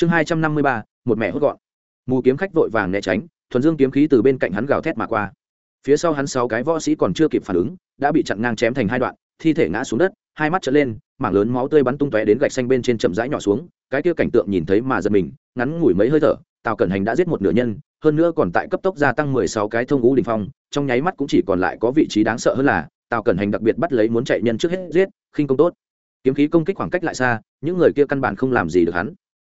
chương hai trăm năm mươi ba, một mẹ hốt gọn. Mù kiếm khách vội vàng né tránh, thuần dương kiếm khí từ bên cạnh hắn gào thét mà qua. Phía sau hắn sáu cái võ sĩ còn chưa kịp phản ứng, đã bị chặn ngang chém thành hai đoạn, thi thể ngã xuống đất, hai mắt trở lên, mảng lớn máu tươi bắn tung tóe đến gạch xanh bên trên chậm rãi nhỏ xuống, cái kia cảnh tượng nhìn thấy mà giật mình, ngắn ngủi mấy hơi thở, tào cẩn hành đã giết một nửa nhân, hơn nữa còn tại cấp tốc gia tăng mười sáu cái thông ngũ đình phong, trong nháy mắt cũng chỉ còn lại có vị trí đáng sợ hơn là, tào cẩn hành đặc biệt bắt lấy muốn chạy nhân trước hết giết, khinh công tốt. Kiếm khí công kích khoảng cách lại xa, những người kia căn bản không làm gì được hắn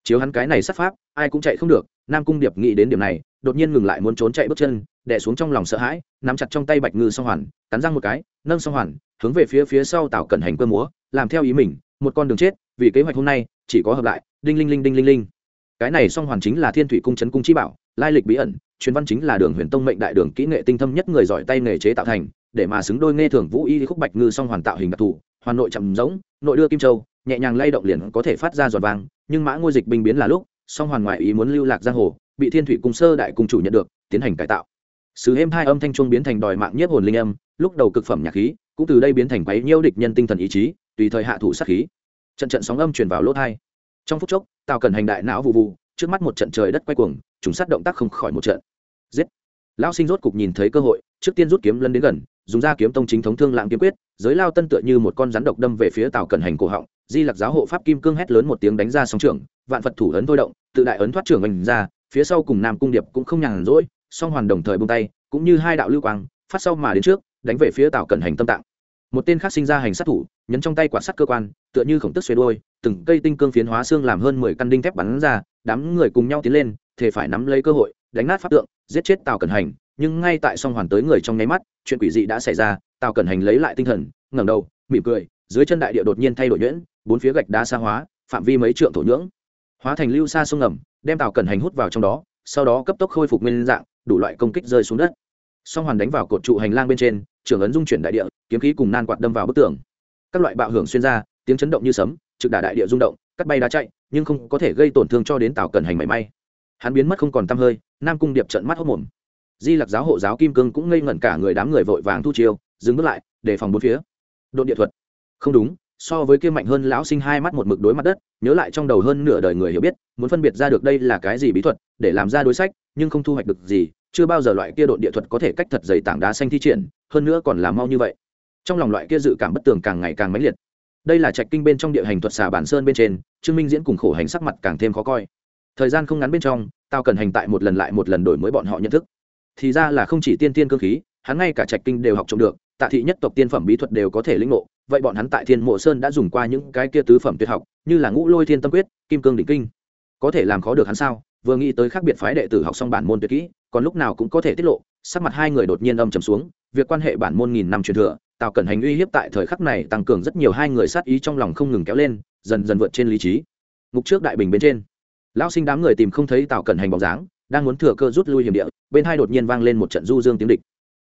chiếu hắn cái này sát pháp, ai cũng chạy không được, nam cung điệp nghĩ đến điểm này, đột nhiên ngừng lại muốn trốn chạy bước chân, đè xuống trong lòng sợ hãi, nắm chặt trong tay bạch ngư song hoàn, cắn răng một cái, nâng song hoàn, hướng về phía phía sau tảo cẩn hành cơ múa, làm theo ý mình, một con đường chết, vì kế hoạch hôm nay, chỉ có hợp lại, đinh linh linh đinh linh linh. Cái này song hoàn chính là thiên thủy cung trấn cung chi bảo, lai lịch bí ẩn, truyền văn chính là đường huyền tông mệnh đại đường kỹ nghệ tinh thâm nhất người giỏi tay nghề chế tạo thành, để mà xứng đôi nghe thường vũ y khúc bạch ngư song hoàn tạo hình đặc thù, hoàn nội chậm rỗng, nội đưa kim châu, nhẹ nhàng lay động liền có thể phát ra giọt vàng nhưng mã ngôi dịch binh biến là lúc, song hoàn ngoại ý muốn lưu lạc giang hồ, bị thiên thủy cung sơ đại cung chủ nhận được, tiến hành cải tạo. Sứ êm hai âm thanh chuông biến thành đòi mạng nhiếp hồn linh âm, lúc đầu cực phẩm nhạc khí, cũng từ đây biến thành quấy nhiêu địch nhân tinh thần ý chí, tùy thời hạ thủ sát khí. Trận trận sóng âm truyền vào lỗ hai. Trong phút chốc, tào cần hành đại não vụ vụ, trước mắt một trận trời đất quay cuồng chúng sát động tác không khỏi một trận. Giết! Lão sinh rốt cục nhìn thấy cơ hội, trước tiên rút kiếm lân đến gần, dùng ra kiếm tông chính thống thương lãng kiếm quyết, giới lao tân tựa như một con rắn độc đâm về phía tào cần hành cổ họng di lặc giáo hộ pháp kim cương hét lớn một tiếng đánh ra sóng trưởng, vạn phật thủ ấn thôi động tự đại ấn thoát trưởng mình ra phía sau cùng nam cung điệp cũng không nhàn rỗi song hoàn đồng thời bung tay cũng như hai đạo lưu quang phát sau mà đến trước đánh về phía tào cẩn hành tâm tạng. Một tên khác sinh ra hành sát thủ nhấn trong tay quả sắt cơ quan tựa như khổng tức xuê đôi từng cây tinh cương phiến hóa xương làm hơn mười căn đinh thép bắn ra đám người cùng nhau tiến lên thể phải nắm lấy cơ hội đánh nát pháp tượng giết chết tào cẩn hành nhưng ngay tại song hoàn tới người trong nháy mắt chuyện quỷ dị đã xảy ra tào cẩn hành lấy lại tinh thần ngẩng đầu mỉm cười dưới chân đại địa đột nhiên thay đổi nhuyễn, bốn phía gạch đá xa hóa, phạm vi mấy trượng thổ nhưỡng. Hóa thành lưu xa sông ngầm, đem tàu cẩn hành hút vào trong đó, sau đó cấp tốc khôi phục nguyên dạng, đủ loại công kích rơi xuống đất. Song hoàn đánh vào cột trụ hành lang bên trên, trưởng ấn dung chuyển đại địa, kiếm khí cùng nan quạt đâm vào bức tường. Các loại bạo hưởng xuyên ra, tiếng chấn động như sấm, trực đả đại địa rung động, cắt bay đá chạy, nhưng không có thể gây tổn thương cho đến tàu cẩn hành mảy may. Hắn biến mất không còn tăm hơi, nam cung điệp trận mắt hốc mồm. Di lặc giáo hộ giáo kim cương cũng ngây ngẩn cả người, đám người vội vàng thu chiêu, dừng bước lại, đề phòng bốn phía. Đột địa thuật không đúng, so với kia mạnh hơn lão sinh hai mắt một mực đối mặt đất, nhớ lại trong đầu hơn nửa đời người hiểu biết, muốn phân biệt ra được đây là cái gì bí thuật, để làm ra đối sách, nhưng không thu hoạch được gì, chưa bao giờ loại kia độn địa thuật có thể cách thật dày tảng đá xanh thi triển, hơn nữa còn làm mau như vậy. Trong lòng loại kia dự cảm bất tường càng ngày càng mãnh liệt. Đây là trạch kinh bên trong địa hành thuật xà bản sơn bên trên, trương minh diễn cùng khổ hành sắc mặt càng thêm khó coi. Thời gian không ngắn bên trong tao cần hành tại một lần lại một lần đổi mới bọn họ nhận thức. Thì ra là không chỉ tiên tiên cơ khí, hắn ngay cả trạch kinh đều học trộm được, tạ thị nhất tộc tiên phẩm bí thuật đều có thể lĩnh ngộ vậy bọn hắn tại thiên mộ sơn đã dùng qua những cái kia tứ phẩm tuyệt học, như là ngũ lôi thiên tâm quyết, kim cương định kinh. Có thể làm khó được hắn sao? Vừa nghĩ tới khác biệt phái đệ tử học xong bản môn tuyệt kỹ, còn lúc nào cũng có thể tiết lộ, sắc mặt hai người đột nhiên âm trầm xuống, việc quan hệ bản môn nghìn năm truyền thừa tạo cẩn hành uy hiếp tại thời khắc này tăng cường rất nhiều hai người sát ý trong lòng không ngừng kéo lên, dần dần vượt trên lý trí. Ngục trước đại bình bên trên, lão sinh đám người tìm không thấy tạo cẩn hành bóng dáng, đang muốn thừa cơ rút lui hiểm địa, bên hai đột nhiên vang lên một trận du dương tiếng địch.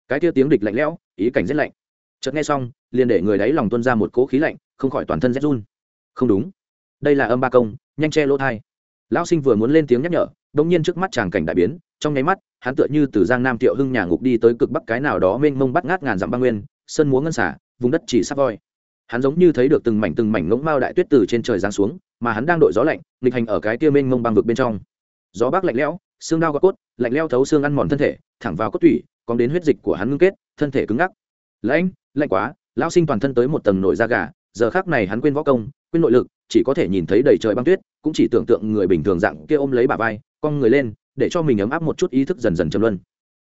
Cái kia tiếng địch lạnh lẽo, ý cảnh rất lạnh chợt nghe xong, liền để người đáy lòng tuân ra một cỗ khí lạnh, không khỏi toàn thân rét run. Không đúng. Đây là âm ba công, nhanh che lỗ thai. Lão sinh vừa muốn lên tiếng nhắc nhở đông nhiên trước mắt chàng cảnh đại biến, trong nháy mắt, hắn tựa như từ giang nam tiệu hưng nhà ngục đi tới cực bắc cái nào đó mênh mông bắt ngát ngàn dặm băng nguyên, sơn múa ngân xả, vùng đất chỉ sắp voi. Hắn giống như thấy được từng mảnh từng mảnh ngỗng mao đại tuyết từ trên trời giáng xuống, mà hắn đang đội gió lạnh, nghịch hành ở cái kia mênh mông băng vực bên trong. Gió bắc lạnh lẽo, xương đau gọt cốt, lạnh leo thấu xương ăn mòn thân thể, thẳng vào cốt tủy, còn đến huyết dịch của hắn ngưng kết, thân thể cứng ngắc. Lãnh! Lạnh quá, lão sinh toàn thân tới một tầng nổi da gà, giờ khác này hắn quên võ công, quên nội lực, chỉ có thể nhìn thấy đầy trời băng tuyết, cũng chỉ tưởng tượng người bình thường dạng kia ôm lấy bà vai, cong người lên, để cho mình ấm áp một chút ý thức dần dần châm luân.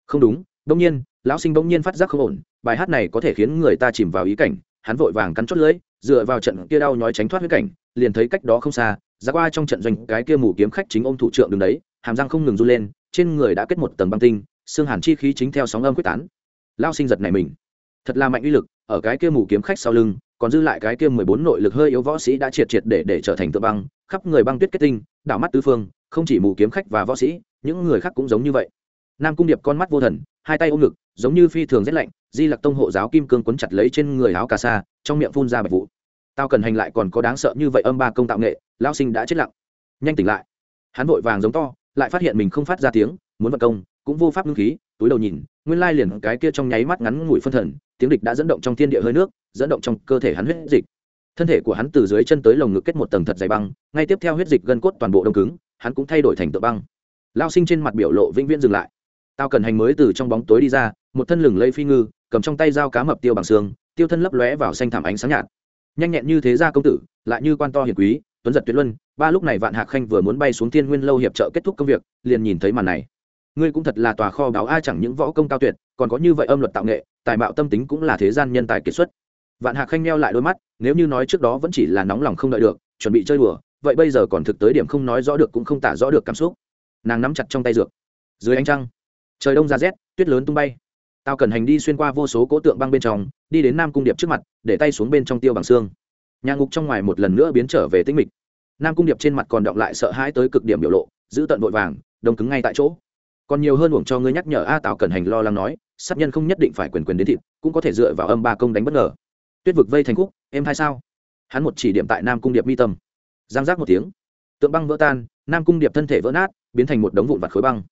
Không đúng, bỗng nhiên, lão sinh bỗng nhiên phát giác không ổn, bài hát này có thể khiến người ta chìm vào ý cảnh, hắn vội vàng cắn chót lưỡi, dựa vào trận kia đau nhói tránh thoát huyết cảnh, liền thấy cách đó không xa ra qua trong trận doanh cái kia mù kiếm khách chính ôm thủ trượng đứng đấy, hàm răng không ngừng run lên, trên người đã kết một tầng băng tinh, xương hàn chi khí chính theo sóng âm quyết tán. Lao sinh giật này mình thật là mạnh uy lực, ở cái kia mù kiếm khách sau lưng, còn dư lại cái kia mười bốn nội lực hơi yếu võ sĩ đã triệt triệt để để trở thành tượng băng, khắp người băng tuyết kết tinh, đảo mắt tứ phương, không chỉ mù kiếm khách và võ sĩ, những người khác cũng giống như vậy. Nam cung điệp con mắt vô thần, hai tay ôm ngực, giống như phi thường rét lạnh, di lặc tông hộ giáo kim cương quấn chặt lấy trên người áo cà sa, trong miệng phun ra bạch vụ. Tao cần hành lại còn có đáng sợ như vậy âm ba công tạo nghệ lao sinh đã chết lặng. Nhanh tỉnh lại. Hắn vội vàng giống to, lại phát hiện mình không phát ra tiếng, muốn vận công, cũng vô pháp ngưng khí, túi đầu nhìn, nguyên lai liền cái kia trong nháy mắt ngắn ngủi phân thần tiếng địch đã dẫn động trong thiên địa hơi nước, dẫn động trong cơ thể hắn huyết dịch. Thân thể của hắn từ dưới chân tới lồng ngực kết một tầng thật dày băng, ngay tiếp theo huyết dịch gân cốt toàn bộ đông cứng, hắn cũng thay đổi thành tượng băng. Lao sinh trên mặt biểu lộ vĩnh viễn dừng lại. Tao cần hành mới từ trong bóng tối đi ra, một thân lừng lây phi ngư, cầm trong tay dao cá mập tiêu bằng xương, tiêu thân lấp lóe vào xanh thảm ánh sáng nhạt. Nhanh nhẹn như thế gia công tử, lại như quan to hiền quý, tuấn giật tuyệt luân, ba lúc này vạn hạc khanh vừa muốn bay xuống thiên nguyên lâu hiệp trợ kết thúc công việc, liền nhìn thấy màn này. Ngươi cũng thật là tòa kho báo ai chẳng những võ công cao tuyệt còn có như vậy âm luật tạo nghệ, tài mạo tâm tính cũng là thế gian nhân tài kiệt xuất. Vạn hạc khanh neo lại đôi mắt, nếu như nói trước đó vẫn chỉ là nóng lòng không đợi được, chuẩn bị chơi đùa, vậy bây giờ còn thực tới điểm không nói rõ được cũng không tả rõ được cảm xúc. Nàng nắm chặt trong tay dược. Dưới ánh trăng, trời đông ra rét, tuyết lớn tung bay. Tao cần hành đi xuyên qua vô số cỗ tượng băng bên trong, đi đến nam cung điệp trước mặt, để tay xuống bên trong tiêu bằng xương. Nhà ngục trong ngoài một lần nữa biến trở về tĩnh mịch. Nam cung điệp trên mặt còn động lại sợ hãi tới cực điểm biểu lộ, giữ tận vội vàng, đông cứng ngay tại chỗ còn nhiều hơn uổng cho ngươi nhắc nhở a tào cẩn hành lo lắng nói, sát nhân không nhất định phải quyền quyền đến thịt, cũng có thể dựa vào âm ba công đánh bất ngờ. Tuyết vực vây thành khúc, em hay sao? Hắn một chỉ điểm tại nam cung điệp mi tâm. Giang giác một tiếng. Tượng băng vỡ tan, nam cung điệp thân thể vỡ nát, biến thành một đống vụn vặt khối băng.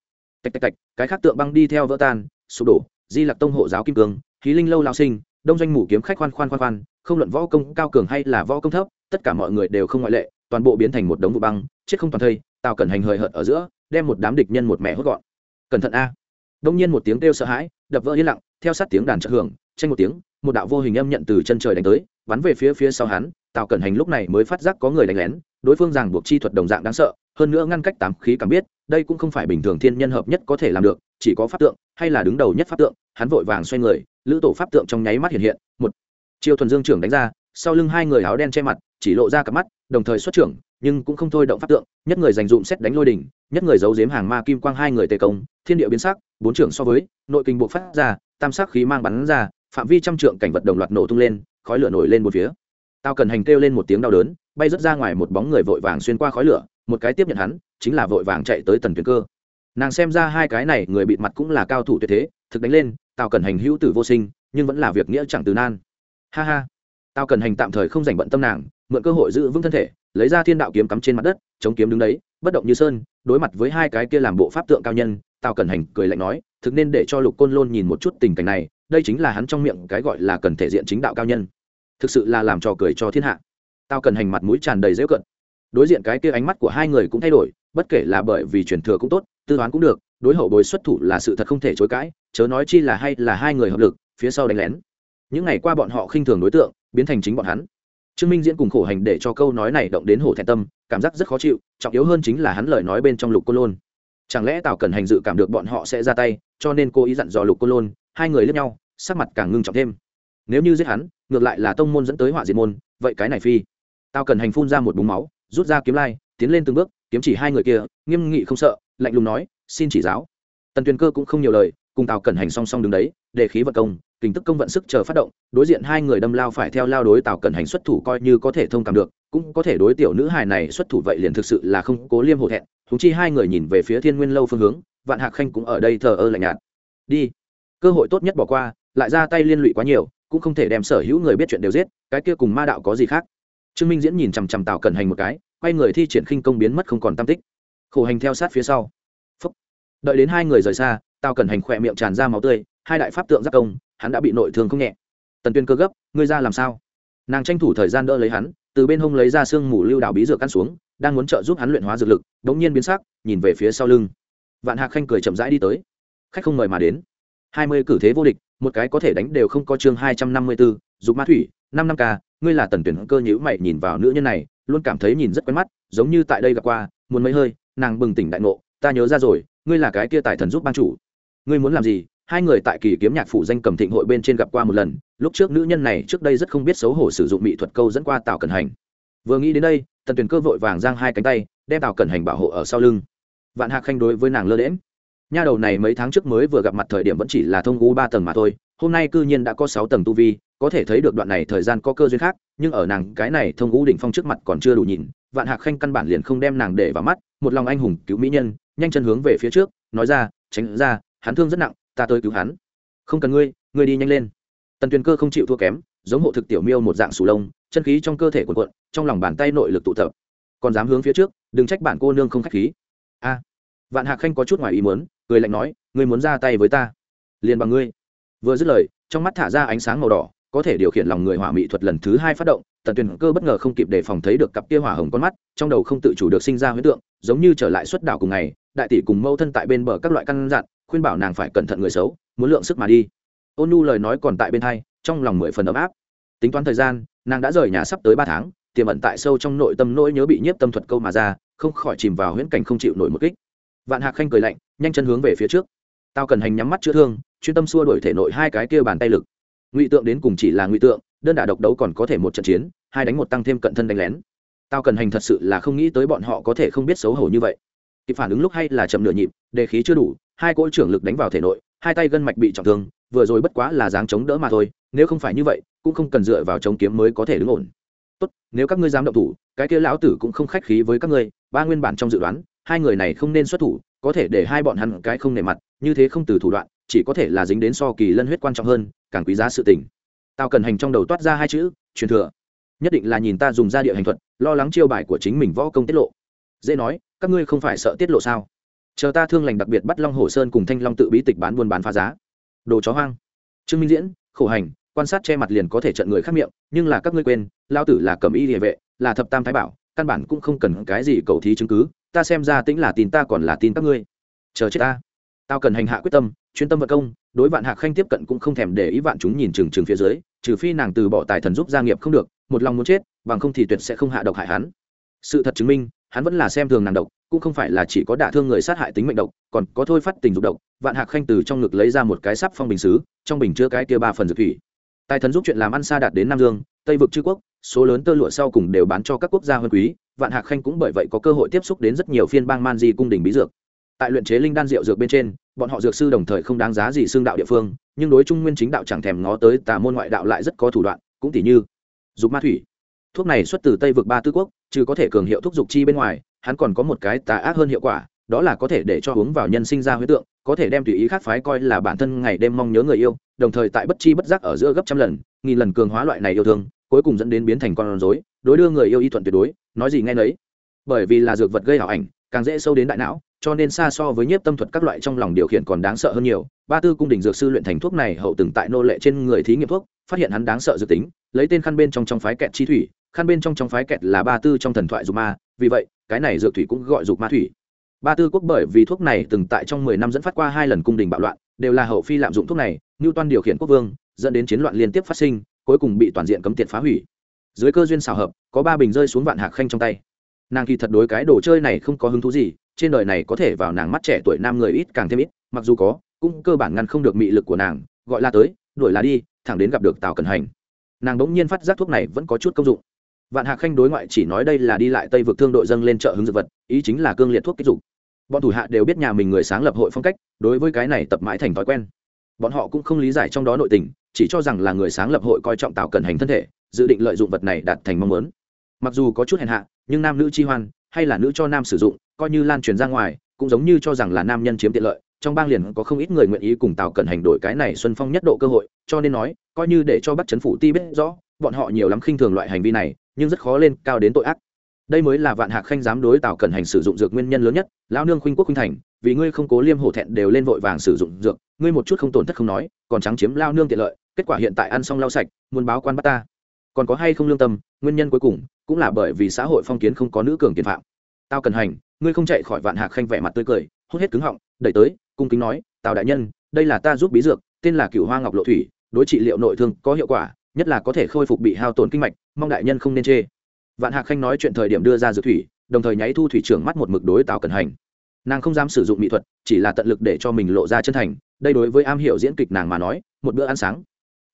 Tạch tạch tạch, cái khác tượng băng đi theo vỡ tan, sụp đổ, di lặc tông hộ giáo kim cương khí linh lâu lao sinh, đông doanh mủ kiếm khách khoan khoan khoan khoan, không luận võ công cao cường hay là võ công thấp, tất cả mọi người đều không ngoại lệ, toàn bộ biến thành một đống vụ băng, chết không toàn thây, tào cẩn hành hời hợt ở giữa, đem một đám địch nhân một mẹ hốt gọn cẩn thận a. Đông nhiên một tiếng kêu sợ hãi, đập vỡ yên lặng, theo sát tiếng đàn trợ hưởng, tranh một tiếng, một đạo vô hình âm nhận từ chân trời đánh tới, bắn về phía phía sau hắn, tào cẩn hành lúc này mới phát giác có người đánh lén, đối phương ràng buộc chi thuật đồng dạng đáng sợ, hơn nữa ngăn cách tám khí cảm biết, đây cũng không phải bình thường thiên nhân hợp nhất có thể làm được, chỉ có pháp tượng, hay là đứng đầu nhất pháp tượng, hắn vội vàng xoay người, lữ tổ pháp tượng trong nháy mắt hiện hiện, một chiêu thuần dương trưởng đánh ra, sau lưng hai người áo đen che mặt, chỉ lộ ra cặp mắt, đồng thời xuất trưởng, nhưng cũng không thôi động pháp tượng, nhất người dành dụm xét đánh lôi đỉnh nhất người giấu giếm hàng ma kim quang hai người tề công, thiên địa biến sắc, bốn trưởng so với, nội kinh buộc phát ra, tam sắc khí mang bắn ra, phạm vi trăm trượng cảnh vật đồng loạt nổ tung lên, khói lửa nổi lên một phía. Tao cần hành kêu lên một tiếng đau đớn, bay rớt ra ngoài một bóng người vội vàng xuyên qua khói lửa, một cái tiếp nhận hắn, chính là vội vàng chạy tới tần tuyến cơ. Nàng xem ra hai cái này người bịt mặt cũng là cao thủ tuyệt thế, thực đánh lên, tao cần hành hữu tử vô sinh, nhưng vẫn là việc nghĩa chẳng từ nan. Ha ha. Tao cần hành tạm thời không dành bận tâm nàng mượn cơ hội giữ vững thân thể, lấy ra thiên đạo kiếm cắm trên mặt đất, chống kiếm đứng đấy, bất động như sơn, đối mặt với hai cái kia làm bộ pháp tượng cao nhân tao cẩn hành cười lạnh nói, thực nên để cho lục côn lôn nhìn một chút tình cảnh này, đây chính là hắn trong miệng cái gọi là cần thể diện chính đạo cao nhân. Thực sự là làm trò cười cho thiên hạ. Tào cẩn hành mặt mũi tràn đầy dễu cận đối diện cái kia ánh mắt của hai người cũng thay đổi, bất kể là bởi vì truyền thừa cũng tốt, tư toán cũng được, đối hậu bối xuất thủ là sự thật không thể chối cãi, chớ nói chi là hay là hai người hợp lực, phía sau đánh lén. Những ngày qua bọn họ khinh thường đối tượng, biến thành chính bọn hắn trương minh diễn cùng khổ hành để cho câu nói này động đến hổ thẹn tâm, cảm giác rất khó chịu, trọng yếu hơn chính là hắn lời nói bên trong lục cô lôn. Chẳng lẽ tào cần hành dự cảm được bọn họ sẽ ra tay, cho nên cô ý dặn dò lục cô lôn, hai người lướt nhau, sắc mặt càng ngưng trọng thêm. Nếu như giết hắn, ngược lại là tông môn dẫn tới họa diệt môn, vậy cái này phi. Tào cần hành phun ra một búng máu, rút ra kiếm lai, tiến lên từng bước, kiếm chỉ hai người kia, nghiêm nghị không sợ, lạnh lùng nói, xin chỉ giáo. Tần tuyền cơ cũng không nhiều lời, cùng tào cẩn hành song song đứng đấy, để khí vận công kinh tức công vận sức chờ phát động, đối diện hai người đâm lao phải theo lao đối tào cẩn hành xuất thủ coi như có thể thông cảm được, cũng có thể đối tiểu nữ hài này xuất thủ vậy liền thực sự là không cố liêm hổ thẹn thúng chi hai người nhìn về phía thiên nguyên lâu phương hướng, vạn hạc khanh cũng ở đây thờ ơ lạnh nhạt. Đi. Cơ hội tốt nhất bỏ qua, lại ra tay liên lụy quá nhiều, cũng không thể đem sở hữu người biết chuyện đều giết, cái kia cùng ma đạo có gì khác? Trương minh diễn nhìn chằm chằm tào cẩn hành một cái, quay người thi triển khinh công biến mất không còn tam tích. Khổ hành theo sát phía sau. Phúc. đợi đến hai người rời xa, tào cẩn hành khỏe miệng tràn ra máu tươi, hai đại pháp tượng giác công hắn đã bị nội thương không nhẹ. Tần tuyên cơ gấp, ngươi ra làm sao? Nàng tranh thủ thời gian đỡ lấy hắn, từ bên hông lấy ra xương mù lưu đảo bí dược căn xuống, đang muốn trợ giúp hắn luyện hóa dược lực đ ỗ n g nhiên biến sắc, nhìn về phía sau lưng. Vạn hạc khanh cười chậm rãi đi tới. Khách không mời mà đến. Hai mươi cử thế vô địch, một cái có thể đánh đều không có chương hai trăm năm mươi b ố dục ma thủy, năm năm k ngươi là tần tuyển cơ nhữ mày nhìn vào nữ nhân này, luôn cảm thấy nhìn rất quen mắt, giống như tại đây gặp qua, muốn mấy hơi, nàng bừng tỉnh đại ngộ, ta nhớ ra rồi, ngươi là cái kia tài thần giúp ban chủ. Ngươi muốn làm gì hai người tại kỳ kiếm nhạc phủ danh cầm thịnh hội bên trên gặp qua một lần, lúc trước nữ nhân này trước đây rất không biết xấu hổ sử dụng mỹ thuật câu dẫn qua tào cẩn hành. Vừa nghĩ đến đây, tần tuyền cơ vội vàng giang hai cánh tay, đem tào cẩn hành bảo hộ ở sau lưng. Vạn hạc khanh đối với nàng lơ đễm nha đầu này mấy tháng trước mới vừa gặp mặt thời điểm vẫn chỉ là thông u ba tầng mà thôi, hôm nay cư nhiên đã có sáu tầng tu vi, có thể thấy được đoạn này thời gian có cơ duyên khác, nhưng ở nàng cái này thông u đỉnh phong trước mặt còn chưa đủ nhìn, vạn hạc khanh căn bản liền không đem nàng để vào mắt, một lòng anh hùng cứu mỹ nhân, nhanh chân hướng về phía trước, nói ra, tránh ra, hắn thương rất nặng ta tới cứu hắn. Không cần ngươi ngươi đi nhanh lên. Tần tuyền cơ không chịu thua kém, giống hộ thực tiểu miêu một dạng sù lông, chân khí trong cơ thể cuộn cuộn, trong lòng bàn tay nội lực tụ tập. Còn dám hướng phía trước, đừng trách bản cô nương không k h á c h khí. A. Vạn hạc khanh có chút ngoài ý muốn, cười lạnh nói, ngươi muốn ra tay với ta. Liền bằng ngươi. Vừa dứt lời, trong mắt thả ra ánh sáng màu đỏ, có thể điều khiển lòng người hỏa mỹ thuật lần thứ hai phát động, tần tuyền cơ bất ngờ không kịp đề phòng thấy được cặp kia hỏa hồng con mắt, trong đầu không tự chủ được sinh ra huyết tượng, giống như trở lại xuất đảo cùng ngày, đại tỷ cùng mâu thân tại bên bờ các loại căn dặn khuyên bảo nàng phải cẩn thận người xấu, muốn lượng sức mà đi. Ôn nu lời nói còn tại bên hai trong lòng mười phần ấm áp. Tính toán thời gian, nàng đã rời nhà sắp tới ba tháng, tiềm ẩn tại sâu trong nội tâm nỗi nhớ bị nhiếp tâm thuật câu mà ra, không khỏi chìm vào huyễn cảnh không chịu nổi một kích. Vạn hạc khanh cười lạnh, nhanh chân hướng về phía trước. Tao cần hành nhắm mắt chữa thương, chuyên tâm xua đổi thể nội hai cái kia bàn tay lực. Ngụy tượng đến cùng chỉ là ngụy tượng, đơn đả độc đấu còn có thể một trận chiến, hai đánh một tăng thêm cận thân đánh lén. Tao cần hành thật sự là không nghĩ tới bọn họ có thể không biết xấu hổ như vậy. Kịp phản ứng lúc hay là chậm nửa nhịp, đề khí chưa đủ hai cỗ trưởng lực đánh vào thể nội, hai tay gân mạch bị trọng thương, vừa rồi bất quá là dáng chống đỡ mà thôi, nếu không phải như vậy, cũng không cần dựa vào chống kiếm mới có thể đứng ổn. Tốt, nếu các ngươi dám động thủ, cái kia lão tử cũng không khách khí với các ngươi, ba nguyên bản trong dự đoán, hai người này không nên xuất thủ, có thể để hai bọn hắn cái không nề mặt, như thế không từ thủ đoạn, chỉ có thể là dính đến so kỳ lân huyết quan trọng hơn, càng quý giá sự tình. Tao cần hành trong đầu toát ra hai chữ, truyền thừa. Nhất định là nhìn ta dùng ra địa hành thuật, lo lắng chiêu bài của chính mình võ công tiết lộ. Dễ nói, các ngươi không phải sợ tiết lộ sao? Chờ ta thương lành đặc biệt bắt long hồ sơn cùng thanh long tự bí tịch bán buôn bán phá giá. Đồ chó hoang. Trương minh diễn, khổ hành, quan sát che mặt liền có thể trận người khác miệng, nhưng là các ngươi quên lao tử là cầm y địa vệ, là thập tam thái bảo, căn bản cũng không cần cái gì cầu thí chứng cứ, ta xem ra tính là tin ta còn là tin các ngươi. Chờ chết ta. Tao cần hành hạ quyết tâm, chuyên tâm vật công, đối vạn hạc khanh tiếp cận cũng không thèm để ý vạn chúng nhìn trừng trừng phía dưới, trừ phi nàng từ bỏ tài thần giúp gia nghiệp không được, một lòng muốn chết, bằng không thì tuyệt sẽ không hạ độc hại hắn. Sự thật chứng minh, hắn vẫn là xem thường nàng độc cũng không phải là chỉ có đả thương người sát hại tính mệnh độc, còn có thôi phát tình dục độc. Vạn hạc khanh từ trong ngực lấy ra một cái sắp phong bình xứ, trong bình chứa cái kia ba phần dược thủy. Tài thần giúp chuyện làm ăn xa đạt đến nam dương, tây vực chư quốc, số lớn tơ lụa sau cùng đều bán cho các quốc gia hơn quý. Vạn hạc khanh cũng bởi vậy có cơ hội tiếp xúc đến rất nhiều phiên bang man di cung đình bí dược. Tại luyện chế linh đan rượu dược bên trên, bọn họ dược sư đồng thời không đáng giá gì xương đạo địa phương, nhưng đối trung nguyên chính đạo chẳng thèm ngó tới, tà môn ngoại đạo lại rất có thủ đoạn, cũng tỷ như dục ma thủy. Thuốc này xuất từ tây vực ba tư quốc chứ có thể cường hiệu thuốc dục chi bên ngoài hắn còn có một cái tà ác hơn hiệu quả, đó là có thể để cho uống vào nhân sinh ra huế tượng, có thể đem tùy ý khác phái coi là bản thân ngày đêm mong nhớ người yêu, đồng thời tại bất chi bất giác ở giữa gấp trăm lần, nghìn lần cường hóa loại này yêu thương, cuối cùng dẫn đến biến thành con rối, đối đưa người yêu y thuận tuyệt đối, nói gì nghe nấy. Bởi vì là dược vật gây hảo ảnh, càng dễ sâu đến đại não, cho nên xa so với nhiếp tâm thuật các loại trong lòng điều khiển còn đáng sợ hơn nhiều. Ba tư cung đình dược sư luyện thành thuốc này hậu từng tại nô lệ trên người thí nghiệm thuốc, phát hiện hắn đáng sợ dự tính, lấy tên khăn bên trong trong phái kẹt chi thủy, khăn bên trong trong phái kẹt là ba tư trong thần thoại dù ma vì vậy, cái này dược thủy cũng gọi dục ma thủy. Ba tư quốc bởi vì thuốc này từng tại trong mười năm dẫn phát qua hai lần cung đình bạo loạn, đều là hậu phi lạm dụng thuốc này Ngưu toan điều khiển quốc vương, dẫn đến chiến loạn liên tiếp phát sinh, cuối cùng bị toàn diện cấm tiệt phá hủy. Dưới cơ duyên xào hợp, có ba bình rơi xuống vạn hạc khanh trong tay. Nàng kỳ thật đối cái đồ chơi này không có hứng thú gì, trên đời này có thể vào nàng mắt trẻ tuổi nam người ít càng thêm ít, mặc dù có, cũng cơ bản ngăn không được mị lực của nàng, gọi là tới, đuổi là đi, thẳng đến gặp được tào cần hành. Nàng bỗng nhiên phát giác thuốc này vẫn có chút công dụng vạn hạc khanh đối ngoại chỉ nói đây là đi lại tây vực thương đội dâng lên chợ hứng dược vật, ý chính là cương liệt thuốc kích dục. Bọn thủ hạ đều biết nhà mình người sáng lập hội phong cách, đối với cái này tập mãi thành thói quen. Bọn họ cũng không lý giải trong đó nội tình, chỉ cho rằng là người sáng lập hội coi trọng tạo cần hành thân thể, dự định lợi dụng vật này đạt thành mong muốn. Mặc dù có chút hèn hạ, nhưng nam nữ chi hoan, hay là nữ cho nam sử dụng, coi như lan truyền ra ngoài, cũng giống như cho rằng là nam nhân chiếm tiện lợi, trong bang liền có không ít người nguyện ý cùng tạo cần hành đổi cái này xuân phong nhất độ cơ hội, cho nên nói, coi như để cho bắt chấn phủ ti biết rõ, bọn họ nhiều lắm khinh thường loại hành vi này nhưng rất khó lên cao đến tội ác. Đây mới là vạn hạc khanh dám đối tào cần hành sử dụng dược nguyên nhân lớn nhất, lão nương khuynh quốc khuynh thành, vì ngươi không cố liêm hổ thẹn đều lên vội vàng sử dụng dược, ngươi một chút không tổn thất không nói, còn trắng chiếm lao nương tiện lợi, kết quả hiện tại ăn xong lau sạch, muốn báo quan bắt ta. Còn có hay không lương tâm, nguyên nhân cuối cùng, cũng là bởi vì xã hội phong kiến không có nữ cường tiền phạm. Tao cần hành, ngươi không chạy khỏi vạn hạc khanh vẻ mặt tươi cười, hút hết cứng họng, đẩy tới, cung kính nói, tào đại nhân, đây là ta giúp bí dược, tên là cửu hoa ngọc lộ thủy, đối trị liệu nội thương có hiệu quả nhất là có thể khôi phục bị hao tổn kinh mạch, mong đại nhân không nên chê. Vạn hạc khanh nói chuyện thời điểm đưa ra dược thủy, đồng thời nháy thu thủy trưởng mắt một mực đối tào cần hành. Nàng không dám sử dụng mỹ thuật, chỉ là tận lực để cho mình lộ ra chân thành, đây đối với am hiểu diễn kịch nàng mà nói, một bữa ăn sáng.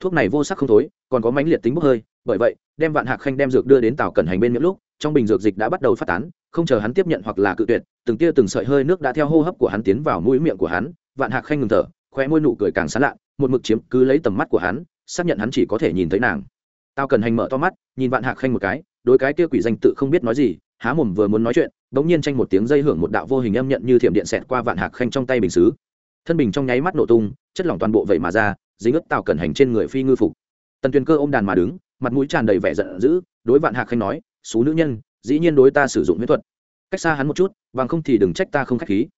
Thuốc này vô sắc không thối, còn có mãnh liệt tính bốc hơi, bởi vậy, đem vạn hạc khanh đem dược đưa đến tàu cẩn hành bên miệng lúc, trong bình dược dịch đã bắt đầu phát tán, không chờ hắn tiếp nhận hoặc là cự tuyệt, từng tia từng sợi hơi nước đã theo hô hấp của hắn tiến vào mũi miệng của hắn, vạn hạc khanh ngừng thở, khóe môi nụ cười càng sán lạ, một mực chiếm cứ lấy tầm mắt của hắn xác nhận hắn chỉ có thể nhìn thấy nàng. Tao cần hành mở to mắt, nhìn vạn hạc khanh một cái, đối cái kia quỷ danh tự không biết nói gì, há mồm vừa muốn nói chuyện, bỗng nhiên tranh một tiếng dây hưởng một đạo vô hình âm nhận như thiểm điện xẹt qua vạn hạc khanh trong tay bình xứ. Thân bình trong nháy mắt nổ tung, chất lỏng toàn bộ vậy mà ra, dính ướt tào cẩn hành trên người phi ngư phục. Tần tuyền cơ ôm đàn mà đứng, mặt mũi tràn đầy vẻ giận dữ, đối vạn hạc khanh nói số nữ nhân, dĩ nhiên đối ta sử dụng huyết thuật. Cách xa hắn một chút, bằng không thì đừng trách ta không k h á c h khí.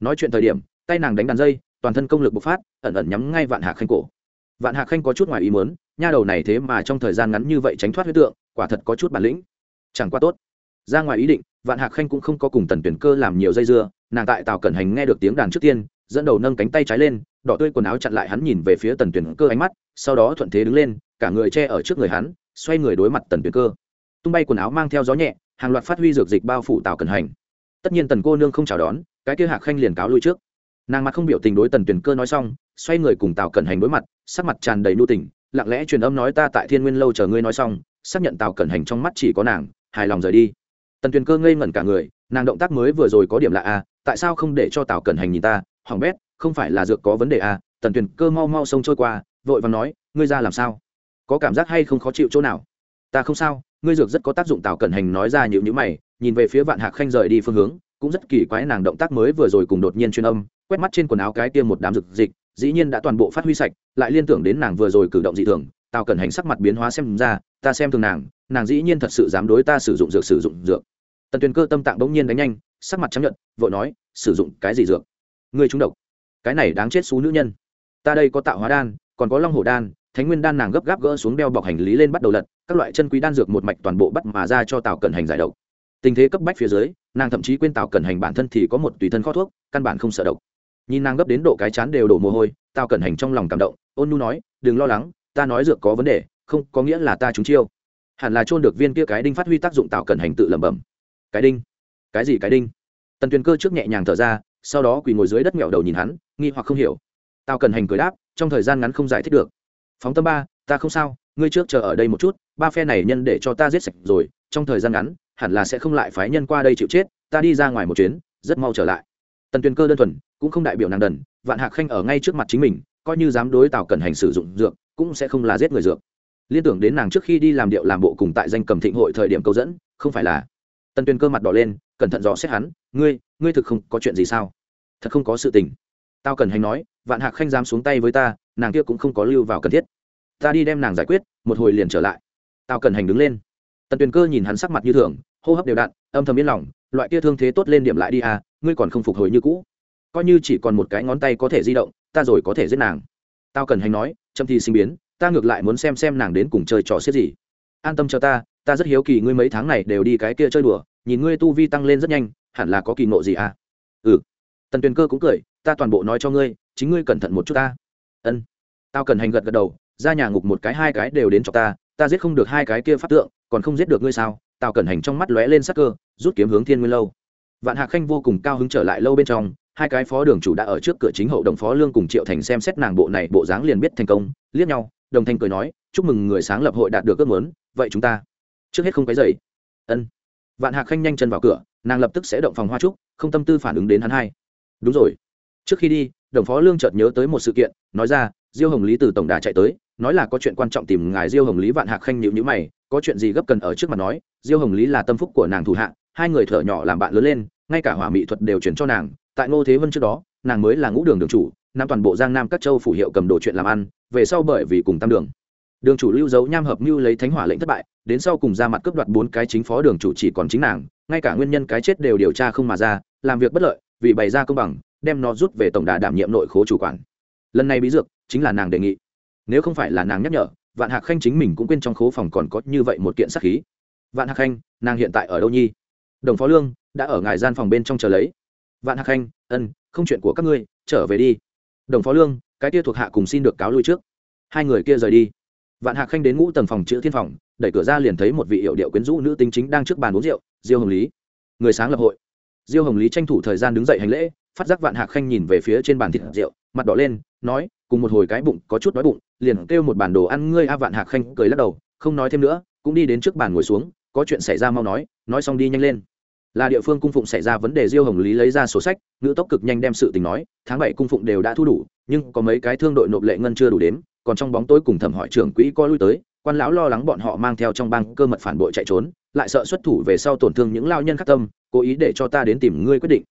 Nói chuyện thời điểm, tay nàng đánh đàn dây, toàn thân công lực bộc phát, ẩn ẩn nhắm ngay vạn hạc khanh cổ vạn hạc khanh có chút ngoài ý mớn nha đầu này thế mà trong thời gian ngắn như vậy tránh thoát huyết tượng, quả thật có chút bản lĩnh. Chẳng qua tốt. Ra ngoài ý định, vạn hạc khanh cũng không có cùng tần tuyển cơ làm nhiều dây dưa, nàng tại tàu cẩn hành nghe được tiếng đàn trước tiên, dẫn đầu nâng cánh tay trái lên, đỏ tươi quần áo chặn lại hắn nhìn về phía tần tuyển cơ ánh mắt, sau đó thuận thế đứng lên, cả người che ở trước người hắn, xoay người đối mặt tần tuyển cơ. Tung bay quần áo mang theo gió nhẹ, hàng loạt phát huy dược dịch bao phủ tàu cẩn hành. Tất nhiên tần cô nương không chào đón, cái kia hạc khanh liền cáo lui trước. Nàng mặt không biểu tình đối tần tuyển cơ nói xong xoay người cùng tào cẩn hành đối mặt, sắc mặt tràn đầy nu tình, lặng lẽ truyền âm nói ta tại thiên nguyên lâu chờ ngươi nói xong, xác nhận tào cẩn hành trong mắt chỉ có nàng, hài lòng rời đi. Tần tuyền cơ ngây ngẩn cả người, nàng động tác mới vừa rồi có điểm lạ a tại sao không để cho tào cẩn hành nhìn ta hỏng bét, không phải là dược có vấn đề a tần tuyền cơ mau mau sông trôi qua, vội và nói, ngươi ra làm sao? Có cảm giác hay không khó chịu chỗ nào? Ta không sao, ngươi dược rất có tác dụng, tào cẩn hành nói ra nhịu nhữ mày, nhìn về phía vạn hạc khanh rời đi phương hướng, cũng rất kỳ quái nàng động tác mới vừa rồi cùng đột nhiên chuyên âm, quét mắt trên quần áo cái tiêm một đám rực dịch dĩ nhiên đã toàn bộ phát huy sạch, lại liên tưởng đến nàng vừa rồi cử động dị thường, tào cẩn hành sắc mặt biến hóa xem ra, ta xem thường nàng nàng dĩ nhiên thật sự dám đối ta sử dụng dược, sử dụng dược. Tần tuyền cơ tâm tạng bỗng nhiên đánh nhanh, sắc mặt chấp nhận vội nói, sử dụng cái gì dược? Ngươi trúng độc. Cái này đáng chết xú nữ nhân. Ta đây có tạo hóa đan, còn có long hổ đan, thánh nguyên đan nàng gấp gáp gỡ xuống đeo bọc hành lý lên bắt đầu lật, các loại chân quý đan dược một mạch toàn bộ bắt mà ra cho tào cẩn hành giải độc. Tình thế cấp bách phía dưới, nàng thậm chí quên tào cẩn hành bản thân thì có một tùy thân kho thuốc, căn bản không sợ độc nhìn nàng gấp đến độ cái chán đều đổ mồ hôi tao cẩn hành trong lòng cảm động, ôn nu nói, đừng lo lắng, ta nói dược có vấn đề, không có nghĩa là ta trúng chiêu. Hẳn là trôn được viên kia cái đinh phát huy tác dụng tạo cẩn hành tự lẩm bẩm. Cái đinh? Cái gì cái đinh? Tần tuyền cơ trước nhẹ nhàng thở ra, sau đó quỳ ngồi dưới đất mẹo đầu nhìn hắn, nghi hoặc không hiểu. Tao cần hành cười đáp, trong thời gian ngắn không giải thích được. Phóng tâm ba, ta không sao, ngươi trước chờ ở đây một chút, ba phe này nhân để cho ta giết sạch rồi, trong thời gian ngắn, hẳn là sẽ không lại phái nhân qua đây chịu chết, ta đi ra ngoài một chuyến, rất mau trở lại tần tuyền cơ đơn thuần, cũng không đại biểu nàng đần, vạn hạc khanh ở ngay trước mặt chính mình, coi như dám đối tào cần hành sử dụng dược, cũng sẽ không là giết người dược. Liên tưởng đến nàng trước khi đi làm điệu làm bộ cùng tại danh cầm thịnh hội thời điểm câu dẫn, không phải là. Tần tuyền cơ mặt đỏ lên, cẩn thận dò xét hắn, ngươi ngươi thực không có chuyện gì sao? Thật không có sự tình. Tao cần hành nói, vạn hạc khanh dám xuống tay với ta, nàng kia cũng không có lưu vào cần thiết. Ta đi đem nàng giải quyết, một hồi liền trở lại. Tao cần hành đứng lên. Tần tuyền cơ nhìn hắn sắc mặt như thường, hô hấp đều đặn, âm thầm yên lòng loại kia thương thế tốt lên điểm lại đi à ngươi còn không phục hồi như cũ. Coi như chỉ còn một cái ngón tay có thể di động, ta rồi có thể giết nàng. Tao cần hành nói châm thi sinh biến, ta ngược lại muốn xem xem nàng đến cùng chơi trò xiết gì. An tâm cho ta ta rất hiếu kỳ ngươi mấy tháng này đều đi cái kia chơi đùa, nhìn ngươi tu vi tăng lên rất nhanh, hẳn là có kỳ ngộ gì à? Ừ. Tần tuyền cơ cũng cười, ta toàn bộ nói cho ngươi, chính ngươi cẩn thận một chút ta. Ân. Tao cần hành gật gật đầu, ra nhà ngục một cái hai cái đều đến cho ta ta giết không được hai cái kia pháp tượng, còn không giết được ngươi sao? Tao cẩn hành trong mắt lóe lên sắc cơ, rút kiếm hướng thiên nguyên lâu. Vạn hạc khanh vô cùng cao hứng trở lại lâu bên trong, hai cái phó đường chủ đã ở trước cửa chính hậu đồng phó lương cùng triệu thành xem xét nàng bộ này bộ dáng liền biết thành công, liếc nhau, đồng thanh cười nói, chúc mừng người sáng lập hội đạt được ước muốn, vậy chúng ta trước hết không cái dậy ân. Vạn hạc khanh nhanh chân vào cửa, nàng lập tức sẽ động phòng hoa trúc, không tâm tư phản ứng đến hắn hai. Đúng rồi. Trước khi đi, đồng phó lương chợt nhớ tới một sự kiện, nói ra, diêu hồng lý từ tổng đà chạy tới, nói là có chuyện quan trọng tìm ngài diêu hồng lý. Vạn hạc khanh nhịu nhữ mày có chuyện gì gấp cần ở trước mặt nói, diêu hồng lý là tâm phúc của nàng thủ hạ, hai người thở nhỏ làm bạn lớn lên, ngay cả hỏa mỹ thuật đều chuyển cho nàng. Tại ngô thế vân trước đó, nàng mới là ngũ đường đường chủ, nam toàn bộ giang nam các châu phủ hiệu cầm đồ chuyện làm ăn, về sau bởi vì cùng tam đường. Đường chủ lưu dấu nham hợp mưu lấy thánh hỏa lệnh thất bại, đến sau cùng ra mặt cướp đoạt bốn cái chính phó đường chủ chỉ còn chính nàng, ngay cả nguyên nhân cái chết đều điều tra không mà ra, làm việc bất lợi, vì bày ra công bằng, đem nó rút về tổng đà đảm nhiệm nội khố chủ quản. Lần này bí dược chính là nàng đề nghị. Nếu không phải là nàng nhắc nhở vạn hạc khanh chính mình cũng quên trong khố phòng còn có như vậy một kiện sắc khí. Vạn hạc khanh, nàng hiện tại ở đâu nhi? Đồng phó lương đã ở ngài gian phòng bên trong chờ lấy. Vạn hạc khanh, ân, không chuyện của các ngươi, trở về đi. Đồng phó lương, cái kia thuộc hạ cùng xin được cáo lui trước. Hai người kia rời đi. Vạn hạc khanh đến ngũ tầng phòng chữ thiên phòng, đẩy cửa ra liền thấy một vị hiệu điệu quyến rũ nữ tính chính đang trước bàn uống rượu, diêu hồng lý. Người sáng lập hội. Diêu hồng lý tranh thủ thời gian đứng dậy hành lễ, phát giác vạn hạc khanh nhìn về phía trên bàn thịt rượu mặt đỏ lên, nói, cùng một hồi cái bụng có chút đói bụng, liền kêu một bản đồ ăn ngươi a vạn hạc khanh cười lắc đầu, không nói thêm nữa, cũng đi đến trước bàn ngồi xuống, có chuyện xảy ra mau nói nói xong đi nhanh lên. Là địa phương cung phụng xảy ra vấn đề diêu hồng lý lấy ra sổ sách, ngữ tốc cực nhanh đem sự tình nói, tháng bảy cung phụng đều đã thu đủ, nhưng có mấy cái thương đội nộp lệ ngân chưa đủ đếm, còn trong bóng tối cùng thẩm hỏi trưởng quỹ co lui tới, quan lão lo lắng bọn họ mang theo trong bang cơ mật phản bội chạy trốn, lại sợ xuất thủ về sau tổn thương những lao nhân khắc tâm, cố ý để cho ta đến tìm ngươi quyết định.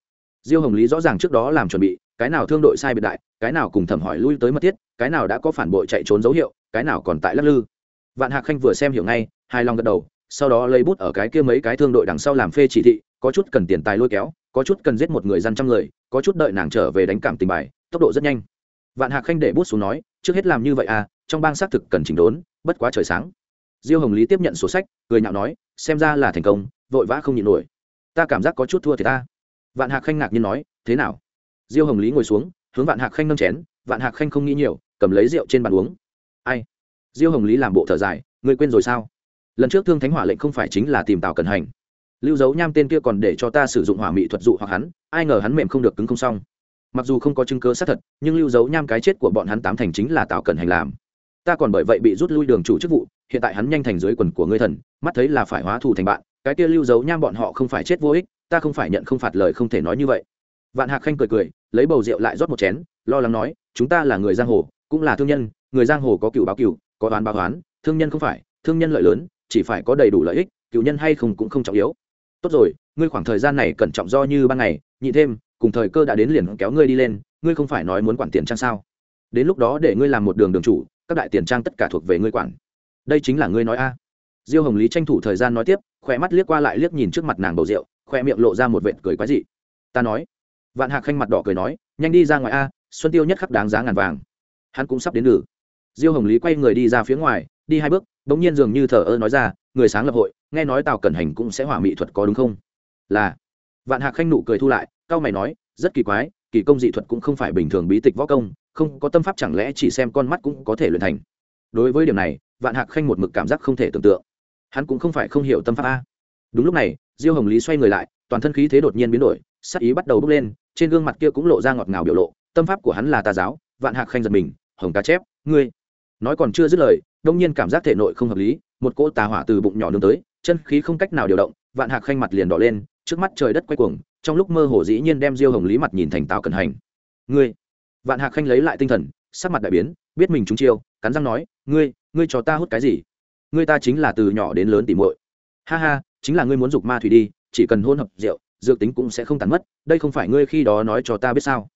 Diêu hồng lý rõ ràng trước đó làm chuẩn bị cái nào thương đội sai biệt đại, cái nào cùng thẩm hỏi lui tới mất thiết, cái nào đã có phản bội chạy trốn dấu hiệu, cái nào còn tại lắc lư. Vạn hạc khanh vừa xem hiểu ngay hai lòng gật đầu, sau đó lấy bút ở cái kia mấy cái thương đội đằng sau làm phê chỉ thị, có chút cần tiền tài lôi kéo, có chút cần giết một người dân trăm người, có chút đợi nàng trở về đánh cảm tình bài, tốc độ rất nhanh. Vạn hạc khanh để bút xuống nói, trước hết làm như vậy à trong bang xác thực cần chỉnh đốn, bất quá trời sáng. Diêu hồng lý tiếp nhận sổ sách, cười nhạo nói, xem ra là thành công, vội vã không nhịn nổi. Ta cảm giác có chút thua thì ta. Vạn hạc khanh ngạc nhiên nói, thế nào? Diêu hồng lý ngồi xuống, hướng vạn hạc khanh nâng chén, vạn hạc khanh không nghĩ nhiều, cầm lấy rượu trên bàn uống. Ai? Diêu hồng lý làm bộ thở dài ngươi quên rồi sao? Lần trước thương thánh hỏa lệnh không phải chính là tìm tào cần hành. Lưu dấu nham tên kia còn để cho ta sử dụng hỏa mỹ thuật dụ hoặc hắn, ai ngờ hắn mềm không được cứng không xong. Mặc dù không có chứng cớ xác thật, nhưng lưu dấu nham cái chết của bọn hắn tám thành chính là tào cần hành làm. Ta còn bởi vậy bị rút lui đường chủ chức vụ, hiện tại hắn nhanh thành dưới quần của ngươi thần, mắt thấy là phải hóa thù thành bạn, cái kia lưu dấu nham bọn họ không phải chết vô ích, ta không phải nhận không phạt lời không thể nói như vậy. Vạn hạc khanh cười cười lấy bầu rượu lại rót một chén, lo lắng nói, chúng ta là người giang hồ, cũng là thương nhân, người giang hồ có cựu báo cựu, có đoán báo đoán thương nhân không phải, thương nhân lợi lớn, chỉ phải có đầy đủ lợi ích, cựu nhân hay không cũng không trọng yếu. Tốt rồi, ngươi khoảng thời gian này cẩn trọng do như ban ngày, nhị thêm, cùng thời cơ đã đến liền kéo ngươi đi lên, ngươi không phải nói muốn quản tiền trang sao? Đến lúc đó để ngươi làm một đường đường chủ, các đại tiền trang tất cả thuộc về ngươi quản. Đây chính là ngươi nói a. Diêu hồng lý tranh thủ thời gian nói tiếp, khỏe mắt liếc qua lại liếc nhìn trước mặt nàng bầu rượu khoe miệng lộ ra một vệt cười quái dị. Ta nói vạn hạc khanh mặt đỏ cười nói, nhanh đi ra ngoài a, xuân tiêu nhất khắc đáng giá ngàn vàng. Hắn cũng sắp đến lử diêu hồng lý quay người đi ra phía ngoài, đi hai bước, bỗng nhiên dường như thờ ơ nói ra, người sáng lập hội, nghe nói tào cẩn hành cũng sẽ hỏa mỹ thuật có đúng không? Là. Vạn hạc khanh nụ cười thu lại cao mày nói, rất kỳ quái, kỳ công dị thuật cũng không phải bình thường bí tịch võ công, không có tâm pháp chẳng lẽ chỉ xem con mắt cũng có thể luyện thành? Đối với điểm này, vạn hạc khanh một mực cảm giác không thể tưởng tượng. Hắn cũng không phải không hiểu tâm pháp a. Đúng lúc này, diêu hồng lý xoay người lại, toàn thân khí thế đột nhiên biến đổi, sắc ý bắt đầu bốc lên trên gương mặt kia cũng lộ ra ngọt ngào biểu lộ, tâm pháp của hắn là tà giáo, vạn hạc khanh giật mình, hồng cá chép, ngươi. Nói còn chưa dứt lời, đông nhiên cảm giác thể nội không hợp lý, một cỗ tà hỏa từ bụng nhỏ nương tới, chân khí không cách nào điều động, vạn hạc khanh mặt liền đỏ lên, trước mắt trời đất quay cuồng, trong lúc mơ hồ dĩ nhiên đem diêu hồng lý mặt nhìn thành tào cẩn hành. Ngươi. Vạn hạc khanh lấy lại tinh thần, sắc mặt đại biến, biết mình trúng chiêu, cắn răng nói, ngươi ngươi cho ta hút cái gì? Ngươi ta chính là từ nhỏ đến lớn tỉ muội. Ha ha, chính là ngươi muốn dục ma thủy đi, chỉ cần hôn hợp rượu dược tính cũng sẽ không tàn mất, đây không phải ngươi khi đó nói cho ta biết sao?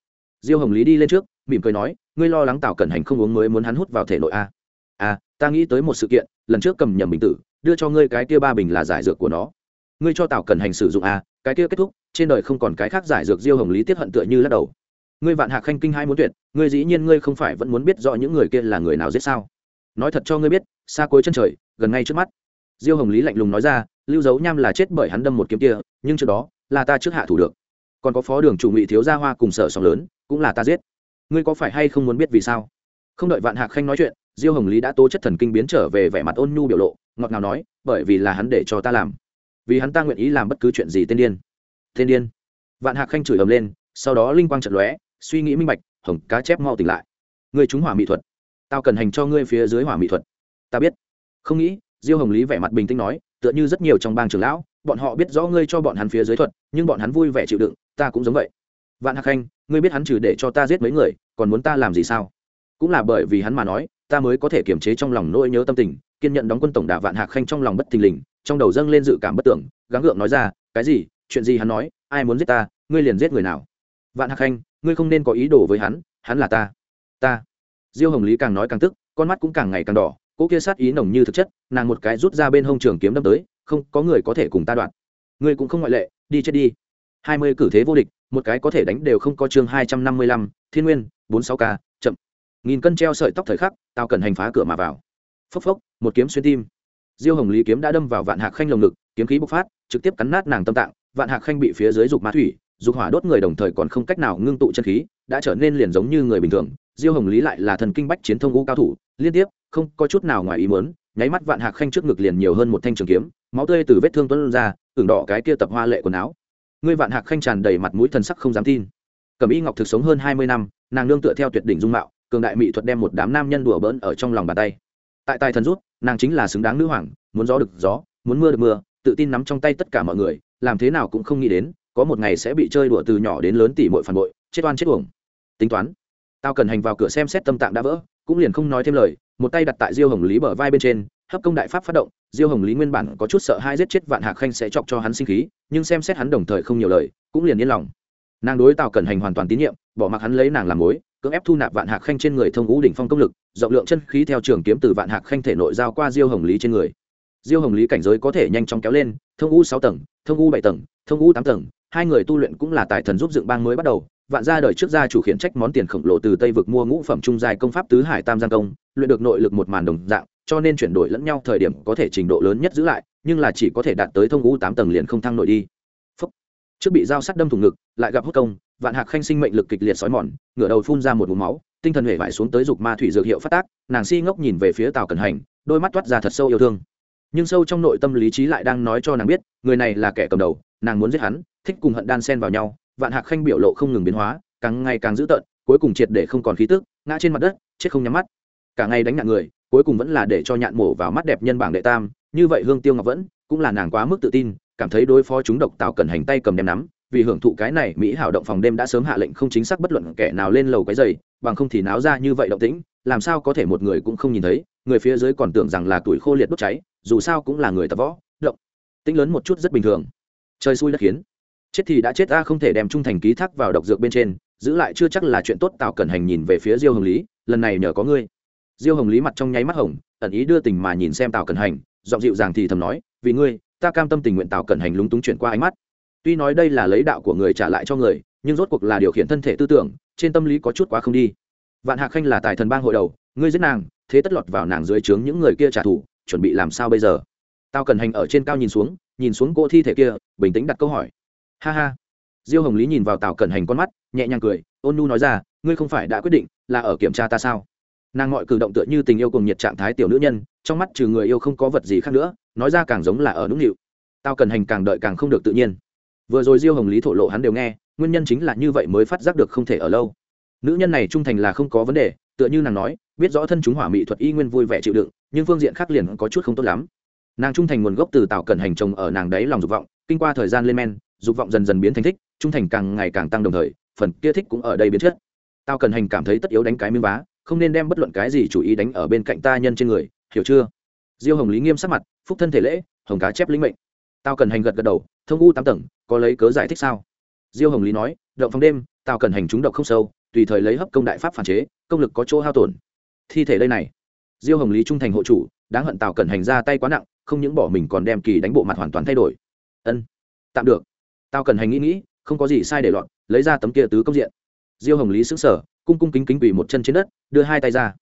Diêu hồng lý đi lên trước, mỉm cười nói, ngươi lo lắng tào cẩn hành không uống mới muốn hắn hút vào thể nội a à ta nghĩ tới một sự kiện, lần trước cầm nhầm bình tử, đưa cho ngươi cái kia ba bình là giải dược của nó. Ngươi cho tào cẩn hành sử dụng a cái kia kết thúc, trên đời không còn cái khác giải dược, diêu hồng lý tiếp hận tựa như lắc đầu. Ngươi vạn hạc khanh kinh hai muốn tuyệt, ngươi dĩ nhiên ngươi không phải vẫn muốn biết rõ những người kia là người nào giết sao? Nói thật cho ngươi biết, xa cuối chân trời, gần ngay trước mắt. Diêu hồng lý lạnh lùng nói ra, lưu dấu nham là chết bởi hắn đâm một kiếm kia, nhưng trước đó là ta trước hạ thủ được. Còn có phó đường chủ ngụy thiếu gia hoa cùng sở sóng lớn, cũng là ta giết. Ngươi có phải hay không muốn biết vì sao? Không đợi vạn hạc khanh nói chuyện, diêu hồng lý đã tố chất thần kinh biến trở về vẻ mặt ôn nhu biểu lộ, ngọt ngào nói, bởi vì là hắn để cho ta làm. Vì hắn ta nguyện ý làm bất cứ chuyện gì tên điên. Tên điên. Vạn hạc khanh chửi ầm lên, sau đó linh quang trận lóe, suy nghĩ minh bạch, hồng cá chép mau tỉnh lại. Ngươi trúng hỏa mỹ thuật. Tao cần hành cho ngươi phía dưới hỏa mỹ thuật. Ta biết. Không nghĩ, diêu hồng lý vẻ mặt bình tĩnh nói, tựa như rất nhiều trong bang trường lão bọn họ biết rõ ngươi cho bọn hắn phía dưới thuật, nhưng bọn hắn vui vẻ chịu đựng, ta cũng giống vậy. Vạn hạc khanh, ngươi biết hắn trừ để cho ta giết mấy người, còn muốn ta làm gì sao? Cũng là bởi vì hắn mà nói, ta mới có thể kiềm chế trong lòng nỗi nhớ tâm tình, kiên nhận đóng quân tổng đà vạn hạc khanh trong lòng bất thình lình, trong đầu dâng lên dự cảm bất tưởng, gắng gượng nói ra, cái gì? Chuyện gì hắn nói? Ai muốn giết ta? Ngươi liền giết người nào? Vạn hạc khanh, ngươi không nên có ý đồ với hắn hắn là ta. Ta. Diêu hồng lý càng nói càng tức, con mắt cũng càng ngày càng đỏ, cỗ kia sát ý nồng như thực chất, nàng một cái rút ra bên hông trường kiếm đâm tới không có người có thể cùng ta đoạn. Ngươi cũng không ngoại lệ, đi chết đi. Hai mươi cử thế vô địch, một cái có thể đánh đều không có chương hai trăm năm mươi lăm, thiên nguyên, bốn sáu k, chậm. Nghìn cân treo sợi tóc thời khắc tao cần hành phá cửa mà vào. Phốc phốc, một kiếm xuyên tim. Diêu hồng lý kiếm đã đâm vào vạn hạc khanh lồng ngực, kiếm khí bộc phát, trực tiếp cắn nát nàng tâm tạng. Vạn hạc khanh bị phía dưới dục ma thủy, dục hỏa đốt người đồng thời còn không cách nào ngưng tụ chân khí, đã trở nên liền giống như người bình thường. Diêu hồng lý lại là thần kinh bách chiến thông ngũ cao thủ, liên tiếp, không có chút nào ngoài ý muốn nháy mắt vạn hạc khanh trước ngực liền nhiều hơn một thanh trường kiếm, máu tươi từ vết thương tuân ra, ửng đỏ cái kia tập hoa lệ quần áo. Ngươi vạn hạc khanh tràn đầy mặt mũi thần sắc không dám tin. Cẩm y ngọc thực sống hơn hai mươi năm, nàng nương tựa theo tuyệt đỉnh dung mạo, cường đại mỹ thuật đem một đám nam nhân đùa bỡn ở trong lòng bàn tay. Tại tài thần rút, nàng chính là xứng đáng nữ hoàng, muốn gió được gió, muốn mưa được mưa, tự tin nắm trong tay tất cả mọi người, làm thế nào cũng không nghĩ đến, có một ngày sẽ bị chơi đùa từ nhỏ đến lớn tỉ mội phản bội, chết oan chết uổng. Tính toán, tao cần hành vào cửa xem xét tâm tạng đã vỡ cũng liền không nói thêm lời, một tay đặt tại diêu hồng lý bờ vai bên trên, hấp công đại pháp phát động, diêu hồng lý nguyên bản có chút sợ hai giết chết vạn hạc khanh sẽ chọc cho hắn sinh khí, nhưng xem xét hắn đồng thời không nhiều lời, cũng liền yên lòng. Nàng đối tào cẩn hành hoàn toàn tín nhiệm, bỏ mặc hắn lấy nàng làm mối, cưỡng ép thu nạp vạn hạc khanh trên người thông ngũ đỉnh phong công lực, rộng lượng chân khí theo trường kiếm từ vạn hạc khanh thể nội giao qua diêu hồng lý trên người. Diêu hồng lý cảnh giới có thể nhanh chóng kéo lên, thông ngũ sáu tầng, thông ngũ bảy tầng, thông ngũ tám tầng, hai người tu luyện cũng là tài thần giúp dựng bang mới bắt đầu vạn gia đời trước gia chủ khiển trách món tiền khổng lồ từ tây vực mua ngũ phẩm trung dài công pháp tứ hải tam giang công, luyện được nội lực một màn đồng dạng, cho nên chuyển đổi lẫn nhau thời điểm có thể trình độ lớn nhất giữ lại, nhưng là chỉ có thể đạt tới thông ngũ tám tầng liền không thăng nổi đi Phúc. trước bị dao sắt đâm thủng ngực, lại gặp hút công, vạn hạc khanh sinh mệnh lực kịch liệt sói mòn, ngửa đầu phun ra một vùng máu, tinh thần hể vải xuống tới dục ma thủy dược hiệu phát tác, nàng si ngốc nhìn về phía tàu cần hành, đôi mắt toát ra thật sâu yêu thương nhưng sâu trong nội tâm lý trí lại đang nói cho nàng biết, người này là kẻ cầm đầu, nàng muốn giết hắn, thích cùng hận đan sen vào nhau vạn hạc khanh biểu lộ không ngừng biến hóa, càng ngày càng dữ tợn, cuối cùng triệt để không còn khí tức, ngã trên mặt đất, chết không nhắm mắt. Cả ngày đánh nhạn người, cuối cùng vẫn là để cho nhạn mổ vào mắt đẹp nhân bảng đệ tam, như vậy hương tiêu ngọc vẫn cũng là nàng quá mức tự tin, cảm thấy đối phó chúng độc tạo cần hành tay cầm đem nắm, vì hưởng thụ cái này mỹ hảo động phòng đêm đã sớm hạ lệnh không chính xác bất luận kẻ nào lên lầu cái giày bằng không thì náo ra như vậy động tĩnh, làm sao có thể một người cũng không nhìn thấy, người phía dưới còn tưởng rằng là tuổi khô liệt đốt cháy, dù sao cũng là người tập võ, động, tĩnh lớn một chút rất bình thường. Trời xui đất khiến chết thì đã chết ta không thể đem trung thành ký thác vào độc dược bên trên, giữ lại chưa chắc là chuyện tốt, tào cẩn hành nhìn về phía diêu hồng lý, lần này nhờ có ngươi. Diêu hồng lý mặt trong nháy mắt hồng, ẩn ý đưa tình mà nhìn xem tào cẩn hành, giọng dịu dàng thì thầm nói, vì ngươi, ta cam tâm tình nguyện tào cẩn hành lúng túng chuyển qua ánh mắt. Tuy nói đây là lấy đạo của người trả lại cho người, nhưng rốt cuộc là điều khiển thân thể tư tưởng, trên tâm lý có chút quá không đi. Vạn hạc khanh là tài thần bang hội đầu, ngươi giết nàng, thế tất lọt vào nàng dưới trướng những người kia trả thù, chuẩn bị làm sao bây giờ? Tao cần hành ở trên cao nhìn xuống nhìn xuống cô thi thể kia, bình tĩnh đặt câu hỏi ha ha. Diêu hồng lý nhìn vào tào cẩn hành con mắt, nhẹ nhàng cười, ôn nu nói ra, ngươi không phải đã quyết định là ở kiểm tra ta sao? Nàng mọi cử động tựa như tình yêu cùng nhiệt trạng thái tiểu nữ nhân, trong mắt trừ người yêu không có vật gì khác nữa, nói ra càng giống là ở nũng nịu. Tao cần hành càng đợi càng không được tự nhiên. Vừa rồi diêu hồng lý thổ lộ hắn đều nghe, nguyên nhân chính là như vậy mới phát giác được không thể ở lâu. Nữ nhân này trung thành là không có vấn đề, tựa như nàng nói, biết rõ thân chúng hỏa mỹ thuật y nguyên vui vẻ chịu đựng, nhưng phương diện khác liền có chút không tốt lắm. Nàng trung thành nguồn gốc từ tạo cẩn hành trồng ở nàng đấy lòng dục vọng, kinh qua thời gian lên men dục vọng dần dần biến thành thích, trung thành càng ngày càng tăng đồng thời, phần kia thích cũng ở đây biến chất. Tao cần hành cảm thấy tất yếu đánh cái miếng vá, không nên đem bất luận cái gì chủ ý đánh ở bên cạnh ta nhân trên người, hiểu chưa? Diêu hồng lý nghiêm sắc mặt, phúc thân thể lễ, hồng cá chép linh mệnh. Tao cần hành gật gật đầu, thông u tám tầng, có lấy cớ giải thích sao? Diêu hồng lý nói, động phòng đêm, tao cần hành chúng độc không sâu, tùy thời lấy hấp công đại pháp phản chế, công lực có chỗ hao tổn. Thi thể đây này. Diêu hồng lý trung thành hộ chủ, đáng hận tào cẩn hành ra tay quá nặng, không những bỏ mình còn đem kỳ đánh bộ mặt hoàn toàn thay đổi. Ân, tạm được tao cần hành nghĩ nghĩ, không có gì sai để loạn lấy ra tấm kia tứ công diện. Diêu hồng lý xứng sở cung cung kính kính quỳ một chân trên đất, đưa hai tay ra.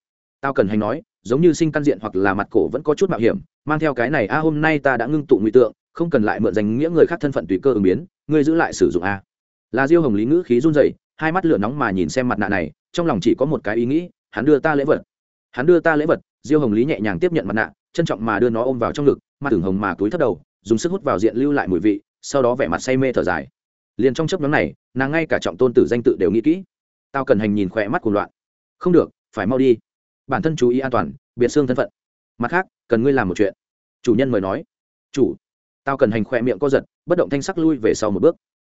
Tao cần hành nói, giống như sinh căn diện hoặc là mặt cổ vẫn có chút mạo hiểm, mang theo cái này, a, hôm nay ta đã ngưng tụ ngụy tượng, không cần lại mượn danh nghĩa người khác thân phận tùy cơ ứng biến, ngươi giữ lại sử dụng a. Là diêu hồng lý ngữ khí run rẩy, hai mắt lửa nóng mà nhìn xem mặt nạ này, trong lòng chỉ có một cái ý nghĩ, hắn đưa ta lễ vật. Hắn đưa ta lễ vật, diêu hồng lý nhẹ nhàng tiếp nhận mặt nạ, trân trọng mà đưa nó ôm vào trong ngực, mặt tưởng hồng mà túi thấp đầu, dùng sức hút vào diện lưu lại mùi vị sau đó vẻ mặt say mê thở dài. Liền trong chấp nhóm này, nàng ngay cả trọng tôn tử danh tự đều nghĩ kỹ. Tao cần hành nhìn khỏe mắt cuồng loạn. Không được, phải mau đi. Bản thân chú ý an toàn, biệt xương thân phận. Mặt khác, cần ngươi làm một chuyện. Chủ nhân mời nói. Chủ, tao cần hành khỏe miệng co giật, bất động thanh sắc lui về sau một bước.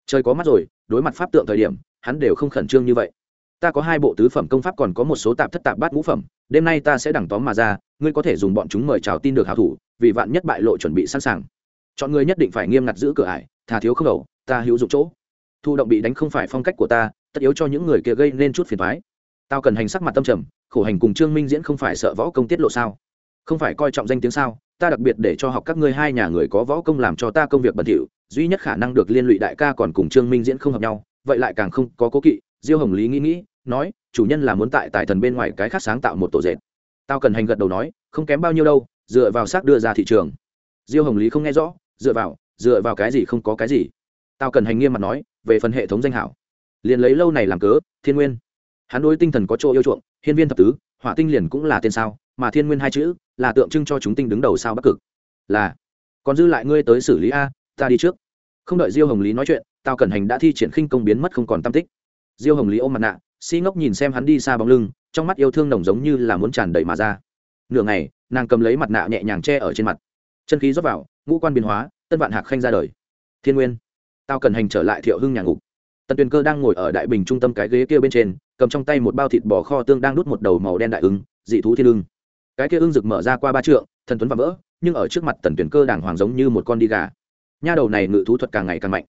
Trời có mắt rồi, đối mặt pháp tượng thời điểm, hắn đều không khẩn trương như vậy. Ta có hai bộ tứ phẩm công pháp còn có một số tạp thất tạp bát ngũ phẩm, đêm nay ta sẽ đẳng tóm mà ra, ngươi có thể dùng bọn chúng mời chào tin được hảo thủ, vì vạn nhất bại lộ chuẩn bị sẵn sàng chọn người nhất định phải nghiêm ngặt giữ cửa ải, thà thiếu không đầu, ta hữu dụng chỗ. Thụ động bị đánh không phải phong cách của ta, tất yếu cho những người kia gây nên chút phiền thoái tao cần hành sắc mặt tâm trầm, khổ hành cùng trương minh diễn không phải sợ võ công tiết lộ sao? Không phải coi trọng danh tiếng sao? Ta đặc biệt để cho học các ngươi hai nhà người có võ công làm cho ta công việc bẩn thỉu, duy nhất khả năng được liên lụy đại ca còn cùng trương minh diễn không hợp nhau, vậy lại càng không có cố kỵ, diêu hồng lý nghĩ nghĩ, nói, chủ nhân là muốn tại tài thần bên ngoài cái khác sáng tạo một tổ dệt. Tao cần hành gật đầu nói, không kém bao nhiêu đâu, dựa vào xác đưa ra thị trường. Diêu hồng lý không nghe rõ dựa vào dựa vào cái gì không có cái gì? Tao cần hành nghiêm mặt nói, về phần hệ thống danh hảo, liền lấy lâu này làm cớ, thiên nguyên. Hắn đối tinh thần có chỗ yêu chuộng, hiên viên thập tứ, hỏa tinh liền cũng là tên sao, mà thiên nguyên hai chữ, là tượng trưng cho chúng tinh đứng đầu sao bắc cực. Là, còn dư lại ngươi tới xử lý a, ta đi trước. Không đợi diêu hồng lý nói chuyện tao cần hành đã thi triển khinh công biến mất không còn tam tích. Diêu hồng lý ôm mặt nạ, si ngốc nhìn xem hắn đi xa bóng lưng, trong mắt yêu thương nồng giống như là muốn tràn đầy mà ra. Nửa ngày, nàng cầm lấy mặt nạ nhẹ nhàng che ở trên mặt. Chân khí rót vào ngũ quan biến hóa, tân vạn hạc khanh ra đời. Thiên nguyên. Tao cần hành trở lại thiệu hưng nhà ngục. Tần tuyền cơ đang ngồi ở đại bình trung tâm cái ghế kia bên trên, cầm trong tay một bao thịt bò kho tương đang đút một đầu màu đen đại ứng, dị thú thiên ưng. Cái kia ưng rực mở ra qua ba trượng, thần tuấn và vỡ, nhưng ở trước mặt tần tuyền cơ đàng hoàng giống như một con đi gà. Nha đầu này ngự thú thuật càng ngày càng mạnh.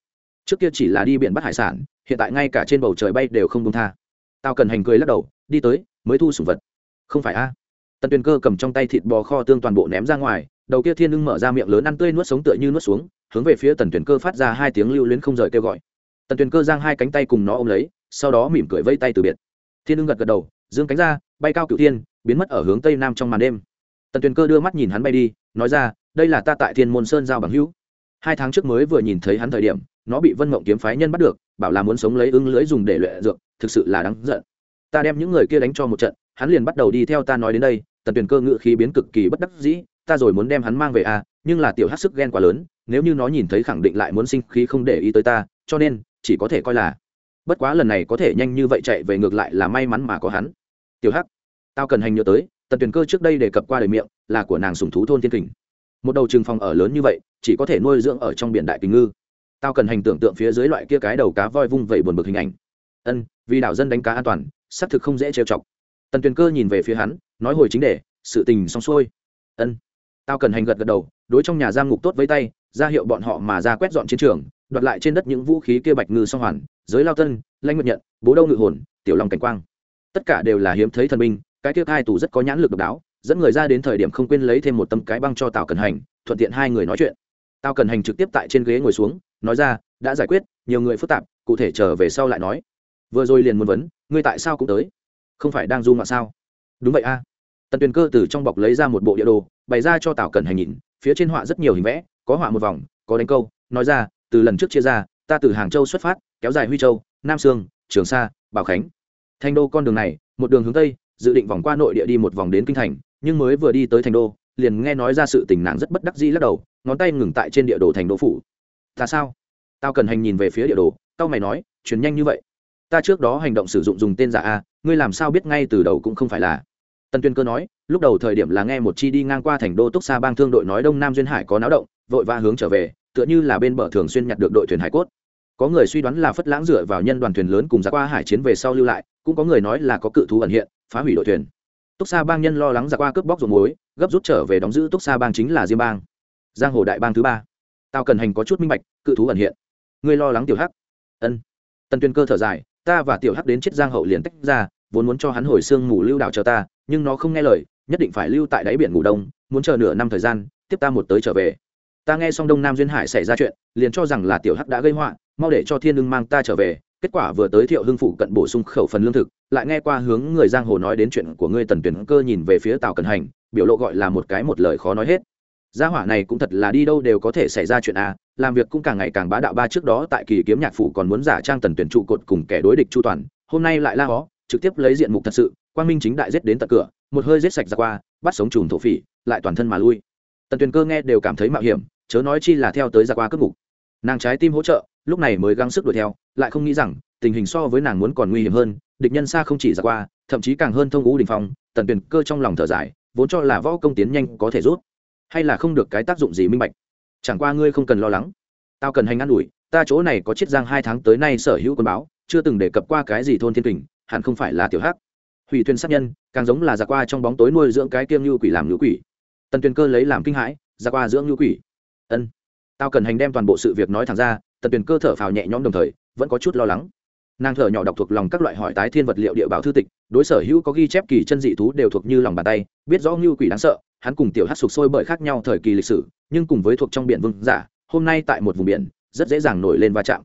Trước kia chỉ là đi biển bắt hải sản, hiện tại ngay cả trên bầu trời bay đều không đông tha. Tao cần hành cười lắc đầu, đi tới, mới thu sủng vật. Không phải a. Tần tuyền cơ cầm trong tay thịt bò kho tương toàn bộ ném ra ngoài đầu kia thiên ưng mở ra miệng lớn ăn tươi nuốt sống tựa như nuốt xuống, hướng về phía tần tuyền cơ phát ra hai tiếng lưu luyến không rời kêu gọi. Tần tuyền cơ giang hai cánh tay cùng nó ôm lấy, sau đó mỉm cười vây tay từ biệt. Thiên ưng gật gật đầu, dương cánh ra, bay cao cựu thiên, biến mất ở hướng tây nam trong màn đêm. Tần tuyền cơ đưa mắt nhìn hắn bay đi, nói ra, đây là ta tại thiên môn sơn giao bằng hữu. Hai tháng trước mới vừa nhìn thấy hắn thời điểm, nó bị vân mộng kiếm phái nhân bắt được, bảo là muốn sống lấy ưng lưỡi dùng để luyện dược, thực sự là đáng giận. Ta đem những người kia đánh cho một trận, hắn liền bắt đầu đi theo ta nói đến đây. Tần tuyền cơ ngự khí biến cực kỳ bất đắc dĩ ta rồi muốn đem hắn mang về a à, nhưng là tiểu hát sức ghen quá lớn nếu như nó nhìn thấy khẳng định lại muốn sinh khí không để ý tới ta cho nên chỉ có thể coi là bất quá lần này có thể nhanh như vậy chạy về ngược lại là may mắn mà có hắn. Tiểu hắc tao cần hành nhớ tới tần tuyền cơ trước đây đề cập qua đời miệng là của nàng sùng thú thôn thiên kình. Một đầu trường phòng ở lớn như vậy chỉ có thể nuôi dưỡng ở trong biển đại kình ngư. Tao cần hành tưởng tượng phía dưới loại kia cái đầu cá voi vung vẩy buồn bực hình ảnh. Ân vì đảo dân đánh cá an toàn xác thực không dễ trêu chọc. Tần tuyền cơ nhìn về phía hắn nói hồi chính đề sự tình xong xuôi. Ân tao cần hành gật gật đầu, đối trong nhà giam ngục tốt với tay, ra hiệu bọn họ mà ra quét dọn chiến trường, đoạt lại trên đất những vũ khí kia bạch ngư song hoàn, giới lao tân lanh nguyệt nhận, bố đâu ngự hồn, tiểu long cảnh quang. Tất cả đều là hiếm thấy thần binh, cái kia hai tù rất có nhãn lực độc đáo, dẫn người ra đến thời điểm không quên lấy thêm một tấm cái băng cho tào cần hành, thuận tiện hai người nói chuyện. Tào cần hành trực tiếp tại trên ghế ngồi xuống, nói ra, đã giải quyết, nhiều người phức tạp, cụ thể trở về sau lại nói. Vừa rồi liền muốn vấn, ngươi tại sao cũng tới? Không phải đang du ngoạn sao? Đúng vậy a tần tuyền cơ từ trong bọc lấy ra một bộ địa đồ, bày ra cho tào cần hành nhìn, phía trên họa rất nhiều hình vẽ, có họa một vòng, có đánh câu, nói ra, từ lần trước chia ra, ta từ hàng châu xuất phát, kéo dài huy châu, nam sương, trường sa, bảo khánh. Thành đô con đường này, một đường hướng tây, dự định vòng qua nội địa đi một vòng đến kinh thành, nhưng mới vừa đi tới thành đô, liền nghe nói ra sự tình nàng rất bất đắc dĩ lắc đầu, ngón tay ngừng tại trên địa đồ thành đô phủ. Ta sao? Tao cần hành nhìn về phía địa đồ tao mày nói, chuyển nhanh như vậy. Ta trước đó hành động sử dụng dùng tên giả a, ngươi làm sao biết ngay từ đầu cũng không phải là tân tuyên cơ nói, lúc đầu thời điểm là nghe một chi đi ngang qua thành đô túc xa bang thương đội nói đông nam duyên hải có náo động, vội va hướng trở về, tựa như là bên bờ thường xuyên nhặt được đội thuyền hải cốt. Có người suy đoán là phất lãng dựa vào nhân đoàn thuyền lớn cùng ra qua hải chiến về sau lưu lại, cũng có người nói là có cự thú ẩn hiện, phá hủy đội thuyền. Túc xa bang nhân lo lắng ra qua cướp bóc ruộng muối, gấp rút trở về đóng giữ túc xa bang chính là diêm bang. Giang hồ đại bang thứ ba. Tao cần hành có chút minh bạch, cự thú ẩn hiện. Ngươi lo lắng tiểu hắc. Ân. Tần tuyên cơ thở dài, ta và tiểu hắc đến chết giang hậu liền tách ra vốn muốn cho hắn hồi xương ngủ lưu đảo chờ ta, nhưng nó không nghe lời, nhất định phải lưu tại đáy biển ngủ đông, muốn chờ nửa năm thời gian, tiếp ta một tới trở về. Ta nghe xong đông nam duyên hải xảy ra chuyện, liền cho rằng là tiểu hắc đã gây họa, mau để cho thiên lương mang ta trở về, kết quả vừa tới thiệu hưng phụ cận bổ sung khẩu phần lương thực, lại nghe qua hướng người giang hồ nói đến chuyện của ngươi tần tuyển cơ nhìn về phía Tào cần hành, biểu lộ gọi là một cái một lời khó nói hết. Gia hỏa này cũng thật là đi đâu đều có thể xảy ra chuyện a làm việc cũng càng ngày càng bá đạo ba trước đó tại kỳ kiếm nhạc phủ còn muốn giả trang tần tuyển trụ cột cùng kẻ đối địch chu toàn, hôm nay lại la hó trực tiếp lấy diện mục thật sự quang minh chính đại giết đến tận cửa một hơi giết sạch ra qua bắt sống chùm thổ phỉ lại toàn thân mà lui. Tần tuyền cơ nghe đều cảm thấy mạo hiểm chớ nói chi là theo tới ra qua cướp mục, nàng trái tim hỗ trợ lúc này mới gắng sức đuổi theo lại không nghĩ rằng tình hình so với nàng muốn còn nguy hiểm hơn địch nhân xa không chỉ ra qua thậm chí càng hơn thông ngũ đình phong tần tuyền cơ trong lòng thở dài vốn cho là võ công tiến nhanh có thể rút hay là không được cái tác dụng gì minh bạch. Chẳng qua ngươi không cần lo lắng. Tao cần hành ăn ủi ta chỗ này có chiết giang hai tháng tới nay sở hữu quân báo chưa từng đề cập qua cái gì thôn thiên kình hẳn không phải là tiểu hắc. Hủy thuyền sát nhân, càng giống là giặc qua trong bóng tối nuôi dưỡng cái kiêng như quỷ làm nữ quỷ. Tần tuyền cơ lấy làm kinh hãi, giặc qua dưỡng như quỷ. Ân. Tao cần hành đem toàn bộ sự việc nói thẳng ra, tần tuyền cơ thở phào nhẹ nhõm đồng thời, vẫn có chút lo lắng. Nàng thở nhỏ đọc thuộc lòng các loại hỏi tái thiên vật liệu địa bảo thư tịch, đối sở hữu có ghi chép kỳ chân dị thú đều thuộc như lòng bàn tay, biết rõ ngưu quỷ đáng sợ, hắn cùng tiểu hát sục sôi bởi khác nhau thời kỳ lịch sử, nhưng cùng với thuộc trong biển vương giả, hôm nay tại một vùng biển, rất dễ dàng nổi lên va chạm.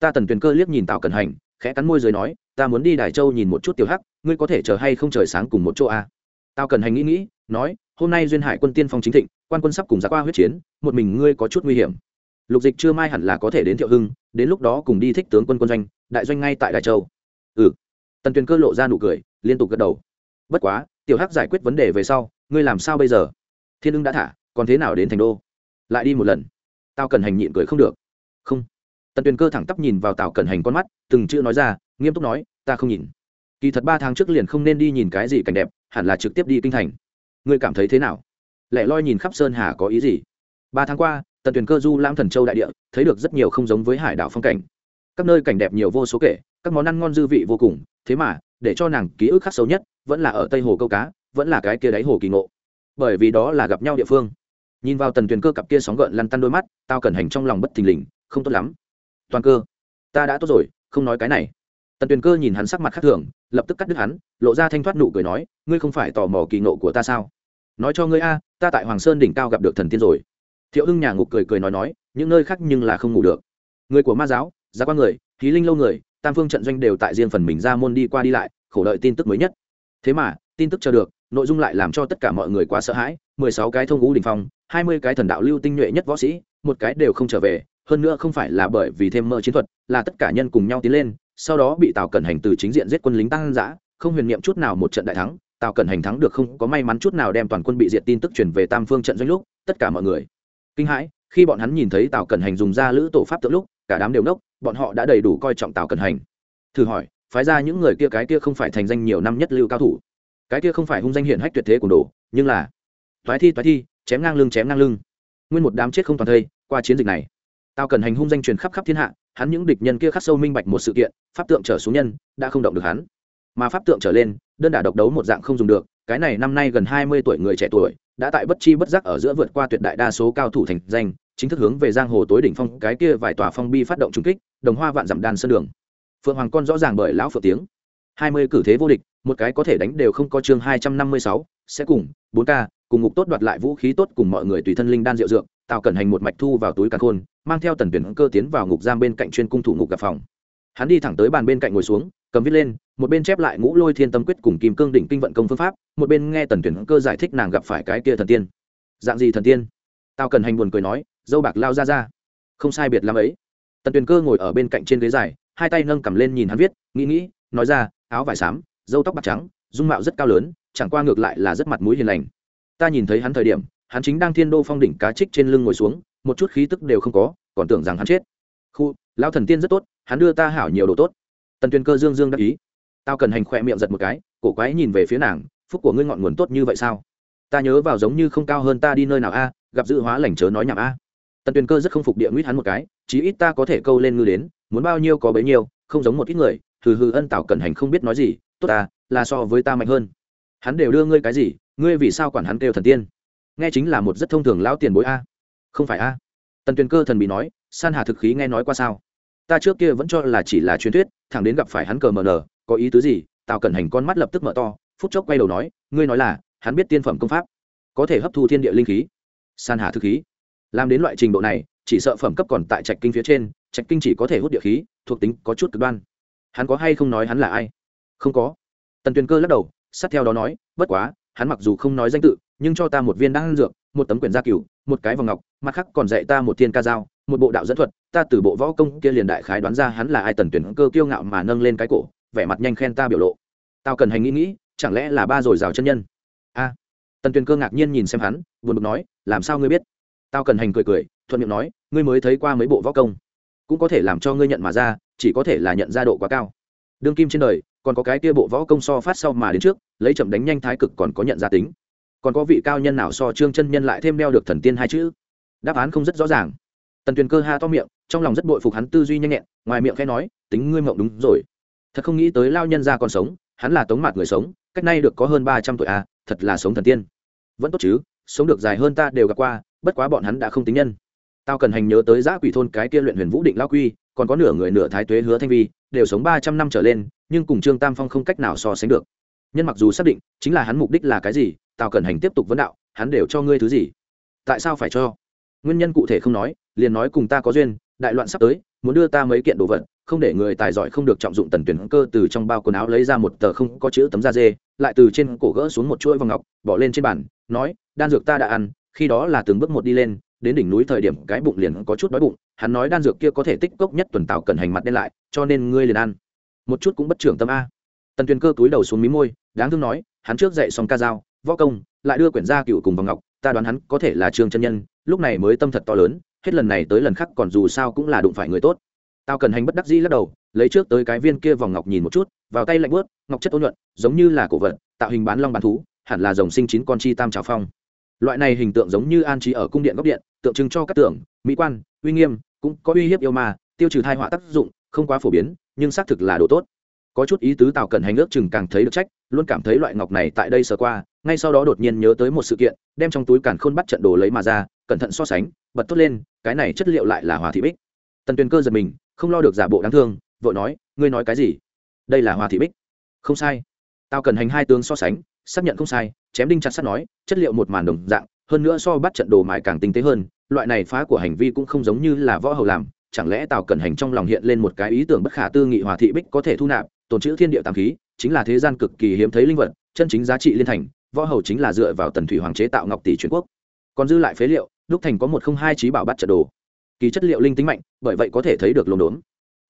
Ta tần tuyền cơ liếc nhìn tào cẩn hành khẽ cắn môi dưới nói, ta muốn đi đài châu nhìn một chút tiểu hắc, ngươi có thể chờ hay không trời sáng cùng một chỗ a à? tao cần hành nghĩ nghĩ, nói, hôm nay duyên hải quân tiên phong chính thịnh, quan quân sắp cùng ra qua huyết chiến, một mình ngươi có chút nguy hiểm. Lục dịch chưa mai hẳn là có thể đến thiệu hưng, đến lúc đó cùng đi thích tướng quân quân doanh, đại doanh ngay tại đài châu. Ừ. Tần tuyền cơ lộ ra nụ cười, liên tục gật đầu. Bất quá, tiểu hắc giải quyết vấn đề về sau, ngươi làm sao bây giờ? Thiên ưng đã thả, còn thế nào đến thành đô? Lại đi một lần. Tao cần hành nhịn cười không được. Không tần tuyền cơ thẳng tắp nhìn vào tào Cẩn hành con mắt từng chữ nói ra nghiêm túc nói ta không nhìn kỳ thật ba tháng trước liền không nên đi nhìn cái gì cảnh đẹp hẳn là trực tiếp đi kinh thành ngươi cảm thấy thế nào lẽ loi nhìn khắp sơn hà có ý gì ba tháng qua tần tuyền cơ du lãm thần châu đại địa thấy được rất nhiều không giống với hải đảo phong cảnh các nơi cảnh đẹp nhiều vô số kể các món ăn ngon dư vị vô cùng thế mà để cho nàng ký ức khắc sâu nhất vẫn là ở tây hồ câu cá vẫn là cái kia đáy hồ kỳ ngộ bởi vì đó là gặp nhau địa phương nhìn vào tần tuyền cơ cặp kia sóng gợn lăn tăn đôi mắt tao cẩn hành trong lòng bất thình lình không tốt lắm toàn cơ. Ta đã tốt rồi, không nói cái này. Tần tuyền cơ nhìn hắn sắc mặt khác thường, lập tức cắt đứt hắn, lộ ra thanh thoát nụ cười nói, ngươi không phải tò mò kỳ nộ của ta sao? Nói cho ngươi a, ta tại hoàng sơn đỉnh cao gặp được thần tiên rồi. Thiệu hưng nhà ngục cười cười nói nói, những nơi khác nhưng là không ngủ được. Người của ma giáo, giá quan người khí linh lâu người, tam phương trận doanh đều tại riêng phần mình ra môn đi qua đi lại, khổ đợi tin tức mới nhất. Thế mà, tin tức chờ được, nội dung lại làm cho tất cả mọi người quá sợ hãi, mười sáu cái thông ngũ đình phong, hai mươi cái thần đạo lưu tinh nhuệ nhất võ sĩ, một cái đều không trở về hơn nữa không phải là bởi vì thêm mơ chiến thuật, là tất cả nhân cùng nhau tiến lên, sau đó bị tào cẩn hành từ chính diện giết quân lính tăng giã không huyền niệm chút nào một trận đại thắng, tào cẩn hành thắng được không có may mắn chút nào đem toàn quân bị diệt tin tức truyền về tam phương trận doanh lúc, tất cả mọi người kinh hãi, khi bọn hắn nhìn thấy tào cẩn hành dùng ra lữ tổ pháp tượng lúc, cả đám đều nốc bọn họ đã đầy đủ coi trọng tào cẩn hành. Thử hỏi, phái ra những người kia cái kia không phải thành danh nhiều năm nhất lưu cao thủ? Cái kia không phải hung danh hiển hách tuyệt thế của đồ, nhưng là toái thi toái thi, chém ngang lưng, chém ngang lưng. Nguyên một đám chết không toàn thây, qua chiến dịch này. Tao cần hành hung danh truyền khắp khắp thiên hạ, hắn những địch nhân kia khắc sâu minh bạch một sự kiện, pháp tượng trở xuống nhân, đã không động được hắn. Mà pháp tượng trở lên, đơn đả độc đấu một dạng không dùng được, cái này năm nay gần hai mươi tuổi người trẻ tuổi, đã tại bất chi bất giác ở giữa vượt qua tuyệt đại đa số cao thủ thành danh, chính thức hướng về giang hồ tối đỉnh phong, cái kia vài tòa phong bi phát động trung kích, đồng hoa vạn dặm đan sân đường. Phượng hoàng con rõ ràng bởi lão phượng tiếng. hai mươi cử thế vô địch, một cái có thể đánh đều không có chương hai trăm năm mươi sáu, sẽ cùng, bốn k cùng ngục tốt đoạt lại vũ khí tốt cùng mọi người tùy thân linh đan rượu dược tào cẩn hành một mạch thu vào túi càn khôn, mang theo tần tuyển cơ tiến vào ngục giam bên cạnh chuyên cung thủ ngục gặp phòng. Hắn đi thẳng tới bàn bên cạnh ngồi xuống, cầm viết lên, một bên chép lại ngũ lôi thiên tâm quyết cùng kim cương đỉnh kinh vận công phương pháp, một bên nghe tần tuyển cơ giải thích nàng gặp phải cái kia thần tiên. Dạng gì thần tiên? Tao cần hành buồn cười nói, dâu bạc lao ra ra. Không sai biệt lắm ấy. Tần tuyển cơ ngồi ở bên cạnh trên ghế dài, hai tay nâng cầm lên nhìn hắn viết, nghĩ nghĩ, nói ra, áo vải xám, dâu tóc bạc trắng, dung mạo rất cao lớn, chẳng qua ngược lại là rất mặt mũi hiền lành. Ta nhìn thấy hắn thời điểm hắn chính đang thiên đô phong đỉnh cá trích trên lưng ngồi xuống, một chút khí tức đều không có, còn tưởng rằng hắn chết. Khu lao thần tiên rất tốt, hắn đưa ta hảo nhiều đồ tốt. Tần tuyền cơ dương dương đắc ý. Tao cần hành khoe miệng giật một cái, cổ quái nhìn về phía nàng, phúc của ngươi ngọn nguồn tốt như vậy sao? Ta nhớ vào giống như không cao hơn ta đi nơi nào a, gặp dự hóa lành chớ nói nhảm a. Tần tuyền cơ rất không phục địa nguyết hắn một cái, chí ít ta có thể câu lên ngư đến, muốn bao nhiêu có bấy nhiêu, không giống một ít người, hừ hừ ân tào cẩn hành không biết nói gì, tốt ta, là so với ta mạnh hơn. Hắn đều đưa ngươi cái gì, ngươi vì sao quản hắn kêu thần tiên? Nghe chính là một rất thông thường lão tiền bối a. Không phải a. Tần tuyền cơ thần bị nói, san hà thực khí nghe nói qua sao? Ta trước kia vẫn cho là chỉ là truyền thuyết, thẳng đến gặp phải hắn cờ mờ nờ, có ý tứ gì? Tào cẩn hành con mắt lập tức mở to, phút chốc quay đầu nói, ngươi nói là, hắn biết tiên phẩm công pháp, có thể hấp thu thiên địa linh khí. San hà thực khí. Làm đến loại trình độ này, chỉ sợ phẩm cấp còn tại trạch kinh phía trên, trạch kinh chỉ có thể hút địa khí, thuộc tính có chút cực đoan. Hắn có hay không nói hắn là ai? Không có. Tần tuyền cơ lắc đầu, sát theo đó nói, bất quá, hắn mặc dù không nói danh tự nhưng cho ta một viên đan dược, một tấm quyển gia cửu, một cái vòng ngọc, mặt khác còn dạy ta một thiên ca dao, một bộ đạo dẫn thuật, ta từ bộ võ công kia liền đại khái đoán ra hắn là ai tần tuyển cơ kiêu ngạo mà nâng lên cái cổ, vẻ mặt nhanh khen ta biểu lộ. Tao cần hành nghĩ nghĩ, chẳng lẽ là ba rồi rào chân nhân? A. Tần tuyển cơ ngạc nhiên nhìn xem hắn, buồn bực nói, làm sao ngươi biết? Tao cần hành cười cười, thuận miệng nói, ngươi mới thấy qua mấy bộ võ công, cũng có thể làm cho ngươi nhận mà ra, chỉ có thể là nhận ra độ quá cao. Đương kim trên đời, còn có cái kia bộ võ công so phát sau mà đến trước, lấy chậm đánh nhanh thái cực còn có nhận ra tính còn có vị cao nhân nào so trương chân nhân lại thêm đeo được thần tiên hai chữ? Đáp án không rất rõ ràng. Tần tuyền cơ ha to miệng trong lòng rất bội phục hắn tư duy nhanh nhẹn ngoài miệng khẽ nói tính ngươi mộng đúng rồi. Thật không nghĩ tới lao nhân ra còn sống hắn là tống mạt người sống cách nay được có hơn ba trăm tuổi a à, thật là sống thần tiên. Vẫn tốt chứ sống được dài hơn ta đều gặp qua bất quá bọn hắn đã không tính nhân. Tao cần hành nhớ tới giã quỷ thôn cái kia luyện huyền vũ định lao quy còn có nửa người nửa thái tuế hứa thanh vi đều sống ba trăm năm trở lên nhưng cùng trương tam phong không cách nào so sánh được. Nhân mặc dù xác định chính là hắn mục đích là cái gì tào cần hành tiếp tục vấn đạo, hắn đều cho ngươi thứ gì? Tại sao phải cho? Nguyên nhân cụ thể không nói, liền nói cùng ta có duyên, đại loạn sắp tới, muốn đưa ta mấy kiện đồ vật, không để người tài giỏi không được trọng dụng tần tuyển cơ từ trong bao quần áo lấy ra một tờ không có chữ tấm da dê, lại từ trên cổ gỡ xuống một chuỗi vòng ngọc, bỏ lên trên bàn, nói, đan dược ta đã ăn, khi đó là từng bước một đi lên, đến đỉnh núi thời điểm cái bụng liền có chút đói bụng. Hắn nói đan dược kia có thể tích cốc nhất tuần tạo cần hành mặt đen lại, cho nên ngươi liền ăn. Một chút cũng bất trưởng tâm a. Tần tuyền cơ túi đầu xuống mí môi, đáng thương nói, hắn trước dậy xong ca dao võ công, lại đưa quyển gia cựu cùng vòng ngọc, ta đoán hắn có thể là trương chân nhân, lúc này mới tâm thật to lớn, hết lần này tới lần khác còn dù sao cũng là đụng phải người tốt. Tao cần hành bất đắc dĩ lắc đầu, lấy trước tới cái viên kia vòng ngọc nhìn một chút, vào tay lạnh bớt ngọc chất ôn nhuận, giống như là cổ vật, tạo hình bán long bán thú, hẳn là dòng sinh chín con chi tam trào phong. Loại này hình tượng giống như an trí ở cung điện góc điện, tượng trưng cho các tưởng, mỹ quan, uy nghiêm, cũng có uy hiếp yêu ma, tiêu trừ thai họa tác dụng, không quá phổ biến, nhưng xác thực là đồ tốt. Có chút ý tứ tào cần hành ước chừng càng thấy được trách, luôn cảm thấy loại ngọc này tại đây sờ qua ngay sau đó đột nhiên nhớ tới một sự kiện, đem trong túi càn khôn bắt trận đồ lấy mà ra, cẩn thận so sánh, bật tốt lên, cái này chất liệu lại là hòa thị bích. Tần tuyền cơ giật mình, không lo được giả bộ đáng thương, vội nói, ngươi nói cái gì? Đây là hòa thị bích. Không sai. Tao cần hành hai tướng so sánh, xác nhận không sai. Chém đinh chặt sắt nói, chất liệu một màn đồng dạng, hơn nữa so bắt trận đồ mài càng tinh tế hơn, loại này phá của hành vi cũng không giống như là võ hầu làm, chẳng lẽ tào cẩn hành trong lòng hiện lên một cái ý tưởng bất khả tư nghị hòa thị bích có thể thu nạp, tồn chữ thiên địa tàng khí, chính là thế gian cực kỳ hiếm thấy linh vật, chân chính giá trị liên thành võ hầu chính là dựa vào tần thủy hoàng chế tạo ngọc tỷ truyền quốc. Còn dư lại phế liệu, đúc thành có một không hai trí bảo bắt trận đồ. Kỳ chất liệu linh tính mạnh, bởi vậy có thể thấy được lồn đốn.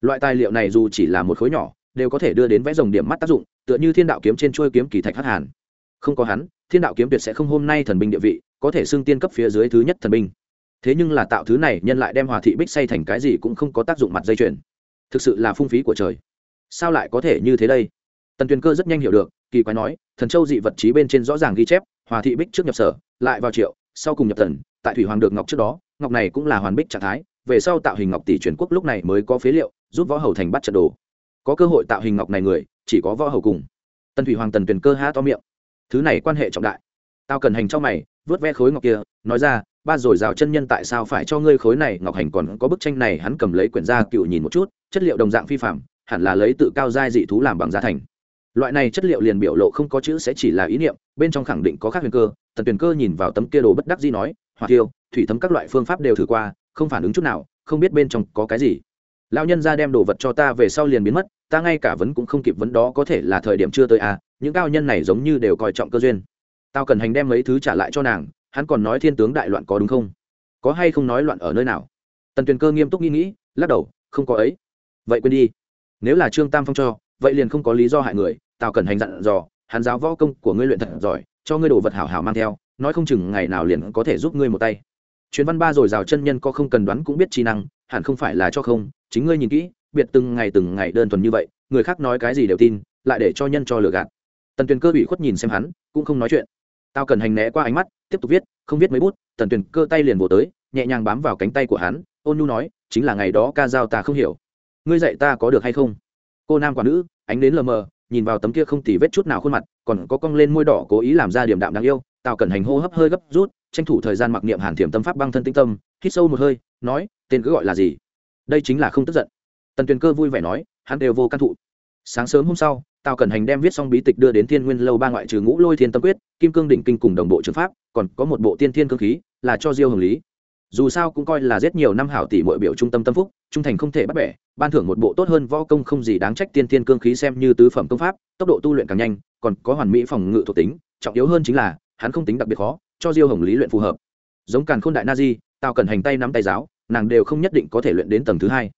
Loại tài liệu này dù chỉ là một khối nhỏ, đều có thể đưa đến vẽ dòng điểm mắt tác dụng, tựa như thiên đạo kiếm trên chuôi kiếm kỳ thạch hắc hàn. Không có hắn, thiên đạo kiếm tuyệt sẽ không hôm nay thần binh địa vị, có thể xưng tiên cấp phía dưới thứ nhất thần binh. Thế nhưng là tạo thứ này nhân lại đem hòa thị bích xây thành cái gì cũng không có tác dụng mặt dây chuyền. Thực sự là phung phí của trời. Sao lại có thể như thế đây? Tần tuyền cơ rất nhanh hiểu được kỳ quái nói, thần châu dị vật trí bên trên rõ ràng ghi chép, hòa thị bích trước nhập sở, lại vào triệu, sau cùng nhập thần, tại thủy hoàng được ngọc trước đó, ngọc này cũng là hoàn bích trạng thái, về sau tạo hình ngọc tỷ truyền quốc lúc này mới có phế liệu, giúp võ hầu thành bắt trận đồ. Có cơ hội tạo hình ngọc này người, chỉ có võ hầu cùng. Tần thủy hoàng tần tuyền cơ há to miệng. Thứ này quan hệ trọng đại. Tao cần hành cho mày, vớt ve khối ngọc kia, nói ra, ba rồi rào chân nhân tại sao phải cho ngươi khối này, ngọc hành còn có bức tranh này? Hắn cầm lấy quyển da cựu nhìn một chút, chất liệu đồng dạng phi phạm hẳn là lấy tự cao giai dị thú làm bằng giá thành loại này chất liệu liền biểu lộ không có chữ sẽ chỉ là ý niệm, bên trong khẳng định có khác huyền cơ. Tần tuyền cơ nhìn vào tấm kia đồ bất đắc dĩ nói, hỏa tiêu thủy thấm các loại phương pháp đều thử qua, không phản ứng chút nào, không biết bên trong có cái gì. Lao nhân ra đem đồ vật cho ta về sau liền biến mất, ta ngay cả vấn cũng không kịp vấn đó có thể là thời điểm chưa tới à những cao nhân này giống như đều coi trọng cơ duyên. Tao cần hành đem mấy thứ trả lại cho nàng, hắn còn nói thiên tướng đại loạn có đúng không? Có hay không nói loạn ở nơi nào? Tần tuyền cơ nghiêm túc nghĩ nghĩ, lắc đầu, không có ấy. Vậy quên đi. Nếu là trương tam phong cho, vậy liền không có lý do hại người tao cần hành dặn dò, hắn giáo võ công của ngươi luyện thật giỏi, cho ngươi đồ vật hảo hảo mang theo, nói không chừng ngày nào liền có thể giúp ngươi một tay. Chuyến văn ba rồi rào chân nhân có không cần đoán cũng biết trí năng, hẳn không phải là cho không, chính ngươi nhìn kỹ, biệt từng ngày từng ngày đơn thuần như vậy, người khác nói cái gì đều tin, lại để cho nhân cho lừa gạt. Tần tuyền cơ bị khuất nhìn xem hắn, cũng không nói chuyện. Tao cần hành né qua ánh mắt, tiếp tục viết, không viết mấy bút, tần tuyền cơ tay liền vỗ tới, nhẹ nhàng bám vào cánh tay của hắn, ôn nhu nói, chính là ngày đó ca giao ta không hiểu. Ngươi dạy ta có được hay không? Cô nam quả nữ, ánh đến lờ mờ nhìn vào tấm kia không tì vết chút nào khuôn mặt, còn có cong lên môi đỏ cố ý làm ra điểm đạm đáng yêu, tào cẩn hành hô hấp hơi gấp rút, tranh thủ thời gian mặc niệm hàn thiểm tâm pháp băng thân tinh tâm, hít sâu một hơi, nói, tên cứ gọi là gì? Đây chính là không tức giận. Tần tuyền cơ vui vẻ nói, hắn đều vô căn thụ. Sáng sớm hôm sau, tào cẩn hành đem viết xong bí tịch đưa đến thiên nguyên lâu ba ngoại trừ ngũ lôi thiên tâm quyết, kim cương đỉnh kinh cùng đồng bộ trường pháp, còn có một bộ tiên thiên cơ khí, là cho diêu hồng lý dù sao cũng coi là rất nhiều năm hảo tỷ mọi biểu trung tâm tâm phúc, trung thành không thể bắt bẻ, ban thưởng một bộ tốt hơn võ công không gì đáng trách tiên tiên cương khí xem như tứ phẩm công pháp, tốc độ tu luyện càng nhanh, còn có hoàn mỹ phòng ngự thuộc tính, trọng yếu hơn chính là, hắn không tính đặc biệt khó, cho diêu hồng lý luyện phù hợp. Giống càn khôn đại na di tao cần hành tay nắm tay giáo, nàng đều không nhất định có thể luyện đến tầng thứ hai.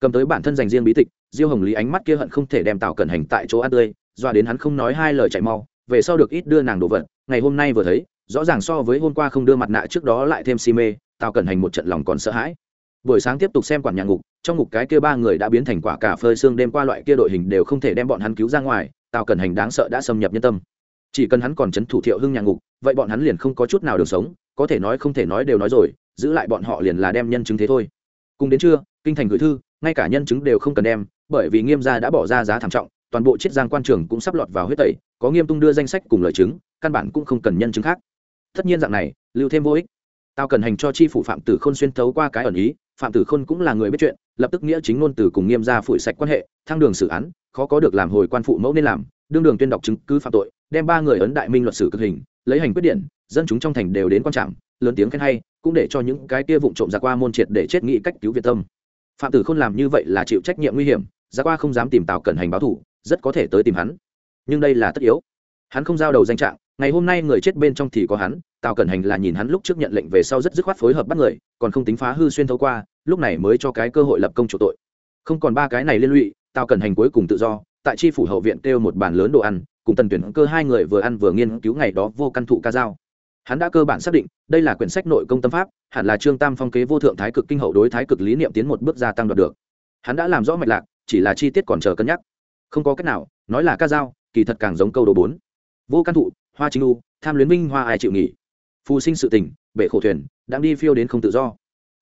Cầm tới bản thân dành riêng bí tịch, diêu hồng lý ánh mắt kia hận không thể đem tào cẩn hành tại chỗ ăn tươi, doa đến hắn không nói hai lời chạy mau, về sau được ít đưa nàng đồ vật, ngày hôm nay vừa thấy, rõ ràng so với hôm qua không đưa mặt nạ trước đó lại thêm si mê tào cẩn hành một trận lòng còn sợ hãi. Buổi sáng tiếp tục xem quản nhà ngục, trong ngục cái kia ba người đã biến thành quả cả phơi xương đêm qua loại kia đội hình đều không thể đem bọn hắn cứu ra ngoài, tào cẩn hành đáng sợ đã xâm nhập nhân tâm. Chỉ cần hắn còn c thủ thiệu hưng nhà ngục, vậy bọn hắn liền không có chút nào được sống, có thể nói không thể nói đều nói rồi, giữ lại bọn họ liền là đem nhân chứng thế thôi. Cùng đến trưa, kinh thành gửi thư, ngay cả nhân chứng đều không cần đem, bởi vì nghiêm gia đã bỏ ra giá thảm trọng, toàn bộ chiết giang quan trường cũng sắp lọt vào huyết tẩy, có nghiêm tung đưa danh sách cùng lời chứng, căn bản cũng không cần nhân chứng khác. Tất nhiên dạng này, lưu thêm vô ích tao cần hành cho chi phủ phạm tử khôn xuyên thấu qua cái ẩn ý, phạm tử khôn cũng là người biết chuyện, lập tức nghĩa chính ngôn từ cùng nghiêm ra phủi sạch quan hệ, thăng đường xử án, khó có được làm hồi quan phụ mẫu nên làm, đương đường tuyên đọc chứng cứ phạm tội, đem ba người ấn đại minh luật sử cực hình, lấy hành quyết điện, dân chúng trong thành đều đến quan trạm, lớn tiếng khen hay, cũng để cho những cái kia vụng trộm ra qua môn triệt để chết nghị cách cứu việt tâm. Phạm tử khôn làm như vậy là chịu trách nhiệm nguy hiểm ra qua không dám tìm tào cẩn hành báo thủ rất có thể tới tìm hắn. Nhưng đây là tất yếu. Hắn không giao đầu danh trạng ngày hôm nay người chết bên trong thì có hắn, tào cẩn hành là nhìn hắn lúc trước nhận lệnh về sau rất dứt khoát phối hợp bắt người, còn không tính phá hư xuyên thấu qua, lúc này mới cho cái cơ hội lập công chủ tội. Không còn ba cái này liên lụy, tào cẩn hành cuối cùng tự do, tại tri phủ hậu viện kêu một bàn lớn đồ ăn, cùng tần tuyển cơ hai người vừa ăn vừa nghiên cứu ngày đó vô căn thụ ca dao. Hắn đã cơ bản xác định, đây là quyển sách nội công tâm pháp, hẳn là trương tam phong kế vô thượng thái cực kinh hậu đối thái cực lý niệm tiến một bước gia tăng đoạt được. Hắn đã làm rõ mạch lạc, chỉ là chi tiết còn chờ cân nhắc. Không có cách nào, nói là ca dao, kỳ thật càng giống câu đồ bốn. Vô căn thụ hoa chính u, tham luyến minh hoa ai chịu nghỉ. Phù sinh sự tình, bể khổ thuyền, đang đi phiêu đến không tự do.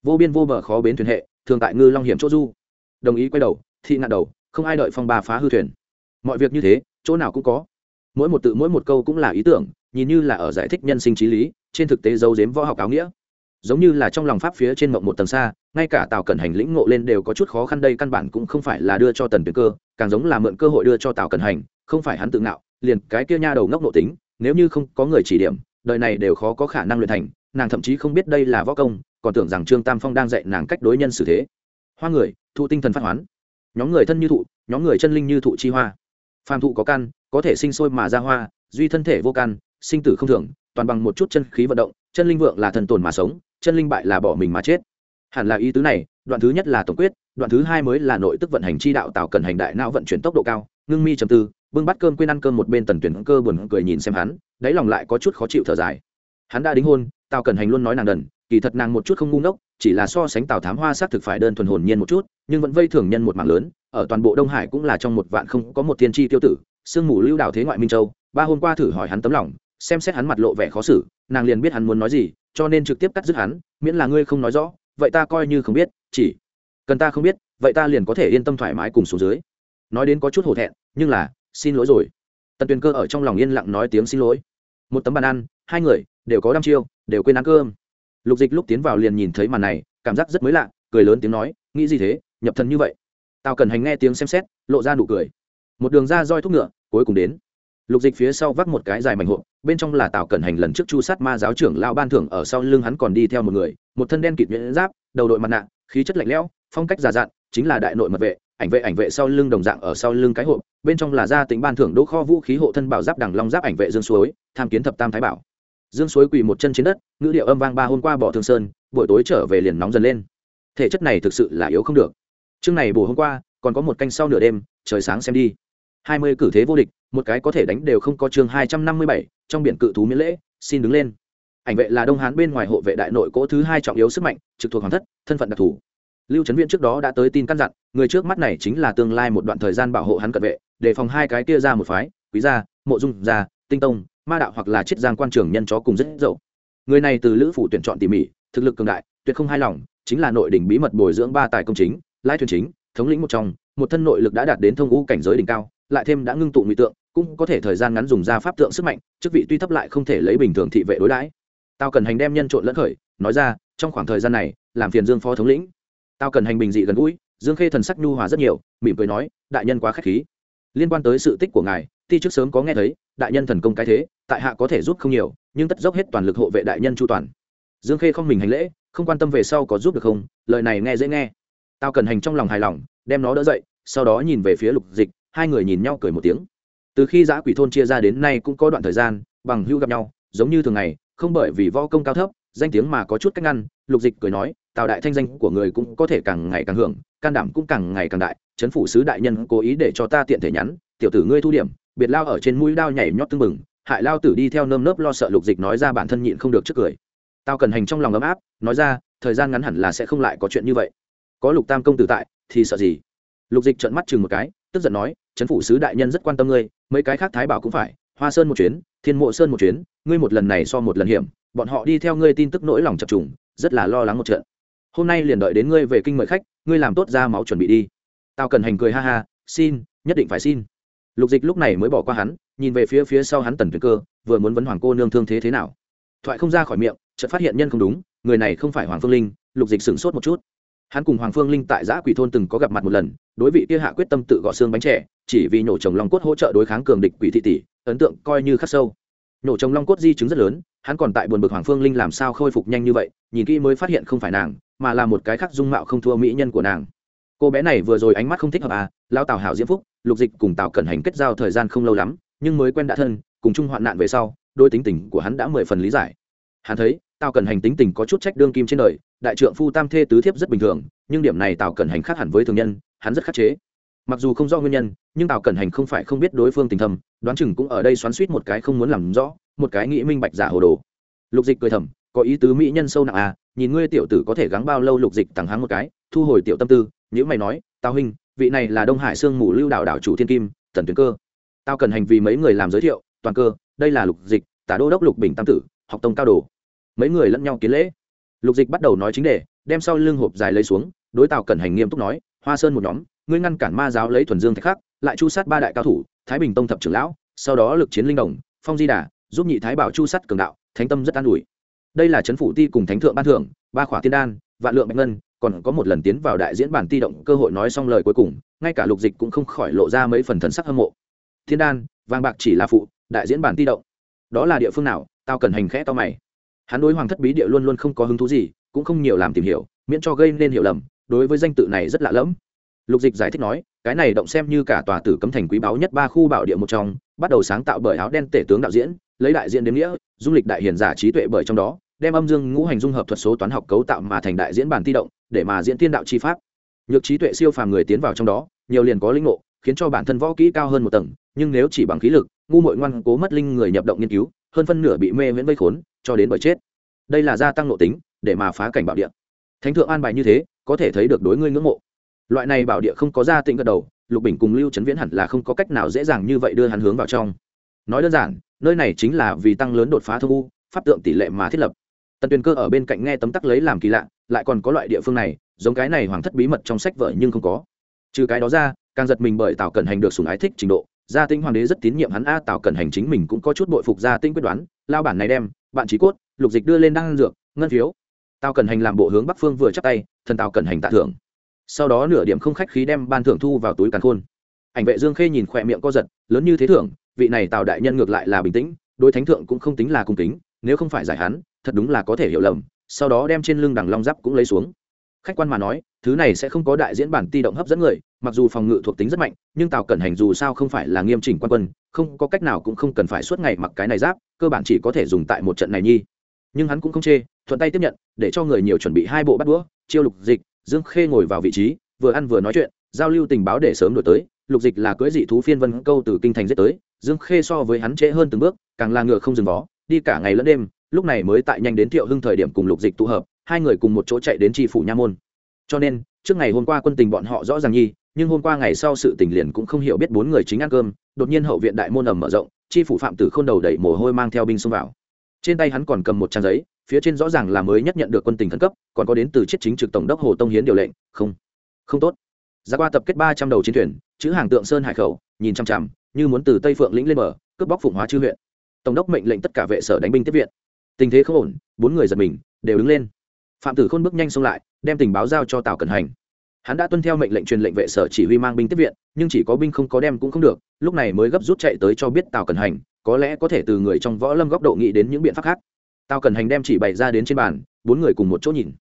Vô biên vô bờ khó bến thuyền hệ, thường tại ngư long hiểm chỗ du. Đồng ý quay đầu, thị ngạn đầu, không ai đợi phong bà phá hư thuyền. Mọi việc như thế, chỗ nào cũng có. Mỗi một tự mỗi một câu cũng là ý tưởng, nhìn như là ở giải thích nhân sinh trí lý, trên thực tế giấu giếm võ học áo nghĩa. Giống như là trong lòng pháp phía trên mộng một tầng xa, ngay cả tào cẩn hành lĩnh ngộ lên đều có chút khó khăn đây căn bản cũng không phải là đưa cho tần tuyến cơ, càng giống là mượn cơ hội đưa cho tào cẩn hành, không phải hắn tự ngạo, liền cái kia nha đầu ngốc nộ tính nếu như không có người chỉ điểm, đời này đều khó có khả năng luyện thành, nàng thậm chí không biết đây là võ công, còn tưởng rằng trương tam phong đang dạy nàng cách đối nhân xử thế. Hoa người, thụ tinh thần phát hoán. Nhóm người thân như thụ, nhóm người chân linh như thụ chi hoa. Phàm thụ có căn có thể sinh sôi mà ra hoa, duy thân thể vô căn sinh tử không thường, toàn bằng một chút chân khí vận động, chân linh vượng là thần tồn mà sống, chân linh bại là bỏ mình mà chết. Hẳn là ý tứ này, đoạn thứ nhất là tổng quyết, đoạn thứ hai mới là nội tức vận hành chi đạo tạo cần hành đại não vận chuyển tốc độ cao ngưng mi trầm tư, bưng bắt cơm quên ăn cơm một bên tần tuyển cơ buồn cười nhìn xem hắn, đáy lòng lại có chút khó chịu thở dài. Hắn đã đính hôn, tào cần hành luôn nói nàng đần, kỳ thật nàng một chút không ngu ngốc, chỉ là so sánh tào thám hoa xác thực phải đơn thuần hồn nhiên một chút, nhưng vẫn vây thường nhân một mạng lớn, ở toàn bộ đông hải cũng là trong một vạn không có một thiên tri tiêu tử, sương mù lưu đảo thế ngoại minh châu, ba hôm qua thử hỏi hắn tấm lòng, xem xét hắn mặt lộ vẻ khó xử, nàng liền biết hắn muốn nói gì, cho nên trực tiếp cắt dứt hắn, miễn là ngươi không nói rõ, vậy ta coi như không biết, chỉ cần ta không biết, vậy ta liền có thể yên tâm thoải mái cùng xuống dưới nói đến có chút hổ thẹn, nhưng là, xin lỗi rồi. Tần tuyền cơ ở trong lòng yên lặng nói tiếng xin lỗi. Một tấm bàn ăn, hai người, đều có đăm chiêu, đều quên ăn cơm. Lục dịch lúc tiến vào liền nhìn thấy màn này, cảm giác rất mới lạ, cười lớn tiếng nói, nghĩ gì thế, nhập thần như vậy? Tao cần hành nghe tiếng xem xét, lộ ra nụ cười. Một đường ra roi thuốc ngựa, cuối cùng đến. Lục dịch phía sau vác một cái dài mảnh hộp, bên trong là tào cẩn hành lần trước chu sát ma giáo trưởng lao ban thưởng ở sau lưng hắn còn đi theo một người, một thân đen kịt nhuyễn giáp, đầu đội mặt nạ, khí chất lạnh lẽo, phong cách già dặn, chính là đại nội mật vệ ảnh vệ ảnh vệ sau lưng đồng dạng ở sau lưng cái hộp, bên trong là gia tính ban thưởng đỗ kho vũ khí hộ thân bảo giáp đằng long giáp ảnh vệ dương suối, tham kiến thập tam thái bảo. Dương suối quỳ một chân trên đất, ngữ điệu âm vang ba hôm qua bỏ thương sơn, buổi tối trở về liền nóng dần lên. Thể chất này thực sự là yếu không được. Chương này bù hôm qua, còn có một canh sau nửa đêm, trời sáng xem đi. Hai mươi cử thế vô địch, một cái có thể đánh đều không có chương hai trăm năm mươi bảy, trong biển cự thú miễn lễ, xin đứng lên. Ảnh vệ là đông hán bên ngoài hộ vệ đại nội cỗ thứ hai trọng yếu sức mạnh, trực thuộc hoàng thất, thân phận đặc thù lưu trấn viễn trước đó đã tới tin căn dặn, người trước mắt này chính là tương lai một đoạn thời gian bảo hộ hắn cận vệ, để phòng hai cái kia ra một phái, quý gia, mộ dung gia, tinh tông, ma đạo hoặc là chiết giang quan trường nhân chó cùng rất dậu. Người này từ lữ phủ tuyển chọn tỉ mỉ, thực lực cường đại, tuyệt không hài lòng, chính là nội đỉnh bí mật bồi dưỡng ba tài công chính, lai thuyền chính, thống lĩnh một trong, một thân nội lực đã đạt đến thông ngũ cảnh giới đỉnh cao, lại thêm đã ngưng tụ nguy tượng, cũng có thể thời gian ngắn dùng ra pháp tượng sức mạnh, chức vị tuy thấp lại không thể lấy bình thường thị vệ đối đãi. Tao cần hành đem nhân trộn lẫn khởi, nói ra, trong khoảng thời gian này, làm phiền dương phó thống lĩnh tao cần hành bình dị gần gũi, dương khê thần sắc nhu hòa rất nhiều, mỉm cười nói, đại nhân quá k h á c h khí. Liên quan tới sự tích của ngài, ti trước sớm có nghe thấy, đại nhân thần công cái thế, tại hạ có thể giúp không nhiều, nhưng tất dốc hết toàn lực hộ vệ đại nhân chu toàn. Dương khê không mình hành lễ, không quan tâm về sau có giúp được không, lời này nghe dễ nghe. Tao cần hành trong lòng hài lòng, đem nó đỡ dậy, sau đó nhìn về phía lục dịch, hai người nhìn nhau cười một tiếng. Từ khi giã quỷ thôn chia ra đến nay cũng có đoạn thời gian, bằng hưu gặp nhau, giống như thường ngày, không bởi vì võ công cao thấp, danh tiếng mà có chút cách ngăn, lục dịch cười nói tào đại thanh danh của người cũng có thể càng ngày càng hưởng, can đảm cũng càng ngày càng đại, chấn phủ sứ đại nhân cố ý để cho ta tiện thể nhắn, tiểu tử ngươi thu điểm, biệt lao ở trên mũi đao nhảy nhót tưng bừng, hại lao tử đi theo nơm nớp lo sợ lục dịch nói ra bản thân nhịn không được trước cười. Tao cần hành trong lòng ấm áp, nói ra, thời gian ngắn hẳn là sẽ không lại có chuyện như vậy. Có lục tam công tử tại, thì sợ gì? Lục dịch trợn mắt chừng một cái, tức giận nói, chấn phủ sứ đại nhân rất quan tâm ngươi, mấy cái khác thái bảo cũng phải, hoa sơn một chuyến, thiên mộ sơn một chuyến, ngươi một lần này so một lần hiểm, bọn họ đi theo ngươi tin tức nỗi lòng chập trùng, rất là lo lắng một trận hôm nay liền đợi đến ngươi về kinh mời khách, ngươi làm tốt ra máu chuẩn bị đi. Tao cần hành cười ha ha, xin, nhất định phải xin. Lục dịch lúc này mới bỏ qua hắn, nhìn về phía phía sau hắn tần tuyệt cơ, vừa muốn vấn hoàng cô nương thương thế thế nào. Thoại không ra khỏi miệng, chợt phát hiện nhân không đúng, người này không phải hoàng phương linh, lục dịch sửng sốt một chút. Hắn cùng hoàng phương linh tại giã quỷ thôn từng có gặp mặt một lần, đối vị kia hạ quyết tâm tự gõ xương bánh trẻ, chỉ vì nhổ trồng long cốt hỗ trợ đối kháng cường địch quỷ thị tỷ, ấn tượng coi như khắc sâu. Nhổ trồng long cốt di chứng rất lớn hắn còn tại buồn bực hoàng phương linh làm sao khôi phục nhanh như vậy, nhìn kỹ mới phát hiện không phải nàng, mà là một cái khác dung mạo không thua mỹ nhân của nàng. Cô bé này vừa rồi ánh mắt không thích hợp à lao tào hảo diễm phúc, lục dịch cùng tào cẩn hành kết giao thời gian không lâu lắm, nhưng mới quen đã thân, cùng chung hoạn nạn về sau, đôi tính tình của hắn đã mười phần lý giải. Hắn thấy, tào cẩn hành tính tình có chút trách đương kim trên đời, đại trượng phu tam thê tứ thiếp rất bình thường, nhưng điểm này tào cẩn hành khác hẳn với thường nhân, hắn rất khắc chế. Mặc dù không rõ nguyên nhân, nhưng tào cẩn hành không phải không biết đối phương tình thầm đoán chừng cũng ở đây xoắn suýt một cái không muốn làm rõ một cái nghĩ minh bạch giả hồ đồ. Lục dịch cười thầm, có ý tứ mỹ nhân sâu nặng à nhìn ngươi tiểu tử có thể gắng bao lâu lục dịch thẳng hắn một cái, thu hồi tiểu tâm tư nhữ mày nói, tào huynh, vị này là đông hải sương mù lưu đạo đảo chủ thiên kim, tần tuyến cơ. Tao cần hành vì mấy người làm giới thiệu, toàn cơ, đây là lục dịch, tả đô đốc lục bình tam tử, học tông cao đồ. Mấy người lẫn nhau kiến lễ. Lục dịch bắt đầu nói chính đề, đem sau lưng hộp dài lấy xuống, đối tào cẩn hành nghiêm túc nói, hoa sơn một nhóm, ngươi ngăn cản ma giáo lấy thuần dương thạch khắc, lại chu sát ba đại cao thủ, thái bình tông thập trưởng lão, sau đó lực chiến linh đồng, phong di đà giúp nhị thái bảo chu sắt cường đạo, thánh tâm rất an ủi. Đây là chấn phủ ti cùng thánh thượng ban thưởng, ba khỏa tiên đan, vạn lượng bạch ngân, còn có một lần tiến vào đại diễn bản ti động, cơ hội nói xong lời cuối cùng, ngay cả lục dịch cũng không khỏi lộ ra mấy phần thần sắc hâm mộ. Thiên đan, vàng bạc chỉ là phụ, đại diễn bản ti động. Đó là địa phương nào? Tao cần hành khẽ to mày. Hắn đối hoàng thất bí địa luôn luôn không có hứng thú gì, cũng không nhiều làm tìm hiểu, miễn cho gây nên hiểu lầm, đối với danh tự này rất lạ lẫm. Lục dịch giải thích nói, cái này động xem như cả tòa tử cấm thành quý báu nhất ba khu bảo địa một trong, bắt đầu sáng tạo bởi áo đen tể tướng đạo diễn lấy đại diện đến nghĩa, dung lịch đại hiền giả trí tuệ bởi trong đó, đem âm dương ngũ hành dung hợp thuật số toán học cấu tạo mà thành đại diễn bản ti động, để mà diễn tiên đạo chi pháp. Nhược trí tuệ siêu phàm người tiến vào trong đó, nhiều liền có linh ngộ, khiến cho bản thân võ kỹ cao hơn một tầng, nhưng nếu chỉ bằng khí lực, ngu mội ngoan cố mất linh người nhập động nghiên cứu, hơn phân nửa bị mê viễn vây khốn, cho đến bởi chết. Đây là gia tăng nội tính, để mà phá cảnh bảo địa. Thánh thượng an bài như thế, có thể thấy được đối ngươi ngưỡng mộ. Loại này bảo địa không có gia tịnh gật đầu, lục bình cùng lưu trấn viễn hẳn là không có cách nào dễ dàng như vậy đưa hắn hướng vào trong. Nói đơn giản nơi này chính là vì tăng lớn đột phá thông u, pháp tượng tỷ lệ mà thiết lập. Tần tuyền cơ ở bên cạnh nghe tấm tắc lấy làm kỳ lạ, lại còn có loại địa phương này, giống cái này hoàng thất bí mật trong sách vở nhưng không có. Trừ cái đó ra, càng giật mình bởi tào cẩn hành được sùng ái thích trình độ, gia tinh hoàng đế rất tín nhiệm hắn a tào cẩn hành chính mình cũng có chút bội phục gia tinh quyết đoán, lao bản này đem, bạn trí cốt, lục dịch đưa lên đăng dược, ngân phiếu. Tào cẩn hành làm bộ hướng bắc phương vừa chắp tay, thần tào cẩn hành tạ thưởng. Sau đó nửa điểm không khách khí đem ban thưởng thu vào túi càn khôn. Ảnh vệ dương khê nhìn khỏe miệng co giật, lớn như thế thưởng vị này tào đại nhân ngược lại là bình tĩnh, đối thánh thượng cũng không tính là cung kính, nếu không phải giải hắn, thật đúng là có thể hiểu lầm, sau đó đem trên lưng đằng long giáp cũng lấy xuống. Khách quan mà nói, thứ này sẽ không có đại diễn bản ti động hấp dẫn người, mặc dù phòng ngự thuộc tính rất mạnh, nhưng tào cẩn hành dù sao không phải là nghiêm chỉnh quan quân, không có cách nào cũng không cần phải suốt ngày mặc cái này giáp, cơ bản chỉ có thể dùng tại một trận này nhi. Nhưng hắn cũng không chê, thuận tay tiếp nhận, để cho người nhiều chuẩn bị hai bộ bắt đũa, chiêu lục dịch, dương khê ngồi vào vị trí, vừa ăn vừa nói chuyện, giao lưu tình báo để sớm đổi tới lục dịch là cưới dị thú phiên vân câu từ kinh thành giết tới, dương khê so với hắn trễ hơn từng bước, càng là ngựa không dừng vó, đi cả ngày lẫn đêm, lúc này mới tại nhanh đến thiệu hưng thời điểm cùng lục dịch tụ hợp, hai người cùng một chỗ chạy đến tri phủ nha môn. Cho nên, trước ngày hôm qua quân tình bọn họ rõ ràng nhi, nhưng hôm qua ngày sau sự tình liền cũng không hiểu biết bốn người chính ăn cơm, đột nhiên hậu viện đại môn ẩm mở rộng, tri phủ phạm tử k h ô n đầu đẩy mồ hôi mang theo binh xông vào. Trên tay hắn còn cầm một trang giấy, phía trên rõ ràng là mới nhất nhận được quân tình khẩn cấp, còn có đến từ chiết chính trực tổng đốc hồ tông hiến điều lệnh, không không tốt. Ra qua tập kết ba trăm đầu chiến thuyền chữ hàng tượng sơn hải khẩu, nhìn chằm chằm như muốn từ tây phượng lĩnh lên mở cướp bóc phụng hóa chư huyện. Tổng đốc mệnh lệnh tất cả vệ sở đánh binh tiếp viện. Tình thế không ổn, bốn người giật mình, đều đứng lên. Phạm tử khôn bước nhanh xông lại, đem tình báo giao cho tào cẩn hành. Hắn đã tuân theo mệnh lệnh truyền lệnh vệ sở chỉ huy mang binh tiếp viện, nhưng chỉ có binh không có đem cũng không được, lúc này mới gấp rút chạy tới cho biết tào cẩn hành, có lẽ có thể từ người trong võ lâm góc độ nghĩ đến những biện pháp khác. Tào cẩn hành đem chỉ bày ra đến trên bàn, bốn người cùng một chỗ nhìn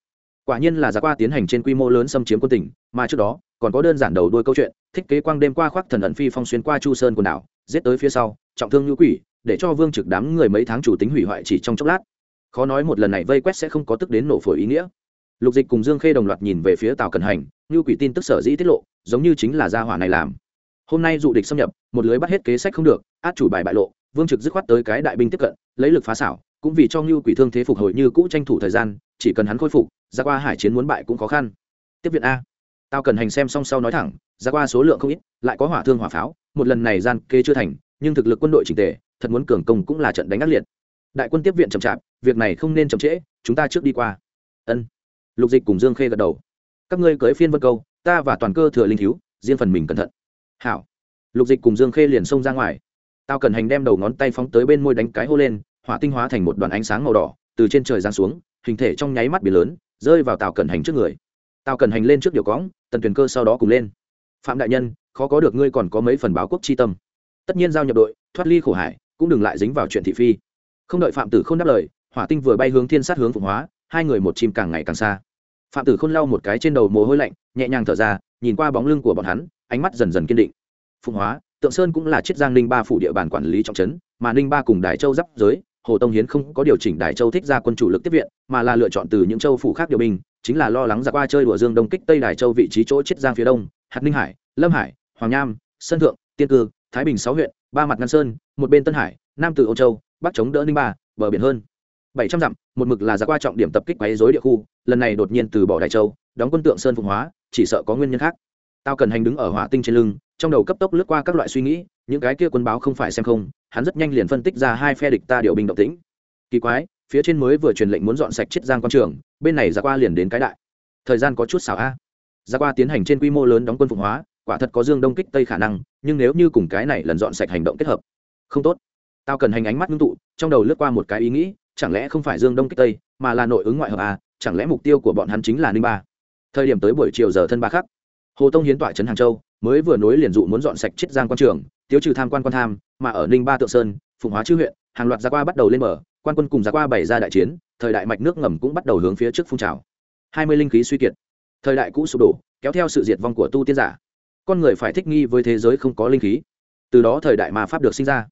quả nhiên là giá qua tiến hành trên quy mô lớn xâm chiếm quân tỉnh, mà trước đó, còn có đơn giản đầu đuôi câu chuyện, thích kế quang đêm qua khoác thần ẩn phi phong xuyên qua chu sơn quần đảo, giết tới phía sau, trọng thương ngữ quỷ, để cho vương trực đám người mấy tháng chủ tính hủy hoại chỉ trong chốc lát. Khó nói một lần này vây quét sẽ không có tức đến nổ phổi ý nghĩa. Lục dịch cùng dương khê đồng loạt nhìn về phía tàu cần hành ngữ quỷ tin tức sở dĩ tiết lộ, giống như chính là gia hỏa này làm. Hôm nay dụ địch xâm nhập, một lưới bắt hết kế sách không được, át chủ bài bại lộ, vương trực dứt khoát tới cái đại binh tiếp cận, lấy lực phá xảo cũng vì cho ngưu quỷ thương thế phục hồi như cũ tranh thủ thời gian, chỉ cần hắn khôi phục ra qua hải chiến muốn bại cũng khó khăn. Tiếp viện a. Tao cần hành xem xong sau nói thẳng ra qua số lượng không ít, lại có hỏa thương hỏa pháo, một lần này gian kê chưa thành, nhưng thực lực quân đội trình tề, thật muốn cường công cũng là trận đánh ác liệt. Đại quân tiếp viện chậm chạp, việc này không nên chậm trễ, chúng ta trước đi qua. Ân. Lục dịch cùng dương khê gật đầu. Các ngươi cưới phiên vân câu, ta và toàn cơ thừa linh thiếu, riêng phần mình cẩn thận. Hảo. Lục dịch cùng dương khê liền xông ra ngoài. Tao cần hành đem đầu ngón tay phóng tới bên môi đánh cái hô lên hỏa tinh hóa thành một đoàn ánh sáng màu đỏ, từ trên trời giáng xuống, hình thể trong nháy mắt biển lớn, rơi vào tàu cần hành trước người. Tàu cần hành lên trước điều cõng, tần tuyền cơ sau đó cùng lên. Phạm đại nhân, khó có được ngươi còn có mấy phần báo quốc chi tâm. Tất nhiên giao nhập đội, thoát ly khổ hải, cũng đừng lại dính vào chuyện thị phi. Không đợi phạm tử không đáp lời, hỏa tinh vừa bay hướng thiên sát hướng phụng hóa, hai người một chim càng ngày càng xa. Phạm tử khôn lau một cái trên đầu mồ hôi lạnh, nhẹ nhàng thở ra, nhìn qua bóng lưng của bọn hắn, ánh mắt dần dần kiên định. Phụng hóa, tượng sơn cũng là chiết giang ninh ba phủ địa bàn quản lý trọng trấn, mà ninh ba cùng đài châu giáp giới hồ tông hiến không có điều chỉnh Đại châu thích ra quân chủ lực tiếp viện, mà là lựa chọn từ những châu phủ khác điều binh, chính là lo lắng ra qua chơi đùa dương đông kích tây Đại châu vị trí chỗ chiết giang phía đông, hạt ninh hải, lâm hải, hoàng nham sơn thượng, tiên cư, thái bình sáu huyện, ba mặt ngăn sơn, một bên tân hải, nam từ âu châu, bắc chống đỡ ninh ba, bờ biển hơn. Bảy trăm dặm, một mực là ra qua trọng điểm tập kích quấy dối địa khu, lần này đột nhiên từ bỏ đại châu, đóng quân tượng sơn phụng hóa, chỉ sợ có nguyên nhân khác. Tao cần hành đứng ở hỏa tinh trên lưng, trong đầu cấp tốc lướt qua các loại suy nghĩ, những cái kia quân báo không phải xem không hắn rất nhanh liền phân tích ra hai phe địch ta điều binh động tĩnh. Kỳ quái, phía trên mới vừa truyền lệnh muốn dọn sạch chiết giang quan trường, bên này ra qua liền đến cái đại. Thời gian có chút xảo a. Ra qua tiến hành trên quy mô lớn đóng quân phục hóa, quả thật có dương đông kích tây khả năng, nhưng nếu như cùng cái này lần dọn sạch hành động kết hợp, không tốt. Tao cần hành ánh mắt ngưng tụ, trong đầu lướt qua một cái ý nghĩ, chẳng lẽ không phải dương đông kích tây, mà là nội ứng ngoại hợp à chẳng lẽ mục tiêu của bọn hắn chính là ninh ba? Thời điểm tới buổi chiều giờ thân ba khắc, hồ tông hiến tọa trấn hàng châu, mới vừa nối liền dụ muốn dọn sạch chiết giang quan trường tiêu trừ tham quan quan tham, mà ở ninh ba tượng sơn Phùng hóa chữ huyện, hàng loạt gia qua bắt đầu lên mở quan quân cùng gia qua bày ra đại chiến, thời đại mạch nước ngầm cũng bắt đầu hướng phía trước phun trào. Hai mươi linh khí suy kiệt. Thời đại cũ sụp đổ, kéo theo sự diệt vong của tu tiên giả. Con người phải thích nghi với thế giới không có linh khí. Từ đó thời đại mà pháp được sinh ra.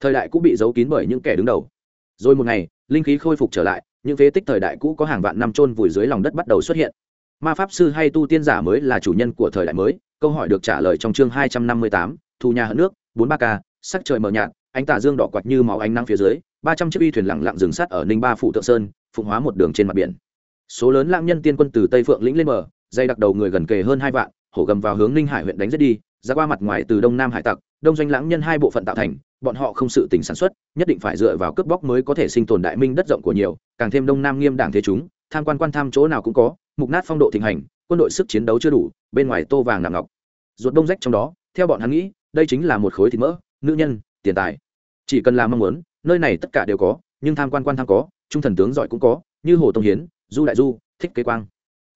Thời đại cũ bị giấu kín bởi những kẻ đứng đầu. Rồi một ngày, linh khí khôi phục trở lại, những phế tích thời đại cũ có hàng vạn năm trôn vùi dưới lòng đất bắt đầu xuất hiện. Ma pháp sư hay tu tiên giả mới là chủ nhân của thời đại mới, câu hỏi được trả lời trong chương hai trăm năm mươi tám thu nhà hận nước, bốn ba k sắc trời mờ nhạt, ánh tà dương đỏ quạt như máu ánh nắng phía dưới, ba trăm chiếc uy thuyền lặng lặng dừng sát ở ninh ba phụ thượng sơn, phụng hóa một đường trên mặt biển. Số lớn lãng nhân tiên quân từ tây phượng lĩnh lên bờ, dây đặc đầu người gần kề hơn hai vạn, hổ gầm vào hướng ninh hải huyện đánh giết đi, ra qua mặt ngoài từ đông nam hải tặc, đông doanh lãng nhân hai bộ phận tạo thành, bọn họ không sự tỉnh sản xuất, nhất định phải dựa vào cướp bóc mới có thể sinh tồn đại minh đất rộng của nhiều, càng thêm đông nam nghiêm đảng thế chúng, tham quan quan tham chỗ nào cũng có, mục nát phong độ thịnh hành, quân đội sức chiến đấu chưa đủ, bên ngoài tô vàng nặng ngọc. Ruột đông rách trong đó, theo bọn hắn nghĩ đây chính là một khối thịt mỡ, nữ nhân, tiền tài. Chỉ cần làm mong muốn, nơi này tất cả đều có, nhưng tham quan quan tham có, trung thần tướng giỏi cũng có, như hồ tông hiến, du đại du, thích kế quang.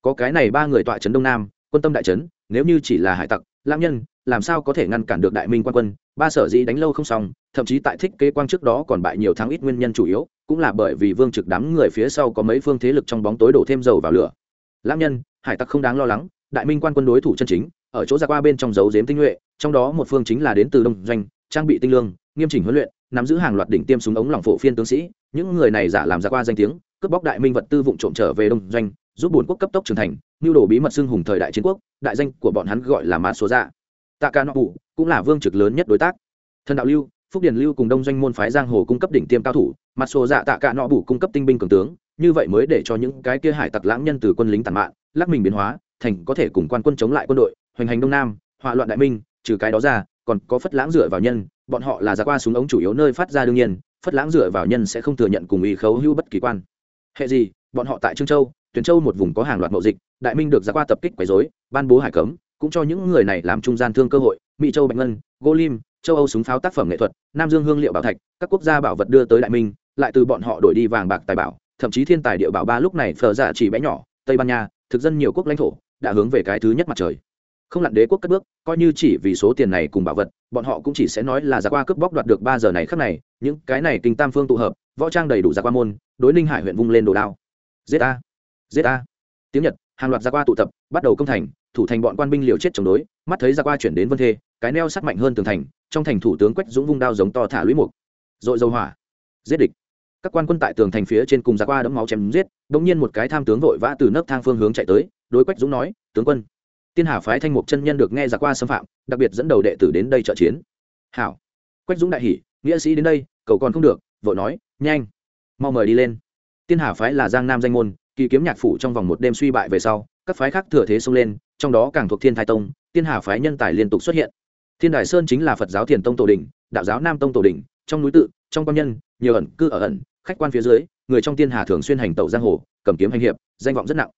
Có cái này ba người tọa trấn đông nam, quân tâm đại trấn, nếu như chỉ là hải tặc lam nhân, làm sao có thể ngăn cản được đại minh quan quân? Ba sở dĩ đánh lâu không xong, thậm chí tại thích kế quang trước đó còn bại nhiều tháng ít nguyên nhân chủ yếu, cũng là bởi vì vương trực đám người phía sau có mấy phương thế lực trong bóng tối đổ thêm dầu vào lửa. Lam nhân, hải tặc không đáng lo lắng, đại minh quan quân đối thủ chân chính ở chỗ ra qua bên trong dấu giếm tinh nhuệ, trong đó một phương chính là đến từ đông doanh, trang bị tinh lương, nghiêm chỉnh huấn luyện, nắm giữ hàng loạt đỉnh tiêm súng ống lỏng phổ phiên tướng sĩ. Những người này giả làm ra qua danh tiếng, cướp bóc đại minh vật tư vụng trộm trở về đông doanh, giúp bổn quốc cấp tốc trưởng thành lưu đồ bí mật xưng hùng thời đại chiến quốc, đại danh của bọn hắn gọi là mã số dạ. Tạ ca nọ bụ cũng là vương trực lớn nhất đối tác. Thần đạo lưu, phúc điền lưu cùng đông doanh môn phái giang hồ cung cấp đỉnh tiêm cao thủ mặt số dạ tạ cả nọ bụ cung cấp tinh binh cường tướng, như vậy mới để cho những cái kia hải tặc lãng nhân từ quân lính tàn mạn, lắc mình biến hóa, thành có thể cùng quan quân chống lại quân đội hoành hành đông nam, họa loạn đại minh, trừ cái đó ra, còn có phất lãng dựa vào nhân, bọn họ là ra qua súng ống chủ yếu nơi phát ra đương nhiên, phất lãng dựa vào nhân sẽ không thừa nhận cùng ý khấu hữu bất kỳ quan. Hệ gì, bọn họ tại trương châu, tuyền châu một vùng có hàng loạt mậu dịch, đại minh được ra qua tập kích quấy dối ban bố hải cấm, cũng cho những người này làm trung gian thương cơ hội, mỹ châu bạch ngân, gô lim, châu âu súng pháo tác phẩm nghệ thuật, nam dương hương liệu bảo thạch, các quốc gia bảo vật đưa tới đại minh, lại từ bọn họ đổi đi vàng bạc tài bảo, thậm chí thiên tài địa bảo ba lúc này phờ giả chỉ bé nhỏ, tây ban nha, thực dân nhiều quốc lãnh thổ, đã hướng về cái thứ nhất mặt trời không lặn đế quốc cất bước, coi như chỉ vì số tiền này cùng bảo vật, bọn họ cũng chỉ sẽ nói là ra qua cướp bóc đoạt được ba giờ này khắc này, những cái này kinh tam phương tụ hợp, võ trang đầy đủ ra qua môn, đối ninh hải huyện vung lên đồ đao. Giết a. Giết a. Tiếng nhật, hàng loạt ra qua tụ tập, bắt đầu công thành, thủ thành bọn quan binh liều chết chống đối, mắt thấy ra qua chuyển đến vân thê, cái neo sắt mạnh hơn tường thành, trong thành thủ tướng quách dũng vung đao giống to thả lũy mục. Dội dầu hỏa. Giết địch. Các quan quân tại tường thành phía trên cùng ra qua đấm máu chém giết, bỗng nhiên một cái tham tướng vội vã từ nấc thang phương hướng chạy tới, đối quách dũng nói, tướng quân tiên hà phái thanh mục chân nhân được nghe ra qua xâm phạm, đặc biệt dẫn đầu đệ tử đến đây trợ chiến. Hảo. Quách dũng đại hỉ, nghĩa sĩ đến đây cầu còn không được, vội nói, nhanh, mau mời đi lên. Tiên hà phái là giang nam danh môn, kỳ kiếm nhạc phủ trong vòng một đêm suy bại về sau, các phái khác thừa thế xông lên, trong đó càng thuộc thiên thái tông, tiên hà phái nhân tài liên tục xuất hiện. Thiên đài sơn chính là phật giáo thiền tông tổ đình đạo giáo nam tông tổ đình trong núi tự, trong quan nhân, nhiều ẩn cư ở ẩn, khách quan phía dưới, người trong tiên hà thường xuyên hành tẩu giang hồ, cầm kiếm hành hiệp, danh vọng rất nặng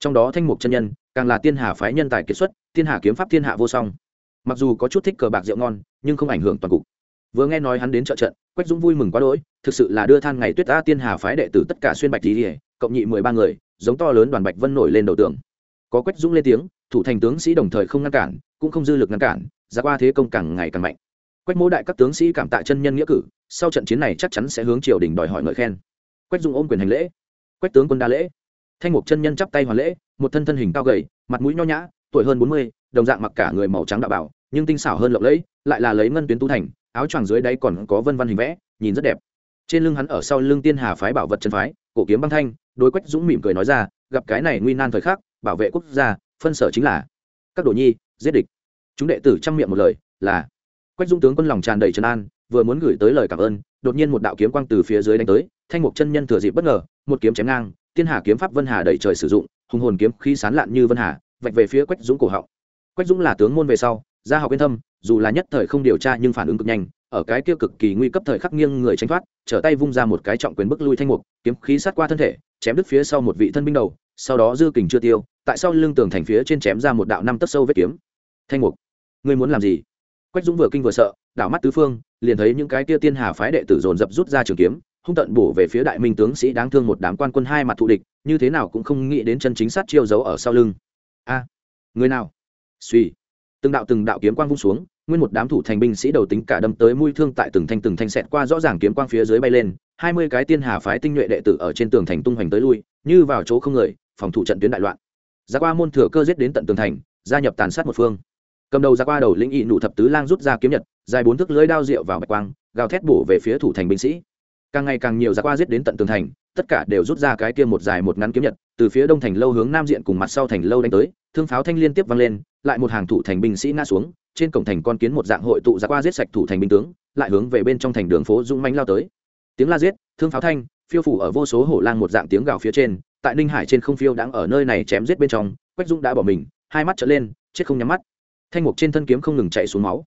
trong đó thanh mục chân nhân, càng là tiên hà phái nhân tài kiệt xuất, tiên hà kiếm pháp thiên hạ vô song. Mặc dù có chút thích cờ bạc rượu ngon, nhưng không ảnh hưởng toàn cục. Vừa nghe nói hắn đến trợ trận, quách dũng vui mừng quá đỗi, thực sự là đưa than ngày tuyết ta tiên hà phái đệ tử tất cả xuyên bạch lý cộng nhị mười ba người, giống to lớn đoàn bạch vân nổi lên đầu tường. Có quách dũng lên tiếng, thủ thành tướng sĩ đồng thời không ngăn cản, cũng không dư lực ngăn cản ra qua thế công càng ngày càng mạnh. Quách mỗ đại các tướng sĩ cảm tạ chân nhân nghĩa cử, sau trận chiến này chắc chắn sẽ hướng triều đình đòi hỏi ngợi khen. Quách dũng ôm quyền hành lễ. Quách tướng quân đa lễ thanh mục chân nhân chắp tay hoàn lễ, một thân thân hình cao gầy, mặt mũi nho nhã, tuổi hơn bốn mươi, đồng dạng mặc cả người màu trắng đạo bảo, nhưng tinh xảo hơn lộng lẫy, lại là lấy ngân tuyến tu thành, áo choàng dưới đáy còn có vân văn hình vẽ, nhìn rất đẹp. Trên lưng hắn ở sau lưng tiên hà phái bảo vật chân phái, cổ kiếm băng thanh đối quách dũng mỉm cười nói ra, gặp cái này nguy nan thời khắc, bảo vệ quốc gia, phân sở chính là các đồ nhi, giết địch. Chúng đệ tử chăm miệng một lời, là quách dũng tướng quân lòng tràn đầy trấn an, vừa muốn gửi tới lời cảm ơn, đột nhiên một đạo kiếm quang từ phía dưới đánh tới, thanh mục chân nhân thừa dịp bất ngờ, một kiếm chém ngang tiên hà kiếm pháp vân hà đẩy trời sử dụng, hùng hồn kiếm khi sán lạn như vân hà, vạch về phía quách dũng cổ họng. Quách dũng là tướng môn về sau, gia học yên thâm, dù là nhất thời không điều tra nhưng phản ứng cực nhanh, ở cái kia cực kỳ nguy cấp thời khắc nghiêng người tránh thoát, trở tay vung ra một cái trọng quyền bức lui thanh mục, kiếm khí sát qua thân thể, chém đứt phía sau một vị thân binh đầu, sau đó dư kình chưa tiêu, tại sau lưng tường thành phía trên chém ra một đạo năm tấc sâu vết kiếm. Thanh mục, ngươi muốn làm gì? Quách dũng vừa kinh vừa sợ, đảo mắt tứ phương, liền thấy những cái kia tiên hà phái đệ tử dồn dập rút ra trường kiếm hung tận bổ về phía đại minh tướng sĩ đáng thương một đám quan quân hai mặt thù địch, như thế nào cũng không nghĩ đến chân chính sát chiêu giấu ở sau lưng. A, người nào? Suy từng đạo từng đạo kiếm quang vung xuống, nguyên một đám thủ thành binh sĩ đầu tính cả đâm tới mũi thương tại từng thanh từng thanh xẹt qua rõ ràng kiếm quang phía dưới bay lên, hai mươi cái tiên hà phái tinh nhuệ đệ tử ở trên tường thành tung hoành tới lui, như vào chỗ không người, phòng thủ trận tuyến đại loạn. Ra qua môn thừa cơ giết đến tận tường thành, gia nhập tàn sát một phương. Cầm đầu ra qua đầu lĩnh ị nụ thập tứ lang rút ra kiếm nhật, dài bốn thước lưới đao rượu vào bạch quang, gào thét bổ về phía thủ thành binh sĩ càng ngày càng nhiều giặc qua giết đến tận tường thành, tất cả đều rút ra cái kia một dài một ngắn kiếm nhật, từ phía đông thành lâu hướng nam diện cùng mặt sau thành lâu đánh tới, thương pháo thanh liên tiếp vang lên, lại một hàng thủ thành binh sĩ ngã xuống, trên cổng thành con kiến một dạng hội tụ giặc qua giết sạch thủ thành binh tướng, lại hướng về bên trong thành đường phố dũng mánh lao tới. Tiếng la giết, thương pháo thanh, phiêu phủ ở vô số hổ lang một dạng tiếng gào phía trên, tại ninh hải trên không phiêu đang ở nơi này chém giết bên trong, quách dũng đã bỏ mình, hai mắt trở lên, chết không nhắm mắt. Thanh mục trên thân kiếm không ngừng chạy xuống máu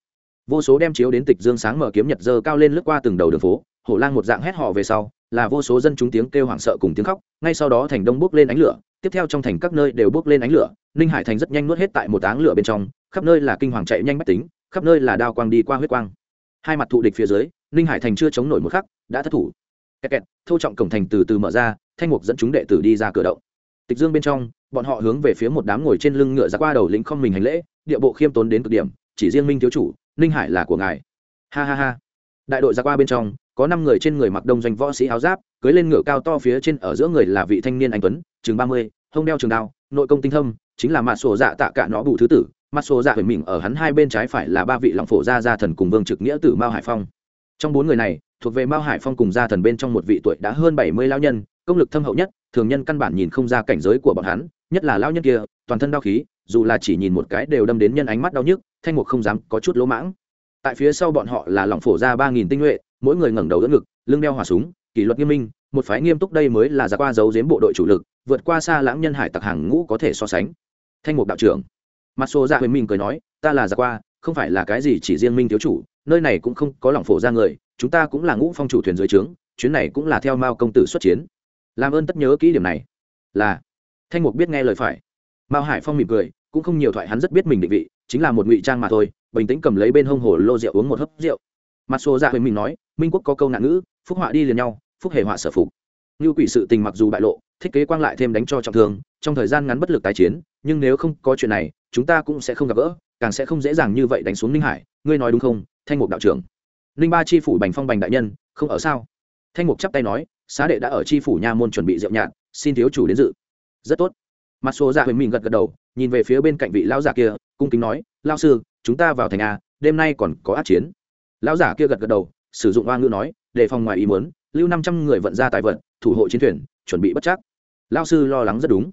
vô số đem chiếu đến tịch dương sáng mở kiếm nhật dơ cao lên lướt qua từng đầu đường phố, hổ lang một dạng hét họ về sau, là vô số dân chúng tiếng kêu hoảng sợ cùng tiếng khóc, ngay sau đó thành đông bước lên ánh lửa, tiếp theo trong thành các nơi đều bước lên ánh lửa, ninh hải thành rất nhanh nuốt hết tại một áng lửa bên trong, khắp nơi là kinh hoàng chạy nhanh bách tính, khắp nơi là đao quang đi qua huyết quang. Hai mặt thụ địch phía dưới, ninh hải thành chưa chống nổi một khắc, đã thất thủ. Kẹt kẹt thâu trọng cổng thành từ từ mở ra, thanh mục dẫn chúng đệ tử đi ra cửa động. Tịch dương bên trong, bọn họ hướng về phía một đám ngồi trên lưng ngựa ra qua đầu lính không mình hành lễ, địa bộ khiêm tốn đến cực điểm, chỉ riêng minh thiếu chủ ninh hải là của ngài. Ha ha ha. Đại đội ra qua bên trong, có năm người trên người mặc đông doanh võ sĩ áo giáp, cưới lên ngựa cao to phía trên ở giữa người là vị thanh niên anh tuấn chừng ba mươi, hông đeo trường đao, nội công tinh thâm, chính là mặt sổ dạ tạ cả nó bù thứ tử. Mặt sổ dạ huyền mình ở hắn hai bên trái phải là ba vị lòng phổ gia gia thần cùng vương trực nghĩa tử mao hải phong. Trong bốn người này, thuộc về mao hải phong cùng gia thần bên trong một vị tuổi đã hơn bảy mươi lao nhân, công lực thâm hậu nhất, thường nhân căn bản nhìn không ra cảnh giới của bọn hắn, nhất là lao nhân kia, toàn thân đau khí, dù là chỉ nhìn một cái đều đâm đến nhân ánh mắt đau nhức thanh mục không dám có chút lỗ mãng. Tại phía sau bọn họ là lòng phổ ra ba nghìn tinh nhuệ, mỗi người ngẩng đầu đỡ ngực, lưng đeo hỏa súng, kỷ luật nghiêm minh, một phái nghiêm túc đây mới là ra qua dấu giếm bộ đội chủ lực, vượt qua xa lãng nhân hải tặc hàng ngũ có thể so sánh. Thanh mục đạo trưởng. Mặt xô ra dạ huế minh cười nói, ta là ra qua, không phải là cái gì chỉ riêng minh thiếu chủ, nơi này cũng không có lòng phổ ra người, chúng ta cũng là ngũ phong chủ thuyền dưới trướng, chuyến này cũng là theo mao công tử xuất chiến. Làm ơn tất nhớ kỹ điểm này. Là. Thanh mục biết nghe lời phải. Mao hải phong mỉm cười cũng không nhiều thoại hắn rất biết mình định vị, chính là một ngụy trang mà thôi, bình tĩnh cầm lấy bên hông hồ lô rượu uống một hớp rượu. Mặt xô ra với mình nói, minh quốc có câu nạn ngữ, phúc họa đi liền nhau, phúc hề họa sở phục. Như quỷ sự tình mặc dù bại lộ, thiết kế quang lại thêm đánh cho trọng thương, trong thời gian ngắn bất lực tái chiến, nhưng nếu không có chuyện này, chúng ta cũng sẽ không gặp gỡ, càng sẽ không dễ dàng như vậy đánh xuống ninh hải, ngươi nói đúng không, thanh mục đạo trưởng? Ninh ba chi phủ bành phong bành đại nhân, không ở sao? Thanh mục chắp tay nói, xá đệ đã ở chi phủ nha môn chuẩn bị rượu nhạt, xin thiếu chủ đến dự. Rất tốt. Mặt số ra dạ huyền mình gật gật đầu nhìn về phía bên cạnh vị lão giả kia, cung kính nói lao sư, chúng ta vào thành a, đêm nay còn có át chiến. Lão giả kia gật gật đầu, sử dụng hoa ngữ nói, đề phòng ngoài ý muốn, lưu năm trăm người vận ra tài vận thủ hộ chiến thuyền, chuẩn bị bất chắc. Lao sư lo lắng rất đúng.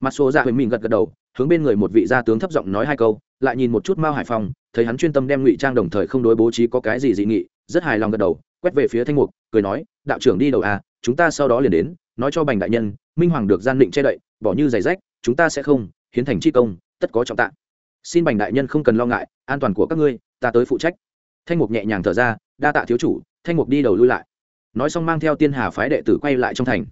Mặt số dạ huyền mình gật gật đầu, hướng bên người một vị gia tướng thấp giọng nói hai câu, lại nhìn một chút mao hải phong, thấy hắn chuyên tâm đem ngụy trang đồng thời không đối bố trí có cái gì dị nghị, rất hài lòng gật đầu, quét về phía thanh mục, cười nói, đạo trưởng đi đầu à chúng ta sau đó liền đến, nói cho bành đại nhân, minh hoàng được gian định che đậy, bỏ như giày rách, chúng ta sẽ không hiến thành chi công, tất có trọng tạ. Xin bành đại nhân không cần lo ngại, an toàn của các ngươi, ta tới phụ trách. Thanh mục nhẹ nhàng thở ra, đa tạ thiếu chủ, thanh mục đi đầu lui lại. Nói xong mang theo tiên hà phái đệ tử quay lại trong thành.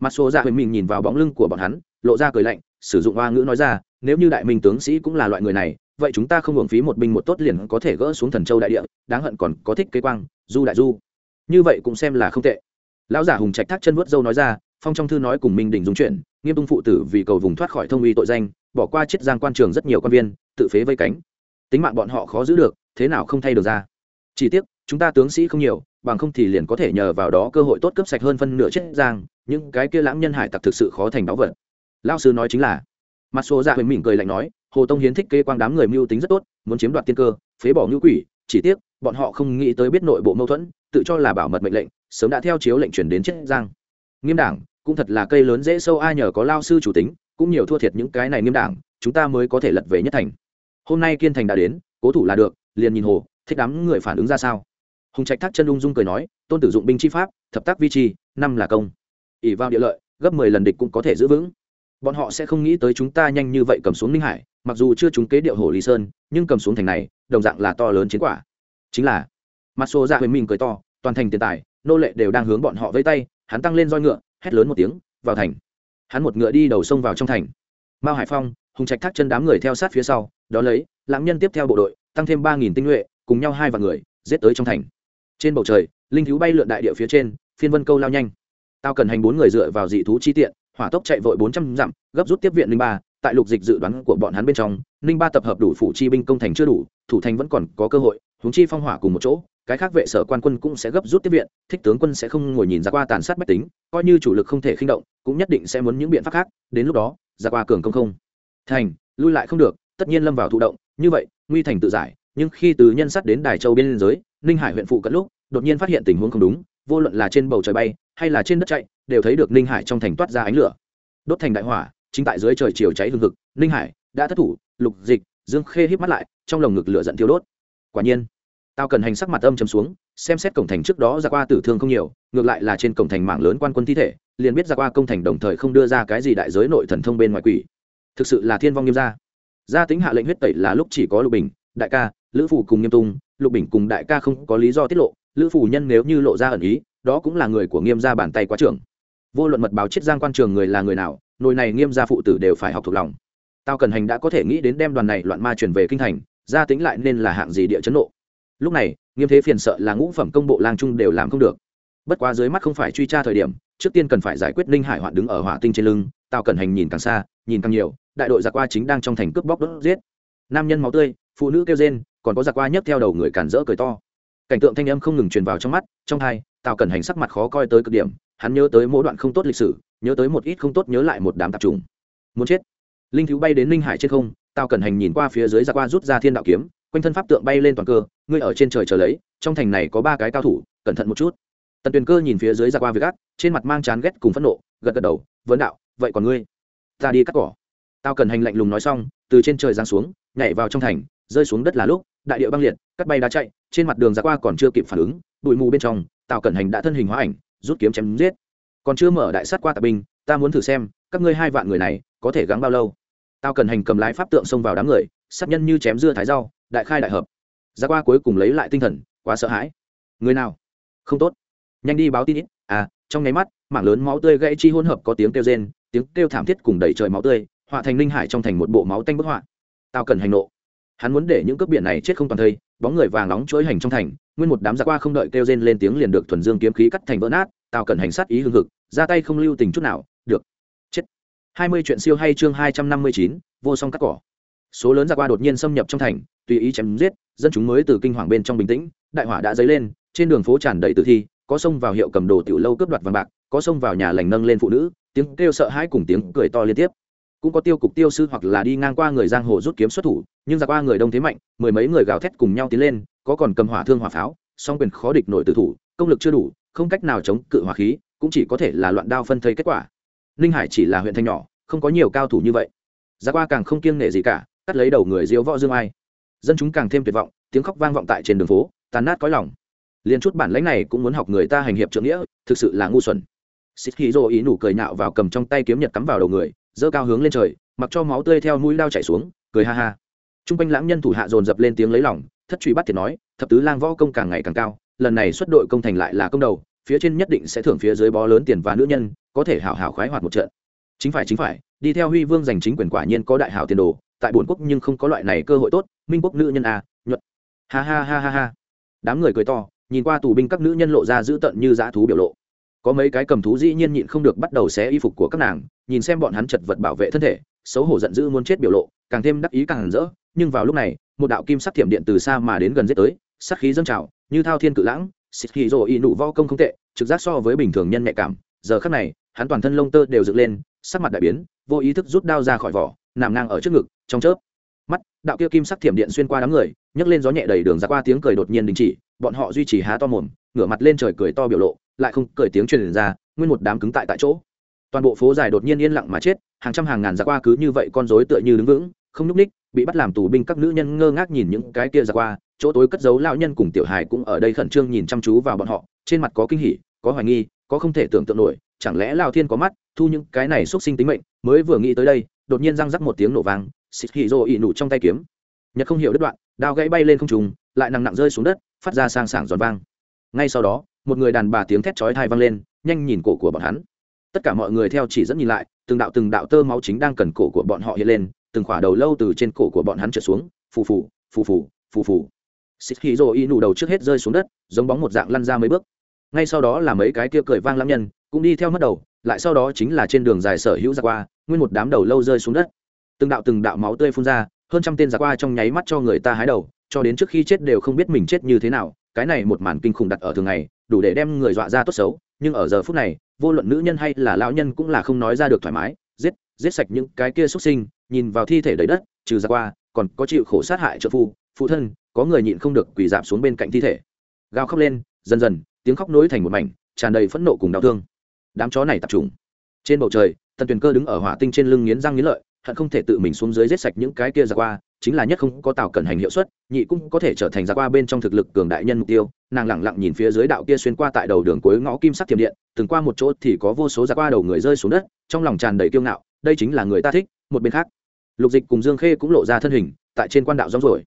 Mặt số dạ huyền mình nhìn vào bóng lưng của bọn hắn, lộ ra cười lạnh, sử dụng hoa ngữ nói ra, nếu như đại minh tướng sĩ cũng là loại người này, vậy chúng ta không hưởng phí một binh một tốt liền có thể gỡ xuống thần châu đại địa, đáng hận còn có thích kế quang, du đại du. Như vậy cũng xem là không tệ. Lão giả hùng trạch thác chân vớt dâu nói ra phong trong thư nói cùng minh đình dung chuyện, nghiêm tung phụ tử vì cầu vùng thoát khỏi thông uy tội danh, bỏ qua chiết giang quan trường rất nhiều quan viên, tự phế vây cánh. Tính mạng bọn họ khó giữ được, thế nào không thay được ra? Chỉ tiếc, chúng ta tướng sĩ không nhiều, bằng không thì liền có thể nhờ vào đó cơ hội tốt cấp sạch hơn phân nửa chiết giang, những cái kia lãng nhân hải tặc thực sự khó thành báu vật. Lao sư nói chính là mặt số dạ huỳnh mỉm cười lạnh nói, hồ tông hiến thích kê quang đám người mưu tính rất tốt, muốn chiếm đoạt tiên cơ, phế bỏ ngữ quỷ, chỉ tiếc, bọn họ không nghĩ tới biết nội bộ mâu thuẫn, tự cho là bảo mật mệnh lệnh, sớm đã theo chiếu lệnh chuyển đến chiết giang. Nghiêm đảng cũng thật là cây lớn dễ sâu, ai nhờ có lao sư chủ tính, cũng nhiều thua thiệt những cái này nghiêm đảng, chúng ta mới có thể lật về nhất thành. Hôm nay kiên thành đã đến, cố thủ là được, liền nhìn hồ, thích đám người phản ứng ra sao? Hùng trạch thác chân ung dung cười nói, tôn tử dụng binh chi pháp, thập tác vi chi, năm là công. ỉ vào địa lợi, gấp mười lần địch cũng có thể giữ vững. Bọn họ sẽ không nghĩ tới chúng ta nhanh như vậy cầm xuống ninh hải, mặc dù chưa chúng kế điệu hồ lý sơn, nhưng cầm xuống thành này, đồng dạng là to lớn chiến quả. Chính là mặt xô ra dạ huế mình cười to, toàn thành tiền tài, nô lệ đều đang hướng bọn họ vây tay hắn tăng lên roi ngựa, hét lớn một tiếng, vào thành. Hắn một ngựa đi đầu sông vào trong thành. Mao hải phong, hùng trạch thác chân đám người theo sát phía sau, đó lấy, lãng nhân tiếp theo bộ đội, tăng thêm ba nghìn tinh nhuệ, cùng nhau hai vạn người, giết tới trong thành. Trên bầu trời, linh thiếu bay lượn đại địa phía trên, phiên vân câu lao nhanh. Tao cần hành bốn người dựa vào dị thú chi tiện, hỏa tốc chạy vội bốn trăm dặm, gấp rút tiếp viện linh ba. Tại lục dịch dự đoán của bọn hắn bên trong, ninh ba tập hợp đủ phủ chi binh công thành chưa đủ, thủ thành vẫn còn có cơ hội húng chi phong hỏa cùng một chỗ, cái khác vệ sở quan quân cũng sẽ gấp rút tiếp viện, thích tướng quân sẽ không ngồi nhìn ra qua tàn sát bách tính, coi như chủ lực không thể khinh động, cũng nhất định sẽ muốn những biện pháp khác, đến lúc đó, ra qua cường công không. Thành, lui lại không được, tất nhiên lâm vào thụ động, như vậy, nguy thành tự giải, nhưng khi từ nhân sắt đến đài châu biên giới, ninh hải huyện phụ cận lúc, đột nhiên phát hiện tình huống không đúng, vô luận là trên bầu trời bay, hay là trên đất chạy, đều thấy được ninh hải trong thành toát ra ánh lửa. Đốt thành đại hỏa, chính tại dưới trời chiều cháy hương thực ninh hải đã thất thủ, lục dịch, dương khê híp mắt lại, trong lồng ngực lửa giận thiêu đốt. Quả nhiên tao cần hành sắc mặt âm chấm xuống, xem xét cổng thành trước đó ra qua tử thương không nhiều, ngược lại là trên cổng thành mạng lớn quan quân thi thể, liền biết ra qua công thành đồng thời không đưa ra cái gì đại giới nội thần thông bên ngoài quỷ. Thực sự là thiên vong nghiêm gia. Gia tính hạ lệnh huyết tẩy là lúc chỉ có lục bình, đại ca, lữ phủ cùng nghiêm tung. Lục bình cùng đại ca không có lý do tiết lộ, lữ phủ nhân nếu như lộ ra ẩn ý, đó cũng là người của nghiêm gia bàn tay quá trưởng. Vô luận mật báo chiết giang quan trường người là người nào, nồi này nghiêm gia phụ tử đều phải học thuộc lòng. Tao cần hành đã có thể nghĩ đến đem đoàn này loạn ma chuyển về kinh thành, gia tính lại nên là hạng gì địa chấn nộ lúc này, nghiêm thế phiền sợ là ngũ phẩm công bộ lang trung đều làm không được. Bất quá dưới mắt không phải truy tra thời điểm, trước tiên cần phải giải quyết ninh hải hoạn đứng ở hỏa tinh trên lưng, tào cần hành nhìn càng xa, nhìn càng nhiều, đại đội giặc qua chính đang trong thành cướp bóc đốt giết. Nam nhân máu tươi, phụ nữ kêu rên, còn có giặc qua nhấc theo đầu người cản rỡ cười to. Cảnh tượng thanh âm không ngừng truyền vào trong mắt, trong hai, tào cần hành sắc mặt khó coi tới cực điểm, hắn nhớ tới mỗi đoạn không tốt lịch sử, nhớ tới một ít không tốt nhớ lại một đám tạp trùng. Muốn chết. Linh thiếu bay đến ninh hải trên không, tào cần hành nhìn qua phía dưới giặc qua rút ra thiên đạo kiếm quanh thân pháp tượng bay lên toàn cơ ngươi ở trên trời chờ lấy trong thành này có ba cái cao thủ cẩn thận một chút. Tần tuyền cơ nhìn phía dưới ra qua việc gác, trên mặt mang chán ghét cùng phẫn nộ gật gật đầu vấn đạo vậy còn ngươi? Ta đi cắt cỏ. Tao cần hành lạnh lùng nói xong từ trên trời giáng xuống nhảy vào trong thành rơi xuống đất là lúc đại địa băng liệt cắt bay đá chạy trên mặt đường ra qua còn chưa kịp phản ứng bụi mù bên trong tào cẩn hành đã thân hình hóa ảnh rút kiếm chém giết. Còn chưa mở đại sát qua tạp binh ta muốn thử xem các ngươi hai vạn người này có thể gắng bao lâu? Tao cần hành cầm lái pháp tượng xông vào đám người sát nhân như chém dưa thái rau đại khai đại hợp. Ra qua cuối cùng lấy lại tinh thần, quá sợ hãi. Người nào? Không tốt. Nhanh đi báo tin ít à trong nháy mắt, mảng lớn máu tươi gãy chi hỗn hợp có tiếng kêu rên, tiếng kêu thảm thiết cùng đẩy trời máu tươi, họa thành linh hải trong thành một bộ máu tanh bức họa. Tao cần hành nộ. Hắn muốn để những cướp biển này chết không toàn thây, bóng người vàng nóng chuỗi hành trong thành, nguyên một đám giặc qua không đợi kêu rên lên tiếng liền được thuần dương kiếm khí cắt thành vỡ nát, tao cần hành sát ý hương hực, ra tay không lưu tình chút nào, được. Chết. Hai mươi chuyện siêu hay chương hai trăm năm mươi chín, vô song cắt cỏ số lớn giặc qua đột nhiên xâm nhập trong thành, tùy ý chém giết, dân chúng mới từ kinh hoàng bên trong bình tĩnh, đại hỏa đã dấy lên, trên đường phố tràn đầy tử thi, có xông vào hiệu cầm đồ tiểu lâu cướp đoạt vàng bạc, có xông vào nhà lành nâng lên phụ nữ, tiếng kêu sợ hãi cùng tiếng cười to liên tiếp. Cũng có tiêu cục tiêu sư hoặc là đi ngang qua người giang hồ rút kiếm xuất thủ, nhưng giặc qua người đông thế mạnh, mười mấy người gào thét cùng nhau tiến lên, có còn cầm hỏa thương hỏa pháo, song quyền khó địch nổi tử thủ, công lực chưa đủ, không cách nào chống cự hỏa khí, cũng chỉ có thể là loạn đao phân thây kết quả. Ninh hải chỉ là huyện thanh nhỏ, không có nhiều cao thủ như vậy. Giặc qua càng không kiêng nể gì cả cắt lấy đầu người diêu võ dương ai. Dân chúng càng thêm tuyệt vọng, tiếng khóc vang vọng tại trên đường phố tàn nát có lòng. Liền chút bản lãnh này cũng muốn học người ta hành hiệp trượng nghĩa, thực sự là ngu xuẩn. Xích khí dô ý nụ cười nhạo vào cầm trong tay kiếm nhật cắm vào đầu người, giơ cao hướng lên trời, mặc cho máu tươi theo mũi lao chảy xuống, cười ha ha. T r u n g quanh lãng nhân thủ hạ dồn dập lên tiếng lấy lòng, thất truy bắt thiệt nói, thập tứ lang võ công càng ngày càng cao, lần này xuất đội công thành lại là công đầu, phía trên nhất định sẽ thưởng phía dưới bó lớn tiền và nữ nhân, có thể hảo hảo khoái hoạt một trận. Chính phải chính phải, đi theo huy vương giành chính quyền quả nhiên có đại hảo tiền đồ tại bổn quốc nhưng không có loại này cơ hội tốt minh quốc nữ nhân a à, nhuận. Ha ha ha ha ha. Đám người cười to nhìn qua tù binh các nữ nhân lộ ra dữ tợn như dã thú biểu lộ. Có mấy cái cầm thú dĩ nhiên nhịn không được bắt đầu xé y phục của các nàng nhìn xem bọn hắn chật vật bảo vệ thân thể xấu hổ giận dữ muốn chết biểu lộ càng thêm đắc ý càng hẳn rỡ nhưng vào lúc này một đạo kim sắc thiểm điện từ xa mà đến gần giết tới sắc khí dâng trào như thao thiên cự lãng xịt khí rồ y nụ vo công không tệ trực giác so với bình thường nhân nhạy cảm giờ khắc này hắn toàn thân lông tơ đều dựng lên sắc mặt đại biến vô ý thức rút đao ra khỏi vỏ nằm ngang ở trước ngực, trong chớp. Mắt, đạo kia kim sắc thiểm điện xuyên qua đám người, nhấc lên gió nhẹ đầy đường ra qua tiếng cười đột nhiên đình chỉ, bọn họ duy trì há to mồm, ngửa mặt lên trời cười to biểu lộ, lại không cười tiếng truyền ra, nguyên một đám cứng tại tại chỗ. Toàn bộ phố dài đột nhiên yên lặng mà chết, hàng trăm hàng ngàn ra qua cứ như vậy con rối tựa như đứng vững, không nhúc ních bị bắt làm tù binh các nữ nhân ngơ ngác nhìn những cái kia ra qua, chỗ tối cất giấu lão nhân cùng tiểu hài cũng ở đây khẩn trương nhìn chăm chú vào bọn họ, trên mặt có kinh hỉ, có hoài nghi, có không thể tưởng tượng nổi, chẳng lẽ lao thiên có mắt thu những cái này xuất sinh tính mệnh, mới vừa nghĩ tới đây, đột nhiên răng rắc một tiếng nổ vang xịt hì rô ị nụ trong tay kiếm. Nhật không hiểu đứt đoạn, đao gãy bay lên không trùng lại nặng nặng rơi xuống đất, phát ra sang sảng giòn vang. Ngay sau đó, một người đàn bà tiếng thét chói thai vang lên, nhanh nhìn cổ của bọn hắn. Tất cả mọi người theo chỉ dẫn nhìn lại, từng đạo từng đạo tơ máu chính đang cần cổ của bọn họ hiện lên, từng khỏa đầu lâu từ trên cổ của bọn hắn trượt xuống, phù phù phù phù phù phù. Xịt hì rô y nụ đầu trước hết rơi xuống đất, giống bóng một dạng lăn ra mấy bước. Ngay sau đó là mấy cái kia cười vang lắm nhân, cũng đi theo mất đầu lại sau đó chính là trên đường dài sở hữu ra qua, nguyên một đám đầu lâu rơi xuống đất. Từng đạo từng đạo máu tươi phun ra, hơn trăm tên giặc qua trong nháy mắt cho người ta hái đầu, cho đến trước khi chết đều không biết mình chết như thế nào, cái này một màn kinh khủng đặt ở thường ngày, đủ để đem người dọa ra tốt xấu, nhưng ở giờ phút này, vô luận nữ nhân hay là lão nhân cũng là không nói ra được thoải mái, giết giết sạch những cái kia xuất sinh, nhìn vào thi thể đầy đất, trừ ra qua, còn có chịu khổ sát hại trợ phu, phụ thân, có người nhịn không được quỳ dạp xuống bên cạnh thi thể. Gào khóc lên, dần dần, tiếng khóc nối thành một mảnh, tràn đầy phẫn nộ cùng đau thương đám chó này tập trung. Trên bầu trời, tần tuyền cơ đứng ở hỏa tinh trên lưng nghiến răng nghiến lợi, hận không thể tự mình xuống dưới giết sạch những cái kia ra qua, chính là nhất không có tạo cẩn hành hiệu suất, nhị cũng có thể trở thành ra qua bên trong thực lực cường đại nhân mục tiêu. Nàng lẳng lặng nhìn phía dưới đạo kia xuyên qua tại đầu đường cuối ngõ kim sắc thiểm điện, từng qua một chỗ thì có vô số ra qua đầu người rơi xuống đất, trong lòng tràn đầy kiêu ngạo, đây chính là người ta thích, một bên khác. Lục dịch cùng dương khê cũng lộ ra thân hình, tại trên quan đạo rong rồi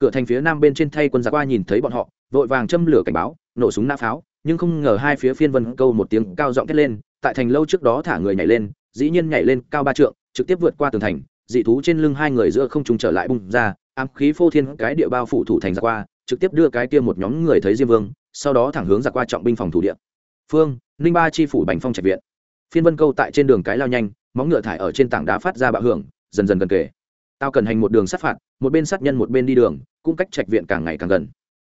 cửa thành phía nam bên trên thay quân giặc qua nhìn thấy bọn họ, vội vàng châm lửa cảnh báo, nổ súng nã pháo nhưng không ngờ hai phía phiên vân câu một tiếng cao giọng thét lên, tại thành lâu trước đó thả người nhảy lên, dĩ nhiên nhảy lên cao ba trượng, trực tiếp vượt qua tường thành, dị thú trên lưng hai người giữa không trùng trở lại bung ra, ám khí phô thiên cái địa bao phủ thủ thành ra qua, trực tiếp đưa cái kia một nhóm người thấy diêm vương, sau đó thẳng hướng ra qua trọng binh phòng thủ địa. Phương, ninh ba chi phủ bành phong trạch viện. Phiên vân câu tại trên đường cái lao nhanh, móng ngựa thải ở trên tảng đá phát ra bạo hưởng, dần dần gần kề. Tao cần hành một đường sát phạt, một bên sát nhân một bên đi đường cung cách trạch viện càng ngày càng gần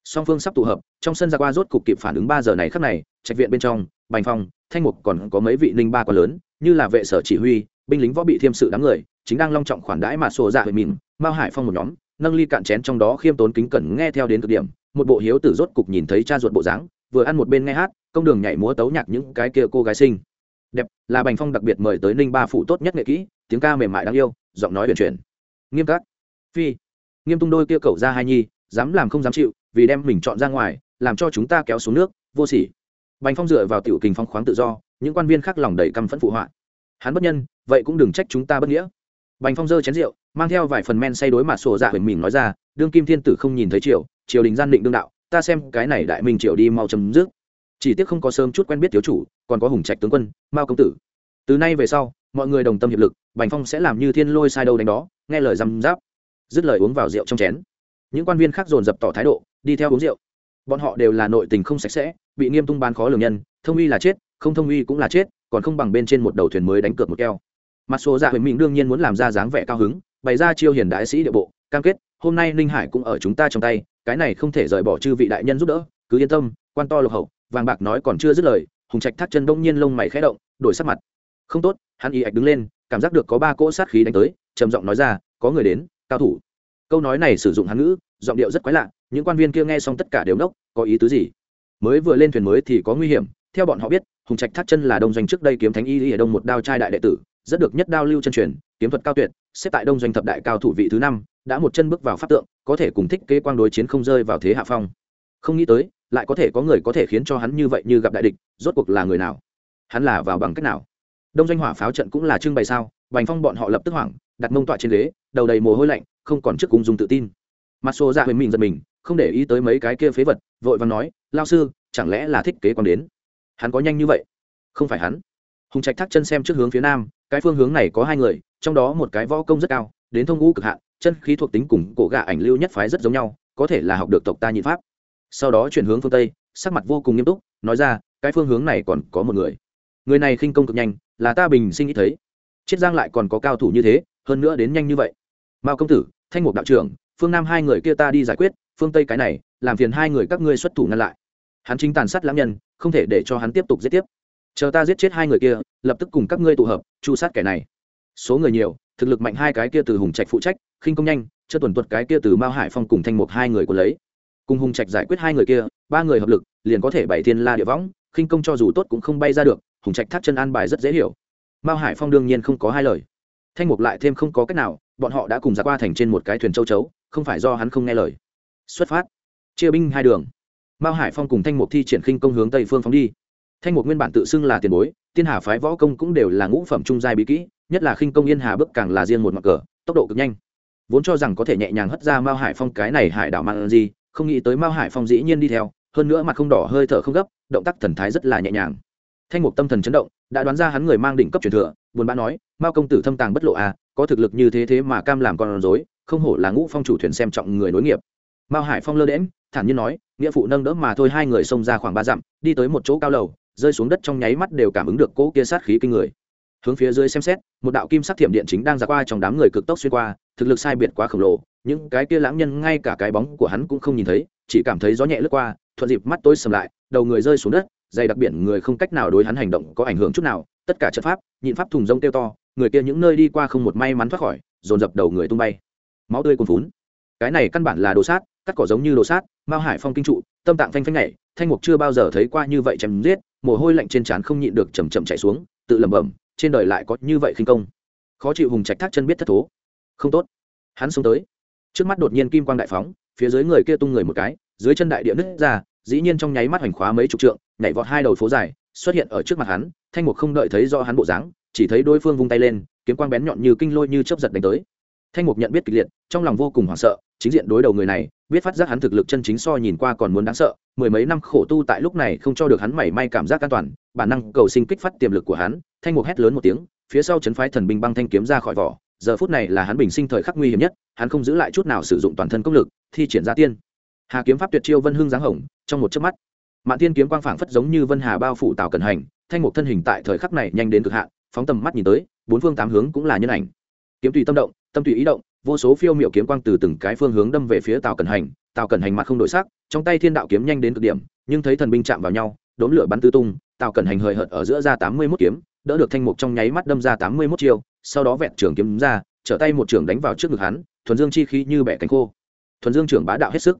song phương sắp tụ hợp, trong sân ra qua rốt cục kịp phản ứng ba giờ này khắc này, trạch viện bên trong, bành phong, thanh mục còn có mấy vị ninh ba quá lớn, như là vệ sở chỉ huy, binh lính võ bị thiêm sự đám người, chính đang long trọng khoản đãi mà sổ dạ huệ mìn mao hải phong một nhóm, nâng ly cạn chén trong đó khiêm tốn kính cẩn nghe theo đến cực điểm, một bộ hiếu tử rốt cục nhìn thấy cha ruột bộ dáng, vừa ăn một bên nghe hát, công đường nhảy múa tấu nhạc những cái kia cô gái sinh đẹp, là bành phong đặc biệt mời tới ninh ba phụ tốt nhất nghệ kỹ, tiếng ca mềm mại đáng yêu, giọng nói huyền chuyển. Nghiêm các phi. Nghiêm tung đôi kia cậu ra hai nhi, dám làm không dám chịu vì đem mình chọn ra ngoài, làm cho chúng ta kéo xuống nước, vô sỉ. Bành phong dựa vào tiểu kình phong khoáng tự do, những quan viên khác lòng đầy căm phẫn phụ họa. Hắn bất nhân, vậy cũng đừng trách chúng ta bất nghĩa. Bành phong dơ chén rượu, mang theo vài phần men say đối mặt sổ dạ huyền mình nói ra, đương kim thiên tử không nhìn thấy triều triều đình gian định đương đạo, ta xem cái này đại minh triều đi mau chấm dứt. Chỉ tiếc không có sớm chút quen biết thiếu chủ, còn có hùng trạch tướng quân, mao công tử. Từ nay về sau, mọi người đồng tâm hiệp lực, bành phong sẽ làm như thiên lôi sai đâu đánh đó, nghe lời răm giáp dứt lời uống vào rượu trong chén những quan viên khác dồn dập tỏ thái độ, đi theo uống rượu. Bọn họ đều là nội tình không sạch sẽ, bị nghiêm tung bán khó lường nhân, thông uy là chết, không thông uy cũng là chết, còn không bằng bên trên một đầu thuyền mới đánh cược một keo. Mặt số dạ huyền minh đương nhiên muốn làm ra dáng vẻ cao hứng, bày ra chiêu hiền đại sĩ địa bộ, cam kết, hôm nay ninh hải cũng ở chúng ta trong tay, cái này không thể rời bỏ chư vị đại nhân giúp đỡ, cứ yên tâm, quan to lộc hậu, vàng bạc nói còn chưa dứt lời, hùng trạch thắt chân đông nhiên lông mày khẽ động, đổi sắc mặt. Không tốt, hắn y ạch đứng lên, cảm giác được có ba cỗ sát khí đánh tới, trầm giọng nói ra, có người đến, cao thủ câu nói này sử dụng hán ngữ, giọng điệu rất quái lạ, những quan viên kia nghe xong tất cả đều nốc, có ý tứ gì? Mới vừa lên thuyền mới thì có nguy hiểm, theo bọn họ biết, hùng trạch thắt chân là đông doanh trước đây kiếm thánh y ở đông một đao trai đại đệ tử, rất được nhất đao lưu chân truyền, kiếm thuật cao tuyệt, xếp tại đông doanh thập đại cao thủ vị thứ năm, đã một chân bước vào pháp tượng, có thể cùng thích kế quang đối chiến không rơi vào thế hạ phong. Không nghĩ tới, lại có thể có người có thể khiến cho hắn như vậy như gặp đại địch, rốt cuộc là người nào? Hắn là vào bằng cách nào? Đông doanh hỏa pháo trận cũng là trưng bày sao? Vành phong bọn họ lập tức hoảng, đặt mông tọa trên ghế, đầu đầy mồ hôi lạnh không còn trước cung dung tự tin. Mặt xô ra huyền mình giật mình, không để ý tới mấy cái kia phế vật, vội vàng nói lao sư, chẳng lẽ là thích kế quan đến? Hắn có nhanh như vậy? Không phải hắn. Hùng trạch thắt chân xem trước hướng phía nam, cái phương hướng này có hai người, trong đó một cái võ công rất cao, đến thông ngũ cực hạn, chân khí thuộc tính cùng cổ gà ảnh lưu nhất phái rất giống nhau, có thể là học được tộc ta nhị pháp. Sau đó chuyển hướng phương tây, sắc mặt vô cùng nghiêm túc, nói ra, cái phương hướng này còn có một người. Người này khinh công cực nhanh, là ta bình sinh nghĩ thấy. Chiết giang lại còn có cao thủ như thế, hơn nữa đến nhanh như vậy mao công tử, thanh mục đạo trưởng, phương nam hai người kia ta đi giải quyết, phương tây cái này, làm phiền hai người các ngươi xuất thủ ngăn lại. Hắn chính tàn sát lãng nhân, không thể để cho hắn tiếp tục giết tiếp. Chờ ta giết chết hai người kia, lập tức cùng các ngươi tụ hợp, chu sát kẻ này. Số người nhiều, thực lực mạnh hai cái kia từ hùng trạch phụ trách, khinh công nhanh, chưa tuần tuật cái kia từ mao hải phong cùng thanh mục hai người của lấy. Cùng hùng trạch giải quyết hai người kia, ba người hợp lực, liền có thể bảy thiên la địa võng, khinh công cho dù tốt cũng không bay ra được, hùng trạch thắt chân an bài rất dễ hiểu. Mao hải phong đương nhiên không có hai lời. Thanh mục lại thêm không có cách nào bọn họ đã cùng ra qua thành trên một cái thuyền châu chấu, không phải do hắn không nghe lời. Xuất phát. Chia binh hai đường. Mao hải phong cùng thanh mục thi triển khinh công hướng tây phương phóng đi. Thanh mục nguyên bản tự xưng là tiền bối, tiên hà phái võ công cũng đều là ngũ phẩm trung giai bí kỹ, nhất là khinh công yên hà bước càng là riêng một mặt cờ, tốc độ cực nhanh. Vốn cho rằng có thể nhẹ nhàng hất ra mao hải phong cái này hải đảo mang gì, không nghĩ tới mao hải phong dĩ nhiên đi theo, hơn nữa mặt không đỏ hơi thở không gấp, động tác thần thái rất là nhẹ nhàng. Thanh mục tâm thần chấn động, đã đoán ra hắn người mang đỉnh cấp truyền thừa, buồn bã nói, mao công tử thâm tàng bất lộ à có thực lực như thế thế mà cam làm con rối, không hổ là ngũ phong chủ thuyền xem trọng người nối nghiệp. Mao hải phong lơ đễm thản nhiên nói, nghĩa phụ nâng đỡ mà thôi, hai người xông ra khoảng ba dặm, đi tới một chỗ cao lầu, rơi xuống đất trong nháy mắt đều cảm ứng được cỗ kia sát khí kinh người. Hướng phía dưới xem xét, một đạo kim sắc thiểm điện chính đang ra qua trong đám người cực tốc xuyên qua, thực lực sai biệt quá khổng lồ, những cái kia lãng nhân ngay cả cái bóng của hắn cũng không nhìn thấy, chỉ cảm thấy gió nhẹ lướt qua, thuận dịp mắt tối sầm lại, đầu người rơi xuống đất, dày đặc biển người không cách nào đối hắn hành động có ảnh hưởng chút nào, tất cả trận pháp, nhịn pháp thùng rông tiêu to người kia những nơi đi qua không một may mắn thoát khỏi, dồn dập đầu người tung bay. Máu tươi cuồn phún cái này căn bản là đồ sát, cắt cỏ giống như đồ sát, mao hải phong kinh trụ, tâm tạng phanh phanh nhảy, thanh mục chưa bao giờ thấy qua như vậy chém giết, mồ hôi lạnh trên trán không nhịn được chầm chậm chạy xuống, tự lẩm bẩm, trên đời lại có như vậy khinh công. Khó chịu hùng trạch thác chân biết thất thố. Không tốt. Hắn xuống tới. Trước mắt đột nhiên kim quang đại phóng, phía dưới người kia tung người một cái, dưới chân đại địa nứt ra, dĩ nhiên trong nháy mắt hoành khóa mấy chục trượng, nhảy vọt hai đầu phố dài, xuất hiện ở trước mặt hắn, thanh mục không đợi thấy do hắn bộ dáng chỉ thấy đối phương vung tay lên, kiếm quang bén nhọn như kinh lôi như chớp giật đánh tới. Thanh mục nhận biết kịch liệt, trong lòng vô cùng hoảng sợ, chính diện đối đầu người này, biết phát giác hắn thực lực chân chính so nhìn qua còn muốn đáng sợ, mười mấy năm khổ tu tại lúc này không cho được hắn mảy may cảm giác an toàn, bản năng cầu sinh kích phát tiềm lực của hắn, thanh mục hét lớn một tiếng, phía sau chấn phái thần binh băng thanh kiếm ra khỏi vỏ, giờ phút này là hắn bình sinh thời khắc nguy hiểm nhất, hắn không giữ lại chút nào sử dụng toàn thân công lực, thi triển ra tiên. Hà kiếm pháp tuyệt chiêu vân hưng giáng hồng, trong một chớp mắt, mạn tiên kiếm quang phảng phất giống như vân hà bao phủ tào cẩn hành, thanh mục thân hình tại thời khắc này nhanh đến cực hạn phóng tầm mắt nhìn tới, bốn phương tám hướng cũng là nhân ảnh. Kiếm tùy tâm động, tâm tùy ý động, vô số phiêu miệu kiếm quang từ từng cái phương hướng đâm về phía tào cẩn hành. Tào cẩn hành mặt không đổi sắc, trong tay thiên đạo kiếm nhanh đến cực điểm, nhưng thấy thần binh chạm vào nhau, đốn lửa bắn tứ tung, tào cẩn hành hời hợt ở giữa ra tám mươi mốt kiếm, đỡ được thanh mục trong nháy mắt đâm ra tám mươi mốt chiêu, sau đó vẹn trường kiếm ra, trở tay một trường đánh vào trước ngực hắn, thuần dương chi khí như bẻ cánh khô. Thuần dương trưởng bá đạo hết sức.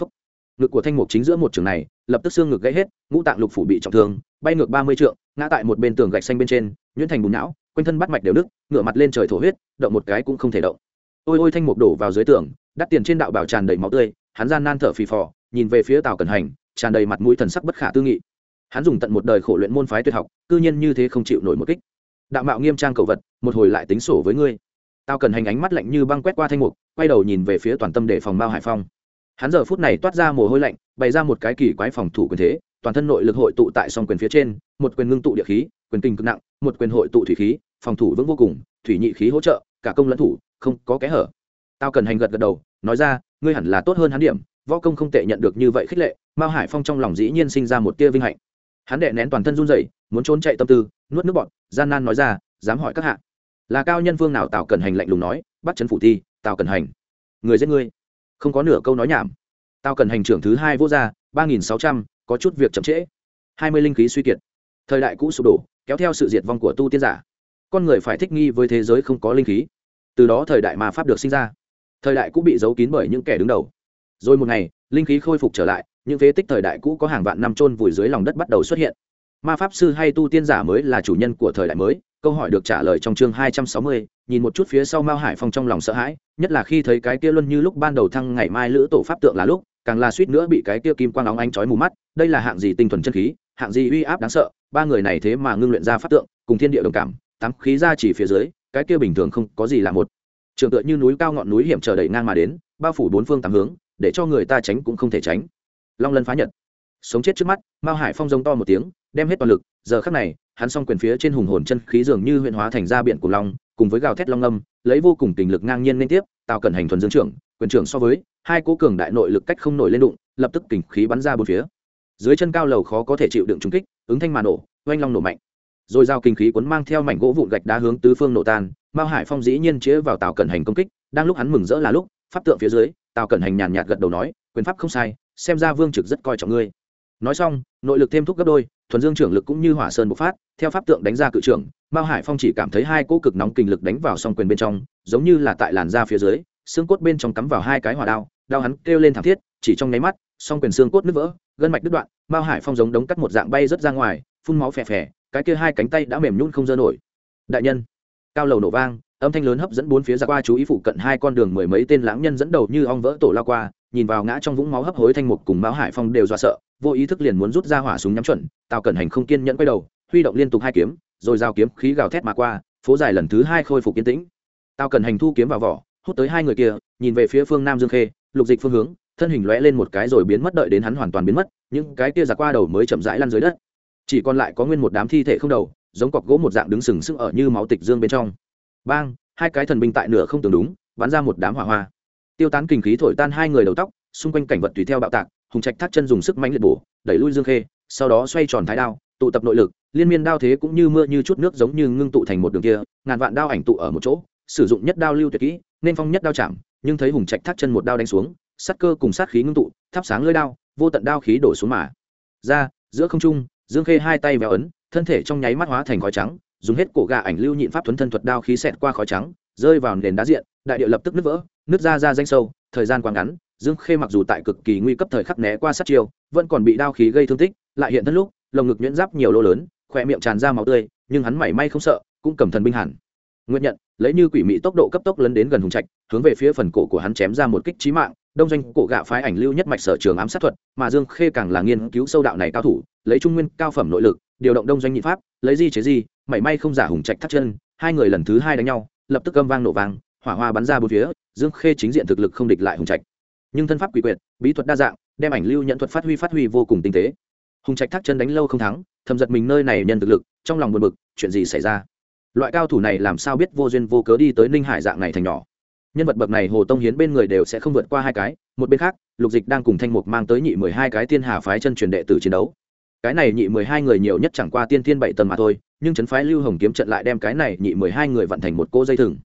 Phúc. ngực của thanh mục chính giữa một trường này, lập tức xương ngực gãy hết, ngũ tạng lục phủ bị trọng thương, bay ngược ba mươi trượng, ngã tại một bên tường gạch xanh bên trên nhuyễn thành bùn não, quanh thân bắt mạch đều nứt, ngửa mặt lên trời thổ huyết, động một cái cũng không thể động. Ôi ôi thanh mục đổ vào dưới tường, đắt tiền trên đạo bảo tràn đầy máu tươi, hắn gian nan thở phì phò, nhìn về phía tàu cẩn hành, tràn đầy mặt mũi thần sắc bất khả tư nghị. Hắn dùng tận một đời khổ luyện môn phái tuyệt học, cư nhiên như thế không chịu nổi một kích. Đạo mạo nghiêm trang cầu vật, một hồi lại tính sổ với ngươi. Tao cần hành ánh mắt lạnh như băng quét qua thanh mục, quay đầu nhìn về phía toàn tâm để phòng mao hải phong. Hắn giờ phút này toát ra mồ hôi lạnh, bày ra một cái kỳ quái phòng thủ quyền thế, toàn thân nội lực hội tụ tại song quyền phía trên, một quyền ngưng tụ địa khí quyền kinh cực nặng, một quyền hội tụ thủy khí, phòng thủ vững vô cùng, thủy nhị khí hỗ trợ, cả công lẫn thủ, không có kẽ hở. Tao cần hành gật gật đầu, nói ra, ngươi hẳn là tốt hơn hắn điểm, võ công không tệ nhận được như vậy khích lệ, mao hải phong trong lòng dĩ nhiên sinh ra một tia vinh hạnh. Hắn đệ nén toàn thân run rẩy, muốn trốn chạy tâm tư, nuốt nước bọt, gian nan nói ra, dám hỏi các hạ. Là cao nhân vương nào tào cần hành lạnh lùng nói, bắt chấn phủ thi, tào cần hành. Người giết ngươi. Không có nửa câu nói nhảm. Tào cần hành trưởng thứ hai vô gia, ba nghìn sáu trăm, có chút việc chậm trễ. Hai mươi linh khí suy kiệt. Thời đại cũ sụp đổ kéo theo sự diệt vong của tu tiên giả. Con người phải thích nghi với thế giới không có linh khí. Từ đó thời đại mà pháp được sinh ra. Thời đại cũ bị giấu kín bởi những kẻ đứng đầu. Rồi một ngày, linh khí khôi phục trở lại, những phế tích thời đại cũ có hàng vạn năm trôn vùi dưới lòng đất bắt đầu xuất hiện. Ma pháp sư hay tu tiên giả mới là chủ nhân của thời đại mới, câu hỏi được trả lời trong chương hai trăm sáu mươi, nhìn một chút phía sau mao hải phong trong lòng sợ hãi, nhất là khi thấy cái kia luân như lúc ban đầu thăng ngày mai lữ tổ pháp tượng là lúc, càng là suýt nữa bị cái kia kim quang óng ánh chói mù mắt, đây là hạng gì tinh thuần chân khí hạng gì uy áp đáng sợ, ba người này thế mà ngưng luyện ra pháp tượng, cùng thiên địa đồng cảm, tám khí ra chỉ phía dưới, cái kia bình thường không có gì là một. Trường tựa như núi cao ngọn núi hiểm trở đầy ngang mà đến, bao phủ bốn phương tám hướng, để cho người ta tránh cũng không thể tránh. Long lân phá nhật. Sống chết trước mắt, mao hải phong rông to một tiếng, đem hết toàn lực, giờ khắc này, hắn s quyền phía trên hùng hồn chân khí dường như huyện hóa thành ra biển của long, cùng với gào thét long âm, lấy vô cùng tình lực ngang nhiên liên tiếp, tạo cẩn hành thuần dương trưởng, quyền trưởng so với, hai cố cường đại nội lực cách không nổi lên đụng, lập tức kình khí bắn ra bốn phía dưới chân cao lầu khó có thể chịu đựng trung kích, ứng thanh mà nổ, oanh long nổ mạnh. Rồi giao kinh khí cuốn mang theo mảnh gỗ vụn gạch đá hướng tứ phương nổ tan, mao hải phong dĩ nhiên chĩa vào tàu cẩn hành công kích, đang lúc hắn mừng rỡ là lúc, pháp tượng phía dưới tàu cẩn hành nhàn nhạt gật đầu nói, quyền pháp không sai, xem ra vương trực rất coi trọng ngươi. Nói xong, nội lực thêm thúc gấp đôi, thuần dương trưởng lực cũng như hỏa sơn bộc phát, theo pháp tượng đánh ra cự trưởng, mao hải phong chỉ cảm thấy hai cỗ cực nóng kinh lực đánh vào song quyền bên trong, giống như là tại làn da phía dưới, xương cốt bên trong cắm vào hai cái hỏa đao đao hắn kêu lên thảm thiết chỉ trong nháy mắt, song quyền xương cốt nứt vỡ, gân mạch đứt đoạn, mao hải phong giống đống cắt một dạng bay rớt ra ngoài, phun máu phè phè, cái kia hai cánh tay đã mềm nhún không dơ nổi. Đại nhân, cao lầu nổ vang, âm thanh lớn hấp dẫn bốn phía ra qua chú ý phụ cận hai con đường mười mấy tên lãng nhân dẫn đầu như ong vỡ tổ lao qua, nhìn vào ngã trong vũng máu hấp hối thanh mục cùng mão hải phong đều dọa sợ, vô ý thức liền muốn rút ra hỏa súng nhắm chuẩn, tào cẩn hành không kiên nhẫn quay đầu, huy động liên tục hai kiếm, rồi giao kiếm khí gào thét mà qua, phố dài lần thứ hai khôi phục yên tĩnh. Tào cẩn hành thu kiếm vào vỏ, hút tới hai người kia, nhìn về phía phương nam dương khê, lục dịch phương hướng thân hình lóe lên một cái rồi biến mất đợi đến hắn hoàn toàn biến mất, những cái kia giặc qua đầu mới chậm rãi lăn dưới đất. Chỉ còn lại có nguyên một đám thi thể không đầu, giống cọc gỗ một dạng đứng sừng sững ở như máu tịch dương bên trong. Bang, hai cái thần binh tại nửa không tưởng đúng, bắn ra một đám hỏa hoa. Tiêu tán kinh khí thổi tan hai người đầu tóc, xung quanh cảnh vật tùy theo bạo tạc, hùng trạch thắt chân dùng sức mạnh liệt bổ, đẩy lui dương khê, sau đó xoay tròn thái đao, tụ tập nội lực, liên miên đao thế cũng như mưa như chút nước giống như ngưng tụ thành một đường kia, ngàn vạn đao ảnh tụ ở một chỗ, sử dụng nhất đao lưu tuyệt kỹ, nên phong nhất đao chạm, nhưng thấy hùng trạch thắt chân một đao đánh xuống sát cơ cùng sát khí ngưng tụ, thắp sáng lưỡi đao, vô tận đao khí đổ xuống mà. Ra, giữa không trung, dương khê hai tay véo ấn, thân thể trong nháy mắt hóa thành khói trắng, dùng hết cổ gà ảnh lưu nhịn pháp thuấn thân thuật đao khí xẹt qua khói trắng, rơi vào nền đá diện, đại địa lập tức nứt vỡ, nứt ra ra danh sâu, thời gian quá ngắn, dương khê mặc dù tại cực kỳ nguy cấp thời khắc né qua sát chiêu, vẫn còn bị đao khí gây thương tích, lại hiện thân lúc, lồng ngực nhuyễn giáp nhiều lỗ lớn khỏe miệng tràn ra máu tươi, nhưng hắn mảy may không sợ, cũng cầm thần binh hẳn. Nguyện nhận, lấy như quỷ mị tốc độ cấp tốc lấn đến gần hùng trạch, hướng về phía phần cổ của hắn chém ra một kích trí mạng đông doanh cổ gạ phái ảnh lưu nhất mạch sở trường ám sát thuật, mà dương khê càng là nghiên cứu sâu đạo này cao thủ, lấy trung nguyên cao phẩm nội lực, điều động đông doanh nhị pháp, lấy di chế di, mảy may không giả hùng trạch thắt chân, hai người lần thứ hai đánh nhau, lập tức âm vang nổ vang, hỏa hoa bắn ra bốn phía, dương khê chính diện thực lực không địch lại hùng trạch. Nhưng thân pháp quỷ quyệt, bí thuật đa dạng, đem ảnh lưu nhận thuật phát huy phát huy vô cùng tinh tế. Hùng trạch thắt chân đánh lâu không thắng, thầm giật mình nơi này nhân thực lực, trong lòng buồn bực, chuyện gì xảy ra? Loại cao thủ này làm sao biết vô duyên vô cớ đi tới ninh hải dạng này thành nhỏ? Nhân vật bậc này hồ tông hiến bên người đều sẽ không vượt qua hai cái, một bên khác, lục dịch đang cùng thanh mục mang tới nhị mười hai cái tiên hà phái chân truyền đệ tử chiến đấu. Cái này nhị mười hai người nhiều nhất chẳng qua tiên thiên bảy tầng mà thôi, nhưng trấn phái lưu hồng kiếm trận lại đem cái này nhị mười hai người vận thành một cô dây thừng.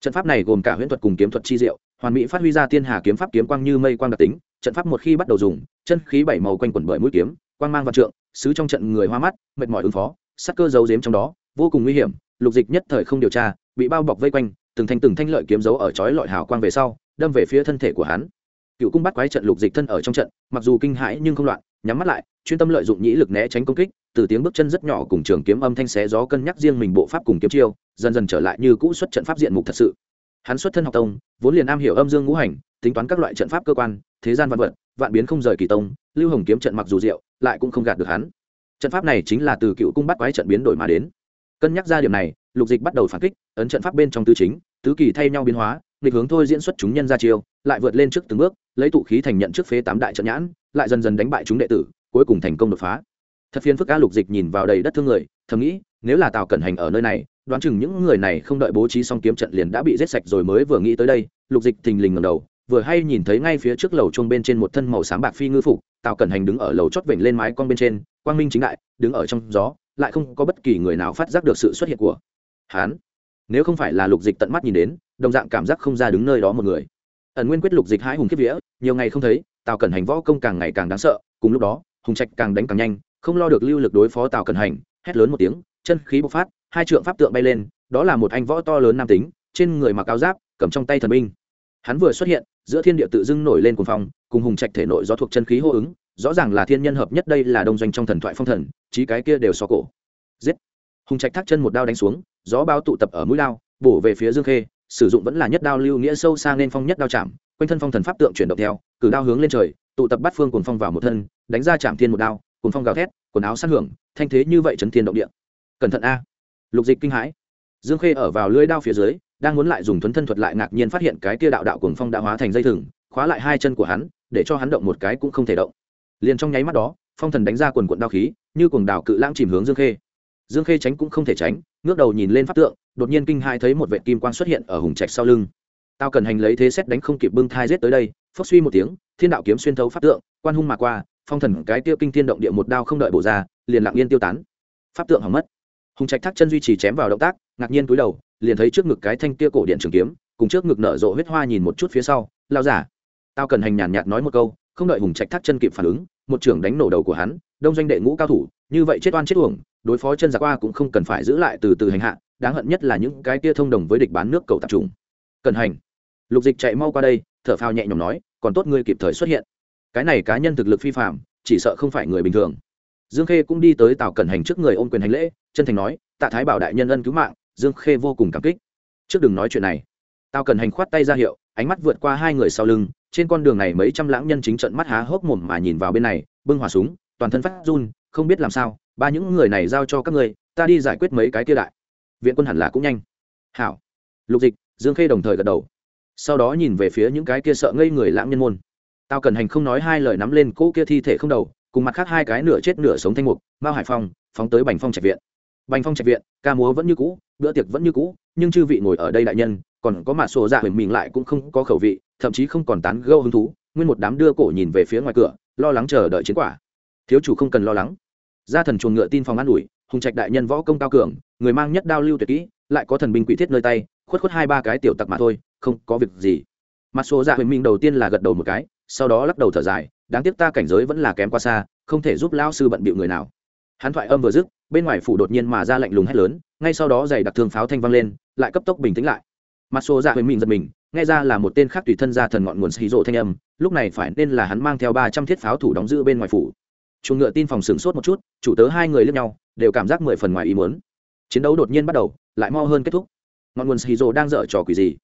Trận pháp này gồm cả huyễn thuật cùng kiếm thuật chi diệu, hoàn mỹ phát huy ra tiên hà kiếm pháp kiếm quang như mây quang đặc tính, trận pháp một khi bắt đầu dùng, chân khí bảy màu quanh quẩn bởi mũi kiếm, quang mang vạn trượng xứ trong trận người hoa mắt, mệt mỏi ứng phó, sắc cơ giấu giếm trong đó, vô cùng nguy hiểm, lục dịch nhất thời không điều tra, bị bao bọc vây quanh từng thanh từng thanh lợi kiếm dấu ở chói lọi hào quang về sau, đâm về phía thân thể của hắn. Cựu cung bắt quái trận lục dịch thân ở trong trận, mặc dù kinh hãi nhưng không loạn, nhắm mắt lại, chuyên tâm lợi dụng nhĩ lực né tránh công kích, từ tiếng bước chân rất nhỏ cùng trường kiếm âm thanh xé gió cân nhắc riêng mình bộ pháp cùng kiếm chiêu, dần dần trở lại như cũ xuất trận pháp diện mục thật sự. Hắn xuất thân học tông, vốn liền am hiểu âm dương ngũ hành, tính toán các loại trận pháp cơ quan, thế gian văn vật, vạn biến không rời kỳ tông, lưu hồng kiếm trận mặc dù diệu lại cũng không gạt được hắn. Trận pháp này chính là từ cựu cung bắt quái trận biến đổi mà đến. Cân nhắc ra điểm này, lục dịch bắt đầu phản kích, ấn trận pháp bên trong tứ chính tứ kỳ thay nhau biến hóa, nghịch hướng thôi diễn xuất chúng nhân ra chiêu, lại vượt lên trước từng bước, lấy tụ khí thành nhận trước phế tám đại trận nhãn, lại dần dần đánh bại chúng đệ tử, cuối cùng thành công đột phá. Thật phiền phức a lục dịch nhìn vào đầy đất thương người, thầm nghĩ, nếu là tào cẩn hành ở nơi này, đoán chừng những người này không đợi bố trí xong kiếm trận liền đã bị giết sạch rồi mới vừa nghĩ tới đây, lục dịch thình lình ngầm đầu, vừa hay nhìn thấy ngay phía trước lầu chuông bên trên một thân màu sáng bạc phi ngư phục, tào cẩn hành đứng ở lầu chót vểnh lên mái con bên trên, quang minh chính đại, đứng ở trong gió, lại không có bất kỳ người nào phát giác được sự xuất hiện của hán nếu không phải là lục dịch tận mắt nhìn đến, đồng dạng cảm giác không ra đứng nơi đó một người. Ẩn nguyên quyết lục dịch hãi hùng kiếp vía, nhiều ngày không thấy, tào cẩn hành võ công càng ngày càng đáng sợ, cùng lúc đó, hùng trạch càng đánh càng nhanh, không lo được lưu lực đối phó tào cẩn hành, hét lớn một tiếng, chân khí bộc phát, hai trượng pháp tượng bay lên, đó là một anh võ to lớn nam tính, trên người mặc áo giáp, cầm trong tay thần binh. Hắn vừa xuất hiện, giữa thiên địa tự dưng nổi lên cuồng phong, cùng hùng trạch thể nội do thuộc chân khí hô ứng, rõ ràng là thiên nhân hợp nhất đây là đông doanh trong thần thoại phong thần trí cái kia đều so cổ. Giết! Hùng trạch thác chân một đao đánh xuống, gió bao tụ tập ở mũi đao, bổ về phía dương khê, sử dụng vẫn là nhất đao lưu nghĩa sâu xa nên phong nhất đao chạm, quanh thân phong thần pháp tượng chuyển động theo, cử đao hướng lên trời, tụ tập bắt phương cuồng phong vào một thân, đánh ra chạm thiên một đao, cuồng phong gào thét, quần áo sát hưởng, thanh thế như vậy chấn thiên động địa. Cẩn thận a. Lục dịch kinh hãi. Dương khê ở vào lưới đao phía dưới, đang muốn lại dùng thuấn thân thuật lại ngạc nhiên phát hiện cái kia đạo đạo cuồng phong đã hóa thành dây thừng, khóa lại hai chân của hắn, để cho hắn động một cái cũng không thể động. Liền trong nháy mắt đó, phong thần đánh ra quần quận đao khí, như cuồng đảo cự lãng chìm hướng dương khê dương khê tránh cũng không thể tránh, ngước đầu nhìn lên pháp tượng, đột nhiên kinh hai thấy một vệ kim quang xuất hiện ở hùng trạch sau lưng. Tao cần hành lấy thế xét đánh không kịp bưng thai giết tới đây, phốc suy một tiếng, thiên đạo kiếm xuyên thấu pháp tượng, quan hung mà qua, phong thần cái tiêu kinh thiên động địa một đao không đợi bổ ra, liền lặng yên tiêu tán. Pháp tượng hỏng mất. Hùng trạch thác chân duy trì chém vào động tác, ngạc nhiên cúi đầu, liền thấy trước ngực cái thanh kia cổ điện trường kiếm, cùng trước ngực nở rộ huyết hoa nhìn một chút phía sau lao giả. Tao cần hành nhàn nhạt nói một câu, không đợi hùng trạch thác chân kịp phản ứng một trưởng đánh nổ đầu của hắn, đông doanh đệ ngũ cao thủ, như vậy chết oan chết uổng, đối phó chân giặc qua cũng không cần phải giữ lại từ từ hành hạ, đáng hận nhất là những cái kia thông đồng với địch bán nước cầu tập trung cần hành. Lục dịch chạy mau qua đây, thở phào nhẹ nhõm nói, còn tốt ngươi kịp thời xuất hiện. Cái này cá nhân thực lực phi phạm chỉ sợ không phải người bình thường. Dương khê cũng đi tới tào cẩn hành trước người ôm quyền hành lễ, chân thành nói, tạ thái bảo đại nhân ân cứu mạng, dương khê vô cùng cảm kích. Trước đừng nói chuyện này. Tào cẩn hành khoát tay ra hiệu, ánh mắt vượt qua hai người sau lưng trên con đường này mấy trăm lãng nhân chính trận mắt há hốc mồm mà nhìn vào bên này, bưng hỏa súng, toàn thân phát run, không biết làm sao, ba những người này giao cho các ngươi, ta đi giải quyết mấy cái kia đại. Viện quân hẳn là cũng nhanh. Hảo. Lục dịch, dương khê đồng thời gật đầu. Sau đó nhìn về phía những cái kia sợ ngây người lãng nhân môn. Tao cần hành không nói hai lời nắm lên cỗ kia thi thể không đầu, cùng mặt khác hai cái nửa chết nửa sống thanh mục, mao hải phong, phóng tới bành phong trạch viện. Bành phong trạch viện, ca múa vẫn như cũ, bữa tiệc vẫn như cũ, nhưng chư vị ngồi ở đây đại nhân, còn có mạ sổ dạ huyền mình lại cũng không có khẩu vị thậm chí không còn tán gâu hứng thú, nguyên một đám đưa cổ nhìn về phía ngoài cửa, lo lắng chờ đợi chiến quả. Thiếu chủ không cần lo lắng. Gia thần chuồng ngựa tin phòng an ủi, hùng trạch đại nhân võ công cao cường, người mang nhất đao lưu tuyệt kỹ, lại có thần binh quỷ thiết nơi tay, khuất khuất hai ba cái tiểu tặc mà thôi, không có việc gì. Mặt số dạ huyền minh đầu tiên là gật đầu một cái, sau đó lắc đầu thở dài, đáng tiếc ta cảnh giới vẫn là kém qua xa, không thể giúp lão sư bận bịu người nào. Hắn thoại âm vừa dứt, bên ngoài phủ đột nhiên mà ra lạnh lùng hét lớn, ngay sau đó giày đặc thương pháo thanh vang lên, lại cấp tốc bình tĩnh lại. Mặt số dạ huyền minh giật mình nghe ra là một tên khác tùy thân ra thần ngọn nguồn xì rộ thanh âm, lúc này phải nên là hắn mang theo ba trăm thiết pháo thủ đóng giữ bên ngoài phủ. Chuồng ngựa tin phòng sửng sốt một chút, chủ tớ hai người lướt nhau, đều cảm giác mười phần ngoài ý muốn. Chiến đấu đột nhiên bắt đầu, lại mo hơn kết thúc. Ngọn nguồn xì rộ đang dở trò quỷ gì?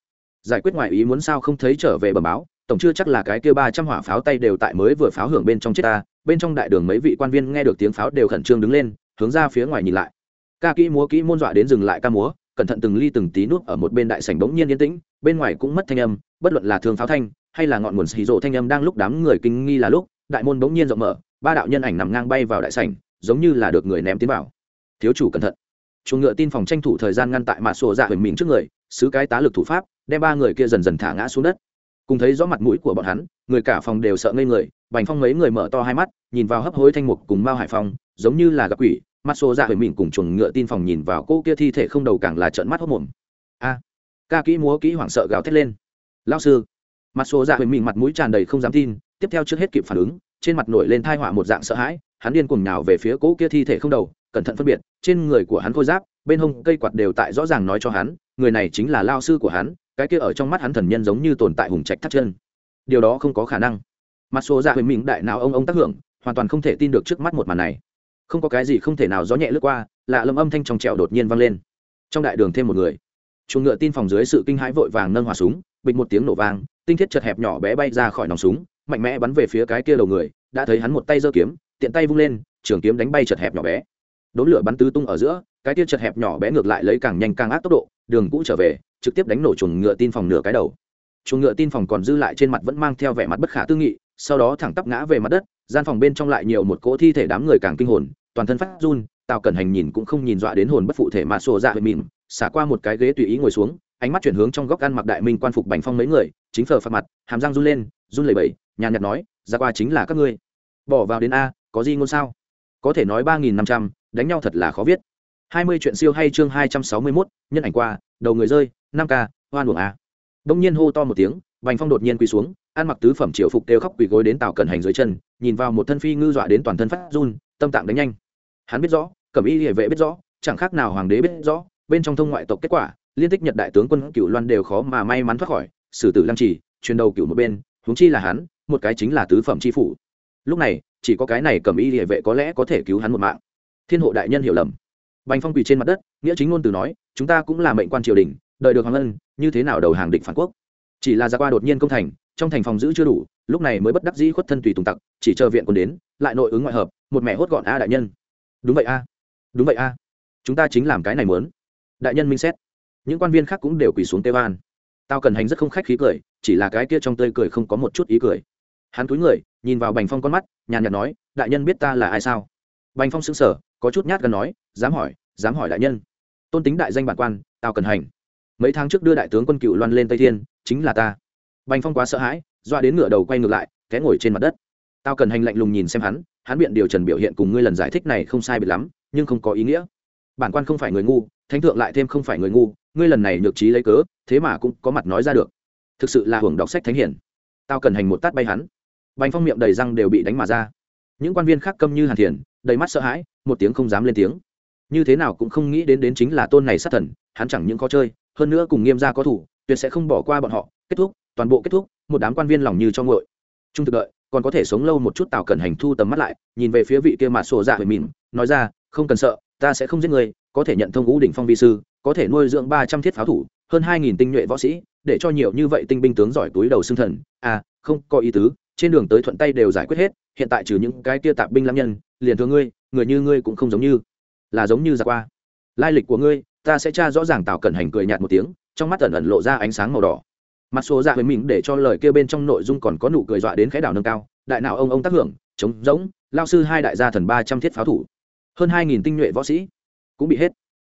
Giải quyết ngoài ý muốn sao không thấy trở về bờ báo, tổng chưa chắc là cái kia ba trăm hỏa pháo tay đều tại mới vừa pháo hưởng bên trong chết ta, bên trong đại đường mấy vị quan viên nghe được tiếng pháo đều khẩn trương đứng lên, hướng ra phía ngoài nhìn lại. Ca kỹ múa kỹ môn dọa đến dừng lại ca múa, cẩn thận từng ly từng tí nút ở một bên đại sảnh bỗng nhiên yên tĩnh bên ngoài cũng mất thanh âm, bất luận là thương pháo thanh hay là ngọn nguồn xì rộ thanh âm đang lúc đám người kinh nghi là lúc, đại môn bỗng nhiên rộng mở, ba đạo nhân ảnh nằm ngang bay vào đại sảnh, giống như là được người ném tiến vào. Thiếu chủ cẩn thận. Chuồng ngựa tin phòng tranh thủ thời gian ngăn tại mạ sổ dạ huyền mình trước người, sứ cái tá lực thủ pháp, đem ba người kia dần dần thả ngã xuống đất. Cùng thấy rõ mặt mũi của bọn hắn, người cả phòng đều sợ ngây người, bành phong mấy người mở to hai mắt, nhìn vào hấp hối thanh mục cùng mao hải phong, giống như là gặp quỷ mắt xô dạ huyền mình cùng chuồng ngựa tin phòng nhìn vào cô kia thi thể không đầu càng là trợn mắt hốc mồm. A ca kỹ múa kỹ hoảng sợ gào thét lên. Lao sư, mặt số dạ huyền mình mặt mũi tràn đầy không dám tin, tiếp theo trước hết kịp phản ứng, trên mặt nổi lên thai họa một dạng sợ hãi, hắn điên cuồng nhào về phía cỗ kia thi thể không đầu, cẩn thận phân biệt, trên người của hắn khôi giáp, bên hông cây quạt đều tại rõ ràng nói cho hắn, người này chính là lao sư của hắn, cái kia ở trong mắt hắn thần nhân giống như tồn tại hùng trạch thắt chân. Điều đó không có khả năng. Mặt số dạ huyền mình đại nào ông ông tác hưởng, hoàn toàn không thể tin được trước mắt một màn này. Không có cái gì không thể nào gió nhẹ lướt qua, lạ lâm âm thanh trong trẹo đột nhiên vang lên. Trong đại đường thêm một người chuồng ngựa tin phòng dưới sự kinh hãi vội vàng nâng hỏa súng, bịch một tiếng nổ vang, tinh thiết chật hẹp nhỏ bé bay ra khỏi nòng súng, mạnh mẽ bắn về phía cái kia đầu người, đã thấy hắn một tay giơ kiếm, tiện tay vung lên, trường kiếm đánh bay chật hẹp nhỏ bé. Đốn lửa bắn tứ tung ở giữa, cái kia chật hẹp nhỏ bé ngược lại lấy càng nhanh càng ác tốc độ, đường cũ trở về, trực tiếp đánh nổ chuồng ngựa tin phòng nửa cái đầu. Chuồng ngựa tin phòng còn dư lại trên mặt vẫn mang theo vẻ mặt bất khả tư nghị, sau đó thẳng tắp ngã về mặt đất, gian phòng bên trong lại nhiều một cỗ thi thể đám người càng kinh hồn, toàn thân phát run, tào cẩn hành nhìn cũng không nhìn dọa đến hồn bất phụ thể mà xô ra hơi mịn xả qua một cái ghế tùy ý ngồi xuống, ánh mắt chuyển hướng trong góc ăn mặc đại minh quan phục bành phong mấy người, chính phở phạt mặt, hàm răng run lên, run lẩy bẩy, nhàn nhạt nói, ra qua chính là các ngươi. Bỏ vào đến a, có gì ngôn sao? Có thể nói ba nghìn năm trăm, đánh nhau thật là khó viết. Hai mươi chuyện siêu hay chương hai trăm sáu mươi mốt, nhân ảnh qua, đầu người rơi, năm ca, hoan buồng a. Đông nhiên hô to một tiếng, bành phong đột nhiên quỳ xuống, ăn mặc tứ phẩm triệu phục đều khóc quỳ gối đến tàu cẩn hành dưới chân, nhìn vào một thân phi ngư dọa đến toàn thân phát run, tâm tạng đánh nhanh. Hắn biết rõ, cẩm y địa vệ biết rõ, chẳng khác nào hoàng đế biết rõ bên trong thông ngoại tộc kết quả, liên tích nhật đại tướng quân cựu loan đều khó mà may mắn thoát khỏi xử tử lăng trì truyền đầu cựu một bên, huống chi là hắn, một cái chính là tứ phẩm tri phủ. Lúc này, chỉ có cái này cẩm y địa vệ có lẽ có thể cứu hắn một mạng. Thiên hộ đại nhân hiểu lầm. Bành phong quỳ trên mặt đất, nghĩa chính ngôn từ nói, chúng ta cũng là mệnh quan triều đình, đợi được hoàng ân, như thế nào đầu hàng địch phản quốc? Chỉ là ra qua đột nhiên công thành, trong thành phòng giữ chưa đủ, lúc này mới bất đắc dĩ khuất thân tùy tùng tặc, chỉ chờ viện quân đến, lại nội ứng ngoại hợp, một mẹ hốt gọn a đại nhân. Đúng vậy a, đúng vậy a, chúng ta chính làm cái này muốn đại nhân minh xét. Những quan viên khác cũng đều quỳ xuống tê van tao cần hành rất không khách khí cười, chỉ là cái kia trong tơi cười không có một chút ý cười. Hắn cúi người, nhìn vào bành phong con mắt, nhàn nhạt nói, đại nhân biết ta là ai sao? Bành phong xứng sở có chút nhát gần nói, dám hỏi dám hỏi đại nhân. Tôn tính đại danh bản quan, tao cần hành. Mấy tháng trước đưa đại tướng quân cựu loan lên tây thiên, chính là ta. Bành phong quá sợ hãi, doa đến ngựa đầu quay ngược lại, té ngồi trên mặt đất. Tao cần hành lạnh lùng nhìn xem hắn hắn biện điều trần biểu hiện cùng ngươi lần giải thích này không sai biệt lắm, nhưng không có ý nghĩa. Bản quan không phải người ngu thánh thượng lại thêm không phải người ngu, ngươi lần này nhược trí lấy cớ, thế mà cũng có mặt nói ra được. Thực sự là hưởng đọc sách thánh hiển. Tao cần hành một tát bay hắn. Bành phong miệng đầy răng đều bị đánh mà ra. Những quan viên khác câm như hàn thiền, đầy mắt sợ hãi, một tiếng không dám lên tiếng. Như thế nào cũng không nghĩ đến đến chính là tôn này sát thần, hắn chẳng những có chơi, hơn nữa cùng nghiêm gia có thủ, tuyệt sẽ không bỏ qua bọn họ. Kết thúc, toàn bộ kết thúc, một đám quan viên lòng như cho ngội trung thực đợi, còn có thể sống lâu một chút tào cẩn hành thu tầm mắt lại, nhìn về phía vị kia mà sổ dạ huệ mìn nói ra, không cần sợ, ta sẽ không giết người có thể nhận thông ngũ đỉnh phong vi sư, có thể nuôi dưỡng ba trăm thiết pháo thủ, hơn hai nghìn tinh nhuệ võ sĩ, để cho nhiều như vậy tinh binh tướng giỏi túi đầu xương thần. À không, có ý tứ, trên đường tới thuận tay đều giải quyết hết, hiện tại trừ những cái kia tạp binh lam nhân, liền thưa ngươi, người như ngươi cũng không giống như, là giống như giặc qua. Lai lịch của ngươi, ta sẽ tra rõ ràng tào cẩn hành cười nhạt một tiếng, trong mắt ẩn ẩn lộ ra ánh sáng màu đỏ. Mặt số dạ với mình để cho lời kêu bên trong nội dung còn có nụ cười dọa đến khẽ đảo nâng cao, đại nào ông ông tác hưởng chống giống lao sư hai đại gia thần ba trăm thiết pháo thủ, hơn hai nghìn tinh nhuệ võ sĩ cũng bị hết.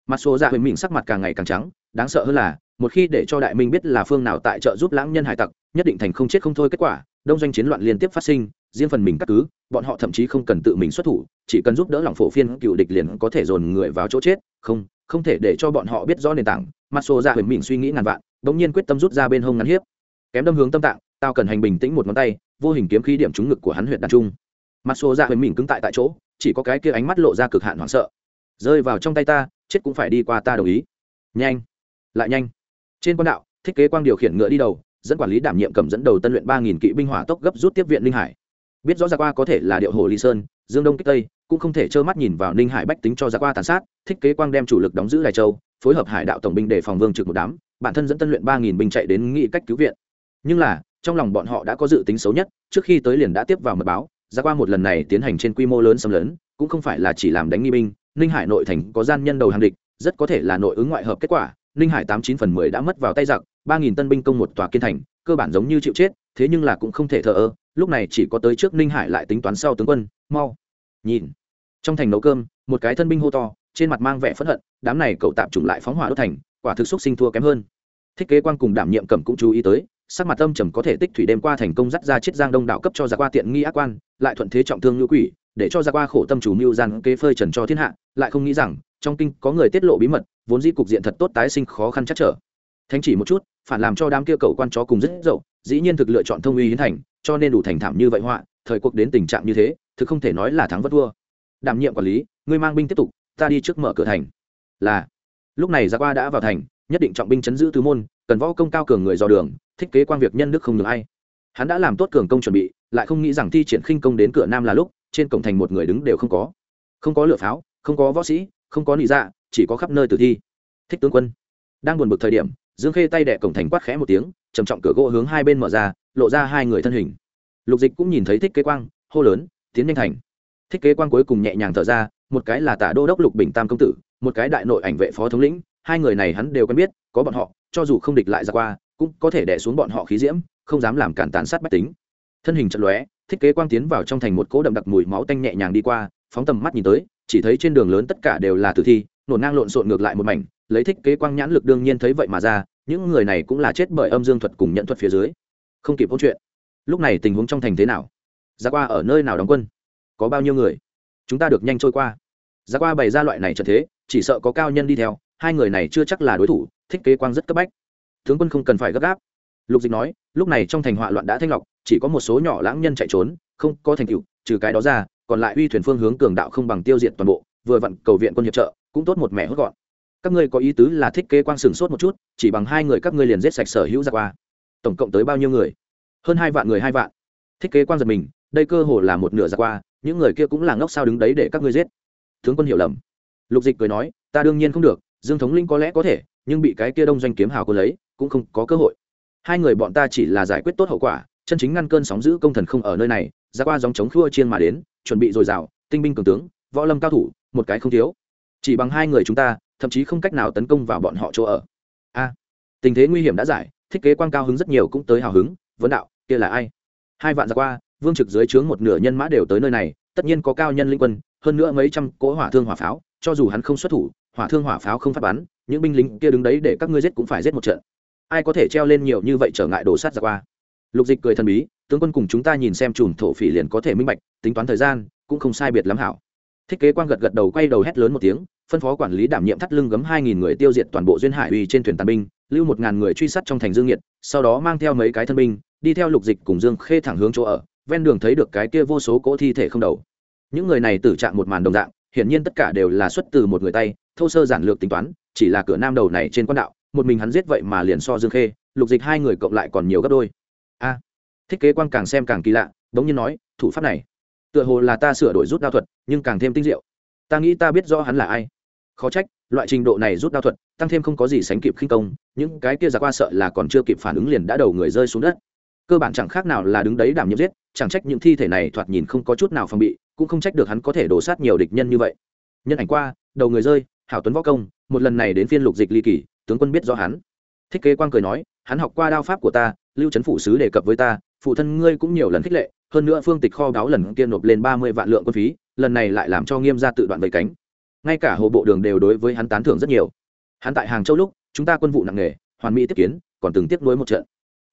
Mặt số dạ huyền mình sắc mặt càng ngày càng trắng, đáng sợ hơn là, một khi để cho đại minh biết là phương nào tại trợ giúp lãng nhân hải tặc, nhất định thành không chết không thôi kết quả, đông doanh chiến loạn liên tiếp phát sinh, riêng phần mình cắt cứ, bọn họ thậm chí không cần tự mình xuất thủ, chỉ cần giúp đỡ lòng phổ phiên cựu địch liền có thể dồn người vào chỗ chết. Không không thể để cho bọn họ biết rõ nền tảng mặt xô ra huyền mình suy nghĩ ngàn vạn, bỗng nhiên quyết tâm rút ra bên hông ngắn hiếp. Kém đâm hướng tâm tạng, tao cần hành bình tĩnh một ngón tay, vô hình kiếm khí điểm trúng ngực của hắn huyện đàn trung. Mặt xô ra huyền mình cứng tại tại chỗ, chỉ có cái kia ánh mắt lộ ra cực hạn hoảng sợ rơi vào trong tay ta, chết cũng phải đi qua ta đồng ý. Nhanh, lại nhanh. Trên quan đạo, thích kế quang điều khiển ngựa đi đầu, dẫn quản lý đảm nhiệm cầm dẫn đầu tân luyện ba nghìn kỵ binh hỏa tốc gấp rút tiếp viện ninh hải. Biết rõ ra qua có thể là điệu hồ ly sơn, dương đông kích tây, cũng không thể trơ mắt nhìn vào ninh hải bách tính cho ra qua tàn sát, thích kế quang đem chủ lực đóng giữ đài châu, phối hợp hải đạo tổng binh để phòng vương trực một đám, bản thân dẫn tân luyện ba nghìn binh chạy đến nghị cách cứu viện. Nhưng là, trong lòng bọn họ đã có dự tính xấu nhất, trước khi tới liền đã tiếp vào mật báo ra qua một lần này tiến hành trên quy mô lớn xâm lấn cũng không phải là chỉ làm đánh nghi binh, ninh hải nội thành có gian nhân đầu hàng địch, rất có thể là nội ứng ngoại hợp kết quả. Ninh hải tám chín phần mười đã mất vào tay giặc, ba nghìn tân binh công một tòa kiên thành, cơ bản giống như chịu chết, thế nhưng là cũng không thể thờ ơ, lúc này chỉ có tới trước ninh hải lại tính toán sau tướng quân, mau, nhìn. Trong thành nấu cơm, một cái thân binh hô to, trên mặt mang vẻ phẫn hận, đám này cậu tạm chủng lại phóng hỏa đốt thành, quả thực xúc sinh thua kém hơn. Thiết kế quan cùng đảm nhiệm cẩm cũng chú ý tới, sắc mặt âm trầm có thể tích thủy đêm qua thành công dắt ra chiết giang đông đạo cấp cho giặc qua tiện nghi ác quan, lại thuận thế trọng thương ngữ quỷ để cho ra qua khổ tâm chủ mưu gian kế phơi trần cho thiên hạ, lại không nghĩ rằng, trong kinh có người tiết lộ bí mật, vốn di cục diện thật tốt tái sinh khó khăn chắc trở. Thánh chỉ một chút, phản làm cho đám kia cầu quan chó cùng rất dậu, dĩ nhiên thực lựa chọn thông uy hiến thành, cho nên đủ thành thảm như vậy họa, thời cuộc đến tình trạng như thế, thực không thể nói là thắng vất vua. Đảm nhiệm quản lý, ngươi mang binh tiếp tục, ta đi trước mở cửa thành. Là, lúc này ra qua đã vào thành, nhất định trọng binh chấn giữ tứ môn, cần võ công cao cường người dò đường thiết kế quan việc nhân đức không được ai. Hắn đã làm tốt cường công chuẩn bị, lại không nghĩ rằng thi triển khinh công đến cửa nam là lúc trên cổng thành một người đứng đều không có. Không có lửa pháo, không có võ sĩ, không có nị dạ chỉ có khắp nơi tử thi. Thích tướng quân. Đang buồn bực thời điểm, dương khê tay đẻ cổng thành quát khẽ một tiếng, trầm trọng cửa gỗ hướng hai bên mở ra, lộ ra hai người thân hình. Lục dịch cũng nhìn thấy thích kế quang, hô lớn, tiến nhanh thành. Thích kế quang cuối cùng nhẹ nhàng thở ra, một cái là tả đô đốc lục bình tam công tử, một cái đại nội ảnh vệ phó thống lĩnh, hai người này hắn đều quen biết, có bọn họ, cho dù không địch lại ra qua, cũng có thể đẻ xuống bọn họ khí diễm, không dám làm cản tàn sát bách tính. Thân hình trận lóe thiết kế quang tiến vào trong thành một cỗ đậm đặc mùi máu tanh nhẹ nhàng đi qua, phóng tầm mắt nhìn tới, chỉ thấy trên đường lớn tất cả đều là tử thi, nổn ngang lộn xộn ngược lại một mảnh, lấy thích kế quang nhãn lực đương nhiên thấy vậy mà ra, những người này cũng là chết bởi âm dương thuật cùng nhận thuật phía dưới. Không kịp hôn chuyện. Lúc này tình huống trong thành thế nào? Ra qua ở nơi nào đóng quân? Có bao nhiêu người? Chúng ta được nhanh trôi qua. Ra qua bày ra loại này trận thế, chỉ sợ có cao nhân đi theo, hai người này chưa chắc là đối thủ thích kế quang rất cấp bách. Tướng quân không cần phải gấp gáp lục dịch nói, lúc này trong thành họa loạn đã thanh lọc, chỉ có một số nhỏ lãng nhân chạy trốn, không có thành tựu, trừ cái đó ra, còn lại uy thuyền phương hướng cường đạo không bằng tiêu diệt toàn bộ, vừa vặn cầu viện quân hiệp trợ, cũng tốt một mẻ hốt gọn. Các ngươi có ý tứ là thích kế quang sừng sốt một chút, chỉ bằng hai người các ngươi liền giết sạch sở hữu ra qua. Tổng cộng tới bao nhiêu người? Hơn hai vạn người hai vạn. Thích kế quang giật mình, đây cơ hồ là một nửa ra qua, những người kia cũng là ngốc sao đứng đấy để các ngươi giết. Tướng quân hiểu lầm. Lục dịch cười nói, ta đương nhiên không được, dương thống linh có lẽ có thể, nhưng bị cái kia đông doanh kiếm hào cô lấy, cũng không có cơ hội hai người bọn ta chỉ là giải quyết tốt hậu quả, chân chính ngăn cơn sóng giữ công thần không ở nơi này, ra qua dòng chống khua chiên mà đến, chuẩn bị dồi dào, tinh binh cường tướng, võ lâm cao thủ, một cái không thiếu. Chỉ bằng hai người chúng ta, thậm chí không cách nào tấn công vào bọn họ chỗ ở. A, tình thế nguy hiểm đã giải, thiết kế quan cao hứng rất nhiều cũng tới hào hứng, vấn đạo, kia là ai? Hai vạn ra qua, vương trực dưới trướng một nửa nhân mã đều tới nơi này, tất nhiên có cao nhân linh quân, hơn nữa mấy trăm cỗ hỏa thương hỏa pháo, cho dù hắn không xuất thủ, hỏa thương hỏa pháo không phát bắn, những binh lính kia đứng đấy để các ngươi giết cũng phải giết một trận ai có thể treo lên nhiều như vậy trở ngại đổ sát ra qua? Lục dịch cười thần bí, tướng quân cùng chúng ta nhìn xem chùm thổ phỉ liền có thể minh bạch, tính toán thời gian, cũng không sai biệt lắm hảo. Thiết kế quan gật gật đầu quay đầu hét lớn một tiếng, phân phó quản lý đảm nhiệm thắt lưng gấm hai nghìn người tiêu diệt toàn bộ duyên hải uy trên thuyền tàn binh, lưu một ngàn người truy sát trong thành dương nhiệt sau đó mang theo mấy cái thân binh, đi theo lục dịch cùng dương khê thẳng hướng chỗ ở, ven đường thấy được cái kia vô số cỗ thi thể không đầu. Những người này tử trạng một màn đồng dạng, hiển nhiên tất cả đều là xuất từ một người tay, thô sơ giản lược tính toán, chỉ là cửa nam đầu này trên quan đạo một mình hắn giết vậy mà liền so dương khê, lục dịch hai người cộng lại còn nhiều gấp đôi. A thiết kế quan càng xem càng kỳ lạ bỗng nhiên nói, thủ pháp này, tựa hồ là ta sửa đổi rút đao thuật, nhưng càng thêm tinh diệu. Ta nghĩ ta biết rõ hắn là ai. Khó trách, loại trình độ này rút đao thuật, tăng thêm không có gì sánh kịp khinh công, những cái kia giặc qua sợ là còn chưa kịp phản ứng liền đã đầu người rơi xuống đất. Cơ bản chẳng khác nào là đứng đấy đảm nhiệm giết, chẳng trách những thi thể này thoạt nhìn không có chút nào phòng bị, cũng không trách được hắn có thể đổ sát nhiều địch nhân như vậy. Nhân ảnh qua, đầu người rơi, hảo tuấn võ công, một lần này đến phiên lục dịch ly kỳ tướng quân biết rõ hắn. Thích kế quang cười nói, hắn học qua đao pháp của ta, lưu trấn phụ sứ đề cập với ta, phụ thân ngươi cũng nhiều lần khích lệ, hơn nữa phương tịch kho báo lần kia nộp lên ba mươi vạn lượng quân phí, lần này lại làm cho nghiêm gia tự đoạn vây cánh. Ngay cả hồ bộ đường đều đối với hắn tán thưởng rất nhiều. Hắn tại hàng châu lúc, chúng ta quân vụ nặng nề, hoàn mỹ tiếp kiến, còn từng tiếp nối một trận.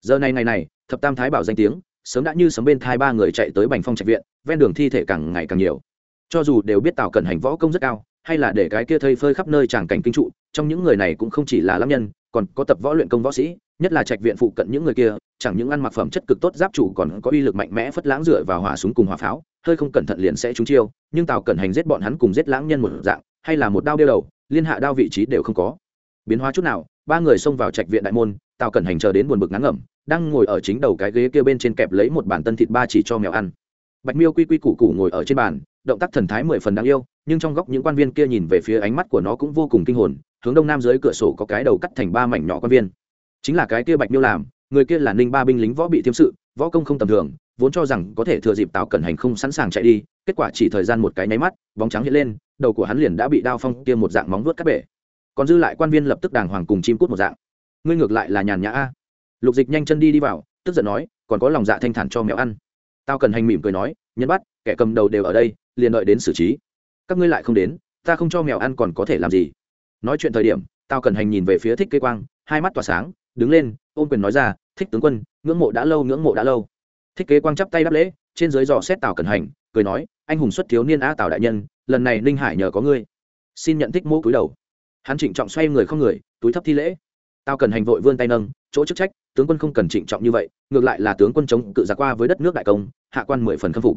Giờ này ngày này, thập tam thái bảo danh tiếng, sớm đã như sấm bên thai ba người chạy tới bành phong trạch viện, ven đường thi thể càng ngày càng nhiều. Cho dù đều biết tào cần hành võ công rất cao hay là để cái kia thây phơi khắp nơi tràng cảnh kinh trụ, trong những người này cũng không chỉ là lâm nhân, còn có tập võ luyện công võ sĩ, nhất là trạch viện phụ cận những người kia, chẳng những ăn mặc phẩm chất cực tốt giáp chủ còn có uy lực mạnh mẽ phất lãng dựa vào hỏa súng cùng hỏa pháo, hơi không cẩn thận liền sẽ trúng chiêu, nhưng tào cẩn hành giết bọn hắn cùng giết lãng nhân một dạng, hay là một đao đeo đầu, liên hạ đao vị trí đều không có. Biến hóa chút nào, ba người xông vào trạch viện đại môn, tào cẩn hành chờ đến buồn bực ngắn ngẩm, đang ngồi ở chính đầu cái ghế kia bên trên kẹp lấy một bản tân thịt ba chỉ cho mèo ăn bạch miêu quy quy củ củ ngồi ở trên bàn, động tác thần thái mười phần đáng yêu, nhưng trong góc những quan viên kia nhìn về phía ánh mắt của nó cũng vô cùng kinh hồn, hướng đông nam dưới cửa sổ có cái đầu cắt thành ba mảnh nhỏ quan viên. Chính là cái kia bạch miêu làm, người kia là ninh ba binh lính võ bị thiêm sự, võ công không tầm thường, vốn cho rằng có thể thừa dịp tào cẩn hành không sẵn sàng chạy đi, kết quả chỉ thời gian một cái nháy mắt, bóng trắng hiện lên, đầu của hắn liền đã bị đao phong kia một dạng móng vuốt cắt bể. Còn dư lại quan viên lập tức đàng hoàng cùng chim cút một dạng. Ngươi ngược lại là nhàn nhã a. Lục dịch nhanh chân đi đi vào, tức giận nói, còn có lòng dạ thanh thản cho mèo ăn tao cần hành mỉm cười nói, nhân bắt, kẻ cầm đầu đều ở đây, liền đợi đến xử trí. Các ngươi lại không đến, ta không cho mèo ăn còn có thể làm gì? Nói chuyện thời điểm, tao cần hành nhìn về phía thích kế quang, hai mắt tỏa sáng, đứng lên, ôm quyền nói ra, thích tướng quân, ngưỡng mộ đã lâu, ngưỡng mộ đã lâu. Thích kế quang chắp tay đáp lễ, trên dưới dò xét tào cần hành, cười nói, anh hùng xuất thiếu niên a tào đại nhân, lần này ninh hải nhờ có ngươi. Xin nhận thích mũ cúi đầu. Hắn trịnh trọng xoay người không người, túi thấp thi lễ. Tao cần hành vội vươn tay nâng chỗ chức trách, tướng quân không cần trịnh trọng như vậy, ngược lại là tướng quân chống cự giặc qua với đất nước đại công, hạ quan mười phần khâm phục.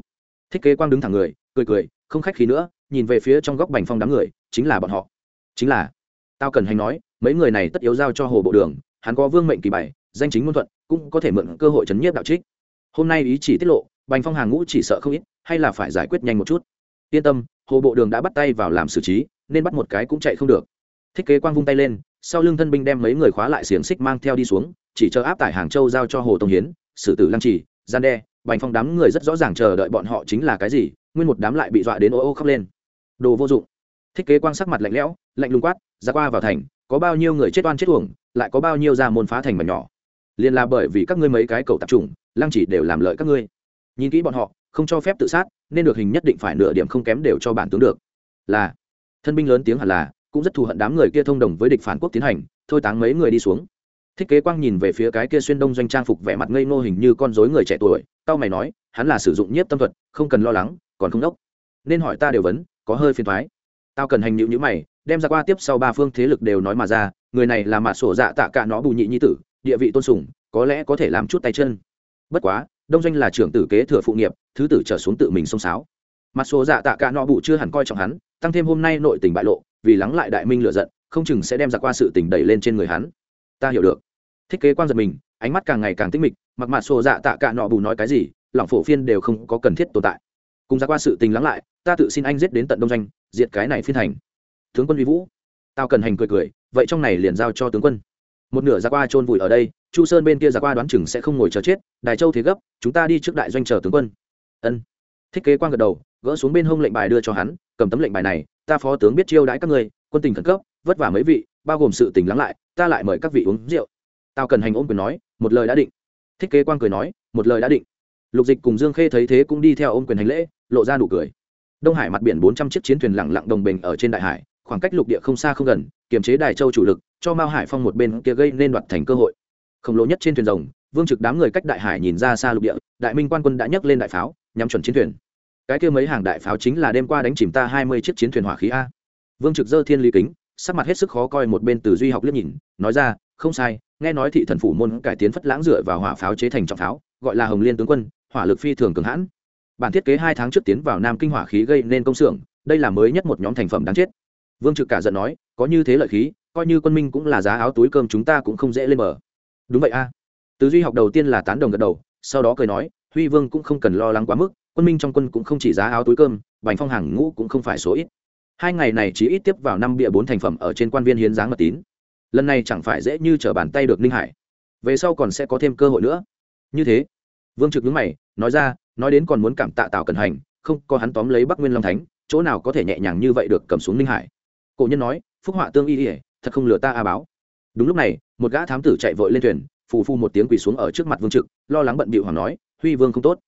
Thiết kế quang đứng thẳng người, cười cười, không khách khí nữa, nhìn về phía trong góc bành phong đám người, chính là bọn họ. Chính là, tao cần hành nói, mấy người này tất yếu giao cho hồ bộ đường, hắn có vương mệnh kỳ bày danh chính ngôn thuận, cũng có thể mượn cơ hội chấn nhiếp đạo trích. Hôm nay ý chỉ tiết lộ, bành phong hàng ngũ chỉ sợ không ít, hay là phải giải quyết nhanh một chút. Yên tâm, hồ bộ đường đã bắt tay vào làm xử trí, nên bắt một cái cũng chạy không được. Thiết kế quang vung tay lên sau lưng thân binh đem mấy người khóa lại xiềng xích mang theo đi xuống, chỉ chờ áp tải hàng châu giao cho hồ tông hiến, xử tử lăng trì, gian đe, bành phong đám người rất rõ ràng chờ đợi bọn họ chính là cái gì, nguyên một đám lại bị dọa đến ô ô khóc lên. Đồ vô dụng. Thiết kế quang sắc mặt lạnh lẽo, lạnh lùng quát, ra qua vào thành, có bao nhiêu người chết oan chết uổng, lại có bao nhiêu ra môn phá thành mà nhỏ. Liền là bởi vì các ngươi mấy cái cầu tập trùng lăng chỉ đều làm lợi các ngươi. Nhìn kỹ bọn họ, không cho phép tự sát, nên được hình nhất định phải nửa điểm không kém đều cho bản tướng được. Là. Thân binh lớn tiếng hẳn là cũng rất thù hận đám người kia thông đồng với địch phản quốc tiến hành, thôi táng mấy người đi xuống. Thiết kế quang nhìn về phía cái kia xuyên đông doanh trang phục vẻ mặt ngây ngô hình như con rối người trẻ tuổi tao mày nói, hắn là sử dụng nhiếp tâm thuật, không cần lo lắng, còn không đốc. Nên hỏi ta đều vấn, có hơi phiền thoái tao cần hành nhịu nhữ mày, đem ra qua tiếp sau ba phương thế lực đều nói mà ra, người này là mạ sổ dạ tạ cả nó bù nhị nhi tử, địa vị tôn sùng, có lẽ có thể làm chút tay chân. Bất quá, đông doanh là trưởng tử kế thừa phụ nghiệp, thứ tử trở xuống tự mình xông xáo. Mặt sổ dạ tạ cả nọ bụ chưa hẳn coi trọng hắn, tăng thêm hôm nay nội tình bại lộ vì lắng lại đại minh lựa giận, không chừng sẽ đem ra qua sự tình đẩy lên trên người hắn. Ta hiểu được. Thiết kế quan giật mình, ánh mắt càng ngày càng tinh mịch, mặc mặt sổ dạ tạ cả nọ bù nói cái gì lỏng phổ phiên đều không có cần thiết tồn tại. Cùng ra qua sự tình lắng lại, ta tự xin anh giết đến tận đông doanh, diệt cái này phiên thành tướng quân vi vũ. Tao cần hành cười cười, vậy trong này liền giao cho tướng quân. Một nửa ra qua chôn vùi ở đây, chu sơn bên kia ra qua đoán chừng sẽ không ngồi chờ chết, đài châu thế gấp, chúng ta đi trước đại doanh chờ tướng quân. Ân. Thiết kế quan gật đầu, gỡ xuống bên hông lệnh bài đưa cho hắn cầm tấm lệnh bài này, ta phó tướng biết chiêu đãi các ngươi, quân tình khẩn cấp, vất vả mấy vị, bao gồm sự tình lắng lại, ta lại mời các vị uống rượu. Tao cần hành ôm quyền nói, một lời đã định. Thiết kế quan cười nói, một lời đã định. Lục dịch cùng dương khê thấy thế cũng đi theo ôm quyền hành lễ, lộ ra nụ cười. Đông hải mặt biển bốn trăm chiếc chiến thuyền lẳng lặng đồng bình ở trên đại hải, khoảng cách lục địa không xa không gần, kiềm chế đài châu chủ lực, cho mao hải phong một bên kia gây nên đoạt thành cơ hội. Khổng lồ nhất trên thuyền rồng, vương trực đám người cách đại hải nhìn ra xa lục địa, đại minh quan quân đã nhấc lên đại pháo, nhắm chuẩn chiến thuyền cái kia mấy hàng đại pháo chính là đêm qua đánh chìm ta hai mươi chiếc chiến thuyền hỏa khí a. Vương trực dơ thiên lý kính, sắc mặt hết sức khó coi một bên từ duy học liếc nhìn, nói ra, không sai, nghe nói thị thần phủ môn cải tiến phất lãng dựa vào hỏa pháo chế thành trọng pháo, gọi là hồng liên tướng quân, hỏa lực phi thường cường hãn. Bản thiết kế hai tháng trước tiến vào nam kinh hỏa khí gây nên công xưởng, đây là mới nhất một nhóm thành phẩm đáng chết. Vương trực cả giận nói, có như thế lợi khí, coi như quân minh cũng là giá áo túi cơm chúng ta cũng không dễ lên bờ. Đúng vậy a. Từ duy học đầu tiên là tán đồng gật đầu, sau đó cười nói, huy vương cũng không cần lo lắng quá mức quân minh trong quân cũng không chỉ giá áo túi cơm, bành phong hàng ngũ cũng không phải số ít. Hai ngày này chỉ ít tiếp vào năm bịa bốn thành phẩm ở trên quan viên hiến dáng mật tín. Lần này chẳng phải dễ như t r ở bàn tay được ninh hải. Về sau còn sẽ có thêm cơ hội nữa. Như thế, vương trực nhướng mày, nói ra, nói đến còn muốn cảm tạ tạo cần hành, không, có hắn tóm lấy bắc nguyên long thánh, chỗ nào có thể nhẹ nhàng như vậy được cầm xuống ninh hải. Cổ nhân nói, phúc họa tương y ỉa thật không lừa ta a báo. Đúng lúc này, một gã thám tử chạy vội lên thuyền, phù phu một tiếng quỳ xuống ở trước mặt vương trực, lo lắng bận bịu hoàng nói, huy vương không tốt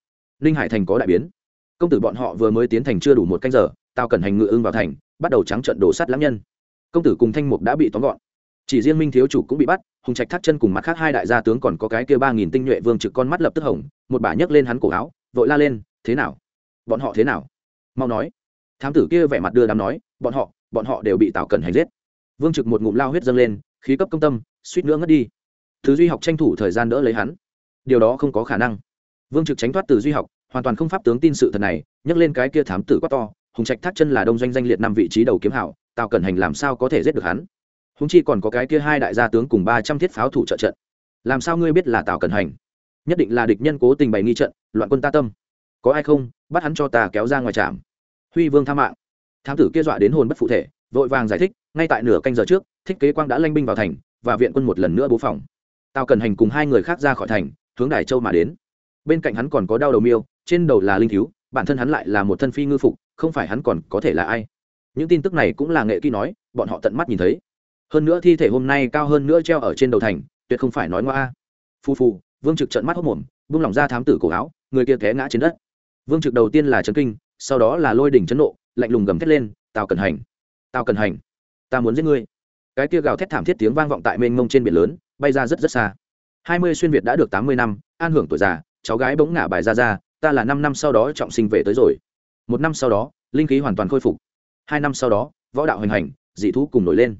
ninh hải thành có đại biến. Công tử bọn họ vừa mới tiến thành chưa đủ một canh giờ tao cần hành ngự ưng vào thành, bắt đầu trắng trận đổ sắt lãng nhân. Công tử cùng thanh mục đã bị tóm gọn. Chỉ riêng minh thiếu chủ cũng bị bắt, hùng trạch thắt chân cùng mặt khác hai đại gia tướng còn có cái kia ba nghìn tinh nhuệ vương trực con mắt lập tức hồng, một bà nhấc lên hắn cổ áo, vội la lên, thế nào? Bọn họ thế nào? Mau nói. Thám tử kia vẻ mặt đưa đám nói, bọn họ bọn họ đều bị tào cần hành giết. Vương trực một ngụm lao huyết dâng lên, khí cấp công tâm, suýt nữa ngất đi. Thứ duy học tranh thủ thời gian đỡ lấy hắn. Điều đó không có khả năng vương trực tránh thoát từ duy học, hoàn toàn không pháp tướng tin sự thật này, nhắc lên cái kia thám tử quá to, hùng trạch thác chân là đông doanh danh liệt năm vị trí đầu kiếm hảo, tào cẩn hành làm sao có thể giết được hắn? Húng chi còn có cái kia hai đại gia tướng cùng ba trăm thiết pháo thủ trợ trận. Làm sao ngươi biết là tào cần hành? Nhất định là địch nhân cố tình bày nghi trận, loạn quân ta tâm. Có ai không? Bắt hắn cho ta kéo ra ngoài trạm. Huy vương tha mạng. Thám tử kia dọa đến hồn bất phụ thể, vội vàng giải thích, ngay tại nửa canh giờ trước, thích kế quang đã lanh binh vào thành, và viện quân một lần nữa bố phòng. Tào cần hành cùng hai người khác ra khỏi thành, hướng đài châu mà đến bên cạnh hắn còn có đau đầu miêu, trên đầu là linh thiếu, bản thân hắn lại là một thân phi ngư phục, không phải hắn còn có thể là ai. Những tin tức này cũng là nghệ kỹ nói, bọn họ tận mắt nhìn thấy. Hơn nữa thi thể hôm nay cao hơn nữa treo ở trên đầu thành, tuyệt không phải nói ngoa phu phu vương trực trận mắt hốc mồm, buông lỏng ra thám tử cổ áo, người kia té ngã trên đất. Vương trực đầu tiên là trấn kinh, sau đó là lôi đỉnh chấn nộ, lạnh lùng gầm thét lên, tào cần hành! Tào cần hành! Ta muốn giết ngươi! Cái kia gào thét thảm thiết tiếng vang vọng tại mênh mông trên biển lớn, bay ra rất rất xa. Hai mươi xuyên việt đã được tám mươi năm, an hưởng tuổi già cháu gái bỗng ngả bài ra ra, ta là năm năm sau đó trọng sinh về tới rồi. Một năm sau đó, linh khí hoàn toàn khôi phục. Hai năm sau đó, võ đạo hoành hành, dị thú cùng nổi lên.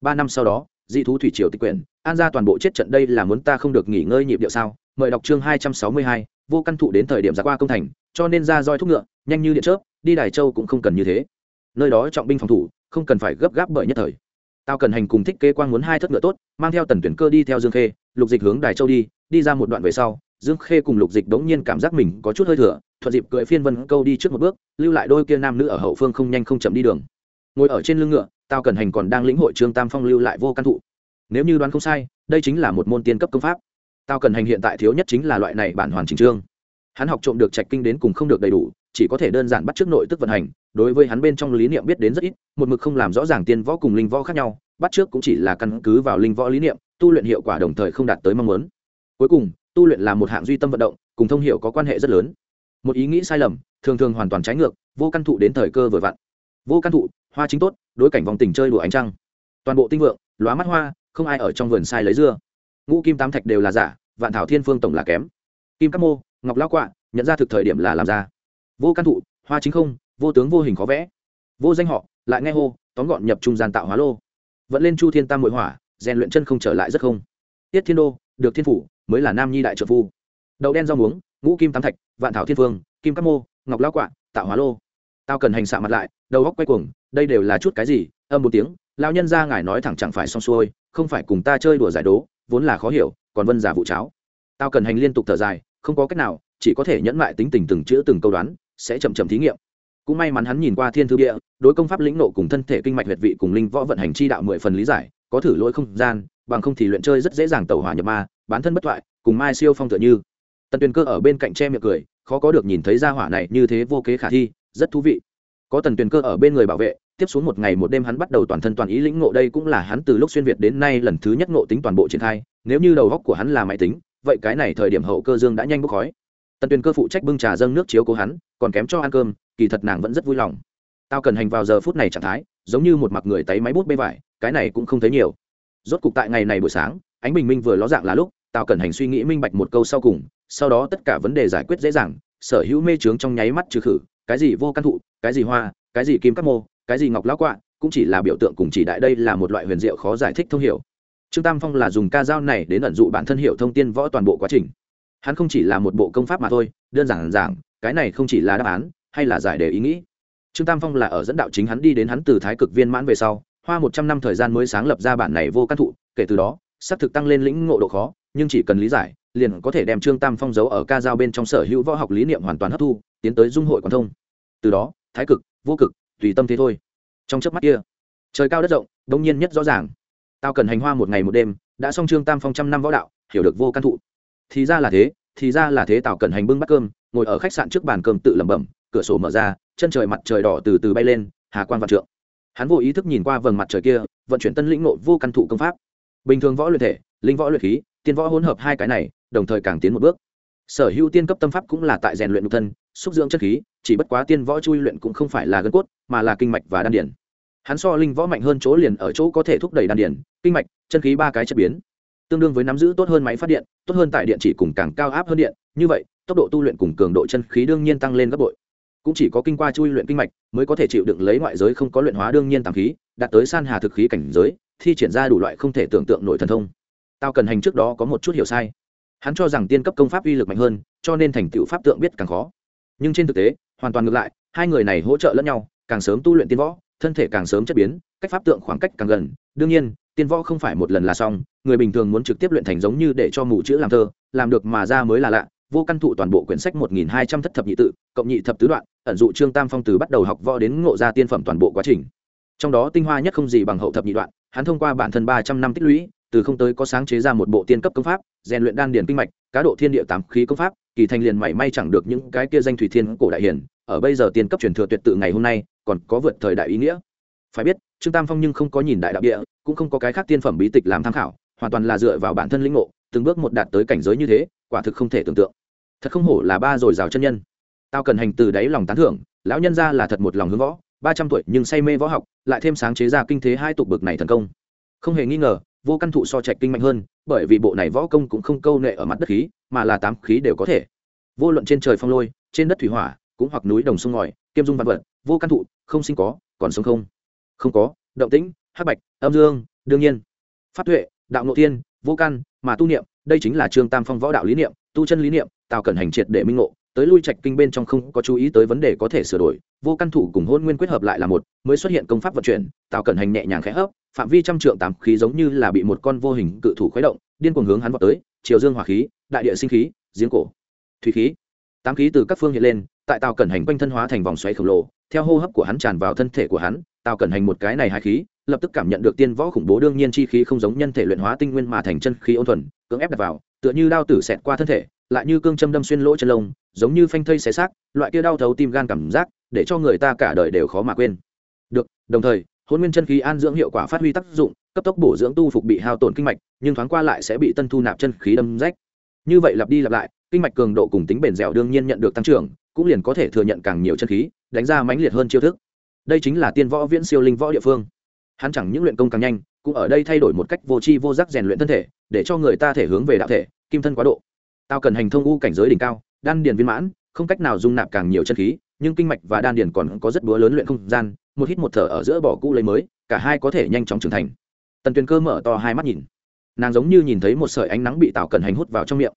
Ba năm sau đó, dị thú thủy triều tịch quyển, an ra toàn bộ chết trận đây là muốn ta không được nghỉ ngơi nhịp điệu sao? Mời đọc chương hai trăm sáu mươi hai, vô căn thụ đến thời điểm ra qua công thành, cho nên ra roi thúc ngựa, nhanh như điện chớp, đi đài châu cũng không cần như thế. Nơi đó trọng binh phòng thủ, không cần phải gấp gáp bởi nhất thời. Tao cần hành cùng thích kế quang muốn hai thất ngựa tốt, mang theo tần tuyển cơ đi theo dương khê, lục dịch hướng đài châu đi đi ra một đoạn về sau dương khê cùng lục dịch đống nhiên cảm giác mình có chút hơi thừa, thuận dịp cưỡi phiên vân câu đi trước một bước, lưu lại đôi kia nam nữ ở hậu phương không nhanh không chậm đi đường. Ngồi ở trên lưng ngựa tao cần hành còn đang lĩnh hội trương tam phong lưu lại vô căn thụ. Nếu như đoán không sai, đây chính là một môn tiên cấp công pháp. Tao cần hành hiện tại thiếu nhất chính là loại này bản hoàn chỉnh trương. Hắn học trộm được trạch kinh đến cùng không được đầy đủ, chỉ có thể đơn giản bắt trước nội tức vận hành, đối với hắn bên trong lý niệm biết đến rất ít, một mực không làm rõ ràng tiên võ cùng linh võ khác nhau, bắt trước cũng chỉ là căn cứ vào linh võ lý niệm, tu luyện hiệu quả đồng thời không đạt tới mong muốn. Cuối cùng tu luyện là một hạng duy tâm vận động, cùng thông hiệu có quan hệ rất lớn. Một ý nghĩ sai lầm, thường thường hoàn toàn trái ngược, vô căn thụ đến thời cơ vừa vặn. Vô căn thụ, hoa chính tốt, đối cảnh vòng tình chơi đùa ánh trăng. Toàn bộ tinh vượng, lóa mắt hoa, không ai ở trong vườn sai lấy dưa. Ngũ kim tám thạch đều là giả, vạn thảo thiên phương tổng là kém. Kim các mô, ngọc lao quạ, nhận ra thực thời điểm là làm ra. Vô căn thụ, hoa chính không, vô tướng vô hình khó vẽ. Vô danh họ, lại nghe hô, tóm gọn nhập trung gian tạo hóa lô. Vẫn lên chu thiên tam hội hỏa, rèn luyện chân không trở lại rất không. Tiết thiên đô, được thiên phủ mới là nam nhi đại trợ phu. Đậu đen rau muống, ngũ kim tám thạch, vạn thảo thiên phương, kim các mô, ngọc lao quạ, tạo hóa lô. Tao cần hành xạ mặt lại, đầu góc quay cuồng, đây đều là chút cái gì? Âm một tiếng lao nhân ra ngài nói thẳng chẳng phải xong xuôi, không phải cùng ta chơi đùa giải đố, vốn là khó hiểu, còn vân giả vụ cháo. Tao cần hành liên tục thở dài, không có cách nào, chỉ có thể nhẫn mại tính tình từng chữ từng câu đoán, sẽ chậm chậm thí nghiệm. Cũng may mắn hắn nhìn qua thiên thư địa, đối công pháp lĩnh nộ cùng thân thể kinh mạch huyệt vị cùng linh võ vận hành chi đạo mười phần lý giải, có thử lỗi không gian, bằng không thì luyện chơi rất dễ dàng tẩu hỏa nhập ma bán thân bất thoại, cùng mai siêu phong tựa như. Tần tuyền cơ ở bên cạnh che miệng cười, khó có được nhìn thấy ra hỏa này như thế vô kế khả thi, rất thú vị. Có tần tuyền cơ ở bên người bảo vệ, tiếp xuống một ngày một đêm hắn bắt đầu toàn thân toàn ý lĩnh ngộ đây cũng là hắn từ lúc xuyên việt đến nay lần thứ nhất ngộ tính toàn bộ triển khai, nếu như đầu góc của hắn là máy tính, vậy cái này thời điểm hậu cơ dương đã nhanh bốc khói. Tần tuyền cơ phụ trách bưng trà dâng nước chiếu cố hắn, còn kém cho ăn cơm, kỳ thật nàng vẫn rất vui lòng. Tao cần hành vào giờ phút này trạng thái, giống như một mặc người tấy máy bút bê vải, cái này cũng không thấy nhiều. Rốt cục tại ngày này buổi sáng ánh bình minh vừa ló dạng là lúc tao cần hành suy nghĩ minh bạch một câu sau cùng, sau đó tất cả vấn đề giải quyết dễ dàng, sở hữu mê trướng trong nháy mắt trừ khử, cái gì vô căn thụ, cái gì hoa, cái gì kim các mô, cái gì ngọc lão quạ, cũng chỉ là biểu tượng cùng chỉ đại đây là một loại huyền diệu khó giải thích thông hiểu. Trương tam phong là dùng ca dao này đến ẩn dụ bản thân hiểu thông tin võ toàn bộ quá trình. Hắn không chỉ là một bộ công pháp mà thôi, đơn giản giảng, cái này không chỉ là đáp án, hay là giải đề ý nghĩ. Trương tam phong là ở dẫn đạo chính hắn đi đến hắn từ thái cực viên mãn về sau, hoa một trăm năm thời gian mới sáng lập ra bản này vô căn thụ, kể từ đó xác thực tăng lên lĩnh ngộ độ khó, nhưng chỉ cần lý giải, liền có thể đem trương tam phong giấu ở ca dao bên trong sở hữu võ học lý niệm hoàn toàn hấp thu, tiến tới dung hội quan thông. Từ đó, thái cực, vô cực, tùy tâm thế thôi. Trong chớp mắt kia, trời cao đất rộng đông nhiên nhất rõ ràng. Tao cần hành hoa một ngày một đêm, đã xong trương tam phong trăm năm võ đạo, hiểu được vô căn thụ. Thì ra là thế, thì ra là thế tào cần hành bưng bắt cơm, ngồi ở khách sạn trước bàn cơm tự lẩm bẩm, cửa sổ mở ra, chân trời mặt trời đỏ từ từ bay lên, hà quan vạn trượng. Hắn vô ý thức nhìn qua vầng mặt trời kia, vận chuyển tân lĩnh nộ vô căn thụ công pháp bình thường võ luyện thể, linh võ luyện khí, tiên võ hỗn hợp hai cái này, đồng thời càng tiến một bước. Sở hữu tiên cấp tâm pháp cũng là tại rèn luyện nhục thân, xúc dưỡng chất khí, chỉ bất quá tiên võ chui luyện cũng không phải là gân cốt, mà là kinh mạch và đan điển hắn so linh võ mạnh hơn chỗ liền ở chỗ có thể thúc đẩy đan điển kinh mạch, chân khí ba cái chất biến. Tương đương với nắm giữ tốt hơn máy phát điện, tốt hơn tại điện chỉ cùng càng cao áp hơn điện, như vậy, tốc độ tu luyện cùng cường độ chân khí đương nhiên tăng lên gấp bội. Cũng chỉ có kinh qua chui luyện kinh mạch, mới có thể chịu đựng lấy ngoại giới không có luyện hóa đương nhiên tàng khí, đạt tới san hà thực khí cảnh giới thi triển ra đủ loại không thể tưởng tượng nổi thần thông. Tao cần hành trước đó có một chút hiểu sai. Hắn cho rằng tiên cấp công pháp uy lực mạnh hơn, cho nên thành tựu pháp tượng biết càng khó. Nhưng trên thực tế, hoàn toàn ngược lại, hai người này hỗ trợ lẫn nhau, càng sớm tu luyện tiên võ, thân thể càng sớm chất biến, cách pháp tượng khoảng cách càng gần. Đương nhiên, tiên võ không phải một lần là xong, người bình thường muốn trực tiếp luyện thành giống như để cho mù chữ làm thơ, làm được mà ra mới là lạ. Vô căn thụ toàn bộ quyển sách một nghìn hai trăm thất thập nhị tự, cộng nhị thập tứ đoạn, ẩn dụ trương tam phong từ bắt đầu học võ đến ngộ ra tiên phẩm toàn bộ quá trình trong đó tinh hoa nhất không gì bằng hậu thập nhị đoạn, hắn thông qua bản thân ba trăm năm tích lũy, từ không tới có sáng chế ra một bộ tiên cấp công pháp, rèn luyện đan điền kinh mạch, cá độ thiên địa tám khí công pháp, kỳ thành liền mảy may chẳng được những cái kia danh thủy thiên cổ đại hiển, ở bây giờ tiên cấp truyền thừa tuyệt tự ngày hôm nay, còn có vượt thời đại ý nghĩa. Phải biết, trương tam phong nhưng không có nhìn đại đạo địa, cũng không có cái khác tiên phẩm bí tịch làm tham khảo, hoàn toàn là dựa vào bản thân lĩnh ngộ, từng bước một đạt tới cảnh giới như thế, quả thực không thể tưởng tượng. Thật không hổ là ba rồi rào chân nhân. Tao cần hành từ đáy lòng tán thưởng, lão nhân ra là thật một lòng hướng võ ba trăm tuổi nhưng say mê võ học, lại thêm sáng chế ra kinh thế hai tục bực này thần công. Không hề nghi ngờ, vô căn thụ so trạch kinh mạnh hơn, bởi vì bộ này võ công cũng không câu nệ ở mặt đất khí, mà là tám khí đều có thể. Vô luận trên trời phong lôi, trên đất thủy hỏa, cũng hoặc núi đồng sông ngòi, kiêm dung văn vật, vô căn thụ, không sinh có, còn sống không? Không có, động tĩnh, hắc bạch, âm dương, đương nhiên. Phát tuệ, đạo nội tiên vô căn, mà tu niệm, đây chính là trương tam phong võ đạo lý niệm, tu chân lý niệm, tào cẩn hành triệt để minh ngộ tới lui trạch kinh bên trong không có chú ý tới vấn đề có thể sửa đổi, vô căn thủ cùng hôn nguyên quyết hợp lại là một, mới xuất hiện công pháp vận chuyển, tào cẩn hành nhẹ nhàng khẽ hấp, phạm vi trăm trượng tám khí giống như là bị một con vô hình cự thủ khuấy động, điên cuồng hướng hắn vào tới chiều dương hỏa khí, đại địa sinh khí, giếng cổ, thủy khí. Tám khí từ các phương hiện lên, tại tào cẩn hành quanh thân hóa thành vòng xoáy khổng lồ, theo hô hấp của hắn tràn vào thân thể của hắn, tào cẩn hành một cái này hai khí, lập tức cảm nhận được tiên võ khủng bố đương nhiên chi khí không giống nhân thể luyện hóa tinh nguyên mà thành chân khí ôn thuần, cưỡng ép đặt vào, tựa như đao tử xẹt qua thân thể lại như cương châm đâm xuyên lỗ chân lông, giống như phanh thây xé xác, loại kia đau thấu tim gan cảm giác, để cho người ta cả đời đều khó mà quên. Được, đồng thời, hôn nguyên chân khí an dưỡng hiệu quả phát huy tác dụng, cấp tốc bổ dưỡng tu phục bị hao tổn kinh mạch, nhưng thoáng qua lại sẽ bị tân thu nạp chân khí đâm rách. Như vậy lặp đi lặp lại, kinh mạch cường độ cùng tính bền dẻo đương nhiên nhận được tăng trưởng, cũng liền có thể thừa nhận càng nhiều chân khí, đánh ra mãnh liệt hơn chiêu thức. Đây chính là tiên võ viễn siêu linh võ địa phương. Hắn chẳng những luyện công càng nhanh, cũng ở đây thay đổi một cách vô tri vô giác rèn luyện thân thể, để cho người ta thể hướng về đạo thể, kim thân quá độ tao cần hành thông u cảnh giới đỉnh cao, đan điền viên mãn, không cách nào dung nạp càng nhiều chân khí, nhưng kinh mạch và đan điền còn có rất búa lớn luyện không gian, một hít một thở ở giữa bỏ cũ lấy mới, cả hai có thể nhanh chóng trưởng thành. Tần tuyền cơ mở to hai mắt nhìn. Nàng giống như nhìn thấy một sợi ánh nắng bị tào cần hành hút vào trong miệng.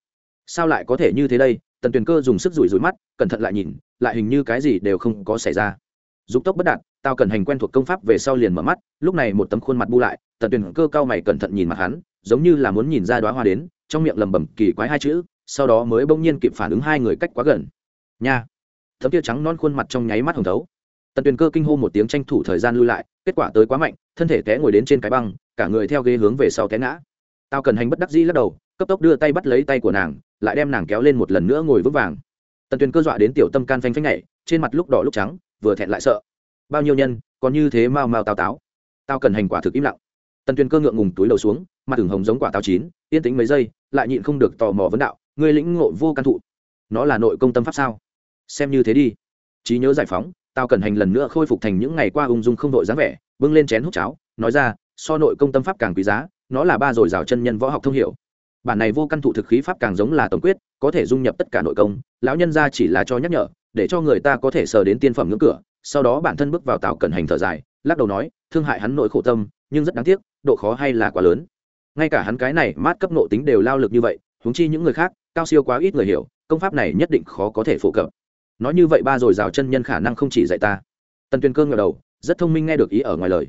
Sao lại có thể như thế đây? Tần tuyền cơ dùng sức rủi rủi mắt, cẩn thận lại nhìn, lại hình như cái gì đều không có xảy ra. Dục tốc bất đạt tao cần hành quen thuộc công pháp về sau liền mở mắt, lúc này một tấm khuôn mặt bu lại, tần tuyền cơ cao mày cẩn thận nhìn mặt hắn, giống như là muốn nhìn ra đoá hoa đến, trong miệng lầm bầm kỳ quái hai chữ sau đó mới bỗng nhiên kịp phản ứng hai người cách quá gần. Nha! Thấm tia trắng non khuôn mặt trong nháy mắt hồng thấu. Tần tuyền cơ kinh hô một tiếng tranh thủ thời gian lưu lại, kết quả tới quá mạnh, thân thể té ngồi đến trên cái băng, cả người theo ghế hướng về sau té ngã. Tao cần hành bất đắc dĩ lắc đầu, cấp tốc đưa tay bắt lấy tay của nàng, lại đem nàng kéo lên một lần nữa ngồi vững vàng. Tần tuyền cơ dọa đến tiểu tâm can phanh phanh nhảy, trên mặt lúc đỏ lúc trắng, vừa thẹn lại sợ. Bao nhiêu nhân, còn như thế mau mau tào táo. Tao cần hành quả thực im lặng. Tần tuyền cơ ngượng ngùng túi đầu xuống, mặt thường hồng giống quả táo chín, yên tĩnh mấy giây, lại nhịn không được tò mò vấn đạo ngươi lĩnh ngộ vô căn thụ. Nó là nội công tâm pháp sao? Xem như thế đi. Trí nhớ giải phóng, tao cần hành lần nữa khôi phục thành những ngày qua ung dung không đội dáng vẻ, bưng lên chén hút cháo, nói ra, so nội công tâm pháp càng quý giá, nó là ba rồi dào chân nhân võ học thông hiểu. Bản này vô căn thụ thực khí pháp càng giống là tổng quyết, có thể dung nhập tất cả nội công, lão nhân ra chỉ là cho nhắc nhở, để cho người ta có thể sờ đến tiên phẩm ngưỡng cửa. Sau đó bản thân bước vào tạo cẩn hành thở dài, lắc đầu nói, thương hại hắn nội khổ tâm, nhưng rất đáng tiếc, độ khó hay là quá lớn. Ngay cả hắn cái này mát cấp nộ tính đều lao lực như vậy, huống chi những người khác cao siêu quá ít người hiểu, công pháp này nhất định khó có thể phổ cập. Nói như vậy ba rồi rào chân nhân khả năng không chỉ dạy ta. Tần tuyên cơ ngờ đầu, rất thông minh nghe được ý ở ngoài lời.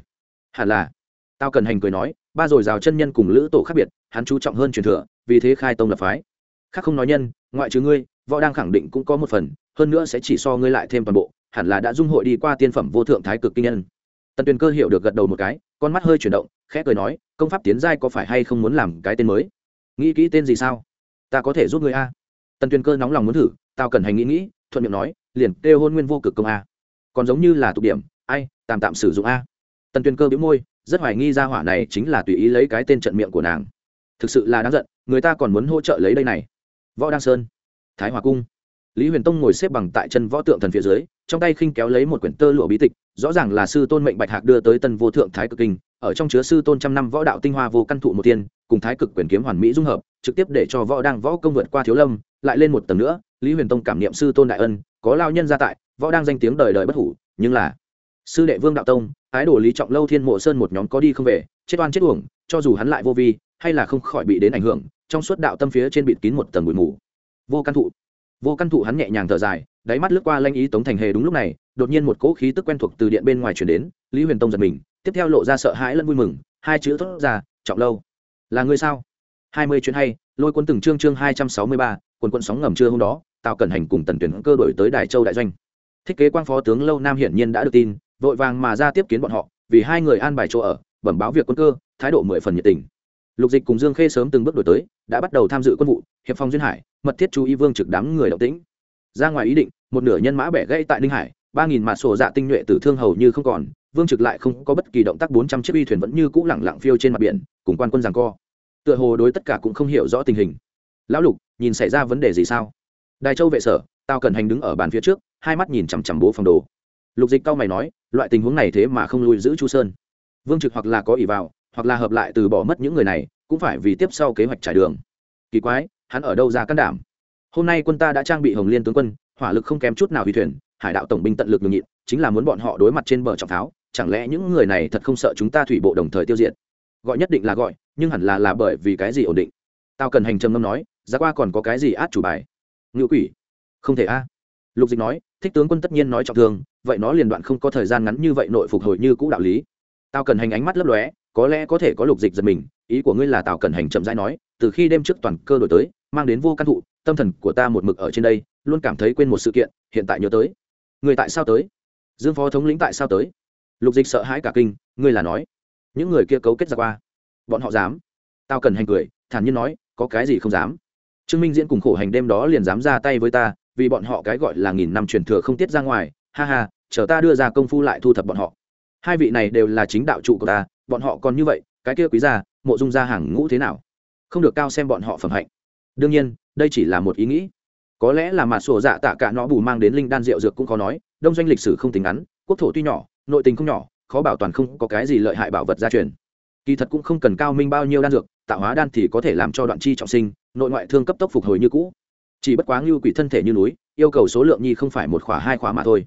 Hẳn là, tao cần hành cười nói, ba rồi rào chân nhân cùng lữ tổ khác biệt, hắn chú trọng hơn truyền thừa, vì thế khai tông lập phái. Khác không nói nhân, ngoại trừ ngươi, võ đang khẳng định cũng có một phần, hơn nữa sẽ chỉ so ngươi lại thêm toàn bộ, hẳn là đã dung hội đi qua tiên phẩm vô thượng thái cực kinh nhân. Tần tuyền cơ hiểu được gật đầu một cái, con mắt hơi chuyển động, khẽ cười nói, công pháp tiến giai có phải hay không muốn làm cái tên mới? Nghĩ kỹ tên gì sao? Ta có thể giúp người a. Tần tuyền cơ nóng lòng muốn thử, tao cần hành nghĩ nghĩ, thuận miệng nói, liền kêu hôn nguyên vô cực công a. Còn giống như là tục điểm, ai, tạm tạm sử dụng a. Tần tuyền cơ biếu môi, rất hoài nghi ra hỏa này chính là tùy ý lấy cái tên trận miệng của nàng. Thực sự là đáng giận, người ta còn muốn hỗ trợ lấy đây này. Võ đăng sơn, thái hòa cung. Lý huyền tông ngồi xếp bằng tại chân võ tượng thần phía dưới, trong tay khinh kéo lấy một quyển tơ lụa bí tịch, rõ ràng là sư tôn mệnh bạch hạc đưa tới tân vô thượng thái cực kinh ở trong chứa sư tôn trăm năm võ đạo tinh hoa vô căn thụ một tiên, cùng thái cực quyền kiếm hoàn mỹ dung hợp, trực tiếp để cho võ đang võ công vượt qua thiếu lâm, lại lên một tầng nữa, lý huyền tông cảm niệm sư tôn đại ân, có lao nhân gia tại, võ đang danh tiếng đời đời bất hủ, nhưng là, sư đệ vương đạo tông, ái đồ lý trọng lâu thiên mộ sơn một nhóm có đi không về, chết oan chết uổng, cho dù hắn lại vô vi, hay là không khỏi bị đến ảnh hưởng, trong suốt đạo tâm phía trên bịt kín một tầng bụi mù. Vô căn thụ. Vô căn thụ hắn nhẹ nhàng thở dài, đáy mắt lướt qua lanh ý tống thành hề đúng lúc này, đột nhiên một cỗ khí tức quen thuộc từ điện bên ngoài chuyển đến, lý huyền tông giật mình tiếp theo lộ ra sợ hãi lẫn vui mừng, hai chữ thốt ra, trọng lâu, là ngươi sao? Hai mươi chuyến hay, lôi quân từng chương chương hai trăm sáu mươi ba, quần quân sóng ngầm trưa hôm đó, tào cẩn hành cùng tần tuyển cơ đổi tới đài châu đại doanh. Thiết kế quan phó tướng lâu nam hiển nhiên đã được tin, vội vàng mà ra tiếp kiến bọn họ, vì hai người an bài chỗ ở, bẩm báo việc quân cơ, thái độ mười phần nhiệt tình. Lục dịch cùng dương khê sớm từng bước đổi tới, đã bắt đầu tham dự quân vụ, hiệp phong duyên hải, mật thiết chú ý vương trực đám người động tĩnh. Ra ngoài ý định, một nửa nhân mã bẻ gãy tại ninh hải, ba nghìn mạ sổ dạ tinh nhuệ tử thương hầu như không còn vương trực lại không có bất kỳ động tác bốn trăm chiếc uy thuyền vẫn như cũ lẳng lặng phiêu trên mặt biển, cùng quan quân rằng co. Tựa hồ đối tất cả cũng không hiểu rõ tình hình. Lão lục, nhìn xảy ra vấn đề gì sao? Đài châu vệ sở, tao cần hành đứng ở bàn phía trước, hai mắt nhìn chằm chằm bố phòng đồ. Lục dịch cao mày nói, loại tình huống này thế mà không lui giữ chu sơn. Vương trực hoặc là có ỷ vào, hoặc là hợp lại từ bỏ mất những người này, cũng phải vì tiếp sau kế hoạch trải đường. Kỳ quái, hắn ở đâu ra can đảm? Hôm nay quân ta đã trang bị hồng liên tướng quân, hỏa lực không kém chút nào huy thuyền, hải đạo tổng binh tận lực ngừng nhịn, chính là muốn bọn họ đối mặt trên bờ trọng tháo chẳng lẽ những người này thật không sợ chúng ta thủy bộ đồng thời tiêu diệt? Gọi nhất định là gọi, nhưng hẳn là là bởi vì cái gì ổn định? Tao cần hành trầm ngâm nói ra qua còn có cái gì át chủ bài? Ngự quỷ. Không thể a. Lục dịch nói, thích tướng quân tất nhiên nói trọng thương, vậy nó liền đoạn không có thời gian ngắn như vậy nội phục hồi như cũ đạo lý. Tao cần hành ánh mắt lấp lóe, có lẽ có thể có lục dịch giật mình, ý của ngươi là tào cần hành chậm rãi nói, từ khi đêm trước toàn cơ đổi tới, mang đến vô căn thụ, tâm thần của ta một mực ở trên đây, luôn cảm thấy quên một sự kiện, hiện tại nhớ tới. Người tại sao tới? Dương phó thống lĩnh tại sao tới? Lục dịch sợ hãi cả kinh, ngươi là nói, những người kia cấu kết ra qua, bọn họ dám? Tao cần hành cười, thản nhiên nói, có cái gì không dám? Trương minh diễn cùng khổ hành đêm đó liền dám ra tay với ta, vì bọn họ cái gọi là nghìn năm truyền thừa không tiết ra ngoài, ha ha, chờ ta đưa ra công phu lại thu thập bọn họ. Hai vị này đều là chính đạo trụ của ta, bọn họ còn như vậy, cái kia quý gia, mộ dung gia hàng ngũ thế nào? Không được cao xem bọn họ phẩm hạnh. Đương nhiên, đây chỉ là một ý nghĩ. Có lẽ là mà sổ dạ tạ cả nó bù mang đến linh đan rượu dược cũng khó nói, đông doanh lịch sử không tính ngắn, quốc thổ tuy nhỏ nội tình không nhỏ, khó bảo toàn không có cái gì lợi hại bảo vật gia truyền. Kỳ thật cũng không cần cao minh bao nhiêu đan dược, tạo hóa đan thì có thể làm cho đoạn chi trọng sinh, nội ngoại thương cấp tốc phục hồi như cũ. Chỉ bất quá ngưu quỷ thân thể như núi, yêu cầu số lượng nhi không phải một khỏa hai khỏa mà thôi.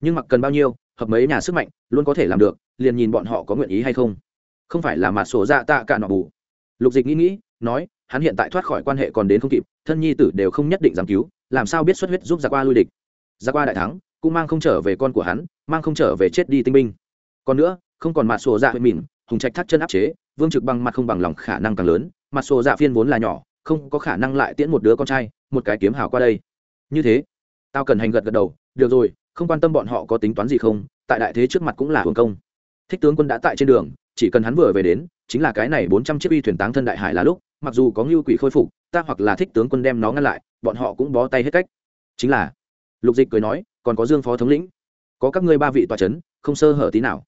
Nhưng mặc cần bao nhiêu, hợp mấy nhà sức mạnh, luôn có thể làm được, liền nhìn bọn họ có nguyện ý hay không. Không phải là mặt sổ dạ tạ cả nọ bù. Lục dịch nghĩ nghĩ, nói, hắn hiện tại thoát khỏi quan hệ còn đến không kịp, thân nhi tử đều không nhất định giảm cứu, làm sao biết xuất huyết giúp giặc qua lui địch? Giặc qua đại thắng cũng mang không trở về con của hắn, mang không trở về chết đi tinh binh. Còn nữa, không còn mặt sổ dạ huệ mìn hùng trạch thắt chân áp chế, vương trực bằng mặt không bằng lòng khả năng càng lớn, mặt sổ dạ phiên vốn là nhỏ, không có khả năng lại tiễn một đứa con trai, một cái kiếm hào qua đây. Như thế, tao cần hành gật gật đầu, được rồi, không quan tâm bọn họ có tính toán gì không, tại đại thế trước mặt cũng là hưởng công. Thích tướng quân đã tại trên đường, chỉ cần hắn vừa về đến, chính là cái này bốn trăm chiếc uy thuyền táng thân đại hải là lúc, mặc dù có ngưu quỷ khôi phục, ta hoặc là thích tướng quân đem nó ngăn lại, bọn họ cũng bó tay hết cách. Chính là, lục dịch cười nói còn có dương phó thống lĩnh, có các ngươi ba vị tòa c h ấ n không sơ hở tí nào.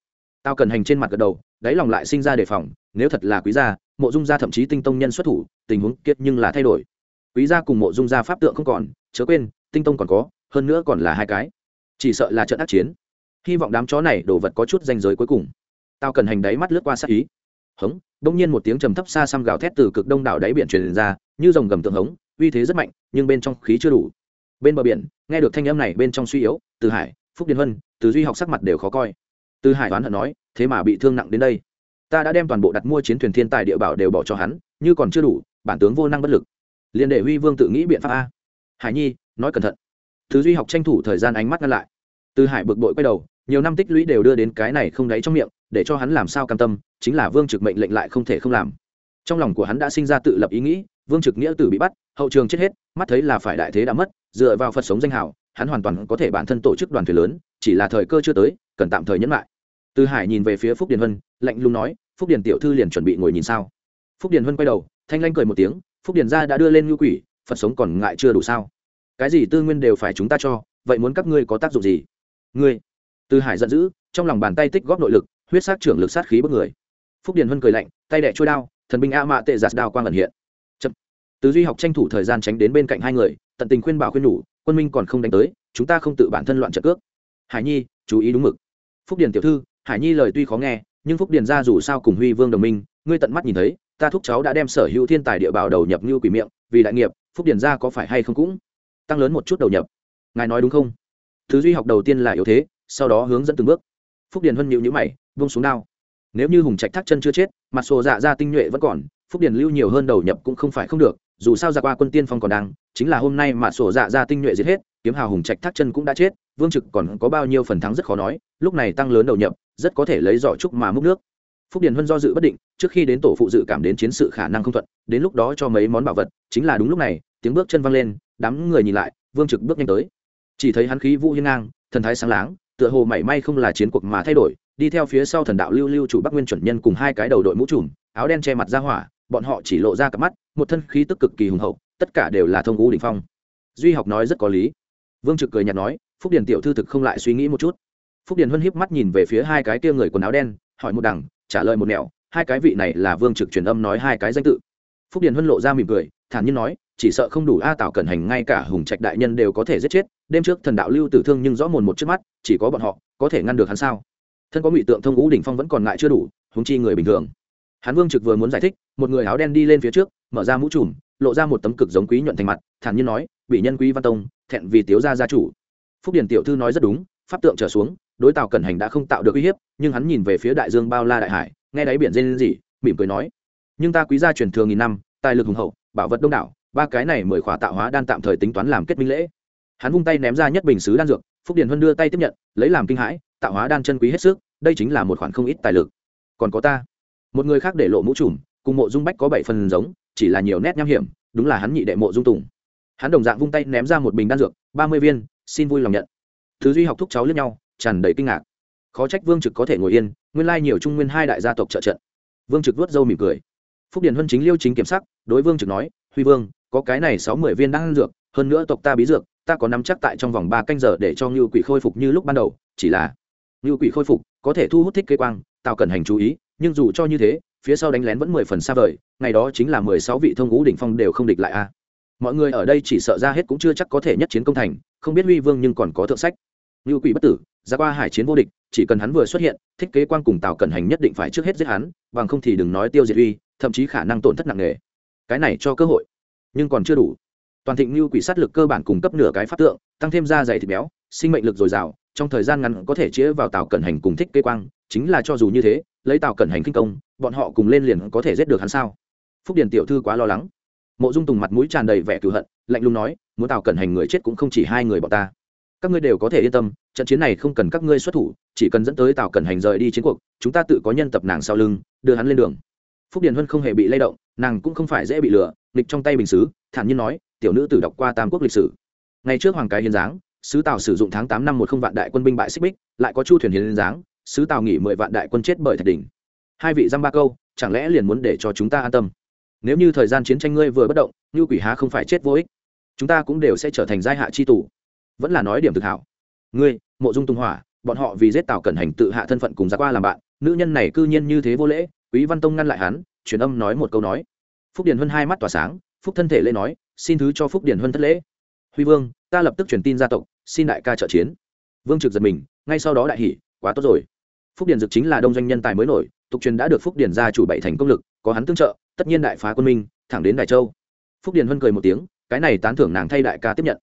Tao cần hành trên mặt gật đầu, đáy lòng lại sinh ra đề phòng, nếu thật là quý gia, mộ dung gia thậm chí tinh tông nhân xuất thủ, tình huống kiệt nhưng là thay đổi. Quý gia cùng mộ dung gia pháp tượng không còn, chớ quên, tinh tông còn có, hơn nữa còn là hai cái. Chỉ sợ là trận ác chiến. Hy vọng đám chó này đổ vật có chút danh giới cuối cùng. Tao cần hành đáy mắt lướt qua sát ý. Hống, đông nhiên một tiếng trầm thấp xa xăm gào thét từ cực đông đảo đáy biển truyền ra, như dòng gầm tượng hống, uy thế rất mạnh, nhưng bên trong khí chưa đủ bên bờ biển, nghe được thanh âm này bên trong suy yếu, từ hải, phúc điền vân từ duy học sắc mặt đều khó coi. Từ hải đoán hận nói, thế mà bị thương nặng đến đây. Ta đã đem toàn bộ đặt mua chiến thuyền thiên tài địa bảo đều bỏ cho hắn, như còn chưa đủ, bản tướng vô năng bất lực. Liền để huy vương tự nghĩ biện pháp a. Hải nhi, nói cẩn thận. Thứ duy học tranh thủ thời gian ánh mắt ngăn lại. Từ hải bực bội quay đầu, nhiều năm tích lũy đều đưa đến cái này không đáy trong miệng, để cho hắn làm sao cam tâm, chính là vương trực mệnh lệnh lại không thể không làm. Trong lòng của hắn đã sinh ra tự lập ý nghĩ vương trực nghĩa tử bị bắt, hậu trường chết hết, mắt thấy là phải đại thế đã mất, dựa vào phật sống danh hào, hắn hoàn toàn có thể bản thân tổ chức đoàn thuyền lớn, chỉ là thời cơ chưa tới, cần tạm thời nhẫn lại. Từ hải nhìn về phía phúc điền vân, lạnh lùng nói, phúc điền tiểu thư liền chuẩn bị ngồi nhìn sao? Phúc điền vân quay đầu, thanh lanh cười một tiếng, phúc điền gia đã đưa lên ngư quỷ, phật sống còn ngại chưa đủ sao? Cái gì tư nguyên đều phải chúng ta cho, vậy muốn các ngươi có tác dụng gì? Ngươi? Từ hải giận dữ, trong lòng bàn tay tích góp nội lực, huyết sát trưởng lực sát khí bất người. Phúc điền vân cười lạnh, tay đẻ trôi đao, thần binh a mạ tệ giạt đao quang ẩn hiện. Chậm. từ duy học tranh thủ thời gian tránh đến bên cạnh hai người, tận tình khuyên bảo khuyên nhủ, quân minh còn không đánh tới, chúng ta không tự bản thân loạn trợ cước. Hải nhi, chú ý đúng mực. Phúc điền tiểu thư, hải nhi lời tuy khó nghe, nhưng phúc điền ra dù sao cùng huy vương đồng minh, ngươi tận mắt nhìn thấy, ta thúc cháu đã đem sở hữu thiên tài địa bảo đầu nhập như quỷ miệng, vì đại nghiệp, phúc điền ra có phải hay không cũng tăng lớn một chút đầu nhập. Ngài nói đúng không? Thứ duy học đầu tiên là yếu thế, sau đó hướng dẫn từng bước. Phúc điền huân nhịu nhữ mày vung xuống đao. Nếu như hùng trạch thác chân chưa chết, mặt sổ dạ ra tinh nhuệ vẫn còn, phúc điền lưu nhiều hơn đầu nhập cũng không phải không được dù sao ra qua quân tiên phong còn đang, chính là hôm nay mà sổ dạ ra tinh nhuệ giết hết, kiếm hào hùng trạch thác chân cũng đã chết, vương trực còn có bao nhiêu phần thắng rất khó nói, lúc này tăng lớn đầu nhập, rất có thể lấy giỏ trúc mà múc nước. Phúc điền huân do dự bất định, trước khi đến tổ phụ dự cảm đến chiến sự khả năng không thuận, đến lúc đó cho mấy món bảo vật, chính là đúng lúc này, tiếng bước chân văng lên, đám người nhìn lại, vương trực bước nhanh tới. Chỉ thấy hắn khí vũ hiên ngang, thần thái sáng láng, tựa hồ mảy may không là chiến cuộc mà thay đổi, đi theo phía sau thần đạo lưu lưu chủ bắc nguyên chuẩn nhân cùng hai cái đầu đội mũ trùm, áo đen che mặt ra hỏa bọn họ chỉ lộ ra cặp mắt, một thân khí tức cực kỳ hùng hậu, tất cả đều là thông ngũ đình phong. Duy học nói rất có lý. Vương trực cười nhạt nói, phúc điền tiểu thư thực không lại suy nghĩ một chút. Phúc điền huân hiếp mắt nhìn về phía hai cái kia người quần áo đen, hỏi một đằng, trả lời một nẻo, hai cái vị này là vương trực truyền âm nói hai cái danh tự. Phúc điền huân lộ ra mỉm cười, thản nhiên nói, chỉ sợ không đủ a tạo cẩn hành ngay cả hùng trạch đại nhân đều có thể giết chết, đêm trước thần đạo lưu tử thương nhưng rõ mồn một trước mắt, chỉ có bọn họ có thể ngăn được hắn sao? Thân có ngụy tượng thông ngũ đỉnh phong vẫn còn ngại chưa đủ húng chi người bình thường hắn vương trực vừa muốn giải thích, một người áo đen đi lên phía trước, mở ra mũ trùm, lộ ra một tấm cực giống quý nhuận thành mặt, thản nhiên nói bị nhân quý văn tông, thẹn vì tiếu gia gia chủ. Phúc điển tiểu thư nói rất đúng, pháp tượng trở xuống, đối tàu cẩn hành đã không tạo được uy hiếp, nhưng hắn nhìn về phía đại dương bao la đại hải, nghe đáy biển dên gì mỉm cười nói, nhưng ta quý gia truyền thường nghìn năm, tài lực hùng hậu, bảo vật đông đảo, ba cái này mười khóa tạo hóa đan tạm thời tính toán làm kết minh lễ. Hắn vung tay ném ra nhất bình sứ đan dược, phúc điền huân đưa tay tiếp nhận, lấy làm kinh hãi, tạo hóa đan chân quý hết sức, đây chính là một khoản không ít tài lực. Còn có ta một người khác để lộ mũ trùm, cùng mộ dung bách có bảy phần giống, chỉ là nhiều nét nham hiểm, đúng là hắn nhị đệ mộ dung tùng. Hắn đồng dạng vung tay ném ra một bình đan dược, ba mươi viên, xin vui lòng nhận. Thứ duy học thúc cháu lẫn nhau, tràn đầy kinh ngạc. Khó trách vương trực có thể ngồi yên, nguyên lai nhiều trung nguyên hai đại gia tộc trợ trận. Vương trực vớt râu mỉm cười. Phúc điền huân chính liêu chính kiểm sắc, đối vương trực nói, huy vương, có cái này sáu mươi viên đan dược, hơn nữa tộc ta bí dược, ta có nắm chắc tại trong vòng ba canh giờ để cho ngưu quỷ khôi phục như lúc ban đầu, chỉ là ngưu quỷ khôi phục có thể thu hút thích kế quang tạo cần hành chú ý nhưng dù cho như thế, phía sau đánh lén vẫn mười phần xa vời, ngày đó chính là mười sáu vị thông ngũ đỉnh phong đều không địch lại a. Mọi người ở đây chỉ sợ ra hết cũng chưa chắc có thể nhất chiến công thành, không biết huy vương nhưng còn có thượng sách. Như quỷ bất tử ra qua hải chiến vô địch, chỉ cần hắn vừa xuất hiện, thích kế quang cùng tào cẩn hành nhất định phải trước hết giết hắn, bằng không thì đừng nói tiêu diệt uy thậm chí khả năng tổn thất nặng nề. Cái này cho cơ hội, nhưng còn chưa đủ. Toàn thịnh như quỷ sát lực cơ bản cung cấp nửa cái pháp tượng, tăng thêm da dày thịt béo, sinh mệnh lực dồi dào, trong thời gian ngắn có thể chĩa vào tàu cẩn hành cùng thích kế quang chính là cho dù như thế, lấy tàu cẩn hành kinh công, bọn họ cùng lên liền có thể giết được hắn sao? Phúc điền tiểu thư quá lo lắng. Mộ dung tùng mặt mũi tràn đầy vẻ cựu hận, lạnh lùng nói, muốn tàu cẩn hành người chết cũng không chỉ hai người bọn ta. Các ngươi đều có thể yên tâm, trận chiến này không cần các ngươi xuất thủ, chỉ cần dẫn tới tàu cẩn hành rời đi chiến cuộc, chúng ta tự có nhân tập nàng sau lưng, đưa hắn lên đường. Phúc điền huân không hề bị lay động, nàng cũng không phải dễ bị lừa, nghịch trong tay bình xứ, thản nhiên nói, tiểu nữ tử đọc qua tam quốc lịch sử. Ngày trước hoàng cái hiến giáng, sứ tào sử dụng tháng tám năm một không vạn đại quân binh bại xích bích, lại có chu thuyền hiến giáng sứ tào nghỉ mười vạn đại quân chết bởi thạch đỉnh hai vị dăm ba câu, chẳng lẽ liền muốn để cho chúng ta an tâm? Nếu như thời gian chiến tranh ngươi vừa bất động, như quỷ há không phải chết vô ích? Chúng ta cũng đều sẽ trở thành giai hạ chi tù. Vẫn là nói điểm thực hảo. Ngươi, mộ dung tung hỏa, bọn họ vì giết tào cẩn hành tự hạ thân phận cùng ra qua làm bạn, nữ nhân này cư nhiên như thế vô lễ, quý văn tông ngăn lại hắn, truyền âm nói một câu nói. Phúc điền huân hai mắt tỏa sáng, phúc thân thể lễ nói, xin thứ cho phúc điền huân thất lễ. Huy vương, ta lập tức truyền tin gia tộc, xin đại ca trợ chiến. Vương trực giật mình, ngay sau đó đại hỉ, quá tốt rồi phúc điền dực chính là đông doanh nhân tài mới nổi, tục truyền đã được phúc điền gia chủ bảy thành công lực, có hắn tương trợ, tất nhiên đại phá quân minh, thẳng đến đại châu. Phúc điền huân cười một tiếng, cái này tán thưởng nàng thay đại ca tiếp nhận.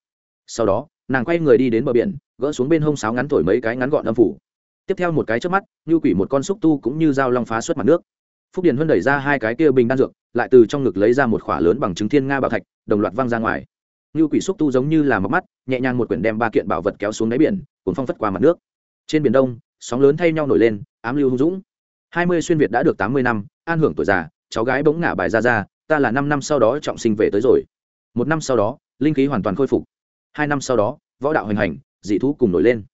Sau đó, nàng quay người đi đến bờ biển, gỡ xuống bên hông sáo ngắn thổi mấy cái ngắn gọn âm phủ. Tiếp theo một cái trước mắt, như quỷ một con xúc tu cũng như dao long phá xuất mặt nước. Phúc điền huân đẩy ra hai cái kia bình đan dược, lại từ trong ngực lấy ra một khỏa lớn bằng chứng thiên nga bảo thạch, đồng loạt văng ra ngoài. Như quỷ xúc tu giống như là mọc mắt, nhẹ nhàng một quyển đem ba kiện bảo vật kéo xuống đáy biển, cuốn phong phất qua mặt nước. Trên biển đông sóng lớn thay nhau nổi lên, ám lưu hung dũng. Hai mươi xuyên việt đã được tám mươi năm, an hưởng tuổi già, cháu gái bỗng ngả bài ra ra, ta là năm năm sau đó trọng sinh về tới rồi. Một năm sau đó, linh khí hoàn toàn khôi phục. Hai năm sau đó, võ đạo hoành hành, dị thú cùng nổi lên.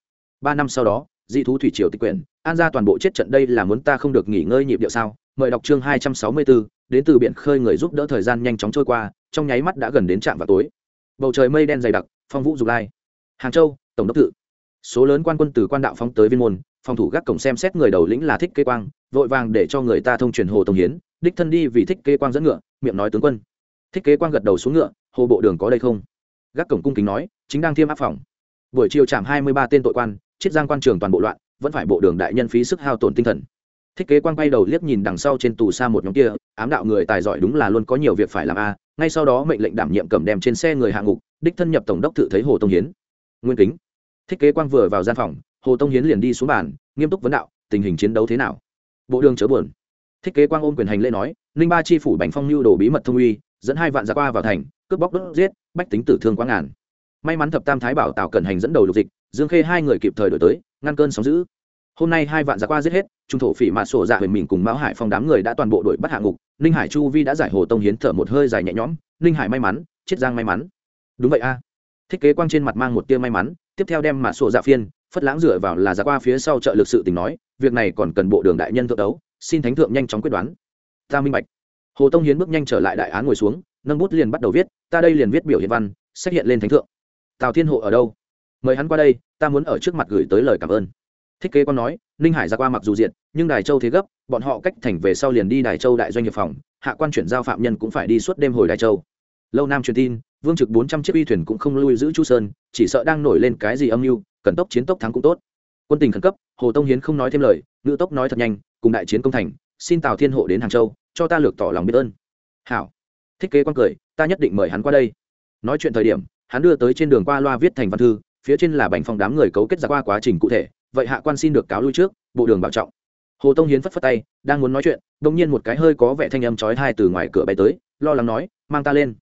Ba năm sau đó, dị thú thủy triều tịch quyển, an ra toàn bộ chết trận đây là muốn ta không được nghỉ ngơi nhịp điệu sao? Mời đọc chương hai trăm sáu mươi bốn, đến từ biển khơi người giúp đỡ thời gian nhanh chóng trôi qua, trong nháy mắt đã gần đến trạm vào tối. Bầu trời mây đen dày đặc, phong vũ dục lai. Hàng châu, tổng đốc tự. Số lớn quan quân từ quan đạo phóng tới viên môn phòng thủ gác cổng xem xét người đầu lĩnh là thích kế quang, vội vàng để cho người ta thông truyền hồ tông hiến, đích thân đi vì thích kế quang dẫn ngựa, miệng nói tướng quân. Thích kế quang gật đầu xuống ngựa, hồ bộ đường có đây không? Gác cổng cung kính nói, chính đang thiêm áp phòng. Buổi chiều chạm hai mươi ba tên tội quan, chiết giang quan trường toàn bộ loạn, vẫn phải bộ đường đại nhân phí sức hao tổn tinh thần. Thiết kế quang quay đầu liếc nhìn đằng sau trên tù xa một nhóm kia, ám đạo người tài giỏi đúng là luôn có nhiều việc phải làm a, ngay sau đó mệnh lệnh đảm nhiệm cầm đem trên xe người hạ ngục, đích thân nhập tổng đốc tự thấy hồ tông hiến. Nguyên kính. Thiết kế quang vừa vào gian phòng hồ tông hiến liền đi xuống bàn, nghiêm túc vấn đạo, tình hình chiến đấu thế nào? Bộ đường chớ buồn. Thiết kế quang ôm quyền hành lễ nói, ninh ba chi phủ bành phong lưu đồ bí mật thông uy, dẫn hai vạn ra qua vào thành, cướp bóc đốt giết, bách tính tử thương quá ngàn. May mắn thập tam thái bảo tạo cẩn hành dẫn đầu lục dịch, dương khê hai người kịp thời đổi tới, ngăn cơn sóng giữ hôm nay hai vạn giặc qua giết hết, trung thổ phỉ mạ sổ dạ huyền mình cùng mão hải phong đám người đã toàn bộ đội bắt hạ ngục, ninh hải chu vi đã giải hồ tông hiến thở một hơi dài nhẹ nhõm, ninh hải may mắn, chiết giang may mắn. Đúng vậy a. Thiết kế quang trên mặt mang một tia may mắn, tiếp theo đem mạ sổ dạ phiên phất lãng dựa vào là giặc qua phía sau trợ lực sự tình nói, việc này còn cần bộ đường đại nhân thượng đấu, xin thánh thượng nhanh chóng quyết đoán. Ta minh bạch. Hồ tông hiến bước nhanh trở lại đại án ngồi xuống, nâng bút liền bắt đầu viết, ta đây liền viết biểu hiện văn xét hiện lên thánh thượng. Tào thiên hộ ở đâu? Mời hắn qua đây, ta muốn ở trước mặt gửi tới lời cảm ơn. Thiết kế con nói, ninh hải ra qua mặc dù diện, nhưng đài châu thế gấp, bọn họ cách thành về sau liền đi đài châu đại doanh nghiệp phòng, hạ quan chuyển giao phạm nhân cũng phải đi suốt đêm hồi đài châu. Lâu nam truyền tin, vương trực bốn trăm chiếc uy thuyền cũng không lui giữ chu sơn, chỉ sợ đang nổi lên cái gì âm mưu cần tốc chiến tốc thắng cũng tốt. Quân tình khẩn cấp, hồ tông hiến không nói thêm lời ngự tốc nói thật nhanh, cùng đại chiến công thành, xin tào thiên hộ đến hàng châu, cho ta lược tỏ lòng biết ơn. Hảo. Thiết kế quan cười, ta nhất định mời hắn qua đây. Nói chuyện thời điểm, hắn đưa tới trên đường qua loa viết thành văn thư, phía trên là bành phòng đám người cấu kết ra qua quá trình cụ thể, vậy hạ quan xin được cáo lui trước, bộ đường bảo trọng. Hồ tông hiến phất phất tay, đang muốn nói chuyện đông nhiên một cái hơi có vẻ thanh âm chói tai từ ngoài cửa bay tới, lo lắng nói, mang ta lên.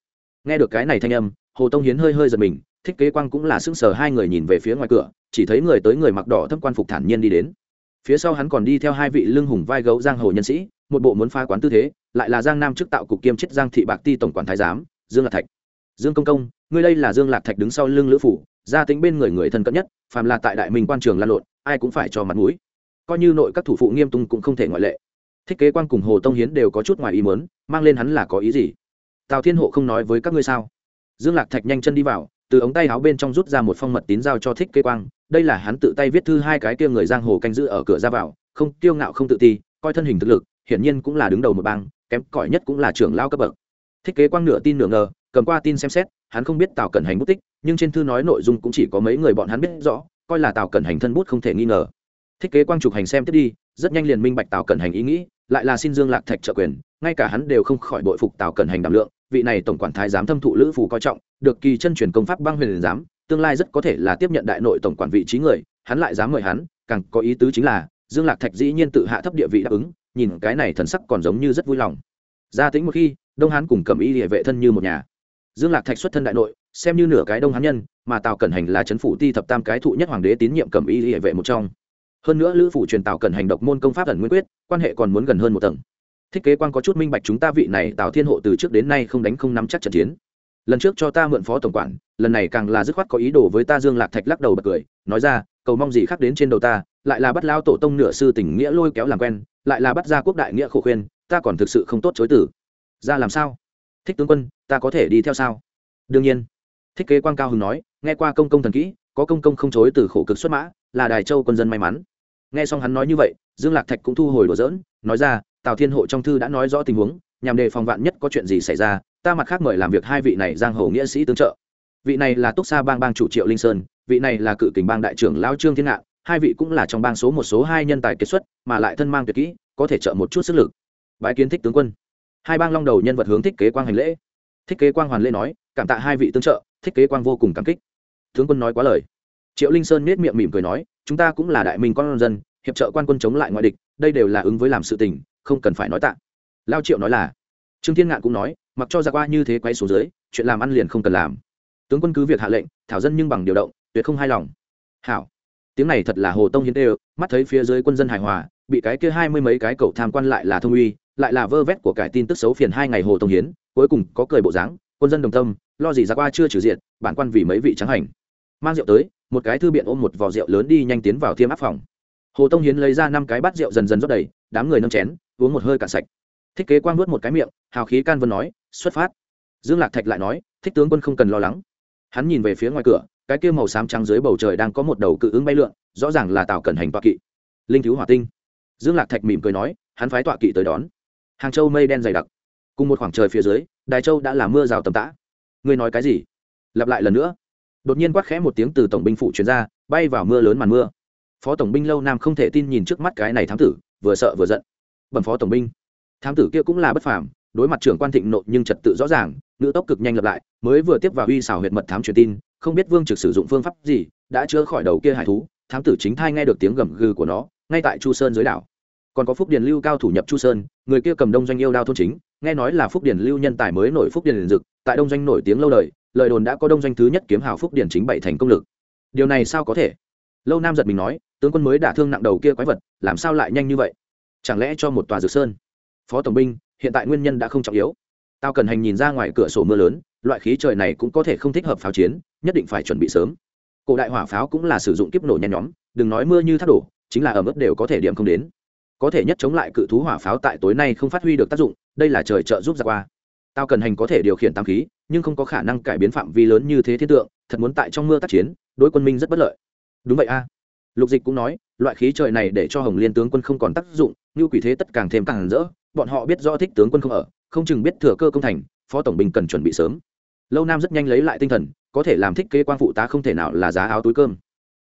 Nghe được cái này thanh âm, hồ tông hiến hơi hơi giật mình thích kế quang cũng là sững sờ, hai người nhìn về phía ngoài cửa, chỉ thấy người tới người mặc đỏ thâm quan phục thản nhiên đi đến. Phía sau hắn còn đi theo hai vị lưng hùng vai gấu giang hồ nhân sĩ, một bộ muốn phá quán tư thế, lại là giang nam chức tạo cục kiêm chức giang thị bạc ti tổng quản thái giám, dương lạc thạch. Dương công công, ngươi đây là dương lạc thạch đứng sau lưng lữ phủ, gia tính bên người người thân cận nhất, phàm là tại đại minh quan trường lan lộn, ai cũng phải cho mặt mũi. Coi như nội các thủ phụ nghiêm tung cũng không thể ngoại lệ. Thiết kế quan cùng hồ tông hiến đều có chút ngoài ý mớn mang lên hắn là có ý gì? Tào thiên hộ không nói với các ngươi sao? Dương lạc thạch nhanh chân đi vào từ ống tay áo bên trong rút ra một phong mật tín giao cho thích kế quang, đây là hắn tự tay viết thư hai cái kia người giang hồ canh giữ ở cửa ra vào, không kiêu ngạo không tự ti, coi thân hình thực lực, hiển nhiên cũng là đứng đầu một bang, kém cỏi nhất cũng là trưởng lao cấp bậc. Thích kế quang nửa tin nửa ngờ, cầm qua tin xem xét, hắn không biết tào cẩn hành bút tích, nhưng trên thư nói nội dung cũng chỉ có mấy người bọn hắn biết rõ, coi là tào cẩn hành thân bút không thể nghi ngờ. Thiết kế quang trục hành xem tiếp đi, rất nhanh liền minh bạch tào cẩn hành ý nghĩ, lại là xin dương lạc thạch trợ quyền, ngay cả hắn đều không khỏi bội phục tào cẩn hành đảm lượng vị này tổng quản thái giám thâm thụ lữ phù coi trọng, được kỳ chân truyền công pháp băng huyền giám, tương lai rất có thể là tiếp nhận đại nội tổng quản vị trí người, hắn lại dám mời hắn, càng có ý tứ chính là, dương lạc thạch dĩ nhiên tự hạ thấp địa vị đáp ứng, nhìn cái này thần sắc còn giống như rất vui lòng. Gia tính một khi, đông hán cùng cầm y địa vệ thân như một nhà. Dương lạc thạch xuất thân đại nội, xem như nửa cái đông hán nhân, mà tào cẩn hành là c phủ ti thập tam cái thụ nhất hoàng đế tín nhiệm cầm y địa vệ một trong. Hơn nữa lữ phủ truyền tào cẩn hành độc môn công pháp ẩn nguyên quyết, quan hệ còn muốn gần hơn một tầng thiết kế quan có chút minh bạch chúng ta vị này tào thiên hộ từ trước đến nay không đánh không nắm chắc trận chiến. Lần trước cho ta mượn phó tổng quản, lần này càng là dứt khoát có ý đồ với ta dương lạc thạch lắc đầu bật cười, nói ra, cầu mong gì khác đến trên đầu ta, lại là bắt lao tổ tông nửa sư tình nghĩa lôi kéo làm quen, lại là bắt ra quốc đại nghĩa khổ khuyên, ta còn thực sự không tốt chối tử ra làm sao? Thích tướng quân, ta có thể đi theo sao? Đương nhiên. Thiết kế quan cao hưng nói, nghe qua công công thần kỹ, có công công không chối từ khổ cực xuất mã, là đài châu quân dân may mắn. Nghe xong hắn nói như vậy, dương lạc thạch cũng thu hồi đùa dỡn nói ra tào thiên hộ trong thư đã nói rõ tình huống, nhằm đề phòng vạn nhất có chuyện gì xảy ra, ta mặt khác mời làm việc hai vị này giang hồ nghĩa sĩ tương trợ. Vị này là túc sa bang bang chủ triệu linh sơn, vị này là cự kình bang đại trưởng lao trương thiên ngạn, hai vị cũng là trong bang số một số hai nhân tài kết xuất, mà lại thân mang tuyệt kỹ, có thể trợ một chút sức lực. Bãi kiến thích tướng quân. Hai bang long đầu nhân vật hướng thích kế quang hành lễ. Thích kế quang hoàn lễ nói, cảm tạ hai vị tương trợ, thích kế quang vô cùng cảm kích. Tướng quân nói quá lời. Triệu linh sơn nết miệng mỉm cười nói, chúng ta cũng là đại minh con dân, hiệp trợ quan quân chống lại ngoại địch, đây đều là ứng với làm sự tình không cần phải nói tạ. Lao triệu nói là, trương thiên ngạn cũng nói, mặc cho ra qua như thế quay xuống dưới, chuyện làm ăn liền không cần làm. Tướng quân cứ việc hạ lệnh, thảo dân nhưng bằng điều động, tuyệt không hài lòng. Hảo. Tiếng này thật là hồ tông hiến tê mắt thấy phía dưới quân dân hài hòa, bị cái kia hai mươi mấy cái cậu tham quan lại là thông uy, lại là vơ vét của cải tin tức xấu phiền hai ngày hồ tông hiến, cuối cùng có cười bộ dáng, quân dân đồng tâm, lo gì ra qua chưa trừ diện bản quan vì mấy vị trắng hành. Mang rượu tới, một cái thư biện ôm một vò rượu lớn đi nhanh tiến vào thiêm áp phòng. Hồ tông hiến lấy ra năm cái bát rượu dần dần rót đầy, đám người nâng chén uống một hơi cạn sạch. Thích kế quang nuốt một cái miệng, hào khí can vân nói, xuất phát. Dương lạc thạch lại nói, thích tướng quân không cần lo lắng. Hắn nhìn về phía ngoài cửa, cái kia màu xám trắng dưới bầu trời đang có một đầu cự ứng bay lượn, rõ ràng là tào cẩn hành tọa kỵ. Linh thiếu hỏa tinh. Dương lạc thạch mỉm cười nói, hắn phái tọa kỵ tới đón. Hàng châu mây đen dày đặc. Cùng một khoảng trời phía dưới, đài châu đã là mưa rào tầm tã. Ngươi nói cái gì? Lặp lại lần nữa. Đột nhiên quát khẽ một tiếng từ tổng binh phụ chuyên ra, bay vào mưa lớn màn mưa. Phó tổng binh lâu nam không thể tin nhìn trước mắt cái này thám tử, vừa sợ vừa giận bẩm phó tổng binh. Thám tử kia cũng là bất phàm, đối mặt trưởng quan thịnh nộ nhưng trật tự rõ ràng, nữ tốc cực nhanh lập lại, mới vừa tiếp vào uy xảo huyện mật thám truyền tin, không biết vương trực sử dụng phương pháp gì, đã chữa khỏi đầu kia hải thú. Thám tử chính thai nghe được tiếng gầm gừ của nó, ngay tại chu sơn dưới đảo. Còn có phúc điền lưu cao thủ nhập chu sơn, người kia cầm đông doanh yêu đao thôn chính, nghe nói là phúc điền lưu nhân tài mới nổi phúc điền liền dực, tại đông doanh nổi tiếng lâu đời, lời đồn đã có đông doanh thứ nhất kiếm hào phúc điền chính bảy thành công lực. Điều này sao có thể? Lâu nam giật mình nói, tướng quân mới đả thương nặng đầu kia quái vật, làm sao lại nhanh như vậy? Chẳng lẽ cho một tòa dược sơn? Phó tổng binh, hiện tại nguyên nhân đã không trọng yếu. Tao cần hành nhìn ra ngoài cửa sổ mưa lớn, loại khí trời này cũng có thể không thích hợp pháo chiến, nhất định phải chuẩn bị sớm. Cổ đại hỏa pháo cũng là sử dụng kiếp nổ nhen nhóm, đừng nói mưa như thác đổ, chính là ở mức đều có thể điểm không đến. Có thể nhất chống lại cự thú hỏa pháo tại tối nay không phát huy được tác dụng, đây là trời trợ giúp ra qua. Tao cần hành có thể điều khiển tam khí, nhưng không có khả năng cải biến phạm vi lớn như thế thiên tượng, thật muốn tại trong mưa tác chiến, đối quân minh rất bất lợi. Đúng vậy a. Lục dịch cũng nói, loại khí trời này để cho hồng liên tướng quân không còn tác dụng như quỷ thế tất càng thêm càng rỡ, bọn họ biết rõ thích tướng quân không ở, không chừng biết thừa cơ công thành, phó tổng binh cần chuẩn bị sớm. Lâu nam rất nhanh lấy lại tinh thần, có thể làm thích kế quan phụ tá không thể nào là giá áo túi cơm.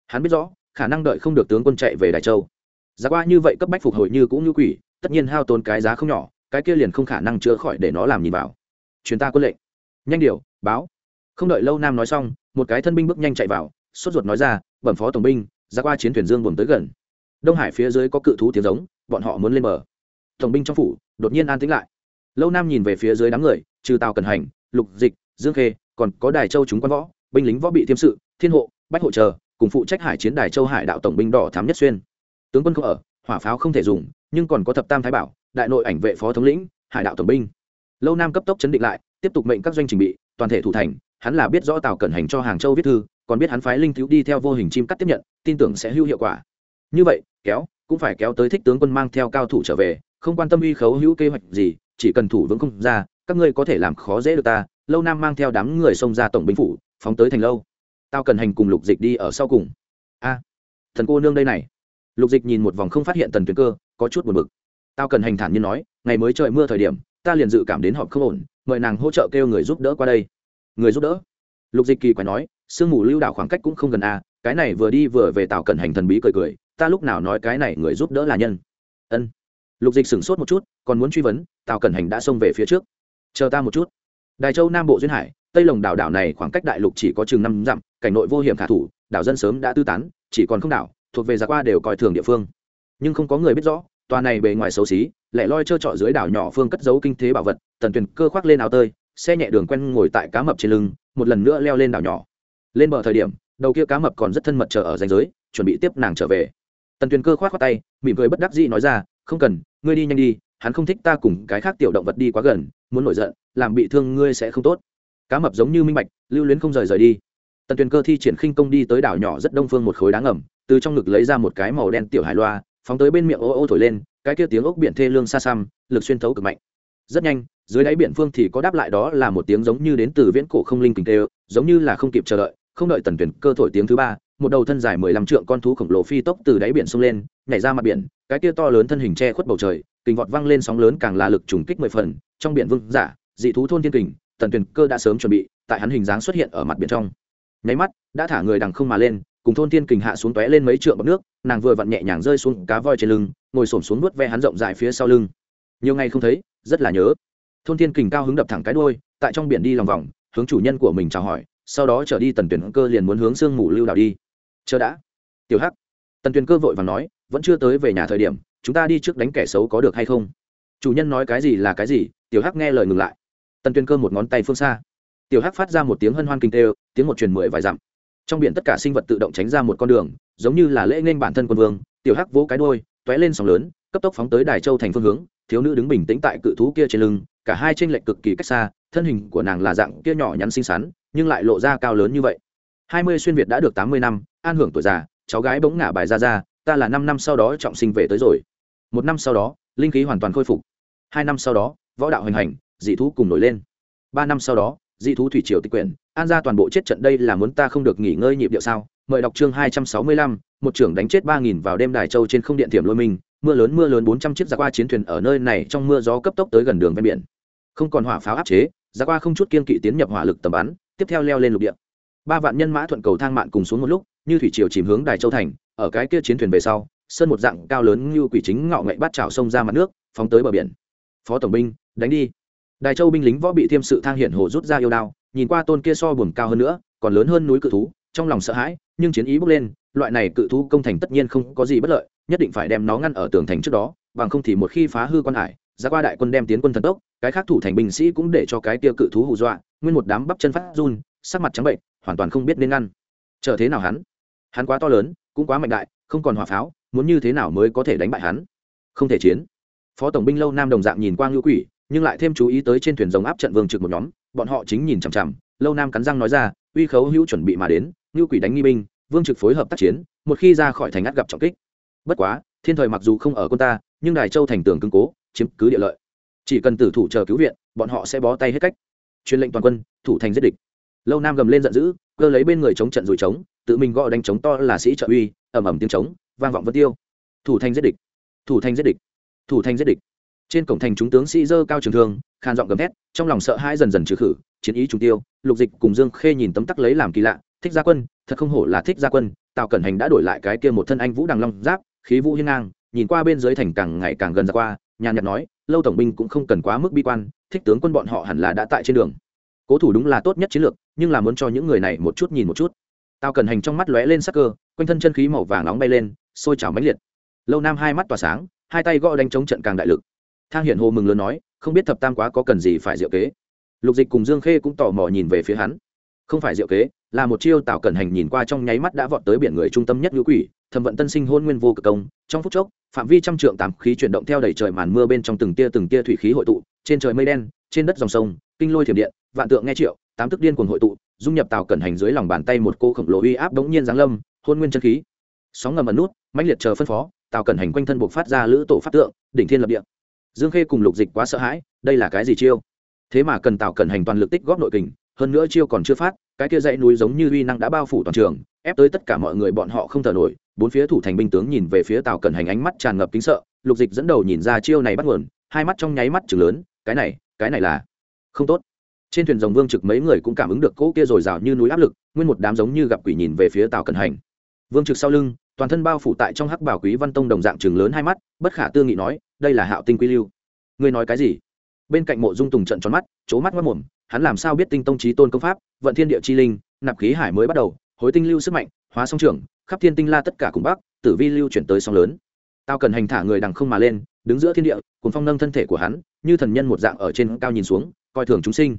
Hắn biết rõ, khả năng đợi không được tướng quân chạy về đại châu. Giá qua như vậy cấp bách phục hồi như cũng như quỷ, tất nhiên hao tốn cái giá không nhỏ, cái kia liền không khả năng chữa khỏi để nó làm nhìn vào. Chuyến ta quân lệnh. Nhanh điều, báo. Không đợi lâu nam nói xong, một cái thân binh bước nhanh chạy vào, sốt ruột nói ra, bẩm phó tổng binh ra qua chiến thuyền dương buồn tới gần. Đông hải phía dưới có cự thú tiếng giống bọn họ muốn lên bờ. Tổng binh trong phủ, đột nhiên an tĩnh lại. Lâu nam nhìn về phía dưới đám người, trừ tàu cần hành, lục dịch, dương khê, còn có đài châu chúng quan võ, binh lính võ bị thiêm sự, thiên hộ, bách hộ chờ, cùng phụ trách hải chiến đài châu hải đạo tổng binh đỏ thám nhất xuyên. Tướng quân không ở, hỏa pháo không thể dùng, nhưng còn có thập tam thái bảo, đại nội ảnh vệ phó thống lĩnh, hải đạo tổng binh. Lâu nam cấp tốc chấn định lại, tiếp tục mệnh các doanh trình bị, toàn thể thủ thành, hắn là biết rõ tàu cẩn hành cho hàng châu viết thư, còn biết hắn phái linh thiếu đi theo vô hình chim cắt tiếp nhận, tin tưởng sẽ hữu hiệu quả. Như vậy, kéo cũng phải kéo tới thích tướng quân mang theo cao thủ trở về, không quan tâm uy khấu hữu kế hoạch gì, chỉ cần thủ vững không ra, các ngươi có thể làm khó dễ được ta. Lâu nam mang theo đám người xông ra tổng binh phủ, phóng tới thành lâu. Tao cần hành cùng lục dịch đi ở sau cùng. A, thần cô nương đây này. Lục dịch nhìn một vòng không phát hiện tần tuyến cơ, có chút buồn bực. Tao cần hành thản như nói, ngày mới trời mưa thời điểm, ta liền dự cảm đến họp không ổn, mời nàng hỗ trợ kêu người giúp đỡ qua đây. Người giúp đỡ? Lục dịch kỳ quái nói, sương mù lưu đảo khoảng cách cũng không gần a cái này vừa đi vừa về tào cần hành thần bí cười cười ta lúc nào nói cái này người giúp đỡ là nhân. Ân. Lục dịch sửng sốt một chút, còn muốn truy vấn, tào cẩn hành đã xông về phía trước. Chờ ta một chút. Đài châu, nam bộ, duyên hải, tây lồng đảo đảo này khoảng cách đại lục chỉ có chừng năm dặm, cảnh nội vô hiểm khả thủ, đảo dân sớm đã tư tán, chỉ còn không đảo, thuộc về giặc qua đều coi thường địa phương. Nhưng không có người biết rõ, tòa này bề ngoài xấu xí lại loi trơ trọ dưới đảo nhỏ phương cất giấu kinh thế bảo vật, tần tuyền cơ khoác lên áo tơi, xe nhẹ đường quen ngồi tại cá mập trên lưng, một lần nữa leo lên đảo nhỏ. Lên bờ thời điểm, đầu kia cá mập còn rất thân mật chờ ở danh giới, chuẩn bị tiếp nàng trở về tần tuyền cơ khoác khoác tay, mỉm cười bất đắc dĩ nói ra, không cần, ngươi đi nhanh đi, hắn không thích ta cùng cái khác tiểu động vật đi quá gần, muốn nổi giận, làm bị thương ngươi sẽ không tốt. Cá mập giống như minh bạch, lưu luyến không rời rời đi. Tần tuyền cơ thi triển khinh công đi tới đảo nhỏ rất đông phương một khối đá ngầm, từ trong ngực lấy ra một cái màu đen tiểu hải loa, phóng tới bên miệng ô ô thổi lên, cái kia tiếng ốc biển thê lương xa xăm, lực xuyên thấu cực mạnh. Rất nhanh, dưới đáy biển phương thì có đáp lại đó là một tiếng giống như đến từ viễn cổ không linh kình tê giống như là không kịp chờ đợi không đợi tần tuyển cơ thổi tiếng thứ ba một đầu thân dài mười lăm trượng con thú khổng lồ phi tốc từ đáy biển xông lên nhảy ra mặt biển cái kia to lớn thân hình che khuất bầu trời kình vọt văng lên sóng lớn càng là lực trùng kích mười phần trong biển vương giả dị thú thôn thiên kình tần tuyển cơ đã sớm chuẩn bị tại hắn hình dáng xuất hiện ở mặt biển trong. Nháy mắt đã thả người đằng không mà lên cùng thôn thiên kình hạ xuống tóe lên mấy trượng bọc nước nàng vừa vặn nhẹ nhàng rơi xuống cá voi trên lưng ngồi xổm xuống nuốt ve hắn rộng dài phía sau lưng. Nhiều ngày không thấy rất là nhớ. Thôn thiên kình cao hứng đập thẳng cái đuôi, tại trong biển đi lòng vòng hướng chủ nhân của mình chào hỏi sau đó trở đi tần tuyển cơ liền muốn hướng sương mù lưu đảo đi. Chờ đã. Tiểu hắc. Tần tuyển cơ vội và nói, vẫn chưa tới về nhà thời điểm, chúng ta đi trước đánh kẻ xấu có được hay không? Chủ nhân nói, cái gì là cái gì? Tiểu hắc nghe lời ngừng lại. Tần tuyển cơ một ngón tay phương xa. Tiểu hắc phát ra một tiếng hân hoan kinh tê tiếng một truyền mười vài dặm. Trong biển tất cả sinh vật tự động tránh ra một con đường, giống như là lễ nghênh bản thân quân vương. Tiểu hắc vỗ cái đôi t lên sóng lớn, cấp tốc phóng tới đài châu thành phương hướng. Thiếu nữ đứng bình tĩnh tại cự thú kia trên lưng, cả hai trên lệch cực kỳ cách xa, thân hình của nàng là dạng kia nhỏ nhắn xinh xắn nhưng lại lộ ra cao lớn như vậy. Hai mươi xuyên việt đã được tám mươi năm an hưởng tuổi già cháu gái bỗng ngả bài ra ra ta là năm năm sau đó trọng sinh về tới rồi. Một năm sau đó linh khí hoàn toàn khôi phục. Hai năm sau đó võ đạo hoành hành dị thú cùng nổi lên. Ba năm sau đó dị thú thủy triều tịch quyển an ra toàn bộ chết trận đây là muốn ta không được nghỉ ngơi nhịp điệu sao? Mời đọc chương hai trăm sáu mươi lăm một trưởng đánh chết ba nghìn vào đêm đài châu trên không điện thiểm lôi mình, mưa lớn mưa lớn bốn trăm chiếc giặc qua chiến thuyền ở nơi này trong mưa gió cấp tốc tới gần đường ven biển. Không còn hỏa pháo áp chế giặc qua không chút kiên kỵ tiến nhập hỏa lực tầm bắn tiếp theo leo lên lục địa. Ba vạn nhân mã thuận cầu thang mạn cùng xuống một lúc, như thủy triều chìm hướng đài châu thành, ở cái kia chiến thuyền về sau, sơn một dạng cao lớn như quỷ chính ngọ ngậy bắt chảo sông ra mặt nước, phóng tới bờ biển. Phó tổng binh, đánh đi. Đài châu binh lính võ bị thiêm sự thang hiện hồ rút ra yêu đao, nhìn qua tôn kia so buồm cao hơn nữa, còn lớn hơn núi cự thú, trong lòng sợ hãi, nhưng chiến ý bước lên, loại này cự thú công thành tất nhiên không có gì bất lợi, nhất định phải đem nó ngăn ở tường thành trước đó, bằng không thì một khi phá hư quan hải ra qua đại quân đem tiến quân thần tốc, cái khác thủ thành binh sĩ cũng để cho cái kia cự thú hù dọa, nguyên một đám bắp chân phát run, sắc mặt trắng bệnh, hoàn toàn không biết nên ngăn chờ thế nào hắn? Hắn quá to lớn, cũng quá mạnh đại, không còn hỏa pháo, muốn như thế nào mới có thể đánh bại hắn? Không thể chiến. Phó tổng binh lâu nam đồng dạng nhìn qua ngữ quỷ, nhưng lại thêm chú ý tới trên thuyền rồng áp trận vương trực một nhóm, bọn họ chính nhìn chằm chằm, lâu nam cắn răng nói ra, uy khấu hữu chuẩn bị mà đến ngữ quỷ đánh nghi binh, vương trực phối hợp tác chiến, một khi ra khỏi thành ngắt gặp trọng kích. Bất quá, thiên thời mặc dù không ở quân ta, nhưng đài châu thành tường cứng cố chiếm cứ địa lợi. Chỉ cần tử thủ chờ cứu viện, bọn họ sẽ bó tay hết cách. Truyền lệnh toàn quân, thủ thành giết địch. Lâu nam gầm lên giận dữ, cơ lấy bên người chống trận rồi chống, tự mình gọi đánh chống to là sĩ trợ uy, ầm ầm tiếng chống, vang vọng vân tiêu. Thủ thành giết địch, thủ thành giết địch, thủ thành giết địch. Trên cổng thành chúng tướng sĩ dơ cao trường thương, khan giọng gầm thét, trong lòng sợ hãi dần dần trừ khử, chiến ý trùng tiêu, lục dịch cùng dương khê nhìn tấm tắc lấy làm kỳ lạ, thích gia quân, thật không hổ là thích gia quân, tào cẩn hành đã đổi lại cái kia một thân anh vũ đằng long giáp, khí vũ hiên ngang, nhìn qua bên dưới thành càng ngày càng gần ra qua nhàn nhạt nói, lâu tổng binh cũng không cần quá mức bi quan, thích tướng quân bọn họ hẳn là đã tại trên đường. Cố thủ đúng là tốt nhất chiến lược, nhưng là muốn cho những người này một chút nhìn một chút. Tao cần hành trong mắt lóe lên sắc cơ, quanh thân chân khí màu vàng nóng bay lên, sôi trào mãnh liệt. Lâu nam hai mắt tỏa sáng, hai tay gõ đánh chống trận càng đại lực. Thang hiện hồ mừng lớn nói, không biết thập tam quá có cần gì phải diệu kế? Lục dịch cùng dương khê cũng tò mò nhìn về phía hắn. Không phải diệu kế là một chiêu tạo cẩn hành nhìn qua trong nháy mắt đã vọt tới biển người trung tâm nhất ngữ quỷ thẩm vận tân sinh hôn nguyên vô cực công. Trong phút chốc, phạm vi trăm trượng tám khí chuyển động theo đẩy trời màn mưa bên trong từng tia từng tia thủy khí hội tụ, trên trời mây đen, trên đất dòng sông, kinh lôi thiểm điện, vạn tượng nghe triệu, tám tức điên cuồng hội tụ, dung nhập tạo cẩn hành dưới lòng bàn tay một cô khổng lồ uy áp đống nhiên giáng lâm, hôn nguyên chân khí. Sóng ngầm ẩn nút, mãnh liệt chờ phân phó tạo cẩn hành quanh thân buộc phát ra lữ tổ phát tượng, đỉnh thiên lập địa. Dương khê cùng lục dịch quá sợ hãi, đây là cái gì chiêu? Thế mà cần tạo cẩn hành toàn lực tích góp nội kình hơn nữa chiêu còn chưa phát, cái kia dãy núi giống như uy năng đã bao phủ toàn trường, ép tới tất cả mọi người bọn họ không thở nổi, bốn phía thủ thành binh tướng nhìn về phía tàu cẩn hành ánh mắt tràn ngập kính sợ, lục dịch dẫn đầu nhìn ra chiêu này bắt nguồn, hai mắt trong nháy mắt chừng lớn, cái này cái này là không tốt. Trên thuyền rồng vương trực mấy người cũng cảm ứng được cỗ kia r ồ i r à o như núi áp lực, nguyên một đám giống như gặp quỷ nhìn về phía tàu cẩn hành. Vương trực sau lưng, toàn thân bao phủ tại trong hắc bảo quý văn tông đồng dạng chừng lớn hai mắt, bất khả tư nghị nói, đây là hạo tinh quy lưu. Ngươi nói cái gì? Bên cạnh mộ dung tùng trận tròn mắt c mắt mất mồm hắn làm sao biết tinh tông trí tôn công pháp, vận thiên địa chi linh, nạp khí hải mới bắt đầu, hối tinh lưu sức mạnh, hóa song trưởng, khắp thiên tinh la tất cả cùng bắc, tử vi lưu chuyển tới song lớn. Tao cần hành thả người đằng không mà lên, đứng giữa thiên địa cùng phong nâng thân thể của hắn, như thần nhân một dạng ở trên cao nhìn xuống, coi thường chúng sinh.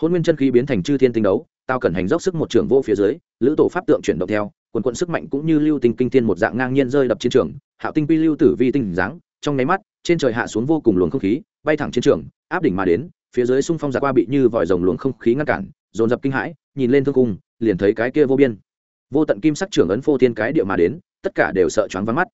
Hôn nguyên chân khí biến thành chư thiên tinh đấu, tao cần hành dốc sức một trường vô phía dưới, lữ tổ pháp tượng chuyển động theo, quần quận sức mạnh cũng như lưu tinh kinh thiên một dạng ngang nhiên rơi đập chiến trường, hạo tinh pi lưu tử vi tinh dáng, trong nháy mắt, trên trời hạ xuống vô cùng luồng không khí, bay thẳng chiến trường, áp đỉnh mà đến phía dưới xung phong giặc qua bị như vòi rồng luồng không khí ngăn cản, dồn dập kinh hãi, nhìn lên thương cung, liền thấy cái kia vô biên, vô tận kim sắc trưởng ấn phô thiên cái địa mà đến, tất cả đều sợ choáng vắng mắt.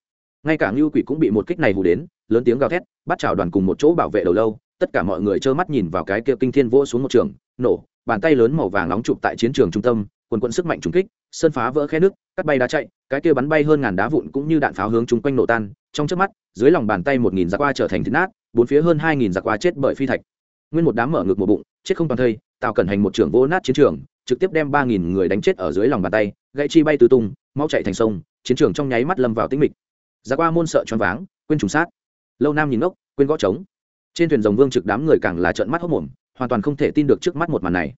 Ngay cả ngưu quỷ cũng bị một kích này hù đến, lớn tiếng gào thét, bắt chào đoàn cùng một chỗ bảo vệ đầu lâu, tất cả mọi người trơ mắt nhìn vào cái kia kinh thiên vô xuống một trường, nổ, bàn tay lớn màu vàng nóng chụp tại chiến trường trung tâm, quần quận sức mạnh trùng kích, sơn phá vỡ khe nước, cắt bay đá chạy, cái kia bắn bay hơn ngàn đá vụn cũng như đạn pháo hướng chúng quanh nổ tan, trong trước mắt, dưới lòng bàn tay một nghìn giặc qua trở thành thịt nát, bốn phía hơn hai nghìn giặc qua chết bởi phi thạch nguyên một đám mở ngực một bụng, chết không toàn thây, Tào cẩn hành một trưởng vô nát chiến trường, trực tiếp đem ba nghìn người đánh chết ở dưới lòng bàn tay, gãy chi bay tứ tung mau chạy thành sông, chiến trường trong nháy mắt lâm vào tĩnh mịch. Giặc qua môn sợ choáng váng, quên trùng sát. Lâu nam nhìn ngốc, quên gõ trống. Trên thuyền rồng vương trực đám người càng là trợn mắt hốc mồm, hoàn toàn không thể tin được trước mắt một màn này.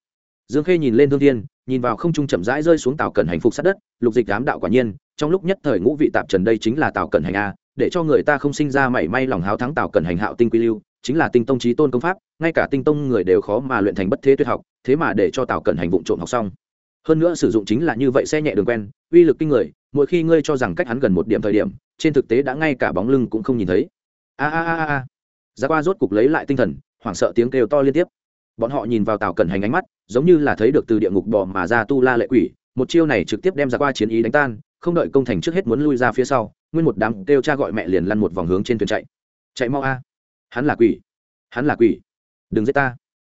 Dương khê nhìn lên thương thiên, nhìn vào không trung chậm rãi rơi xuống tàu cẩn hành phục sát đất, lục dịch đám đạo quả nhiên, trong lúc nhất thời ngũ vị tạp trần đây chính là tàu cẩn hành a, để cho người ta không sinh ra mảy may lòng háo thắng tàu cẩn hành hạo tinh quy lưu chính là tinh tông trí tôn công pháp, ngay cả tinh tông người đều khó mà luyện thành bất thế tuyệt học, thế mà để cho tào cẩn hành vụ trộm học xong. Hơn nữa sử dụng chính là như vậy xe nhẹ đường quen, uy lực kinh người, mỗi khi ngươi cho rằng cách hắn gần một điểm thời điểm, trên thực tế đã ngay cả bóng lưng cũng không nhìn thấy. A a a a giá qua rốt cục lấy lại tinh thần, hoảng sợ tiếng kêu to liên tiếp. Bọn họ nhìn vào tào cẩn hành ánh mắt, giống như là thấy được từ địa ngục bò mà ra tu la lệ quỷ, một chiêu này trực tiếp đem ra qua chiến ý đánh tan, không đợi công thành trước hết muốn lui ra phía sau, nguyên một đám kêu cha gọi mẹ liền lăn một vòng hướng trên thuyền chạy. Chạy mau a hắn là quỷ. Hắn là quỷ. Đừng giết ta.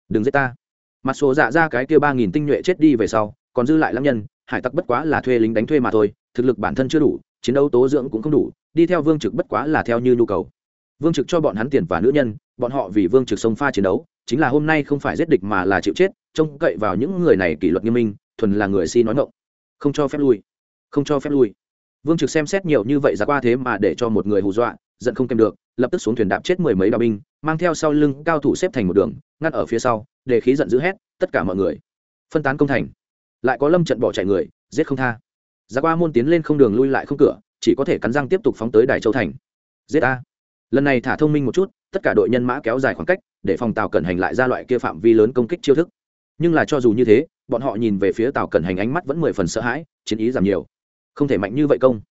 Đừng giết ta. Mặt số dạ ra cái kia ba nghìn tinh nhuệ chết đi về sau, còn dư lại lắm nhân, hải tặc bất quá là thuê lính đánh thuê mà thôi, thực lực bản thân chưa đủ, chiến đấu tố dưỡng cũng không đủ, đi theo vương trực bất quá là theo như nhu cầu. Vương trực cho bọn hắn tiền và nữ nhân, bọn họ vì vương trực sông pha chiến đấu, chính là hôm nay không phải giết địch mà là chịu chết, trông cậy vào những người này kỷ luật nghiêm minh, thuần là người si nói ngộng không cho phép lui. Không cho phép lui vương trực xem xét nhiều như vậy ra qua thế mà để cho một người hù dọa, giận không kèm được, lập tức xuống thuyền đạp chết mười mấy đạo binh, mang theo sau lưng cao thủ xếp thành một đường ngăn ở phía sau, để khí giận dữ hét, tất cả mọi người, phân tán công thành. Lại có lâm trận bỏ chạy người, giết không tha. Ra qua môn tiến lên không đường lui lại không cửa, chỉ có thể cắn răng tiếp tục phóng tới đài châu thành. Giết a lần này thả thông minh một chút, tất cả đội nhân mã kéo dài khoảng cách, để phòng tàu cẩn hành lại ra loại kia phạm vi lớn công kích chiêu thức. Nhưng là cho dù như thế, bọn họ nhìn về phía tàu cẩn hành ánh mắt vẫn mười phần sợ hãi, chiến ý giảm nhiều không thể mạnh như vậy công.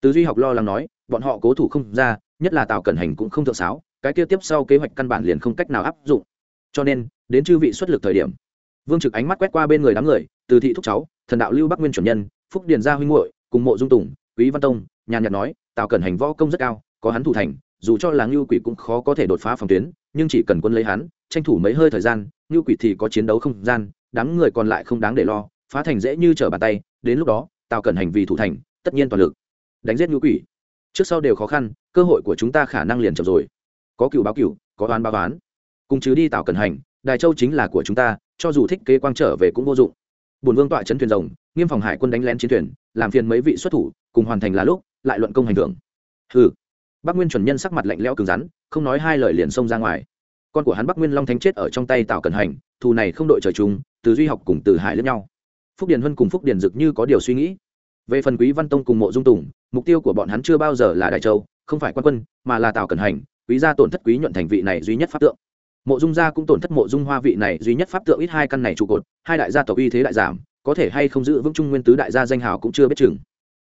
Từ duy học lo lắng nói, bọn họ cố thủ không ra, nhất là tào cẩn hành cũng không thượng sáo, cái kia tiếp sau kế hoạch căn bản liền không cách nào áp dụng. Cho nên, đến chư vị xuất lực thời điểm, vương trực ánh mắt quét qua bên người đám người, từ thị thúc cháu, thần đạo lưu bắc nguyên chuẩn nhân, phúc điền gia huynh hội cùng mộ dung tùng, quý văn tông, nhàn nhạt nói, tào cẩn hành võ công rất cao, có hắn thủ thành, dù cho là ngưu quỷ cũng khó có thể đột phá phòng tuyến, nhưng chỉ cần quân lấy hắn, tranh thủ mấy hơi thời gian, ngưu quỷ thì có chiến đấu không gian, đám người còn lại không đáng để lo, phá thành dễ như trở bàn tay, đến lúc đó tào cẩn hành vì thủ thành, tất nhiên toàn lực. Đánh giết ngũ quỷ. Trước sau đều khó khăn, cơ hội của chúng ta khả năng liền chậm rồi. Có cựu báo cựu, có oán báo oán. Cùng chứ đi tào cẩn hành, đài châu chính là của chúng ta, cho dù thích kế quang trở về cũng vô dụng. Bùn vương tọa chấn thuyền rồng, nghiêm phòng hải quân đánh lén chiến thuyền, làm phiền mấy vị xuất thủ, cùng hoàn thành là lúc, lại luận công hành thưởng. Ừ bắc nguyên chuẩn nhân sắc mặt lạnh lẽo cứng rắn, không nói hai lời liền xông ra ngoài. Con của hắn bắc nguyên long thanh chết ở trong tay tào cẩn hành, thù này không đội trời chung, từ duy học cùng từ hải lẫn nhau phúc điền huân cùng phúc điền dực như có điều suy nghĩ. Về phần quý văn tông cùng mộ dung tùng, mục tiêu của bọn hắn chưa bao giờ là đại châu, không phải quan quân, mà là tào cẩn hành, quý gia tổn thất quý nhuận thành vị này duy nhất pháp tượng. Mộ dung gia cũng tổn thất mộ dung hoa vị này duy nhất pháp tượng ít hai căn này trụ cột, hai đại gia tộc uy thế đại giảm, có thể hay không giữ vững trung nguyên tứ đại gia danh hào cũng chưa biết chừng.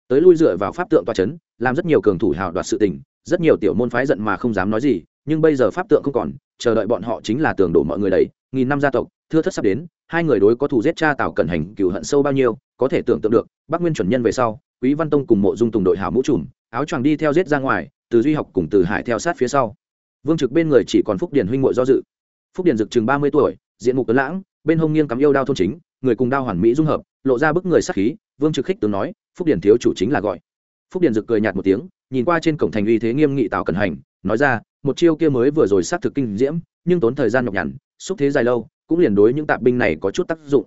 Tới lui dựa vào pháp tượng toa c h ấ n làm rất nhiều cường thủ hào đoạt sự tình, rất nhiều tiểu môn phái giận mà không dám nói gì, nhưng bây giờ pháp tượng không còn, chờ đợi bọn họ chính là tường đổ mọi người đầy, nghìn năm gia tộc, thưa thất sắp đến hai người đối có thủ giết cha tào cẩn hành cựu hận sâu bao nhiêu, có thể tưởng tượng được, bắc nguyên chuẩn nhân về sau, quý văn tông cùng mộ dung tùng đội hảo mũ trùm, áo choàng đi theo giết ra ngoài, từ duy học cùng từ hải theo sát phía sau. Vương trực bên người chỉ còn phúc điền huynh ngội do dự. Phúc điền dực chừng ba mươi tuổi, diện mục tuấn lãng, bên hông nghiêng cắm yêu đao thôn chính, người cùng đao hoàn mỹ dung hợp, lộ ra bức người sắc khí, vương trực khích tướng nói, phúc điền thiếu chủ chính là gọi. Phúc điền dực cười nhạt một tiếng, nhìn qua trên cổng thành uy thế nghiêm nghị tào cẩn hành, nói ra, một chiêu kia mới vừa rồi xác thực kinh diễm, nhưng tốn thời gian nhọc nhằn, xúc thế dài lâu cũng liền đối những tạp binh này có chút tác dụng.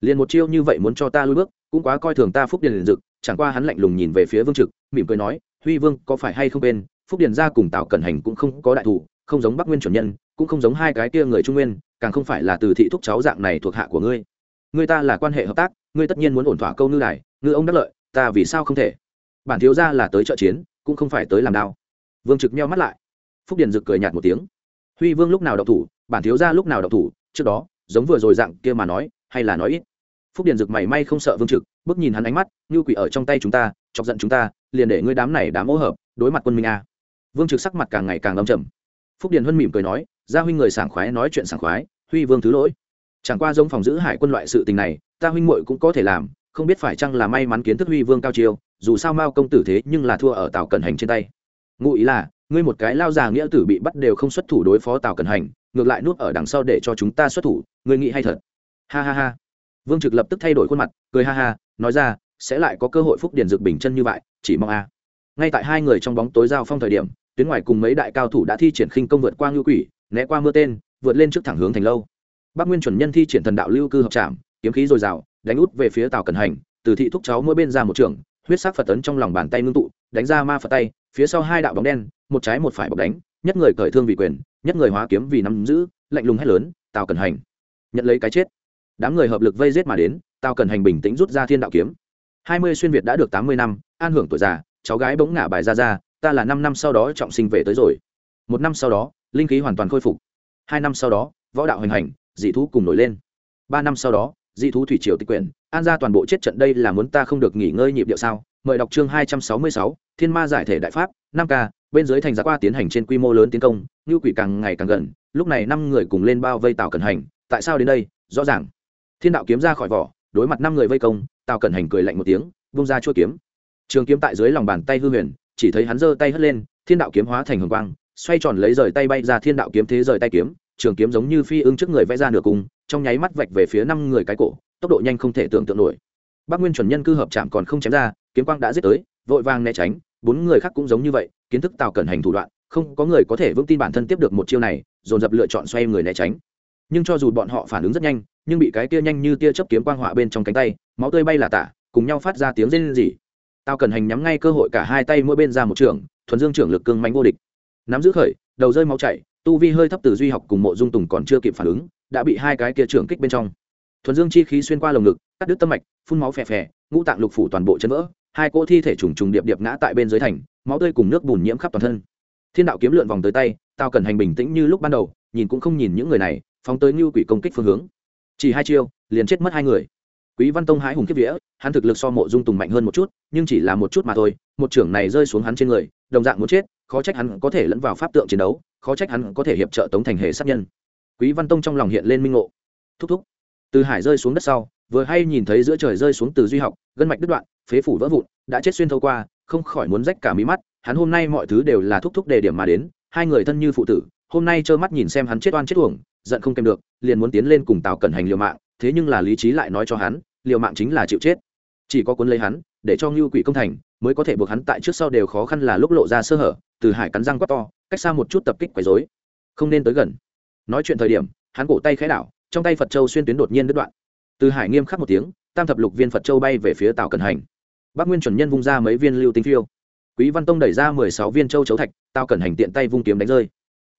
Liền một chiêu như vậy muốn cho ta lui bước, cũng quá coi thường ta phúc điền liền dực, chẳng qua hắn lạnh lùng nhìn về phía vương trực, mỉm cười nói, huy vương, có phải hay không bên phúc điền gia cùng tào cẩn hành cũng không có đại thủ, không giống bắc nguyên chuẩn nhân, cũng không giống hai cái kia người trung nguyên, càng không phải là từ thị thúc cháu dạng này thuộc hạ của ngươi. Ngươi ta là quan hệ hợp tác, ngươi tất nhiên muốn ổn thỏa câu ngư đài, ngư ông đắc lợi, ta vì sao không thể? Bản thiếu ra là tới trợ chiến, cũng không phải tới làm đao. Vương trực meo mắt lại. Phúc điền rực cười nhạt một tiếng. Huy vương lúc nào đọc thủ, bản thiếu ra lúc nào đọc thủ trước đó, giống vừa rồi dạng kia mà nói, hay là nói ít. Phúc điền rực mảy may không sợ vương trực, bước nhìn hắn ánh mắt, như quỷ ở trong tay chúng ta, chọc giận chúng ta, liền để ngươi đám này đám ô hợp, đối mặt quân minh a. Vương trực sắc mặt càng ngày càng lâm trầm. Phúc điền huân mỉm cười nói, gia huynh người sảng khoái nói chuyện sảng khoái, huy vương thứ lỗi. Chẳng qua giống phòng giữ hải quân loại sự tình này, ta huynh muội cũng có thể làm, không biết phải chăng là may mắn kiến thức huy vương cao chiêu, dù sao mao công tử thế nhưng là thua ở tào cẩn hành trên tay. Ngụ ý là, ngươi một cái lao già nghĩa tử bị bắt đều không xuất thủ đối phó tào cẩn hành ngược lại nuốt ở đằng sau để cho chúng ta xuất thủ, ngươi nghĩ hay thật? Ha ha ha. Vương trực lập tức thay đổi khuôn mặt, cười ha ha, nói ra, sẽ lại có cơ hội phúc điền dược bình chân như vậy, chỉ mong a. Ngay tại hai người trong bóng tối giao phong thời điểm, tuyến ngoài cùng mấy đại cao thủ đã thi triển khinh công vượt qua ngưu quỷ, né qua mưa tên, vượt lên trước thẳng hướng thành lâu. Bác nguyên chuẩn nhân thi triển thần đạo lưu cư hợp trảm, kiếm khí dồi dào, đánh út về phía tàu cần hành, từ thị thúc cháu mỗi bên ra một trường, huyết sắc phật tấn trong lòng bàn tay ngưng tụ, đánh ra ma phật tay, phía sau hai đạo bóng đen, một trái một phải bọc đánh, nhất người cởi thương vị quyền nhất người hóa kiếm vì nắm giữ, lạnh lùng hét lớn, tào cần hành, nhận lấy cái chết. Đám người hợp lực vây giết mà đến, tào cần hành bình tĩnh rút ra thiên đạo kiếm. Hai mươi xuyên việt đã được tám mươi năm, an hưởng tuổi già, cháu gái bỗng ngả bài ra ra, ta là năm năm sau đó trọng sinh về tới rồi. Một năm sau đó, linh khí hoàn toàn khôi phục. Hai năm sau đó, võ đạo hoành hành, dị thú cùng nổi lên. Ba năm sau đó, dị thú thủy triều tịch quyển, an ra toàn bộ chết trận đây là muốn ta không được nghỉ ngơi nhịp điệu sao? Mời đọc chương hai trăm sáu mươi sáu, thiên ma giải thể đại pháp, năm k bên dưới thành giá qua tiến hành trên quy mô lớn tiến công, như quỷ càng ngày càng gần, lúc này năm người cùng lên bao vây tàu cẩn hành, tại sao đến đây? Rõ ràng. Thiên đạo kiếm ra khỏi vỏ, đối mặt năm người vây công tàu cẩn hành cười lạnh một tiếng vung ra chua kiếm. Trường kiếm tại dưới lòng bàn tay hư huyền, chỉ thấy hắn giơ tay hất lên, thiên đạo kiếm hóa thành hồng quang, xoay tròn lấy rời tay bay ra thiên đạo kiếm thế rời tay kiếm, trường kiếm giống như phi ưng trước người vẽ ra nửa cung, trong nháy mắt vạch về phía năm người cái cổ, tốc độ nhanh không thể tưởng tượng nổi. Bác nguyên chuẩn nhân cư hợp chạm còn không chém ra, kiếm quang đã giết tới, vội vàng né tránh bốn người khác cũng giống như vậy, kiến thức tào cẩn hành thủ đoạn, không có người có thể vững tin bản thân tiếp được một chiêu này, dồn dập lựa chọn xoay người né tránh. Nhưng cho dù bọn họ phản ứng rất nhanh, nhưng bị cái tia nhanh như tia chớp kiếm quang họa bên trong cánh tay, máu tươi bay là tả, cùng nhau phát ra tiếng rên rỉ. Tao cần hành nhắm ngay cơ hội cả hai tay mỗi bên ra một trường, thuần dương trưởng lực cương mạnh vô địch. Nắm giữ khởi, đầu rơi máu chảy, tu vi hơi thấp từ duy học cùng mộ dung tùng còn chưa kịp phản ứng, đã bị hai cái kia trưởng kích bên trong. Thuần dương chi khí xuyên qua lồng ngực, cắt đứt tâm mạch, phun máu phè phè, ngũ tạng lục phủ toàn bộ chân vỡ hai cỗ thi thể trùng trùng điệp điệp ngã tại bên dưới thành, máu tươi cùng nước bùn nhiễm khắp toàn thân. Thiên đạo kiếm lượn vòng tới tay tao cần hành bình tĩnh như lúc ban đầu, nhìn cũng không nhìn những người này, phóng tới như quỷ công kích phương hướng. Chỉ hai chiêu, liền chết mất hai người. Quý văn tông hái hùng kiếp vía, hắn thực lực so mộ dung tùng mạnh hơn một chút, nhưng chỉ là một chút mà thôi, một trưởng này rơi xuống hắn trên người, đồng dạng muốn chết, khó trách hắn có thể lẫn vào pháp tượng chiến đấu, khó trách hắn có thể hiệp trợ tống thành hệ sát nhân. Quý văn tông trong lòng hiện lên minh ngộ. Thúc thúc. Từ hải rơi xuống đất sau vừa hay nhìn thấy giữa trời rơi xuống từ duy học, gân mạch đứt đoạn, phế phủ vỡ vụn, đã chết xuyên thâu qua, không khỏi muốn rách cả mí mắt, hắn hôm nay mọi thứ đều là thúc thúc đề điểm mà đến, hai người thân như phụ tử, hôm nay trơ mắt nhìn xem hắn chết oan chết uổng, giận không kèm được, liền muốn tiến lên cùng tào cẩn hành liều mạng, thế nhưng là lý trí lại nói cho hắn, liều mạng chính là chịu chết. Chỉ có cuốn lấy hắn, để cho ngưu quỷ công thành, mới có thể buộc hắn tại trước sau đều khó khăn là lúc lộ ra sơ hở, từ hải cắn răng quát to, cách xa một chút tập kích quấy dối không nên tới gần. Nói chuyện thời điểm, hắn cổ tay khẽ đảo, trong tay phật châu xuyên tuyến đột nhiên đứt đoạn từ hải nghiêm khắc một tiếng, tam thập lục viên phật châu bay về phía tàu cần hành. Bác nguyên chuẩn nhân vung ra mấy viên lưu tinh phiêu. Quý văn tông đẩy ra mười sáu viên châu chấu thạch, tào cần hành tiện tay vung kiếm đánh rơi.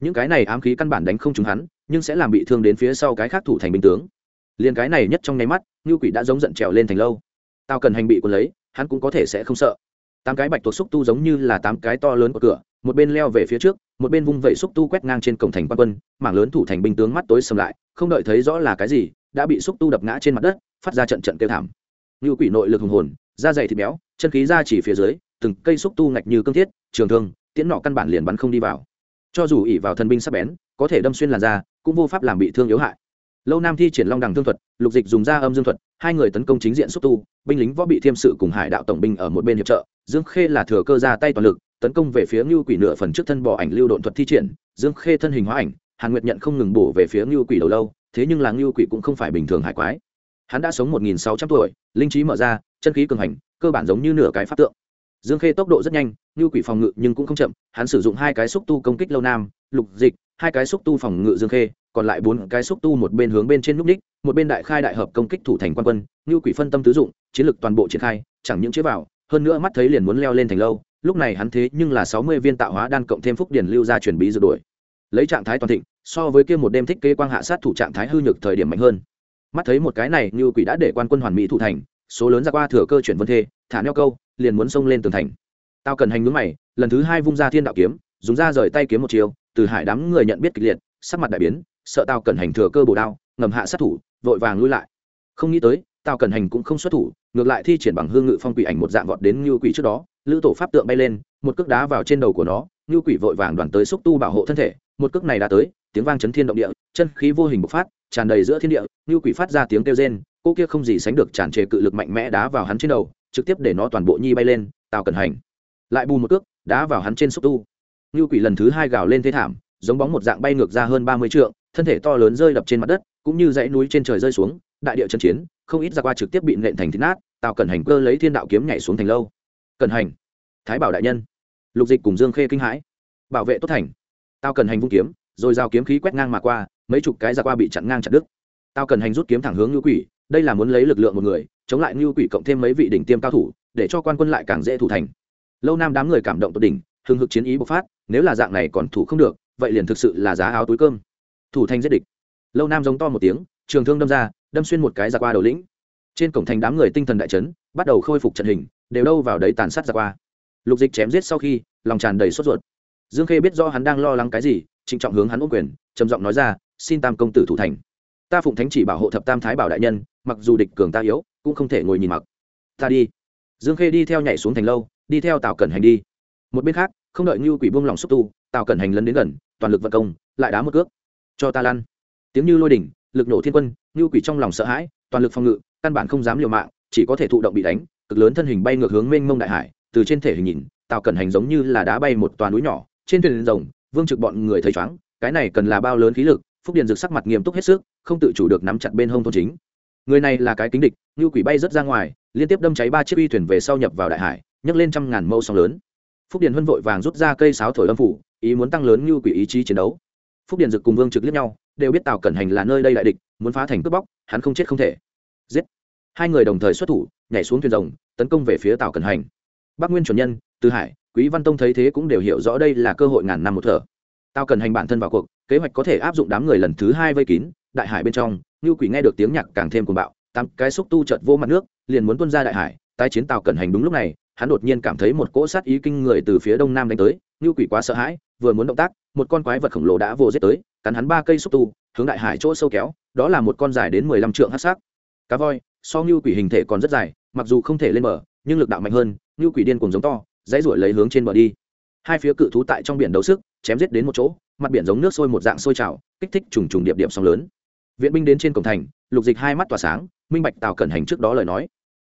Những cái này ám khí căn bản đánh không trúng hắn, nhưng sẽ làm bị thương đến phía sau cái khác thủ thành binh tướng. Liền cái này nhất trong nháy mắt ngư quỷ đã giống giận trèo lên thành lâu. Tào cần hành bị quân lấy, hắn cũng có thể sẽ không sợ. Tám cái bạch tuộc xúc tu giống như là tám cái to lớn của cửa, một bên leo về phía trước, một bên vung vẩy xúc tu quét ngang trên cổng thành quan quân, mảng lớn thủ thành binh tướng mắt tối sầm lại, không đợi thấy rõ là cái gì đã bị xúc tu đập ngã trên mặt đất, phát ra trận trận kêu thảm. Như quỷ nội lực hùng hồn, da dày thịt béo, chân khí ra chỉ phía dưới, từng cây xúc tu ngạch như cương thiết, trường thương, tiễn nọ căn bản liền bắn không đi vào. Cho dù ỉ vào thần binh sắp bén, có thể đâm xuyên làn da, cũng vô pháp làm bị thương yếu hại. Lâu nam thi triển long đằng thương thuật, lục dịch dùng da âm dương thuật, hai người tấn công chính diện xúc tu, binh lính võ bị thiêm sự cùng hải đạo tổng binh ở một bên hiệp trợ, dương khê là thừa cơ ra tay toàn lực, tấn công về phía ngưu quỷ nửa phần trước thân bỏ ảnh lưu độn thuật thi triển, dương khê thân hình hóa ảnh, hàn nguyệt nhận không ngừng bổ về phía ngưu quỷ đầu lâu thế nhưng là ngưu quỷ cũng không phải bình thường hải quái. Hắn đã sống một nghìn sáu trăm tuổi, linh trí mở ra, chân khí cường hành, cơ bản giống như nửa cái pháp tượng. Dương khê tốc độ rất nhanh, ngưu quỷ phòng ngự nhưng cũng không chậm, hắn sử dụng hai cái xúc tu công kích lâu nam, lục dịch, hai cái xúc tu phòng ngự dương khê, còn lại bốn cái xúc tu một bên hướng bên trên núp ních, một bên đại khai đại hợp công kích thủ thành quan quân, ngưu quỷ phân tâm tứ dụng, chiến lược toàn bộ triển khai, chẳng những chế vào hơn nữa mắt thấy liền muốn leo lên thành lâu, lúc này hắn thế nhưng là sáu mươi viên tạo hóa đan cộng thêm phúc điển lưu ra chuyển bí rượt đuổi. Lấy trạng thái toàn thịnh so với kia một đêm thích kế quang hạ sát thủ trạng thái hư nhược thời điểm mạnh hơn. Mắt thấy một cái này như quỷ đã để quan quân hoàn mỹ thủ thành, số lớn ra qua thừa cơ chuyển vân thê, thả neo câu, liền muốn xông lên tường thành. Tao cần hành ngưỡng mày, lần thứ hai vung ra thiên đạo kiếm, dùng ra rời tay kiếm một chiều từ hải đám người nhận biết kịch liệt, sắc mặt đại biến, sợ tao cần hành thừa cơ bổ đao, ngầm hạ sát thủ, vội vàng lui lại. Không nghĩ tới, tao cần hành cũng không xuất thủ, ngược lại thi triển bằng hương ngự phong quỷ ảnh một dạng vọt đến như quỷ trước đó, lữ tổ pháp tượng bay lên, một cước đá vào trên đầu của nó, như quỷ vội vàng đoàn tới xúc tu bảo hộ thân thể, một cước này đã tới tiếng vang chấn thiên động địa, chân khí vô hình bộc phát, tràn đầy giữa thiên địa, như quỷ phát ra tiếng kêu rên, cô kia không gì sánh được tràn trề cự lực mạnh mẽ đá vào hắn trên đầu, trực tiếp để nó toàn bộ nhi bay lên tao cần hành. Lại bù một cước, đá vào hắn trên xúc tu. Như quỷ lần thứ hai gào lên thế thảm, giống bóng một dạng bay ngược ra hơn ba mươi trượng, thân thể to lớn rơi đập trên mặt đất, cũng như dãy núi trên trời rơi xuống, đại địa chân chiến, không ít ra qua trực tiếp bị nện thành thịt nát, tào cẩn hành cơ lấy thiên đạo kiếm nhảy xuống thành lâu. Cẩn hành, thái bảo đại nhân. Lục dịch cùng dương khê kinh hãi. Bảo vệ tốt thành. Tao cần hành vung kiếm rồi giao kiếm khí quét ngang mà qua, mấy chục cái ra qua bị chặn ngang chặt đứt. Tao cần hành rút kiếm thẳng hướng ngưu quỷ, đây là muốn lấy lực lượng một người, chống lại ngưu quỷ cộng thêm mấy vị đỉnh tiêm cao thủ, để cho quan quân lại càng dễ thủ thành. Lâu nam đám người cảm động tột đỉnh, hưng hực chiến ý bộc phát, nếu là dạng này còn thủ không được, vậy liền thực sự là giá áo túi cơm. Thủ thành giết địch. Lâu nam giống to một tiếng, trường thương đâm ra, đâm xuyên một cái ra qua đầu lĩnh. Trên cổng thành đám người tinh thần đại chấn, bắt đầu khôi phục trận hình, đều đâu vào đấy tàn sát ra qua. Lục dịch chém giết sau khi, lòng tràn đầy sốt ruột. Dương khê biết do hắn đang lo lắng cái gì trịnh trọng hướng hắn ôm quyền, trầm giọng nói ra, xin tam công tử thủ thành. Ta phụng thánh chỉ bảo hộ thập tam thái bảo đại nhân, mặc dù địch cường ta yếu, cũng không thể ngồi nhìn mặc. Ta đi. Dương khê đi theo nhảy xuống thành lâu, đi theo tào cẩn hành đi. Một bên khác, không đợi như quỷ buông lòng xúc tu, tào cẩn hành lấn đến gần, toàn lực vận công, lại đá một cước. Cho ta lăn. Tiếng như lôi đỉnh, lực nổ thiên quân như quỷ trong lòng sợ hãi, toàn lực phòng ngự, căn bản không dám liều mạng, chỉ có thể thụ động bị đánh, cực lớn thân hình bay ngược hướng mênh mông đại hải, từ trên thể hình nhìn, tào cẩn hành giống như là đá bay một toàn núi nhỏ, trên thuyền rồng vương trực bọn người thấy chóng, cái này cần là bao lớn khí lực, phúc điền rực sắc mặt nghiêm túc hết sức, không tự chủ được nắm chặt bên hông thôn chính. Người này là cái kính địch, như quỷ bay rất ra ngoài, liên tiếp đâm cháy ba chiếc uy thuyền về sau nhập vào đại hải, nhấc lên trăm ngàn mâu sóng lớn. Phúc điền huân vội vàng rút ra cây sáo thổi âm phủ, ý muốn tăng lớn như quỷ ý chí chiến đấu. Phúc điền dực cùng vương trực liếc nhau, đều biết tào cẩn hành là nơi đây đại địch, muốn phá thành cướp bóc, hắn không chết không thể. Giết! Hai người đồng thời xuất thủ, nhảy xuống thuyền rồng, tấn công về phía tào cẩn hành. Bắc nguyên chuẩn nhân từ hải quý văn tông thấy thế cũng đều hiểu rõ đây là cơ hội ngàn năm một thở. Tao cần hành bản thân vào cuộc kế hoạch có thể áp dụng đám người lần thứ hai vây kín đại hải bên trong như quỷ nghe được tiếng nhạc càng thêm cuồng bạo tám cái xúc tu chợt vô mặt nước liền muốn tuôn ra đại hải tái chiến tàu cần hành đúng lúc này hắn đột nhiên cảm thấy một cỗ sát ý kinh người từ phía đông nam đánh tới như quỷ quá sợ hãi vừa muốn động tác một con quái vật khổng lồ đã vô giết tới cắn hắn ba cây xúc tu hướng đại hải chỗ sâu kéo đó là một con dài đến mười lăm trượng hát sắc. Cá voi so như quỷ hình thể còn rất dài mặc dù không thể lên mở, nhưng lực đạo mạnh hơn như quỷ điên cùng giống to dãy ruổi lấy hướng trên bờ đi. Hai phía cự thú tại trong biển đấu sức, chém giết đến một chỗ, mặt biển giống nước sôi một dạng sôi trào, kích thích trùng trùng điệp điệp sóng lớn. Viện binh đến trên cổng thành, lục dịch hai mắt tỏa sáng, minh bạch tào cẩn hành trước đó lời nói.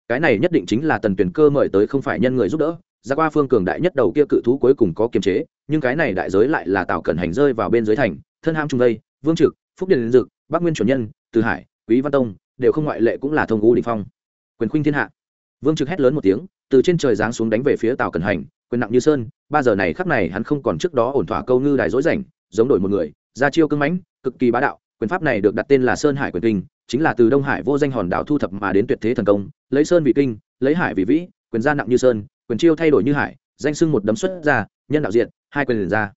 Cái này nhất định chính là tần tuyển cơ mời tới không phải nhân người giúp đỡ, ra qua phương cường đại nhất đầu kia cự thú cuối cùng có kiềm chế, nhưng cái này đại giới lại là tào cẩn hành rơi vào bên dưới thành, thân ham trung đây vương trực, phúc điền liên dực, bắc nguyên chuẩn nhân, từ hải, quý văn tông, đều không ngoại lệ cũng là thông ngũ đình phong. Quyền khuynh thiên hạ. Vương trực hét lớn một tiếng từ trên trời giáng xuống đánh về phía tào cẩn hành, quyền nặng như sơn, ba giờ này khắc này hắn không còn trước đó ổn thỏa câu ngư đài dối rảnh, giống đổi một người, ra chiêu cưng mãnh, cực kỳ bá đạo, quyền pháp này được đặt tên là sơn hải quyền kinh, chính là từ đông hải vô danh hòn đảo thu thập mà đến tuyệt thế thần công, lấy sơn vị kinh, lấy hải vị vĩ, quyền gia nặng như sơn, quyền chiêu thay đổi như hải, danh sưng một đấm xuất ra nhân đạo diện, hai quyền liền ra.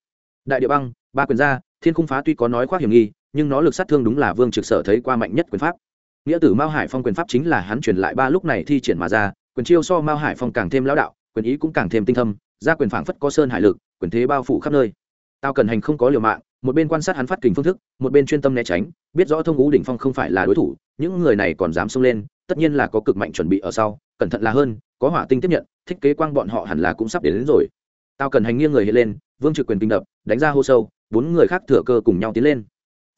Đại địa băng, ba quyền ra, thiên khung phá tuy có nói khoác hiểm nghi, nhưng nó lực sát thương đúng là vương trực sở thấy qua mạnh nhất quyền pháp. Nghĩa tử mao hải phong quyền pháp chính là hắn truyền lại ba lúc này thi triển mà ra quyền chiêu so mao hải phong càng thêm lão đạo quyền ý cũng càng thêm tinh thâm ra quyền phảng phất có sơn hải lực quyền thế bao phủ khắp nơi. Tao cần hành không có liều mạng một bên quan sát hắn phát kình phương thức một bên chuyên tâm né tránh biết rõ thông ngũ đỉnh phong không phải là đối thủ những người này còn dám xông lên tất nhiên là có cực mạnh chuẩn bị ở sau cẩn thận là hơn có hỏa tinh tiếp nhận thích kế quang bọn họ hẳn là cũng sắp đến, đến rồi. Tao cần hành nghiêng người hiện lên vương trực quyền kinh đập đánh ra hô sâu bốn người khác thừa cơ cùng nhau tiến lên.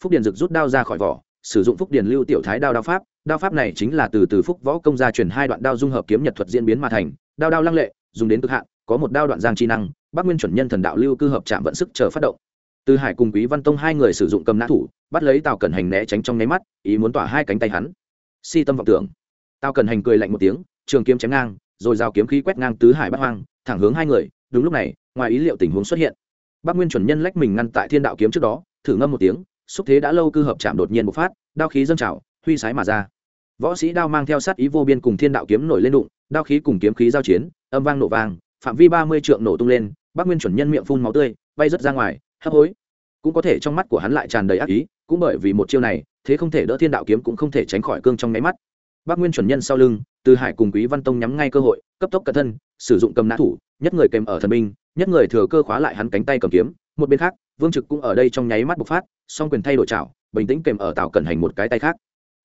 Phúc điền rực rút đao ra khỏi vỏ sử dụng phúc điền lưu tiểu thái đao đao pháp đao pháp này chính là từ từ phúc võ công gia truyền hai đoạn đao dung hợp kiếm nhật thuật diễn biến mà thành, đao đao lăng lệ, dùng đến cực hạn, có một đao đoạn giang chi năng, bắc nguyên chuẩn nhân thần đạo lưu cư hợp chạm vận sức chờ phát động. Từ hải cùng quý văn tông hai người sử dụng cầm nã thủ, bắt lấy tào cẩn hành né tránh trong nháy mắt, ý muốn tỏa hai cánh tay hắn. Si tâm vọng tưởng. Tào cẩn hành cười lạnh một tiếng, trường kiếm chém ngang, rồi giao kiếm khí quét ngang tứ hải bắt hoang, thẳng hướng hai người, đúng lúc này, ngoài ý liệu tình huống xuất hiện. Bắc nguyên chuẩn nhân lách mình ngăn tại thiên đạo kiếm trước đó, thử ngâm một tiếng, xúc thế đã lâu cư hợp chạm đột nhiên bộc phát, đao khí dâng trào, huy sái mà ra võ sĩ đao mang theo sát ý vô biên cùng thiên đạo kiếm nổi lên đụng, đao khí cùng kiếm khí giao chiến, âm vang nổ vang, phạm vi ba mươi trượng nổ tung lên, bắc nguyên chuẩn nhân miệng phun máu tươi, bay rớt ra ngoài, hấp hối. Cũng có thể trong mắt của hắn lại tràn đầy ác ý, cũng bởi vì một chiêu này, thế không thể đỡ thiên đạo kiếm cũng không thể tránh khỏi cương trong nháy mắt. Bắc nguyên chuẩn nhân sau lưng, từ hải cùng quý văn tông nhắm ngay cơ hội, cấp tốc cẩn thân, sử dụng cầm nã thủ, nhất người kèm ở thần binh, nhất người thừa cơ khóa lại hắn cánh tay cầm kiếm. Một bên khác, vương trực cũng ở đây trong nháy mắt bộc phát, song quyền thay đổi chảo, bình tĩnh kèm ở tạo cẩn hành một cái tay khác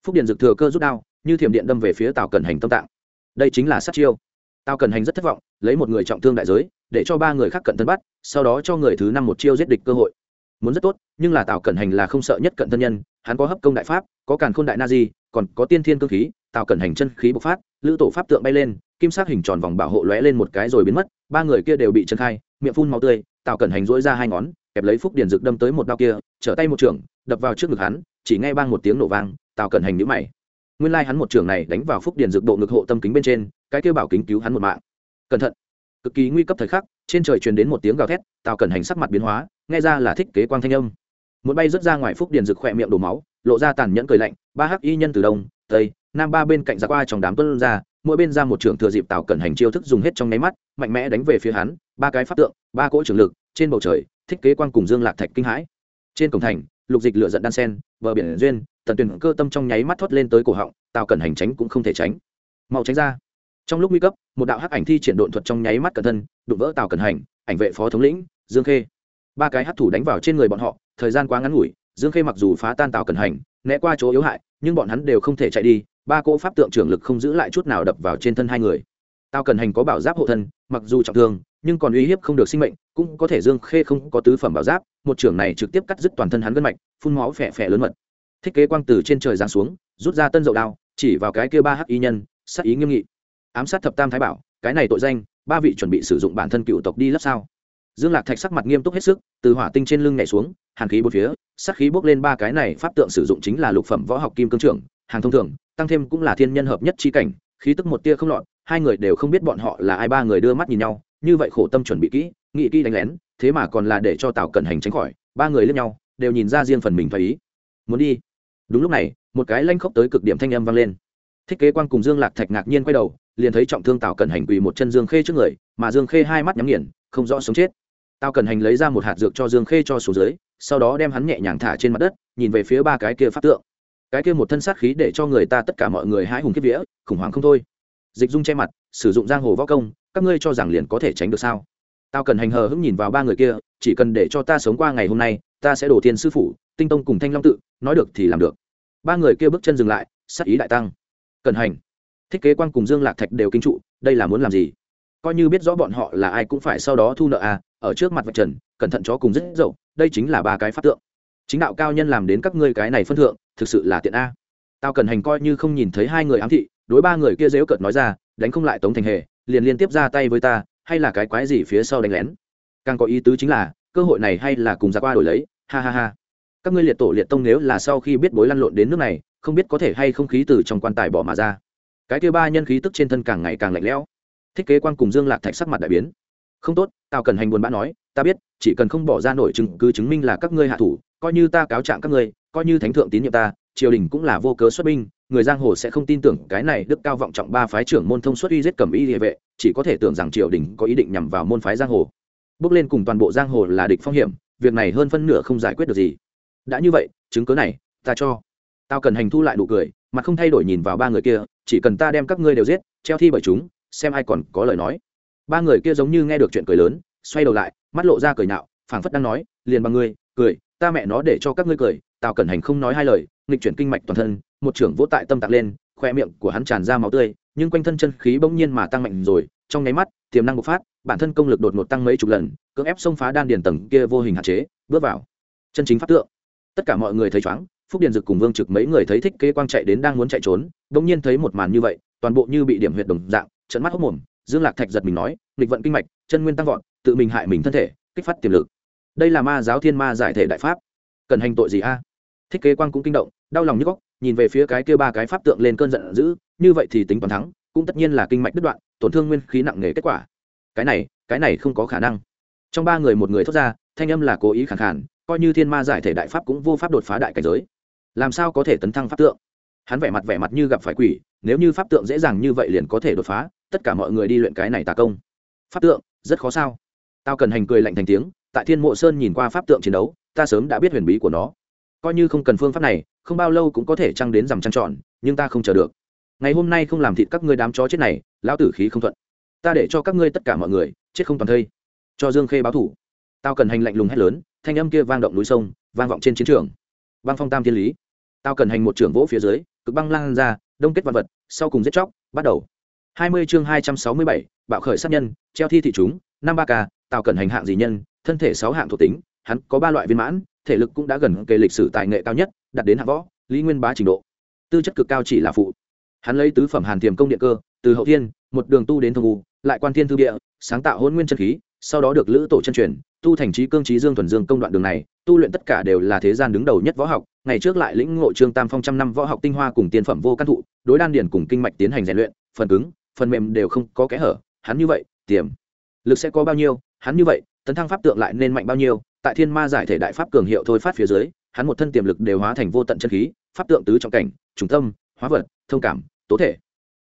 phúc điện dực thừa cơ rút đao, như thiểm điện đâm về phía tàu cẩn hành tâm tạng. Đây chính là sát chiêu. Tào cần hành rất thất vọng, lấy một người trọng thương đại giới, để cho ba người khác cận thân bắt, sau đó cho người thứ năm một chiêu giết địch cơ hội. Muốn rất tốt, nhưng là tào cẩn hành là không sợ nhất cận thân nhân, hắn có hấp công đại pháp, có càn khôn đại na di, còn có tiên thiên cơ khí, tào cẩn hành chân khí bộc phát, lữ tổ pháp tượng bay lên, kim sát hình tròn vòng bảo hộ lóe lên một cái rồi biến mất, ba người kia đều bị chân khai, miệng phun máu tươi, tào cẩn hành dỗi ra hai ngón, kẹp lấy phúc điền rực đâm tới một đao kia, trở tay một trưởng, đập vào trước ngực hắn, chỉ nghe bang một tiếng nổ vang tào cẩn hành nhữ mày. Nguyên lai hắn một trường này đánh vào phúc điền dược bộ ngực hộ tâm kính bên trên, cái kêu bảo kính cứu hắn một mạng. Cẩn thận. Cực kỳ nguy cấp thời khắc, trên trời truyền đến một tiếng gào thét, tào cẩn hành sắc mặt biến hóa, nghe ra là thích kế quang thanh âm. Một bay rớt ra ngoài phúc điền rực khỏe miệng đổ máu, lộ ra tàn nhẫn cười lạnh, ba hắc y nhân từ đông, tây, nam ba bên cạnh ra qua trong đám tuân ra, mỗi bên ra một trường thừa dịp tào cẩn hành chiêu thức dùng hết trong nháy mắt, mạnh mẽ đánh về phía hắn, ba cái pháp tượng, ba cỗ trường lực, trên bầu trời, thích kế quang cùng dương lạc thạch kinh hãi. Trên cổng thành, lục dịch lửa giận đan sen, bờ biển duyên tần tuyển cơ tâm trong nháy mắt thoát lên tới cổ họng tào cẩn hành tránh cũng không thể tránh. Mau tránh ra. Trong lúc nguy cấp, một đạo hắc ảnh thi triển độn thuật trong nháy mắt cẩn thân, đụng vỡ tào cẩn hành, ảnh vệ phó thống lĩnh, dương khê. Ba cái hắc thủ đánh vào trên người bọn họ, thời gian quá ngắn ngủi, dương khê mặc dù phá tan tào cẩn hành, né qua chỗ yếu hại, nhưng bọn hắn đều không thể chạy đi, ba cỗ pháp tượng trưởng lực không giữ lại chút nào đập vào trên thân hai người. Tào cẩn hành có bảo giáp hộ thân, mặc dù trọng thương, nhưng còn uy hiếp không được sinh mệnh, cũng có thể dương khê không có tứ phẩm bảo giáp, một trưởng này trực tiếp cắt dứt toàn thân hắn gân mạch, phun máu phè phè lớn mật thiết kế quang từ trên trời giáng xuống, rút ra tân dậu đao, chỉ vào cái kia ba hắc y nhân, sát ý nghiêm nghị. Ám sát thập tam thái bảo, cái này tội danh, ba vị chuẩn bị sử dụng bản thân cựu tộc đi lấp sao? Dương lạc thạch sắc mặt nghiêm túc hết sức, từ hỏa tinh trên lưng nhảy xuống, hàn khí bốn phía sắc khí bốc lên ba cái này pháp tượng sử dụng chính là lục phẩm võ học kim cương trưởng, hàng thông thường, tăng thêm cũng là thiên nhân hợp nhất chi cảnh, khí tức một tia không lọt, hai người đều không biết bọn họ là ai, ba người đưa mắt nhìn nhau, như vậy khổ tâm chuẩn bị kỹ, nghị kỹ đánh lén, thế mà còn là để cho tào cẩn hành tránh khỏi, ba người lên nhau, đều nhìn ra riêng phần mình phải ý. Muốn đi đúng lúc này, một cái lanh khốc tới cực điểm thanh âm vang lên. Thiết kế quan cùng dương lạc thạch ngạc nhiên quay đầu, liền thấy trọng thương tào cẩn hành quỳ một chân dương khê trước người, mà dương khê hai mắt nhắm nghiền, không rõ sống chết. Tào cẩn hành lấy ra một hạt dược cho dương khê cho xuống dưới, sau đó đem hắn nhẹ nhàng thả trên mặt đất, nhìn về phía ba cái kia pháp tượng. Cái kia một thân sát khí để cho người ta tất cả mọi người hãi hùng kiếp vía, khủng hoảng không thôi. Dịch dung che mặt, sử dụng giang hồ võ công, các ngươi cho rằng liền có thể tránh được sao? Tao cần hành hờ hững nhìn vào ba người kia, chỉ cần để cho ta sống qua ngày hôm nay, ta sẽ đổ tiền sư phủ tinh tông cùng thanh long tự, nói được thì làm được. Ba người kia bước chân dừng lại, sắc ý đại tăng. Cần hành. Thiết kế quan cùng dương lạc thạch đều kinh trụ, đây là muốn làm gì? Coi như biết rõ bọn họ là ai cũng phải sau đó thu nợ à ở trước mặt vạch trần, cẩn thận chó cùng rất dậu, đây chính là ba cái phát tượng. Chính đạo cao nhân làm đến các ngươi cái này phân thượng, thực sự là tiện a. Tao cần hành coi như không nhìn thấy hai người ám thị, đối ba người kia dếu cợt nói ra, đánh không lại tống thành hề, liền liên tiếp ra tay với ta, hay là cái quái gì phía sau đánh lén. Càng có ý tứ chính là, cơ hội này hay là cùng ra qua đổi lấy, ha ha ha các ngươi liệt tổ liệt tông nếu là sau khi biết bối lăn lộn đến nước này, không biết có thể hay không khí từ trong quan tài bỏ mà ra. Cái kia ba nhân khí tức trên thân càng ngày càng lạnh lẽo. Thiết kế quan cùng dương lạc thạch sắc mặt đại biến. Không tốt tao cần hành buồn bã nói, ta biết, chỉ cần không bỏ ra nổi chứng, cứ chứng minh là các ngươi hạ thủ, coi như ta cáo trạng các ngươi, coi như thánh thượng tín nhiệm ta, triều đình cũng là vô cớ xuất binh, người giang hồ sẽ không tin tưởng cái này đức cao vọng trọng ba phái trưởng môn thông xuất uy giết cầm y địa vệ, chỉ có thể tưởng rằng triều đình có ý định nhằm vào môn phái giang hồ. Bước lên cùng toàn bộ giang hồ là địch phong hiểm, việc này hơn phân nửa không giải quyết được gì đã như vậy, chứng cớ này, ta cho. Tao cần hành thu lại nụ cười, mà không thay đổi nhìn vào ba người kia, chỉ cần ta đem các ngươi đều giết, treo thi bởi chúng, xem ai còn có lời nói. Ba người kia giống như nghe được chuyện cười lớn, xoay đầu lại, mắt lộ ra cười nạo phảng phất đang nói, liền bằng ngươi, cười, ta mẹ nó để cho các ngươi cười tào cẩn hành không nói hai lời, nghịch chuyển kinh mạch toàn thân, một trưởng vỗ tại tâm tạc lên, khoe miệng của hắn tràn ra máu tươi, nhưng quanh thân chân khí bỗng nhiên mà tăng mạnh rồi, trong nháy mắt, tiềm năng bộc phát, bản thân công lực đột ngột tăng mấy chục lần, cưỡng ép xông phá đan điền tầng kia vô hình hạn chế, bước vào chân chính pháp tượng tất cả mọi người thấy chóng, phúc điền dực cùng vương trực mấy người thấy thích kế quang chạy đến đang muốn chạy trốn, bỗng nhiên thấy một màn như vậy, toàn bộ như bị điểm huyệt đồng dạng trận mắt hốc mồm, dương lạc thạch giật mình nói, nghịch vận kinh mạch, chân nguyên tăng vọt, tự mình hại mình thân thể, kích phát tiềm lực. Đây là ma giáo thiên ma giải thể đại pháp. Cần hành tội gì a? Thích kế quang cũng kinh động, đau lòng như góc, nhìn về phía cái kia ba cái pháp tượng lên cơn giận dữ, như vậy thì tính toàn thắng, cũng tất nhiên là kinh mạch đứt đoạn, tổn thương nguyên khí nặng nề kết quả. Cái này cái này không có khả năng. Trong ba người một người thốt ra, thanh âm là cố ý khẳng khản coi như thiên ma giải thể đại pháp cũng vô pháp đột phá đại cảnh giới. Làm sao có thể tấn thăng pháp tượng? Hắn vẻ mặt vẻ mặt như gặp phải quỷ, nếu như pháp tượng dễ dàng như vậy liền có thể đột phá, tất cả mọi người đi luyện cái này tà công. Pháp tượng, rất khó sao? Tao cần hành cười lạnh thành tiếng, tại thiên mộ sơn nhìn qua pháp tượng chiến đấu, ta sớm đã biết huyền bí của nó. Coi như không cần phương pháp này, không bao lâu cũng có thể trăng đến dằm trăng trọn nhưng ta không chờ được. Ngày hôm nay không làm thịt các ngươi đám chó chết này, lão tử khí không thuận. Ta để cho các ngươi tất cả mọi người, chết không toàn thây. Cho dương khê báo thủ. Tao cần hành lạnh lùng hét lớn thanh âm kia vang động núi sông, vang vọng trên chiến trường. Băng phong tam thiên lý, tao cần hành một trưởng vỗ phía dưới, cực băng lan ra, đông kết vật vật, sau cùng giết chóc, bắt đầu. Hai mươi chương hai trăm sáu mươi bảy, bạo khởi sát nhân, treo thi thị chúng, năm ba k tao cần hành hạng gì nhân, thân thể sáu hạng thuộc tính, hắn có ba loại viên mãn, thể lực cũng đã gần kề lịch sử tài nghệ cao nhất, đạt đến hạng võ, lý nguyên bá trình độ. Tư chất cực cao chỉ là phụ. Hắn lấy tứ phẩm hàn tiềm công điện cơ, từ hậu thiên, một đường tu đến thông u, lại quan thiên thư địa, sáng tạo hôn nguyên chân khí sau đó được lữ tổ chân truyền, tu thành trí cương trí dương thuần dương công đoạn đường này, tu luyện tất cả đều là thế gian đứng đầu nhất võ học, ngày trước lại lĩnh ngộ trương tam phong trăm năm võ học tinh hoa cùng tiên phẩm vô căn thụ, đối đan điển cùng kinh mạch tiến hành rèn luyện, phần cứng, phần mềm đều không có kẽ hở, hắn như vậy, tiềm lực sẽ có bao nhiêu, hắn như vậy, tấn thăng pháp tượng lại nên mạnh bao nhiêu, tại thiên ma giải thể đại pháp cường hiệu thôi phát phía dưới, hắn một thân tiềm lực đều hóa thành vô tận chân khí, pháp tượng tứ trọng cảnh trung tâm, hóa vật, thông cảm, tố thể.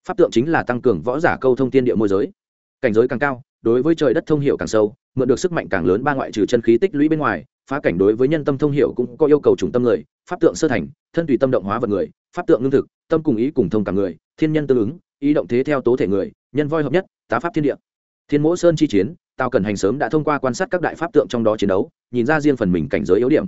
Pháp tượng chính là tăng cường võ giả câu thông tiên địa môi giới. Cảnh giới càng cao đối với trời đất thông hiểu càng sâu, mượn được sức mạnh càng lớn ba ngoại trừ chân khí tích lũy bên ngoài, phá cảnh đối với nhân tâm thông hiểu cũng có yêu cầu trùng tâm người, pháp tượng sơ thành, thân tùy tâm động hóa vật người, pháp tượng lương thực, tâm cùng ý cùng thông cả người, thiên nhân tương ứng, ý động thế theo tố thể người, nhân voi hợp nhất, tá pháp thiên địa. Thiên mỗ sơn chi chiến tao cần hành sớm đã thông qua quan sát các đại pháp tượng trong đó chiến đấu, nhìn ra riêng phần mình cảnh giới yếu điểm.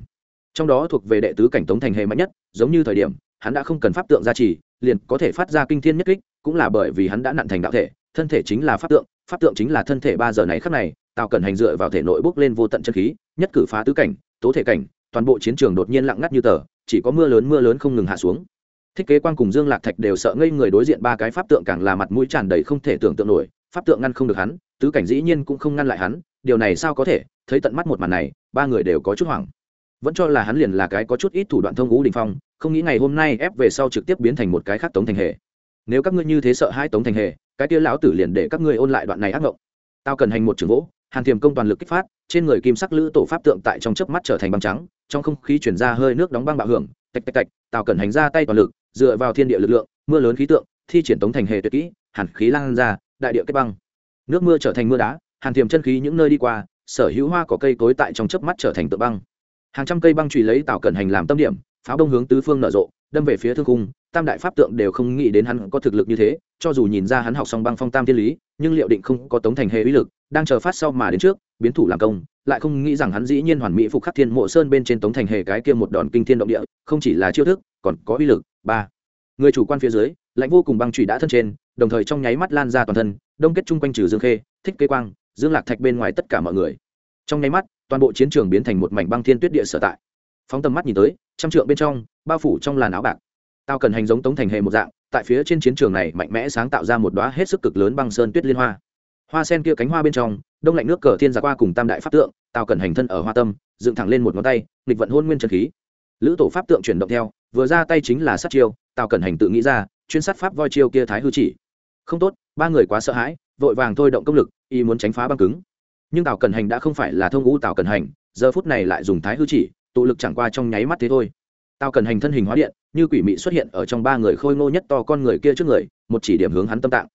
Trong đó thuộc về đệ tứ cảnh tống thành hệ mạnh nhất, giống như thời điểm, hắn đã không cần pháp tượng gia trì, liền có thể phát ra kinh thiên nhất kích, cũng là bởi vì hắn đã nặn thành đạo thể thân thể chính là pháp tượng pháp tượng chính là thân thể ba giờ này khắc này, tào cẩn hành dựa vào thể nội bốc lên vô tận chân khí, nhất cử phá tứ cảnh, tố thể cảnh, toàn bộ chiến trường đột nhiên lặng ngắt như tờ, chỉ có mưa lớn mưa lớn không ngừng hạ xuống. Thiết kế quan cùng dương lạc thạch đều sợ ngây người đối diện ba cái pháp tượng càng là mặt mũi tràn đầy không thể tưởng tượng nổi, pháp tượng ngăn không được hắn, tứ cảnh dĩ nhiên cũng không ngăn lại hắn, điều này sao có thể, thấy tận mắt một màn này, ba người đều có chút hoảng. Vẫn cho là hắn liền là cái có chút ít thủ đoạn thông ngũ đình phong, không nghĩ ngày hôm nay ép về sau trực tiếp biến thành một cái khác tống thành hề. Nếu các ngươi như thế sợ hai tống thành hề cái kia lão tử liền để các ngươi ôn lại đoạn này ác ngộng. Tao cần hành một trường gỗ hàn thiềm công toàn lực kích phát, trên người kim sắc lữ tổ pháp tượng tại trong chớp mắt trở thành băng trắng, trong không khí chuyển ra hơi nước đóng băng bạo hưởng, tạch tạch tạch, tao cần hành ra tay toàn lực, dựa vào thiên địa lực lượng, mưa lớn khí tượng, thi triển tống thành hề tuyệt kỹ, hàn khí lan ra, đại địa kết băng. Nước mưa trở thành mưa đá, hàn thiềm chân khí những nơi đi qua, sở hữu hoa có cây cối tại trong chớp mắt trở thành tượng băng. Hàng trăm cây băng trùy lấy Tào cẩn hành làm tâm điểm, pháo đông hướng tứ phương nở rộ, đâm về phía thương cung tam đại pháp tượng đều không nghĩ đến hắn có thực lực như thế, cho dù nhìn ra hắn học xong băng phong tam thiên lý, nhưng liệu định không có tống thành hệ uy lực, đang chờ phát sau mà đến trước, biến thủ làm công, lại không nghĩ rằng hắn dĩ nhiên hoàn mỹ phục khắc thiên mộ sơn bên trên tống thành hệ cái kia một đòn kinh thiên động địa, không chỉ là chiêu thức, còn có uy lực. Ba, người chủ quan phía dưới lạnh vô cùng băng trụy đã thân trên, đồng thời trong nháy mắt lan ra toàn thân, đông kết chung quanh trừ dương khê, thích kế quang, dương lạc thạch bên ngoài tất cả mọi người. Trong nháy mắt, toàn bộ chiến trường biến thành một mảnh băng thiên tuyết địa sở tại. Phóng tầm mắt nhìn tới, trăm trượng bên trong, bao phủ trong làn áo bạc tao cần hành giống tống thành hệ một dạng, tại phía trên chiến trường này mạnh mẽ sáng tạo ra một đóa hết sức cực lớn băng sơn tuyết liên hoa. Hoa sen kia cánh hoa bên trong, đông lạnh nước cờ thiên giả qua cùng tam đại pháp tượng, tao cần hành thân ở hoa tâm, dựng thẳng lên một ngón tay, nghịch vận hôn nguyên trần khí. Lữ tổ pháp tượng chuyển động theo, vừa ra tay chính là sát chiêu, tao cần hành tự nghĩ ra, chuyên sát pháp voi chiêu kia thái hư chỉ. Không tốt, ba người quá sợ hãi, vội vàng thôi động công lực y muốn tránh phá băng cứng. Nhưng tào cần hành đã không phải là thông ngũ tào cần hành, giờ phút này lại dùng thái hư chỉ, tụ lực chẳng qua trong nháy mắt thế thôi. Tao cần hành thân hình hóa điện, như quỷ mị xuất hiện ở trong ba người khôi ngô nhất to con người kia trước người, một chỉ điểm hướng hắn tâm tạng.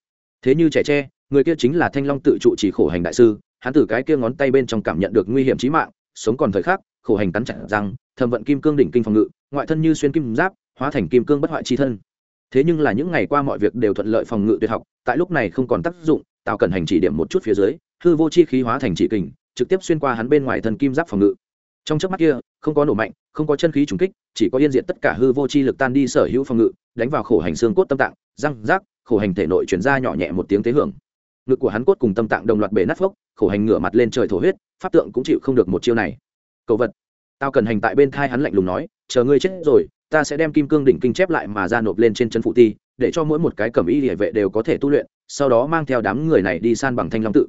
Thế như trẻ tre, người kia chính là thanh long tự trụ chỉ khổ hành đại sư, hắn từ cái kia ngón tay bên trong cảm nhận được nguy hiểm chí mạng, sống còn thời khắc, khổ hành cắn chặt răng thầm vận kim cương đỉnh kinh phòng ngự, ngoại thân như xuyên kim giáp, hóa thành kim cương bất hoại chi thân. Thế nhưng là những ngày qua mọi việc đều thuận lợi phòng ngự tuyệt học, tại lúc này không còn tác dụng tào cần hành chỉ điểm một chút phía dưới, hư vô chi khí hóa thành chỉ kình, trực tiếp xuyên qua hắn bên ngoài thân kim giáp phòng ngự trong chớp mắt kia, không có nổ mạnh, không có chân khí trùng kích, chỉ có yên diện tất cả hư vô chi lực tan đi sở hữu phòng ngự, đánh vào khổ hành xương cốt tâm tạng, răng, rác, khổ hành thể nội chuyển ra nhỏ nhẹ một tiếng tế hưởng. Ngực của hắn cốt cùng tâm tạng đồng loạt bể nát phốc, khổ hành ngửa mặt lên trời thổ huyết, pháp tượng cũng chịu không được một chiêu này. Cầu vật. Tao cần hành tại bên thai hắn lạnh lùng nói, chờ ngươi chết rồi, ta sẽ đem kim cương đỉnh kinh chép lại mà ra nộp lên trên chân phụ ti, để cho mỗi một cái cẩm y địa vệ đều có thể tu luyện, sau đó mang theo đám người này đi san bằng thanh long tự.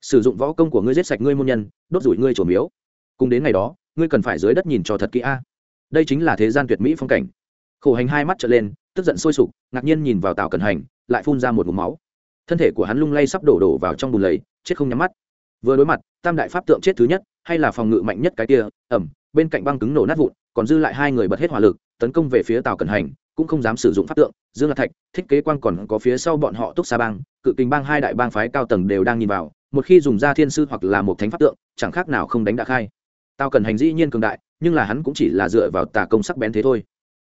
Sử dụng võ công của ngươi giết sạch ngươi môn nhân, đốt rủi ngươi trổ miếu cùng đến ngày đó, ngươi cần phải dưới đất nhìn cho thật kỹ a. Đây chính là thế gian tuyệt mỹ phong cảnh. Khổ hành hai mắt trở lên, tức giận sôi sục, ngạc nhiên nhìn vào tào cẩn hành, lại phun ra một mụm máu. Thân thể của hắn lung lay sắp đổ đổ vào trong bùn lầy, chết không nhắm mắt. Vừa đối mặt, tam đại pháp tượng chết thứ nhất, hay là phòng ngự mạnh nhất cái kia, ẩm, bên cạnh băng cứng nổ nát vụn, còn dư lại hai người bật hết hỏa lực, tấn công về phía tàu cẩn hành, cũng không dám sử dụng pháp tượng, dương lạc thạch, thích kế quang còn có phía sau bọn họ túc xa bang, cự kinh bang hai đại bang phái cao tầng đều đang nhìn vào, một khi dùng ra thiên sư hoặc là một thánh pháp tượng, chẳng khác nào không đánh đã khai tao cần hành dĩ nhiên cường đại, nhưng là hắn cũng chỉ là dựa vào tà công sắc bén thế thôi.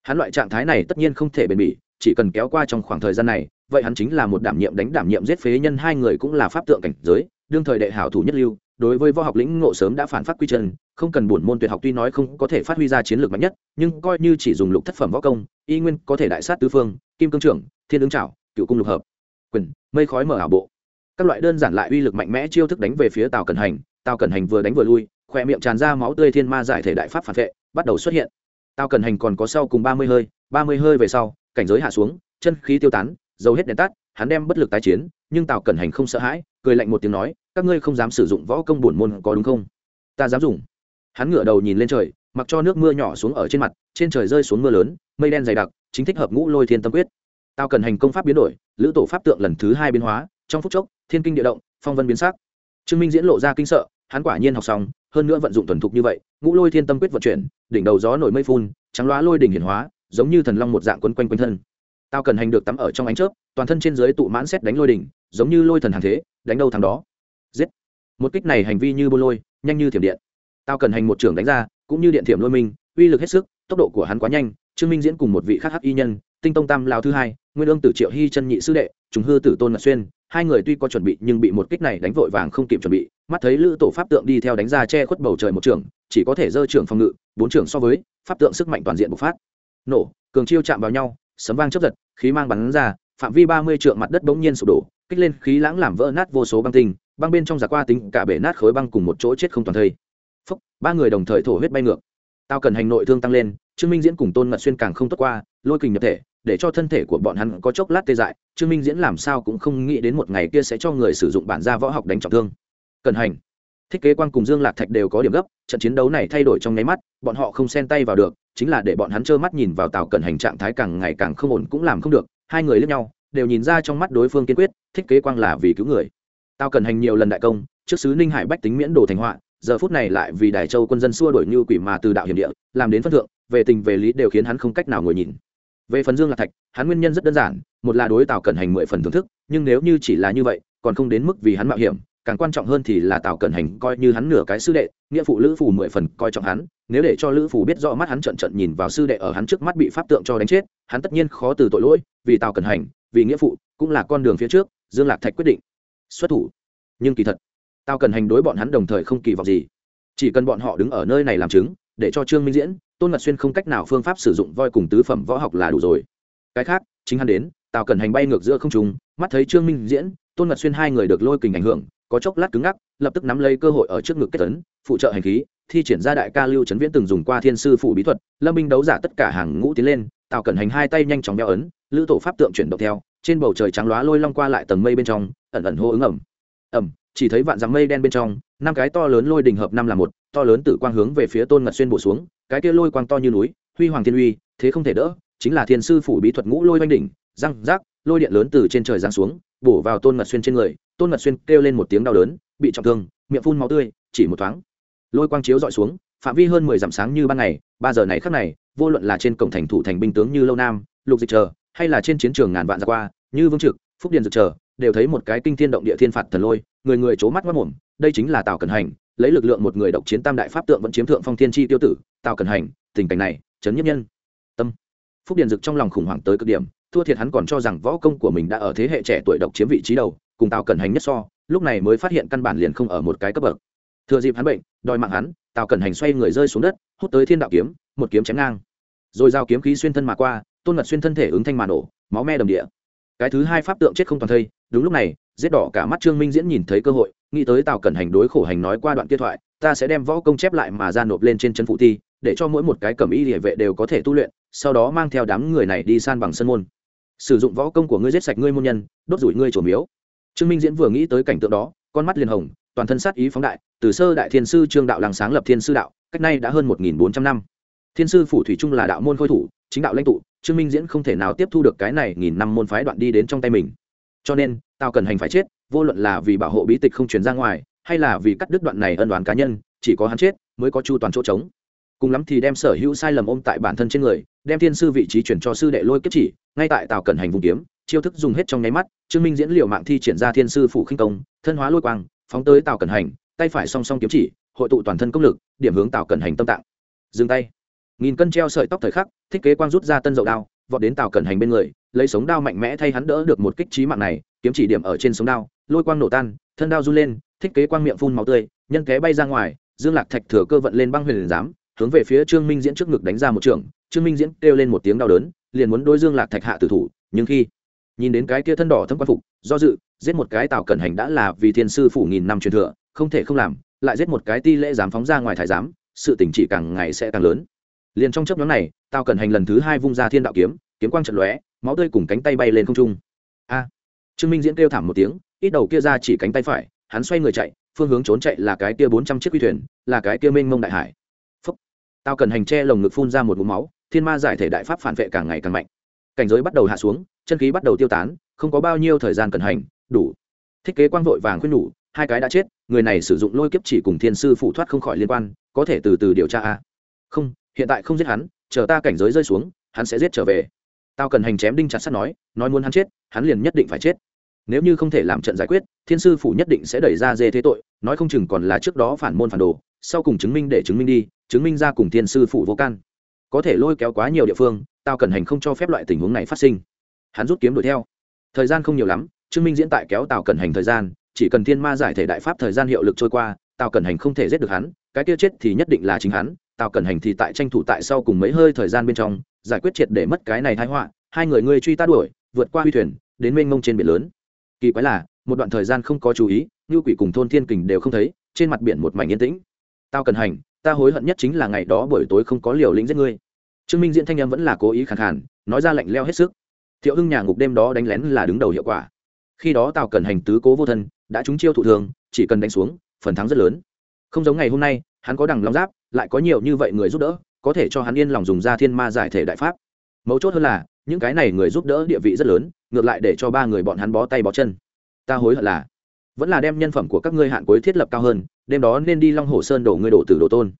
Hắn loại trạng thái này tất nhiên không thể bền bỉ, chỉ cần kéo qua trong khoảng thời gian này, vậy hắn chính là một đảm nhiệm đánh đảm nhiệm giết phế nhân hai người cũng là pháp tượng cảnh giới, đương thời đệ hảo thủ nhất lưu, đối với võ học lĩnh ngộ sớm đã phản phát quy chân, không cần buồn môn tuyệt học tuy nói không có thể phát huy ra chiến lược mạnh nhất, nhưng coi như chỉ dùng lục thất phẩm võ công, y nguyên có thể đại sát tứ phương, kim cương trưởng, thiên ứng trảo, cựu cung lục hợp, quyền, mây khói mở ảo bộ. Các loại đơn giản lại uy lực mạnh mẽ chiêu thức đánh về phía tào cẩn hành, tào cẩn hành vừa đánh vừa lui khỏe miệng tràn ra máu tươi thiên ma giải thể đại pháp phản vệ, bắt đầu xuất hiện. Tao cần hành còn có sau cùng ba mươi hơi, ba mươi hơi về sau, cảnh giới hạ xuống, chân khí tiêu tán, dầu hết đèn tắt, hắn đem bất lực tái chiến, nhưng tào cẩn hành không sợ hãi, cười lạnh một tiếng nói, các ngươi không dám sử dụng võ công bổn môn có đúng không? Ta dám dùng. Hắn ngửa đầu nhìn lên trời, mặc cho nước mưa nhỏ xuống ở trên mặt, trên trời rơi xuống mưa lớn, mây đen dày đặc, chính thích hợp ngũ lôi thiên tâm quyết. Tao cần hành công pháp biến đổi, lữ tổ pháp tượng lần thứ hai biến hóa, trong phút chốc, thiên kinh địa động, phong vân biến sắc. Trương minh diễn lộ ra kinh sợ, hắn quả nhiên học xong hơn nữa vận dụng thuần thục như vậy, ngũ lôi thiên tâm quyết vận chuyển, đỉnh đầu gió nổi mây phun, trắng loá lôi đỉnh hiển hóa, giống như thần long một dạng quấn quanh quanh thân. Tao cần hành được tắm ở trong ánh chớp, toàn thân trên dưới tụ mãn xét đánh lôi đỉnh, giống như lôi thần hàng thế, đánh đâu thằng đó. Giết. Một kích này hành vi như bô lôi, nhanh như thiểm điện. Tao cần hành một trưởng đánh ra, cũng như điện thiểm lôi minh uy lực hết sức, tốc độ của hắn quá nhanh, trương minh diễn cùng một vị khác hắc y nhân, tinh tông tam lao thứ hai, nguyên ương tử triệu hy chân nhị sư đệ chúng hư tử tôn ngạc xuyên, hai người tuy có chuẩn bị nhưng bị một kích này đánh vội vàng không kịp chuẩn bị mắt thấy lữ tổ pháp tượng đi theo đánh ra che khuất bầu trời một trường, chỉ có thể dơ trưởng phòng ngự, bốn trưởng so với, pháp tượng sức mạnh toàn diện bộc phát. Nổ, cường chiêu chạm vào nhau, sấm vang chấp giật, khí mang bắn ra, phạm vi ba mươi trượng mặt đất bỗng nhiên sụp đổ, kích lên khí lãng làm vỡ nát vô số băng tinh, băng bên trong giả qua tính cả bể nát khối băng cùng một chỗ chết không toàn thây. Phúc, ba người đồng thời thổ huyết bay ngược. Tao cần hành nội thương tăng lên, trương minh diễn cùng tôn ngật xuyên càng không tốt qua, lôi kình nhập thể, để cho thân thể của bọn hắn có chốc lát tê dại, trương minh diễn làm sao cũng không nghĩ đến một ngày kia sẽ cho người sử dụng bản gia võ học đánh trọng thương. Cẩn hành. Thiết kế quan cùng dương lạc thạch đều có điểm gấp, trận chiến đấu này thay đổi trong nháy mắt, bọn họ không xen tay vào được, chính là để bọn hắn trơ mắt nhìn vào tàu cẩn hành trạng thái càng ngày càng không ổn cũng làm không được, hai người lẫn nhau, đều nhìn ra trong mắt đối phương kiên quyết thiết kế quang là vì cứu người. Tao cần hành nhiều lần đại công, trước sứ ninh hải bách tính miễn đồ thành họa, giờ phút này lại vì đài châu quân dân xua đổi như quỷ mà từ đạo hiểm địa, làm đến phân thượng, về tình về lý đều khiến hắn không cách nào ngồi nhìn. Về phần dương lạc thạch, hắn nguyên nhân rất đơn giản, một là đối tào cẩn hành mười phần thưởng thức, nhưng nếu như chỉ là như vậy, còn không đến mức vì hắn mạo hiểm càng quan trọng hơn thì là tào cẩn hành coi như hắn nửa cái sư đệ, nghĩa phụ lữ phù mười phần coi trọng hắn, nếu để cho lữ phù biết rõ mắt hắn trận trận nhìn vào sư đệ ở hắn trước mắt bị pháp tượng cho đánh chết, hắn tất nhiên khó từ tội lỗi, vì tào cẩn hành, vì nghĩa phụ, cũng là con đường phía trước, dương lạc thạch quyết định xuất thủ. Nhưng kỳ thật, tào cận hành đối bọn hắn đồng thời không kỳ vọng gì. Chỉ cần bọn họ đứng ở nơi này làm chứng, để cho trương minh diễn, tôn ngật xuyên không cách nào phương pháp sử dụng voi cùng tứ phẩm võ học là đủ rồi. Cái khác, chính hắn đến, tào cẩn hành bay ngược giữa không trung, mắt thấy trương minh diễn, tôn ngật xuyên hai người được lôi kình ảnh hưởng có chốc lát cứng ngắc, lập tức nắm lấy cơ hội ở trước ngực kết tấn, phụ trợ hành khí, thi triển ra đại ca lưu trấn viễn từng dùng qua thiên sư phủ bí thuật, lâm binh đấu giả tất cả hàng ngũ tiến lên, tào cẩn hành hai tay nhanh chóng đeo ấn, lữ tổ pháp tượng chuyển động theo, trên bầu trời trắng lóa lôi long qua lại tầng mây bên trong, ẩn ẩn hô ứng ẩm. Ẩm, chỉ thấy vạn dặm mây đen bên trong, năm cái to lớn lôi đình hợp năm là một, to lớn tự quang hướng về phía tôn ngật xuyên bổ xuống, cái kia lôi quang to như núi, huy hoàng thiên uy, thế không thể đỡ, chính là thiên sư phủ bí thuật ngũ lôi oanh đỉnh, răng rác, lôi điện lớn từ trên trời giáng xuống, bổ vào tôn ngật xuyên trên người tôn ngật xuyên kêu lên một tiếng đau đớn, bị trọng thương, miệng phun máu tươi, chỉ một thoáng. Lôi quang chiếu dọi xuống, phạm vi hơn mười dặm sáng như ban ngày, ba giờ này khắc này, vô luận là trên cổng thành thủ thành binh tướng như lâu nam, lục dịch chờ, hay là trên chiến trường ngàn vạn ra qua, như vương trực, phúc điền dực chờ, đều thấy một cái kinh thiên động địa thiên phạt thần lôi, người người c mắt mất mồm, đây chính là tào cẩn hành, lấy lực lượng một người độc chiến tam đại pháp tượng vẫn chiếm thượng phong thiên tri tiêu tử, tào cẩn hành, tình cảnh này, chấn nhất nhân. Tâm. Phúc điền dực trong lòng khủng hoảng tới cực điểm, thua thiệt hắn còn cho rằng võ công của mình đã ở thế hệ trẻ tuổi độc chiếm vị trí đầu cùng tào cẩn hành nhất so, lúc này mới phát hiện căn bản liền không ở một cái cấp bậc. Thừa dịp hắn bệnh, đòi mạng hắn, tào cẩn hành xoay người rơi xuống đất, hút tới thiên đạo kiếm, một kiếm chém ngang. Rồi giao kiếm khí xuyên thân mà qua, tôn ngật xuyên thân thể ứng thanh mà nổ, máu me đầm địa. Cái thứ hai pháp tượng chết không toàn thây, đúng lúc này, giết đỏ cả mắt trương minh diễn nhìn thấy cơ hội, nghĩ tới tào cẩn hành đối khổ hành nói qua đoạn kia thoại, ta sẽ đem võ công chép lại mà ra nộp lên trên chân phụ thi, để cho mỗi một cái cẩm y địa vệ đều có thể tu luyện, sau đó mang theo đám người này đi san bằng sân môn. Sử dụng võ công của ngươi giết sạch ngươi môn nhân, đốt rủi ngươi chủ miếu trương minh diễn vừa nghĩ tới cảnh tượng đó, con mắt liền hồng, toàn thân sát ý phóng đại, từ sơ đại thiên sư trương đạo làng sáng lập thiên sư đạo, cách nay đã hơn một nghìn bốn trăm năm. Thiên sư phủ thủy trung là đạo môn khôi thủ, chính đạo lãnh tụ, trương minh diễn không thể nào tiếp thu được cái này nghìn năm môn phái đoạn đi đến trong tay mình. Cho nên, tao cần hành phải chết, vô luận là vì bảo hộ bí tịch không truyền ra ngoài, hay là vì cắt đứt đoạn này ân đoán cá nhân, chỉ có hắn chết mới có chu toàn chỗ trống. Cùng lắm thì đem sở hữu sai lầm ôm tại bản thân trên người, đem thiên sư vị trí chuyển cho sư đệ lôi kiếp chỉ, ngay tại tào cẩn hành vùng kiếm chiêu thức dùng hết trong nháy mắt, trương minh diễn liệu mạng thi triển ra thiên sư phủ khinh công, thân hóa lôi quang, phóng tới tào cẩn hành, tay phải song song kiếm chỉ, hội tụ toàn thân công lực, điểm hướng tào cẩn hành tâm tạng. Dừng tay. Nghìn cân treo sợi tóc thời khắc, thiết kế quang rút ra tân dậu đao, vọt đến tào cẩn hành bên người, lấy sống đao mạnh mẽ thay hắn đỡ được một kích trí mạng này, kiếm chỉ điểm ở trên sống đao, lôi quang nổ tan, thân đao run lên, thiết kế quang miệng phun máu tươi, nhân kế bay ra ngoài, dương lạc thạch thừa cơ vận lên băng huyền giám, hướng về phía trương minh diễn trước ngực đánh ra một trường, trương minh diễn kêu lên một tiếng đau đớn, liền muốn đôi dương lạc thạch hạ tử thủ, nhưng khi nhìn đến cái kia thân đỏ thâm quan phục, do dự, giết một cái tào cẩn hành đã là vì thiên sư phủ nghìn năm truyền thừa, không thể không làm, lại giết một cái ti lễ dám phóng ra ngoài thái giám, sự tình chỉ càng ngày sẽ càng lớn. Liền trong chấp nhóm này, tào cẩn hành lần thứ hai vung ra thiên đạo kiếm kiếm quang trận lóe, máu tươi cùng cánh tay bay lên không trung. A! Trương minh diễn kêu thảm một tiếng, ít đầu kia ra chỉ cánh tay phải, hắn xoay người chạy, phương hướng trốn chạy là cái kia bốn trăm chiếc quy thuyền, là cái kia mênh mông đại hải. Phúc! Tao cần hành che lồng ngực phun ra một mũ máu, thiên ma giải thể đại pháp phản vệ càng ngày càng mạnh. Cảnh giới bắt đầu hạ xuống chân khí bắt đầu tiêu tán, không có bao nhiêu thời gian cần hành, đủ. Thiết kế quang vội vàng khuyên nhủ, hai cái đã chết, người này sử dụng lôi kiếp chỉ cùng thiên sư phụ thoát không khỏi liên quan, có thể từ từ điều tra a. Không, hiện tại không giết hắn, chờ ta cảnh giới rơi xuống, hắn sẽ giết trở về. Tao cần hành chém đinh chặt sắt nói nói muốn hắn chết, hắn liền nhất định phải chết. Nếu như không thể làm trận giải quyết, thiên sư phụ nhất định sẽ đẩy ra dê thế tội, nói không chừng còn là trước đó phản môn phản đồ, sau cùng chứng minh để chứng minh đi, chứng minh ra cùng thiên sư phụ vô can. Có thể lôi kéo quá nhiều địa phương, tao cần hành không cho phép loại tình huống này phát sinh hắn rút kiếm đuổi theo. Thời gian không nhiều lắm, trương minh diễn tại kéo tào cần hành thời gian, chỉ cần thiên ma giải thể đại pháp thời gian hiệu lực trôi qua, tào cần hành không thể giết được hắn, cái kia chết thì nhất định là chính hắn, tào cần hành thì tại tranh thủ tại sau cùng mấy hơi thời gian bên trong, giải quyết triệt để mất cái này thái họa, hai người ngươi truy ta đuổi, vượt qua huy thuyền, đến mênh mông trên biển lớn. Kỳ quái là, một đoạn thời gian không có chú ý như quỷ cùng thôn thiên kình đều không thấy, trên mặt biển một mảnh yên tĩnh. Tao cần hành, ta hối hận nhất chính là ngày đó buổi tối không có liều lĩnh giết ngươi. Trương minh diễn thanh em vẫn là cố ý khẳng khản nói ra lạnh leo hết sức thiệu hưng nhà ngục đêm đó đánh lén là đứng đầu hiệu quả. Khi đó tào cần hành tứ cố vô thân, đã trúng chiêu thụ thường, chỉ cần đánh xuống, phần thắng rất lớn. Không giống ngày hôm nay, hắn có đằng long giáp, lại có nhiều như vậy người giúp đỡ, có thể cho hắn yên lòng dùng ra thiên ma giải thể đại pháp. Mấu chốt hơn là, những cái này người giúp đỡ địa vị rất lớn, ngược lại để cho ba người bọn hắn bó tay bó chân. Ta hối hận là, vẫn là đem nhân phẩm của các ngươi hạn cuối thiết lập cao hơn, đêm đó nên đi long hồ sơn đổ ngươi đổ tử đồ tôn.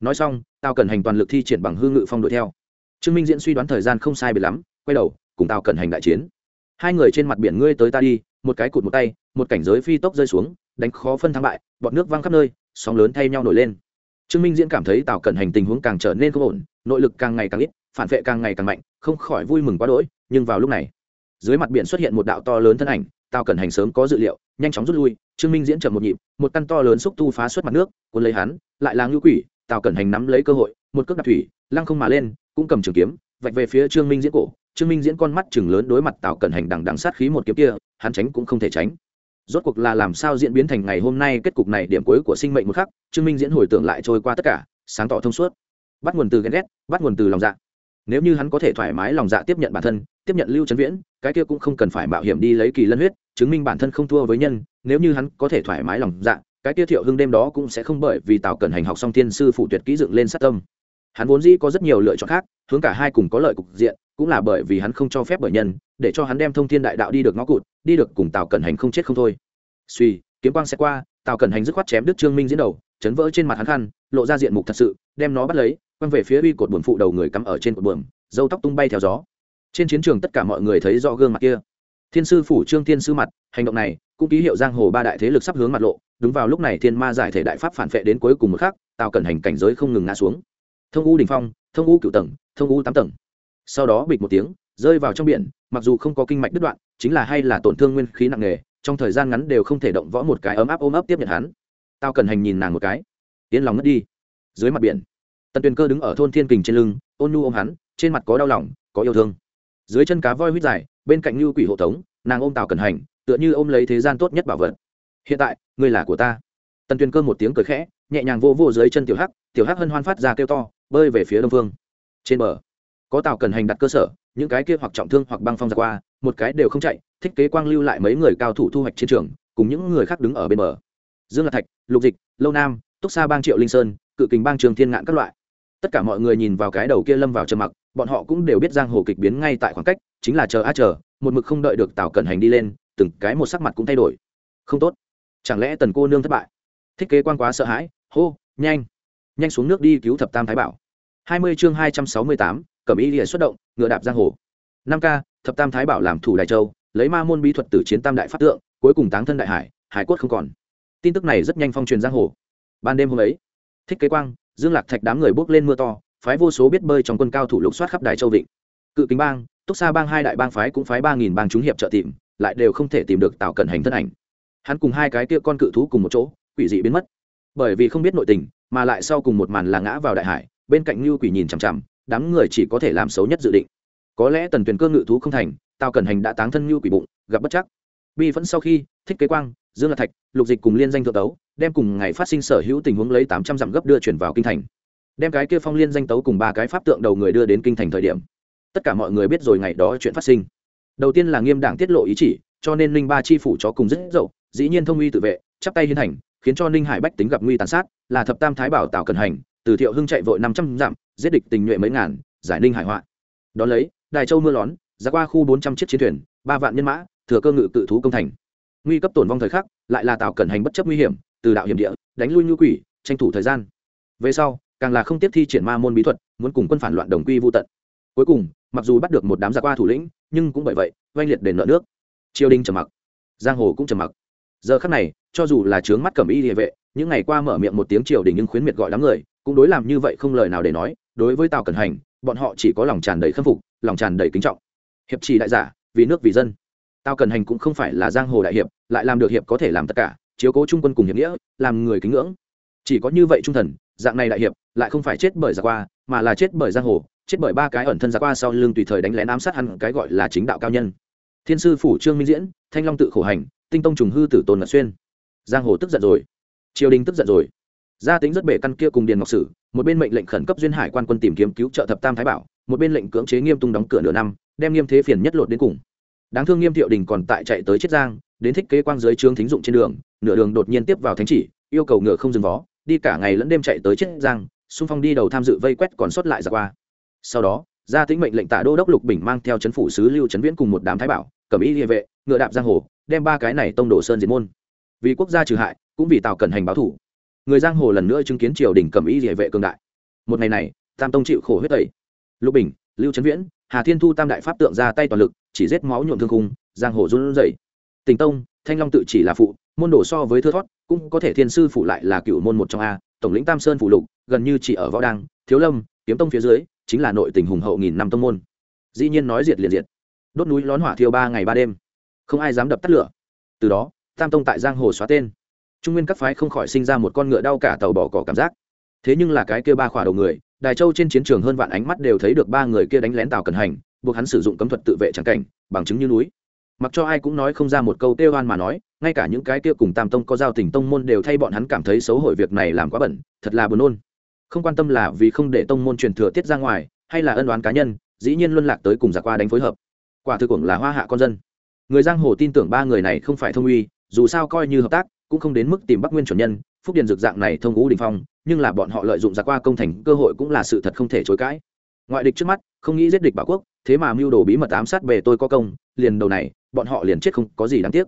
Nói xong tao cần hành toàn lực thi triển bằng hương ngự phong đuổi theo. Trương minh diễn suy đoán thời gian không sai biệt lắm, quay đầu cùng tao cận hành đại chiến. Hai người trên mặt biển ngươi tới ta đi, một cái cụt một tay, một cảnh giới phi tốc rơi xuống, đánh khó phân thắng bại, bọn nước văng khắp nơi, sóng lớn thay nhau nổi lên. Trương minh diễn cảm thấy tào cẩn hành tình huống càng trở nên không ổn, nội lực càng ngày càng ít, phản vệ càng ngày càng mạnh, không khỏi vui mừng quá đỗi, nhưng vào lúc này, dưới mặt biển xuất hiện một đạo to lớn thân ảnh, tào cẩn hành sớm có dự liệu, nhanh chóng rút lui, trương minh diễn chậm một nhịp, một căn to lớn xúc tu phá xuất mặt nước, cuốn lấy hắn, lại là ngư quỷ, tào cẩn hành nắm lấy cơ hội, một cước đạp thủy, lăng không mà lên, cũng cầm trường kiếm, vạch về phía trương minh diễn cổ trương minh diễn con mắt chừng lớn đối mặt tào cẩn hành đằng đằng sát khí một kiếm kia, hắn tránh cũng không thể tránh. Rốt cuộc là làm sao diễn biến thành ngày hôm nay kết cục này, điểm cuối của sinh mệnh một khắc, trương minh diễn hồi tưởng lại trôi qua tất cả, sáng tỏ thông suốt. Bắt nguồn từ ghen ghét, bắt nguồn từ lòng dạ. Nếu như hắn có thể thoải mái lòng dạ tiếp nhận bản thân, tiếp nhận lưu trấn viễn, cái kia cũng không cần phải mạo hiểm đi lấy kỳ lân huyết, chứng minh bản thân không thua với nhân, nếu như hắn có thể thoải mái lòng dạ cái kia thiệu hưng đêm đó cũng sẽ không bởi vì tào cẩn hành học xong tiên sư phụ tuyệt kỹ dựng lên sát tâm. Hắn vốn dĩ có rất nhiều lựa chọn khác, hướng cả hai cùng có lợi cục diện cũng là bởi vì hắn không cho phép bởi nhân, để cho hắn đem thông thiên đại đạo đi được ngõ cụt, đi được cùng tào cẩn hành không chết không thôi. Suy, kiếm quang sẽ qua, tào cẩn hành dứt khoát chém đứt trương minh diễn đầu, chấn vỡ trên mặt hắn khăn, lộ ra diện mục thật sự, đem nó bắt lấy, quăng về phía uy cột buồn phụ đầu người cắm ở trên cột buồn dâu tóc tung bay theo gió. Trên chiến trường tất cả mọi người thấy rõ gương mặt kia. Thiên sư phủ trương thiên sư mặt, hành động này, cũng ký hiệu giang hồ ba đại thế lực sắp hướng mặt lộ, đúng vào lúc này thiên ma giải thể đại pháp phản vệ đến cuối cùng một khắc, tào cẩn hành cảnh giới không ngừng ngã xuống. Thông u đình phong, thông u cựu tầng, thông u tám tầng sau đó bịch một tiếng, rơi vào trong biển, mặc dù không có kinh mạch đứt đoạn, chính là hay là tổn thương nguyên khí nặng nề, trong thời gian ngắn đều không thể động võ một cái ấm áp ôm ấp tiếp nhận hắn. Tao cần hành nhìn nàng một cái. Yên lòng ngất đi. Dưới mặt biển, tần tuyền cơ đứng ở thôn thiên kình trên lưng, ôn nu ôm hắn, trên mặt có đau lòng, có yêu thương. Dưới chân cá voi huyết dài, bên cạnh như quỷ hộ tống, nàng ôm tào cần hành, tựa như ôm lấy thế gian tốt nhất bảo vật. Hiện tại ngươi là của ta. Tần tuyền cơ một tiếng cười khẽ, nhẹ nhàng vô vô dưới chân tiểu hắc tiểu hắc hân hoan phát ra kêu to, bơi về phía đông phương. Trên bờ có tàu cần hành đặt cơ sở, những cái kia hoặc trọng thương hoặc băng phong ra qua, một cái đều không chạy, thích kế quang lưu lại mấy người cao thủ thu hoạch chiến trường, cùng những người khác đứng ở bên bờ. Dương lạc thạch, lục dịch, lâu nam, túc sa bang triệu linh sơn, cự kình bang trường thiên ngạn các loại. Tất cả mọi người nhìn vào cái đầu kia lâm vào trầm mặc, bọn họ cũng đều biết giang hồ kịch biến ngay tại khoảng cách, chính là chờ a chờ, một mực không đợi được tào cẩn hành đi lên, từng cái một sắc mặt cũng thay đổi. Không tốt. Chẳng lẽ tần cô nương thất bại? Thích kế quan quá sợ hãi, hô, nhanh nhanh xuống nước đi cứu thập tam thái bảo. Hai mươi chương hai trăm sáu mươi tám cẩm y lìa xuất động, ngựa đạp giang hồ. Năm k, thập tam thái bảo làm thủ đại châu, lấy ma môn bí thuật tử chiến tam đại pháp tượng, cuối cùng táng thân đại hải hải quốc không còn. Tin tức này rất nhanh phong truyền giang hồ. Ban đêm hôm ấy, thích kế quang, dương lạc thạch đám người bước lên mưa to, phái vô số biết bơi trong quân cao thủ lục soát khắp đài châu vịnh. Cự kính bang, túc xa bang hai đại bang phái cũng phái ba nghìn bang chúng hiệp trợ tìm, lại đều không thể tìm được tạo cận hành thân ảnh. Hắn cùng hai cái kia con cự thú cùng một chỗ, quỷ dị biến mất. Bởi vì không biết nội tình, mà lại sau cùng một màn là ngã vào đại hải, bên cạnh như quỷ nhìn chằm chằm đám người chỉ có thể làm xấu nhất dự định. Có lẽ tần tuyền cơ ngự thú không thành tao cẩn hành đã táng thân như quỷ bụng, gặp bất chắc. Bi vẫn sau khi, thích kế quang, dương lạc thạch, lục dịch cùng liên danh thượng tấu, đem cùng ngày phát sinh sở hữu tình huống lấy tám trăm dặm gấp đưa chuyển vào kinh thành. Đem cái kia phong liên danh tấu cùng ba cái pháp tượng đầu người đưa đến kinh thành thời điểm, tất cả mọi người biết rồi ngày đó chuyện phát sinh. Đầu tiên là nghiêm đảng tiết lộ ý chỉ, cho nên ninh ba chi phủ chó cùng rất dậu, dĩ nhiên thông uy tự vệ, chắp tay hiến hành, khiến cho ninh hải bách tính gặp nguy tàn sát, là thập tam thái bảo tạo cần hành từ thiệu hưng chạy vội năm trăm dặm, giết địch tình nhuệ mấy ngàn, giải ninh hải họa. Đón lấy, đài châu mưa lón, ra qua khu bốn trăm chiếc chiến thuyền, ba vạn nhân mã, thừa cơ ngự tự thú công thành. Nguy cấp tổn vong thời khắc, lại là tào cẩn hành bất chấp nguy hiểm, từ đạo hiểm địa, đánh lui nhu quỷ, tranh thủ thời gian. Về sau, càng là không tiếp thi triển ma môn bí thuật, muốn cùng quân phản loạn đồng quy vô tận. Cuối cùng, mặc dù bắt được một đám gia qua thủ lĩnh, nhưng cũng bởi vậy, oanh liệt đền nợ nước. Triều đình trầm mặc, giang hồ cũng trầm mặc. Giờ khắc này, cho dù là trướng mắt cẩm y địa vệ, những ngày qua mở miệng một tiếng triều đình nhưng khuyến miệt gọi đám người cũng đối làm như vậy không lời nào để nói, đối với tào cẩn hành, bọn họ chỉ có lòng tràn đầy khâm phục, lòng tràn đầy kính trọng. Hiệp trì đại giả, vì nước vì dân. Tào cẩn hành cũng không phải là giang hồ đại hiệp, lại làm được hiệp có thể làm tất cả, chiếu cố trung quân cùng hiệp nghĩa, làm người kính ngưỡng. Chỉ có như vậy trung thần, dạng này đại hiệp, lại không phải chết bởi giặc qua, mà là chết bởi giang hồ, chết bởi ba cái ẩn thân giặc qua sau lưng tùy thời đánh lén ám sát hẳn cái gọi là chính đạo cao nhân. Thiên sư phủ trương minh diễn, thanh long tự khổ hành, tinh tông trùng hư tử tôn ngật xuyên. Giang hồ tức giận rồi. Triều đình tức giận rồi gia tính rất bể căn kia cùng điền ngọc sử, một bên mệnh lệnh khẩn cấp duyên hải quan quân tìm kiếm cứu trợ thập tam thái bảo, một bên lệnh cưỡng chế nghiêm tung đóng cửa nửa năm, đem nghiêm thế phiền nhất lột đến cùng. Đáng thương nghiêm thiệu đình còn tại chạy tới chiết giang, đến thích kế quang dưới trương thính dụng trên đường, nửa đường đột nhiên tiếp vào thánh chỉ, yêu cầu ngựa không dừng vó, đi cả ngày lẫn đêm chạy tới chiết giang, xung phong đi đầu tham dự vây quét còn sót lại ra qua. Sau đó, gia tính mệnh lệnh tạ đô đốc lục bình mang theo chấn phủ sứ lưu trấn viễn cùng một đám thái bảo cẩm y địa vệ, ngựa đạp giang hồ, đem ba cái này tông đổ sơn diệt môn. Vì quốc gia trừ hại, cũng vì tào cẩn hành báo thủ người giang hồ lần nữa chứng kiến triều đình cầm y địa vệ cường đại. Một ngày này, tam tông chịu khổ huyết tẩy. Lục bình, lưu trấn viễn, hà thiên thu tam đại pháp tượng ra tay toàn lực, chỉ giết máu nhuộm thương khung, giang hồ run rẩy. Tình tông, thanh long tự chỉ là phụ, môn đồ so với thưa thót, cũng có thể thiên sư phụ lại là cựu môn một trong a, tổng lĩnh tam sơn phụ lục, gần như chỉ ở võ đăng, thiếu lâm, kiếm tông phía dưới, chính là nội tình hùng hậu nghìn năm tông môn. Dĩ nhiên nói diệt liền diệt. Đốt núi lón hỏa thiêu ba ngày ba đêm. Không ai dám đập tắt lửa. Từ đó, tam tông tại giang hồ xóa tên trung nguyên các phái không khỏi sinh ra một con ngựa đau cả tàu bỏ cỏ cảm giác. Thế nhưng là cái kia ba khỏa đầu người, đài châu trên chiến trường hơn vạn ánh mắt đều thấy được ba người kia đánh lén tàu cần hành, buộc hắn sử dụng cấm thuật tự vệ trắng cảnh, bằng chứng như núi. Mặc cho ai cũng nói không ra một câu kêu oan mà nói, ngay cả những cái kia cùng tam tông có giao tình tông môn đều thay bọn hắn cảm thấy xấu hổ việc này làm quá bẩn, thật là buồn nôn. Không quan tâm là vì không để tông môn truyền thừa tiết ra ngoài, hay là ân đoán cá nhân, dĩ nhiên luân lạc tới cùng giả qua đánh phối hợp. Quả thực cũng là hoa hạ con dân. Người giang hồ tin tưởng ba người này không phải thông uy, dù sao coi như hợp tác cũng không đến mức tìm bắc nguyên chuẩn nhân, phúc điền dược dạng này thông ngũ đình phong, nhưng là bọn họ lợi dụng giặc qua công thành cơ hội cũng là sự thật không thể chối cãi. Ngoại địch trước mắt, không nghĩ giết địch bảo quốc, thế mà mưu đồ bí mật ám sát về tôi có công, liền đầu này, bọn họ liền chết không có gì đáng tiếc.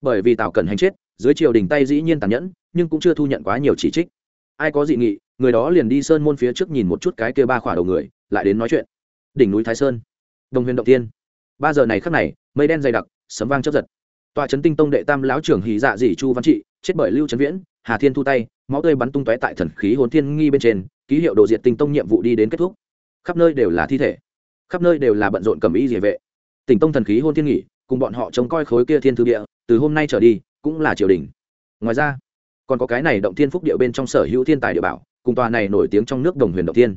Bởi vì tào cần hành chết, dưới triều đình tay dĩ nhiên tàn nhẫn, nhưng cũng chưa thu nhận quá nhiều chỉ trích. Ai có dị nghị, người đó liền đi sơn môn phía trước nhìn một chút cái kia ba khỏa đầu người, lại đến nói chuyện. Đỉnh núi thái sơn đồng huyền động tiên ba giờ này khắc này, mây đen dày đặc, sấm vang chấp giật tòa trấn tinh tông đệ tam lão trưởng hì dạ dỉ chu văn trị, chết bởi lưu trấn viễn, hà thiên thu tay, máu tươi bắn tung tóe tại thần khí hồn thiên nghi bên trên, ký hiệu đồ diệt tinh tông nhiệm vụ đi đến kết thúc. Khắp nơi đều là thi thể. Khắp nơi đều là bận rộn cầm ý địa vệ. Tỉnh tông thần khí hôn thiên nghỉ, cùng bọn họ trông coi khối kia thiên thư địa, từ hôm nay trở đi, cũng là triều đình. Ngoài ra, còn có cái này động thiên phúc địa bên trong sở hữu thiên tài địa bảo, cùng tòa này nổi tiếng trong nước đồng huyền động thiên.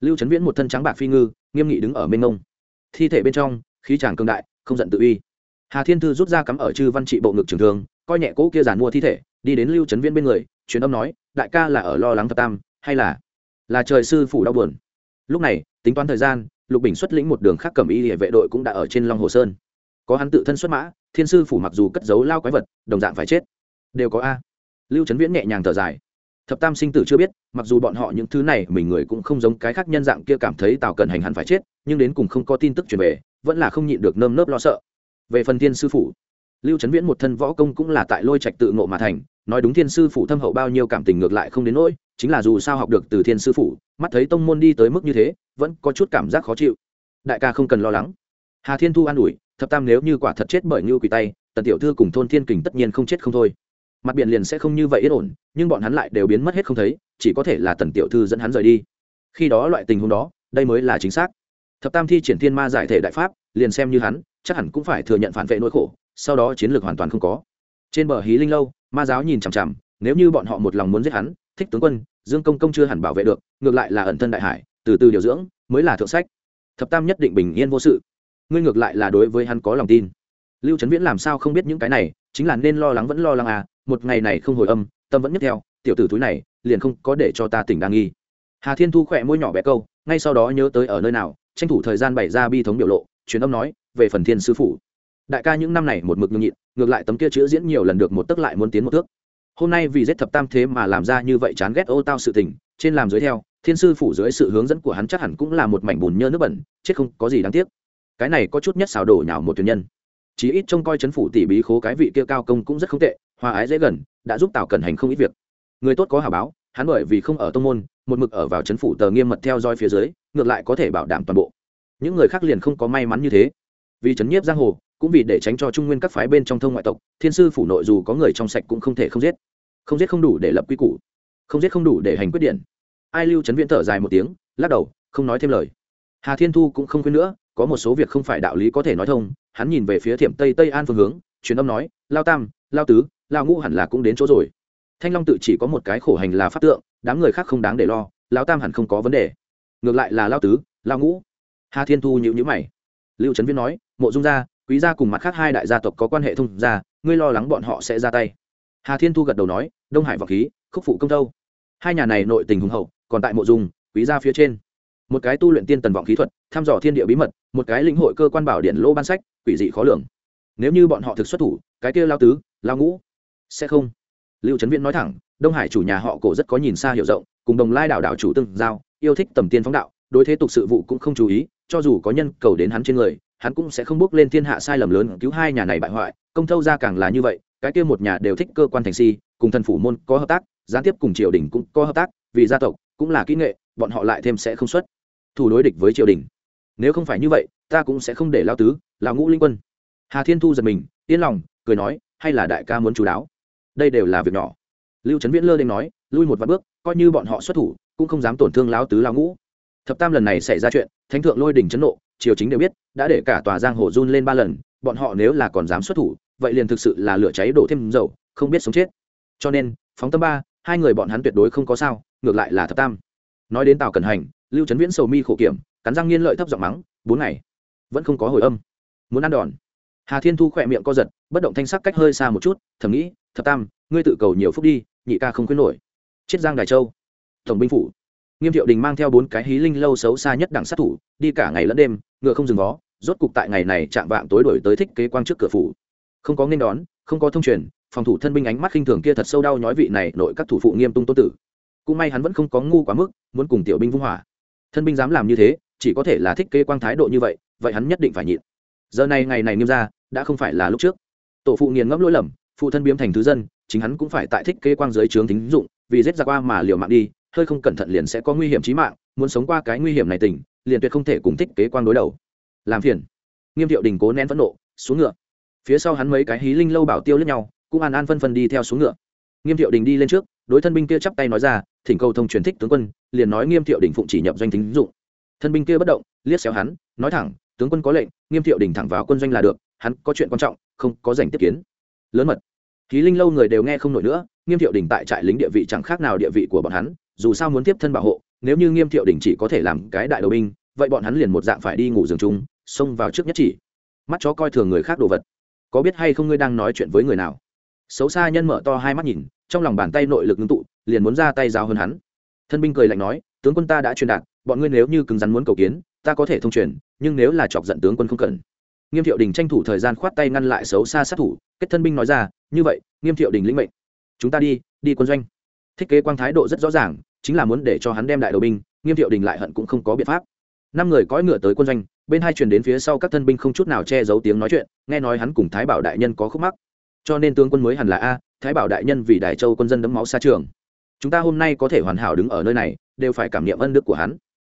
Lưu trấn viễn một thân trắng bạc phi ngư, nghiêm nghị đứng ở mênh ngông thi thể bên trong, khí tràng cương đại, không giận tự uy hà thiên thư rút ra cắm ở chư văn trị bộ ngực trường thương, coi nhẹ cỗ kia giàn mua thi thể, đi đến lưu trấn viễn bên người, truyền âm nói, đại ca là ở lo lắng thập tam, hay là là trời sư phủ đau buồn? Lúc này, tính toán thời gian, lục bình xuất lĩnh một đường khác cầm y hệ vệ đội cũng đã ở trên long hồ sơn. Có hắn tự thân xuất mã, thiên sư phủ mặc dù cất giấu lao quái vật, đồng dạng phải chết. Đều có a. Lưu trấn viễn nhẹ nhàng thở dài. Thập tam sinh tử chưa biết, mặc dù bọn họ những thứ này mình người cũng không giống cái khác nhân dạng kia cảm thấy tào cần hành hẳn phải chết, nhưng đến cùng không có tin tức truyền về, vẫn là không nhịn được nơm nớp lo sợ về phần thiên sư phụ lưu trấn viễn một thân võ công cũng là tại lôi trạch tự ngộ mà thành, nói đúng thiên sư phụ thâm hậu bao nhiêu cảm tình ngược lại không đến nỗi, chính là dù sao học được từ thiên sư phụ mắt thấy tông môn đi tới mức như thế, vẫn có chút cảm giác khó chịu. Đại ca không cần lo lắng. Hà thiên thu an ủi, thập tam nếu như quả thật chết bởi ngưu quỷ tay, tần tiểu thư cùng thôn thiên kình tất nhiên không chết không thôi. Mặt biển liền sẽ không như vậy yên ổn, nhưng bọn hắn lại đều biến mất hết không thấy, chỉ có thể là tần tiểu thư dẫn hắn rời đi. Khi đó loại tình huống đó, đây mới là chính xác. Thập tam thi triển thiên ma giải thể đại pháp, liền xem như hắn chắc hẳn cũng phải thừa nhận phản vệ nỗi khổ, sau đó chiến lược hoàn toàn không có. Trên bờ hí linh lâu, ma giáo nhìn chằm chằm, nếu như bọn họ một lòng muốn giết hắn, thích tướng quân, dương công công chưa hẳn bảo vệ được, ngược lại là ẩn thân đại hải, từ từ điều dưỡng, mới là thượng sách. Thập tam nhất định bình yên vô sự. Ngươi ngược lại là đối với hắn có lòng tin. Lưu trấn viễn làm sao không biết những cái này, chính là nên lo lắng vẫn lo lắng à một ngày này không hồi âm, tâm vẫn nhất theo, tiểu tử túi này, liền không có để cho ta tỉnh đang nghi. Hà thiên thu khỏe môi nhỏ bé câu, ngay sau đó nhớ tới ở nơi nào, tranh thủ thời gian bày ra bi thống biểu lộ, truyền âm nói về phần thiên sư phụ đại ca những năm này một mực nhường nhịn, ngược lại tấm kia chữ diễn nhiều lần được một tức lại muốn tiến một thước hôm nay vì giết thập tam thế mà làm ra như vậy chán ghét ô tao sự tình, trên làm dưới theo, thiên sư phủ dưới sự hướng dẫn của hắn chắc hẳn cũng là một mảnh bùn nhơ nước bẩn, chết không có gì đáng tiếc. Cái này có chút nhất xào đổ nhào một thuyền nhân. Chí ít trông coi chấn phủ tỷ bí khố cái vị kia cao công cũng rất không tệ, hòa ái dễ gần, đã giúp tào cẩn hành không ít việc. Người tốt có hảo báo, hắn bởi vì không ở tông môn, một mực ở vào chấn phủ tờ nghiêm mật theo dõi phía dưới, ngược lại có thể bảo đảm toàn bộ. Những người khác liền không có may mắn như thế vì chấn nhiếp giang hồ, cũng vì để tránh cho trung nguyên các phái bên trong thông ngoại tộc, thiên sư phủ nội dù có người trong sạch cũng không thể không giết. Không giết không đủ để lập quy củ. Không giết không đủ để hành quyết điện. Ai lưu chấn viễn thở dài một tiếng, lắc đầu, không nói thêm lời. Hà thiên thu cũng không khuyên nữa, có một số việc không phải đạo lý có thể nói thông, hắn nhìn về phía thiểm tây tây an phương hướng, truyền âm nói, lao tam, lao tứ, lao ngũ hẳn là cũng đến chỗ rồi. Thanh long tự chỉ có một cái khổ hành là pháp tượng, đám người khác không đáng để lo, lao tam hẳn không có vấn đề. Ngược lại là lao tứ, lao ngũ. Hà thiên thu nhịu nhữ mày. Lưu trấn viễn nói mộ dung gia, quý gia cùng mặt khác hai đại gia tộc có quan hệ thông gia, ngươi lo lắng bọn họ sẽ ra tay. Hà thiên thu gật đầu nói, đông hải vọng khí, khúc phụ công thâu. Hai nhà này nội tình hùng hậu, còn tại mộ dung, quý gia phía trên. Một cái tu luyện tiên tần vọng khí thuật, thăm dò thiên địa bí mật, một cái lĩnh hội cơ quan bảo điện lô ban sách, quỷ dị khó lường. Nếu như bọn họ thực xuất thủ, cái kia lao tứ, lao ngũ, sẽ không. Lưu trấn viễn nói thẳng, đông hải chủ nhà họ cổ rất có nhìn xa hiểu rộng, cùng đồng lai đảo đảo chủ tương giao, yêu thích tầm tiên phóng đạo, đối thế tục sự vụ cũng không chú ý, cho dù có nhân cầu đến hắn trên người hắn cũng sẽ không bước lên thiên hạ sai lầm lớn cứu hai nhà này bại hoại, công thâu ra càng là như vậy, cái kia một nhà đều thích cơ quan thành si, cùng thần phủ môn có hợp tác, gián tiếp cùng triều đình cũng có hợp tác, vì gia tộc, cũng là kỹ nghệ, bọn họ lại thêm sẽ không xuất thủ đối địch với triều đình. Nếu không phải như vậy, ta cũng sẽ không để lao tứ là ngũ linh quân. Hà thiên thu giật mình, yên lòng, cười nói, hay là đại ca muốn chú đáo. Đây đều là việc nhỏ. Lưu trấn viễn lơ lên nói, lui một vạn bước, coi như bọn họ xuất thủ, cũng không dám tổn thương lao tứ lao ngũ. Thập tam lần này xảy ra chuyện, thánh thượng lôi đỉnh chấn nộ triều chính đều biết, đã để cả tòa giang hồ run lên ba lần, bọn họ nếu là còn dám xuất thủ, vậy liền thực sự là lửa cháy đổ thêm dầu, không biết sống chết. Cho nên, phóng tâm ba, hai người bọn hắn tuyệt đối không có sao, ngược lại là thập tam. Nói đến tào cần hành, lưu trấn viễn sầu mi khổ kiểm, cắn răng nghiên lợi thấp giọng mắng, bốn ngày, vẫn không có hồi âm. Muốn ăn đòn. Hà thiên thu khỏe miệng co giật, bất động thanh sắc cách hơi xa một chút, thầm nghĩ, thập tam, ngươi tự cầu nhiều phúc đi, nhị ca không khuyến nổi. Chiết giang đài châu, tổng binh phủ. Nghiêm thiệu đình mang theo bốn cái hí linh lâu xấu xa nhất đẳng sát thủ, đi cả ngày lẫn đêm ngựa không dừng vó, rốt cục tại ngày này chạm vạng tối đổi tới thích kế quang trước cửa phủ. Không có nên đón, không có thông truyền, phòng thủ thân binh ánh mắt khinh thường kia thật sâu đau nhói vị này nội các thủ phụ nghiêm tung tô tử. Cũng may hắn vẫn không có ngu quá mức, muốn cùng tiểu binh vung hỏa. Thân binh dám làm như thế, chỉ có thể là thích kế quang thái độ như vậy vậy hắn nhất định phải nhịn. Giờ này ngày này nghiêm ra, đã không phải là lúc trước. Tổ phụ nghiền ngẫm lỗi lầm, phụ thân biếm thành thứ dân, chính hắn cũng phải tại thích kế quang dưới trướng tính dụng, vì giết ra qua mà liều mạng đi, hơi không cẩn thận liền sẽ có nguy hiểm chí mạng, muốn sống qua cái nguy hiểm này tỉnh liền tuyệt không thể cùng thích kế quang đối đầu. Làm phiền. Nghiêm thiệu đình cố nén phẫn nộ, xuống ngựa. Phía sau hắn mấy cái hí linh lâu bảo tiêu lẫn nhau, cũng an an phân phân đi theo xuống ngựa. Nghiêm thiệu đình đi lên trước, đối thân binh kia chắp tay nói ra, thỉnh cầu thông truyền thích tướng quân, liền nói nghiêm thiệu đình phụng chỉ nhập doanh thính dụng. Thân binh kia bất động, liếc xéo hắn, nói thẳng, tướng quân có lệnh, nghiêm thiệu đình thẳng vào quân doanh là được, hắn có chuyện quan trọng, không có dành tiếp kiến. Lớn mật. Khí linh lâu người đều nghe không nổi nữa, nghiêm thiệu đình tại trại lính địa vị chẳng khác nào địa vị của bọn hắn, dù sao muốn tiếp thân bảo hộ nếu như nghiêm thiệu đình chỉ có thể làm cái đại đầu binh, vậy bọn hắn liền một dạng phải đi ngủ giường chung, xông vào trước nhất chỉ. Mắt chó coi thường người khác đồ vật. Có biết hay không ngươi đang nói chuyện với người nào? Xấu xa nhân mở to hai mắt nhìn, trong lòng bàn tay nội lực ngưng tụ, liền muốn ra tay giáo hơn hắn. Thân binh cười lạnh nói, tướng quân ta đã truyền đạt, bọn ngươi nếu như cứng rắn muốn cầu kiến, ta có thể thông truyền, nhưng nếu là chọc giận tướng quân không cần. Nghiêm thiệu đình tranh thủ thời gian khoát tay ngăn lại xấu xa sát thủ, kết thân binh nói ra, như vậy, nghiêm thiệu đình lĩnh mệnh. Chúng ta đi đi quân doanh. Thiết kế quang thái độ rất rõ ràng chính là muốn để cho hắn đem đại đầu binh, nghiêm thiệu đình lại hận cũng không có biện pháp. Năm người cõi ngựa tới quân doanh, bên hai truyền đến phía sau các thân binh không chút nào che giấu tiếng nói chuyện, nghe nói hắn cùng thái bảo đại nhân có khúc mắc. Cho nên tướng quân mới hẳn là a, thái bảo đại nhân vì đại châu quân dân đấm máu xa trường. Chúng ta hôm nay có thể hoàn hảo đứng ở nơi này, đều phải cảm niệm ân đức của hắn.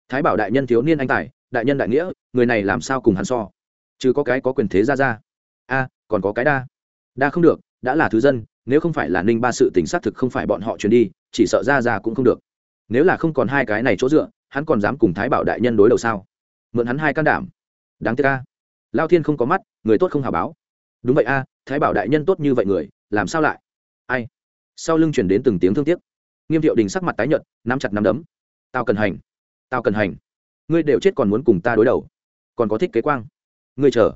Thái bảo đại nhân thiếu niên anh tài, đại nhân đại nghĩa, người này làm sao cùng hắn so? Chứ có cái có quyền thế ra ra. A, còn có cái đa. Đa không được, đã là thứ dân, nếu không phải là ninh ba sự tình xác thực không phải bọn họ truyền đi, chỉ sợ ra ra cũng không được nếu là không còn hai cái này chỗ dựa, hắn còn dám cùng thái bảo đại nhân đối đầu sao? Mượn hắn hai can đảm. Đáng tiếc a. Lao thiên không có mắt, người tốt không hào báo. Đúng vậy a, thái bảo đại nhân tốt như vậy người, làm sao lại? Ai? Sau lưng chuyển đến từng tiếng thương tiếc. Nghiêm thiệu đình sắc mặt tái nhợt, nắm chặt nắm đấm. Tao cần hành. Tao cần hành. Ngươi đều chết còn muốn cùng ta đối đầu. Còn có thích kế quang. Ngươi chờ.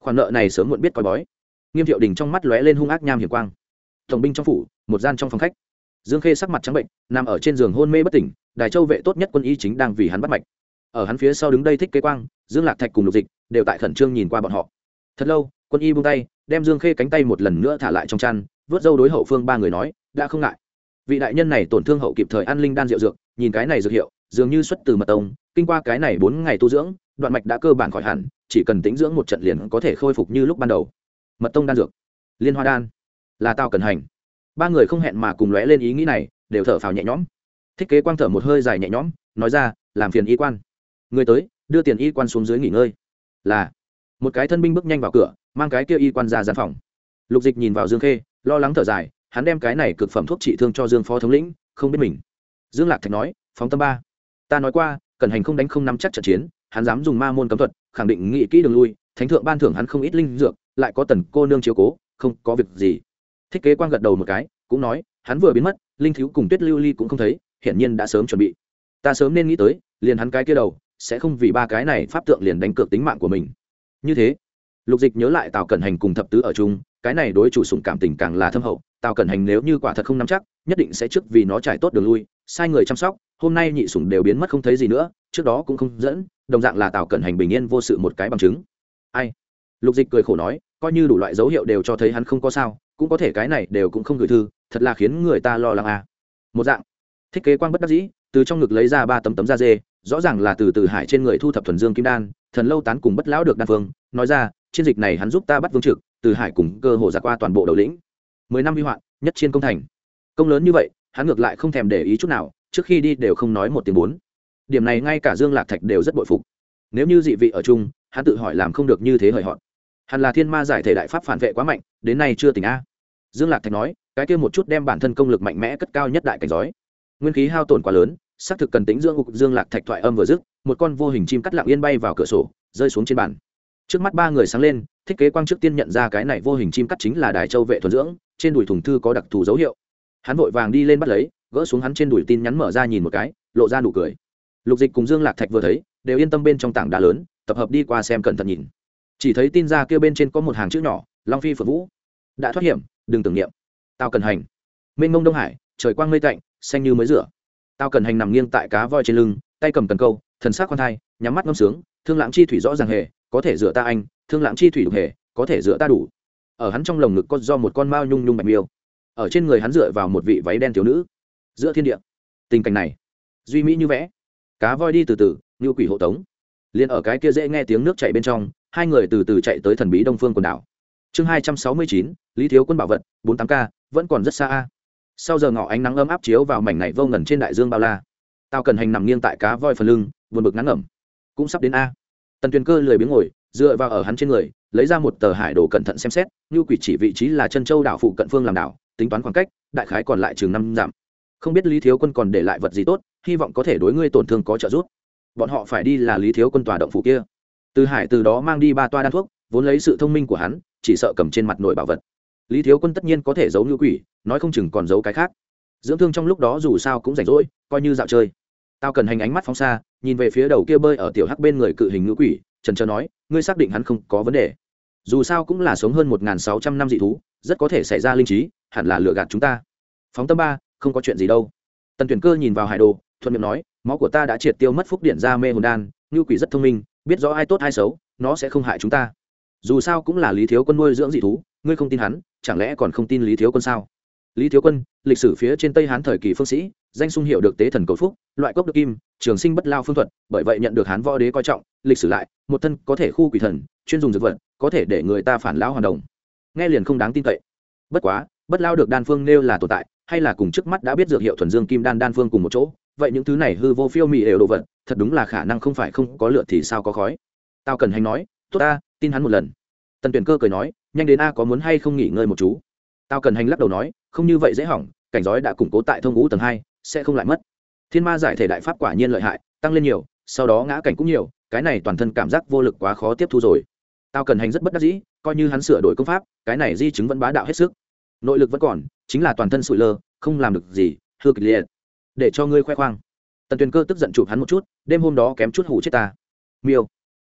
Khoản nợ này sớm muộn biết coi bói. Nghiêm thiệu đình trong mắt lóe lên hung ác nham hiểm quang. Tổng binh trong phủ, một gian trong phòng khách dương khê sắc mặt trắng bệnh, nằm ở trên giường hôn mê bất tỉnh, đài châu vệ tốt nhất quân y chính đang vì hắn bắt mạch. Ở hắn phía sau đứng đây thích kế quang, dương lạc thạch cùng lục dịch đều tại khẩn trương nhìn qua bọn họ. Thật lâu, quân y buông tay, đem dương khê cánh tay một lần nữa thả lại trong chăn, vớt dâu đối hậu phương ba người nói, đã không ngại. Vị đại nhân này tổn thương hậu kịp thời ăn linh đan rượu dược, nhìn cái này dược hiệu, dường như xuất từ mật tông, kinh qua cái này bốn ngày tu dưỡng, đoạn mạch đã cơ bản khỏi hẳn, chỉ cần tĩnh dưỡng một trận liền có thể khôi phục như lúc ban đầu. Mật tông đan dược, liên hoa đan, là tao cần hành ba người không hẹn mà cùng lóe lên ý nghĩ này, đều thở phào nhẹ nhõm. Thiết kế quang thở một hơi dài nhẹ nhõm, nói ra, làm phiền y quan. Người tới, đưa tiền y quan xuống dưới nghỉ ngơi. Là, một cái thân binh bước nhanh vào cửa, mang cái kia y quan ra gian phòng. Lục dịch nhìn vào dương khê, lo lắng thở dài, hắn đem cái này cực phẩm thuốc trị thương cho dương phó thống lĩnh, không biết mình. Dương lạc thạch nói, phóng tâm ba. Ta nói qua, cần hành không đánh không nắm chắc trận chiến, hắn dám dùng ma môn cấm thuật, khẳng định nghị kỹ đường lui, thánh thượng ban thưởng hắn không ít linh dược, lại có tần cô nương chiếu cố, không có việc gì thiết kế quang gật đầu một cái, cũng nói, hắn vừa biến mất, linh thiếu cùng tuyết lưu ly cũng không thấy, hiển nhiên đã sớm chuẩn bị. Ta sớm nên nghĩ tới, liền hắn cái kia đầu, sẽ không vì ba cái này pháp tượng liền đánh cược tính mạng của mình. Như thế, lục dịch nhớ lại tào cẩn hành cùng thập tứ ở chung, cái này đối chủ sùng cảm tình càng là thâm hậu, tào cẩn hành nếu như quả thật không nắm chắc, nhất định sẽ trước vì nó trải tốt đường lui, sai người chăm sóc, hôm nay nhị sủng đều biến mất không thấy gì nữa, trước đó cũng không dẫn, đồng dạng là tào cẩn hành bình yên vô sự một cái bằng chứng. Ai? Lục dịch cười khổ nói, coi như đủ loại dấu hiệu đều cho thấy hắn không có sao cũng có thể cái này đều cũng không gửi thư, thật là khiến người ta lo lắng à. một dạng, thiết kế quang bất đắc dĩ, từ trong ngực lấy ra ba tấm tấm da dê, rõ ràng là từ từ hải trên người thu thập thuần dương kim đan, thần lâu tán cùng bất lão được đan phương, nói ra, chiến dịch này hắn giúp ta bắt vương trực, từ hải cùng cơ hồ giặc qua toàn bộ đầu lĩnh. Mười năm vi hoạn, nhất chiến công thành. Công lớn như vậy, hắn ngược lại không thèm để ý chút nào, trước khi đi đều không nói một tiếng bốn. Điểm này ngay cả dương lạc thạch đều rất bội phục. Nếu như dị vị ở chung, hắn tự hỏi làm không được như thế hời hợt. Hắn là thiên ma giải thể đại pháp phản vệ quá mạnh, đến nay chưa tỉnh a dương lạc thạch nói, cái kia một chút đem bản thân công lực mạnh mẽ cất cao nhất đại cảnh giói. Nguyên khí hao tổn quá lớn, xác thực cần tính dưỡng ngục dương lạc thạch thoại âm vừa dứt, một con vô hình chim cắt lặng yên bay vào cửa sổ, rơi xuống trên bàn. Trước mắt ba người sáng lên thiết kế quang trước tiên nhận ra cái này vô hình chim cắt chính là đài châu vệ thuần dưỡng, trên đùi thùng thư có đặc thù dấu hiệu. Hắn vội vàng đi lên bắt lấy, gỡ xuống hắn trên đùi tin nhắn mở ra nhìn một cái, lộ ra nụ cười. Lục dịch cùng dương lạc thạch vừa thấy, đều yên tâm bên trong tảng đá lớn, tập hợp đi qua xem cẩn thận nhìn. Chỉ thấy tin ra kia bên trên có một hàng chữ nhỏ, long phi phượng vũ. Đã thoát hiểm đừng tưởng niệm. Tao cần hành. Mênh mông đông hải, trời quang mây tạnh, xanh như mới rửa. Tao cần hành nằm nghiêng tại cá voi trên lưng, tay cầm cần câu, thần sắc con thai, nhắm mắt ngâm sướng, thương lãng chi thủy rõ ràng hề, có thể rửa ta anh, thương lãng chi thủy đục hề, có thể rửa ta đủ. Ở hắn trong lồng ngực có do một con mao nhung nhung bạch miêu. Ở trên người hắn dựa vào một vị váy đen thiếu nữ. Giữa thiên địa, tình cảnh này, duy mỹ như vẽ. Cá voi đi từ từ, như quỷ hộ tống. Liền ở cái kia dễ nghe tiếng nước chảy bên trong, hai người từ từ chạy tới thần bí đông phương quần đảo chương hai trăm sáu mươi chín, lý thiếu quân bảo vật, bốn tám k vẫn còn rất xa a. Sau giờ ngỏ ánh nắng ấm áp chiếu vào mảnh này vô ngần trên đại dương bao la. Tao cần hành nằm nghiêng tại cá voi phần lưng vượt bực ngắn ngẩm. Cũng sắp đến a. Tần tuyền cơ lười biếng ngồi, dựa vào ở hắn trên người, lấy ra một tờ hải đồ cẩn thận xem xét, như quỷ chỉ vị trí là chân châu đảo phụ cận phương làm đảo, tính toán khoảng cách, đại khái còn lại chừng năm dặm. Không biết lý thiếu quân còn để lại vật gì tốt, hy vọng có thể đối ngươi tổn thương có trợ giúp. Bọn họ phải đi là lý thiếu quân tòa động phủ kia. Từ hải từ đó mang đi ba toa đan thuốc, vốn lấy sự thông minh của hắn chỉ sợ cầm trên mặt nội bảo vật. Lý thiếu quân tất nhiên có thể giấu như quỷ, nói không chừng còn giấu cái khác. Dưỡng thương trong lúc đó dù sao cũng rảnh rỗi, coi như dạo chơi. Tao cần hành ánh mắt phóng xa, nhìn về phía đầu kia bơi ở tiểu hắc bên người cự hình ngữ quỷ, trần trờ nói, ngươi xác định hắn không có vấn đề. Dù sao cũng là sống hơn một sáu trăm năm dị thú, rất có thể xảy ra linh trí, hẳn là lừa gạt chúng ta. Phóng tâm ba, không có chuyện gì đâu. Tần tuyển cơ nhìn vào hải đồ, thuận miệng nói, máu của ta đã triệt tiêu mất phúc điện ra mê hồn đan ngư quỷ rất thông minh, biết rõ ai tốt ai xấu, nó sẽ không hại chúng ta dù sao cũng là lý thiếu quân nuôi dưỡng dị thú ngươi không tin hắn chẳng lẽ còn không tin lý thiếu quân sao lý thiếu quân lịch sử phía trên tây hán thời kỳ phương sĩ danh sung hiệu được tế thần cầu phúc loại cốc được kim trường sinh bất lao phương thuật bởi vậy nhận được hán võ đế coi trọng lịch sử lại một thân có thể khu quỷ thần chuyên dùng dược vật có thể để người ta phản lão hoàn đồng nghe liền không đáng tin cậy bất quá bất lao được đan phương nêu là tồn tại hay là cùng trước mắt đã biết dược hiệu thuần dương kim đan đan phương cùng một chỗ vậy những thứ này hư vô phiêu mị đều đồ vật thật đúng là khả năng không phải không có lựa thì sao có khói tao cần hành nói tốt ta tin hắn một lần. Tần tuyển cơ cười nói, nhanh đến a có muốn hay không nghỉ ngơi một chú? Tao cần hành lắc đầu nói, không như vậy dễ hỏng, cảnh giói đã củng cố tại thông ngũ tầng hai, sẽ không lại mất. Thiên ma giải thể đại pháp quả nhiên lợi hại, tăng lên nhiều, sau đó ngã cảnh cũng nhiều, cái này toàn thân cảm giác vô lực quá khó tiếp thu rồi. Tao cần hành rất bất đắc dĩ, coi như hắn sửa đổi công pháp, cái này di chứng vẫn bá đạo hết sức. Nội lực vẫn còn, chính là toàn thân sụi lơ, không làm được gì, hư kịch liệt. Để cho ngươi khoe khoang. Tần tuyền cơ tức giận chụp hắn một chút, đêm hôm đó kém chút hủ chết ta. Miêu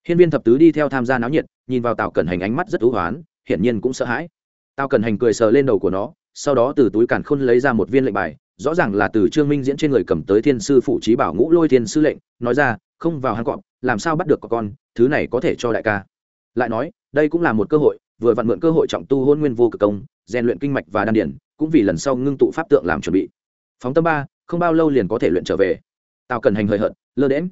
hiên viên thập tứ đi theo tham gia náo nhiệt, nhìn vào tào cẩn hành ánh mắt rất thú hoán, hiển nhiên cũng sợ hãi. Tào cẩn hành cười sờ lên đầu của nó, sau đó từ túi càn khôn lấy ra một viên lệnh bài, rõ ràng là từ trương minh diễn trên người cầm tới thiên sư phụ trí bảo ngũ lôi thiên sư lệnh, nói ra, không vào hang cọp, làm sao bắt được con, thứ này có thể cho đại ca. Lại nói, đây cũng là một cơ hội, vừa vặn mượn cơ hội trọng tu hôn nguyên vô cực công, rèn luyện kinh mạch và đan điển, cũng vì lần sau ngưng tụ pháp tượng làm chuẩn bị. Phóng tâm ba, không bao lâu liền có thể luyện trở về. Tào cần hành hời hợt, lơ đễm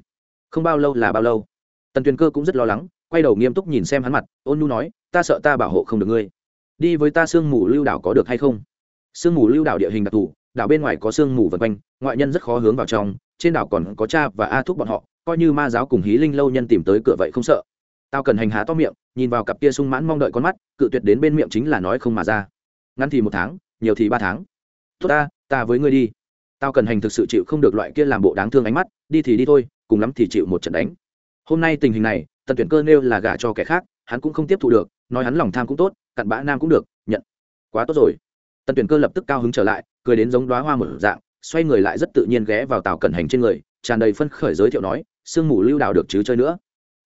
không bao lâu là bao lâu? Tần tuyền cơ cũng rất lo lắng, quay đầu nghiêm túc nhìn xem hắn mặt, ôn nu nói, ta sợ ta bảo hộ không được ngươi. Đi với ta sương mù lưu đảo có được hay không? Sương mù lưu đảo địa hình đặc thù, đảo bên ngoài có sương mù vân quanh, ngoại nhân rất khó hướng vào trong, trên đảo còn có cha và a thúc bọn họ, coi như ma giáo cùng hí linh lâu nhân tìm tới cửa vậy không sợ. Tao cần hành há to miệng, nhìn vào cặp kia sung mãn mong đợi con mắt, cự tuyệt đến bên miệng chính là nói không mà ra. Ngắn thì một tháng, nhiều thì ba tháng. Tốt ta ta với ngươi đi. Tao cần hành thực sự chịu không được loại kia làm bộ đáng thương ánh mắt, đi thì đi thôi, cùng lắm thì chịu một trận đánh hôm nay tình hình này, tần tuyển cơ nêu là gả cho kẻ khác, hắn cũng không tiếp thu được, nói hắn lòng tham cũng tốt, cặn bã nam cũng được, nhận. Quá tốt rồi. Tần tuyển cơ lập tức cao hứng trở lại, cười đến giống đoá hoa một dạng, xoay người lại rất tự nhiên ghé vào tàu cẩn hành trên người, tràn đầy phân khởi giới thiệu nói, sương mù lưu đảo được chứ chơi nữa.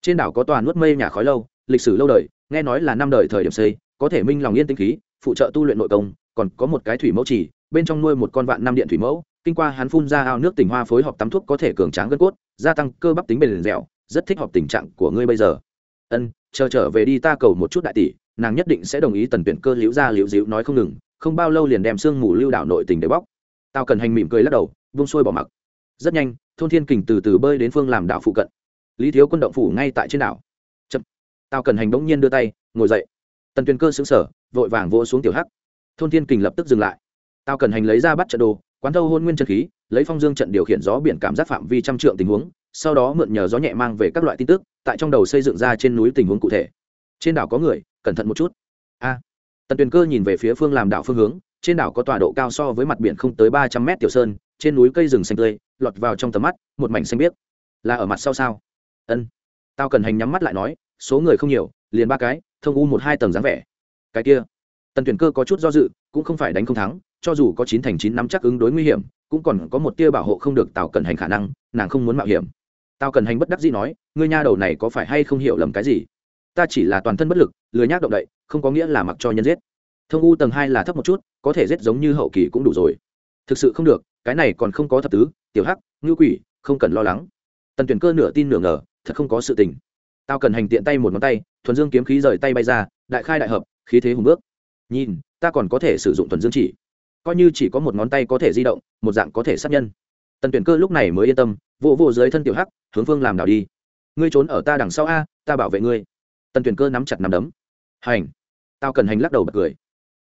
Trên đảo có toàn nuốt mây nhà khói lâu, lịch sử lâu đời, nghe nói là năm đời thời điểm xây, có thể minh lòng yên tinh khí, phụ trợ tu luyện nội công, còn có một cái thủy mẫu chỉ bên trong nuôi một con vạn năm điện thủy mẫu, kinh qua hắn phun ra ao nước tỉnh hoa phối hợp tắm thuốc có thể cường tráng gân cốt, gia tăng cơ bắp tính bền dẻo rất thích hợp tình trạng của ngươi bây giờ. Ân, chờ trở về đi ta cầu một chút đại tỷ, nàng nhất định sẽ đồng ý tần tuyển cơ liễu ra liễu dịu nói không ngừng, không bao lâu liền đem sương mù lưu đảo nội tình để bóc. Tao cần hành mỉm cười lắc đầu vung xuôi bỏ mặc. Rất nhanh, thôn thiên kình từ từ bơi đến phương làm đảo phụ cận. Lý thiếu quân động phủ ngay tại trên đảo. Chậm. Tao cần hành đống nhiên đưa tay, ngồi dậy. Tần tuyển cơ xứng sở vội vàng vỗ xuống tiểu hắc. Thôn thiên kình lập tức dừng lại. Tao cần hành lấy ra bắt trận đồ, quán thâu hôn nguyên chân khí, lấy phong dương trận điều khiển gió biển cảm giác phạm vi trăm trượng tình huống sau đó mượn nhờ gió nhẹ mang về các loại tin tức, tại trong đầu xây dựng ra trên núi tình huống cụ thể. Trên đảo có người, cẩn thận một chút. A. Tần tuyền cơ nhìn về phía phương làm đảo phương hướng, trên đảo có tọa độ cao so với mặt biển không tới ba trăm mét tiểu sơn, trên núi cây rừng xanh tươi, lọt vào trong tầm mắt, một mảnh xanh biếc. Là ở mặt sau sao? Ân. Tao cần hành nhắm mắt lại nói, số người không nhiều, liền ba cái, thông u một hai tầng dáng vẻ. Cái kia. Tần tuyển cơ có chút do dự, cũng không phải đánh không thắng, cho dù có chín thành chín nắm chắc ứng đối nguy hiểm, cũng còn có một tia bảo hộ không được tạo cẩn hành khả năng, nàng không muốn mạo hiểm tao cần hành bất đắc dĩ nói, ngươi nha đầu này có phải hay không hiểu lầm cái gì? Ta chỉ là toàn thân bất lực, lười nhác động đậy, không có nghĩa là mặc cho nhân giết. Thông u tầng hai là thấp một chút, có thể giết giống như hậu kỳ cũng đủ rồi. Thực sự không được, cái này còn không có thập tứ, tiểu hắc ngư quỷ, không cần lo lắng. Tần tuyển cơ nửa tin nửa ngờ, thật không có sự tình. Tao cần hành tiện tay một ngón tay, thuần dương kiếm khí rời tay bay ra, đại khai đại hợp, khí thế hùng bước. Nhìn, ta còn có thể sử dụng thuần dương chỉ. Coi như chỉ có một ngón tay có thể di động, một dạng có thể sát nhân. Tần tuyển cơ lúc này mới yên tâm vụ vụ dưới thân tiểu hắc, hướng phương làm đảo đi. Ngươi trốn ở ta đằng sau a, ta bảo vệ ngươi. Tần tuyển cơ nắm chặt nắm đấm. Hành. Tao cần hành lắc đầu bật cười.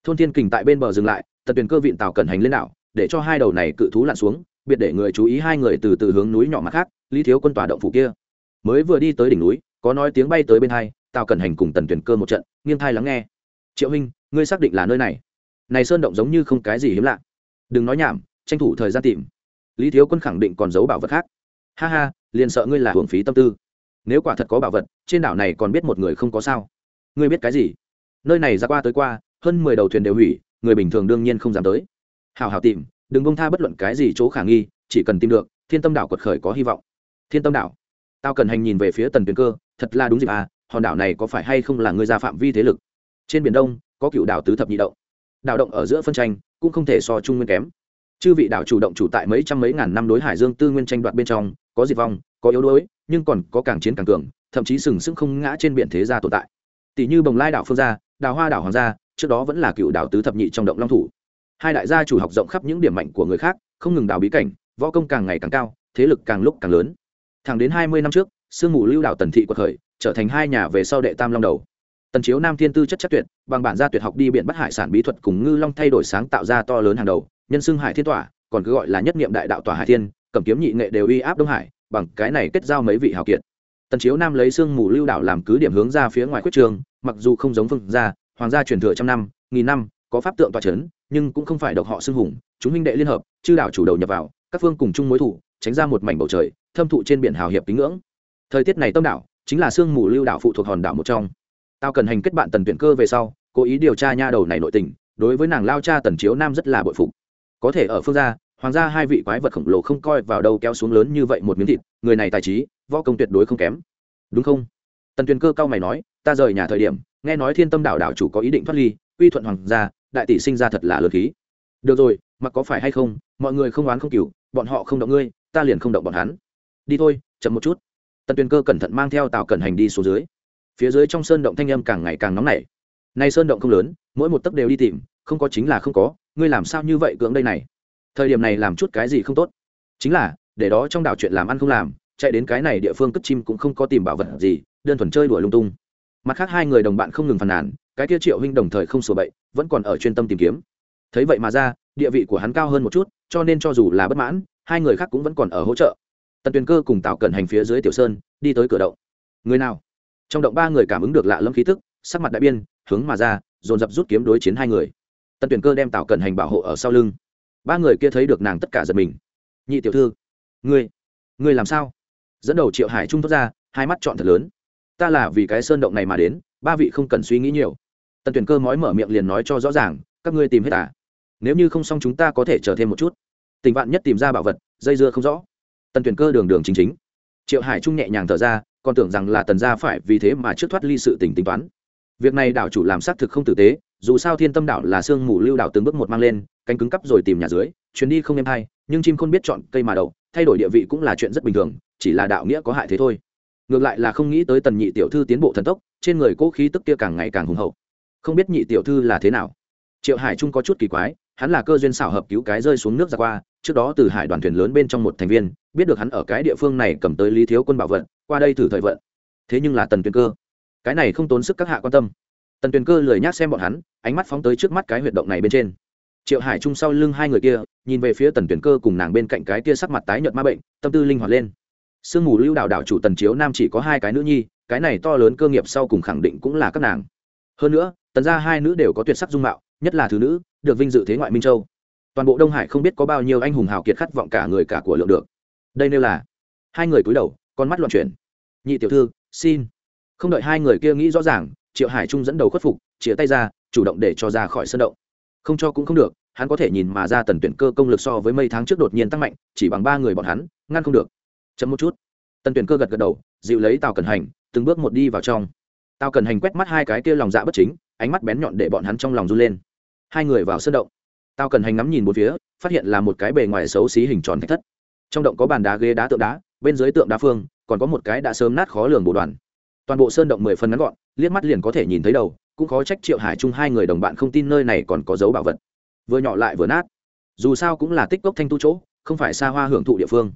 Thôn thiên kình tại bên bờ dừng lại, tần tuyển cơ vịn tàu cần hành lên đảo, để cho hai đầu này cự thú lặn xuống, biệt để người chú ý hai người từ từ hướng núi nhỏ mặt khác, lý thiếu quân tòa động phủ kia. Mới vừa đi tới đỉnh núi, có nói tiếng bay tới bên hai, tào cần hành cùng tần tuyển cơ một trận, nghiêng thai lắng nghe. Triệu huynh, ngươi xác định là nơi này? Này sơn động giống như không cái gì hiếm lạ. Đừng nói nhảm, tranh thủ thời gian tìm. Lý thiếu quân khẳng định còn giấu bảo vật khác ha ha, liền sợ ngươi là hưởng phí tâm tư. Nếu quả thật có bảo vật, trên đảo này còn biết một người không có sao. Ngươi biết cái gì? Nơi này ra qua tới qua, hơn mười đầu thuyền đều hủy, người bình thường đương nhiên không dám tới. Hào hào tìm, đừng bông tha bất luận cái gì chỗ khả nghi, chỉ cần tìm được, thiên tâm đảo quật khởi có hy vọng. Thiên tâm đảo, tao cần hành nhìn về phía tần tuyền cơ, thật là đúng dịp à hòn đảo này có phải hay không là người ra phạm vi thế lực? Trên biển đông, có cựu đảo tứ thập nhị động. Đảo động ở giữa phân tranh, cũng không thể so trung nguyên kém chư vị đảo chủ động chủ tại mấy trăm mấy ngàn năm đối hải dương tư nguyên tranh đoạt bên trong, có diệt vong, có yếu đuối, nhưng còn có càng chiến càng cường, thậm chí sừng sững không ngã trên biển thế gia tồn tại. Tỷ như bồng lai đảo phương gia, đào hoa đảo hoàng gia, trước đó vẫn là cựu đảo tứ thập nhị trong động long thủ. Hai đại gia chủ học rộng khắp những điểm mạnh của người khác, không ngừng đào bí cảnh, võ công càng ngày càng cao, thế lực càng lúc càng lớn. Thẳng đến hai mươi năm trước, sương mù lưu đảo tần thị quật khởi, trở thành hai nhà về sau đệ tam long đầu tần chiếu nam thiên tư chất chất tuyệt, bằng bản gia tuyệt học đi biển bắt hải sản bí thuật cùng ngư long thay đổi sáng tạo ra to lớn hàng đầu, nhân xưng hải thiên tỏa, còn cứ gọi là nhất niệm đại đạo tỏa hải thiên, cầm kiếm nhị nghệ đều uy áp đông hải, bằng cái này kết giao mấy vị hào kiệt. Tần chiếu nam lấy sương mù lưu đảo làm cứ điểm hướng ra phía ngoài quyết trường, mặc dù không giống phương gia, hoàng gia truyền thừa trăm năm, nghìn năm, có pháp tượng tòa trấn nhưng cũng không phải độc họ xưng hùng, chúng minh đệ liên hợp, chư đảo chủ đầu nhập vào, các phương cùng chung mối thủ, tránh ra một mảnh bầu trời, thâm thụ trên biển hào hiệp kính ngưỡng. Thời tiết này tâm đảo, chính là sương mù lưu đảo phụ thuộc hòn đảo một trong tao cần hành kết bạn tần tuyển cơ về sau, cố ý điều tra nha đầu này nội tình, đối với nàng lao cha tần chiếu nam rất là bội phục. Có thể ở phương gia, hoàng gia hai vị quái vật khổng lồ không coi vào đâu kéo xuống lớn như vậy một miếng thịt, người này tài trí, võ công tuyệt đối không kém. Đúng không? Tần tuyển cơ cao mày nói, ta rời nhà thời điểm, nghe nói thiên tâm đảo đảo chủ có ý định thoát ly uy thuận hoàng gia, đại tỷ sinh ra thật là lớn khí. Được rồi, mặc có phải hay không, mọi người không oán không cừu bọn họ không động ngươi, ta liền không động bọn hắn. Đi thôi, chậm một chút. Tần tuyền cơ cẩn thận mang theo tàu cẩn hành đi xuống dưới phía dưới trong sơn động thanh âm càng ngày càng nóng nảy. Nay sơn động không lớn, mỗi một tấc đều đi tìm, không có chính là không có, ngươi làm sao như vậy cưỡng đây này? Thời điểm này làm chút cái gì không tốt? Chính là, để đó trong đảo chuyện làm ăn không làm, chạy đến cái này địa phương cất chim cũng không có tìm bảo vật gì, đơn thuần chơi đuổi lung tung. Mặt khác hai người đồng bạn không ngừng phàn nàn, cái kia triệu huynh đồng thời không sửa bậy, vẫn còn ở chuyên tâm tìm kiếm. Thấy vậy mà ra, địa vị của hắn cao hơn một chút, cho nên cho dù là bất mãn, hai người khác cũng vẫn còn ở hỗ trợ. Tần tuyền cơ cùng tạo cẩn hành phía dưới tiểu sơn, đi tới cửa động. Người nào? Trong động ba người cảm ứng được lạ lâm khí tức, sắc mặt đại biên hướng mà ra, dồn dập rút kiếm đối chiến hai người. Tần tuyền cơ đem tào cẩn hành bảo hộ ở sau lưng. Ba người kia thấy được nàng tất cả giật mình. Nhị tiểu thư, ngươi ngươi làm sao? Dẫn đầu triệu hải trung thoát ra, hai mắt chọn thật lớn. Ta là vì cái sơn động này mà đến, ba vị không cần suy nghĩ nhiều. Tần tuyển cơ mói mở miệng liền nói cho rõ ràng, các ngươi tìm hết à? Nếu như không xong chúng ta có thể chờ thêm một chút. Tình bạn nhất tìm ra bảo vật, dây dưa không rõ. Tần tuyển cơ đường đường chính chính. Triệu hải trung nhẹ nhàng thở ra còn tưởng rằng là tần gia phải vì thế mà trước thoát ly sự tình tính toán. Việc này đảo chủ làm xác thực không tử tế, dù sao thiên tâm đảo là sương mù lưu đảo từng bước một mang lên, cánh cứng cắp rồi tìm nhà dưới, chuyến đi không em hay, nhưng chim không biết chọn cây mà đậu, thay đổi địa vị cũng là chuyện rất bình thường, chỉ là đạo nghĩa có hại thế thôi. Ngược lại là không nghĩ tới tần nhị tiểu thư tiến bộ thần tốc, trên người cố khí tức kia càng ngày càng hùng hậu. Không biết nhị tiểu thư là thế nào. Triệu hải trung có chút kỳ quái, hắn là cơ duyên xảo hợp cứu cái rơi xuống nước ra qua trước đó từ hải đoàn thuyền lớn bên trong một thành viên, biết được hắn ở cái địa phương này cầm tới lý thiếu quân bảo vận qua đây thử thời vận. Thế nhưng là tần tuyền cơ, cái này không tốn sức các hạ quan tâm. Tần tuyền cơ lười nhác xem bọn hắn, ánh mắt phóng tới trước mắt cái huyệt động này bên trên. Triệu hải trung sau lưng hai người kia, nhìn về phía tần tuyền cơ cùng nàng bên cạnh cái kia sắc mặt tái nhợt ma bệnh, tâm tư linh hoạt lên. Sương mù lưu đảo đảo chủ tần chiếu nam chỉ có hai cái nữ nhi, cái này to lớn cơ nghiệp sau cùng khẳng định cũng là các nàng. Hơn nữa, tần ra hai nữ đều có tuyệt sắc dung mạo, nhất là thứ nữ, được vinh dự thế ngoại minh châu toàn bộ đông hải không biết có bao nhiêu anh hùng hào kiệt khát vọng cả người cả của lượng được. Đây nêu là, hai người cúi đầu, con mắt loạn chuyển. Nhị tiểu thư, xin. Không đợi hai người kia nghĩ rõ ràng, triệu hải trung dẫn đầu khuất phục chia tay ra, chủ động để cho ra khỏi sân động. Không cho cũng không được, hắn có thể nhìn mà ra tần tuyển cơ công lực so với mấy tháng trước đột nhiên tăng mạnh, chỉ bằng ba người bọn hắn, ngăn không được. Chấm một chút. Tần tuyển cơ gật gật đầu, dịu lấy tào cần hành, từng bước một đi vào trong. Tào cần hành quét mắt hai cái kia lòng dạ bất chính, ánh mắt bén nhọn để bọn hắn trong lòng run lên. Hai người vào sân động. Tao cần hành ngắm nhìn một phía, phát hiện là một cái bề ngoài xấu xí hình tròn thạch thất. Trong động có bàn đá ghế đá tượng đá, bên dưới tượng đá phương, còn có một cái đã sớm nát khó lường bộ đoàn. Toàn bộ sơn động mười phân ngắn gọn, liếc mắt liền có thể nhìn thấy đầu, cũng khó trách triệu hải chung hai người đồng bạn không tin nơi này còn có dấu bảo vật. Vừa nhỏ lại vừa nát. Dù sao cũng là tích cốc thanh tu chỗ, không phải xa hoa hưởng thụ địa phương.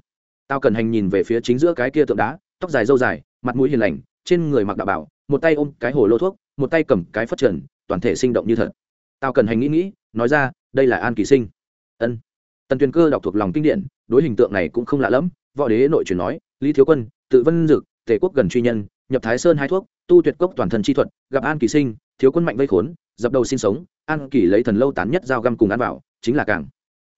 Tao cần hành nhìn về phía chính giữa cái kia tượng đá, tóc dài dâu dài, mặt mũi hiền lành, trên người mặc đạo bảo, một tay ôm cái hồ lô thuốc, một tay cầm cái phất trần, toàn thể sinh động như thật. Tao cần hành nghĩ nghĩ, nói ra đây là an kỳ sinh. Ân. Tần tuyền cơ đọc thuộc lòng kinh điển, đối hình tượng này cũng không lạ lẫm, võ đế nội truyền nói, lý thiếu quân, tự vân dực, tề quốc gần truy nhân, nhập thái sơn hai thuốc, tu tuyệt cốc toàn thân chi thuật, gặp an kỳ sinh, thiếu quân mạnh vây khốn, dập đầu sinh sống, an kỳ lấy thần lâu tán nhất giao găm cùng ăn vào, chính là càng.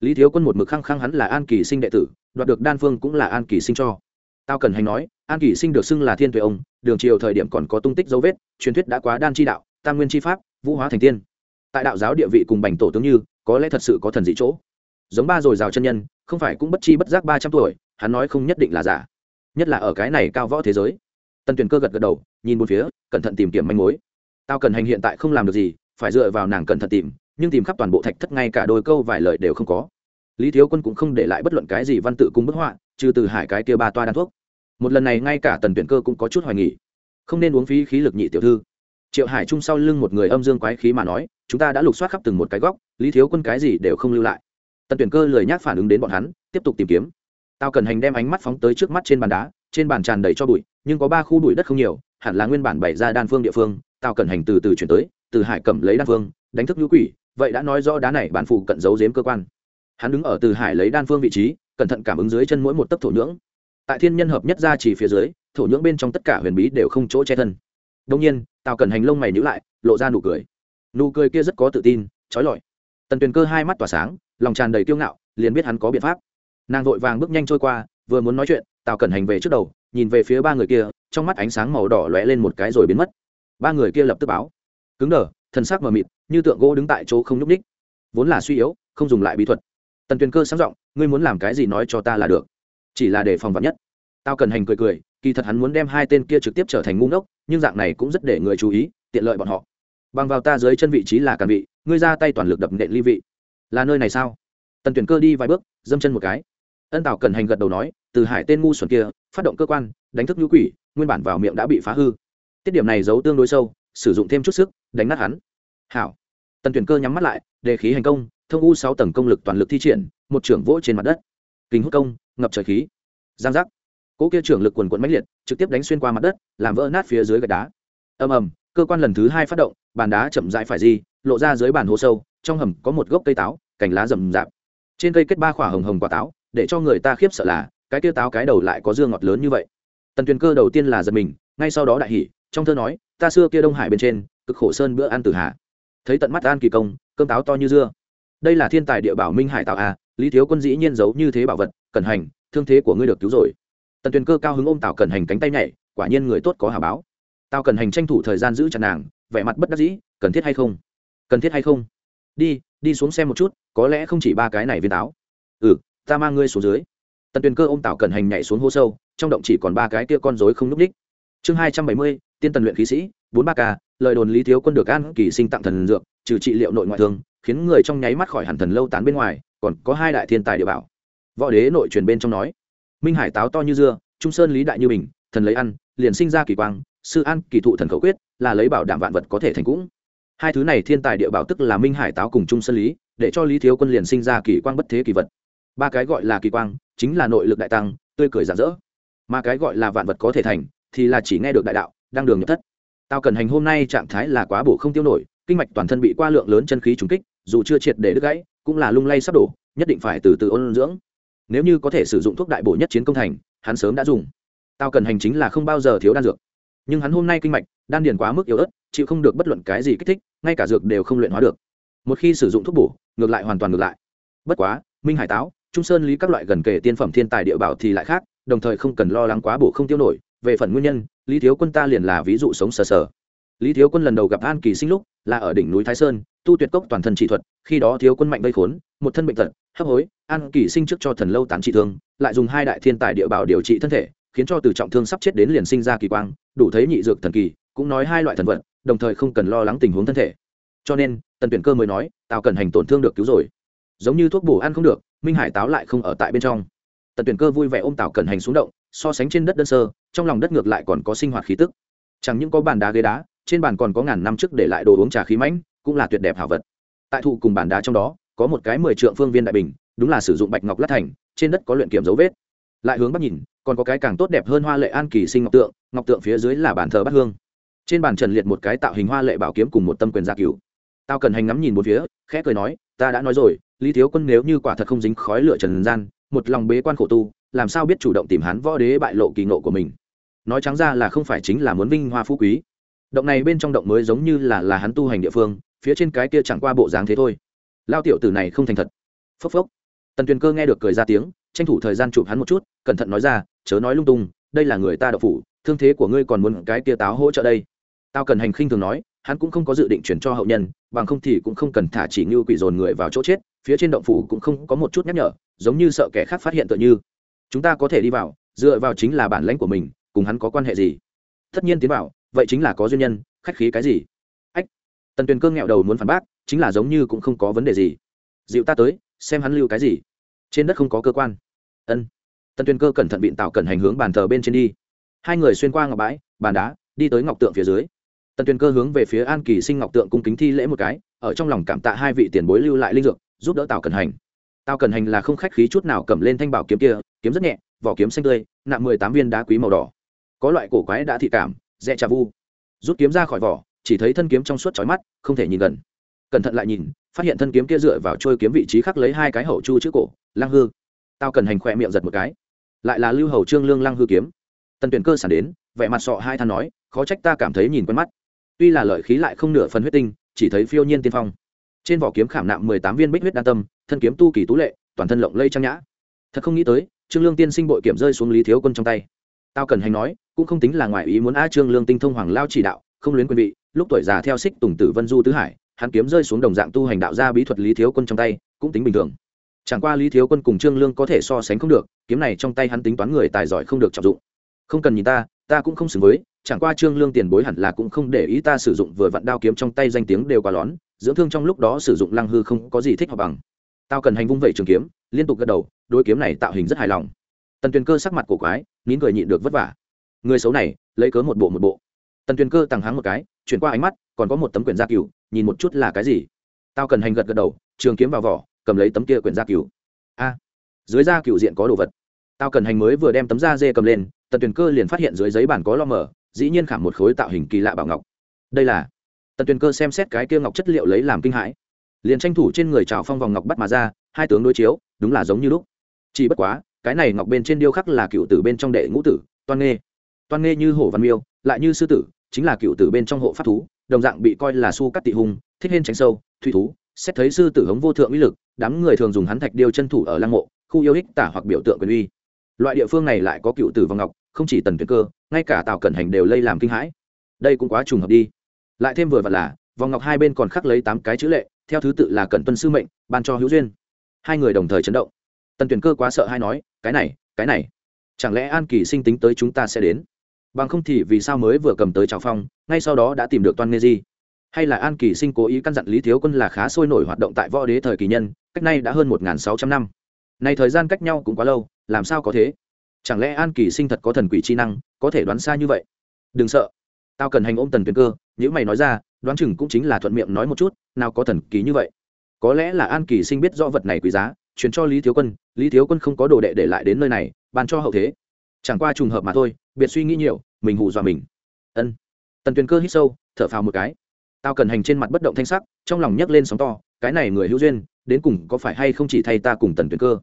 Lý thiếu quân một mực khăng khăng hắn là an kỳ sinh đệ tử, đoạt được đan phương cũng là an kỳ sinh cho. Tao cần hành nói, an kỳ sinh được xưng là thiên tuệ ông, đường triều thời điểm còn có tung tích dấu vết, truyền thuyết đã quá đan chi đạo, tam nguyên chi pháp, vũ hóa thành tiên tại đạo giáo địa vị cùng bành tổ tướng như, có lẽ thật sự có thần dị chỗ. Giống ba rồi rào chân nhân, không phải cũng bất chi bất giác ba trăm tuổi, hắn nói không nhất định là giả. Nhất là ở cái này cao võ thế giới. Tần tuyền cơ gật gật đầu, nhìn một phía, cẩn thận tìm kiếm manh mối. Tao cần hành hiện tại không làm được gì, phải dựa vào nàng cẩn thận tìm, nhưng tìm khắp toàn bộ thạch thất ngay cả đôi câu vài lời đều không có. Lý thiếu quân cũng không để lại bất luận cái gì văn tự cùng bức họa, trừ từ hải cái kia ba toa đan thuốc. Một lần này ngay cả tần tuyển cơ cũng có chút hoài nghỉ không nên uống phí khí lực nhị tiểu thư triệu hải trung sau lưng một người âm dương quái khí mà nói, chúng ta đã lục soát khắp từng một cái góc, lý thiếu quân cái gì đều không lưu lại. Tần tuyển cơ lười nhác phản ứng đến bọn hắn, tiếp tục tìm kiếm. Tao cần hành đem ánh mắt phóng tới trước mắt trên bàn đá, trên bàn tràn đầy cho bụi, nhưng có ba khu bụi đất không nhiều, hẳn là nguyên bản bày ra đan phương địa phương tao cần hành từ từ chuyển tới, từ hải cầm lấy đan phương, đánh thức nhũ quỷ, vậy đã nói rõ đá này bản phụ cận giấu giếm cơ quan. Hắn đứng ở từ hải lấy đan phương vị trí, cẩn thận cảm ứng dưới chân mỗi một tấc thổ nhưỡng. Tại thiên nhân hợp nhất ra chỉ phía dưới, thổ nhưỡng bên trong tất cả huyền bí đều không chỗ che thân đông nhiên, tào cần hành lông mày nhữ lại, lộ ra nụ cười. Nụ cười kia rất có tự tin, trói lọi. Tần tuyền cơ hai mắt tỏa sáng, lòng tràn đầy kiêu ngạo, liền biết hắn có biện pháp. Nàng vội vàng bước nhanh trôi qua, vừa muốn nói chuyện, tào cẩn hành về trước đầu, nhìn về phía ba người kia, trong mắt ánh sáng màu đỏ lóe lên một cái rồi biến mất. Ba người kia lập tức báo. Cứng đờ, thân xác mờ mịt, như tượng gỗ đứng tại chỗ không nhúc ních vốn là suy yếu, không dùng lại bí thuật. Tần tuyền cơ sáng giọng, ngươi muốn làm cái gì nói cho ta là được. Chỉ là để phòng vắn nhất. Tao cần hành cười cười kỳ thật hắn muốn đem hai tên kia trực tiếp trở thành ngu ngốc, nhưng dạng này cũng rất để người chú ý, tiện lợi bọn họ. Bằng vào ta dưới chân vị trí là càn vị, ngươi ra tay toàn lực đập nện ly vị. Là nơi này sao? Tần tuyển cơ đi vài bước dâm chân một cái. Ân tào cần hành gật đầu nói, từ hải tên ngu xuẩn kia, phát động cơ quan, đánh thức nhũ quỷ, nguyên bản vào miệng đã bị phá hư. Tiết điểm này giấu tương đối sâu, sử dụng thêm chút sức, đánh nát hắn. Hảo. Tần tuyển cơ nhắm mắt lại, đề khí hành công, thông u sáu tầng công lực toàn lực thi triển, một trưởng vỗ trên mặt đất. Kính hút công, ngập trời khí. Giang giác cỗ kia trưởng lực quần quận mãnh liệt, trực tiếp đánh xuyên qua mặt đất, làm vỡ nát phía dưới gạch đá. Ầm ầm, cơ quan lần thứ hai phát động, bàn đá chậm rãi phải di, lộ ra dưới bàn hố sâu, trong hầm có một gốc cây táo, cành lá rậm rạp. Trên cây kết ba khỏa hồng hồng quả táo, để cho người ta khiếp sợ là, cái kia táo cái đầu lại có dương ngọt lớn như vậy. Tần tuyền cơ đầu tiên là giật mình, ngay sau đó đại hỉ, trong thơ nói, ta xưa kia đông hải bên trên, cực khổ sơn bữa ăn từ hạ thấy tận mắt an kỳ công, cơm táo to như dưa. Đây là thiên tài địa bảo minh hải tạo a à, lý thiếu quân dĩ nhiên giấu như thế bảo vật cẩn hành, thương thế của ngươi được cứu rồi tần tuyền cơ cao hứng ôm tào cẩn hành cánh tay nhảy, quả nhiên người tốt có hà báo. tào cẩn hành tranh thủ thời gian giữ chặt nàng, vẻ mặt bất đắc dĩ, cần thiết hay không? cần thiết hay không? đi đi xuống xem một chút, có lẽ không chỉ ba cái này viên táo. ừ ta mang ngươi xuống dưới. tần tuyền cơ ôm tào cẩn hành nhảy xuống hố sâu, trong động chỉ còn ba cái kia con rối không núp ních chương hai trăm bảy mươi, tiên tần luyện khí sĩ, bốn ba k lời đồn lý thiếu quân được an kỳ sinh tặng thần dược, trừ trị liệu nội ngoại thương, khiến người trong nháy mắt khỏi hẳn thần lâu tán bên ngoài, còn có hai đại thiên tài địa bảo. võ đế nội truyền bên trong nói minh hải táo to như dưa, trung sơn lý đại như bình, thần lấy ăn, liền sinh ra kỳ quang, sư an, kỳ thụ thần khẩu quyết, là lấy bảo đảm vạn vật có thể thành cũng. Hai thứ này thiên tài địa bảo tức là minh hải táo cùng trung sơn lý, để cho lý thiếu quân liền sinh ra kỳ quang bất thế kỳ vật. Ba cái gọi là kỳ quang, chính là nội lực đại tăng, tươi cười rạng rỡ. Mà cái gọi là vạn vật có thể thành, thì là chỉ nghe được đại đạo đang đường nhập thất. Tao cần hành hôm nay trạng thái là quá bổ không tiêu nổi, kinh mạch toàn thân bị qua lượng lớn chân khí trúng kích, dù chưa triệt để đứt gãy, cũng là lung lay sắp đổ, nhất định phải từ từ ôn dưỡng nếu như có thể sử dụng thuốc đại bổ nhất chiến công thành, hắn sớm đã dùng. Tao cần hành chính là không bao giờ thiếu đan dược. Nhưng hắn hôm nay kinh mạch, đan điền quá mức yếu ớt, chịu không được bất luận cái gì kích thích, ngay cả dược đều không luyện hóa được. Một khi sử dụng thuốc bổ, ngược lại hoàn toàn ngược lại. Bất quá, minh hải táo, trung sơn lý các loại gần kề tiên phẩm thiên tài địa bảo thì lại khác, đồng thời không cần lo lắng quá bổ không tiêu nổi. Về phần nguyên nhân, lý thiếu quân ta liền là ví dụ sống sờ sờ. Lý thiếu quân lần đầu gặp an kỳ sinh lúc, là ở đỉnh núi thái sơn, tu tuyệt cốc toàn thân trị thuật, khi đó thiếu quân mạnh vây khốn một thân bệnh tật, hấp hối an kỳ sinh trước cho thần lâu tán trị thương, lại dùng hai đại thiên tài địa bảo điều trị thân thể, khiến cho từ trọng thương sắp chết đến liền sinh ra kỳ quang, đủ thấy nhị dược thần kỳ, cũng nói hai loại thần vật, đồng thời không cần lo lắng tình huống thân thể. Cho nên, tần tuyển cơ mới nói, tào cần hành tổn thương được cứu rồi. Giống như thuốc bổ ăn không được, minh hải táo lại không ở tại bên trong. Tần tuyển cơ vui vẻ ôm tào cần hành xuống động, so sánh trên đất đơn sơ, trong lòng đất ngược lại còn có sinh hoạt khí tức. Chẳng những có bàn đá ghế đá, trên bàn còn có ngàn năm trước để lại đồ uống trà khí mãnh, cũng là tuyệt đẹp hảo vật. Tại thụ cùng bàn đá trong đó có một cái mười trượng phương viên đại bình, đúng là sử dụng bạch ngọc lát thành, trên đất có luyện kiểm dấu vết. Lại hướng bắc nhìn, còn có cái càng tốt đẹp hơn hoa lệ an kỳ sinh ngọc tượng ngọc tượng phía dưới là bàn thờ bát hương. Trên bàn trần liệt một cái tạo hình hoa lệ bảo kiếm cùng một tâm quyền gia cửu. Tao cần hành ngắm nhìn một phía, khẽ cười nói, ta đã nói rồi, lý thiếu quân nếu như quả thật không dính khói lửa trần gian, một lòng bế quan khổ tu, làm sao biết chủ động tìm hắn võ đế bại lộ kỳ nộ của mình? Nói trắng ra là không phải chính là muốn vinh hoa phú quý. Động này bên trong động mới giống như là là hắn tu hành địa phương, phía trên cái kia chẳng qua bộ dáng thế thôi lao tiểu tử này không thành thật. Phốc phốc. Tần tuyền cơ nghe được cười ra tiếng, tranh thủ thời gian chụp hắn một chút, cẩn thận nói ra, chớ nói lung tung, đây là người ta đậu phủ, thương thế của ngươi còn muốn cái tia táo hỗ trợ đây. Tao cần hành khinh thường nói, hắn cũng không có dự định chuyển cho hậu nhân, bằng không thì cũng không cần thả chỉ như quỷ dồn người vào chỗ chết, phía trên động phủ cũng không có một chút nhắc nhở, giống như sợ kẻ khác phát hiện tựa như. Chúng ta có thể đi vào, dựa vào chính là bản lãnh của mình, cùng hắn có quan hệ gì? Tất nhiên tiến vào, vậy chính là có duyên nhân, khách khí cái gì? Ách. Tần tuyền cơ nghẹo đầu muốn phản bác chính là giống như cũng không có vấn đề gì. Dịu ta tới, xem hắn lưu cái gì. Trên đất không có cơ quan. Ân. Tần tuyền cơ cẩn thận bịn tạo cẩn hành hướng bàn thờ bên trên đi. Hai người xuyên qua ngọc bãi, bàn đá, đi tới ngọc tượng phía dưới. Tần tuyền cơ hướng về phía an kỳ sinh ngọc tượng cung kính thi lễ một cái, ở trong lòng cảm tạ hai vị tiền bối lưu lại linh dược, giúp đỡ tào cẩn hành. Tào cẩn hành là không khách khí chút nào cầm lên thanh bảo kiếm kia, kiếm rất nhẹ, vỏ kiếm xanh tươi, nặng mười tám viên đá quý màu đỏ. Có loại cổ quái đã thị cảm dẹ trà vu. Rút kiếm ra khỏi vỏ, chỉ thấy thân kiếm trong suốt chói mắt, không thể nhìn gần cẩn thận lại nhìn, phát hiện thân kiếm kia dựa vào trôi kiếm vị trí khắc lấy hai cái hậu chu trước cổ, lăng hư. Tao cần hành khỏe miệng giật một cái. Lại là lưu hầu trương lương lăng hư kiếm. Tần tuyển cơ sản đến, vẻ mặt sọ hai than nói, khó trách ta cảm thấy nhìn quen mắt. Tuy là lợi khí lại không nửa phần huyết tinh, chỉ thấy phiêu nhiên tiên phong. Trên vỏ kiếm khảm nạm mười tám viên bích huyết đan tâm, thân kiếm tu kỳ tú lệ, toàn thân lộng lây trang nhã. Thật không nghĩ tới, trương lương tiên sinh bội kiểm rơi xuống lý thiếu quân trong tay. Tao cần hành nói, cũng không tính là ngoài ý muốn a trương lương tinh thông hoàng lao chỉ đạo, không luyến quyền vị, lúc tuổi già theo xích tùng tử vân du tứ hải hắn kiếm rơi xuống đồng dạng tu hành đạo gia bí thuật lý thiếu quân trong tay, cũng tính bình thường. Chẳng qua lý thiếu quân cùng trương lương có thể so sánh không được, kiếm này trong tay hắn tính toán người tài giỏi không được trọng dụng. Không cần nhìn ta ta cũng không xứng với, chẳng qua trương lương tiền bối hẳn là cũng không để ý ta sử dụng vừa vặn đao kiếm trong tay danh tiếng đều quá lón, dưỡng thương trong lúc đó sử dụng lăng hư không có gì thích hợp bằng. Tao cần hành vung vẩy trường kiếm, liên tục gật đầu đôi kiếm này tạo hình rất hài lòng. Tần tuyền cơ sắc mặt cổ quái, nín cười nhịn được vất vả. Người xấu này, lấy cớ một bộ một bộ. Tần tuyền cơ tằng háng một cái, chuyển qua ánh mắt, còn có một tấm quyển gia cựu nhìn một chút là cái gì. Tao cần hành gật gật đầu, trường kiếm vào vỏ, cầm lấy tấm kia quyển gia cừu. a, dưới da cừu diện có đồ vật. Tao cần hành mới vừa đem tấm da dê cầm lên, tần tuyền cơ liền phát hiện dưới giấy bản có lo mở, dĩ nhiên khảm một khối tạo hình kỳ lạ bảo ngọc. Đây là tần tuyền cơ xem xét cái kia ngọc chất liệu lấy làm kinh hãi. Liền tranh thủ trên người trào phong vòng ngọc bắt mà ra, hai tướng đối chiếu, đúng là giống như lúc. Chỉ bất quá, cái này ngọc bên trên điêu khắc là cựu tử bên trong đệ ngũ tử, toan nghê. Toan nghê như hổ văn miêu, lại như sư tử, chính là cựu tử bên trong hộ pháp thú đồng dạng bị coi là su cắt tị hùng thích hên tránh sâu, thủy thú, xét thấy sư tử hống vô thượng uy lực, đám người thường dùng hắn thạch điêu chân thủ ở lăng mộ, khu yêu ích tả hoặc biểu tượng quyền uy. Loại địa phương này lại có cựu tử vòng ngọc, không chỉ tần tuyệt cơ, ngay cả tào cẩn hành đều lây làm kinh hãi. Đây cũng quá trùng hợp đi. Lại thêm vừa vặn là, vòng ngọc hai bên còn khắc lấy tám cái chữ lệ, theo thứ tự là cẩn tuân sư mệnh, ban cho hữu duyên. Hai người đồng thời chấn động. Tần tuyển cơ quá sợ hay nói, cái này cái này, chẳng lẽ an kỳ sinh tính tới chúng ta sẽ đến? Bằng không thì vì sao mới vừa cầm tới trào phong, ngay sau đó đã tìm được toan nghê di? Hay là an kỳ sinh cố ý căn dặn lý thiếu quân là khá sôi nổi hoạt động tại võ đế thời kỳ nhân, cách nay đã hơn một sáu trăm năm. Nay thời gian cách nhau cũng quá lâu, làm sao có thế? Chẳng lẽ an kỳ sinh thật có thần quỷ chi năng, có thể đoán xa như vậy? Đừng sợ. Tao cần hành ôm tần tuyền cơ những mày nói ra, đoán chừng cũng chính là thuận miệng nói một chút, nào có thần kỳ như vậy. Có lẽ là an kỳ sinh biết rõ vật này quý giá, truyền cho lý thiếu quân, lý thiếu quân không có đồ đệ để lại đến nơi này bàn cho hậu thế chẳng qua trùng hợp mà thôi biệt suy nghĩ nhiều mình hù dọa mình. Ân. Tần tuyền cơ hít sâu thở phào một cái. Tao cần hành trên mặt bất động thanh sắc trong lòng nhấc lên sóng to cái này người hữu duyên đến cùng có phải hay không chỉ thay ta cùng tần tuyền cơ?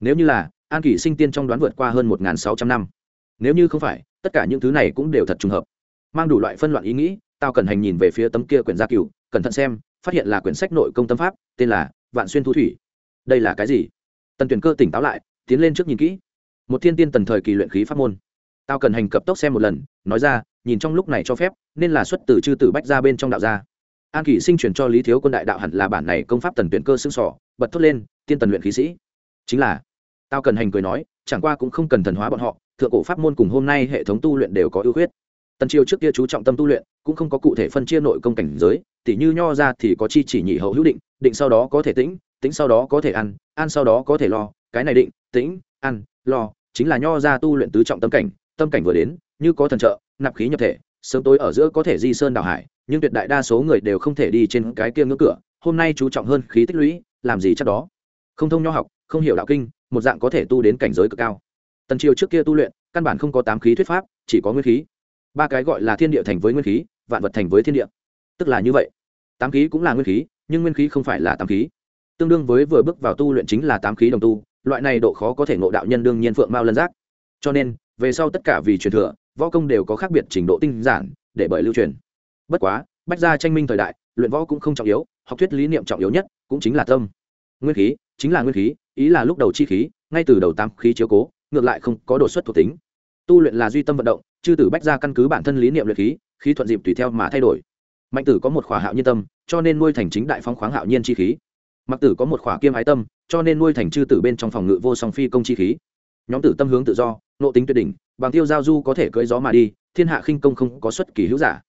Nếu như là an kỷ sinh tiên trong đoán vượt qua hơn một sáu trăm năm. Nếu như không phải tất cả những thứ này cũng đều thật trùng hợp. Mang đủ loại phân loạn ý nghĩ tao cần hành nhìn về phía tấm kia quyển gia cựu, cẩn thận xem phát hiện là quyển sách nội công tâm pháp tên là vạn xuyên thu thủy. Đây là cái gì? Tần tuyển cơ tỉnh táo lại tiến lên trước nhìn kỹ một thiên tiên tần thời kỳ luyện khí pháp môn. Tao cần hành cập tốc xem một lần, nói ra, nhìn trong lúc này cho phép, nên là xuất từ chư tử bách ra bên trong đạo gia. An kỷ sinh truyền cho lý thiếu quân đại đạo hẳn là bản này công pháp tần tuyển cơ xương sỏ bật thốt lên, tiên tần luyện khí sĩ. Chính là, tao cần hành cười nói, chẳng qua cũng không cần thần hóa bọn họ, thượng cổ pháp môn cùng hôm nay hệ thống tu luyện đều có ưu khuyết. Tần triều trước kia chú trọng tâm tu luyện, cũng không có cụ thể phân chia nội công cảnh giới, tỉ như nho ra thì có chi chỉ nhị hậu hữu định định sau đó có thể tĩnh tĩnh sau đó có thể ăn ăn sau đó có thể lo, cái này định, tĩnh, ăn, lo chính là nho ra tu luyện tứ trọng tâm cảnh tâm cảnh vừa đến, như có thần trợ, nạp khí nhập thể, sớm tối ở giữa có thể di sơn đảo hải, nhưng tuyệt đại đa số người đều không thể đi trên cái kia ngưỡng cửa, hôm nay chú trọng hơn khí tích lũy, làm gì chắc đó? Không thông nho học, không hiểu đạo kinh, một dạng có thể tu đến cảnh giới cực cao. Tần triều trước kia tu luyện, căn bản không có tám khí thuyết pháp, chỉ có nguyên khí. Ba cái gọi là thiên địa thành với nguyên khí, vạn vật thành với thiên địa. Tức là như vậy. Tám khí cũng là nguyên khí, nhưng nguyên khí không phải là tám khí. Tương đương với vừa bước vào tu luyện chính là tám khí đồng tu loại này độ khó có thể ngộ đạo nhân đương nhiên phượng mao lân giác. Cho nên, về sau tất cả vì truyền thừa, võ công đều có khác biệt trình độ tinh giản, để bởi lưu truyền. Bất quá, bách gia tranh minh thời đại, luyện võ cũng không trọng yếu, học thuyết lý niệm trọng yếu nhất cũng chính là tâm. Nguyên khí, chính là nguyên khí, ý là lúc đầu chi khí, ngay từ đầu tam khí chiếu cố, ngược lại không có đột xuất thuộc tính. Tu luyện là duy tâm vận động, chư tử bách gia căn cứ bản thân lý niệm luyện khí khí thuận dịp tùy theo mà thay đổi. Mạnh tử có một khỏa hạo nhiên tâm, cho nên nuôi thành chính đại phong khoáng hạo nhiên chi khí. Mặc tử có một khỏa kiêm ái tâm cho nên nuôi thành chư tử bên trong phòng ngự vô song phi công chi khí. Nhóm tử tâm hướng tự do, nộ tính tuyệt đỉnh, bằng tiêu giao du có thể cưỡi gió mà đi, thiên hạ khinh công không có xuất kỳ hữu giả.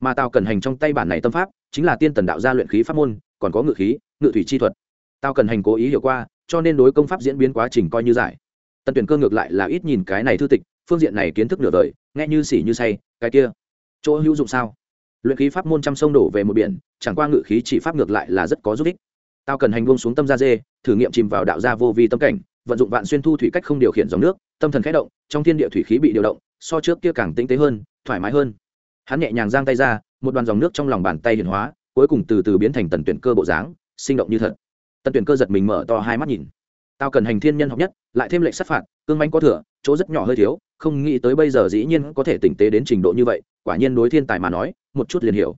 Mà tào cần hành trong tay bản này tâm pháp, chính là tiên tần đạo gia luyện khí pháp môn, còn có ngự khí, ngự thủy chi thuật. Tao cần hành cố ý hiểu qua, cho nên đối công pháp diễn biến quá trình coi như giải. Tần tuyển cơ ngược lại là ít nhìn cái này thư tịch, phương diện này kiến thức nửa đời, nghe như xỉ như say, cái kia. Chỗ hữu dụng sao? Luyện khí pháp môn trăm sông đổ về một biển, chẳng qua ngự khí chỉ pháp ngược lại là rất có giúp ích tao cần hành buông xuống tâm ra dê, thử nghiệm chìm vào đạo gia vô vi tâm cảnh, vận dụng vạn xuyên thu thủy cách không điều khiển dòng nước, tâm thần khẽ động, trong thiên địa thủy khí bị điều động, so trước kia càng tinh tế hơn, thoải mái hơn. Hắn nhẹ nhàng giang tay ra, một đoàn dòng nước trong lòng bàn tay hiển hóa, cuối cùng từ từ biến thành tần tuyển cơ bộ dáng, sinh động như thật. Tần tuyển cơ giật mình mở to hai mắt nhìn. Tao cần hành thiên nhân học nhất, lại thêm lệnh sát phạt, cương manh có thừa, chỗ rất nhỏ hơi thiếu, không nghĩ tới bây giờ dĩ nhiên có thể tỉnh tế đến trình độ như vậy, quả nhiên đối thiên tài mà nói, một chút liền hiểu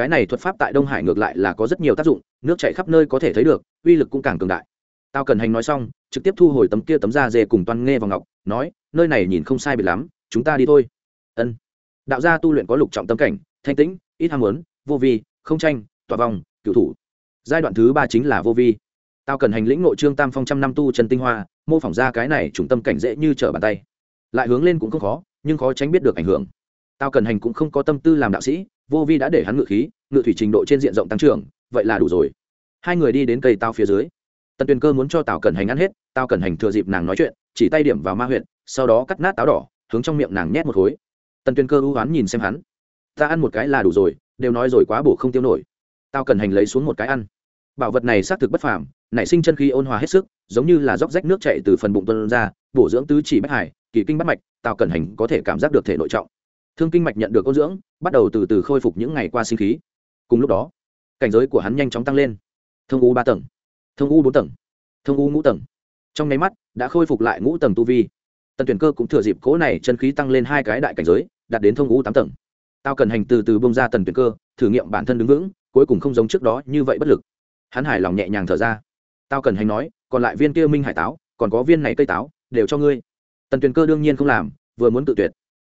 cái này thuật pháp tại đông hải ngược lại là có rất nhiều tác dụng, nước chạy khắp nơi có thể thấy được, uy lực cũng càng cường đại. Tao cần hành nói xong, trực tiếp thu hồi tấm kia tấm da dê cùng toan nghe vào ngọc, nói, nơi này nhìn không sai biệt lắm, chúng ta đi thôi. Ân. Đạo gia tu luyện có lục trọng tâm cảnh, thanh tĩnh, ít ham muốn, vô vi, không tranh tỏa vòng cựu thủ. Giai đoạn thứ ba chính là vô vi. Tao cần hành lĩnh nội trương tam phong trăm năm tu chân tinh hoa, mô phỏng ra cái này trùng tâm cảnh dễ như trở bàn tay. Lại hướng lên cũng không khó, nhưng khó tránh biết được ảnh hưởng. Tao cần hành cũng không có tâm tư làm đạo sĩ vô vi đã để hắn ngự khí, ngự thủy trình độ trên diện rộng tăng trưởng, vậy là đủ rồi. Hai người đi đến cây tao phía dưới. Tần tuyền cơ muốn cho tào cẩn hành ăn hết tao cẩn hành thừa dịp nàng nói chuyện, chỉ tay điểm vào ma huyện sau đó cắt nát táo đỏ, hướng trong miệng nàng nhét một khối. Tần tuyền cơ ưu oán nhìn xem hắn. Ta ăn một cái là đủ rồi, đều nói rồi quá bổ không tiêu nổi. Tao cần hành lấy xuống một cái ăn. Bảo vật này xác thực bất phàm, nảy sinh chân khí ôn hòa hết sức, giống như là róc rách nước chạy từ phần bụng tuân ra, bổ dưỡng tứ chỉ bách hải, kỳ kinh bắt mạch tao cần hành có thể cảm giác được thể nội trọng thương kinh mạch nhận được ôn dưỡng, bắt đầu từ từ khôi phục những ngày qua sinh khí. Cùng lúc đó, cảnh giới của hắn nhanh chóng tăng lên. Thông u ba tầng, thông u bốn tầng, thông u ngũ tầng. Trong nháy mắt, đã khôi phục lại ngũ tầng tu vi. Tần tuyển cơ cũng thừa dịp cố này chân khí tăng lên hai cái đại cảnh giới, đạt đến thông u tám tầng. Tao cần hành từ từ bông ra tần tuyển cơ, thử nghiệm bản thân đứng vững, cuối cùng không giống trước đó như vậy bất lực. Hắn hài lòng nhẹ nhàng thở ra. Tao cần hành nói, còn lại viên kia minh hải táo, còn có viên này cây táo, đều cho ngươi. Tần tuyển cơ đương nhiên không làm, vừa muốn tự tuyệt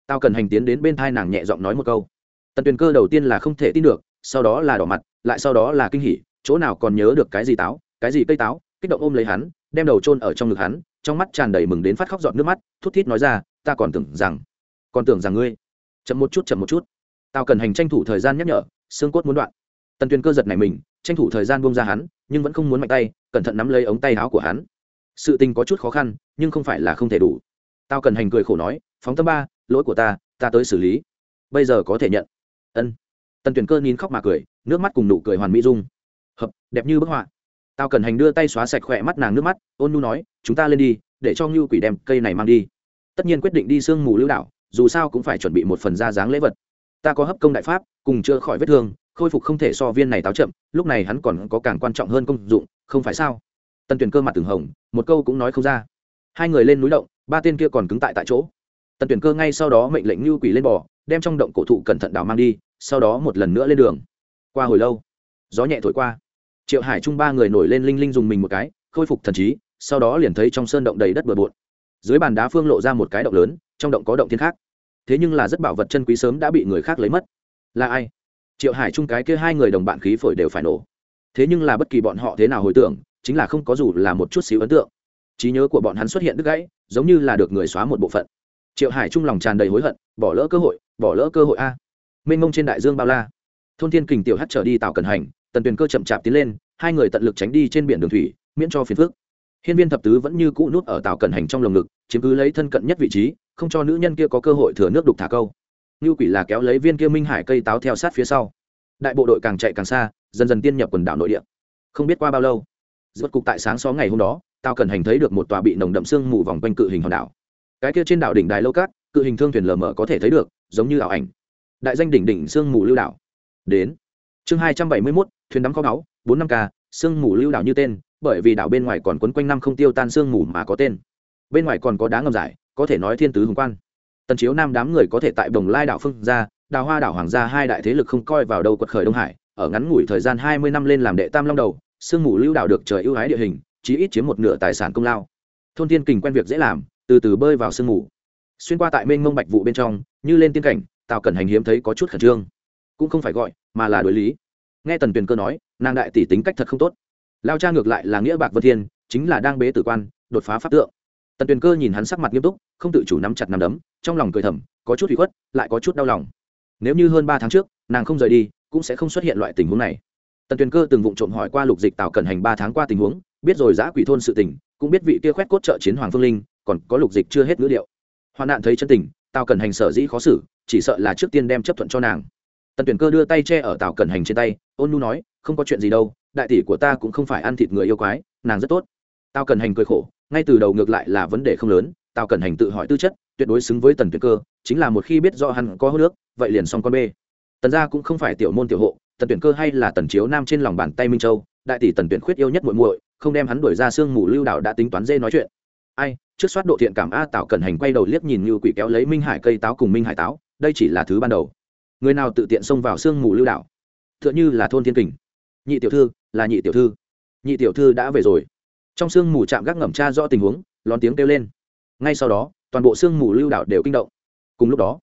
tao cần hành tiến đến bên thai nàng nhẹ giọng nói một câu. Tần tuyền cơ đầu tiên là không thể tin được, sau đó là đỏ mặt, lại sau đó là kinh hỉ, chỗ nào còn nhớ được cái gì táo, cái gì cây táo, kích động ôm lấy hắn, đem đầu chôn ở trong ngực hắn, trong mắt tràn đầy mừng đến phát khóc giọt nước mắt, thút thít nói ra, ta còn tưởng rằng, còn tưởng rằng ngươi. Chậm một chút, chậm một chút. Tao cần hành tranh thủ thời gian nhắc nhở, xương cốt muốn đoạn. Tần tuyền cơ giật này mình, tranh thủ thời gian buông ra hắn, nhưng vẫn không muốn mạnh tay, cẩn thận nắm lấy ống tay áo của hắn. Sự tình có chút khó khăn, nhưng không phải là không thể đủ. Tao cần hành cười khổ nói, phóng tâm ba lỗi của ta ta tới xử lý. Bây giờ có thể nhận. Ân. Tần tuyển cơ nín khóc mà cười, nước mắt cùng nụ cười hoàn mỹ dung. Hợp, đẹp như bức họa. Tao cần hành đưa tay xóa sạch khỏe mắt nàng nước mắt, ôn nu nói, chúng ta lên đi, để cho ngưu quỷ đem cây này mang đi. Tất nhiên quyết định đi sương mù lưu đảo, dù sao cũng phải chuẩn bị một phần ra dáng lễ vật. Ta có hấp công đại pháp, cùng chữa khỏi vết thương, khôi phục không thể so viên này táo chậm, lúc này hắn còn có càng quan trọng hơn công dụng, không phải sao? Tần tuyển cơ mặt từng hồng, một câu cũng nói không ra. Hai người lên núi động, ba tên kia còn cứng tại tại chỗ tần tuyển cơ ngay sau đó mệnh lệnh như quỷ lên bò, đem trong động cổ thụ cẩn thận đào mang đi, sau đó một lần nữa lên đường. Qua hồi lâu, gió nhẹ thổi qua. Triệu hải trung ba người nổi lên linh linh dùng mình một cái, khôi phục thần trí, sau đó liền thấy trong sơn động đầy đất bừa bộn. Dưới bàn đá phương lộ ra một cái động lớn, trong động có động thiên khác. Thế nhưng là rất bảo vật chân quý sớm đã bị người khác lấy mất. Là ai? Triệu hải trung cái kia hai người đồng bạn khí phổi đều phải nổ. Thế nhưng là bất kỳ bọn họ thế nào hồi tưởng, chính là không có dù là một chút xíu ấn tượng. Trí nhớ của bọn hắn xuất hiện đứt gãy, giống như là được người xóa một bộ phận triệu hải trung lòng tràn đầy hối hận, bỏ lỡ cơ hội, bỏ lỡ cơ hội a. Mênh mông trên đại dương bao la. Thôn thiên kình tiểu hát trở đi tạo cần hành, tần tuyền cơ chậm chạp tiến lên, hai người tận lực tránh đi trên biển đường thủy, miễn cho phiền phước hiên viên thập tứ vẫn như cũ nút ở tạo cần hành trong lồng ngực, chiếm cứ lấy thân cận nhất vị trí, không cho nữ nhân kia có cơ hội thừa nước đục thả câu. Như quỷ là kéo lấy viên kia minh hải cây táo theo sát phía sau. Đại bộ đội càng chạy càng xa, dần dần tiên nhập quần đảo nội địa. Không biết qua bao lâu, rốt cục tại sáng xó ngày hôm đó tao cần hành thấy được một tòa bị nồng đậm sương mù vòng quanh cự hình hòn đảo cái kia trên đảo đỉnh đài lâu cát, cự hình thương thuyền lờ mờ có thể thấy được, giống như ảo ảnh. Đại danh đỉnh đỉnh sương mù lưu đảo. Đến. Chương hai trăm bảy mươi mốt, thuyền đắm kho báu, bốn năm k sương mù lưu đảo như tên, bởi vì đảo bên ngoài còn quấn quanh năm không tiêu tan sương mù mà có tên. Bên ngoài còn có đá ngầm giải, có thể nói thiên tứ hùng quan. Tần chiếu nam đám người có thể tại đồng lai đảo phương ra, đào hoa đảo hoàng gia hai đại thế lực không coi vào đâu quật khởi đông hải, ở ngắn ngủi thời gian hai mươi năm lên làm đệ tam long đầu, sương mù lưu đảo được trời ưu ái địa hình, chí ít chiếm một nửa tài sản công lao. Thôn tiên kình quen việc dễ làm từ từ bơi vào sương mù. Xuyên qua tại mênh mông bạch vụ bên trong, như lên tiên cảnh, tào cẩn hành hiếm thấy có chút khẩn trương. Cũng không phải gọi, mà là đối lý. Nghe tần tuyền cơ nói, nàng đại tỷ tính cách thật không tốt. Lao cha ngược lại là nghĩa bạc vân thiên, chính là đang bế tử quan, đột phá pháp tượng. Tần tuyền cơ nhìn hắn sắc mặt nghiêm túc, không tự chủ nắm chặt nắm đấm, trong lòng cười thầm, có chút bị khuất, lại có chút đau lòng. Nếu như hơn ba tháng trước, nàng không rời đi, cũng sẽ không xuất hiện loại tình huống này. Tần tuyền cơ từng vụng trộm hỏi qua lục dịch tào cẩn hành ba tháng qua tình huống, biết rồi giã quỷ thôn sự tình, cũng biết vị kia khoét cốt trợ chiến hoàng phương linh còn có lục dịch chưa hết ngữ liệu hoạn nạn thấy chân tình, tào cần hành sở dĩ khó xử, chỉ sợ là trước tiên đem chấp thuận cho nàng. Tần tuyển cơ đưa tay che ở tào cần hành trên tay, ôn nu nói, không có chuyện gì đâu, đại tỷ của ta cũng không phải ăn thịt người yêu quái, nàng rất tốt. Tào Cần hành cười khổ, ngay từ đầu ngược lại là vấn đề không lớn, tào Cần hành tự hỏi tư chất, tuyệt đối xứng với tần tuyển cơ, chính là một khi biết do hắn có hô nước vậy liền xong con bê. Tần gia cũng không phải tiểu môn tiểu hộ, tần tuyển cơ hay là tần chiếu nam trên lòng bàn tay minh châu, đại tỷ tần tuyển khuyết yêu nhất muội muội, không đem hắn đuổi ra sương mù lưu đạo đã tính toán dê nói chuyện. Ai trước soát độ thiện cảm a tạo cẩn hành quay đầu liếc nhìn như quỷ kéo lấy minh hải cây táo cùng minh hải táo, đây chỉ là thứ ban đầu. Người nào tự tiện xông vào sương mù lưu đạo? T h ư ợ n h ư là thôn thiên kình. Nhị tiểu thư, là nhị tiểu thư. Nhị tiểu thư đã về rồi. Trong sương mù chạm gác ngầm cha rõ tình huống, lón tiếng kêu lên. Ngay sau đó, toàn bộ sương mù lưu đạo đều kinh động. Cùng lúc đó,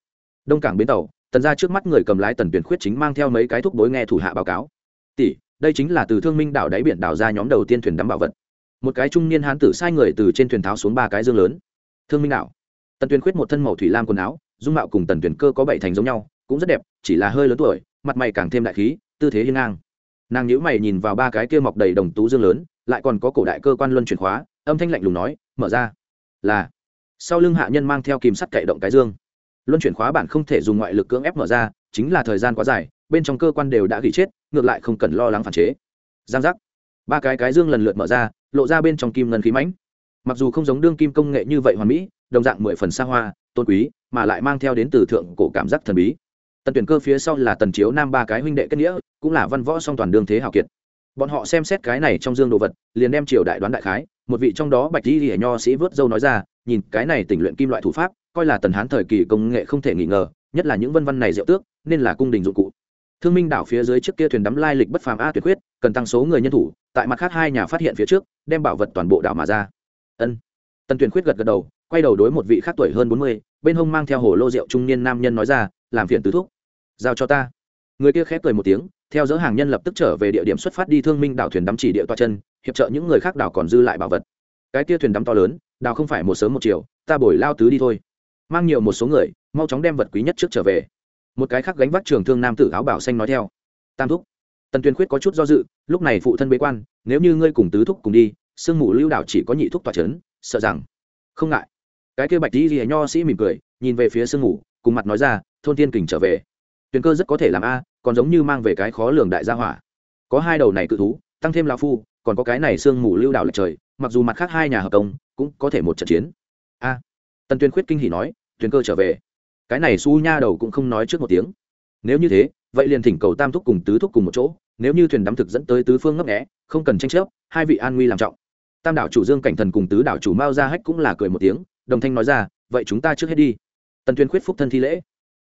đông cảng bến tàu, tần ra trước mắt người cầm lái tần tuyển khuyết chính mang theo mấy cái thuốc bối nghe thủ hạ báo cáo. Tỷ, đây chính là từ thương minh đảo đáy biển đảo ra nhóm đầu tiên thuyền đắm bảo vật một cái trung niên hán tử sai người từ trên thuyền tháo xuống ba cái dương lớn. Thương minh đảo tần tuyền khuyết một thân màu thủy lam quần áo, dung mạo cùng tần tuyền cơ có bảy thành giống nhau, cũng rất đẹp, chỉ là hơi lớn tuổi, mặt mày càng thêm đại khí, tư thế hiên ngang. Nàng nhíu mày nhìn vào ba cái kia mọc đầy đồng tú dương lớn, lại còn có cổ đại cơ quan luân chuyển khóa, âm thanh lạnh lùng nói, mở ra. Là, sau lưng hạ nhân mang theo kìm sắt cậy động cái dương. Luân chuyển khóa bản không thể dùng ngoại lực cưỡng ép mở ra, chính là thời gian quá dài, bên trong cơ quan đều đã gỉ chết ngược lại không cần lo lắng phản chế. Giang giác ba cái cái dương lần lượt mở ra, lộ ra bên trong kim ngân khí mãnh. Mặc dù không giống đương kim công nghệ như vậy hoàn mỹ, đồng dạng mười phần xa hoa, tôn quý, mà lại mang theo đến từ thượng cổ cảm giác thần bí. Tần tuyển cơ phía sau là tần chiếu nam ba cái huynh đệ kết nghĩa, cũng là văn võ song toàn đương thế hào kiệt. Bọn họ xem xét cái này trong dương đồ vật, liền đem triều đại đoán đại khái, một vị trong đó bạch di hiển nho sĩ vớt dâu nói ra, nhìn cái này tỉnh luyện kim loại thủ pháp, coi là tần hán thời kỳ công nghệ không thể nghi ngờ, nhất là những vân văn này diệu tước, nên là cung đình dụng cụ thương minh đảo phía dưới trước kia thuyền đắm lai lịch bất phàm a tuyệt quyết cần tăng số người nhân thủ, tại mặt khác hai nhà phát hiện phía trước, đem bảo vật toàn bộ đảo mà ra. Ân. Tần tuyển khuyết gật gật đầu, quay đầu đối một vị khác tuổi hơn bốn mươi, bên hông mang theo hồ lô rượu trung niên nam nhân nói ra, làm phiền tứ thúc. giao cho ta. Người kia khép cười một tiếng, theo dỡ hàng nhân lập tức trở về địa điểm xuất phát đi thương minh đảo thuyền đắm chỉ địa toa chân, hiệp trợ những người khác đảo còn dư lại bảo vật. Cái kia thuyền đắm to lớn, đảo không phải một sớm một chiều, ta bồi lao tứ đi thôi. Mang nhiều một số người, mau chóng đem vật quý nhất trước trở về một cái khác gánh vác trường thương nam tử áo bảo xanh nói theo. Tam thúc, tần tuyên khuyết có chút do dự, lúc này phụ thân bế quan, nếu như ngươi cùng tứ thúc cùng đi, sương mù lưu đảo chỉ có nhị thúc tỏa c h ấ n sợ rằng không ngại. Cái kia bạch tí ghi nho sĩ mỉm cười, nhìn về phía sương mù, cùng mặt nói ra, thôn tiên kình trở về. Tuyền cơ rất có thể làm a, còn giống như mang về cái khó lường đại gia hỏa. Có hai đầu này cự thú, tăng thêm lao phu, còn có cái này sương mù lưu đảo lệch trời, mặc dù mặt khác hai nhà hợp công, cũng có thể một trận chiến. A. Tần tuyên khuyết kinh hỉ nói, tuyền cơ trở về cái này su nha đầu cũng không nói trước một tiếng. Nếu như thế, vậy liền thỉnh cầu tam thúc cùng tứ thúc cùng một chỗ, nếu như thuyền đắm thực dẫn tới tứ phương ngấp nghẽ không cần tranh chấp, hai vị an nguy làm trọng. Tam đảo chủ dương cảnh thần cùng tứ đảo chủ mao ra hách cũng là cười một tiếng, đồng thanh nói ra, vậy chúng ta trước hết đi. Tần tuyên khuyết phúc thân thi lễ,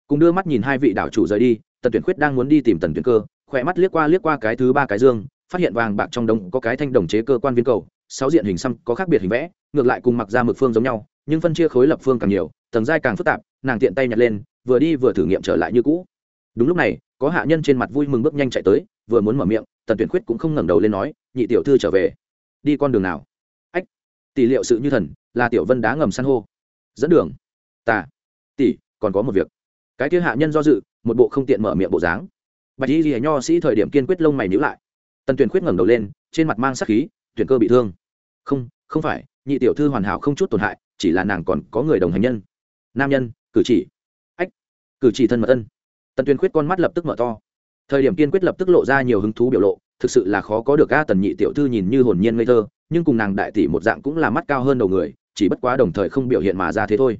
cùng đưa mắt nhìn hai vị đảo chủ rời đi, tần tuyển khuyết đang muốn đi tìm tần tuyển cơ, khỏe mắt liếc qua liếc qua cái thứ ba cái dương, phát hiện vàng bạc trong đống có cái thanh đồng chế cơ quan viên cầu, sáu diện hình xăm có khác biệt hình vẽ, ngược lại cùng mặc ra mực phương giống nhau, nhưng phân chia khối lập phương càng nhiều, tầng dai càng phức tạp nàng tiện tay nhặt lên, vừa đi vừa thử nghiệm trở lại như cũ. Đúng lúc này, có hạ nhân trên mặt vui mừng bước nhanh chạy tới, vừa muốn mở miệng, tần tuyển khuyết cũng không ngẩng đầu lên nói, nhị tiểu thư trở về. Đi con đường nào? Ách, tỷ liệu sự như thần, là tiểu vân đá ngầm san hô. Dẫn đường. Tà tỷ, còn có một việc. Cái kia hạ nhân do dự, một bộ không tiện mở miệng bộ dáng. Bạch y ghi nho sĩ thời điểm kiên quyết lông mày nhữ lại. Tần tuyền khuyết ngẩng đầu lên, trên mặt mang sắc khí, tuyển cơ bị thương. Không không phải, nhị tiểu thư hoàn hảo không chút tổn hại, chỉ là nàng còn có người đồng hành nhân. Nam nhân cử chỉ. Ách, cử chỉ thân mật ân. Tần tuyên khuyết con mắt lập tức mở to. Thời điểm kiên quyết lập tức lộ ra nhiều hứng thú biểu lộ, thực sự là khó có được a tần nhị tiểu thư nhìn như hồn nhiên ngây thơ, nhưng cùng nàng đại tỷ một dạng cũng là mắt cao hơn đầu người, chỉ bất quá đồng thời không biểu hiện mà ra thế thôi.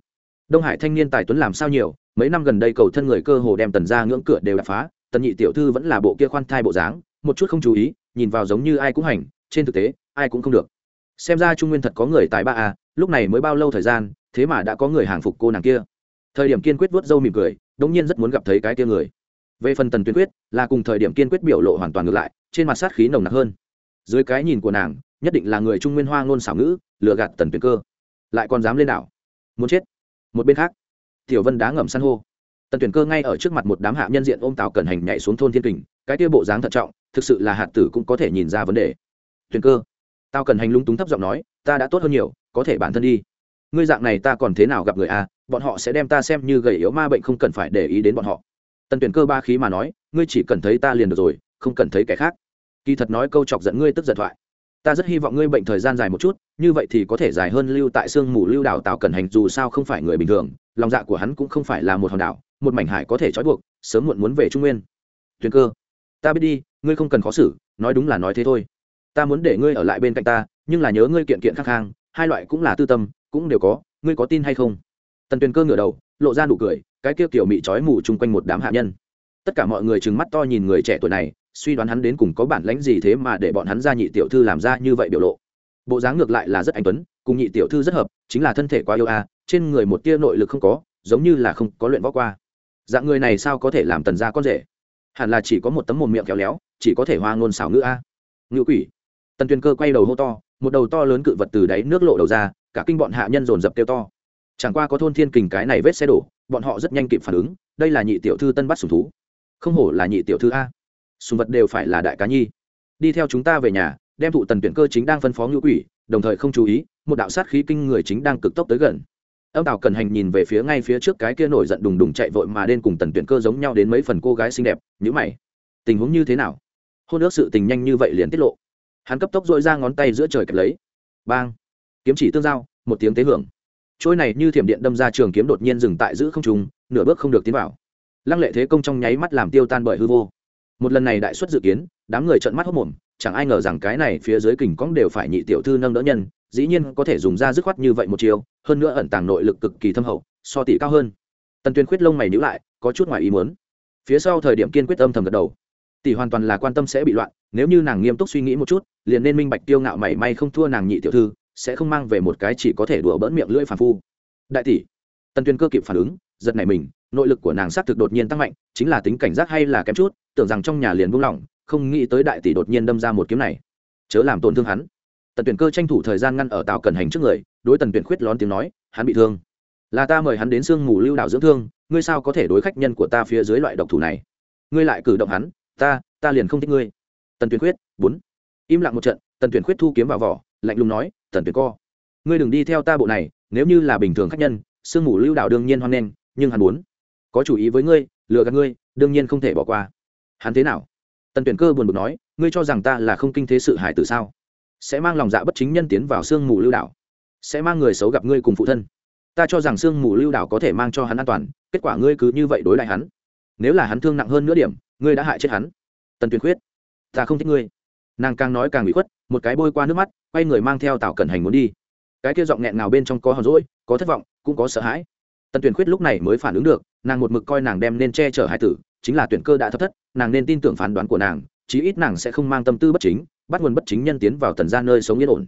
Đông hải thanh niên tài tuấn làm sao nhiều, mấy năm gần đây cầu thân người cơ hồ đem tần ra ngưỡng cửa đều đập phá, tần nhị tiểu thư vẫn là bộ kia khoan thai bộ dáng, một chút không chú ý, nhìn vào giống như ai cũng hành, trên thực tế, ai cũng không được. Xem ra trung nguyên thật có người tài ba a, lúc này mới bao lâu thời gian, thế mà đã có người hàng phục cô nàng kia thời điểm kiên quyết vớt râu mỉm cười, đống nhiên rất muốn gặp thấy cái kia người. Về phần tần tuyên quyết, là cùng thời điểm kiên quyết biểu lộ hoàn toàn ngược lại, trên mặt sát khí nồng nặc hơn. Dưới cái nhìn của nàng, nhất định là người trung nguyên hoa ngôn xảo ngữ, lừa gạt tần tuyên cơ. Lại còn dám lên đảo. Muốn chết. Một bên khác, tiểu vân đá ngầm san hô. Tần tuyển cơ ngay ở trước mặt một đám hạ nhân diện ôm tàu cẩn hành nhảy xuống thôn thiên kình, cái kia bộ dáng thận trọng, thực sự là hạt tử cũng có thể nhìn ra vấn đề. Tuyển cơ tao cần hành lung túng thấp giọng nói, ta đã tốt hơn nhiều, có thể bản thân đi. Ngươi dạng này ta còn thế nào gặp người a? Bọn họ sẽ đem ta xem như gầy yếu ma bệnh không cần phải để ý đến bọn họ. Tần tuyển cơ ba khí mà nói, ngươi chỉ cần thấy ta liền được rồi, không cần thấy kẻ khác. Kỳ thật nói câu chọc giận ngươi tức giận thoại. Ta rất hy vọng ngươi bệnh thời gian dài một chút, như vậy thì có thể dài hơn lưu tại sương mù lưu đảo tào cẩn hành, dù sao không phải người bình thường, lòng dạ của hắn cũng không phải là một hòn đảo, một mảnh hải có thể trói buộc, sớm muộn muốn về trung nguyên. Tuyền cơ, ta biết đi, ngươi không cần khó xử, nói đúng là nói thế thôi. Ta muốn để ngươi ở lại bên cạnh ta, nhưng là nhớ ngươi kiện kiện khắc khang, hai loại cũng là tư tâm, cũng đều có, ngươi có tin hay không? Tần tuyền cơ ngửa đầu, lộ ra nụ cười, cái kia kiểu mị trói mù chung quanh một đám hạ nhân. Tất cả mọi người trừng mắt to nhìn người trẻ tuổi này, suy đoán hắn đến cùng có bản lãnh gì thế mà để bọn hắn ra nhị tiểu thư làm ra như vậy biểu lộ. Bộ dáng ngược lại là rất anh tuấn, cùng nhị tiểu thư rất hợp, chính là thân thể quá yêu a à, trên người một tia nội lực không có, giống như là không có luyện võ qua. Dạng người này sao có thể làm tần gia con rể? Hẳn là chỉ có một tấm mồm miệng khéo léo, chỉ có thể hoa ngôn xảo ngữ a. Ngữ quỷ. Tần tuyền cơ quay đầu hô to, một đầu to lớn cự vật từ đáy nước lộ đầu ra, cả kinh bọn hạ nhân dồn dập kêu to chẳng qua có thôn thiên kình cái này vết xe đổ, bọn họ rất nhanh kịp phản ứng, đây là nhị tiểu thư tân bắt sùng thú. Không hổ là nhị tiểu thư a. Sùng vật đều phải là đại cá nhi. Đi theo chúng ta về nhà, đem thụ tần tuyển cơ chính đang phân phó ngữ quỷ, đồng thời không chú ý, một đạo sát khí kinh người chính đang cực tốc tới gần. Ông tào cần hành nhìn về phía ngay phía trước cái kia nổi giận đùng đùng chạy vội mà đến cùng tần tuyển cơ giống nhau đến mấy phần cô gái xinh đẹp nhữ mày. Tình huống như thế nào? Hôn ước sự tình nhanh như vậy liền tiết lộ. Hắn cấp tốc dội ra ngón tay giữa trời kẹp lấy. Bang! Kiếm chỉ tương giao, một tiếng tế hưởng trôi này như thiểm điện đâm ra trường kiếm đột nhiên dừng tại giữ không trùng nửa bước không được tiến vào. Lăng lệ thế công trong nháy mắt làm tiêu tan bởi hư vô. Một lần này đại xuất dự kiến, đám người trợn mắt hốc mồm, chẳng ai ngờ rằng cái này phía dưới kình cóng đều phải nhị tiểu thư nâng đỡ nhân, dĩ nhiên có thể dùng ra dứt khoát như vậy một chiều hơn nữa ẩn tàng nội lực cực kỳ thâm hậu, so tỷ cao hơn. Tần tuyên khuyết lông mày nhữ lại, có chút ngoài ý muốn. Phía sau thời điểm kiên quyết âm thầm gật đầu. Tỷ hoàn toàn là quan tâm sẽ bị loạn, nếu như nàng nghiêm túc suy nghĩ một chút, liền nên minh bạch tiêu ngạo mảy may không thua nàng nhị tiểu thư sẽ không mang về một cái chỉ có thể đùa bỡn miệng lưỡi phàm phu. Đại tỷ, tần tuyên cơ kịp phản ứng, giật nảy mình, nội lực của nàng xác thực đột nhiên tăng mạnh, chính là tính cảnh giác hay là kém chút, tưởng rằng trong nhà liền buông lỏng, không nghĩ tới đại tỷ đột nhiên đâm ra một kiếm này. Chớ làm tổn thương hắn. Tần tuyển cơ tranh thủ thời gian ngăn ở tàu cần hành trước người, đối tần tuyển khuyết lón tiếng nói, hắn bị thương. Là ta mời hắn đến sương mù lưu đạo dưỡng thương, ngươi sao có thể đối khách nhân của ta phía dưới loại độc thủ này? Ngươi lại cử động hắn, ta ta liền không thích ngươi. Tần tuyển khuyết, bốn. Im lặng một trận, tần tuyển khuyết thu kiếm vào vỏ lạnh lùng nói tần Tuyền co ngươi đừng đi theo ta bộ này nếu như là bình thường khách nhân sương mù lưu đạo đương nhiên hoan nghênh nhưng hắn muốn có chủ ý với ngươi lừa gạt ngươi đương nhiên không thể bỏ qua. Hắn thế nào? Tần tuyển cơ buồn bực nói ngươi cho rằng ta là không kinh thế sự hải tử sao? Sẽ mang lòng dạ bất chính nhân tiến vào sương mù lưu Đạo, sẽ mang người xấu gặp ngươi cùng phụ thân. Ta cho rằng sương mù lưu Đạo có thể mang cho hắn an toàn kết quả ngươi cứ như vậy đối lại hắn. Nếu là hắn thương nặng hơn nữa điểm ngươi đã hại chết hắn. Tần tuyển khuyết ta không thích ngươi nàng càng nói càng bị khuất, một cái bôi qua nước mắt, quay người mang theo tào cẩn hành muốn đi. Cái kia giọng nghẹn nào bên trong có hờn rỗi có thất vọng, cũng có sợ hãi. Tần tuyển khuyết lúc này mới phản ứng được, nàng một mực coi nàng đem nên che chở hai tử, chính là tuyển cơ đã thất thất, nàng nên tin tưởng phán đoán của nàng, chí ít nàng sẽ không mang tâm tư bất chính, bắt nguồn bất chính nhân tiến vào tần gia nơi sống yên ổn.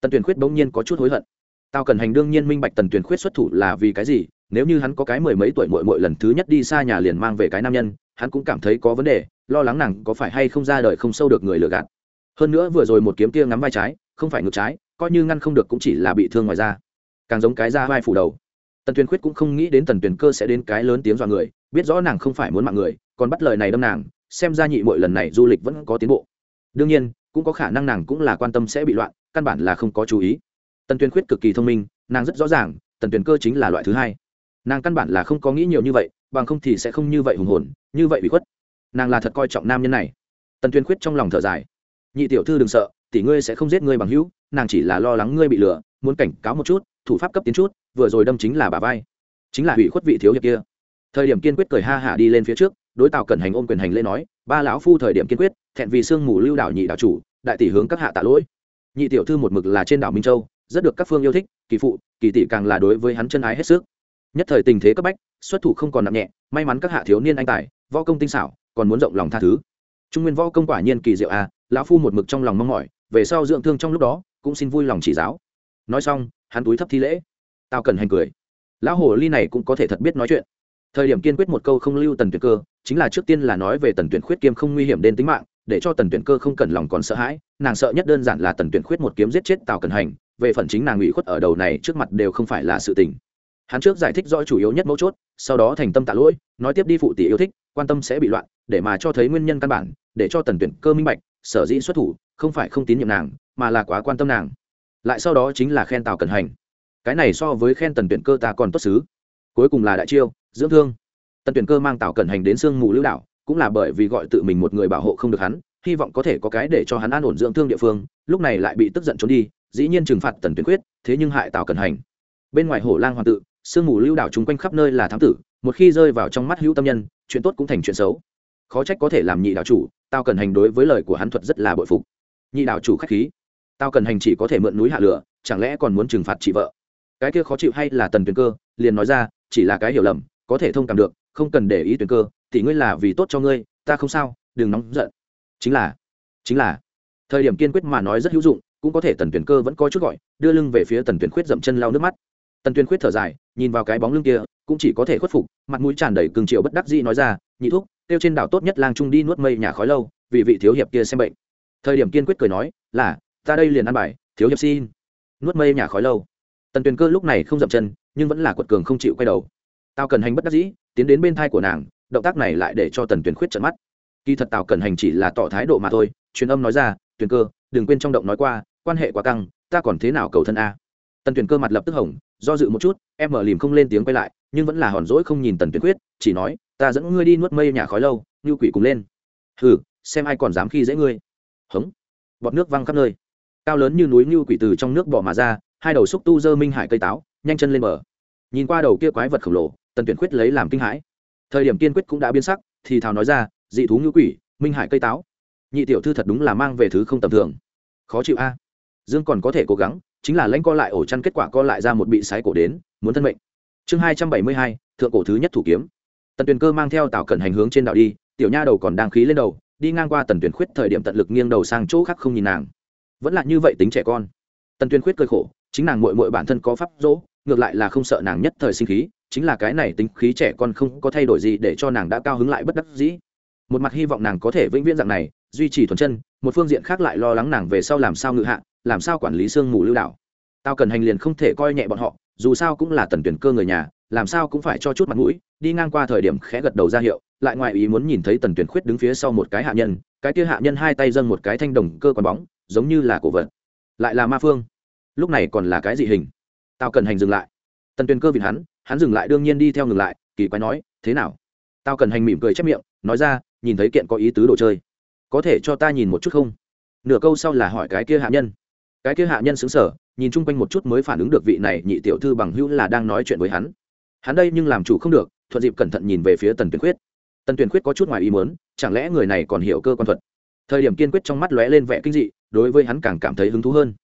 Tần tuyển khuyết bỗng nhiên có chút hối hận. Tao cần hành đương nhiên minh bạch tần tuyển khuyết xuất thủ là vì cái gì, nếu như hắn có cái mười mấy tuổi mội mội lần thứ nhất đi xa nhà liền mang về cái nam nhân, hắn cũng cảm thấy có vấn đề, lo lắng nàng có phải hay không ra đời không sâu được người lừa gạt hơn nữa vừa rồi một kiếm kia ngắm vai trái, không phải ngược trái, coi như ngăn không được cũng chỉ là bị thương ngoài da. Càng giống cái da vai phủ đầu. Tần tuyền khuyết cũng không nghĩ đến tần tuyền cơ sẽ đến cái lớn tiếng dọa người, biết rõ nàng không phải muốn mạng người, còn bắt lời này đâm nàng, xem ra nhị mọi lần này du lịch vẫn có tiến bộ. Đương nhiên, cũng có khả năng nàng cũng là quan tâm sẽ bị loạn, căn bản là không có chú ý. Tần tuyền khuyết cực kỳ thông minh, nàng rất rõ ràng, tần tuyền cơ chính là loại thứ hai. Nàng căn bản là không có nghĩ nhiều như vậy, bằng không thì sẽ không như vậy hùng hồn, như vậy bị khuất. Nàng là thật coi trọng nam nhân này. Tần tuyền khuyết trong lòng thở dài nhị tiểu thư đừng sợ, tỷ ngươi sẽ không giết ngươi bằng hữu, nàng chỉ là lo lắng ngươi bị lừa, muốn cảnh cáo một chút, thủ pháp cấp tiến chút, vừa rồi đâm chính là bà vai. Chính là hủy khuất vị thiếu hiệp kia. Thời điểm kiên quyết cười ha hả đi lên phía trước, đối tào cẩn hành ôm quyền hành lễ nói, ba lão phu thời điểm kiên quyết, thẹn vì sương mù lưu đảo nhị đảo chủ, đại tỷ hướng các hạ tạ lỗi. Nhị tiểu thư một mực là trên đảo minh châu, rất được các phương yêu thích, kỳ phụ, kỳ tỷ càng là đối với hắn chân ái hết sức. Nhất thời tình thế cấp bách, xuất thủ không còn nặng nhẹ, may mắn các hạ thiếu niên anh tài, võ công tinh xảo, còn muốn rộng lòng tha thứ. Trung nguyên võ công quả nhiên kỳ diệu à lão phu một mực trong lòng mong mỏi, về sau dưỡng thương trong lúc đó, cũng xin vui lòng chỉ giáo. Nói xong, hắn túi thấp thi lễ. Tao cần hành cười. Lão hồ ly này cũng có thể thật biết nói chuyện. Thời điểm kiên quyết một câu không lưu tần tuyển cơ, chính là trước tiên là nói về tần tuyển khuyết kiêm không nguy hiểm đến tính mạng, để cho tần tuyển cơ không cần lòng còn sợ hãi, nàng sợ nhất đơn giản là tần tuyển khuyết một kiếm giết chết tào cần hành, về phần chính nàng ủy khuất ở đầu này trước mặt đều không phải là sự tình. Hắn trước giải thích rõ chủ yếu nhất mấu chốt, sau đó thành tâm tạ lỗi, nói tiếp đi phụ tỷ yêu thích, quan tâm sẽ bị loạn, để mà cho thấy nguyên nhân căn bản, để cho tần tuyển cơ minh bạch sở dĩ xuất thủ, không phải không tín nhiệm nàng, mà là quá quan tâm nàng. Lại sau đó chính là khen tào cần hành. Cái này so với khen tần tuyển cơ ta còn tốt xứ. Cuối cùng là đại chiêu, dưỡng thương. Tần tuyển cơ mang tào cần hành đến sương mù lưu đảo, cũng là bởi vì gọi tự mình một người bảo hộ không được hắn, hy vọng có thể có cái để cho hắn an ổn dưỡng thương địa phương, lúc này lại bị tức giận trốn đi, dĩ nhiên trừng phạt tần tuyển quyết, thế nhưng hại tào cần hành. Bên ngoài hổ lang hoàng tự, sương mù lưu đảo chung quanh khắp nơi là thám tử, một khi rơi vào trong mắt hữu tâm nhân, chuyện tốt cũng thành chuyện xấu. Khó trách có thể làm nhị đảo chủ tao cần hành đối với lời của hắn thuật rất là bội phục. Nhị đảo chủ khách khí. Tao cần hành chỉ có thể mượn núi hạ lửa, chẳng lẽ còn muốn trừng phạt chị vợ? Cái kia khó chịu hay là tần tuyền cơ? Liền nói ra, chỉ là cái hiểu lầm, có thể thông cảm được, không cần để ý tuyền cơ, thì ngươi là vì tốt cho ngươi, ta không sao, đừng nóng giận. Chính là chính là. Thời điểm kiên quyết mà nói rất hữu dụng, cũng có thể tần tuyền cơ vẫn có chút gọi, đưa lưng về phía tần tuyền khuyết dậm chân lau nước mắt tần Tuyên khuyết thở dài, nhìn vào cái bóng lưng kia, cũng chỉ có thể khuất phục, mặt mũi tràn đầy cường triệu bất đắc dĩ nói ra, nhị thuốc tiêu trên đảo tốt nhất lang trung đi nuốt mây nhà khói lâu, vì vị thiếu hiệp kia xem bệnh. Thời điểm kiên quyết cười nói, là, ta đây liền ăn bài, thiếu hiệp xin. Nuốt mây nhà khói lâu. Tần tuyền cơ lúc này không dậm chân, nhưng vẫn là quật cường không chịu quay đầu. Tao cần hành bất đắc dĩ, tiến đến bên thai của nàng, động tác này lại để cho tần tuyền khuyết trận mắt. Kỳ thật tào cần hành chỉ là tỏ thái độ mà thôi, truyền âm nói ra, tuyền cơ, đừng quên trong động nói qua, quan hệ quá căng, ta còn thế nào cầu thân a? Tần tuyền cơ mặt lập tức hỏng do dự một chút, em mở lìm không lên tiếng quay lại, nhưng vẫn là hòn rỗi không nhìn tần tuyền quyết chỉ nói, ta dẫn ngươi đi nuốt mây nhà khói lâu như quỷ cùng lên. Hừ, xem ai còn dám khi dễ ngươi. Hống. Bọt nước văng khắp nơi. Cao lớn như núi như quỷ từ trong nước bỏ mà ra, hai đầu xúc tu dơ minh hải cây táo, nhanh chân lên bờ. Nhìn qua đầu kia quái vật khổng lồ, tần tuyển quyết lấy làm kinh hãi. Thời điểm kiên quyết cũng đã biến sắc, thì thào nói ra, dị thú như quỷ, minh hải cây táo. Nhị tiểu thư thật đúng là mang về thứ không tầm thường. Khó chịu a. Dương còn có thể cố gắng chính là lãnh co lại ổ chăn kết quả co lại ra một bị sái cổ đến, muốn thân mệnh. Chương hai trăm bảy mươi hai, thượng cổ thứ nhất thủ kiếm. Tần tuyền cơ mang theo tào cẩn hành hướng trên đảo đi, tiểu nha đầu còn đang khí lên đầu, đi ngang qua tần tuyền khuyết thời điểm tận lực nghiêng đầu sang chỗ khác không nhìn nàng. Vẫn là như vậy tính trẻ con. Tần tuyền khuyết cơi khổ, chính nàng mội mội bản thân có pháp dỗ, ngược lại là không sợ nàng nhất thời sinh khí, chính là cái này tính khí trẻ con không có thay đổi gì để cho nàng đã cao hứng lại bất đắc dĩ. Một mặt hy vọng nàng có thể vĩnh viễn dạng này, duy trì thuần chân, một phương diện khác lại lo lắng nàng về sau làm sao ngự hạ làm sao quản lý sương mù lưu đảo? Tao cần hành liền không thể coi nhẹ bọn họ, dù sao cũng là tần tuyển cơ người nhà, làm sao cũng phải cho chút mặt mũi, đi ngang qua thời điểm khẽ gật đầu ra hiệu, lại ngoài ý muốn nhìn thấy tần tuyển khuyết đứng phía sau một cái hạ nhân, cái kia hạ nhân hai tay dâng một cái thanh đồng cơ còn bóng, giống như là cổ vật, lại là ma phương. Lúc này còn là cái dị hình. Tao cần hành dừng lại. Tần tuyển cơ vì hắn hắn dừng lại đương nhiên đi theo ngừng lại, kỳ quái nói, thế nào? Tao cần hành mỉm cười chép miệng, nói ra, nhìn thấy kiện có ý tứ đồ chơi. Có thể cho ta nhìn một chút không? Nửa câu sau là hỏi cái kia hạ nhân cái kia hạ nhân xứng sở, nhìn chung quanh một chút mới phản ứng được vị này nhị tiểu thư bằng hữu là đang nói chuyện với hắn. Hắn đây nhưng làm chủ không được, thuận dịp cẩn thận nhìn về phía tần tuyển quyết tần tuyển quyết có chút ngoài ý muốn, chẳng lẽ người này còn hiểu cơ quan thuật? Thời điểm kiên quyết trong mắt lóe lên vẻ kinh dị, đối với hắn càng cảm thấy hứng thú hơn.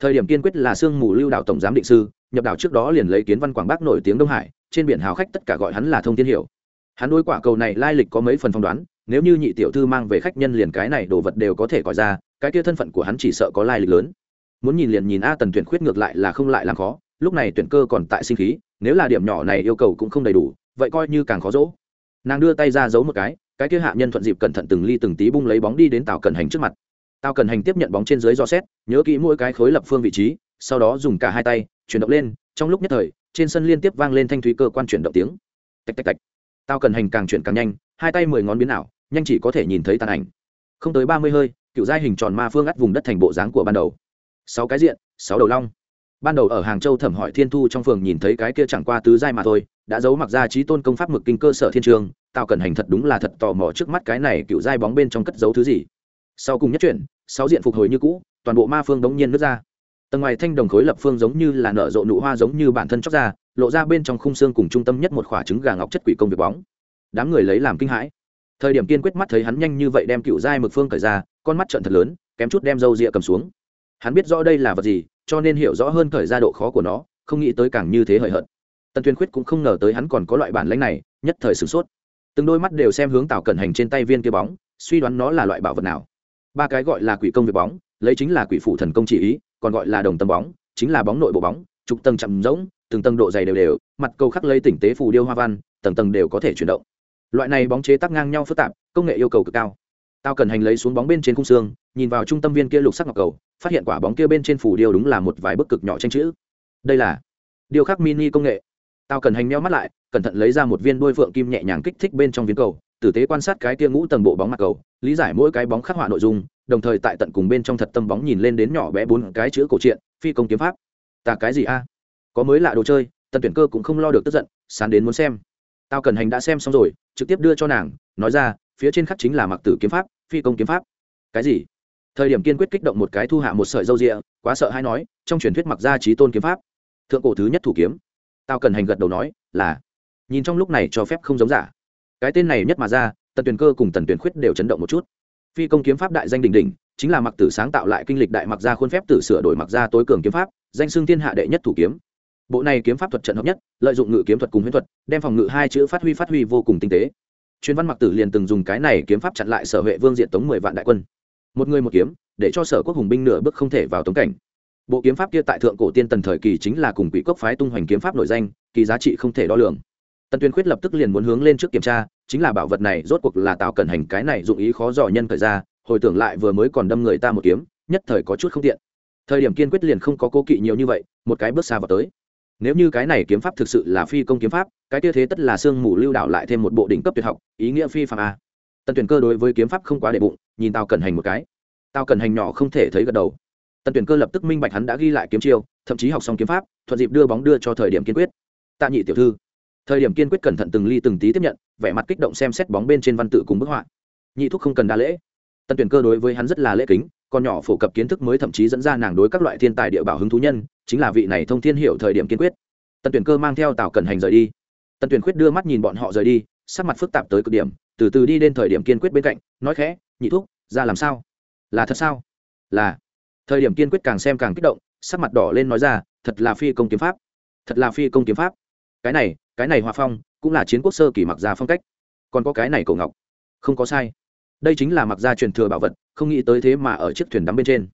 Thời điểm kiên quyết là sương mù lưu đạo tổng giám định sư, nhập đảo trước đó liền lấy kiến văn quảng bắc nổi tiếng đông hải, trên biển hào khách tất cả gọi hắn là thông tiên hiểu. Hắn đối quả cầu này lai lịch có mấy phần phỏng đoán, nếu như nhị tiểu thư mang về khách nhân liền cái này đồ vật đều có thể gọi ra, cái kia thân phận của hắn chỉ sợ có lai lịch lớn muốn nhìn liền nhìn a tần tuyển khuyết ngược lại là không lại làm khó, lúc này tuyển cơ còn tại sinh khí, nếu là điểm nhỏ này yêu cầu cũng không đầy đủ, vậy coi như càng khó dỗ. Nàng đưa tay ra giấu một cái cái kia hạ nhân thuận dịp cẩn thận từng ly từng tí bung lấy bóng đi đến tàu cần hành trước mặt. Tàu cần hành tiếp nhận bóng trên dưới do xét, nhớ kỹ mỗi cái khối lập phương vị trí, sau đó dùng cả hai tay, chuyển động lên, trong lúc nhất thời, trên sân liên tiếp vang lên thanh thúy cơ quan chuyển động tiếng. Tạch tạch tạch. Tào cần hành càng chuyển càng nhanh, hai tay mười ngón biến ảo, nhanh chỉ có thể nhìn thấy tàn ảnh. Không tới ba mươi hơi, cựu giai hình tròn ma phương ắt vùng đất thành bộ dáng của ban đầu sáu cái diện, sáu đầu long. Ban đầu ở hàng châu thẩm hỏi thiên thu trong phường nhìn thấy cái kia chẳng qua tứ giai mà thôi, đã giấu mặc ra trí tôn công pháp mực kinh cơ sở thiên trường, tào cẩn hành thật đúng là thật tò mò trước mắt cái này cựu giai bóng bên trong cất giấu thứ gì. Sau cùng nhất chuyển, sáu diện phục hồi như cũ, toàn bộ ma phương đống nhiên nước ra. Tầng ngoài thanh đồng khối lập phương giống như là nở rộ nụ hoa giống như bản thân chóc ra, lộ ra bên trong khung xương cùng trung tâm nhất một khỏa trứng gà ngọc chất quỷ công việc bóng. Đám người lấy làm kinh hãi. Thời điểm kiên quyết mắt thấy hắn nhanh như vậy đem cựu giai mực phương cởi ra, con mắt trận thật lớn, kém chút đem râu rịa cầm xuống hắn biết rõ đây là vật gì, cho nên hiểu rõ hơn thời ra độ khó của nó, không nghĩ tới càng như thế hời hợt. Tần tuyên khuyết cũng không ngờ tới hắn còn có loại bản lãnh này, nhất thời sửng sốt. Từng đôi mắt đều xem hướng tào cẩn hành trên tay viên kia bóng, suy đoán nó là loại bảo vật nào. Ba cái gọi là quỷ công việc bóng, lấy chính là quỷ phủ thần công chỉ ý, còn gọi là đồng tâm bóng, chính là bóng nội bộ bóng, trục tầng chậm rỗng, từng tầng độ dày đều đều, mặt câu khắc lấy tỉnh tế phù điêu hoa văn, tầng tầng đều có thể chuyển động. Loại này bóng chế tác ngang nhau phức tạp, công nghệ yêu cầu cực cao tao cần hành lấy xuống bóng bên trên khung xương, nhìn vào trung tâm viên kia lục sắc ngọc cầu, phát hiện quả bóng kia bên trên phủ điêu đúng là một vài bức cực nhỏ tranh chữ. Đây là điêu khắc mini công nghệ. Tao cần hành meo mắt lại, cẩn thận lấy ra một viên đôi phượng kim nhẹ nhàng kích thích bên trong viên cầu, tử tế quan sát cái kia ngũ tầng bộ bóng mặt cầu, lý giải mỗi cái bóng khắc họa nội dung, đồng thời tại tận cùng bên trong thật tâm bóng nhìn lên đến nhỏ bé bốn cái chữ cổ truyện, phi công kiếm pháp. Ta cái gì a? Có mới lạ đồ chơi, tần tuyển cơ cũng không lo được tức giận, sán đến muốn xem. Tao cần hành đã xem xong rồi, trực tiếp đưa cho nàng, nói ra, phía trên khắc chính là mặc tử kiếm pháp phi công kiếm pháp. Cái gì? Thời điểm kiên quyết kích động một cái thu hạ một sợi dâu rịa, quá sợ hay nói, trong truyền thuyết mặc gia trí tôn kiếm pháp. Thượng cổ thứ nhất thủ kiếm. Tao cần hành gật đầu nói, là. Nhìn trong lúc này cho phép không giống giả. Cái tên này nhất mà ra, tần tuyền cơ cùng tần tuyền khuyết đều chấn động một chút. Phi công kiếm pháp đại danh đình đình chính là mặc tử sáng tạo lại kinh lịch đại mặc gia khuôn phép tử sửa đổi mặc gia tối cường kiếm pháp, danh xưng thiên hạ đệ nhất thủ kiếm. Bộ này kiếm pháp thuật trận hợp nhất, lợi dụng ngự kiếm thuật cùng huyễn thuật, đem phòng ngự hai chữ phát huy phát huy vô cùng tinh tế chuyên văn mặc tử liền từng dùng cái này kiếm pháp chặn lại sở huệ vương diện tống mười vạn đại quân. Một người một kiếm, để cho sở quốc hùng binh nửa bước không thể vào tống cảnh. Bộ kiếm pháp kia tại thượng cổ tiên tần thời kỳ chính là cùng quỷ cốc phái tung hoành kiếm pháp nổi danh, kỳ giá trị không thể đo lường. Tần tuyên khuyết lập tức liền muốn hướng lên trước kiểm tra, chính là bảo vật này rốt cuộc là tạo cẩn hành cái này dụng ý khó dò nhân thời ra hồi tưởng lại vừa mới còn đâm người ta một kiếm, nhất thời có chút không tiện. Thời điểm kiên quyết liền không có cố kỵ nhiều như vậy, một cái bước xa vào tới nếu như cái này kiếm pháp thực sự là phi công kiếm pháp, cái tia thế tất là sương mù lưu đảo lại thêm một bộ đỉnh cấp tuyệt học, ý nghĩa phi phạm a. Tần tuyển cơ đối với kiếm pháp không quá đệ bụng, nhìn tao cần hành một cái. Tao cần hành nhỏ không thể thấy gật đầu. Tần tuyển cơ lập tức minh bạch hắn đã ghi lại kiếm chiêu, thậm chí học xong kiếm pháp, thuận dịp đưa bóng đưa cho thời điểm kiên quyết. Tạ nhị tiểu thư. Thời điểm kiên quyết cẩn thận từng ly từng tí tiếp nhận, vẻ mặt kích động xem xét bóng bên trên văn tự cùng bức họa. Nhị thúc không cần đa lễ. Tần tuyển cơ đối với hắn rất là lễ kính con nhỏ phổ cập kiến thức mới thậm chí dẫn ra nàng đối các loại thiên tài địa bảo hứng thú nhân, chính là vị này thông thiên hiểu thời điểm kiên quyết. Tần tuyển cơ mang theo tào cẩn hành rời đi. Tần tuyển quyết đưa mắt nhìn bọn họ rời đi, sắc mặt phức tạp tới cực điểm, từ từ đi đến thời điểm kiên quyết bên cạnh, nói khẽ, nhị thúc, ra làm sao? Là thật sao? Là. Thời điểm kiên quyết càng xem càng kích động, sắc mặt đỏ lên nói ra, thật là phi công kiếm pháp. Thật là phi công kiếm pháp. Cái này cái này hòa phong cũng là chiến quốc sơ kỳ mặc ra phong cách. Còn có cái này cổ ngọc. Không có sai đây chính là mặc gia truyền thừa bảo vật, không nghĩ tới thế mà ở chiếc thuyền đắm bên trên.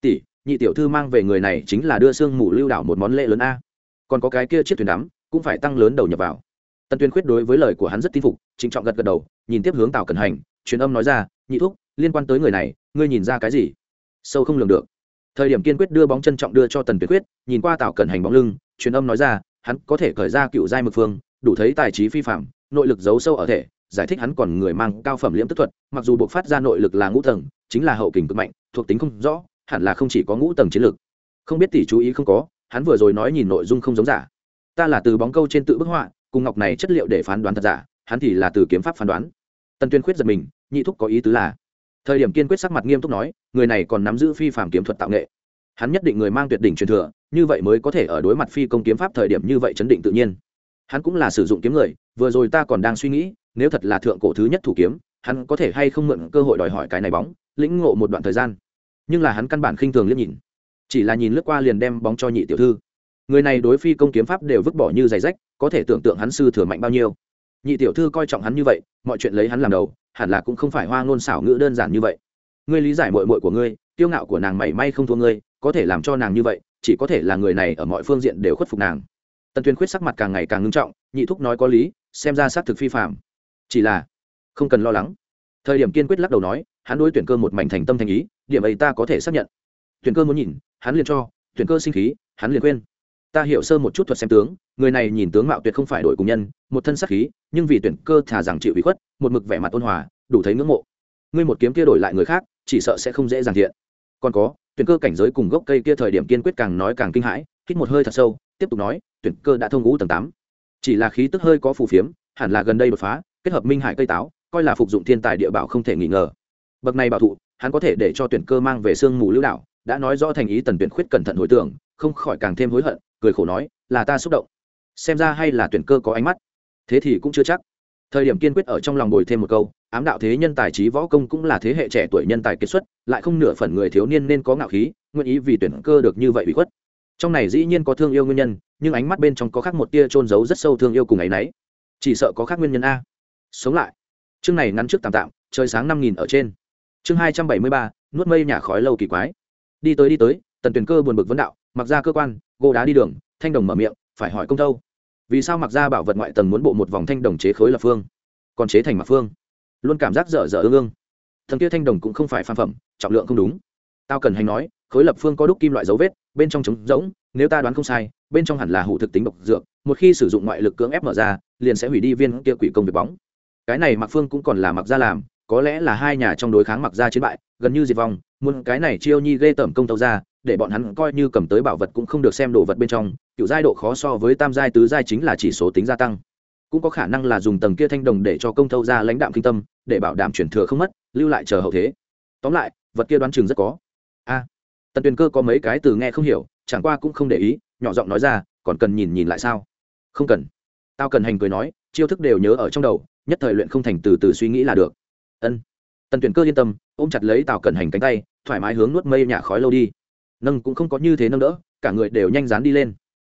Tỷ, nhị tiểu thư mang về người này chính là đưa sương mù lưu đảo một món lễ lớn a. Còn có cái kia chiếc thuyền đắm, cũng phải tăng lớn đầu nhập vào. Tần tuyên khuyết đối với lời của hắn rất tin phục, trịnh trọng gật gật đầu, nhìn tiếp hướng tào cẩn hành, truyền âm nói ra, nhị thúc, liên quan tới người này, ngươi nhìn ra cái gì? Sâu không lường được. Thời điểm kiên quyết đưa bóng trân trọng đưa cho tần tuyên quyết nhìn qua tào cẩn hành bóng lưng, truyền âm nói ra, hắn có thể khởi ra cựu giai mực phương, đủ thấy tài trí phi phạm nội lực giấu sâu ở thể giải thích hắn còn người mang cao phẩm liễm tức thuật, mặc dù buộc phát ra nội lực là ngũ tầng, chính là hậu kình cực mạnh, thuộc tính không rõ, hẳn là không chỉ có ngũ tầng chiến lực. Không biết tỷ chú ý không có, hắn vừa rồi nói nhìn nội dung không giống giả. Ta là từ bóng câu trên tự bức họa, cùng ngọc này chất liệu để phán đoán thật giả, hắn thì là từ kiếm pháp phán đoán. Tần tuyên khuyết giật mình, nhị thúc có ý tứ là, thời điểm kiên quyết sắc mặt nghiêm túc nói, người này còn nắm giữ phi phạm kiếm thuật tạo nghệ. Hắn nhất định người mang tuyệt đỉnh truyền thừa, như vậy mới có thể ở đối mặt phi công kiếm pháp thời điểm như vậy chấn định tự nhiên. Hắn cũng là sử dụng kiếm người, vừa rồi ta còn đang suy nghĩ nếu thật là thượng cổ thứ nhất thủ kiếm, hắn có thể hay không mượn cơ hội đòi hỏi cái này bóng, lĩnh ngộ một đoạn thời gian. Nhưng là hắn căn bản khinh thường liếc nhìn. Chỉ là nhìn lướt qua liền đem bóng cho nhị tiểu thư. Người này đối phi công kiếm pháp đều vứt bỏ như giày rách, có thể tưởng tượng hắn sư thừa mạnh bao nhiêu. Nhị tiểu thư coi trọng hắn như vậy, mọi chuyện lấy hắn làm đầu, hẳn là cũng không phải hoa ngôn xảo ngữ đơn giản như vậy. Ngươi lý giải mội mội của ngươi tiêu ngạo của nàng mảy may không thua ngươi, có thể làm cho nàng như vậy, chỉ có thể là người này ở mọi phương diện đều khuất phục nàng. Tần tuyên khuyết sắc mặt càng ngày càng ngưng trọng, nhị thúc nói có lý, xem ra xác thực phi phạm chỉ là, không cần lo lắng. Thời điểm kiên quyết lắc đầu nói, hắn đối tuyển cơ một mảnh thành tâm thành ý, điểm ấy ta có thể xác nhận. Tuyển cơ muốn nhìn, hắn liền cho, tuyển cơ sinh khí, hắn liền quên ta hiểu sơ một chút thuật xem tướng, người này nhìn tướng mạo tuyệt không phải đổi cùng nhân, một thân sắc khí, nhưng vì tuyển cơ thà rằng chịu ủy khuất, một mực vẻ mặt ôn hòa, đủ thấy ngưỡng mộ. Ngươi một kiếm kia đổi lại người khác, chỉ sợ sẽ không dễ dàng thiện. Còn có, tuyển cơ cảnh giới cùng gốc cây kia thời điểm kiên quyết càng nói càng kinh hãi, hít một hơi thật sâu, tiếp tục nói, tuyển cơ đã thông ngũ tầng tám. Chỉ là khí tức hơi có phù phiếm, hẳn là gần đây đột phá kết hợp minh hải cây táo, coi là phục dụng thiên tài địa bảo không thể nghi ngờ. Bậc này bảo thụ, hắn có thể để cho tuyển cơ mang về sương mù lưu đảo đã nói rõ thành ý tần tuyển khuyết cẩn thận hồi tưởng, không khỏi càng thêm hối hận, cười khổ nói, là ta xúc động. Xem ra hay là tuyển cơ có ánh mắt. Thế thì cũng chưa chắc. Thời điểm kiên quyết ở trong lòng bồi thêm một câu, ám đạo thế nhân tài trí võ công cũng là thế hệ trẻ tuổi nhân tài kết xuất, lại không nửa phần người thiếu niên nên có ngạo khí, nguyện ý vì tuyển cơ được như vậy bị khuất. Trong này dĩ nhiên có thương yêu nguyên nhân, nhưng ánh mắt bên trong có khác một tia trôn giấu rất sâu thương yêu cùng ấy y chỉ sợ có khác nguyên nhân a sống lại. Chương này ngắn trước tạm tạm, trời sáng năm nghìn ở trên. Chương hai trăm bảy mươi ba, nuốt mây nhà khói lâu kỳ quái. Đi tới đi tới, tần tuyển cơ buồn bực vấn đạo, mặc ra cơ quan gỗ đá đi đường. Thanh đồng mở miệng, phải hỏi công tâu. Vì sao mặc ra bảo vật ngoại tầng muốn bộ một vòng thanh đồng chế khối lập phương, còn chế thành mặc phương? Luôn cảm giác dở dở ương ương. Thần kia thanh đồng cũng không phải phan phẩm, trọng lượng không đúng. Tao cần hành nói, khối lập phương có đúc kim loại dấu vết, bên trong trống rỗng, nếu ta đoán không sai, bên trong hẳn là hủ thực tính độc dược, một khi sử dụng ngoại lực cưỡng ép mở ra, liền sẽ hủy đi viên kia quỷ công việc bóng cái này mặc phương cũng còn là mặc ra làm, có lẽ là hai nhà trong đối kháng mặc ra chiến bại, gần như diệt vong, muốn cái này chiêu nhi ghê tởm công tâu ra, để bọn hắn coi như cầm tới bảo vật cũng không được xem đồ vật bên trong, kiểu giai độ khó so với tam giai tứ giai chính là chỉ số tính gia tăng. Cũng có khả năng là dùng tầng kia thanh đồng để cho công thâu ra lãnh đạm kinh tâm, để bảo đảm chuyển thừa không mất, lưu lại chờ hậu thế. Tóm lại, vật kia đoán chừng rất có. A, tần tuyền cơ có mấy cái từ nghe không hiểu, chẳng qua cũng không để ý, nhỏ giọng nói ra, còn cần nhìn nhìn lại sao? Không cần. Tao cần hành cười nói, chiêu thức đều nhớ ở trong đầu nhất thời luyện không thành từ từ suy nghĩ là được. Ân. Tần tuyển cơ yên tâm, ôm chặt lấy tào cẩn hành cánh tay, thoải mái hướng nuốt mây nhả khói lâu đi. Nâng cũng không có như thế nâng đỡ, cả người đều nhanh dán đi lên.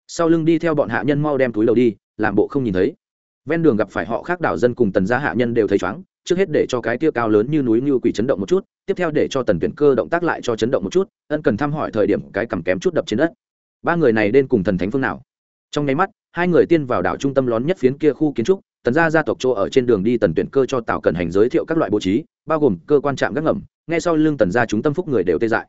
Sau lưng đi theo bọn hạ nhân mau đem túi lầu đi, làm bộ không nhìn thấy. Ven đường gặp phải họ khác đảo dân cùng tần gia hạ nhân đều thấy chóng trước hết để cho cái tia cao lớn như núi như quỷ chấn động một chút, tiếp theo để cho tần tuyển cơ động tác lại cho chấn động một chút, ân cần thăm hỏi thời điểm cái cầm kém chút đập trên đất. Ba người này đến cùng thần thánh phương nào? Trong nháy mắt, hai người tiên vào đảo trung tâm lón nhất phiến kia khu kiến trúc tần gia gia tộc chỗ ở trên đường đi tần tuyển cơ cho tào cẩn hành giới thiệu các loại bố trí, bao gồm cơ quan trạm gác ngầm ngay sau lưng tần gia chúng tâm phúc người đều tê dại.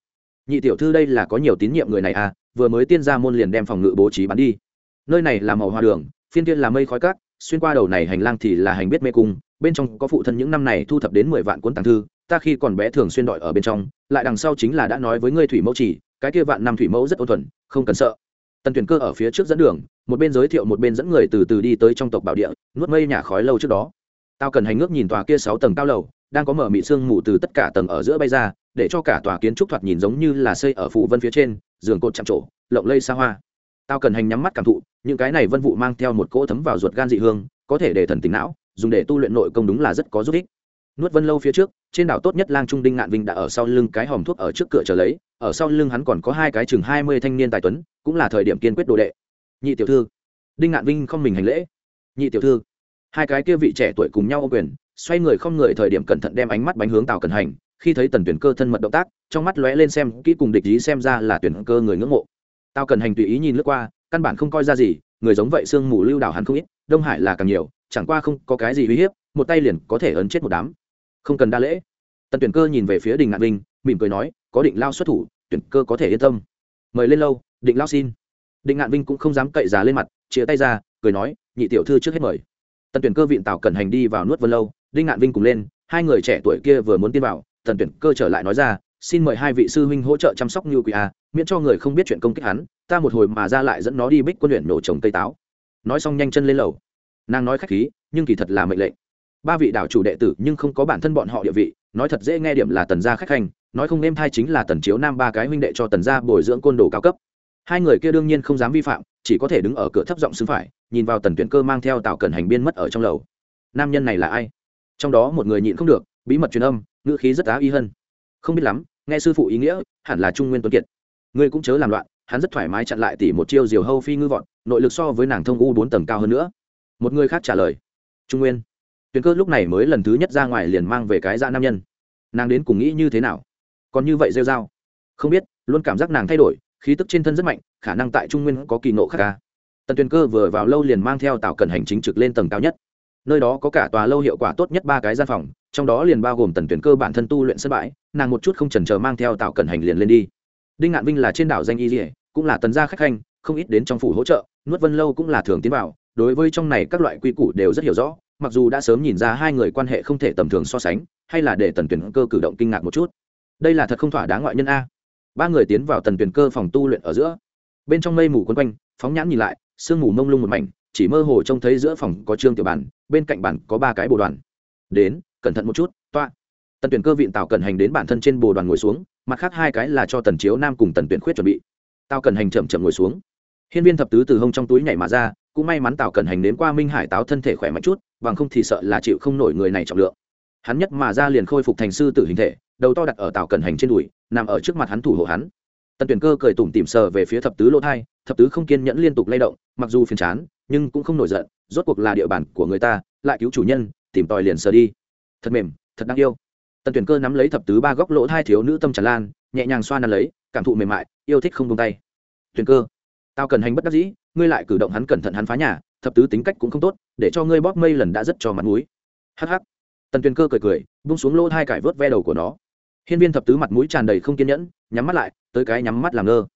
Nhị tiểu thư đây là có nhiều tín nhiệm người này à vừa mới tiên ra môn liền đem phòng ngự bố trí bắn đi. Nơi này là màu hoa đường, phiên tiên là mây khói cát, xuyên qua đầu này hành lang thì là hành biết mê cung, bên trong có phụ thân những năm này thu thập đến mười vạn cuốn tàng thư, ta khi còn bé thường xuyên đọi ở bên trong, lại đằng sau chính là đã nói với ngươi thủy mẫu chỉ, cái kia vạn năm thủy mẫu rất ôn thuần, không cần sợ tần tuyển cơ ở phía trước dẫn đường, một bên giới thiệu một bên dẫn người từ từ đi tới trong tộc bảo địa, nuốt mây nhà khói lâu trước đó. Tao cần hành ngước nhìn tòa kia sáu tầng cao lầu, đang có mở mị sương mù từ tất cả tầng ở giữa bay ra, để cho cả tòa kiến trúc thoạt nhìn giống như là xây ở phụ vân phía trên, giường cột chạm trổ, lộng lây xa hoa. Tao cần hành nhắm mắt cảm thụ, những cái này vân vụ mang theo một cỗ thấm vào ruột gan dị hương, có thể để thần tính não, dùng để tu luyện nội công đúng là rất có giúp ích. Nuốt vân lâu phía trước trên đảo tốt nhất lang trung đinh ngạn vinh đã ở sau lưng cái hòm thuốc ở trước cửa chờ lấy, ở sau lưng hắn còn có hai cái chừng hai mươi thanh niên tài tuấn, cũng là thời điểm kiên quyết đồ đệ. Nhị tiểu thư, đinh ngạn vinh không mình hành lễ. Nhị tiểu thư, hai cái kia vị trẻ tuổi cùng nhau ô quyền, xoay người không người thời điểm cẩn thận đem ánh mắt bánh hướng tàu cần hành, khi thấy tần tuyển cơ thân mật động tác, trong mắt lóe lên xem kỹ cùng địch ý xem ra là tuyển cơ người ngưỡng mộ. Tao cần hành tùy ý nhìn lướt qua, căn bản không coi ra gì, người giống vậy sương mù lưu đảo hắn không ít, đông hải là càng nhiều, chẳng qua không có cái gì uy hiếp, một tay liền có thể ấn chết một đám không cần đa lễ. Tần tuyển cơ nhìn về phía đình ngạn vinh, mỉm cười nói, có định lao xuất thủ, tuyển cơ có thể yên tâm. Mời lên lâu, định lao xin. Định ngạn vinh cũng không dám cậy giá lên mặt chia tay ra, cười nói, nhị tiểu thư trước hết mời. Tần tuyển cơ viện tào cẩn hành đi vào nuốt vân lâu đinh ngạn vinh cùng lên, hai người trẻ tuổi kia vừa muốn tin vào, tần tuyển cơ trở lại nói ra, xin mời hai vị sư huynh hỗ trợ chăm sóc như quỷ a, miễn cho người không biết chuyện công kích hắn, ta một hồi mà ra lại dẫn nó đi bích quân luyện nổ trồng cây táo. Nói xong nhanh chân lên lầu. Nàng nói khách khí, nhưng kỳ thật là mệnh lệnh ba vị đảo chủ đệ tử nhưng không có bản thân bọn họ địa vị nói thật dễ nghe điểm là tần gia khách hành nói không nêm thai chính là tần chiếu nam ba cái huynh đệ cho tần gia bồi dưỡng côn đồ cao cấp. Hai người kia đương nhiên không dám vi phạm chỉ có thể đứng ở cửa thấp giọng xứng phải nhìn vào tần tuyển cơ mang theo tạo cẩn hành biên mất ở trong lầu. Nam nhân này là ai? Trong đó một người nhịn không được bí mật truyền âm ngữ khí rất á y hơn. Không biết lắm nghe sư phụ ý nghĩa hẳn là trung nguyên tuấn kiệt. Ngươi cũng chớ làm loạn hắn rất thoải mái chặn lại tỉ một chiêu diều hâu phi ngư vọn, nội lực so với nàng thông u bốn tầng cao hơn nữa. Một người khác trả lời trung nguyên tuyền cơ lúc này mới lần thứ nhất ra ngoài liền mang về cái dạ nam nhân. Nàng đến cùng nghĩ như thế nào? Còn như vậy rêu r a o không biết, luôn cảm giác nàng thay đổi, khí tức trên thân rất mạnh, khả năng tại trung nguyên có kỳ nộ khác ca tần tuyền cơ vừa vào lâu liền mang theo tạo cần hành chính trực lên tầng cao nhất. Nơi đó có cả tòa lâu hiệu quả tốt nhất ba cái gian phòng, trong đó liền bao gồm tần tuyển cơ bản thân tu luyện sân bãi, nàng một chút không chần chờ mang theo tạo cần hành liền lên đi. Đinh ngạn vinh là trên đảo danh y dỉa cũng là tần gia khách khanh, không ít đến trong phủ hỗ trợ, nuốt vân lâu cũng là thường tiến vào, đối với trong này các loại quy củ đều rất hiểu rõ mặc dù đã sớm nhìn ra hai người quan hệ không thể tầm thường so sánh, hay là để tần tuyển cơ cử động kinh ngạc một chút. Đây là thật không thỏa đáng ngoại nhân a. Ba người tiến vào tần tuyển cơ phòng tu luyện ở giữa. Bên trong mây mù quấn quanh, phóng nhãn nhìn lại, sương mù mông lung một mảnh, chỉ mơ hồ trông thấy giữa phòng có trương tiểu bản, bên cạnh bản có ba cái bồ đoàn. Đến, cẩn thận một chút, toa. Tần tuyển cơ vịn tạo cần hành đến bản thân trên bồ đoàn ngồi xuống, mặt khác hai cái là cho tần chiếu nam cùng tần tuyển khuyết chuẩn bị. Tao cần hành chậm chậm ngồi xuống. Hiên viên thập tứ từ hông trong túi nhảy mà ra cũng may mắn tào cẩn hành đến qua minh hải táo thân thể khỏe mạnh chút, bằng không thì sợ là chịu không nổi người này trọng lượng. Hắn nhất mà ra liền khôi phục thành sư tử hình thể, đầu to đặt ở tào cẩn hành trên đùi, nằm ở trước mặt hắn thủ hộ hắn. Tần tuyển cơ cười tủm tỉm sờ về phía thập tứ lỗ thai, thập tứ không kiên nhẫn liên tục lay động, mặc dù phiền chán, nhưng cũng không nổi giận, rốt cuộc là địa bàn của người ta, lại cứu chủ nhân, tìm tòi liền sờ đi. Thật mềm, thật đáng yêu. Tần tuyển cơ nắm lấy thập tứ ba góc lỗ thai thiếu nữ tâm tràn lan, nhẹ nhàng xoa nắn lấy, cảm thụ mềm mại, yêu thích không tung tay. Tuyển cơ tao cần hành bất đắc dĩ, ngươi lại cử động hắn cẩn thận hắn phá nhà, thập tứ tính cách cũng không tốt, để cho ngươi bóp mây lần đã rất cho mặt mũi. Hh tần tuyền cơ cười cười bung xuống lỗ hai cải vớt ve đầu của nó. Hiên viên thập tứ mặt mũi tràn đầy không kiên nhẫn, nhắm mắt lại, tới cái nhắm mắt làm ngơ.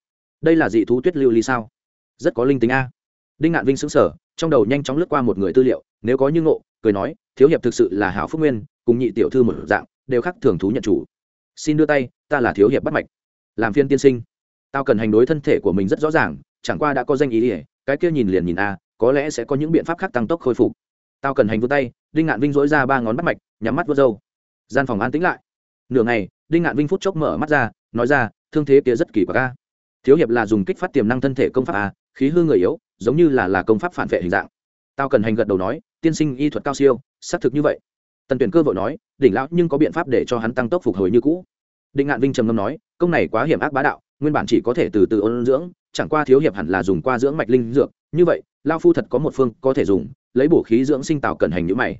Đây là dị thú tuyết lưu ly sao? Rất có linh tính a. Đinh ngạn vinh xứng sở trong đầu nhanh chóng lướt qua một người tư liệu, nếu có như ngộ, cười nói, thiếu hiệp thực sự là hảo phúc nguyên, cùng nhị tiểu thư một dạng, đều khác thường thú nhận chủ. Xin đưa tay, ta là thiếu hiệp bắt mạch. Làm phiên tiên sinh. Tao cần hành đối thân thể của mình rất rõ ràng chẳng qua đã có danh ý ỉa, cái kia nhìn liền nhìn a, có lẽ sẽ có những biện pháp khác tăng tốc khôi phục. Tao cần hành vươn tay, đinh ngạn vinh dỗi ra ba ngón bắt mạch, nhắm mắt vớt râu. Gian phòng an tĩnh lại. Nửa ngày, đinh ngạn vinh phút chốc mở mắt ra, nói ra, thương thế kia rất kỳ quặc a. Thiếu hiệp là dùng kích phát tiềm năng thân thể công pháp a, khí hư người yếu, giống như là là công pháp phản vệ hình dạng. Tao cần hành gật đầu nói, tiên sinh y thuật cao siêu, xác thực như vậy. Tần tuyển cơ vội nói, đỉnh lão nhưng có biện pháp để cho hắn tăng tốc phục hồi như cũ. Định ngạn vinh trầm ngâm nói, công này quá hiểm ác bá đạo nguyên bản chỉ có thể từ từ ôn dưỡng, chẳng qua thiếu hiệp hẳn là dùng qua dưỡng mạch linh dược, như vậy, lao phu thật có một phương có thể dùng, lấy bổ khí dưỡng sinh tạo cẩn hành như mày.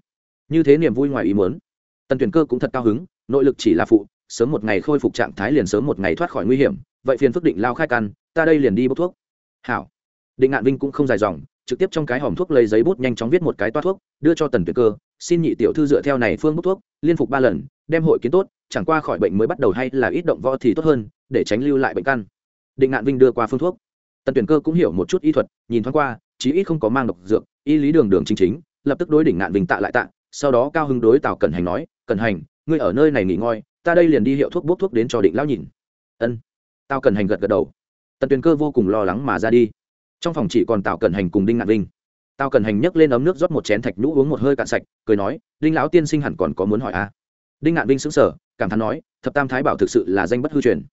Như thế niềm vui ngoài ý muốn. Tần tuyển cơ cũng thật cao hứng, nội lực chỉ là phụ, sớm một ngày khôi phục trạng thái liền sớm một ngày thoát khỏi nguy hiểm, vậy phiền phức định lao khai căn, ta đây liền đi bốc thuốc. Hảo. Định ngạn vinh cũng không dài dòng, trực tiếp trong cái hòm thuốc lấy giấy bút nhanh chóng viết một cái toa thuốc, đưa cho tần tuyệt cơ xin nhị tiểu thư dựa theo này phương bút thuốc, liên phục ba lần, đem hội kiến tốt, chẳng qua khỏi bệnh mới bắt đầu hay là ít động võ thì tốt hơn, để tránh lưu lại bệnh căn. Định ngạn vinh đưa qua phương thuốc. Tần tuyển cơ cũng hiểu một chút y thuật, nhìn thoáng qua, chí ít không có mang độc dược, y lý đường đường chính chính, lập tức đối đỉnh ngạn vinh tạ lại tạ, sau đó cao hưng đối tào cẩn hành nói, cẩn hành, ngươi ở nơi này nghỉ ngơi, ta đây liền đi hiệu thuốc bốc thuốc đến cho định lão nhìn. Ân. Tao cần hành gật gật đầu. Tần tuyền cơ vô cùng lo lắng mà ra đi. Trong phòng chỉ còn tào cẩn hành cùng đinh ngạn vinh tao cần hành nhấc lên ấm nước rót một chén thạch nhũ uống một hơi cạn sạch, cười nói, đinh lão tiên sinh hẳn còn có muốn hỏi a à? đinh ngạn vinh xứng sở cảm thán nói, thập tam thái bảo thực sự là danh bất hư truyền.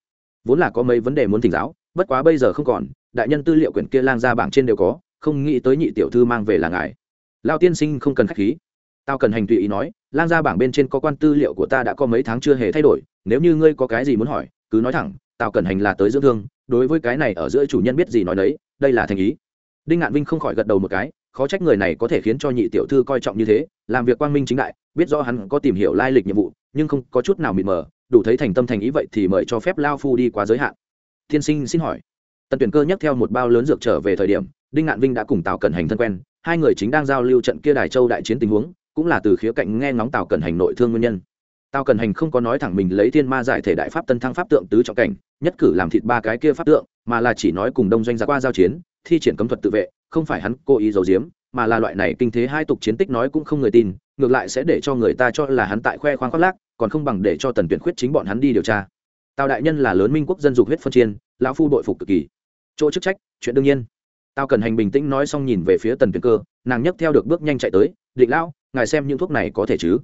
Vốn là có mấy vấn đề muốn thỉnh giáo, bất quá bây giờ không còn, đại nhân tư liệu quyển kia lang ra bảng trên đều có, không nghĩ tới nhị tiểu thư mang về là ngài. Lao tiên sinh không cần khách khí. Tao cần hành tùy ý nói, lang ra bảng bên trên có quan tư liệu của ta đã có mấy tháng chưa hề thay đổi, nếu như ngươi có cái gì muốn hỏi, cứ nói thẳng, tao cần hành là tới dưỡng thương, đối với cái này ở giữa chủ nhân biết gì nói đấy đây là thành ý. Đinh ngạn vinh không khỏi gật đầu một cái khó trách người này có thể khiến cho nhị tiểu thư coi trọng như thế, làm việc quang minh chính đại, biết rõ hắn có tìm hiểu lai lịch nhiệm vụ, nhưng không có chút nào mịt mờ, đủ thấy thành tâm thành ý vậy thì mời cho phép lao phu đi quá giới hạn. Tiên sinh xin hỏi. Tần tuyển cơ nhắc theo một bao lớn dược trở về thời điểm, đinh ngạn vinh đã cùng tào cẩn hành thân quen, hai người chính đang giao lưu trận kia đài châu đại chiến tình huống, cũng là từ khía cạnh nghe ngóng tào cẩn hành nội thương nguyên nhân. Tào cẩn hành không có nói thẳng mình lấy thiên ma giải thể đại pháp tân thăng pháp tượng tứ trọng cảnh, nhất cử làm thịt ba cái kia pháp tượng, mà là chỉ nói cùng đông doanh ra qua giao chiến, thi triển cấm thuật tự vệ không phải hắn cố ý giấu giếm, mà là loại này kinh thế hai tục chiến tích nói cũng không người tin, ngược lại sẽ để cho người ta cho là hắn tại khoe khoang khoác lác, còn không bằng để cho tần tuyển khuyết chính bọn hắn đi điều tra. Tào đại nhân là lớn minh quốc dân dục huyết phân chiên, lão phu đội phục cực kỳ. Chỗ chức trách, chuyện đương nhiên. Tao cần hành bình tĩnh nói xong nhìn về phía tần tuyển cơ, nàng nhấc theo được bước nhanh chạy tới, định lão, ngài xem những thuốc này có thể chứ?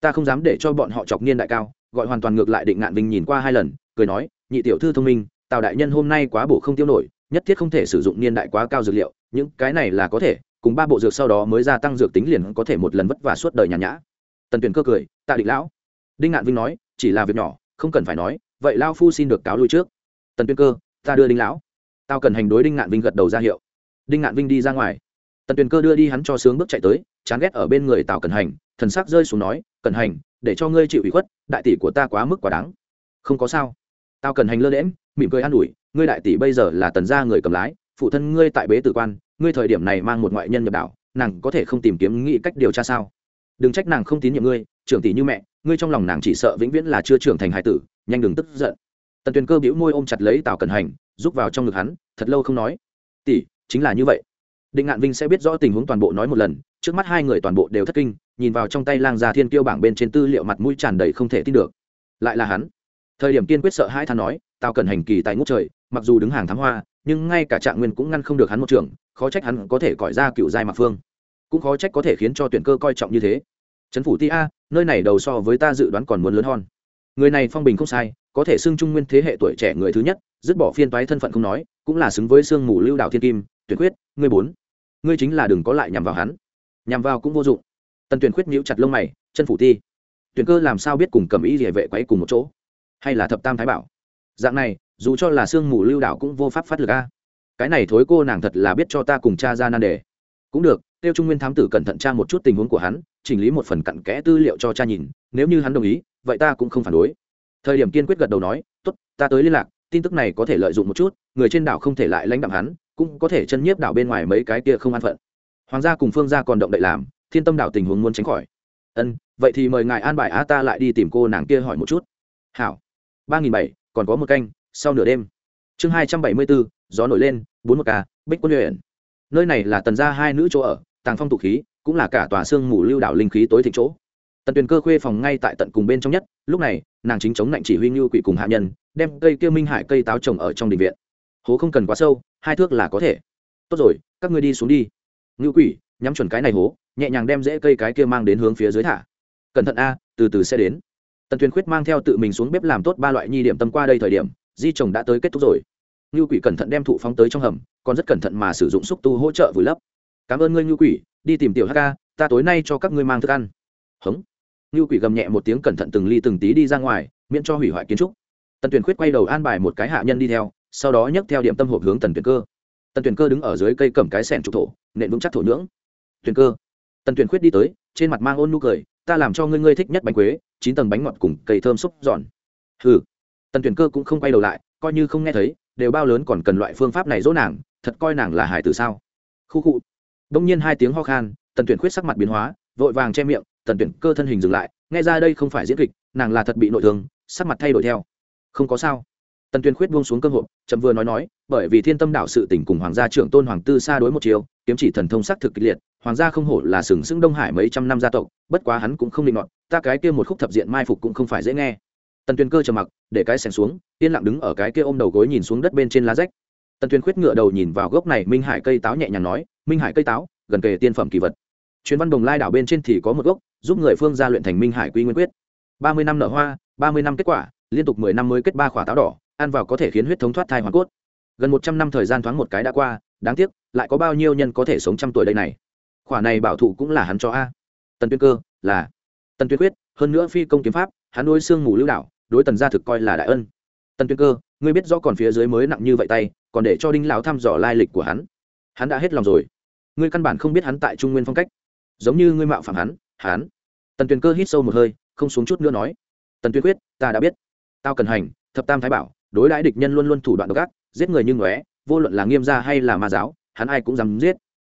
Ta không dám để cho bọn họ chọc niên đại cao. Gọi hoàn toàn ngược lại định ngạn vinh nhìn qua hai lần, cười nói, nhị tiểu thư thông minh, tào đại nhân hôm nay quá bổ không tiêu nổi nhất thiết không thể sử dụng niên đại quá cao dược liệu, những cái này là có thể, cùng ba bộ dược sau đó mới gia tăng dược tính liền có thể một lần vất vả suốt đời nhàn nhã. Tần tuyển cơ cười, tạ định lão. Đinh ngạn vinh nói, chỉ là việc nhỏ, không cần phải nói, vậy lao phu xin được cáo lui trước. Tần tuyên cơ, ta đưa đinh lão. Tao cần hành đối đinh ngạn vinh gật đầu ra hiệu. Đinh ngạn vinh đi ra ngoài. Tần tuyền cơ đưa đi hắn cho sướng bước chạy tới, chán ghét ở bên người tào cần hành, thần sắc rơi xuống nói, cần hành, để cho ngươi chịu ủy khuất, đại tỷ của ta quá mức quá đáng. Không có sao. Tao cần hành lơ đễm mỉm cười an ủi, ngươi đại tỷ bây giờ là tần gia người cầm lái, phụ thân ngươi tại bế tử quan, ngươi thời điểm này mang một ngoại nhân nhập đảo nàng có thể không tìm kiếm nghĩ cách điều tra sao? Đừng trách nàng không tín nhiệm ngươi, trưởng tỷ như mẹ, ngươi trong lòng nàng chỉ sợ vĩnh viễn là chưa trưởng thành hải tử, nhanh đừng tức giận. Tần tuyền cơ bĩu môi ôm chặt lấy tào cần hành rúc vào trong ngực hắn, thật lâu không nói. Tỷ, chính là như vậy. Định ngạn vinh sẽ biết rõ tình huống toàn bộ nói một lần, trước mắt hai người toàn bộ đều thất kinh, nhìn vào trong tay lang gia thiên kiêu bảng bên trên tư liệu mặt mũi tràn đầy không thể tin được. Lại là hắn. Thời điểm kiên quyết sợ hai than nói tao cần hành kỳ tại ngũ trời, mặc dù đứng hàng thám hoa, nhưng ngay cả trạng nguyên cũng ngăn không được hắn một trường, khó trách hắn có thể cõi ra cựu giai mạc phương. Cũng khó trách có thể khiến cho tuyển cơ coi trọng như thế. Trấn phủ ti a, nơi này đầu so với ta dự đoán còn muốn lớn hơn. Người này phong bình không sai, có thể xưng trung nguyên thế hệ tuổi trẻ người thứ nhất, dứt bỏ phiên toái thân phận không nói, cũng là xứng với sương mù lưu đạo thiên kim, tuyển quyết, ngươi bốn. Ngươi chính là đừng có lại nhằm vào hắn. Nhằm vào cũng vô dụng. Tần tuyển quyết nhíu chặt lông mày chân phủ ti, tuyển cơ làm sao biết cùng cầm ý địa vệ quấy cùng một chỗ? Hay là thập tam thái bảo? Dạng này, dù cho là sương mù lưu đạo cũng vô pháp phát lực a. Cái này thối cô nàng thật là biết cho ta cùng cha ra nan đề. Cũng được, tiêu trung nguyên thám tử cẩn thận tra một chút tình huống của hắn, chỉnh lý một phần cặn kẽ tư liệu cho cha nhìn, nếu như hắn đồng ý, vậy ta cũng không phản đối. Thời điểm kiên quyết gật đầu nói, tốt, ta tới liên lạc, tin tức này có thể lợi dụng một chút, người trên đảo không thể lại lãnh đạm hắn, cũng có thể chân nhiếp đảo bên ngoài mấy cái kia không an phận. Hoàng gia cùng phương gia còn động đậy làm, thiên tâm đảo tình huống muốn tránh khỏi. Ân, vậy thì mời ngài an bài á ta lại đi tìm cô nàng kia hỏi một chút. Hảo. ba nghìn bảy còn có một canh, sau nửa đêm. Chương hai trăm bảy mươi bốn gió nổi lên, bốn một ca, bích quân luyện nơi này là tần gia hai nữ chỗ ở, tàng phong tụ khí, cũng là cả tòa xương mù lưu đảo linh khí tối thịnh chỗ. Tần tuyền cơ khuê phòng ngay tại tận cùng bên trong nhất, lúc này, nàng chính chống lạnh chỉ huy ngưu quỷ cùng hạ nhân, đem cây kia minh hải cây táo trồng ở trong đình viện. Hố không cần quá sâu, hai thước là có thể. Tốt rồi, các ngươi đi xuống đi. Ngưu quỷ nhắm chuẩn cái này hố, nhẹ nhàng đem rễ cây cái kia mang đến hướng phía dưới thả. Cẩn thận a, từ từ sẽ đến tần thuyền khuyết mang theo tự mình xuống bếp làm tốt ba loại nhi điểm tâm qua đây thời điểm, di chồng đã tới kết thúc rồi. Ngư quỷ cẩn thận đem thụ phóng tới trong hầm, còn rất cẩn thận mà sử dụng xúc tu hỗ trợ vùi lấp. Cảm ơn ngươi ngư quỷ, đi tìm tiểu hk ta tối nay cho các ngươi mang thức ăn. Hống ngư quỷ gầm nhẹ một tiếng cẩn thận từng ly từng tí đi ra ngoài, miễn cho hủy hoại kiến trúc. Tần tuyền khuyết quay đầu an bài một cái hạ nhân đi theo, sau đó nhấc theo điểm tâm hộp hướng tần tuyền cơ. Tần tuyền cơ đứng ở dưới cây cầm cái sẻn trục thổ, nện vững chắc thổ nhưỡng. Tuyền cơ. Tần tuyền khuyết đi tới, trên mặt mang ôn nu cười ta làm cho ngươi ngươi thích nhất bánh quế, chín tầng bánh ngọt cùng cây thơm xúc giòn. Hừ. Tần tuyển cơ cũng không quay đầu lại, coi như không nghe thấy, đều bao lớn còn cần loại phương pháp này dỗ nàng, thật coi nàng là hải tử sao? Khu khu. Đông nhiên hai tiếng ho khan, tần tuyển khuyết sắc mặt biến hóa, vội vàng che miệng, tần tuyển cơ thân hình dừng lại, nghe ra đây không phải diễn kịch, nàng là thật bị nội thương, sắc mặt thay đổi theo. Không có sao. Tần tuyển khuyết buông xuống cơ hội, chậm vừa nói nói, bởi vì thiên tâm đạo sự tỉnh cùng hoàng gia trưởng tôn hoàng tư xa đối một chiều, kiếm chỉ thần thông sắc thực kịch liệt hoàng gia không hổ là sừng sững đông hải mấy trăm năm gia tộc, bất quá hắn cũng không định ngọn ta cái kia một khúc thập diện mai phục cũng không phải dễ nghe. Tần tuyên cơ trầm mặc, để cái sèn xuống, yên lặng đứng ở cái kia ôm đầu gối nhìn xuống đất bên trên lá rách. Tần tuyên khuyết ngựa đầu nhìn vào gốc này minh hải cây táo nhẹ nhàng nói, minh hải cây táo, gần kề tiên phẩm kỳ vật. Chuyến văn đồng lai đảo bên trên thì có một gốc, giúp người phương gia luyện thành minh hải quy nguyên quyết. Ba mươi năm nở hoa, ba mươi năm kết quả, liên tục mười năm mới kết ba khỏa táo đỏ, ăn vào có thể khiến huyết thống thoát thai hoàn cốt. Gần một trăm năm thời gian thoáng một cái đã qua, đáng tiếc, lại có bao nhiêu nhân có thể sống trăm tuổi đây này? Khỏa này bảo thụ cũng là hắn cho a. Tần tuyên cơ, là. Tần tuyên quyết, hơn nữa phi công kiếm pháp, hắn đối xương mù lưu đảo đối tần gia thực coi là đại ân. Tần tuyên cơ, ngươi biết rõ còn phía dưới mới nặng như vậy tay, còn để cho đinh lão thăm dò lai lịch của hắn. Hắn đã hết lòng rồi. Ngươi căn bản không biết hắn tại trung nguyên phong cách. Giống như ngươi mạo phạm hắn hắn. Tần Tuyên cơ hít sâu một hơi, không xuống chút nữa nói. Tần tuyên quyết, ta đã biết. Tao cần hành, thập tam thái bảo, đối đãi địch nhân luôn luôn thủ đoạn độc ác, giết người như ngóe, vô luận là nghiêm gia hay là ma giáo, hắn ai cũng dám giết.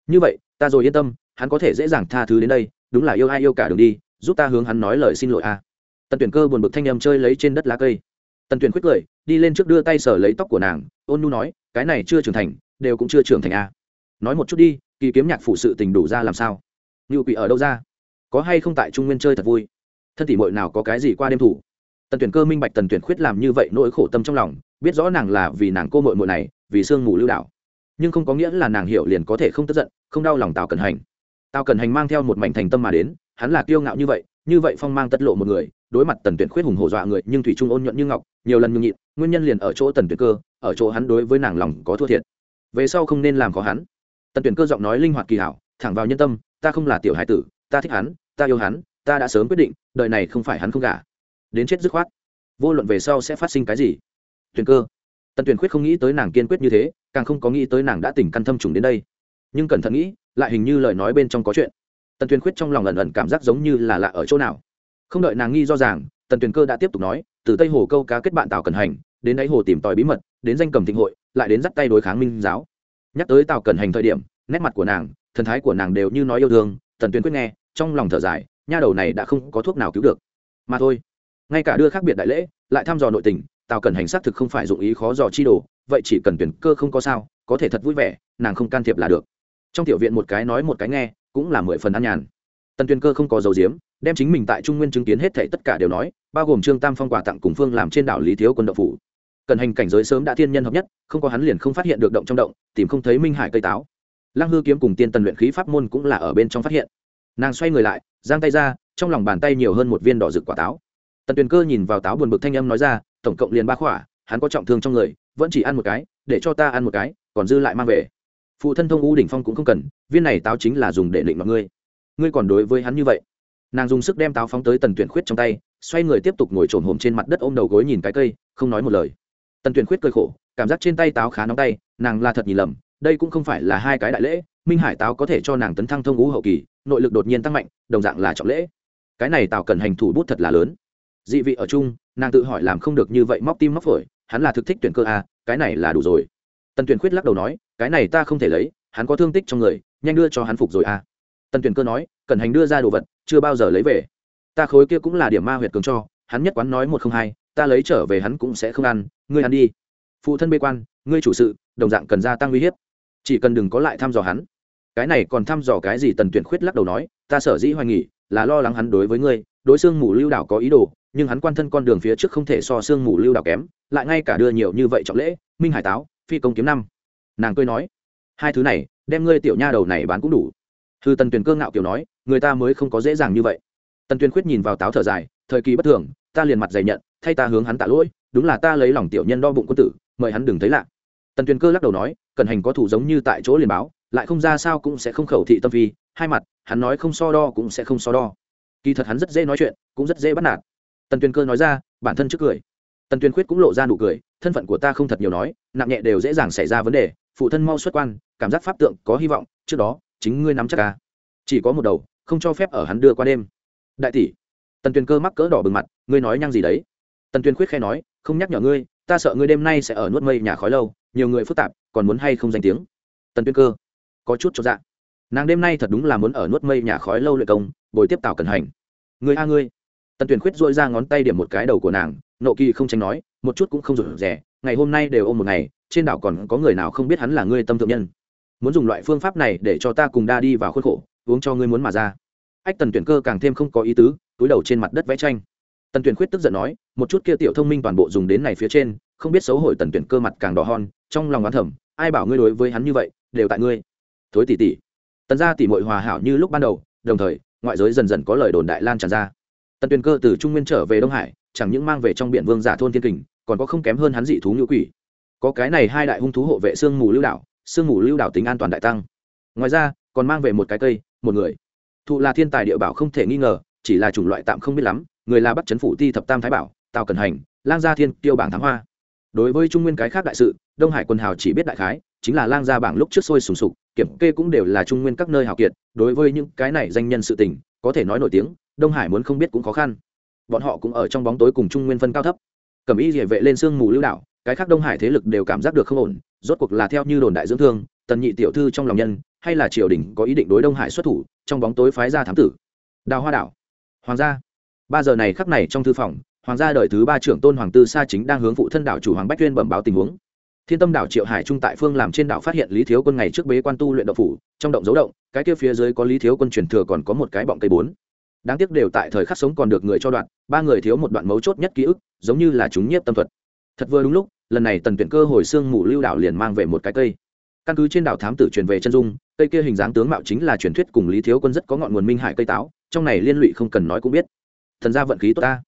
Như vậy ta rồi yên tâm, hắn có thể dễ dàng tha thứ đến đây, đúng là yêu ai yêu cả đường đi, giúp ta hướng hắn nói lời xin lỗi a. Tần tuyển cơ buồn bực thanh â m chơi lấy trên đất lá cây. Tần tuyển Khuyết cười đi lên trước đưa tay sở lấy tóc của nàng, ôn nu nói, cái này chưa trưởng thành, đều cũng chưa trưởng thành a. Nói một chút đi, kỳ kiếm nhạc phụ sự tình đủ ra làm sao? Ngự quỷ ở đâu ra? Có hay không tại trung nguyên chơi thật vui? Thân tỷ mội nào có cái gì qua đêm thủ? Tần tuyển cơ minh bạch tần tuyển khuyết làm như vậy nỗi khổ tâm trong lòng, biết rõ nàng là vì nàng cô mội mội này, vì sương mù lưu đảo nhưng không có nghĩa là nàng hiểu liền có thể không tức giận, không đau lòng tào cần hành. Tào cần hành mang theo một mảnh thành tâm mà đến, hắn là kiêu ngạo như vậy như vậy phong mang tất lộ một người, đối mặt tần tuyển khuyết hùng hổ dọa người, nhưng thủy trung ôn nhuận như ngọc, nhiều lần nhường nhịn, nguyên nhân liền ở chỗ tần tuyển cơ, ở chỗ hắn đối với nàng lòng có thua thiệt. Về sau không nên làm khó hắn. Tần tuyển cơ giọng nói linh hoạt kỳ hảo, thẳng vào nhân tâm, ta không là tiểu hải tử, ta thích hắn, ta yêu hắn, ta đã sớm quyết định, đời này không phải hắn không gả. Đến chết dứt khoát. Vô luận về sau sẽ phát sinh cái gì? Tuyển cơ. Tần tuyển khuyết không nghĩ tới nàng kiên quyết như thế càng không có nghĩ tới nàng đã tỉnh căn thâm trùng đến đây. Nhưng cẩn thận nghĩ, lại hình như lời nói bên trong có chuyện. Tần tuyền khuyết trong lòng ẩn ẩn cảm giác giống như là lạ ở chỗ nào. Không đợi nàng nghi do rằng tần tuyền cơ đã tiếp tục nói, từ tây hồ câu cá kết bạn tào cần hành, đến đáy hồ tìm tòi bí mật, đến danh cầm thịnh hội, lại đến dắt tay đối kháng minh giáo. Nhắc tới tào cần hành thời điểm, nét mặt của nàng, thần thái của nàng đều như nói yêu thương, tần tuyền quyết nghe, trong lòng thở dài, nha đầu này đã không có thuốc nào cứu được. Mà thôi, ngay cả đưa khác biệt đại lễ, lại thăm dò nội tình, tào cần hành xác thực không phải dụng ý khó dò chi đồ vậy chỉ cần tuyển cơ không có sao, có thể thật vui vẻ, nàng không can thiệp là được. Trong tiểu viện một cái nói một cái nghe, cũng là mười phần an nhàn. Tần tuyên cơ không có dấu diếm, đem chính mình tại trung nguyên chứng kiến hết thảy tất cả đều nói, bao gồm trương tam phong quà tặng cùng phương làm trên đảo lý thiếu quân đậu phủ. Cần hành cảnh giới sớm đã thiên nhân hợp nhất, không có hắn liền không phát hiện được động trong động, tìm không thấy minh hải cây táo. Lăng hư kiếm cùng tiên tần luyện khí pháp môn cũng là ở bên trong phát hiện. Nàng xoay người lại, giang tay ra, trong lòng bàn tay nhiều hơn một viên đỏ rực quả táo. Tần tuyền cơ nhìn vào táo buồn bực thanh âm nói ra, tổng cộng liền ba khỏa, hắn có trọng thương trong người vẫn chỉ ăn một cái, để cho ta ăn một cái, còn dư lại mang về. Phụ thân thông u đỉnh phong cũng không cần, viên này táo chính là dùng để định mọi ngươi. Ngươi còn đối với hắn như vậy. Nàng dùng sức đem táo phóng tới tần tuyển khuyết trong tay, xoay người tiếp tục ngồi trồn hồm trên mặt đất ôm đầu gối nhìn cái cây, không nói một lời. Tần tuyển khuyết cơi khổ, cảm giác trên tay táo khá nóng tay, nàng là thật nhìn lầm, đây cũng không phải là hai cái đại lễ, minh hải táo có thể cho nàng tấn thăng thông ngũ hậu kỳ, nội lực đột nhiên tăng mạnh, đồng dạng là trọng lễ. Cái này tạo cần hành thủ bút thật là lớn. Dị vị ở chung, nàng tự hỏi làm không được như vậy móc tim móc phổi hắn là thực thích tuyển cơ a à, cái này là đủ rồi. Tần tuyển khuyết lắc đầu nói cái này ta không thể lấy hắn có thương tích trong người nhanh đưa cho hắn phục rồi a. À. tần tuyển cơ nói cần hành đưa ra đồ vật chưa bao giờ lấy về. Ta khối kia cũng là điểm ma huyệt cường cho hắn nhất quán nói một không hai ta lấy trở về hắn cũng sẽ không ăn ngươi ăn đi. Phụ thân bê quan ngươi chủ sự đồng dạng cần gia tăng uy hiếp. Chỉ cần đừng có lại thăm dò hắn. Cái này còn thăm dò cái gì? Tần tuyển khuyết lắc đầu nói ta sở dĩ hoài nghỉ là lo lắng hắn đối với ngươi đối xương mù lưu đảo có ý đồ nhưng hắn quan thân con đường phía trước không thể so xương mù lưu đào kém, lại ngay cả đưa nhiều như vậy trọng lễ, minh hải táo, phi công kiếm năm. Nàng cười nói, hai thứ này, đem ngươi tiểu nha đầu này bán cũng đủ. Thư tần tuyền cơ ngạo kiểu nói, người ta mới không có dễ dàng như vậy. Tần tuyền khuyết nhìn vào táo thở dài, thời kỳ bất thường, ta liền mặt dày nhận, thay ta hướng hắn tạ lỗi, đúng là ta lấy lòng tiểu nhân đo bụng quân tử, mời hắn đừng thấy lạ. Tần tuyền cơ lắc đầu nói, cần hành có thủ giống như tại chỗ liền báo, lại không ra sao cũng sẽ không khẩu thị tâm phi, hai mặt, hắn nói không so đo cũng sẽ không so đo. Kỳ thật hắn rất dễ nói chuyện, cũng rất dễ bắt nạt tần tuyền cơ nói ra, bản thân trước cười. Tần tuyền khuyết cũng lộ ra nụ cười, thân phận của ta không thật nhiều nói, nặng nhẹ đều dễ dàng xảy ra vấn đề, phụ thân mau xuất quan, cảm giác pháp tượng có hy vọng, trước đó, chính ngươi nắm chắc ca chỉ có một đầu, không cho phép ở hắn đưa qua đêm. Đại tỷ, tần tuyền cơ mắc cỡ đỏ bừng mặt, ngươi nói nhăng gì đấy? Tần tuyền khuyết khai nói, không nhắc nhở ngươi, ta sợ ngươi đêm nay sẽ ở nuốt mây nhà khói lâu, nhiều người phức tạp, còn muốn hay không danh tiếng? Tần tuyền cơ, có chút cho dạ. Nàng đêm nay thật đúng là muốn ở nuốt mây nhà khói lâu luyện công, bồi tiếp tào cần hành. Người a ngươi tần tuyền khuyết dội ra ngón tay điểm một cái đầu của nàng, nộ kỳ không tránh nói, một chút cũng không rủ rẻ ngày hôm nay đều ôm một ngày, trên đảo còn có người nào không biết hắn là ngươi tâm thượng nhân. Muốn dùng loại phương pháp này để cho ta cùng đa đi vào khuôn khổ, uống cho ngươi muốn mà ra. Ách tần tuyển cơ càng thêm không có ý tứ, túi đầu trên mặt đất vẽ tranh. Tần tuyển khuyết tức giận nói, một chút kia tiểu thông minh toàn bộ dùng đến này phía trên, không biết xấu hổ tần tuyển cơ mặt càng đỏ hon trong lòng oán thẩm ai bảo ngươi đối với hắn như vậy, đều tại ngươi. Thối tỷ tỷ tần gia tỷ mội hòa hảo như lúc ban đầu, đồng thời, ngoại giới dần dần có lời đồn đại lan tràn ra tần tuyền cơ từ trung nguyên trở về đông hải, chẳng những mang về trong biển vương giả thôn thiên kình, còn có không kém hơn hắn dị thú ngữ quỷ. Có cái này hai đại hung thú hộ vệ sương mù lưu đảo sương mù lưu đảo tính an toàn đại tăng. Ngoài ra, còn mang về một cái cây, một người. Thụ là thiên tài địa bảo không thể nghi ngờ, chỉ là chủng loại tạm không biết lắm, người là bắt chấn phủ ti thập tam thái bảo, tào cần hành, lang gia thiên, tiêu bảng thắng hoa. Đối với trung nguyên cái khác đại sự, đông hải quần hào chỉ biết đại khái, chính là lang gia bảng lúc trước sôi sùng sục, kiểm kê cũng đều là trung nguyên các nơi hào kiệt. Đối với những cái này danh nhân sự tình, có thể nói nổi tiếng đông hải muốn không biết cũng khó khăn. Bọn họ cũng ở trong bóng tối cùng trung nguyên phân cao thấp. Cầm ý địa vệ lên sương mù lưu đảo cái khác đông hải thế lực đều cảm giác được không ổn, rốt cuộc là theo như đồn đại dưỡng thương, tần nhị tiểu thư trong lòng nhân, hay là triều đình có ý định đối đông hải xuất thủ, trong bóng tối phái ra thám tử. Đào hoa đảo. Hoàng gia. Ba giờ này khắc này trong thư phòng, hoàng gia đời thứ ba trưởng tôn hoàng tư sa chính đang hướng phụ thân đảo chủ hoàng bách tuyên bẩm báo tình huống. Thiên tâm đảo triệu hải trung tại phương làm trên đảo phát hiện lý thiếu quân ngày trước bế quan tu luyện động phủ, trong động dấu động, cái kia phía dưới có lý thiếu quân truyền thừa còn có một cái bọng cây bốn đáng tiếc đều tại thời khắc sống còn được người cho đoạn, ba người thiếu một đoạn mấu chốt nhất ký ức, giống như là chúng nhiếp tâm thuật. Thật vừa đúng lúc, lần này tần tuyển cơ hồi xương mù lưu đảo liền mang về một cái cây. Căn cứ trên đảo thám tử truyền về chân dung, cây kia hình dáng tướng mạo chính là truyền thuyết cùng lý thiếu quân rất có ngọn nguồn minh hải cây táo, trong này liên lụy không cần nói cũng biết. Thần gia vận khí tốt ta.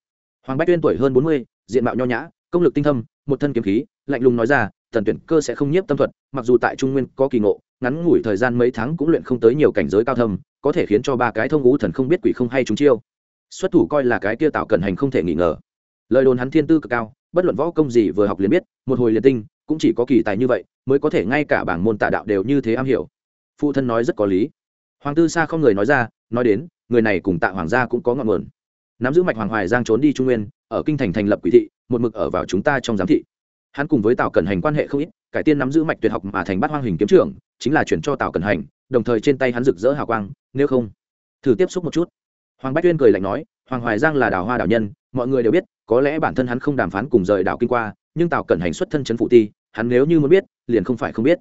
Hoàng bách tuyên tuổi hơn bốn mươi, diện mạo nho nhã, công lực tinh thâm, một thân kiếm khí, lạnh lùng nói ra, tần tuyển cơ sẽ không nhiếp tâm thuật, mặc dù tại trung nguyên có kỳ ngộ ngắn ngủi thời gian mấy tháng cũng luyện không tới nhiều cảnh giới cao thâm, có thể khiến cho ba cái thông ngũ thần không biết quỷ không hay chúng chiêu. Xuất thủ coi là cái kia tạo cẩn hành không thể nghi ngờ. Lời đồn hắn thiên tư cực cao, bất luận võ công gì vừa học liền biết, một hồi liền tinh, cũng chỉ có kỳ tài như vậy, mới có thể ngay cả bảng môn tả đạo đều như thế am hiểu. Phụ thân nói rất có lý. Hoàng tư sa không người nói ra, nói đến, người này cùng tạ hoàng gia cũng có ngọn nguồn. Nắm giữ mạch hoàng hoài giang trốn đi trung nguyên, ở kinh thành thành lập quỷ thị, một mực ở vào chúng ta trong giám thị. Hắn cùng với tào cẩn hành quan hệ không ít cải tiên nắm giữ mạch tuyệt học mà thành bát hoang hình kiếm trưởng, chính là chuyển cho tào cẩn hành, đồng thời trên tay hắn rực rỡ hào quang, nếu không, thử tiếp xúc một chút. Hoàng bách tuyên cười lạnh nói, hoàng hoài giang là đào hoa đạo nhân, mọi người đều biết, có lẽ bản thân hắn không đàm phán cùng rời đảo kinh qua, nhưng tào cẩn hành xuất thân chấn phụ ti, hắn nếu như muốn biết, liền không phải không biết.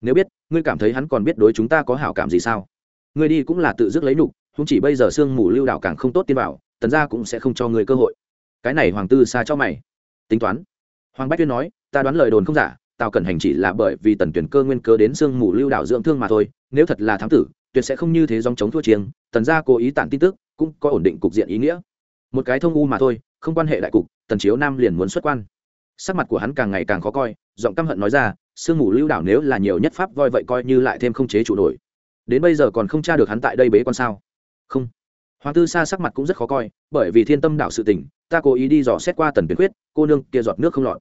Nếu biết, ngươi cảm thấy hắn còn biết đối chúng ta có hảo cảm gì sao? Ngươi đi cũng là tự dứt lấy nhục không chỉ bây giờ sương mù lưu đạo càng không tốt tiên bảo, tần gia cũng sẽ không cho ngươi cơ hội. Cái này hoàng tư xa cho mày. Tính toán. Hoàng bách tuyên nói, ta đoán lời đồn không giả tào cẩn hành chỉ là bởi vì tần tuyển cơ nguyên cơ đến sương mù lưu đảo dưỡng thương mà thôi, nếu thật là thám tử, tuyệt sẽ không như thế dòng chống thua chiêng, tần gia cố ý tản tin tức, cũng có ổn định cục diện ý nghĩa. Một cái thông u mà thôi, không quan hệ đại cục, tần chiếu nam liền muốn xuất quan. Sắc mặt của hắn càng ngày càng khó coi, giọng căm hận nói ra, sương mù lưu đảo nếu là nhiều nhất pháp voi vậy coi như lại thêm không chế chủ nổi. Đến bây giờ còn không tra được hắn tại đây bế con sao? Không. Hoàng tư sa sắc mặt cũng rất khó coi, bởi vì thiên tâm đạo sự tình, ta cố ý đi dò xét qua tần tuyển quyết cô nương kia giọt nước không lọt.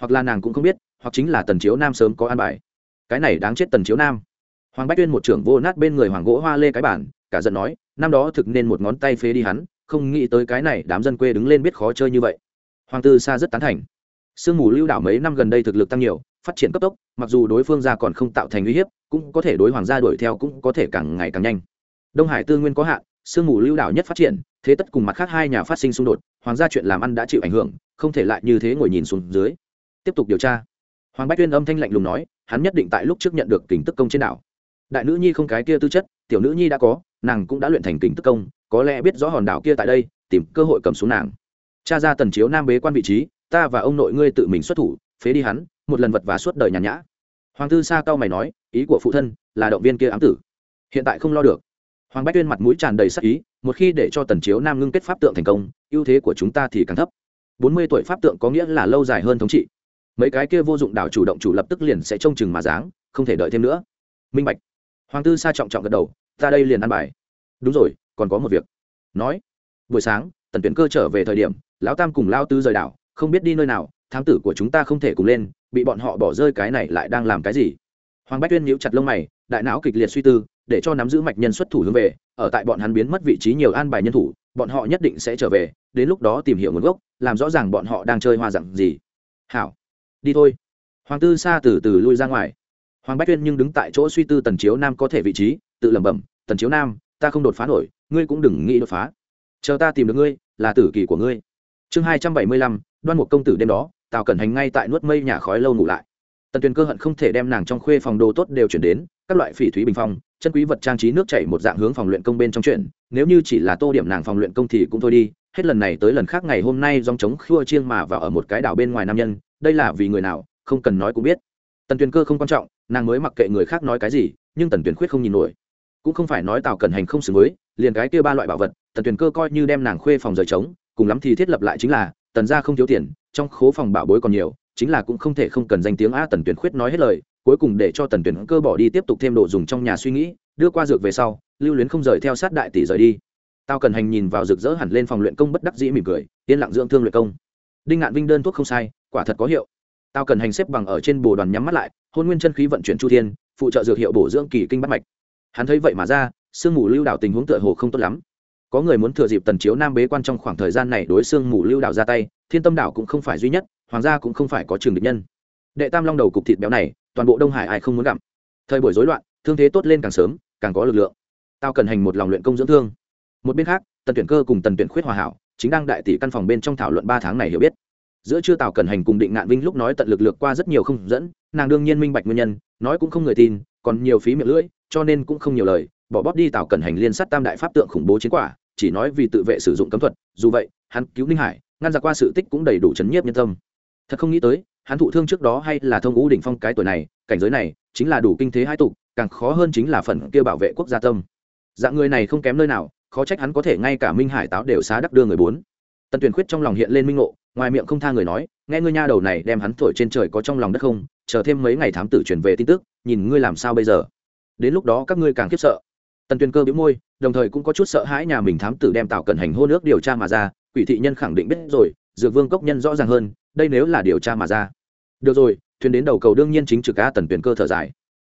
Hoặc là nàng cũng không biết hoặc chính là tần chiếu nam sớm có an bài. Cái này đáng chết tần chiếu nam. Hoàng bách tuyên một trưởng vô nát bên người hoàng gỗ hoa lê cái bản cả giận nói, năm đó thực nên một ngón tay phế đi hắn, không nghĩ tới cái này đám dân quê đứng lên biết khó chơi như vậy. Hoàng tư sa rất tán thành. Sương mù lưu đảo mấy năm gần đây thực lực tăng nhiều, phát triển cấp tốc, mặc dù đối phương gia còn không tạo thành uy hiếp, cũng có thể đối hoàng gia đuổi theo cũng có thể càng ngày càng nhanh. Đông hải tư nguyên có hạn, sương mù lưu đảo nhất phát triển, thế tất cùng mặt khác hai nhà phát sinh xung đột, hoàng gia chuyện làm ăn đã chịu ảnh hưởng, không thể lại như thế ngồi nhìn xuống dưới. Tiếp tục điều tra hoàng bách tuyên âm thanh lạnh lùng nói, hắn nhất định tại lúc trước nhận được kính tức công trên đảo. Đại nữ nhi không cái kia tư chất, tiểu nữ nhi đã có, nàng cũng đã luyện thành kính tức công, có lẽ biết rõ hòn đảo kia tại đây, tìm cơ hội cầm xuống nàng. Cha ra tần chiếu nam bế quan vị trí, ta và ông nội ngươi tự mình xuất thủ, phế đi hắn, một lần vật và suốt đời nhàn nhã. Hoàng tư sa cao mày nói, ý của phụ thân là động viên kia ám tử. Hiện tại không lo được. Hoàng bách tuyên mặt mũi tràn đầy sắc ý, một khi để cho tần chiếu nam ngưng kết pháp tượng thành công, ưu thế của chúng ta thì càng thấp. Bốn mươi tuổi pháp tượng có nghĩa là lâu dài hơn thống trị mấy cái kia vô dụng đảo chủ động chủ lập tức liền sẽ trông chừng mà dáng, không thể đợi thêm nữa. Minh bạch. Hoàng tư sa trọng trọng gật đầu, ta đây liền ăn bài. Đúng rồi, còn có một việc. Nói. Buổi sáng, tần tuyển cơ trở về thời điểm, lão tam cùng lao tư rời đảo, không biết đi nơi nào, thám tử của chúng ta không thể cùng lên, bị bọn họ bỏ rơi cái này lại đang làm cái gì? Hoàng bách tuyên nhíu chặt lông mày, đại não kịch liệt suy tư, để cho nắm giữ mạch nhân xuất thủ hướng về, ở tại bọn hắn biến mất vị trí nhiều an bài nhân thủ, bọn họ nhất định sẽ trở về, đến lúc đó tìm hiểu nguồn gốc, làm rõ ràng bọn họ đang chơi hoa dặn gì. Hảo đi thôi. Hoàng tư sa từ từ lui ra ngoài. Hoàng bách tuyên nhưng đứng tại chỗ suy tư tần chiếu nam có thể vị trí, tự lẩm bẩm, tần chiếu nam, ta không đột phá nổi, ngươi cũng đừng nghĩ đột phá. Chờ ta tìm được ngươi, là tử kỳ của ngươi. Chương hai trăm bảy mươi lăm, đoan một công tử đêm đó, tào cẩn hành ngay tại nuốt mây nhà khói lâu ngủ lại. Tần tuyền cơ hận không thể đem nàng trong khuê phòng đồ tốt đều chuyển đến, các loại phỉ thúy bình phong, chân quý vật trang trí nước chảy một dạng hướng phòng luyện công bên trong chuyện nếu như chỉ là tô điểm nàng phòng luyện công thì cũng thôi đi, hết lần này tới lần khác ngày hôm nay dòng chống khua chiêng mà vào ở một cái đảo bên ngoài nam nhân đây là vì người nào, không cần nói cũng biết. Tần tuyền cơ không quan trọng, nàng mới mặc kệ người khác nói cái gì, nhưng tần tuyền khuyết không nhìn nổi. Cũng không phải nói tào cẩn hành không xử mới liền cái kia ba loại bảo vật, tần tuyền cơ coi như đem nàng khuê phòng rời trống, cùng lắm thì thiết lập lại chính là, tần gia không thiếu tiền, trong khố phòng bảo bối còn nhiều, chính là cũng không thể không cần danh tiếng a tần tuyển khuyết nói hết lời, cuối cùng để cho tần tuyển cơ bỏ đi tiếp tục thêm đồ dùng trong nhà suy nghĩ, đưa qua dược về sau, lưu luyến không rời theo sát đại tỷ rời đi. Tao cần hành nhìn vào rực rỡ hẳn lên phòng luyện công bất đắc dĩ mỉm cười, yên lặng dưỡng thương luyện công đinh ngạn vinh đơn thuốc không sai, quả thật có hiệu. Tao cần hành xếp bằng ở trên bồ đoàn nhắm mắt lại, hôn nguyên chân khí vận chuyển chu thiên, phụ trợ dược hiệu bổ dưỡng kỳ kinh bắt mạch. Hắn thấy vậy mà ra, sương mù lưu đảo tình huống tựa hồ không tốt lắm. Có người muốn thừa dịp tần chiếu nam bế quan trong khoảng thời gian này đối xương mù lưu đảo ra tay, thiên tâm đảo cũng không phải duy nhất, hoàng gia cũng không phải có trường địch nhân. Đệ tam long đầu cục thịt béo này, toàn bộ đông hải ai không muốn gặm thời buổi rối loạn, thương thế tốt lên càng sớm, càng có lực lượng. Tao cần hành một lòng luyện công dưỡng thương. Một bên khác, tần tuyển cơ cùng tần tuyển khuyết hòa hảo chính đang đại tỷ căn phòng bên trong thảo luận ba tháng này hiểu biết. Giữa chưa tào cẩn hành cùng định ngạn vinh lúc nói tận lực lược qua rất nhiều không dẫn, nàng đương nhiên minh bạch nguyên nhân, nói cũng không người tin, còn nhiều phí miệng lưỡi, cho nên cũng không nhiều lời, bỏ bóp đi tào cẩn hành liên sát tam đại pháp tượng khủng bố chiến quả, chỉ nói vì tự vệ sử dụng cấm thuật, dù vậy, hắn cứu ninh hải, ngăn ra qua sự tích cũng đầy đủ chấn nhiếp nhân tâm. Thật không nghĩ tới, hắn thụ thương trước đó hay là thông ngũ đỉnh phong cái tuổi này, cảnh giới này chính là đủ kinh thế hai tục càng khó hơn chính là phần kia bảo vệ quốc gia tâm. Dạng người này không kém nơi nào khó trách hắn có thể ngay cả minh hải táo đều xá đắc đưa người bốn. Tần tuyển khuyết trong lòng hiện lên minh ngộ, ngoài miệng không tha người nói, nghe ngươi nha đầu này đem hắn thổi trên trời có trong lòng đất không? Chờ thêm mấy ngày thám tử chuyển về tin tức, nhìn ngươi làm sao bây giờ? Đến lúc đó các ngươi càng khiếp sợ. Tần tuyền cơ biếu môi, đồng thời cũng có chút sợ hãi nhà mình thám tử đem tạo cẩn hành hô nước điều tra mà ra, quỷ thị nhân khẳng định biết rồi, dược vương cốc nhân rõ ràng hơn, đây nếu là điều tra mà ra. Được rồi, thuyền đến đầu cầu đương nhiên chính trực a tần tuyền cơ thở dài.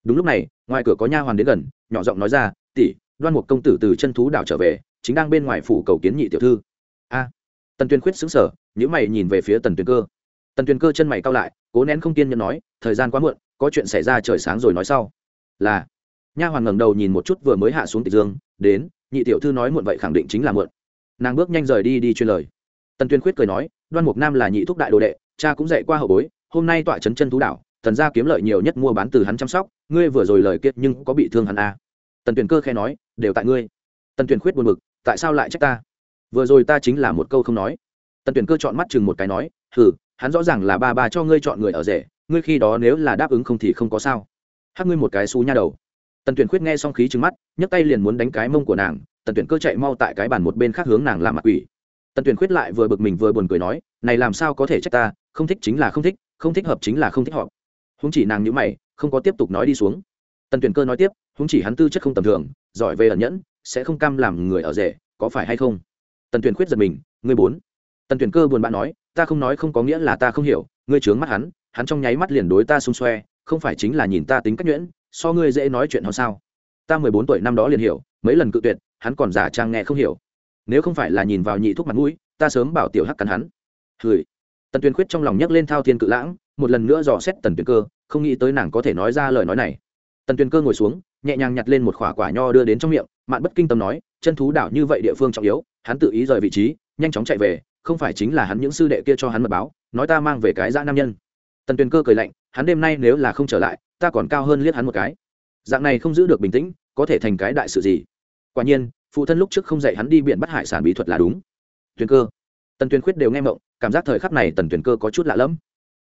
Đúng lúc này, ngoài cửa có nha hoàn đến gần, nhỏ giọng nói ra, tỷ đoan một công tử từ chân thú đảo trở về, chính đang bên ngoài phủ cầu kiến nhị tiểu thư. A, tần Tuyên khuyết xứng sở những mày nhìn về phía tần Tuyên cơ. Tần Tuyên cơ chân mày cao lại, cố nén không tiên nhân nói, thời gian quá muộn, có chuyện xảy ra trời sáng rồi nói sau. Là, nha hoàn ngẩng đầu nhìn một chút vừa mới hạ xuống tịch dương, đến, nhị tiểu thư nói muộn vậy khẳng định chính là muộn. Nàng bước nhanh rời đi đi truyền lời. Tần tuyên khuyết cười nói, đoan mục nam là nhị thúc đại đồ đệ, cha cũng dạy qua hậu bối, hôm nay tọa trấn chân thú đảo tần gia kiếm lợi nhiều nhất mua bán từ hắn chăm sóc, ngươi vừa rồi lời kiệt nhưng có bị thương hắn à tần tuyển cơ khe nói, đều tại ngươi. Tần tuyển khuyết buồn bực, tại sao lại trách ta? Vừa rồi ta chính là một câu không nói. Tần tuyển cơ chọn mắt chừng một cái nói, hừ, hắn rõ ràng là ba ba cho ngươi chọn người ở rể, ngươi khi đó nếu là đáp ứng không thì không có sao. Hát ngươi một cái xú nha đầu. Tần tuyển khuyết nghe xong khí trứng mắt, nhấc tay liền muốn đánh cái mông của nàng, tần tuyển cơ chạy mau tại cái bàn một bên khác hướng nàng làm mặt quỷ. Tần tuyển khuyết lại vừa bực mình vừa buồn cười nói, này làm sao có thể trách ta, không thích chính là không thích không thích hợp chính là không thích hợp. Húng chỉ nàng nhữ mày, không có tiếp tục nói đi xuống tần tuyển cơ nói tiếp húng chỉ hắn tư chất không tầm thường, giỏi về ẩn nhẫn, sẽ không cam làm người ở rể, có phải hay không? Tần tuyển khuyết giật mình, ngươi bốn. Tần tuyển cơ buồn bã nói, ta không nói không có nghĩa là ta không hiểu, ngươi trướng mắt hắn hắn trong nháy mắt liền đối ta xung xoe, không phải chính là nhìn ta tính cách nhuyễn, so ngươi dễ nói chuyện họ sao? Ta mười bốn tuổi năm đó liền hiểu, mấy lần cự tuyệt, hắn còn giả trang nghe không hiểu. Nếu không phải là nhìn vào nhị thuốc mặt mũi, ta sớm bảo tiểu hắc cắn hắn. Hười tần tuyền khuyết trong lòng nhấc lên thao thiên cự lãng, một lần nữa dò xét tần tuyền cơ, không nghĩ tới nàng có thể nói ra lời nói này tần tuyền cơ ngồi xuống, nhẹ nhàng nhặt lên một khỏa quả nho đưa đến trong miệng, mạn bất kinh tâm nói, chân thú đảo như vậy địa phương trọng yếu, hắn tự ý rời vị trí, nhanh chóng chạy về, không phải chính là hắn những sư đệ kia cho hắn mật báo, nói ta mang về cái dã nam nhân. Tần tuyền cơ cười lạnh, hắn đêm nay nếu là không trở lại, ta còn cao hơn liếc hắn một cái. Dạng này không giữ được bình tĩnh, có thể thành cái đại sự gì? Quả nhiên, phụ thân lúc trước không dạy hắn đi biển bắt hải sản bí thuật là đúng. Tuyền cơ. Tần tuyền khuyết đều nghe mộng cảm giác thời khắc này tần tuyền cơ có chút lạ lẫm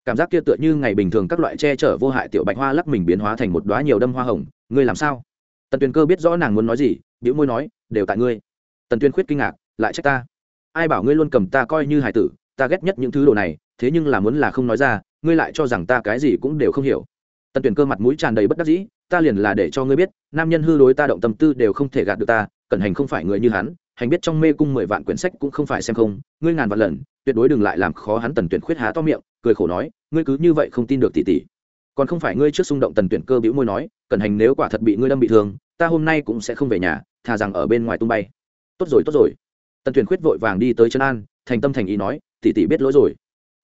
cảm giác kia tựa như ngày bình thường các loại che chở vô hại tiểu bạch hoa lắc mình biến hóa thành một đoá nhiều đâm hoa hồng. Ngươi làm sao? Tần tuyền cơ biết rõ nàng muốn nói gì biểu môi nói, đều tại ngươi. Tần tuyền khuyết kinh ngạc, lại trách ta? Ai bảo ngươi luôn cầm ta coi như hải tử, ta ghét nhất những thứ đồ này, thế nhưng là muốn là không nói ra, ngươi lại cho rằng ta cái gì cũng đều không hiểu. Tần tuyền cơ mặt mũi tràn đầy bất đắc dĩ, ta liền là để cho ngươi biết, nam nhân hư đối ta động tâm tư đều không thể gạt được ta, cẩn hành không phải người như hắn hành biết trong mê cung mười vạn quyển sách cũng không phải xem không, ngươi ngàn vạn lần, tuyệt đối đừng lại làm khó hắn tần tuyển khuyết há to miệng, cười khổ nói, ngươi cứ như vậy không tin được tỷ tỷ. Còn không phải ngươi trước xung động tần tuyển cơ bĩu môi nói cẩn hành nếu quả thật bị ngươi đâm bị thương, ta hôm nay cũng sẽ không về nhà, thà rằng ở bên ngoài tung bay. Tốt rồi tốt rồi. Tần tuyển khuyết vội vàng đi tới chân an, thành tâm thành ý nói, tỷ tỷ biết lỗi rồi.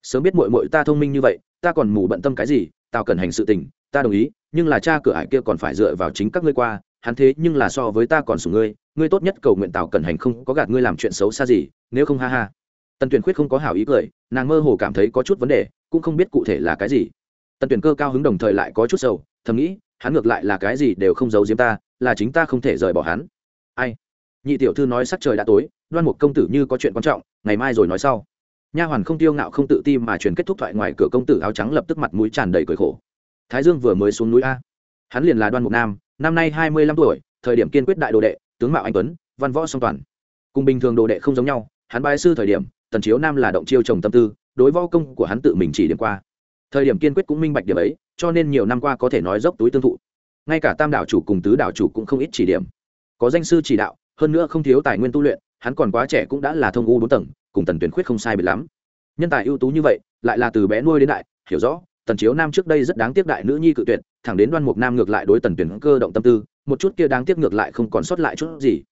Sớm biết muội muội ta thông minh như vậy, ta còn mù bận tâm cái gì, tao cần hành sự tình, ta đồng ý, nhưng là cha cửa ải kia còn phải dựa vào chính các ngươi qua hắn thế nhưng là so với ta còn sủng ngươi ngươi tốt nhất cầu nguyện tào cần hành không có gạt ngươi làm chuyện xấu xa gì, nếu không ha ha. Tần tuyển khuyết không có hảo ý cười, nàng mơ hồ cảm thấy có chút vấn đề, cũng không biết cụ thể là cái gì. Tần tuyển cơ cao hứng đồng thời lại có chút sầu, thầm nghĩ, hắn ngược lại là cái gì đều không giấu giếm ta, là chính ta không thể rời bỏ hắn. Ai? Nhị tiểu thư nói sắc trời đã tối, đoan một công tử như có chuyện quan trọng, ngày mai rồi nói sau. Nha hoàn không tiêu ngạo không tự ti mà truyền kết thúc thoại ngoài cửa công tử áo trắng lập tức mặt mũi tràn đầy cười khổ. Thái dương vừa mới xuống núi a. Hắn liền là đoan mục nam năm nay hai mươi lăm tuổi, thời điểm kiên quyết đại đồ đệ, tướng mạo anh tuấn, văn võ song toàn. Cùng bình thường đồ đệ không giống nhau, hắn bái sư thời điểm, tần chiếu nam là động chiêu trồng tâm tư, đối võ công của hắn tự mình chỉ điểm qua. Thời điểm kiên quyết cũng minh bạch điểm ấy, cho nên nhiều năm qua có thể nói dốc túi tương thụ. Ngay cả tam đảo chủ cùng tứ đảo chủ cũng không ít chỉ điểm. Có danh sư chỉ đạo, hơn nữa không thiếu tài nguyên tu luyện, hắn còn quá trẻ cũng đã là thông u bốn tầng, cùng tần tuyển khuyết không sai biệt lắm. Nhân tài ưu tú như vậy, lại là từ bé nuôi đến đại, hiểu rõ, tần chiếu nam trước đây rất đáng tiếc đại nữ nhi cự tuyệt thẳng đến đoan mục nam ngược lại đối tần tuyển cơ động tâm tư, một chút kia đáng tiếc ngược lại không còn sót lại chút gì.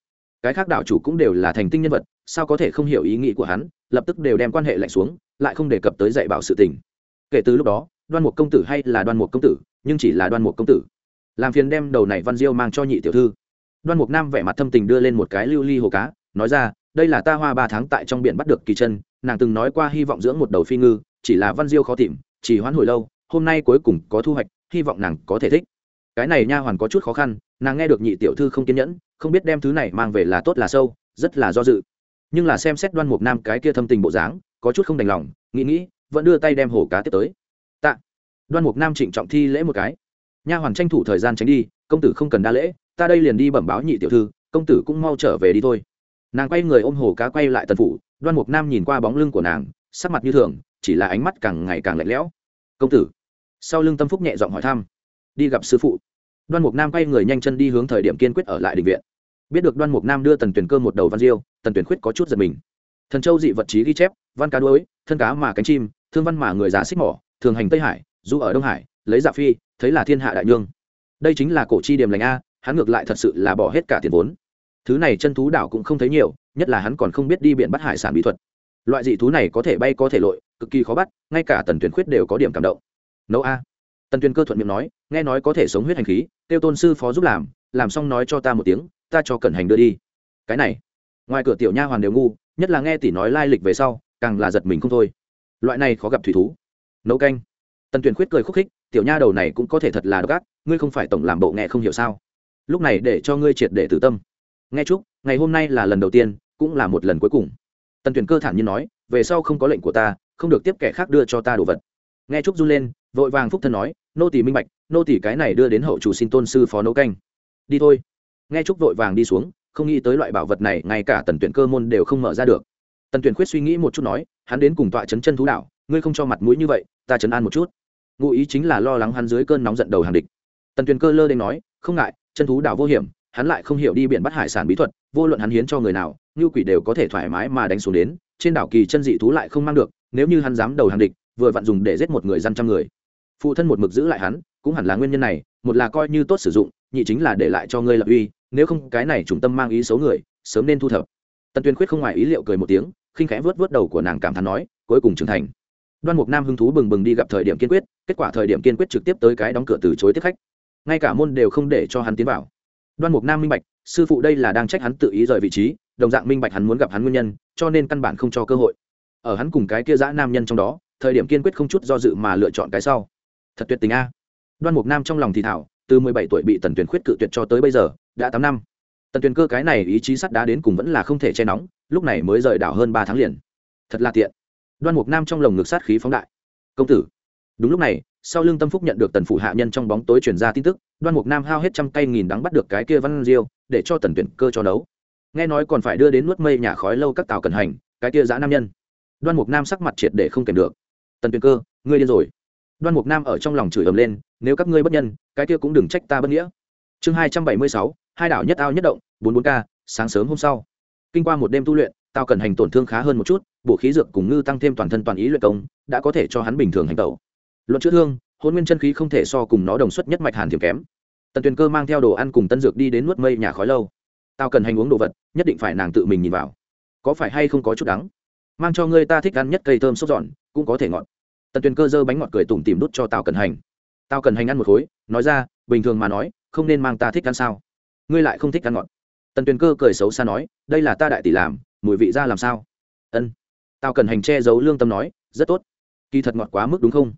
Cái khác đạo chủ cũng đều là thành tinh nhân vật, sao có thể không hiểu ý nghĩ của hắn, lập tức đều đem quan hệ lạnh xuống, lại không đề cập tới dạy bảo sự tình. Kể từ lúc đó, đoan mục công tử hay là đoan mục công tử, nhưng chỉ là đoan mục công tử. Làm phiền đem đầu này văn diêu mang cho nhị tiểu thư. Đoan mục nam vẻ mặt thâm tình đưa lên một cái lưu ly hồ cá, nói ra, đây là ta hoa ba tháng tại trong biển bắt được kỳ chân, nàng từng nói qua hy vọng dưỡng một đầu phi ngư, chỉ là văn diêu khó tìm, chỉ hoãn hồi lâu, hôm nay cuối cùng có thu hoạch hy vọng nàng có thể thích. Cái này nha hoàn có chút khó khăn, nàng nghe được nhị tiểu thư không kiên nhẫn, không biết đem thứ này mang về là tốt là sâu, rất là do dự. Nhưng là xem xét đoan mục nam cái kia thâm tình bộ dáng, có chút không đành lòng, nghĩ nghĩ, vẫn đưa tay đem hổ cá tiếp tới. Tạ. Đoan mục nam trịnh trọng thi lễ một cái. Nha hoàn tranh thủ thời gian tránh đi, công tử không cần đa lễ, ta đây liền đi bẩm báo nhị tiểu thư, công tử cũng mau trở về đi thôi. Nàng quay người ôm hồ cá quay lại tần phủ, đoan mục nam nhìn qua bóng lưng của nàng, sắc mặt như thường, chỉ là ánh mắt càng ngày càng lạnh lẽo. Công tử sau lưng tâm phúc nhẹ giọng hỏi thăm. Đi gặp sư phụ. Đoan mục nam quay người nhanh chân đi hướng thời điểm kiên quyết ở lại định viện. Biết được đoan mục nam đưa tần tuyển cơ một đầu văn diêu, tần tuyển khuyết có chút giật mình. Thần châu dị vật trí ghi chép, văn cá đuối, thân cá mà cánh chim, thương văn mà người già xích mỏ, thường hành tây hải, du ở đông hải, lấy dạ phi, thấy là thiên hạ đại nhương. Đây chính là cổ chi điểm lành a, hắn ngược lại thật sự là bỏ hết cả tiền vốn. Thứ này chân thú đảo cũng không thấy nhiều, nhất là hắn còn không biết đi biển bắt hải sản bí thuật. Loại dị thú này có thể bay có thể lội, cực kỳ khó bắt, ngay cả tần tuyển khuyết đều có điểm cảm động nấu a. Tần tuyền cơ thuận miệng nói, nghe nói có thể sống huyết hành khí tiêu tôn sư phó giúp làm làm xong nói cho ta một tiếng, ta cho cẩn hành đưa đi. Cái này, ngoài cửa tiểu nha hoàn đều ngu, nhất là nghe tỷ nói lai lịch về sau, càng là giật mình không thôi. Loại này khó gặp thủy thú. Nấu canh. Tần tuyền khuyết cười khúc khích, tiểu nha đầu này cũng có thể thật là độc ác, ngươi không phải tổng làm bộ nghe không hiểu sao? Lúc này để cho ngươi triệt để tử tâm. Nghe chúc, ngày hôm nay là lần đầu tiên, cũng là một lần cuối cùng. Tần tuyển cơ thản nhiên nói, về sau không có lệnh của ta, không được tiếp kẻ khác đưa cho ta đồ vật. Nghe trúc run lên vội vàng phúc thân nói, nô tỷ minh bạch, nô tỷ cái này đưa đến hậu chủ xin tôn sư phó nấu canh. Đi thôi. Nghe trúc vội vàng đi xuống, không nghĩ tới loại bảo vật này, ngay cả tần tuyển cơ môn đều không mở ra được. Tần tuyển khuyết suy nghĩ một chút nói, hắn đến cùng tọa chấn chân thú đạo, ngươi không cho mặt mũi như vậy, ta chấn an một chút. Ngụ ý chính là lo lắng hắn dưới cơn nóng giận đầu hàng địch. Tần tuyển cơ lơ đ nói, không ngại, chân thú đạo vô hiểm, hắn lại không hiểu đi biển bắt hải sản bí thuật, vô luận hắn hiến cho người nào, như quỷ đều có thể thoải mái mà đánh xuống đến, trên đảo kỳ chân dị thú lại không mang được, nếu như hắn dám đầu hàng địch, vừa vặn dùng để giết một người dân trăm người phụ thân một mực giữ lại hắn, cũng hẳn là nguyên nhân này, một là coi như tốt sử dụng, nhị chính là để lại cho ngươi lập uy, nếu không cái này trung tâm mang ý xấu người, sớm nên thu thập. Tần tuyên khuyết không ngoài ý liệu cười một tiếng, khinh khẽ vớt vớt đầu của nàng cảm thán nói, cuối cùng trưởng thành. Đoan mục nam hứng thú bừng bừng đi gặp thời điểm kiên quyết, kết quả thời điểm kiên quyết trực tiếp tới cái đóng cửa từ chối tiếp khách. Ngay cả môn đều không để cho hắn tiến vào. Đoan mục nam minh bạch, sư phụ đây là đang trách hắn tự ý rời vị trí, đồng dạng minh bạch hắn muốn gặp hắn nguyên nhân, cho nên căn bản không cho cơ hội. Ở hắn cùng cái kia dã nam nhân trong đó, thời điểm kiên quyết không chút do dự mà lựa chọn cái sau thật tuyệt tình a. Đoan mục nam trong lòng thì thảo, từ mười bảy tuổi bị tần tuyền khuyết cự tuyệt cho tới bây giờ, đã tám năm. Tần tuyền cơ cái này ý chí sắt đá đến cùng vẫn là không thể che nóng, lúc này mới rời đảo hơn ba tháng liền. Thật là tiện. Đoan mục nam trong lồng ngực sát khí phóng đại. Công tử. Đúng lúc này, sau lưng tâm phúc nhận được tần phủ hạ nhân trong bóng tối truyền ra tin tức, đoan mục nam hao hết trăm cây nghìn đắng bắt được cái kia văn diêu, để cho tần tuyển cơ cho đấu nghe nói còn phải đưa đến nuốt mây nhà khói lâu các tàu cần hành, cái kia giã nam nhân. Đoan mục nam sắc mặt triệt để không kèm được. Tần tuyển cơ, ngươi điên rồi đoan mục nam ở trong lòng chửi ầm lên, nếu các ngươi bất nhân, cái kia cũng đừng trách ta bất nghĩa. Chương hai trăm bảy mươi sáu, hai đảo nhất ao nhất động, bốn bốn k sáng sớm hôm sau. Kinh qua một đêm tu luyện tao cần hành tổn thương khá hơn một chút, bổ khí dược cùng ngư tăng thêm toàn thân toàn ý luyện công, đã có thể cho hắn bình thường hành tẩu. Luận chữa thương, hôn nguyên chân khí không thể so cùng nó đồng xuất nhất mạch hàn thiểm kém. Tần tuyền cơ mang theo đồ ăn cùng tân dược đi đến nuốt mây nhà khói lâu. Tao cần hành uống đồ vật, nhất định phải nàng tự mình nhìn vào. Có phải hay không có chút đắng? Mang cho ngươi ta thích ăn nhất cây thơm sốt giòn, cũng có thể ngọt tần tuyền cơ dơ bánh ngọt cười tủm tìm đút cho tao cần hành tao cần hành ăn một khối nói ra bình thường mà nói không nên mang ta thích ăn sao ngươi lại không thích ăn ngọt tần tuyền cơ cười xấu xa nói đây là ta đại tỷ làm mùi vị ra làm sao ân tao cần hành che giấu lương tâm nói rất tốt kỳ thật ngọt quá mức đúng không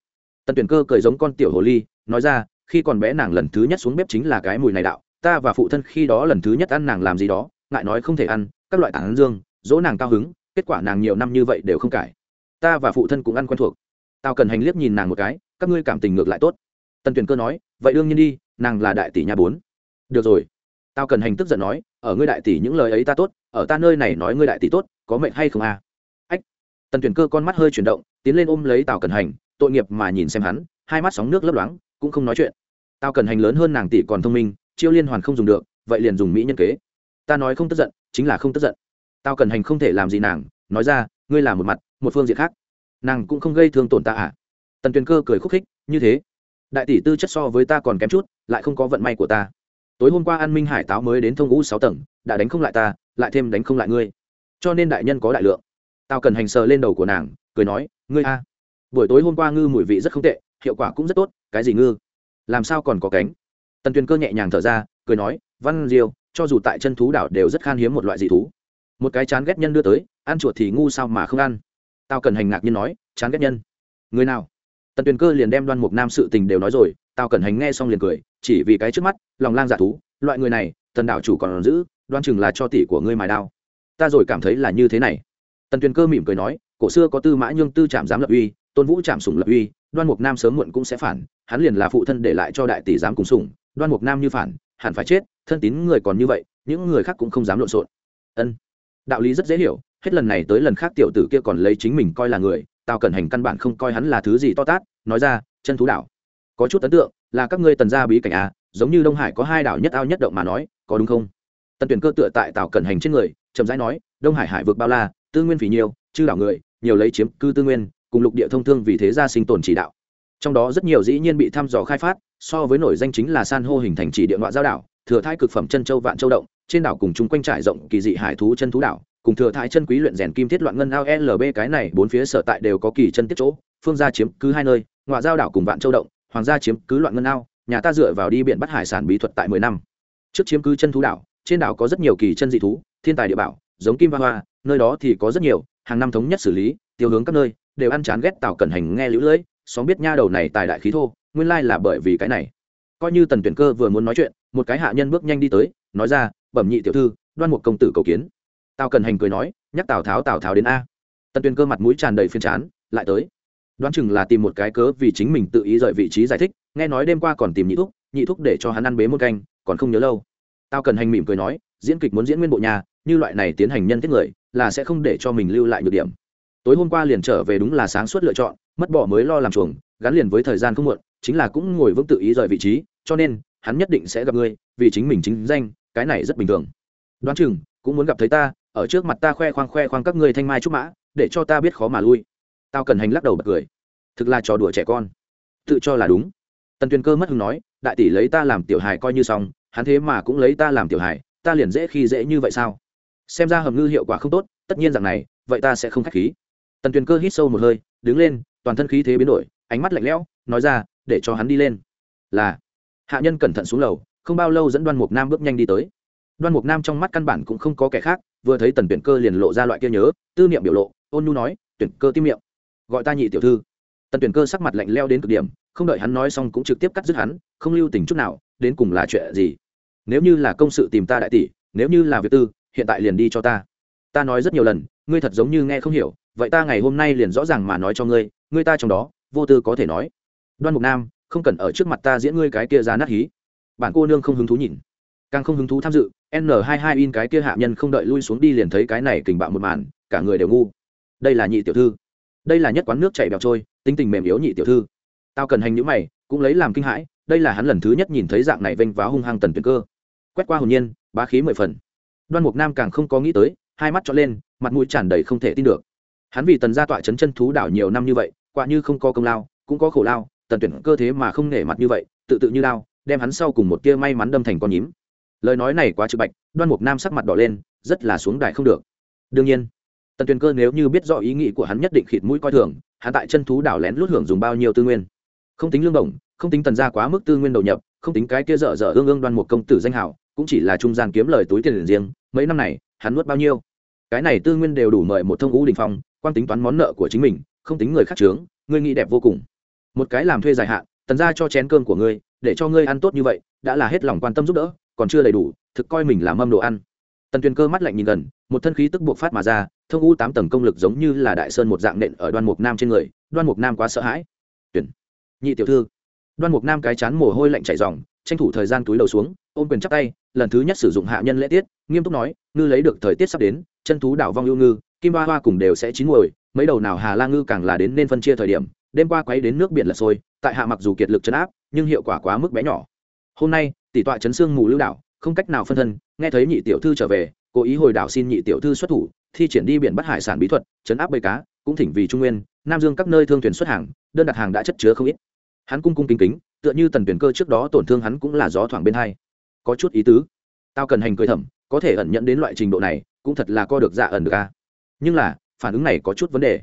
tần tuyển cơ cười giống con tiểu hồ ly nói ra khi còn bé nàng lần thứ nhất xuống bếp chính là cái mùi này đạo ta và phụ thân khi đó lần thứ nhất ăn nàng làm gì đó ngại nói không thể ăn các loại tảng dương dỗ nàng cao hứng kết quả nàng nhiều năm như vậy đều không cải ta và phụ thân cũng ăn quen thuộc tao cần hành liếc nhìn nàng một cái, các ngươi cảm tình ngược lại tốt. Tần tuyển cơ nói, vậy đương nhiên đi, nàng là đại tỷ nhà bốn. Được rồi. Tao cần hành tức giận nói, ở ngươi đại tỷ những lời ấy ta tốt, ở ta nơi này nói ngươi đại tỷ tốt, có mệnh hay không à? Ách. Tần tuyển cơ con mắt hơi chuyển động, tiến lên ôm lấy tào cần hành, tội nghiệp mà nhìn xem hắn, hai mắt sóng nước lấp loáng, cũng không nói chuyện. Tao cần hành lớn hơn nàng tỷ còn thông minh, chiêu liên hoàn không dùng được, vậy liền dùng mỹ nhân kế. Ta nói không tức giận, chính là không tức giận. Tao cần hành không thể làm gì nàng, nói ra, ngươi là một mặt, một phương diện khác nàng cũng không gây thương tổn ta à? Tần tuyền cơ cười khúc khích, như thế. Đại tỷ tư chất so với ta còn kém chút, lại không có vận may của ta. Tối hôm qua an minh hải táo mới đến thông ngũ sáu tầng, đã đánh không lại ta, lại thêm đánh không lại ngươi. Cho nên đại nhân có đại lượng. Tao cần hành sờ lên đầu của nàng, cười nói, ngươi a. Buổi tối hôm qua ngư mùi vị rất không tệ, hiệu quả cũng rất tốt, cái gì ngư? Làm sao còn có cánh? Tần tuyền cơ nhẹ nhàng thở ra, cười nói, văn diêu, cho dù tại chân thú đảo đều rất khan hiếm một loại dị thú. Một cái chán ghét nhân đưa tới, ăn chuột thì ngu sao mà không ăn? Tao cần hành ngạc nhiên nói, chán ghét nhân. Người nào? Tần tuyền cơ liền đem đoan mục nam sự tình đều nói rồi, tao cần hành nghe xong liền cười, chỉ vì cái trước mắt, lòng lang dạ thú, loại người này, tần đảo chủ còn giữ, đoan chừng là cho tỷ của ngươi mài đao. Ta rồi cảm thấy là như thế này. Tần tuyền cơ mỉm cười nói, cổ xưa có tư mã nhương tư trạm giám lập uy, tôn vũ trạm sủng lập uy, đoan mục nam sớm muộn cũng sẽ phản, hắn liền là phụ thân để lại cho đại tỷ giám cùng sủng, đoan mục nam như phản, hẳn phải chết, thân tín người còn như vậy, những người khác cũng không dám lộn xộn. Ân. Đạo lý rất dễ hiểu hết lần này tới lần khác tiểu tử kia còn lấy chính mình coi là người, tào cẩn hành căn bản không coi hắn là thứ gì to tát, nói ra, chân thú đảo, có chút ấn tượng, là các ngươi tần gia bí cảnh à giống như đông hải có hai đảo nhất ao nhất động mà nói, có đúng không? Tần tuyển cơ tựa tại tào cẩn hành trên người, chậm rãi nói, đông hải hải vượt bao la, tư nguyên vì nhiều, chư đảo người, nhiều lấy chiếm cư tư nguyên, cùng lục địa thông thương vì thế ra sinh tồn chỉ đạo. Trong đó rất nhiều dĩ nhiên bị thăm dò khai phát, so với nổi danh chính là san hô hình thành chỉ địa ngoại giao đảo, thừa thai cực phẩm chân châu vạn châu động, trên đảo cùng chung quanh trải rộng kỳ dị hải thú chân thú đảo cùng thừa thái chân quý luyện rèn kim thiết loạn ngân ao lb cái này, bốn phía sở tại đều có kỳ chân tiết chỗ, phương gia chiếm cứ hai nơi ngoại giao đảo cùng vạn châu động, hoàng gia chiếm cứ loạn ngân ao, nhà ta dựa vào đi biển bắt hải sản bí thuật tại mười năm. Trước chiếm cứ chân thú đảo, trên đảo có rất nhiều kỳ chân dị thú, thiên tài địa bảo, giống kim hoa hoa, nơi đó thì có rất nhiều, hàng năm thống nhất xử lý, tiêu hướng các nơi, đều ăn chán ghét tào cẩn hành nghe lũ lưỡi, xóm biết nha đầu này tài đại khí thô, nguyên lai là bởi vì cái này. Coi như tần tuyển cơ vừa muốn nói chuyện, một cái hạ nhân bước nhanh đi tới, nói ra, bẩm nhị tiểu thư, đoan một công tử cầu kiến tào cần hành cười nói, nhắc tào tháo tào tháo đến a. Tần tuyền cơ mặt mũi tràn đầy phiên chán, lại tới. Đoán chừng là tìm một cái cớ vì chính mình tự ý rời vị trí giải thích, nghe nói đêm qua còn tìm nhị thúc nhị thúc để cho hắn ăn bế một canh, còn không nhớ lâu. Tao cần hành mỉm cười nói, diễn kịch muốn diễn nguyên bộ nhà, như loại này tiến hành nhân tiết người, là sẽ không để cho mình lưu lại nhược điểm. Tối hôm qua liền trở về đúng là sáng suốt lựa chọn, mất bỏ mới lo làm chuồng, gắn liền với thời gian không muộn, chính là cũng ngồi vững tự ý rời vị trí, cho nên, hắn nhất định sẽ gặp ngươi vì chính mình chính danh, cái này rất bình thường. Đoán chừng, cũng muốn gặp thấy ta ở trước mặt ta khoe khoang khoe khoang các ngươi thanh mai trúc mã, để cho ta biết khó mà lui. Tao cần hành lắc đầu bật cười. Thực là trò đùa trẻ con. Tự cho là đúng. Tần tuyền cơ mất hứng nói, đại tỷ lấy ta làm tiểu hài coi như xong, hắn thế mà cũng lấy ta làm tiểu hài, ta liền dễ khi dễ như vậy sao? Xem ra hầm ngư hiệu quả không tốt, tất nhiên rằng này, vậy ta sẽ không k h á c h khí. Tần tuyền cơ hít sâu một hơi, đứng lên, toàn thân khí thế biến đổi, ánh mắt lạnh lẽo, nói ra, để cho hắn đi lên. Là. Hạ nhân cẩn thận xuống lầu, không bao lâu dẫn đoan mục nam bước nhanh đi tới. Đoan mục nam trong mắt căn bản cũng không có kẻ khác vừa thấy tần tuyển cơ liền lộ ra loại kia nhớ, tư niệm biểu lộ, ôn nhu nói, tuyển cơ tim miệng. Gọi ta nhị tiểu thư. Tần tuyển cơ sắc mặt lạnh leo đến cực điểm, không đợi hắn nói xong cũng trực tiếp cắt dứt hắn, không lưu tình chút nào, đến cùng là chuyện gì? Nếu như là công sự tìm ta đại tỷ, nếu như là việc tư, hiện tại liền đi cho ta. Ta nói rất nhiều lần, ngươi thật giống như nghe không hiểu, vậy ta ngày hôm nay liền rõ ràng mà nói cho ngươi ngươi ta trong đó, vô tư có thể nói. Đoan mục nam, không cần ở trước mặt ta diễn ngươi cái kia ra nát hí. Bản cô nương không hứng thú nhìn càng không hứng thú tham dự, n hai hai in cái kia hạ nhân không đợi lui xuống đi liền thấy cái này kình bạo một màn, cả người đều ngu. Đây là nhị tiểu thư. Đây là nhất quán nước chảy bẹo trôi, tính tình mềm yếu nhị tiểu thư. Tao cần hành những mày, cũng lấy làm kinh hãi, đây là hắn lần thứ nhất nhìn thấy dạng này vênh váo hung hăng tần tuyển cơ. Quét qua hồn nhiên, bá khí mười phần. Đoan mục nam càng không có nghĩ tới, hai mắt trọn lên, mặt mũi tràn đầy không thể tin được. Hắn vì tần gia tọa chấn chân thú đảo nhiều năm như vậy, quả như không có công lao, cũng có khổ lao, tần tuyển cơ thế mà không nể mặt như vậy, tự tự như lao, đem hắn sau cùng một tia may mắn đâm thành con nhím lời nói này quá trực bạch, đoan mục nam sắc mặt đỏ lên, rất là xuống đài không được. Đương nhiên, tần tuyền cơ nếu như biết rõ ý nghĩ của hắn nhất định khịt mũi coi thường, hắn tại chân thú đảo lén lút hưởng dùng bao nhiêu tư nguyên. Không tính lương đồng không tính tần ra quá mức tư nguyên đầu nhập, không tính cái kia dở dở ương ương đoan một công tử danh hảo cũng chỉ là trung gian kiếm lời túi tiền riêng, mấy năm này, hắn nuốt bao nhiêu? Cái này tư nguyên đều đủ mời một thông ngũ đình phong, quan tính toán món nợ của chính mình, không tính người khác trướng ngươi nghĩ đẹp vô cùng. Một cái làm thuê dài hạn, tần ra cho chén cơm của ngươi, để cho ngươi ăn tốt như vậy, đã là hết lòng quan tâm giúp đỡ còn chưa đầy đủ, thực coi mình là mâm đồ ăn. Tần tuyền cơ mắt lạnh nhìn gần, một thân khí tức buộc phát mà ra, thông u tám tầng công lực giống như là đại sơn một dạng nện ở đoan mục nam trên người, đoan mục nam quá sợ hãi. Tuyển nhị tiểu thư. Đoan mục nam cái chán mồ hôi lạnh chảy dòng tranh thủ thời gian túi đầu xuống, ôm quyền chắc tay, lần thứ nhất sử dụng hạ nhân lễ tiết, nghiêm túc nói, ngư lấy được thời tiết sắp đến, chân thú đảo vong ưu ngư, kim ba hoa cùng đều sẽ chín muồi, mấy đầu nào hà la ngư càng là đến nên phân chia thời điểm, đêm qua quấy đến nước biển lật sôi, tại hạ mặc dù kiệt lực chấn áp, nhưng hiệu quả quá mức bé nhỏ. Hôm nay tỷ tọa chấn xương mù lưu đảo, không cách nào phân thân, nghe thấy nhị tiểu thư trở về, cố ý hồi đảo xin nhị tiểu thư xuất thủ, thi triển đi biển bắt hải sản bí thuật, chấn áp bầy cá, cũng thỉnh vì trung nguyên, nam dương các nơi thương thuyền xuất hàng, đơn đặt hàng đã chất chứa không ít. Hắn cung cung kính kính, tựa như tần tuyển cơ trước đó tổn thương hắn cũng là gió thoảng bên hai. Có chút ý tứ. Tao cần hành cười thầm, có thể ẩn nhận đến loại trình độ này, cũng thật là co được dạ ẩn được a. Nhưng là, phản ứng này có chút vấn đề.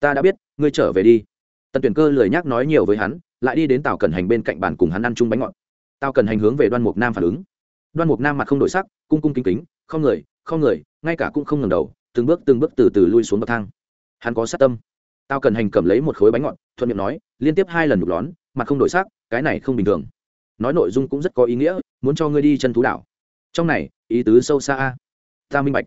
Ta đã biết, ngươi trở về đi. Tần tuyển cơ lười nhắc nói nhiều với hắn, lại đi đến tàu cần hành bên cạnh bàn cùng hắn ăn chung bánh ngọt tao cần hành hướng về đoan mục nam phản ứng. đoan mục nam mặt không đổi sắc, cung cung kính kính, không người không người, ngay cả cũng không ngẩng đầu, từng bước từng bước từ từ lui xuống bậc thang. hắn có sát tâm. tao cần hành cầm lấy một khối bánh ngọt, thuận miệng nói, liên tiếp hai lần nhục lón, mặt không đổi sắc, cái này không bình thường. nói nội dung cũng rất có ý nghĩa, muốn cho ngươi đi chân thú đảo. trong này, ý tứ sâu xa a. ta minh bạch.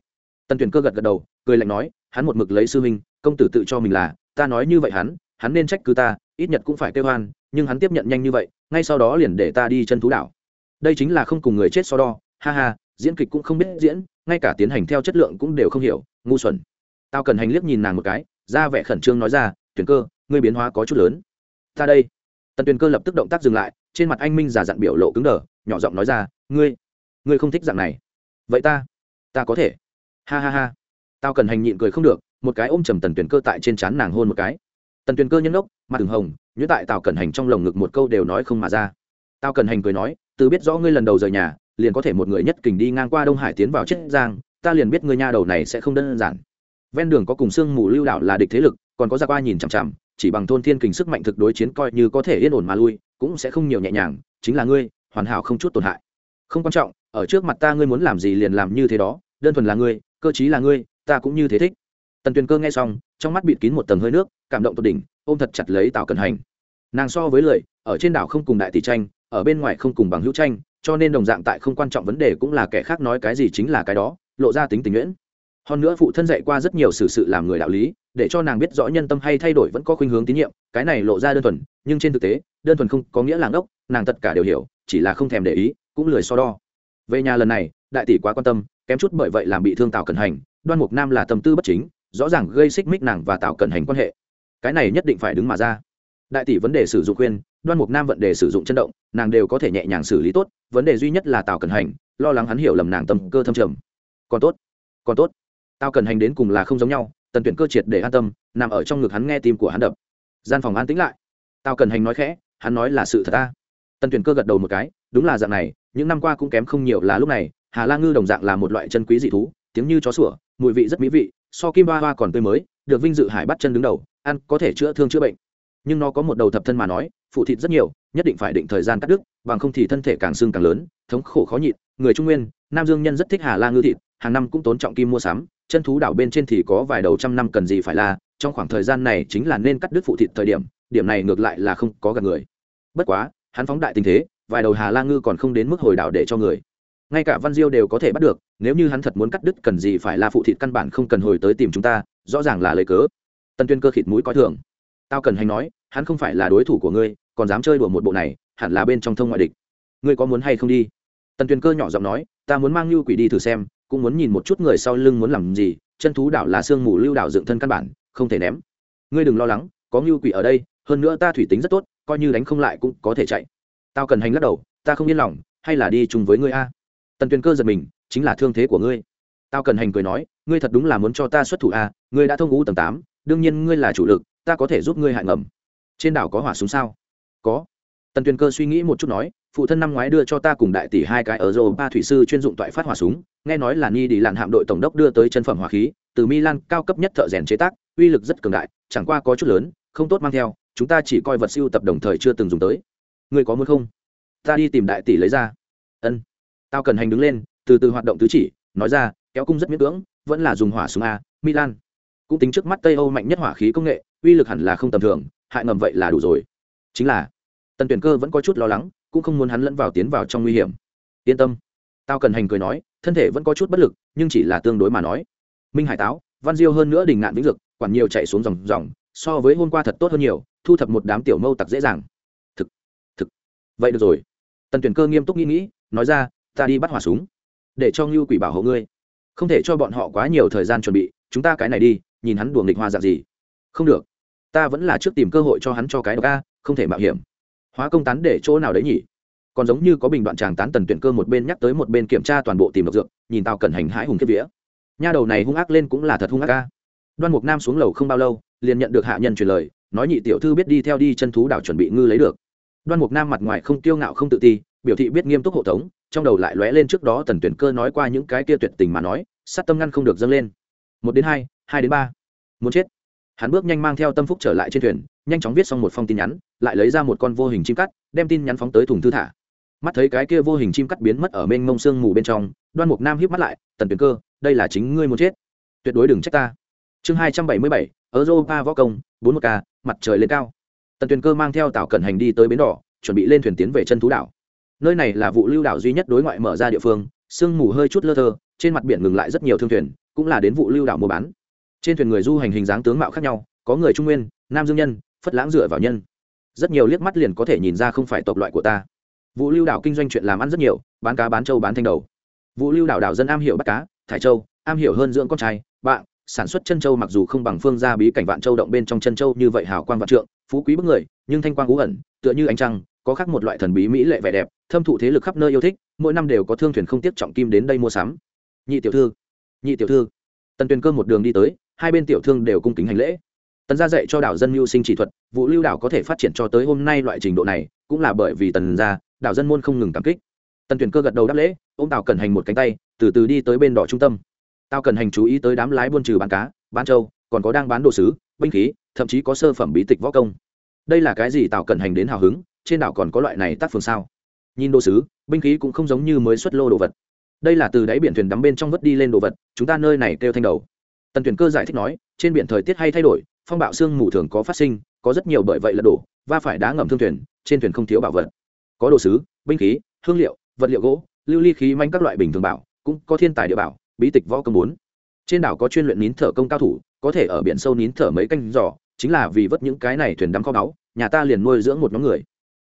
tần tuyển cơ gật gật đầu, cười lạnh nói, hắn một mực lấy sư minh công tử tự cho mình là, ta nói như vậy hắn hắn nên trách cứ ta, ít nhất cũng phải kêu hoan nhưng hắn tiếp nhận nhanh như vậy, ngay sau đó liền để ta đi chân thú đảo. Đây chính là không cùng người chết so đo, ha ha, diễn kịch cũng không biết diễn, ngay cả tiến hành theo chất lượng cũng đều không hiểu, ngu xuẩn. Tao cần hành liếc nhìn nàng một cái, ra vẻ khẩn trương nói ra tuyển cơ, ngươi biến hóa có chút lớn. Ta đây. Tần tuyền cơ lập tức động tác dừng lại, trên mặt anh minh giả dặn biểu lộ cứng đờ, nhỏ giọng nói ra, ngươi ngươi không thích dạng này. Vậy ta ta có thể. Ha ha ha. Tao cần hành nhịn cười không được, một cái ôm trầm tần tuyền cơ tại trên trán nàng hôn một cái tần tuyền cơ nhân ốc mặt từng hồng, nhuyễn tại tào cần hành trong lồng ngực một câu đều nói không mà ra. Tao cần hành cười nói, từ biết rõ ngươi lần đầu rời nhà, liền có thể một người nhất kình đi ngang qua đông hải tiến vào chiết giang, ta liền biết ngươi nha đầu này sẽ không đơn giản. Ven đường có cùng sương mù lưu đảo là địch thế lực, còn có ra qua nhìn chằm chằm, chỉ bằng thôn thiên kình sức mạnh thực đối chiến coi như có thể yên ổn mà lui, cũng sẽ không nhiều nhẹ nhàng, chính là ngươi, hoàn hảo không chút tổn hại. Không quan trọng, ở trước mặt ta ngươi muốn làm gì liền làm như thế đó, đơn thuần là ngươi, cơ chí là ngươi, ta cũng như thế thích tần tuyền cơ nghe xong trong mắt bịt kín một tầng hơi nước cảm động tột đỉnh ôm thật chặt lấy tào cần hành. Nàng so với lời, ở trên đảo không cùng đại tỷ tranh ở bên ngoài không cùng bằng hữu tranh cho nên đồng dạng tại không quan trọng vấn đề cũng là kẻ khác nói cái gì chính là cái đó lộ ra tính tình nhuyễn. Hơn nữa phụ thân dạy qua rất nhiều sự sự làm người đạo lý để cho nàng biết rõ nhân tâm hay thay đổi vẫn có khuynh hướng tín nhiệm cái này lộ ra đơn thuần nhưng trên thực tế đơn thuần không có nghĩa là ngốc nàng tất cả đều hiểu chỉ là không thèm để ý cũng lười so đo. Về nhà lần này đại tỷ quá quan tâm kém chút bởi vậy làm bị thương tào cẩn hành đoan mục nam là tâm tư bất chính rõ ràng gây xích mích nàng và tạo cẩn hành quan hệ. Cái này nhất định phải đứng mà ra. Đại tỷ vấn đề sử dụng khuyên, đoan mục nam vấn đề sử dụng chân động, nàng đều có thể nhẹ nhàng xử lý tốt, vấn đề duy nhất là tào cẩn hành, lo lắng hắn hiểu lầm nàng tâm cơ thâm trầm. Còn tốt còn tốt. Tào cẩn hành đến cùng là không giống nhau, tần tuyển cơ triệt để an tâm, nằm ở trong ngực hắn nghe tim của hắn đập. Gian phòng an tĩnh lại. Tào cẩn hành nói khẽ, hắn nói là sự thật ta. Tần tuyển cơ gật đầu một cái, đúng là dạng này, những năm qua cũng kém không nhiều là lúc này, hà la ngư đồng dạng là một loại chân quý dị thú, tiếng như chó sủa, mùi vị rất mỹ vị so kim ba hoa còn tươi mới, được vinh dự hải bắt chân đứng đầu, ăn có thể chữa thương chữa bệnh. Nhưng nó có một đầu thập thân mà nói, phụ thịt rất nhiều, nhất định phải định thời gian cắt đứt, bằng không thì thân thể càng xương càng lớn, thống khổ khó nhịn. Người trung nguyên, nam dương nhân rất thích hà la ngư thịt, hàng năm cũng tốn trọng kim mua sắm, chân thú đảo bên trên thì có vài đầu trăm năm cần gì phải là, trong khoảng thời gian này chính là nên cắt đứt phụ thịt thời điểm điểm này ngược lại là không có gần người. Bất quá, hắn phóng đại tình thế, vài đầu hà la ngư còn không đến mức hồi đảo để cho người. Ngay cả văn diêu đều có thể bắt được nếu như hắn thật muốn cắt đứt cần gì phải là phụ thịt căn bản không cần hồi tới tìm chúng ta, rõ ràng là lời cớ. Tân tuyên cơ khịt mũi coi thường. Tao cần hành nói, hắn không phải là đối thủ của ngươi, còn dám chơi đùa một bộ này, hẳn là bên trong thông ngoại địch. Ngươi có muốn hay không đi? Tần tuyên cơ nhỏ giọng nói, ta muốn mang lưu quỷ đi thử xem, cũng muốn nhìn một chút người sau lưng muốn làm gì, chân thú đảo là sương mù lưu đảo dựng thân căn bản, không thể ném. Ngươi đừng lo lắng, có lưu quỷ ở đây, hơn nữa ta thủy tính rất tốt, coi như đánh không lại cũng có thể chạy. Tao cần hành lắc đầu, ta không yên lòng, hay là đi chung với ngươi a? Tần tuyền cơ giật mình chính là thương thế của ngươi. Tao cần hành cười nói, ngươi thật đúng là muốn cho ta xuất thủ a ngươi đã thông ngũ tầng tám, đương nhiên ngươi là chủ lực, ta có thể giúp ngươi hại ngầm. Trên đảo có hỏa súng sao? Có. Tần tuyền cơ suy nghĩ một chút nói, phụ thân năm ngoái đưa cho ta cùng đại tỷ hai cái ở rô ba thủy sư chuyên dụng toại phát hỏa súng, nghe nói là ni đi làn hạm đội tổng đốc đưa tới chân phẩm hỏa khí, từ milan cao cấp nhất thợ rèn chế tác, uy lực rất cường đại, chẳng qua có chút lớn, không tốt mang theo, chúng ta chỉ coi vật siêu tập đồng thời chưa từng dùng tới. Ngươi có muốn không? Ta đi tìm đại tỷ lấy ra. Ân. Tao cần hành đứng lên từ từ hoạt động tứ chỉ, nói ra, kéo cung rất miễn cưỡng, vẫn là dùng hỏa súng a, milan. Cũng tính trước mắt tây âu mạnh nhất hỏa khí công nghệ, uy lực hẳn là không tầm thường, hại ngầm vậy là đủ rồi. Chính là tần tuyển cơ vẫn có chút lo lắng, cũng không muốn hắn lẫn vào tiến vào trong nguy hiểm. Yên tâm. Tao cần hành cười nói, thân thể vẫn có chút bất lực, nhưng chỉ là tương đối mà nói. Minh hải táo, văn diêu hơn nữa đình ngạn vĩnh dực quản nhiều chạy xuống dòng dòng, so với hôm qua thật tốt hơn nhiều, thu thập một đám tiểu mâu tặc dễ dàng. Thực thực. Vậy được rồi. Tần tuyển cơ nghiêm túc nghĩ nghĩ, nói ra, ta đi bắt hỏa súng để cho ngưu quỷ bảo hộ ngươi. Không thể cho bọn họ quá nhiều thời gian chuẩn bị, chúng ta cái này đi, nhìn hắn đùa nghịch hoa dạng gì. Không được. Ta vẫn là trước tìm cơ hội cho hắn cho cái độc a, không thể mạo hiểm. Hóa công tán để chỗ nào đấy nhỉ? Còn giống như có bình đoạn tràng tán tần tuyển cơ một bên nhắc tới một bên kiểm tra toàn bộ tìm độc dược, nhìn tao cần hành hãi hùng kiếp vía. Nha đầu này hung ác lên cũng là thật hung ác ca đoan mục nam xuống lầu không bao lâu, liền nhận được hạ nhân truyền lời, nói nhị tiểu thư biết đi theo đi chân thú đảo chuẩn bị ngư lấy được. Đoan mục nam mặt ngoài không kiêu ngạo không tự ti biểu thị biết nghiêm túc hộ tống, trong đầu lại lóe lên trước đó tần tuyển cơ nói qua những cái kia tuyệt tình mà nói, sát tâm ngăn không được dâng lên. Một đến hai hai đến ba. Muốn chết. Hắn bước nhanh mang theo tâm phúc trở lại trên thuyền, nhanh chóng viết xong một phong tin nhắn, lại lấy ra một con vô hình chim cắt, đem tin nhắn phóng tới thùng thư thả. Mắt thấy cái kia vô hình chim cắt biến mất ở mênh mông sương mù bên trong, đoan mục nam hiếp mắt lại, tần tuyển cơ, đây là chính ngươi muốn chết. Tuyệt đối đừng trách ta. Chương hai trăm bảy mươi bảy, europa võ công, bốn một k mặt trời lên cao. Tần tuyển cơ mang theo tàu cẩn hành đi tới bến đỏ, chuẩn bị lên thuyền tiến về chân thú đảo nơi này là vụ lưu đảo duy nhất đối ngoại mở ra địa phương, sương mù hơi chút lơ thơ, trên mặt biển ngừng lại rất nhiều thương thuyền, cũng là đến vụ lưu đảo mua bán. Trên thuyền người du hành hình dáng tướng mạo khác nhau, có người trung nguyên, nam dương nhân, phất lãng dựa vào nhân. Rất nhiều liếc mắt liền có thể nhìn ra không phải tộc loại của ta. Vụ lưu đảo kinh doanh chuyện làm ăn rất nhiều, bán cá bán trâu bán thanh đầu. Vụ lưu đảo đảo dân am hiểu bắt cá, thải châu am hiểu hơn dưỡng con trai, bạn, sản xuất chân châu mặc dù không bằng phương gia bí cảnh vạn châu động bên trong chân châu như vậy hào quang vạn trượng, phú quý bức người, nhưng thanh quang cú ẩn, tựa như ánh trăng có khác một loại thần bí mỹ lệ vẻ đẹp, thâm thụ thế lực khắp nơi yêu thích, mỗi năm đều có thương thuyền không tiếp trọng kim đến đây mua sắm. Nhị tiểu thư, nhị tiểu thư. Tần tuyền cơ một đường đi tới, hai bên tiểu thương đều cung kính hành lễ. Tần gia dạy cho đảo dân mưu sinh chỉ thuật, vụ lưu đảo có thể phát triển cho tới hôm nay loại trình độ này, cũng là bởi vì tần gia, đảo dân môn không ngừng cảm kích. Tần tuyền cơ gật đầu đáp lễ ô m tàu cần hành một cánh tay, từ từ đi tới bên đỏ trung tâm. Tao cần hành chú ý tới đám lái buôn trừ bán cá, bán trâu, còn có đang bán đồ sứ, binh khí, thậm chí có sơ phẩm bí tịch võ công. Đây là cái gì? Tào cần hành đến hào hứng trên đảo còn có loại này tác phường sao? Nhìn đồ sứ, binh khí cũng không giống như mới xuất lô đồ vật. Đây là từ đáy biển thuyền đắm bên trong vớt đi lên đồ vật, chúng ta nơi này kêu thanh đầu. Tần tuyển cơ giải thích nói, trên biển thời tiết hay thay đổi, phong bạo sương mù thường có phát sinh, có rất nhiều bởi vậy là đổ và phải đá ngầm thương thuyền, trên thuyền không thiếu bảo vật. Có đồ sứ, binh khí, hương liệu, vật liệu gỗ, lưu ly khí manh các loại bình thường bảo, cũng có thiên tài địa bảo, bí tịch võ công bốn. Trên đảo có chuyên luyện nín thở công cao thủ, có thể ở biển sâu nín thở mấy canh giỏ chính là vì vớt những cái này thuyền đắm kho báu, nhà ta liền nuôi dưỡng một nhóm người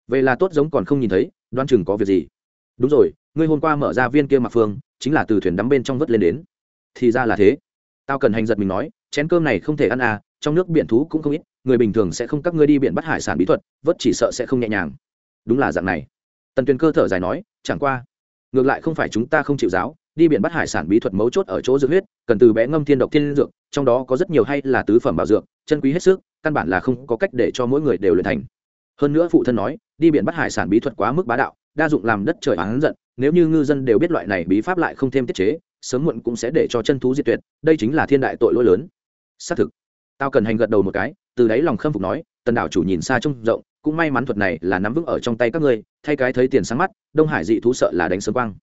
về là tốt giống còn không nhìn thấy đoan chừng có việc gì. Đúng rồi, ngươi hôm qua mở ra viên kia mặc phương, chính là từ thuyền đắm bên trong vớt lên đến. Thì ra là thế. Tao cần hành giật mình nói, chén cơm này không thể ăn à trong nước biển thú cũng không ít, người bình thường sẽ không các ngươi đi biển bắt hải sản bí thuật, vớt chỉ sợ sẽ không nhẹ nhàng. Đúng là dạng này. Tần tuyền cơ thở dài nói, chẳng qua. Ngược lại không phải chúng ta không chịu giáo, đi biển bắt hải sản bí thuật mấu chốt ở chỗ dược huyết, cần từ bé ngâm thiên độc thiên dược, trong đó có rất nhiều hay là tứ phẩm bảo dược, chân quý hết sức, căn bản là không có cách để cho mỗi người đều luyện thành hơn nữa phụ thân nói, đi biển bắt hải sản bí thuật quá mức bá đạo, đa dụng làm đất trời án giận, nếu như ngư dân đều biết loại này bí pháp lại không thêm tiết chế, sớm muộn cũng sẽ để cho chân thú diệt tuyệt, đây chính là thiên đại tội lỗi lớn. Xác thực. Tao cần hành gật đầu một cái, từ đáy lòng khâm phục nói, tần đảo chủ nhìn xa trông rộng, cũng may mắn thuật này là nắm vững ở trong tay các ngươi, thay cái thấy tiền sáng mắt, đông hải dị thú sợ là đánh sớm quang.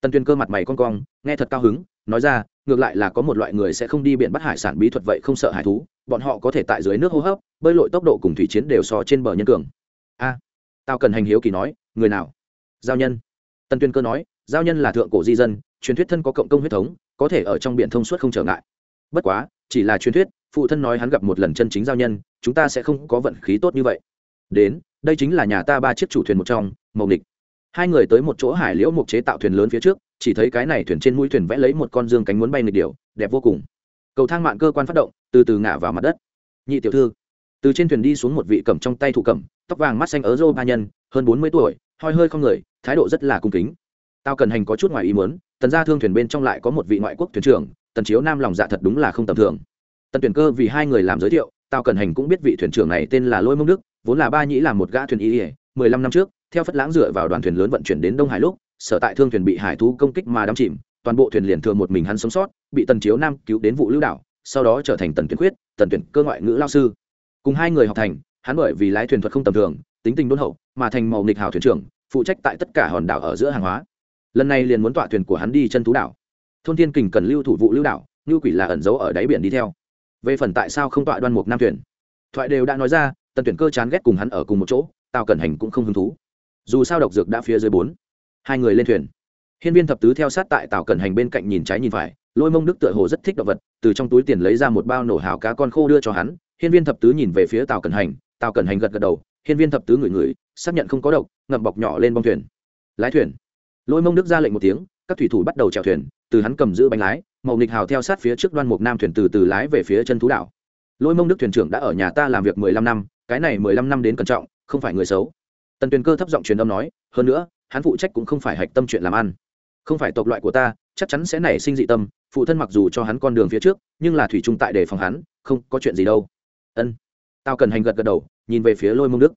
Tần tuyên cơ mặt mày con cong, nghe thật cao hứng, nói ra, ngược lại là có một loại người sẽ không đi biển bắt hải sản bí thuật vậy không sợ hải thú, bọn họ có thể tại dưới nước hô hấp, bơi lội tốc độ cùng thủy chiến đều so trên bờ nhân cường a, tao cần hành hiếu kỳ nói, người nào? Giao nhân. Tần tuyên cơ nói, giao nhân là thượng cổ di dân, truyền thuyết thân có cộng công huyết thống, có thể ở trong biển thông suốt không trở ngại. Bất quá, chỉ là truyền thuyết, phụ thân nói hắn gặp một lần chân chính giao nhân, chúng ta sẽ không có vận khí tốt như vậy. Đến, đây chính là nhà ta ba chiếc chủ thuyền một trong, mậu nịch. Hai người tới một chỗ hải liễu mục chế tạo thuyền lớn phía trước, chỉ thấy cái này thuyền trên mũi thuyền vẽ lấy một con dương cánh muốn bay nghịch điều đẹp vô cùng. Cầu thang mạng cơ quan phát động, từ từ ngả vào mặt đất. Nhị tiểu thư từ trên thuyền đi xuống một vị cầm trong tay thủ cầm, tóc vàng mắt xanh ở rô ba nhân, hơn bốn mươi tuổi, hoi hơi không người, thái độ rất là cung kính. Tao cần hành có chút ngoài ý muốn, tần ra thương thuyền bên trong lại có một vị ngoại quốc thuyền trưởng, tần chiếu nam lòng dạ thật đúng là không tầm thường. Tần tuyển cơ vì hai người làm giới thiệu, tao cần hành cũng biết vị thuyền trưởng này tên là lôi mông đức, vốn là ba nhĩ là một gã thuyền y ỉa mười lăm năm trước, theo phất lãng dựa vào đoàn thuyền lớn vận chuyển đến đông hải lúc, sở tại thương thuyền bị hải thú công kích mà đắm chìm, toàn bộ thuyền liền thừa một mình hắn sống sót, bị tần chiếu nam cứu đến vụ lưu đảo, sau đó trở thành tần tuyển quyết, tần tuyển cơ ngoại ngữ lao sư cùng hai người học thành, hắn bởi vì lái thuyền thuật không tầm thường, tính tình đôn hậu, mà thành màu nghịch hào thuyền trưởng, phụ trách tại tất cả hòn đảo ở giữa hàng hóa. Lần này liền muốn tọa thuyền của hắn đi chân thú đảo. Thôn thiên kình cần lưu thủ vụ lưu đảo, ngưu quỷ là ẩn giấu ở đáy biển đi theo. Về phần tại sao không tọa đoan mục nam thuyền? Thoại đều đã nói ra, tần tuyển cơ chán ghét cùng hắn ở cùng một chỗ, tào cẩn hành cũng không hứng thú. Dù sao độc dược đã phía dưới bốn. Hai người lên thuyền. Hiên viên thập tứ theo sát tại tào cẩn hành bên cạnh nhìn trái nhìn phải, lôi mông đức tựa hồ rất thích động vật, từ trong túi tiền lấy ra một bao nổ hào cá con khô đưa cho hắn hiên viên thập tứ nhìn về phía tào cẩn hành, tào cẩn hành gật gật đầu, hiên viên thập tứ ngửi ngửi, xác nhận không có độc, ngậm bọc nhỏ lên bong thuyền. Lái thuyền. Lôi mông đức ra lệnh một tiếng, các thủy thủ bắt đầu chèo thuyền, từ hắn cầm giữ bánh lái mậu nghịch hào theo sát phía trước đoan mục nam thuyền từ từ lái về phía chân thú đảo. Lôi mông đức thuyền trưởng đã ở nhà ta làm việc mười lăm năm, cái này mười lăm năm đến cẩn trọng, không phải người xấu. Tần tuyền cơ thấp giọng truyền âm nói, hơn nữa, hắn phụ trách cũng không phải hạch tâm chuyện làm ăn. Không phải tộc loại của ta, chắc chắn sẽ nảy sinh dị tâm, phụ thân mặc dù cho hắn con đường phía trước, nhưng là thủy trung tại để phòng hắn, không có chuyện gì đâu ân. Tao cần hành gật gật đầu, nhìn về phía lôi mông đức.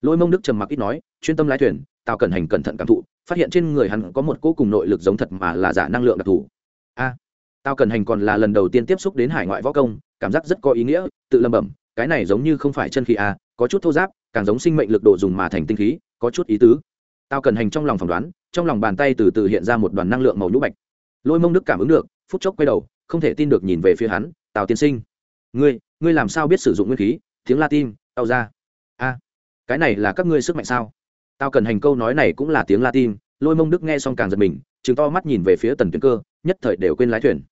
Lôi mông đức trầm mặc ít nói, chuyên tâm lái thuyền tao cần hành cẩn thận cảm thụ, phát hiện trên người hắn có một cô cùng nội lực giống thật mà là giả năng lượng đặc thù. A. Tao cần hành còn là lần đầu tiên tiếp xúc đến hải ngoại võ công, cảm giác rất có ý nghĩa, tự lầm bẩm, cái này giống như không phải chân khí a, có chút thô giáp, càng giống sinh mệnh lực độ dùng mà thành tinh khí, có chút ý tứ. Tao cần hành trong lòng phỏng đoán, trong lòng bàn tay từ từ hiện ra một đoàn năng lượng màu nhũ bạch. Lôi mông đức cảm ứng được, phút chốc quay đầu, không thể tin được nhìn về phía hắn, tào tiên sinh, ngươi ngươi làm sao biết sử dụng nguyên khí, tiếng latin, tao ra. A, cái này là các ngươi sức mạnh sao? Tao cần hành câu nói này cũng là tiếng latin, lôi mông đức nghe xong càng giật mình chứng to mắt nhìn về phía tần tuyển cơ, nhất thời đều quên lái thuyền.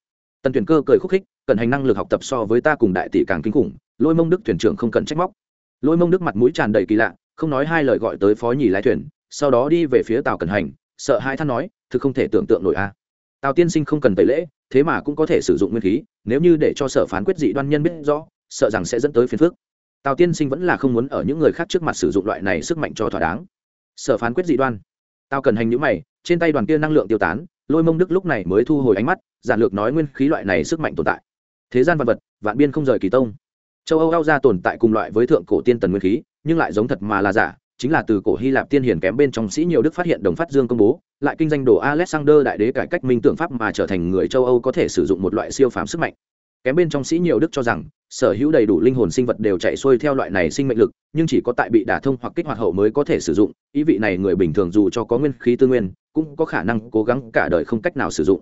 Tần tuyển cơ cười khúc khích, cần hành năng lực học tập so với ta cùng đại tỷ càng kinh khủng, lôi mông đức thuyền trưởng không cần trách móc. Lôi mông đức mặt mũi tràn đầy kỳ lạ, không nói hai lời gọi tới phó nhì lái thuyền, sau đó đi về phía tàu cần hành, sợ hai than nói, thực không thể tưởng tượng nổi a. Tào tiên sinh không cần tẩy lễ, thế mà cũng có thể sử dụng nguyên khí, nếu như để cho sở phán quyết dị đoan nhân biết rõ sợ rằng sẽ dẫn tới phiền phức. tào tiên sinh vẫn là không muốn ở những người khác trước mặt sử dụng loại này sức mạnh cho thỏa đáng. Sở phán quyết dị đoan. Tao cần hành những mày, trên tay đoàn kia năng lượng tiêu tán, lôi mông đức lúc này mới thu hồi ánh mắt, giản lược nói nguyên khí loại này sức mạnh tồn tại. Thế gian vật vật, vạn biên không rời kỳ tông. Châu âu ao ra tồn tại cùng loại với thượng cổ tiên tần nguyên khí, nhưng lại giống thật mà là giả, chính là từ cổ hy lạp tiên hiển kém bên trong sĩ nhiều đức phát hiện đồng phát dương công bố, lại kinh doanh đồ alexander đại đế cải cách minh tượng pháp mà trở thành người châu âu có thể sử dụng một loại siêu phàm sức mạnh kém bên trong sĩ nhiều đức cho rằng, sở hữu đầy đủ linh hồn sinh vật đều chạy xuôi theo loại này sinh mệnh lực, nhưng chỉ có tại bị đả thông hoặc kích hoạt hậu mới có thể sử dụng, ý vị này người bình thường dù cho có nguyên khí tư nguyên, cũng có khả năng cố gắng cả đời không cách nào sử dụng.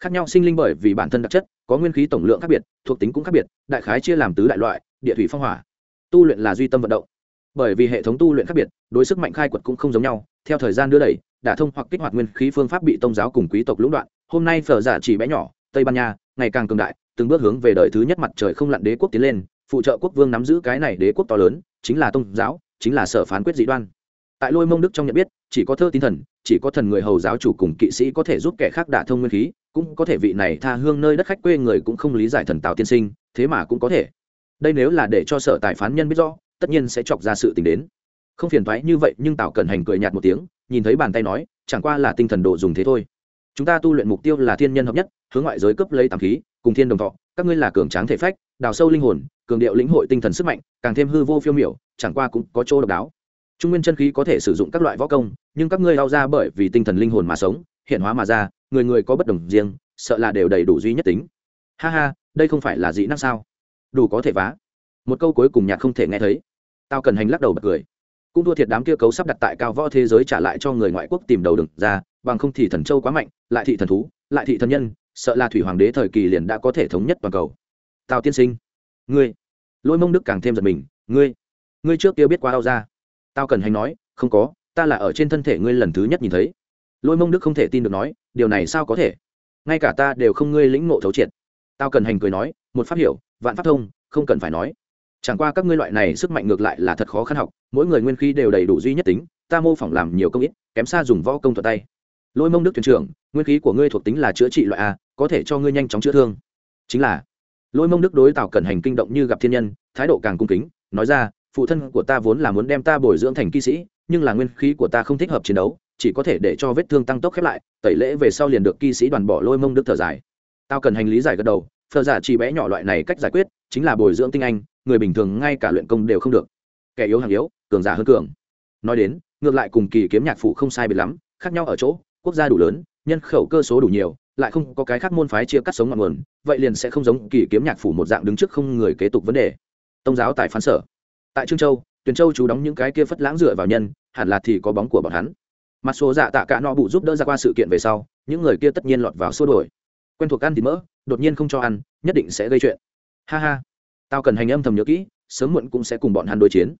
Khác nhau sinh linh bởi vì bản thân đặc chất, có nguyên khí tổng lượng khác biệt, thuộc tính cũng khác biệt, đại khái chia làm tứ đại loại, địa thủy phong hỏa. Tu luyện là duy tâm vận động. Bởi vì hệ thống tu luyện khác biệt, đối sức mạnh khai quật cũng không giống nhau, theo thời gian đưa đẩy, đả thông hoặc kích hoạt nguyên khí phương pháp bị tôn giáo cùng quý tộc lũng đoạn, hôm nay phở giả chỉ bé nhỏ tây ban nha, ngày càng cường đại, từng bước hướng về đời thứ nhất mặt trời không lặn đế quốc tiến lên, phụ trợ quốc vương nắm giữ cái này đế quốc to lớn, chính là tôn giáo, chính là sở phán quyết dị đoan. Tại lôi mông đức trong nhận biết, chỉ có thơ tín thần, chỉ có thần người hầu giáo chủ cùng kỵ sĩ có thể giúp kẻ khác đả thông nguyên khí, cũng có thể vị này tha hương nơi đất khách quê người cũng không lý giải thần tào tiên sinh, thế mà cũng có thể. Đây nếu là để cho sở tài phán nhân biết rõ, tất nhiên sẽ chọc ra sự tình đến. Không phiền thoái như vậy, nhưng tào cẩn hành cười nhạt một tiếng, nhìn thấy bàn tay nói, chẳng qua là tinh thần độ dùng thế thôi chúng ta tu luyện mục tiêu là thiên nhân hợp nhất, hướng ngoại giới cấp lấy tàm khí, cùng thiên đồng thọ. Các ngươi là cường tráng thể phách, đào sâu linh hồn, cường điệu lĩnh hội tinh thần sức mạnh, càng thêm hư vô phiêu miểu, chẳng qua cũng có chỗ độc đáo. Trung nguyên chân khí có thể sử dụng các loại võ công, nhưng các ngươi lao ra bởi vì tinh thần linh hồn mà sống, hiện hóa mà ra, người người có bất đồng riêng, sợ là đều đầy đủ duy nhất tính. Ha ha, đây không phải là dị năng sao? Đủ có thể vá. Một câu cuối cùng nhạc không thể nghe thấy. Tao cần hành lắc đầu bật cười. Cũng thua thiệt đám kia cấu sắp đặt tại cao võ thế giới trả lại cho người ngoại quốc tìm đầu đừng ra bằng không thì thần châu quá mạnh, lại thị thần thú, lại thị thần nhân, sợ là thủy hoàng đế thời kỳ liền đã có thể thống nhất toàn cầu. Tào tiên sinh, ngươi, lôi mông đức càng thêm giật mình, ngươi ngươi trước kia biết quá đau ra tao cần hành nói, không có, ta là ở trên thân thể ngươi lần thứ nhất nhìn thấy. Lôi mông đức không thể tin được nói, điều này sao có thể? Ngay cả ta đều không ngươi lĩnh ngộ thấu triệt. Tao cần hành cười nói, một pháp hiểu, vạn pháp thông, không cần phải nói. Chẳng qua các ngươi loại này sức mạnh ngược lại là thật khó khăn học, mỗi người nguyên khí đều đầy đủ duy nhất tính, ta mô phỏng làm nhiều công ít, kém xa dùng võ công thuật tay lôi mông đức thuyền trưởng, nguyên khí của ngươi thuộc tính là chữa trị loại a, có thể cho ngươi nhanh chóng chữa thương. Chính là, lôi mông đức đối tào cần hành kinh động như gặp thiên nhân, thái độ càng cung kính, nói ra, phụ thân của ta vốn là muốn đem ta bồi dưỡng thành kỵ sĩ, nhưng là nguyên khí của ta không thích hợp chiến đấu, chỉ có thể để cho vết thương tăng tốc khép lại, tẩy lễ về sau liền được kỵ sĩ đoàn bỏ lôi mông đức thở dài. Tao cần hành lý giải gật đầu phờ giả chỉ bé nhỏ loại này cách giải quyết, chính là bồi dưỡng tinh anh, người bình thường ngay cả luyện công đều không được. Kẻ yếu hàng yếu, cường giả hơn cường. Nói đến, ngược lại cùng kỳ kiếm nhạc phụ không sai biệt lắm, khác nhau ở chỗ quốc gia đủ lớn, nhân khẩu cơ số đủ nhiều, lại không có cái khác môn phái chia cắt sống ngọn nguồn, vậy liền sẽ không giống kỳ kiếm nhạc phủ một dạng đứng trước không người kế tục vấn đề. Tông giáo tại phán sở. Tại trương châu, tuyền châu chú đóng những cái kia phất lãng dựa vào nhân, hẳn là thì có bóng của bọn hắn. Mặt số dạ tạ cả nọ bụ giúp đỡ ra qua sự kiện về sau, những người kia tất nhiên lọt vào xua đổi quen thuộc ăn thì mỡ, đột nhiên không cho ăn, nhất định sẽ gây chuyện. Ha ha. Tao cần hành âm thầm nhớ kỹ, sớm muộn cũng sẽ cùng bọn hắn đối chiến.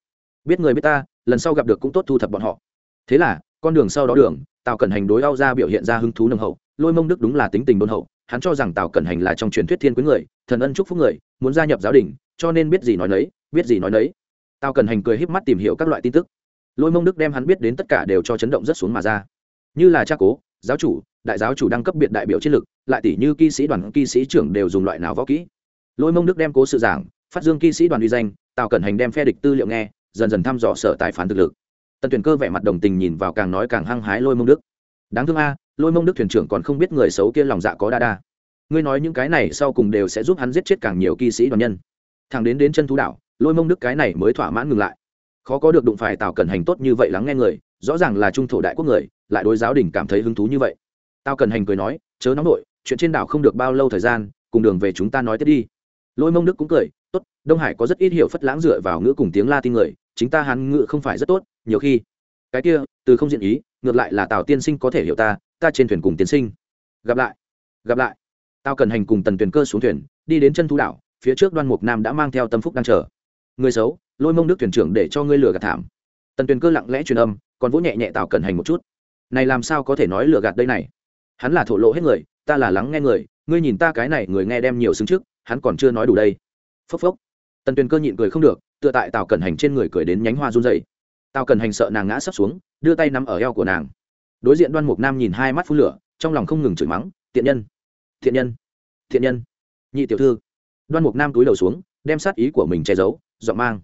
Biết người biết ta, lần sau gặp được cũng tốt thu thập bọn họ. Thế là, con đường sau đó đường tào cẩn hành đối ao ra biểu hiện ra hứng thú nâng hậu, lôi mông đức đúng là tính tình đôn hậu, hắn cho rằng tào cẩn hành là trong truyền thuyết thiên quý người, thần ân chúc phúc người, muốn gia nhập giáo đình, cho nên biết gì nói nấy, biết gì nói nấy. Tào cẩn hành cười híp mắt tìm hiểu các loại tin tức. Lôi mông đức đem hắn biết đến tất cả đều cho chấn động rất xuống mà ra. Như là cha cố, giáo chủ, đại giáo chủ đăng cấp biệt đại biểu chiến lực, lại tỷ như kỵ sĩ đoàn, kỵ sĩ trưởng đều dùng loại nào võ kỹ. Lôi mông đức đem cố sự giảng, phát dương kỵ sĩ đoàn uy danh, tào cẩn hành đem phe địch tư liệu nghe, dần dần thăm dò sở tài phán thực lực tần tuyển cơ vẻ mặt đồng tình nhìn vào càng nói càng hăng hái lôi mông đức. Đáng thương a, lôi mông đức thuyền trưởng còn không biết người xấu kia lòng dạ có đa đa. Ngươi nói những cái này sau cùng đều sẽ giúp hắn giết chết càng nhiều kỵ sĩ đoàn nhân. Thằng đến đến chân thú đảo, lôi mông đức cái này mới thỏa mãn ngừng lại. Khó có được đụng phải tào cẩn hành tốt như vậy lắng nghe người, rõ ràng là trung thổ đại quốc người, lại đối giáo đình cảm thấy hứng thú như vậy. Tào Cẩn hành cười nói, chớ nóng nổi chuyện trên đảo không được bao lâu thời gian, cùng đường về chúng ta nói tiếp đi. Lôi mông đức cũng cười, tốt, đông hải có rất ít hiểu phất lãng dựa vào ngữ cùng tiếng la tin người chính ta hán ngự không phải rất tốt, nhiều khi. Cái kia, từ không diện ý, ngược lại là tào tiên sinh có thể hiểu ta ta trên thuyền cùng tiên sinh. Gặp lại gặp lại. Tao cần hành cùng tần tuyền cơ xuống thuyền, đi đến chân thú đảo, phía trước đoan mục nam đã mang theo tâm phúc đang chờ. Người xấu, lôi mông đức thuyền trưởng để cho ngươi lừa gạt thảm. Tần tuyền cơ lặng lẽ truyền âm, còn vỗ nhẹ nhẹ tào cần hành một chút. Này làm sao có thể nói lừa gạt đây này? Hắn là thổ lộ hết người, ta là lắng nghe người, ngươi nhìn ta cái này người nghe đem nhiều xứng trước, hắn còn chưa nói đủ đây. Phốc phốc. Tần tuyền cơ nhịn cười không được tựa tại tào cẩn hành trên người cười đến nhánh hoa run dày tào cẩn hành sợ nàng ngã sắp xuống, đưa tay nắm ở eo của nàng. Đối diện đoan mục nam nhìn hai mắt phun lửa, trong lòng không ngừng chửi mắng thiện nhân! Thiện nhân! Thiện nhân! Nhị tiểu thư! Đoan mục nam túi đầu xuống, đem sát ý của mình che giấu dọn mang.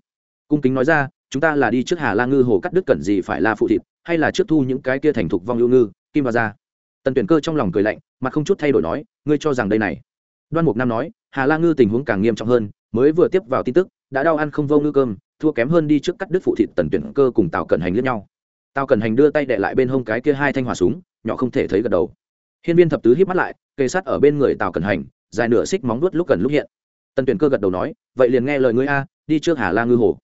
Cung kính nói ra, chúng ta là đi trước hà la ngư hồ cắt đứt cẩn gì phải là phụ thịt, hay là trước thu những cái kia thành thục vong ưu ngư, kim và ra tần tuyển cơ trong lòng cười lạnh mà không chút thay đổi nói, ngươi cho rằng đây này? Đoan mục nam nói, hà la ngư tình huống càng nghiêm trọng hơn, mới vừa tiếp vào tin tức đã đau ăn không vô ngư cơm, thua kém hơn đi trước cắt đứt phụ thịt tần tuyển cơ cùng tào cẩn hành lẫn nhau. Tào cẩn hành đưa tay đệ lại bên hông cái kia hai thanh hỏa súng, nhỏ không thể thấy gật đầu. Hiên viên thập tứ hít mắt lại cây sát ở bên người tào cẩn hành, dài nửa xích móng nuốt lúc cần lúc hiện. Tần tuyển cơ gật đầu nói, vậy liền nghe lời ngươi a, đi trước hà la ngư hồ.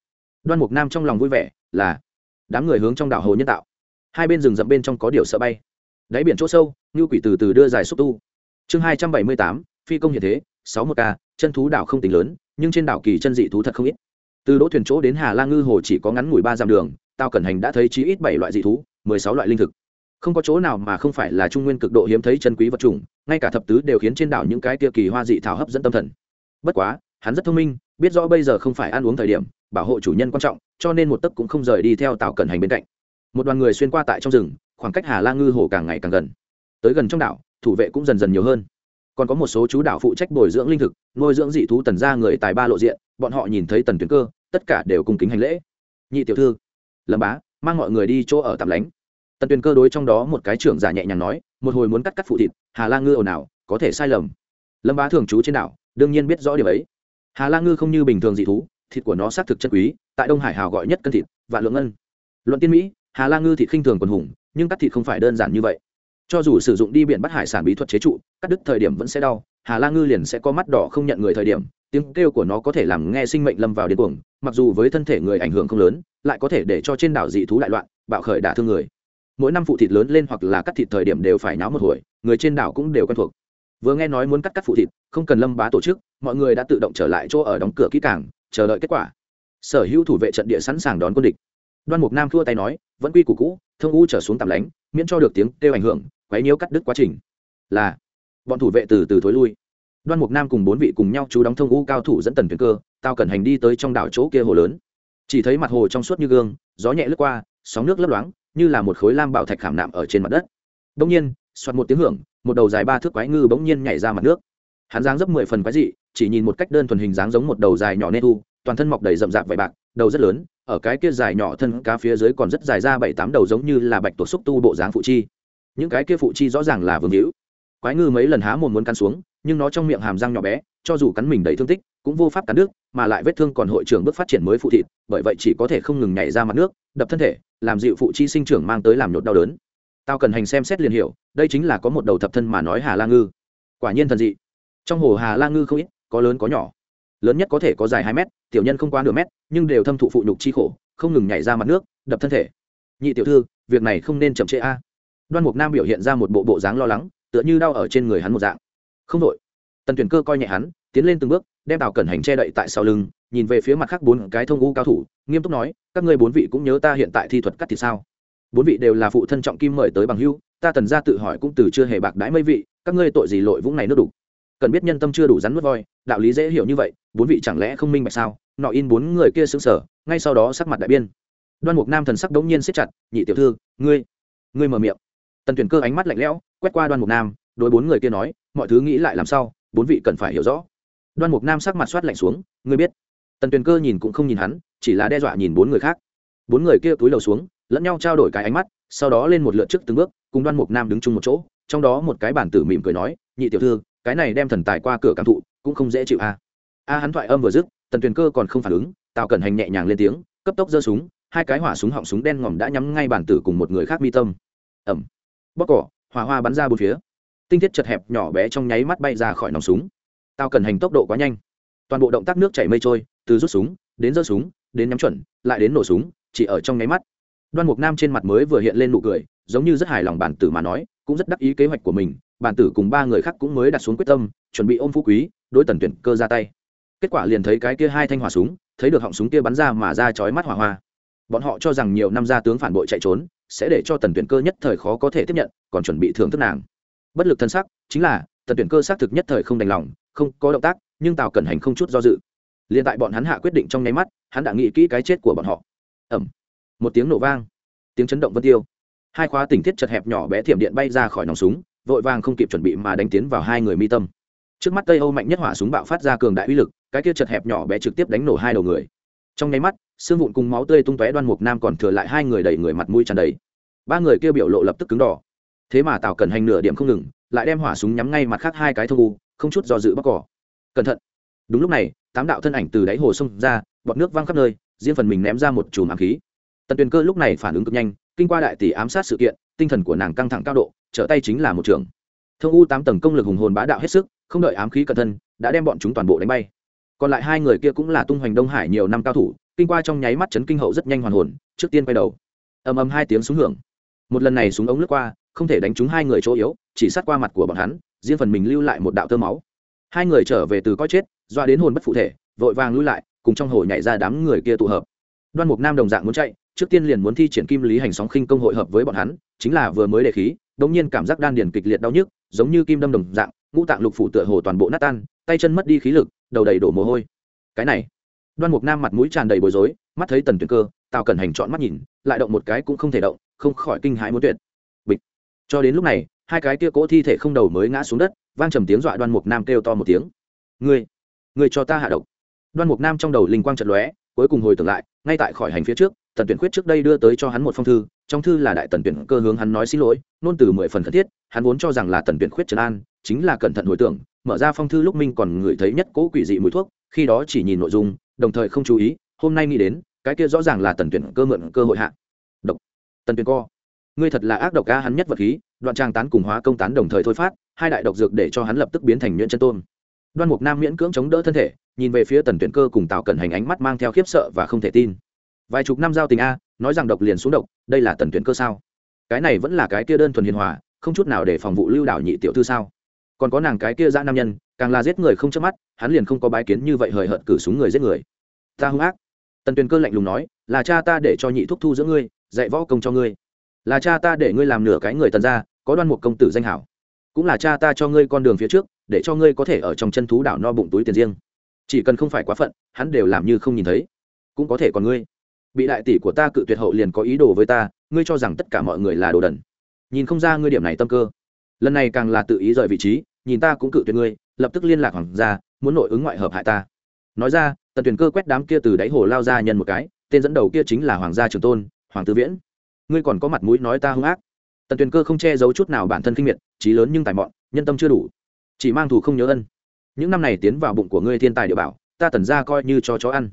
Đoan mục nam trong lòng vui vẻ, là đám người hướng trong đảo hồ nhân tạo. Hai bên rừng rậm bên trong có điều sợ bay. Đáy biển chỗ sâu ngư quỷ từ từ đưa dài xúc tu. Chương hai trăm bảy mươi tám, phi công hiện thế, sáu một k chân thú đảo không tính lớn nhưng trên đảo kỳ chân dị thú thật không ít. Từ đỗ thuyền chỗ đến hà la ngư hồ chỉ có ngắn ngủi ba dặm đường, tao cẩn hành đã thấy chí ít bảy loại dị thú, mười sáu loại linh thực. Không có chỗ nào mà không phải là trung nguyên cực độ hiếm thấy chân quý vật chủng, ngay cả thập tứ đều khiến trên đảo những cái kia kỳ hoa dị thảo hấp dẫn tâm thần. Bất quá, hắn rất thông minh, biết rõ bây giờ không phải ăn uống thời điểm, bảo hộ chủ nhân quan trọng, cho nên một tấc cũng không rời đi theo tàu cẩn hành bên cạnh. Một đoàn người xuyên qua tại trong rừng, khoảng cách hà la ngư hồ càng ngày càng gần. Tới gần trong đảo, thủ vệ cũng dần dần nhiều hơn còn có một số chú đảo phụ trách bồi dưỡng linh thực, nuôi dưỡng dị thú tần ra người tài ba lộ diện, bọn họ nhìn thấy tần tuyến cơ, tất cả đều cùng kính hành lễ. Nhị tiểu thư, lâm bá, mang mọi người đi chỗ ở tạm lánh. Tần tuyến cơ đối trong đó một cái trưởng giả nhẹ nhàng nói, một hồi muốn cắt cắt phụ thịt, hà la ngư ồn ào, có thể sai lầm. Lâm bá thường trú trên đảo, đương nhiên biết rõ điều ấy. Hà la ngư không như bình thường dị thú, thịt của nó xác thực chân quý, tại đông hải hào gọi nhất cân thịt và lượng ngân. Luận tiên mỹ, hà la ngư thịt khinh thường quần hùng, nhưng cắt thịt không phải đơn giản như vậy cho dù sử dụng đi biển bắt hải sản bí thuật chế trụ, cắt đứt thời điểm vẫn sẽ đau, hà la ngư liền sẽ có mắt đỏ không nhận người thời điểm, tiếng kêu của nó có thể làm nghe sinh mệnh lâm vào điên cuồng, mặc dù với thân thể người ảnh hưởng không lớn, lại có thể để cho trên đảo dị thú đại loạn, bạo khởi đả thương người. Mỗi năm phụ thịt lớn lên hoặc là cắt thịt thời điểm đều phải náo một hồi, người trên đảo cũng đều quen thuộc. Vừa nghe nói muốn cắt cắt phụ thịt, không cần lâm bá tổ chức, mọi người đã tự động trở lại chỗ ở đóng cửa kỹ cảng chờ đợi kết quả. Sở hữu thủ vệ trận địa sẵn sàng đón quân địch. Đoan mục nam thua tay nói, vẫn quy củ cũ, thông u trở xuống tạm lánh, miễn cho được tiếng kêu ảnh hưởng quấy nhiễu cắt đứt quá trình. Là, bọn thủ vệ từ từ thối lui. Đoan mục nam cùng bốn vị cùng nhau chú đóng thông u cao thủ dẫn tần tuyến cơ, tao cần hành đi tới trong đảo chỗ kia hồ lớn. Chỉ thấy mặt hồ trong suốt như gương, gió nhẹ lướt qua, sóng nước lấp loáng, như là một khối lam bảo thạch khảm nạm ở trên mặt đất. Đông nhiên xoạt một tiếng hưởng, một đầu dài ba thước quái ngư bỗng nhiên nhảy ra mặt nước. Hắn dáng dấp mười phần quái dị, chỉ nhìn một cách đơn thuần hình dáng giống một đầu dài nhỏ nê thu, toàn thân mọc đầy rậm rạp vải bạc, đầu rất lớn, ở cái kia dài nhỏ thân cá phía dưới còn rất dài ra bảy tám đầu giống như là bạch tuộc xúc tu bộ dáng phụ chi những cái kia phụ chi rõ ràng là vương hữu. Quái ngư mấy lần há mồm muốn cắn xuống, nhưng nó trong miệng hàm răng nhỏ bé, cho dù cắn mình đầy thương tích, cũng vô pháp cắn nước, mà lại vết thương còn hội trưởng bước phát triển mới phụ thịt, bởi vậy chỉ có thể không ngừng nhảy ra mặt nước, đập thân thể, làm dịu phụ chi sinh trưởng mang tới làm nhột đau đớn. Tao cần hành xem xét liền hiểu, đây chính là có một đầu thập thân mà nói hà la ngư. Quả nhiên thần dị. Trong hồ hà la ngư không ít, có lớn có nhỏ. Lớn nhất có thể có dài hai mét, tiểu nhân không qua nửa mét, nhưng đều thâm thụ phụ nhục chi khổ, không ngừng nhảy ra mặt nước, đập thân thể. Nhị tiểu thư, việc này không nên chậm trễ a đoan mục nam biểu hiện ra một bộ bộ dáng lo lắng tựa như đau ở trên người hắn một dạng không đội tần tuyển cơ coi nhẹ hắn tiến lên từng bước đem đào cẩn hành che đậy tại sau lưng nhìn về phía mặt khác bốn cái thông u cao thủ nghiêm túc nói các ngươi bốn vị cũng nhớ ta hiện tại thi thuật cắt thì sao bốn vị đều là phụ thân trọng kim mời tới bằng hưu ta tần ra tự hỏi cũng từ chưa hề bạc đãi mấy vị các ngươi tội gì lội vũng này nước đủ cần biết nhân tâm chưa đủ rắn nuốt voi đạo lý dễ hiểu như vậy bốn vị chẳng lẽ không minh bạch sao nọ in bốn người kia xứng sở ngay sau đó sắc mặt đại biên đoan mục nam thần sắc đống nhiên siết chặt nhị tiểu thư ngươi ngươi mở miệng tần tuyển cơ ánh mắt lạnh lẽo, quét qua đoan mục nam, đối bốn người kia nói, mọi thứ nghĩ lại làm sao, bốn vị cần phải hiểu rõ. Đoan mục nam sắc mặt soát lạnh xuống, ngươi biết. Tần tuyển cơ nhìn cũng không nhìn hắn, chỉ là đe dọa nhìn bốn người khác. Bốn người kia túi đầu xuống, lẫn nhau trao đổi cái ánh mắt, sau đó lên một lượt trước từng bước, cùng đoan mục nam đứng chung một chỗ, trong đó một cái bản tử mỉm cười nói, nhị tiểu thư, cái này đem thần tài qua cửa cảm thụ, cũng không dễ chịu a. A hắn thoại âm vừa dứt, tần tuyền cơ còn không phản ứng, tào cẩn hành nhẹ nhàng lên tiếng, cấp tốc giơ súng, hai cái hỏa súng họng súng đen ngòm đã nhắm ngay bản tử cùng một người khác mi tâm. Ẩm bóc cỏ, hỏa hoa bắn ra bốn phía. Tinh thiết chật hẹp nhỏ bé trong nháy mắt bay ra khỏi nòng súng. Tao cần hành tốc độ quá nhanh. Toàn bộ động tác nước chảy mây trôi, từ rút súng, đến giơ súng, đến nhắm chuẩn, lại đến nổ súng, chỉ ở trong nháy mắt. Đoan mục nam trên mặt mới vừa hiện lên nụ cười, giống như rất hài lòng bản tử mà nói, cũng rất đắc ý kế hoạch của mình, bản tử cùng ba người khác cũng mới đặt xuống quyết tâm, chuẩn bị ôm phú quý, đối tần tuyển cơ ra tay. Kết quả liền thấy cái kia hai thanh hỏa súng, thấy được họng súng kia bắn ra mà ra chói mắt hỏa hoa. Bọn họ cho rằng nhiều năm gia tướng phản bội chạy trốn sẽ để cho tần tuyển cơ nhất thời khó có thể tiếp nhận, còn chuẩn bị thưởng thức nàng. Bất lực thân sắc, chính là, tần tuyển cơ xác thực nhất thời không đành lòng, không có động tác, nhưng tào cẩn hành không chút do dự. Liền tại bọn hắn hạ quyết định trong nháy mắt, hắn đã nghĩ kỹ cái chết của bọn họ. Ẩm một tiếng nổ vang. Tiếng chấn động vân tiêu. Hai khóa tình thiết chật hẹp nhỏ bé thiểm điện bay ra khỏi nòng súng, vội vàng không kịp chuẩn bị mà đánh tiến vào hai người mi tâm. Trước mắt tây âu mạnh nhất hỏa súng bạo phát ra cường đại uy lực, cái kia chật hẹp nhỏ bé trực tiếp đánh nổ hai đầu người. Trong nháy mắt xương vụn cùng máu tươi tung tóe đoan mục nam còn thừa lại hai người đầy người mặt mũi tràn đầy. Ba người kia biểu lộ lập tức cứng đỏ thế mà tào cần hành nửa điểm không ngừng, lại đem hỏa súng nhắm ngay mặt khác hai cái thông u, không chút do dự bóc cỏ. Cẩn thận. Đúng lúc này, tám đạo thân ảnh từ đáy hồ sông ra, bọt nước văng khắp nơi, riêng phần mình ném ra một chùm ám khí. Tần tuyền cơ lúc này phản ứng cực nhanh, kinh qua đại tỷ ám sát sự kiện, tinh thần của nàng căng thẳng cao độ, trở tay chính là một trường. Thông u tám tầng công lực hùng hồn bá đạo hết sức, không đợi ám khí cẩn thân, đã đem bọn chúng toàn bộ đánh bay. Còn lại hai người kia cũng là tung hoành đông hải nhiều năm cao thủ kinh qua trong nháy mắt chấn kinh hậu rất nhanh hoàn hồn, trước tiên quay đầu. Ầm ầm hai tiếng súng hưởng. Một lần này súng ống lướt qua, không thể đánh trúng hai người chỗ yếu, chỉ sát qua mặt của bọn hắn, riêng phần mình lưu lại một đạo tơ máu. Hai người trở về từ coi chết doa đến hồn bất phụ thể, vội vàng lui lại, cùng trong hồ nhảy ra đám người kia tụ hợp. Đoan mục nam đồng dạng muốn chạy, trước tiên liền muốn thi triển kim lý hành sóng khinh công hội hợp với bọn hắn, chính là vừa mới đề khí, đống nhiên cảm giác đan điền kịch liệt đau nhức, giống như kim đâm đồng dạng, ngũ tạng lục phủ tựa hồ toàn bộ nát tan, tay chân mất đi khí lực, đầu đầy đổ mồ hôi. Cái này đoan mục nam mặt mũi tràn đầy bối rối, mắt thấy tần tuyệt cơ, tào cẩn hành chọn mắt nhìn, lại động một cái cũng không thể động, không khỏi kinh hãi muốn tuyệt. Bịch. Cho đến lúc này, hai cái kia cỗ thi thể không đầu mới ngã xuống đất, vang trầm tiếng dọa đoan mục nam kêu to một tiếng. Ngươi ngươi cho ta hạ độc. Đoan mục nam trong đầu linh quang trận lóe, cuối cùng hồi tưởng lại, ngay tại khỏi hành phía trước, tần tuyển quyết trước đây đưa tới cho hắn một phong thư, trong thư là đại tần tuyển cơ hướng hắn nói xin lỗi, nôn từ mười phần khẩn thiết, hắn vốn cho rằng là tần tuyển khuyết trấn an, chính là cẩn thận hồi tưởng, mở ra phong thư lúc minh còn ngửi thấy nhất cỗ quỷ dị mùi thuốc, khi đó chỉ nhìn nội dung đồng thời không chú ý, hôm nay nghĩ đến, cái kia rõ ràng là tần tuyển cơ mượn cơ hội hạ. Độc. Tần tuyển co. Ngươi thật là ác độc ca hắn nhất vật khí, đoạn trang tán cùng hóa công tán đồng thời thôi phát, hai đại độc dược để cho hắn lập tức biến thành nhuyễn chân tôn. Đoan mục nam miễn cưỡng chống đỡ thân thể, nhìn về phía tần tuyển cơ cùng tào cẩn hành ánh mắt mang theo khiếp sợ và không thể tin. Vài chục năm giao tình a, nói rằng độc liền xuống độc, đây là tần tuyển cơ sao? Cái này vẫn là cái kia đơn thuần hiền hòa, không chút nào để phòng vụ lưu đảo nhị tiểu thư sao? Còn có nàng cái kia dã nam nhân càng là giết người không chớp mắt, hắn liền không có bái kiến như vậy hời hợt cử súng người giết người. Ta hung ác. Tần tuyền cơ lạnh lùng nói, là cha ta để cho nhị thúc thu giữa ngươi, dạy võ công cho ngươi. Là cha ta để ngươi làm nửa cái người tần ra có đoan một công tử danh hảo. Cũng là cha ta cho ngươi con đường phía trước, để cho ngươi có thể ở trong chân thú đảo no bụng túi tiền riêng. Chỉ cần không phải quá phận, hắn đều làm như không nhìn thấy. Cũng có thể còn ngươi. Bị đại tỷ của ta cự tuyệt hậu liền có ý đồ với ta, ngươi cho rằng tất cả mọi người là đồ đần. Nhìn không ra ngươi điểm này tâm cơ. Lần này càng là tự ý rời vị trí, nhìn ta cũng cự tuyệt ngươi lập tức liên lạc hoàng gia, muốn nội ứng ngoại hợp hại ta. Nói ra, tần tuyển cơ quét đám kia từ đáy hồ lao ra nhân một cái, tên dẫn đầu kia chính là hoàng gia trường tôn, hoàng tư viễn. Ngươi còn có mặt mũi nói ta hung ác. Tần tuyển cơ không che giấu chút nào bản thân kinh miệt, trí lớn nhưng tài mọn, nhân tâm chưa đủ. Chỉ mang thù không nhớ ân. Những năm này tiến vào bụng của ngươi thiên tài địa bảo, ta tần ra coi như cho chó ăn.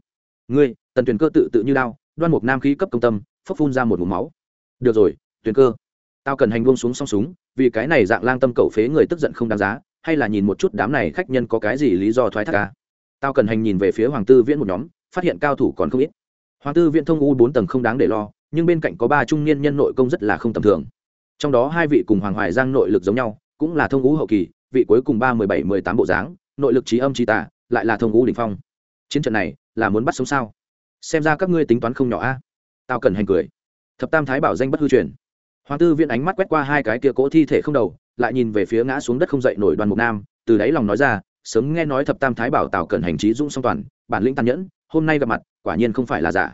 Ngươi, tần tuyển cơ tự tự như đao, đoan một nam khí cấp công tâm phấp phun ra một mũ máu. Được rồi tuyển cơ. Tao cần hành buông xuống song súng, vì cái này dạng lang tâm cầu phế người tức giận không đáng giá hay là nhìn một chút đám này khách nhân có cái gì lý do thoái thác ca tao cần hành nhìn về phía hoàng tư viễn một nhóm, phát hiện cao thủ còn không ít. Hoàng tư viễn thông u bốn tầng không đáng để lo, nhưng bên cạnh có ba trung niên nhân nội công rất là không tầm thường. Trong đó hai vị cùng hoàng hoài giang nội lực giống nhau, cũng là thông u hậu kỳ, vị cuối cùng ba mười bảy, mười tám bộ dáng, nội lực trí âm trí tả lại là thông u đình phong. Chiến trận này là muốn bắt sống sao? Xem ra các ngươi tính toán không nhỏ a. Tao cần hành cười. Thập tam thái bảo danh bất hư truyền. Hoàng tư viễn ánh mắt quét qua hai cái kia cỗ thi thể không đầu lại nhìn về phía ngã xuống đất không dậy nổi đoàn mục nam, từ đáy lòng nói ra, sớm nghe nói thập tam thái bảo tào cẩn hành trí dung song toàn, bản lĩnh tàn nhẫn, hôm nay gặp mặt, quả nhiên không phải là giả.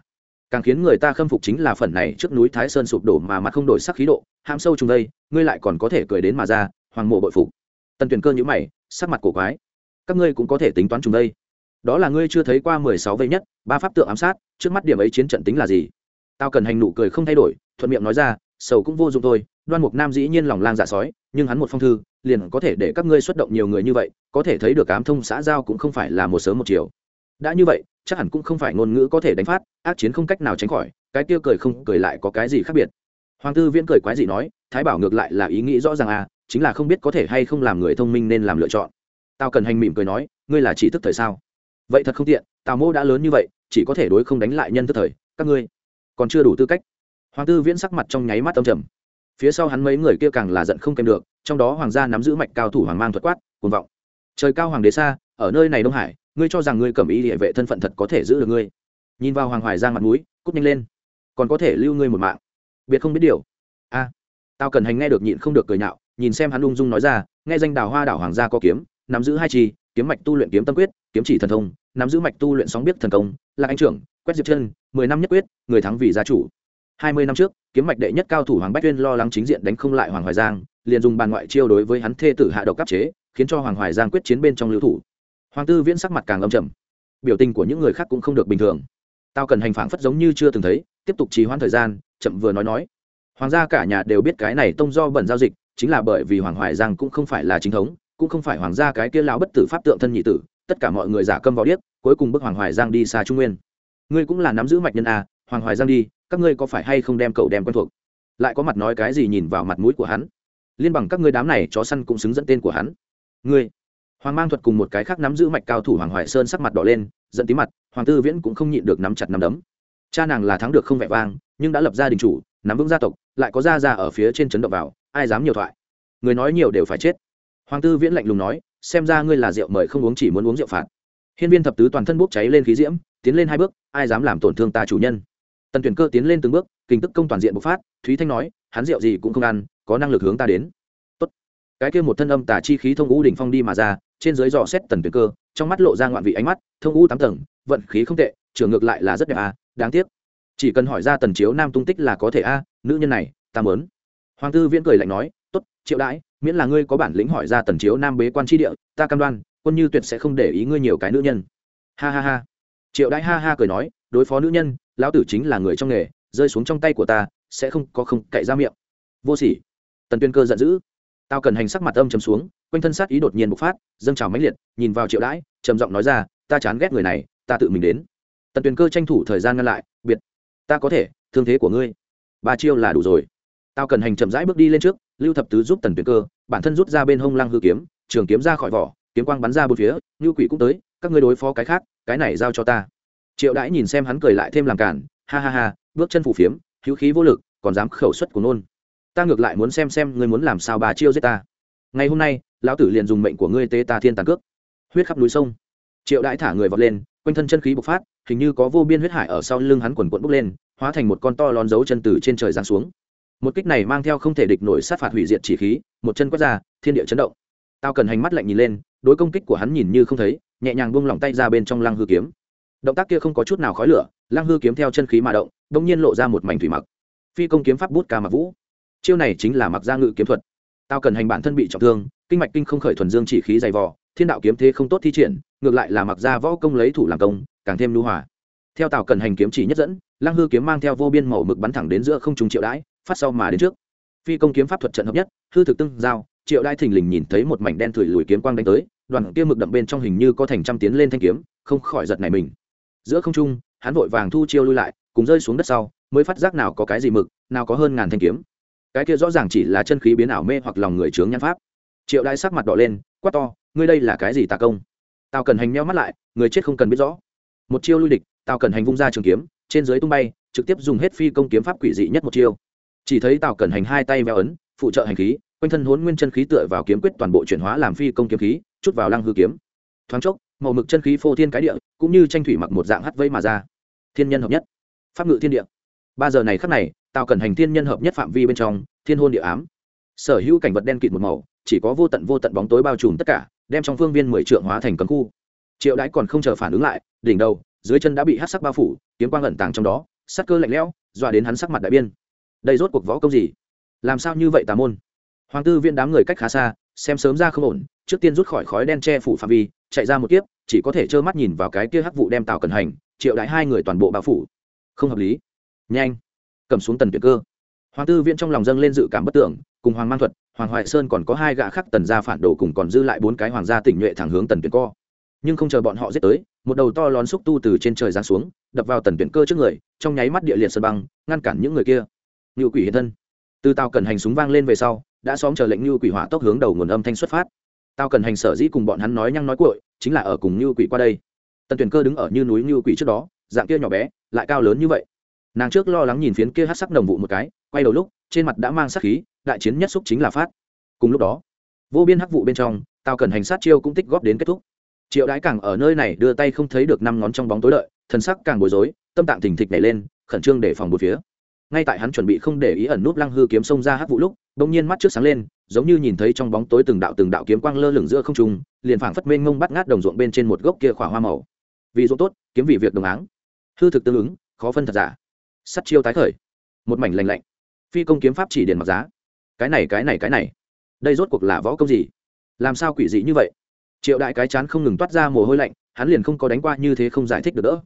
Càng khiến người ta khâm phục chính là phần này trước núi thái sơn sụp đổ mà mặt không đổi sắc khí độ, ham sâu trùng đây, ngươi lại còn có thể cười đến mà ra, hoàng mộ bội phục. Tần tuyển cơ nhữ mày, sắc mặt cổ quái. Các ngươi cũng có thể tính toán trùng đây. Đó là ngươi chưa thấy qua mười sáu vây nhất, ba pháp tượng ám sát, trước mắt điểm ấy chiến trận tính là gì? Tao cần hành nụ cười không thay đổi, thuận miệng nói ra sầu cũng vô dụng thôi, đoan mục nam dĩ nhiên lòng lang dạ sói, nhưng hắn một phong thư, liền có thể để các ngươi xuất động nhiều người như vậy, có thể thấy được ám thông xã giao cũng không phải là một sớm một chiều. Đã như vậy, chắc hẳn cũng không phải ngôn ngữ có thể đánh phát, ác chiến không cách nào tránh khỏi, cái kia cười không cười lại có cái gì khác biệt. Hoàng tư viễn cười quái gì nói, thái bảo ngược lại là ý nghĩ rõ ràng à chính là không biết có thể hay không làm người thông minh nên làm lựa chọn. Tao cần hành mỉm cười nói, ngươi là chỉ thức thời sao? Vậy thật không tiện, tào mô đã lớn như vậy, chỉ có thể đối không đánh lại nhân thức thời, các ngươi còn chưa đủ tư cách hoàng tư viễn sắc mặt trong nháy mắt âm trầm. Phía sau hắn mấy người kia càng là giận không kèm được, trong đó hoàng gia nắm giữ mạch cao thủ hoàng mang thuật quát, cuồng vọng! Trời cao hoàng đế xa, ở nơi này đông hải, ngươi cho rằng ngươi cầm ý địa vệ thân phận thật có thể giữ được ngươi? Nhìn vào hoàng hoài giang mặt mũi cút nhanh lên. Còn có thể lưu ngươi một mạng. Biệt không biết điều. A, tao cần hành nghe được nhịn không được cười nhạo, nhìn xem hắn ung dung nói ra, nghe danh đào hoa đảo hoàng gia có kiếm, nắm giữ hai chi, kiếm mạch tu luyện kiếm tâm quyết, kiếm chỉ thần thông, nắm giữ mạch tu luyện sóng biết thần công, là anh trưởng, quét diệp chân, mười năm nhất quyết, người thắng vì gia chủ hai mươi năm trước, kiếm mạch đệ nhất cao thủ hoàng bách tuyên lo lắng chính diện đánh không lại hoàng hoài giang, liền dùng bàn ngoại chiêu đối với hắn thê tử hạ độc cấp chế, khiến cho hoàng hoài giang quyết chiến bên trong lưu thủ. Hoàng tư viễn sắc mặt càng âm trầm. Biểu tình của những người khác cũng không được bình thường. Tao cần hành phản phất giống như chưa từng thấy, tiếp tục trì hoãn thời gian, chậm vừa nói nói. Hoàng gia cả nhà đều biết cái này tông do bẩn giao dịch, chính là bởi vì hoàng hoài giang cũng không phải là chính thống, cũng không phải hoàng gia cái kia lão bất tử pháp tượng thân nhị tử, tất cả mọi người giả câm vào điếc, cuối cùng bức hoàng hoài giang đi xa trung nguyên. Ngươi cũng là nắm giữ mạch nhân a hoàng hoài giang đi các ngươi có phải hay không đem cậu đem quen thuộc? Lại có mặt nói cái gì nhìn vào mặt mũi của hắn? Liên bằng các ngươi đám này chó săn cũng xứng dẫn tên của hắn. Ngươi. Hoàng mang thuật cùng một cái khác nắm giữ mạch cao thủ hoàng hoài sơn sắc mặt đỏ lên dẫn tí mặt, hoàng tư viễn cũng không nhịn được nắm chặt nắm đấm. Cha nàng là thắng được không vẻ vang, nhưng đã lập gia đình chủ, nắm vững gia tộc, lại có gia ra ở phía trên chấn động vào, ai dám nhiều thoại? Người nói nhiều đều phải chết. Hoàng tư viễn lạnh lùng nói, xem ra ngươi là rượu mời không uống chỉ muốn uống rượu phạt. Hiên viên thập tứ toàn thân bốc cháy lên khí diễm, tiến lên hai bước, ai dám làm tổn thương ta chủ nhân? Tần tuyển cơ tiến lên từng bước kinh tức công toàn diện bộc phát, thúy thanh nói, hắn rượu gì cũng không ăn, có năng lực hướng ta đến. Tốt. cái kia một thân âm tà chi khí thông ngũ đỉnh phong đi mà ra, trên dưới dò xét tần tuyển cơ, trong mắt lộ ra ngoạn vị ánh mắt, thông ngũ tám tầng, vận khí không tệ, trường ngược lại là rất đẹp à đáng tiếc. Chỉ cần hỏi ra tần chiếu nam tung tích là có thể a, nữ nhân này, ta mớn hoàng tư viễn cười lạnh nói t t triệu đãi, miễn là ngươi có bản lĩnh hỏi ra tần chiếu nam bế quan tri địa, ta cam đoan, quân như tuyệt sẽ không để ý ngươi nhiều cái nữ nhân. Ha ha ha. Triệu đãi ha ha cười nói, đối phó nữ nhân lão tử chính là người trong nghề, rơi xuống trong tay của ta, sẽ không có không cậy ra miệng. Vô sỉ. Tần tuyên cơ giận dữ. Tao cần hành sắc mặt âm chấm xuống, quanh thân sát ý đột nhiên bộc phát, dâng trào mãnh liệt, nhìn vào triệu đãi, trầm giọng nói ra, ta chán ghét người này, ta tự mình đến. Tần Tuyên cơ tranh thủ thời gian ngăn lại, biệt, ta có thể, thương thế của ngươi, ba chiêu là đủ rồi. Tao cần hành chậm rãi bước đi lên trước, lưu thập tứ giúp tần Tuyên cơ, bản thân rút ra bên hông lăng hư kiếm, trường kiếm ra khỏi vỏ, kiếm quang bắn ra bốn phía như quỷ cũng tới, các ngươi đối phó cái khác, cái này giao cho ta triệu đãi nhìn xem hắn cười lại thêm làm cản ha ha ha, bước chân phủ phiếm, hữu khí vô lực, còn dám khẩu suất của nôn. Ta ngược lại muốn xem xem ngươi muốn làm sao bà chiêu giết ta. Ngày hôm nay, lão tử liền dùng mệnh của ngươi tê ta thiên tàn cước. Huyết khắp núi sông. Triệu đãi thả người vọt lên, quanh thân chân khí bộc phát, hình như có vô biên huyết hải ở sau lưng hắn quần quận bốc lên, hóa thành một con to lón dấu chân từ trên trời giáng xuống. Một kích này mang theo không thể địch nổi sát phạt hủy diệt chỉ khí, một chân quét ra, thiên địa chấn động. Tao cần hành mắt lạnh nhìn lên, đối công kích của hắn nhìn như không thấy, nhẹ nhàng buông lỏng tay ra bên trong lăng hư kiếm động tác kia không có chút nào khói lửa, lăng hư kiếm theo chân khí mà động, bỗng nhiên lộ ra một mảnh thủy mặc. Phi công kiếm pháp bút ca mặc vũ. Chiêu này chính là mặc gia ngự kiếm thuật. Tao cần hành bản thân bị trọng thương, kinh mạch kinh không khởi thuần dương chỉ khí dày vò, thiên đạo kiếm thế không tốt thi triển, ngược lại là mặc gia võ công lấy thủ làm công, càng thêm lưu hòa. Theo tào cần hành kiếm chỉ nhất dẫn, lăng hư kiếm mang theo vô biên màu mực bắn thẳng đến giữa không trùng triệu đãi, phát sau mà đến trước. Phi công kiếm pháp thuật trận hợp nhất, hư thực tương giao, triệu đãi thình lình nhìn thấy một mảnh đen thủi lùi kiếm quang đánh tới, đoàn kia mực đậm bên trong hình như có thành trăm tiến lên thanh kiếm, không khỏi giật này mình giữa không trung, hắn vội vàng thu chiêu lui lại, cùng rơi xuống đất sau, mới phát giác nào có cái gì mực, nào có hơn ngàn thanh kiếm. Cái kia rõ ràng chỉ là chân khí biến ảo mê hoặc lòng người chướng nhan pháp. Triệu đại sắc mặt đỏ lên, quát to, ngươi đây là cái gì tà công? Tao cần hành meo mắt lại, người chết không cần biết rõ. Một chiêu lui địch tao cần hành vung ra trường kiếm, trên dưới tung bay, trực tiếp dùng hết phi công kiếm pháp quỷ dị nhất một chiêu. Chỉ thấy tào cần hành hai tay veo ấn, phụ trợ hành khí, quanh thân hốn nguyên chân khí tựa vào kiếm quyết toàn bộ chuyển hóa làm phi công kiếm khí, chút vào lăng hư kiếm. Thoáng chốc màu mực chân khí phô thiên cái địa, cũng như tranh thủy mặc một dạng hắt vây mà ra. Thiên nhân hợp nhất. Pháp ngự thiên địa. Ba giờ này khắc này, tào cần hành thiên nhân hợp nhất phạm vi bên trong, thiên hôn địa ám. Sở hữu cảnh vật đen kịt một màu, chỉ có vô tận vô tận bóng tối bao trùm tất cả, đem trong phương viên mười trượng hóa thành cấm khu. Triệu đãi còn không chờ phản ứng lại, đỉnh đầu, dưới chân đã bị hát sắc bao phủ, kiếm quang ẩn tàng trong đó, sắc cơ lạnh lẽo, dọa đến hắn sắc mặt đại biên. Đây rốt cuộc võ công gì? Làm sao như vậy tà môn? Hoàng tư viên đám người cách khá xa, xem sớm ra không ổn trước tiên rút khỏi khói đen che phủ phạm vi, chạy ra một kiếp, chỉ có thể trơ mắt nhìn vào cái kia hắc vụ đem tàu cần hành, triệu đại hai người toàn bộ bao phủ. Không hợp lý. Nhanh. Cầm xuống tần tuyệt cơ. Hoàng tư viện trong lòng dâng lên dự cảm bất tưởng, cùng hoàng mang thuật, hoàng hoại sơn còn có hai gã khác tần gia phản đồ cùng còn dư lại bốn cái hoàng gia tỉnh nhuệ thẳng hướng tần tuyệt co. Nhưng không chờ bọn họ giết tới, một đầu to lón xúc tu từ trên trời giáng xuống, đập vào tần tuyển cơ trước người, trong nháy mắt địa liệt sân băng, ngăn cản những người kia. Ngự quỷ hiện thân. Từ tàu cần hành súng vang lên về sau, đã xóm chờ lệnh ngự quỷ hỏa tốc hướng đầu nguồn âm thanh xuất phát tao cần hành sở dĩ cùng bọn hắn nói nhăng nói cuội, chính là ở cùng như quỷ qua đây. Tần tuyển cơ đứng ở như núi như quỷ trước đó, dạng kia nhỏ bé, lại cao lớn như vậy. Nàng trước lo lắng nhìn phiến kia hát sắc đồng vụ một cái, quay đầu lúc, trên mặt đã mang sắc khí, đại chiến nhất xúc chính là phát. Cùng lúc đó, vô biên hắc vụ bên trong, tao cần hành sát chiêu cũng tích góp đến kết thúc. Triệu đái càng ở nơi này đưa tay không thấy được năm ngón trong bóng tối lợi thần sắc càng bối rối, tâm tạng thình thịch nảy lên, khẩn trương để phòng một phía ngay tại hắn chuẩn bị không để ý ẩn núp lăng hư kiếm xông ra hắc vụ lúc bỗng nhiên mắt trước sáng lên, giống như nhìn thấy trong bóng tối từng đạo từng đạo kiếm quang lơ lửng giữa không trung, liền phảng phất mênh mông bắt ngát đồng ruộng bên trên một gốc kia khỏa hoa màu. Vì ruộng tốt, kiếm vì việc đồng áng. Hư thực tương ứng, khó phân thật giả. Sắt chiêu tái khởi. Một mảnh lành lạnh. Phi công kiếm pháp chỉ điền mặc giá. Cái này cái này cái này. Đây rốt cuộc là võ công gì? Làm sao quỷ dị như vậy? Triệu đại cái chán không ngừng toát ra mồ hôi lạnh, hắn liền không có đánh qua như thế không giải thích được đỡ.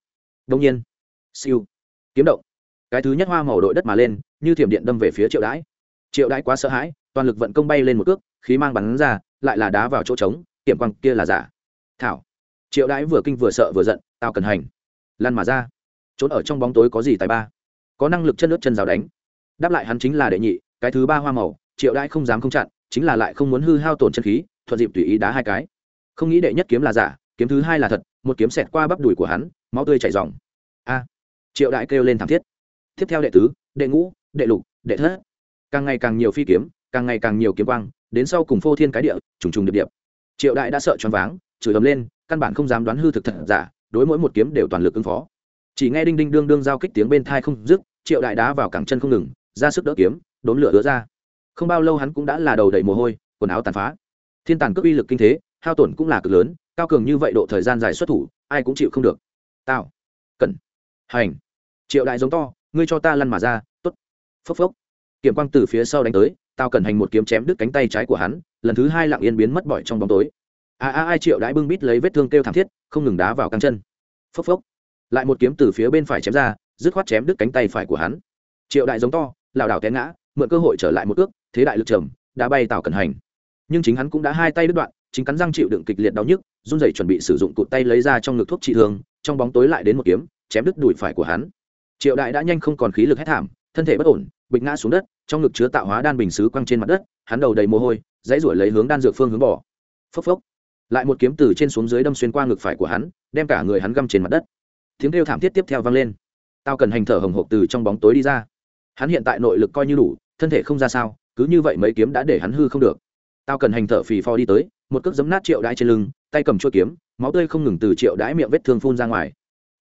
Đông nhiên. Siêu. Kiếm động cái thứ nhất hoa màu đội đất mà lên, như thiểm điện đâm về phía triệu đãi. Triệu đãi quá sợ hãi, toàn lực vận công bay lên một cước, khí mang bắn ra, lại là đá vào chỗ trống kiểm quang kia là giả. Thảo. Triệu đãi vừa kinh vừa sợ vừa giận, tao cần hành. Lăn mà ra. Trốn ở trong bóng tối có gì tài ba? Có năng lực chân nước chân rào đánh. Đáp lại hắn chính là đệ nhị, cái thứ ba hoa màu, triệu đãi không dám không chặn, chính là lại không muốn hư hao tổn chân khí, thuận dịp tùy ý đá hai cái. Không nghĩ đệ nhất kiếm là giả, kiếm thứ hai là thật, một kiếm xẹt qua bắp đùi của hắn, máu tươi chảy dòng a. Triệu đại kêu lên thảm thiết tiếp theo đệ tứ, đệ ngũ, đệ lục, đệ thất. Càng ngày càng nhiều phi kiếm, càng ngày càng nhiều kiếm quang, đến sau cùng phô thiên cái địa, trùng trùng điệp điệp. Triệu đại đã sợ choáng váng, chửi ấm lên, căn bản không dám đoán hư thực thật giả, đối mỗi một kiếm đều toàn lực ứng phó. Chỉ nghe đinh đinh đương đương giao kích tiếng bên thai không dứt, triệu đại đá vào cẳng chân không ngừng, ra sức đỡ kiếm, đốn lửa đỡ ra. Không bao lâu hắn cũng đã là đầu đầy mồ hôi, quần áo tàn phá. Thiên tàn cướp uy lực kinh thế, hao tổn cũng là cực lớn, cao cường như vậy độ thời gian dài xuất thủ, ai cũng chịu không được. Tao cẩn, hành. Triệu đại giống to ngươi cho ta lăn mà ra t ố t phốc phốc. Kiểm quang từ phía sau đánh tới tao cần hành một kiếm chém đứt cánh tay trái của hắn, lần thứ hai lặng yên biến mất bỏi trong bóng tối. A a ai triệu đãi bưng bít lấy vết thương kêu thảm thiết, không ngừng đá vào căng chân. Phốc phốc. Lại một kiếm từ phía bên phải chém ra, dứt khoát chém đứt cánh tay phải của hắn. Triệu đại giống to, lảo đảo té ngã, mượn cơ hội trở lại một ước, thế đại lực trầm, đã bay tào cẩn hành. Nhưng chính hắn cũng đã hai tay đứt đoạn, chính cắn răng chịu đựng kịch liệt đau nhức, run rẩy chuẩn bị sử dụng cụt tay lấy ra trong ngực thuốc trị thương, trong bóng tối lại đến một kiếm, chém đứt đùi phải của hắn triệu đại đã nhanh không còn khí lực hết thảm, thân thể bất ổn, bịch ngã xuống đất, trong ngực chứa tạo hóa đan bình xứ quăng trên mặt đất, hắn đầu đầy mồ hôi, dãy ruổi lấy hướng đan dược phương hướng bỏ. Phốc phốc. Lại một kiếm từ trên xuống dưới đâm xuyên qua ngực phải của hắn, đem cả người hắn găm trên mặt đất. Tiếng kêu thảm thiết tiếp theo vang lên. Tao cần hành thở hồng hộc từ trong bóng tối đi ra. Hắn hiện tại nội lực coi như đủ, thân thể không ra sao, cứ như vậy mấy kiếm đã để hắn hư không được. Tao cần hành thở phì phò đi tới, một cước giấm nát triệu đãi trên lưng, tay cầm chuôi kiếm, máu tươi không ngừng từ triệu đãi miệng vết thương phun ra ngoài.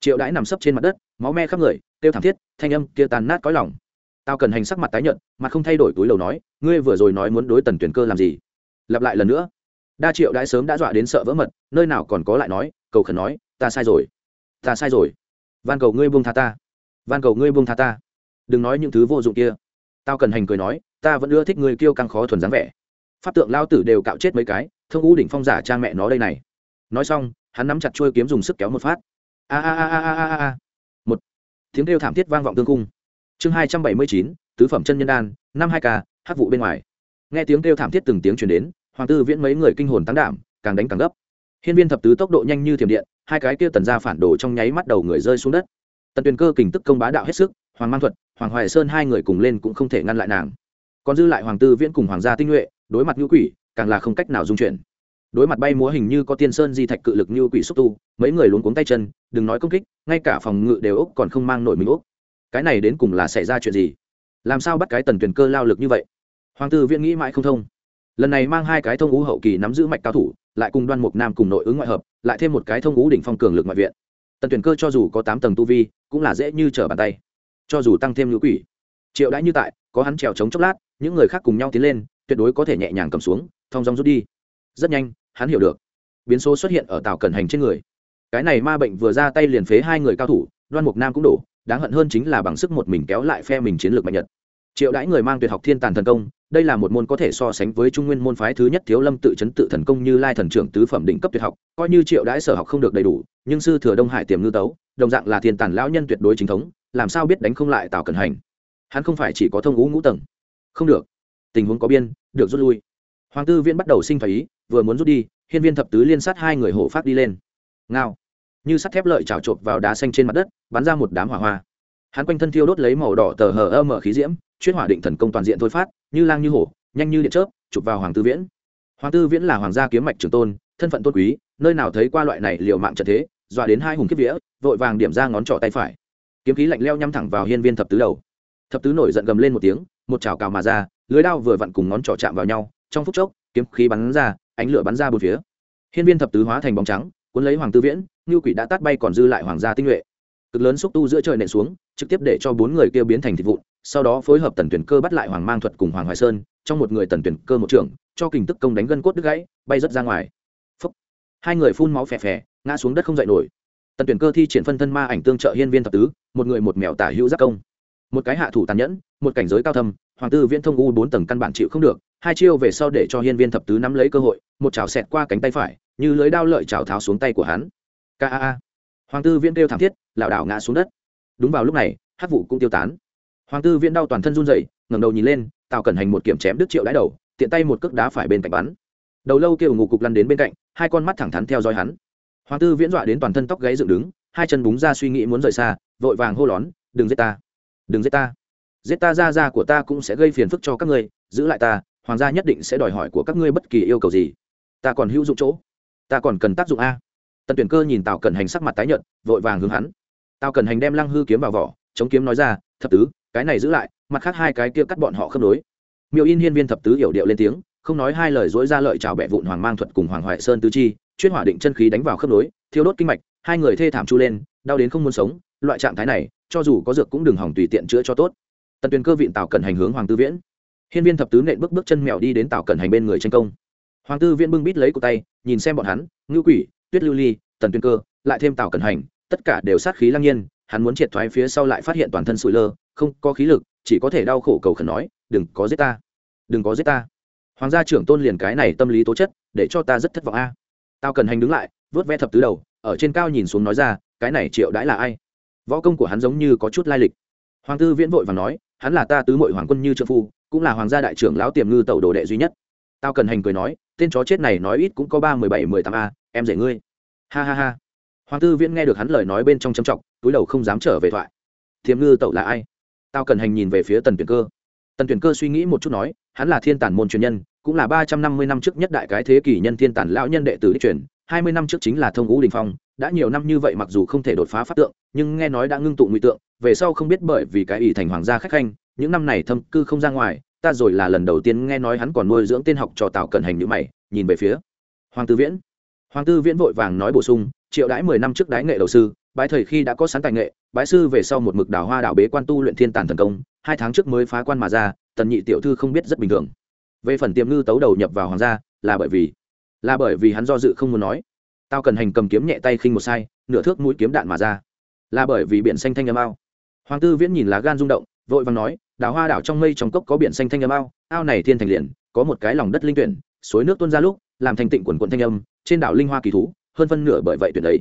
Triệu đãi nằm sấp trên mặt đất máu me khắp người, kêu thảm thiết, thanh âm kia tàn nát cõi lòng. Tao cần hành sắc mặt tái nhợt, mặt không thay đổi túi lầu nói, ngươi vừa rồi nói muốn đối tần tuyển cơ làm gì? Lặp lại lần nữa. Đa triệu đãi sớm đã dọa đến sợ vỡ mật, nơi nào còn có lại nói, cầu khẩn nói, ta sai rồi. Ta sai rồi. Van cầu ngươi buông tha ta. Van cầu ngươi buông tha ta. Đừng nói những thứ vô dụng kia. Tao cần hành cười nói, ta vẫn ưa thích ngươi kêu căng khó thuần dáng vẻ. Pháp tượng lao tử đều cạo chết mấy cái, thông ngũ đỉnh phong giả cha mẹ nó đây này. Nói xong, hắn nắm chặt trôi kiếm dùng sức kéo một phát. A a a a a a a tiếng kêu thảm thiết vang vọng tương cung chương hai trăm bảy mươi chín, tứ phẩm chân nhân đan, năm hai k hát vụ bên ngoài. Nghe tiếng kêu thảm thiết từng tiếng chuyển đến, hoàng tư viễn mấy người kinh hồn tăng đảm, càng đánh càng gấp. Hiên viên thập tứ tốc độ nhanh như thiểm điện, hai cái kia tần ra phản đồ trong nháy mắt đầu người rơi xuống đất. Tần tuyền cơ kình tức công bá đạo hết sức, hoàng mang thuật, hoàng hoài sơn hai người cùng lên cũng không thể ngăn lại nàng. Còn dư lại hoàng tư viễn cùng hoàng gia tinh nhuệ, đối mặt ngữ quỷ, càng là không cách nào dung chuyển đối mặt bay múa hình như có tiên sơn di thạch cự lực như quỷ xúc tu, mấy người luống cuống tay chân, đừng nói công kích, ngay cả phòng ngự đều úc còn không mang nổi mình úc cái này đến cùng là xảy ra chuyện gì? Làm sao bắt cái tần tuyển cơ lao lực như vậy? Hoàng tư viễn nghĩ mãi không thông. Lần này mang hai cái thông ngũ hậu kỳ nắm giữ mạch cao thủ, lại cùng đoan mục nam cùng nội ứng ngoại hợp, lại thêm một cái thông ngũ đỉnh phong cường lực ngoại viện. Tần tuyển cơ cho dù có tám tầng tu vi, cũng là dễ như trở bàn tay. Cho dù tăng thêm ngữ quỷ, triệu đã như tại, có hắn trèo chống chốc lát, những người khác cùng nhau tiến lên, tuyệt đối có thể nhẹ nhàng cầm xuống, thong dong rút đi. Rất nhanh hắn hiểu được. Biến số xuất hiện ở tàu cẩn hành trên người. Cái này ma bệnh vừa ra tay liền phế hai người cao thủ, đoan mục nam cũng đổ, đáng hận hơn chính là bằng sức một mình kéo lại phe mình chiến lược mạnh nhật triệu đãi người mang tuyệt học thiên tàn thần công, đây là một môn có thể so sánh với trung nguyên môn phái thứ nhất thiếu lâm tự chấn tự thần công như lai thần trưởng tứ phẩm đỉnh cấp tuyệt học, coi như triệu đãi sở học không được đầy đủ, nhưng sư thừa đông hải tiềm ngư tấu, đồng dạng là thiên tàn lão nhân tuyệt đối chính thống, làm sao biết đánh không lại tào cẩn hành? Hắn không phải chỉ có thông ngũ ngũ tầng. Không được. Tình huống có biên, được rút lui hoàng tư viễn bắt đầu sinh phải ý, vừa muốn rút đi, hiên viên thập tứ liên sát hai người hổ phát đi lên. Ngao. Như sắt thép lợi trào trộp vào đá xanh trên mặt đất, bắn ra một đám hỏa hoa. Hắn quanh thân thiêu đốt lấy màu đỏ tờ hờ ơ mở khí diễm chuyên hỏa định thần công toàn diện thôi phát, như lang như hổ, nhanh như điện chớp, chụp vào hoàng tư viễn. Hoàng tư viễn là hoàng gia kiếm mạch trường tôn, thân phận tôn quý, nơi nào thấy qua loại này liều mạng trận thế, dọa đến hai hùng kiếp vĩa vội vàng điểm ra ngón trỏ tay phải. Kiếm khí lạnh leo nhắm thẳng vào hiên viên thập tứ đầu. Thập tứ nổi giận gầm lên một tiếng, một chảo cào mà ra, lưới đao vừa vặn cùng ngón trỏ chạm vào nhau trong phút chốc, kiếm khí bắn ra, ánh lửa bắn ra bốn phía. Hiên viên thập tứ hóa thành bóng trắng, cuốn lấy hoàng tư viễn, ngưu quỷ đã tát bay còn dư lại hoàng gia tinh nhuệ. Cực lớn xúc tu giữa trời nện xuống, trực tiếp để cho bốn người kia biến thành thịt vụn, sau đó phối hợp tần tuyển cơ bắt lại hoàng mang thuật cùng hoàng hoài sơn, trong một người tần tuyển cơ một trưởng, cho kình tức công đánh gân cốt đứt gãy, bay rớt ra ngoài. Phúc. hai người phun máu phè phè, ngã xuống đất không dậy nổi. Tần tuyển cơ thi triển phân thân ma ảnh tương trợ hiên viên thập tứ, một người một mèo tả hữu giác công một cái hạ thủ tàn nhẫn, một cảnh giới cao thâm, hoàng tư viễn thông u bốn tầng căn bản chịu không được, hai chiêu về sau để cho hiên viên thập tứ nắm lấy cơ hội, một chảo xẹt qua cánh tay phải, như lưới đao lợi chảo tháo xuống tay của hắn. Kaa hoàng tư viễn kêu thảm thiết, lảo đảo ngã xuống đất. Đúng vào lúc này, hát vụ cũng tiêu tán. Hoàng tư viễn đau toàn thân run rẩy, ngẩng đầu nhìn lên, tào cẩn hành một kiểm chém đứt triệu đái đầu, tiện tay một cước đá phải bên cạnh bắn. Đầu lâu kêu ngủ cục lăn đến bên cạnh, hai con mắt thẳng thắn theo dõi hắn. Hoàng tư viễn dọa đến toàn thân tóc gáy dựng đứng, hai chân búng ra suy nghĩ muốn rời xa, vội vàng hô lón, đừng giết ta đừng giết ta. Giết ta ra ra của ta cũng sẽ gây phiền phức cho các ngươi, giữ lại ta, hoàng gia nhất định sẽ đòi hỏi của các ngươi bất kỳ yêu cầu gì. Ta còn hữu dụng chỗ. Ta còn cần tác dụng a. Tần tuyển cơ nhìn tào cẩn hành sắc mặt tái nhợt, vội vàng hướng hắn. Tào cẩn hành đem lăng hư kiếm vào vỏ, chống kiếm nói ra, thập tứ, cái này giữ lại, mặt khác hai cái kia cắt bọn họ khớp nối. Miêu in hiên viên thập tứ hiểu điệu lên tiếng, không nói hai lời dối ra lợi chào bẹ vụn hoàng mang thuật cùng hoàng hoại sơn tứ chi, chuyên hỏa định chân khí đánh vào khớp nối, thiêu đốt kinh mạch, hai người thê thảm chu lên, đau đến không muốn sống, loại trạng thái này cho dù có dược cũng đừng hỏng tùy tiện chữa cho tốt. Tần tuyền cơ vịn tào cẩn hành hướng hoàng tư viễn. Hiên viên thập tứ nện bước bước chân mèo đi đến tào cẩn hành bên người tranh công. Hoàng tư viễn bưng bít lấy cổ tay, nhìn xem bọn hắn ngư quỷ, tuyết lưu ly, tần tuyền cơ, lại thêm tào cẩn hành, tất cả đều sát khí lăng nhiên, hắn muốn triệt thoái phía sau lại phát hiện toàn thân sụi lơ, không có khí lực, chỉ có thể đau khổ cầu khẩn nói, đừng có giết ta, đừng có giết ta. Hoàng gia trưởng tôn liền cái này tâm lý tố chất, để cho ta rất thất vọng a. Tao cần hành đứng lại vớt ve thập tứ đầu, ở trên cao nhìn xuống nói ra, cái này triệu đãi là ai? Võ công của hắn giống như có chút lai lịch. Hoàng tư viễn vội và nói, hắn là ta tứ mội hoàng quân như trợ phu, cũng là hoàng gia đại trưởng lão tiềm ngư tẩu đồ đệ duy nhất. Tao cần hành cười nói, tên chó chết này nói ít cũng có ba mười bảy, mười tám a, em dễ ngươi. Ha ha ha. Hoàng tư viễn nghe được hắn lời nói bên trong châm trọng, túi đầu không dám trở về thoại. Tiềm ngư tẩu là ai? Tao cần hành nhìn về phía tần tuyển cơ. Tần tuyển cơ suy nghĩ một chút nói, hắn là thiên tản môn truyền nhân, cũng là ba trăm năm mươi năm trước nhất đại cái thế kỷ nhân thiên tản lão nhân đệ tử đích truyền hai mươi năm trước chính là thông ngũ đình phong, đã nhiều năm như vậy mặc dù không thể đột phá pháp tượng, nhưng nghe nói đã ngưng tụ nguy tượng, về sau không biết bởi vì cái ỷ thành hoàng gia khách khanh, những năm này thâm cư không ra ngoài, ta rồi là lần đầu tiên nghe nói hắn còn nuôi dưỡng tên học trò tào cẩn hành như mày, nhìn về phía hoàng tư viễn. Hoàng tư viễn vội vàng nói bổ sung, triệu đãi mười năm trước đái nghệ đầu sư, bái thời khi đã có sẵn tài nghệ, bái sư về sau một mực đào hoa đảo bế quan tu luyện thiên tàn thần công, hai tháng trước mới phá quan mà ra, tần nhị tiểu thư không biết rất bình thường. Về phần tiềm ngư tấu đầu nhập vào hoàng gia, là bởi vì là bởi vì hắn do dự không muốn nói. Tao cần hành cầm kiếm nhẹ tay khinh một sai, nửa thước mũi kiếm đạn mà ra. Là bởi vì biển xanh thanh âm ao. Hoàng tư viễn nhìn lá gan rung động, vội vàng nói, đào hoa đảo trong mây trong cốc có biển xanh thanh âm ao ao này thiên thành liền, có một cái lòng đất linh tuyển, suối nước tuôn ra lúc, làm thành tịnh quần quận thanh âm, trên đảo linh hoa kỳ thú, hơn phân nửa bởi vậy tuyển ấy.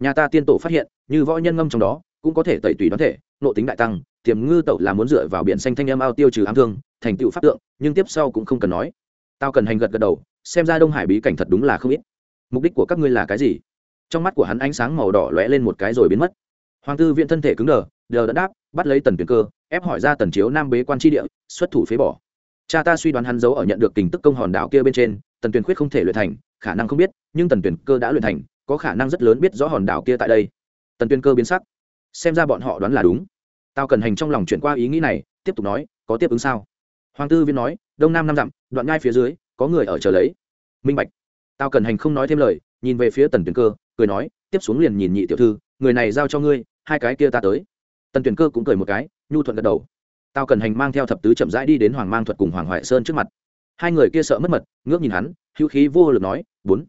Nhà ta tiên tổ phát hiện, như võ nhân ngâm trong đó, cũng có thể tẩy tùy đoán thể, nộ tính đại tăng, tiềm ngư tẩu là muốn dựa vào biển xanh thanh âm ao tiêu trừ ám thương, thành tựu pháp tượng, nhưng tiếp sau cũng không cần nói. Tao cần hành gật gật đầu xem ra đông hải bí cảnh thật đúng là không ít mục đích của các ngươi là cái gì trong mắt của hắn ánh sáng màu đỏ lóe lên một cái rồi biến mất hoàng tư viện thân thể cứng đờ đờ đã đáp bắt lấy tần tuyền cơ ép hỏi ra tần chiếu nam bế quan tri địa xuất thủ phế bỏ cha ta suy đoán hắn giấu ở nhận được tình tức công hòn đảo kia bên trên tần tuyền khuyết không thể luyện thành khả năng không biết nhưng tần tuyền cơ đã luyện thành có khả năng rất lớn biết rõ hòn đảo kia tại đây tần tuyền cơ biến sắc xem ra bọn họ đoán là đúng tao cần hành trong lòng chuyển qua ý nghĩ này tiếp tục nói có tiếp ứng sao hoàng tư viên nói đông nam năm dặm đoạn ngai phía dưới có người ở chờ lấy. Minh bạch, tao cần hành không nói thêm lời, nhìn về phía tần tuyển cơ, cười nói, tiếp xuống liền nhìn nhị tiểu thư, người này giao cho ngươi, hai cái kia ta tới. Tần tuyển cơ cũng cười một cái, nhu thuận gật đầu. Tao cần hành mang theo thập tứ chậm rãi đi đến hoàng mang thuật cùng hoàng hoại sơn trước mặt. Hai người kia sợ mất mật, ngước nhìn hắn, hữu khí vô lực nói, bốn,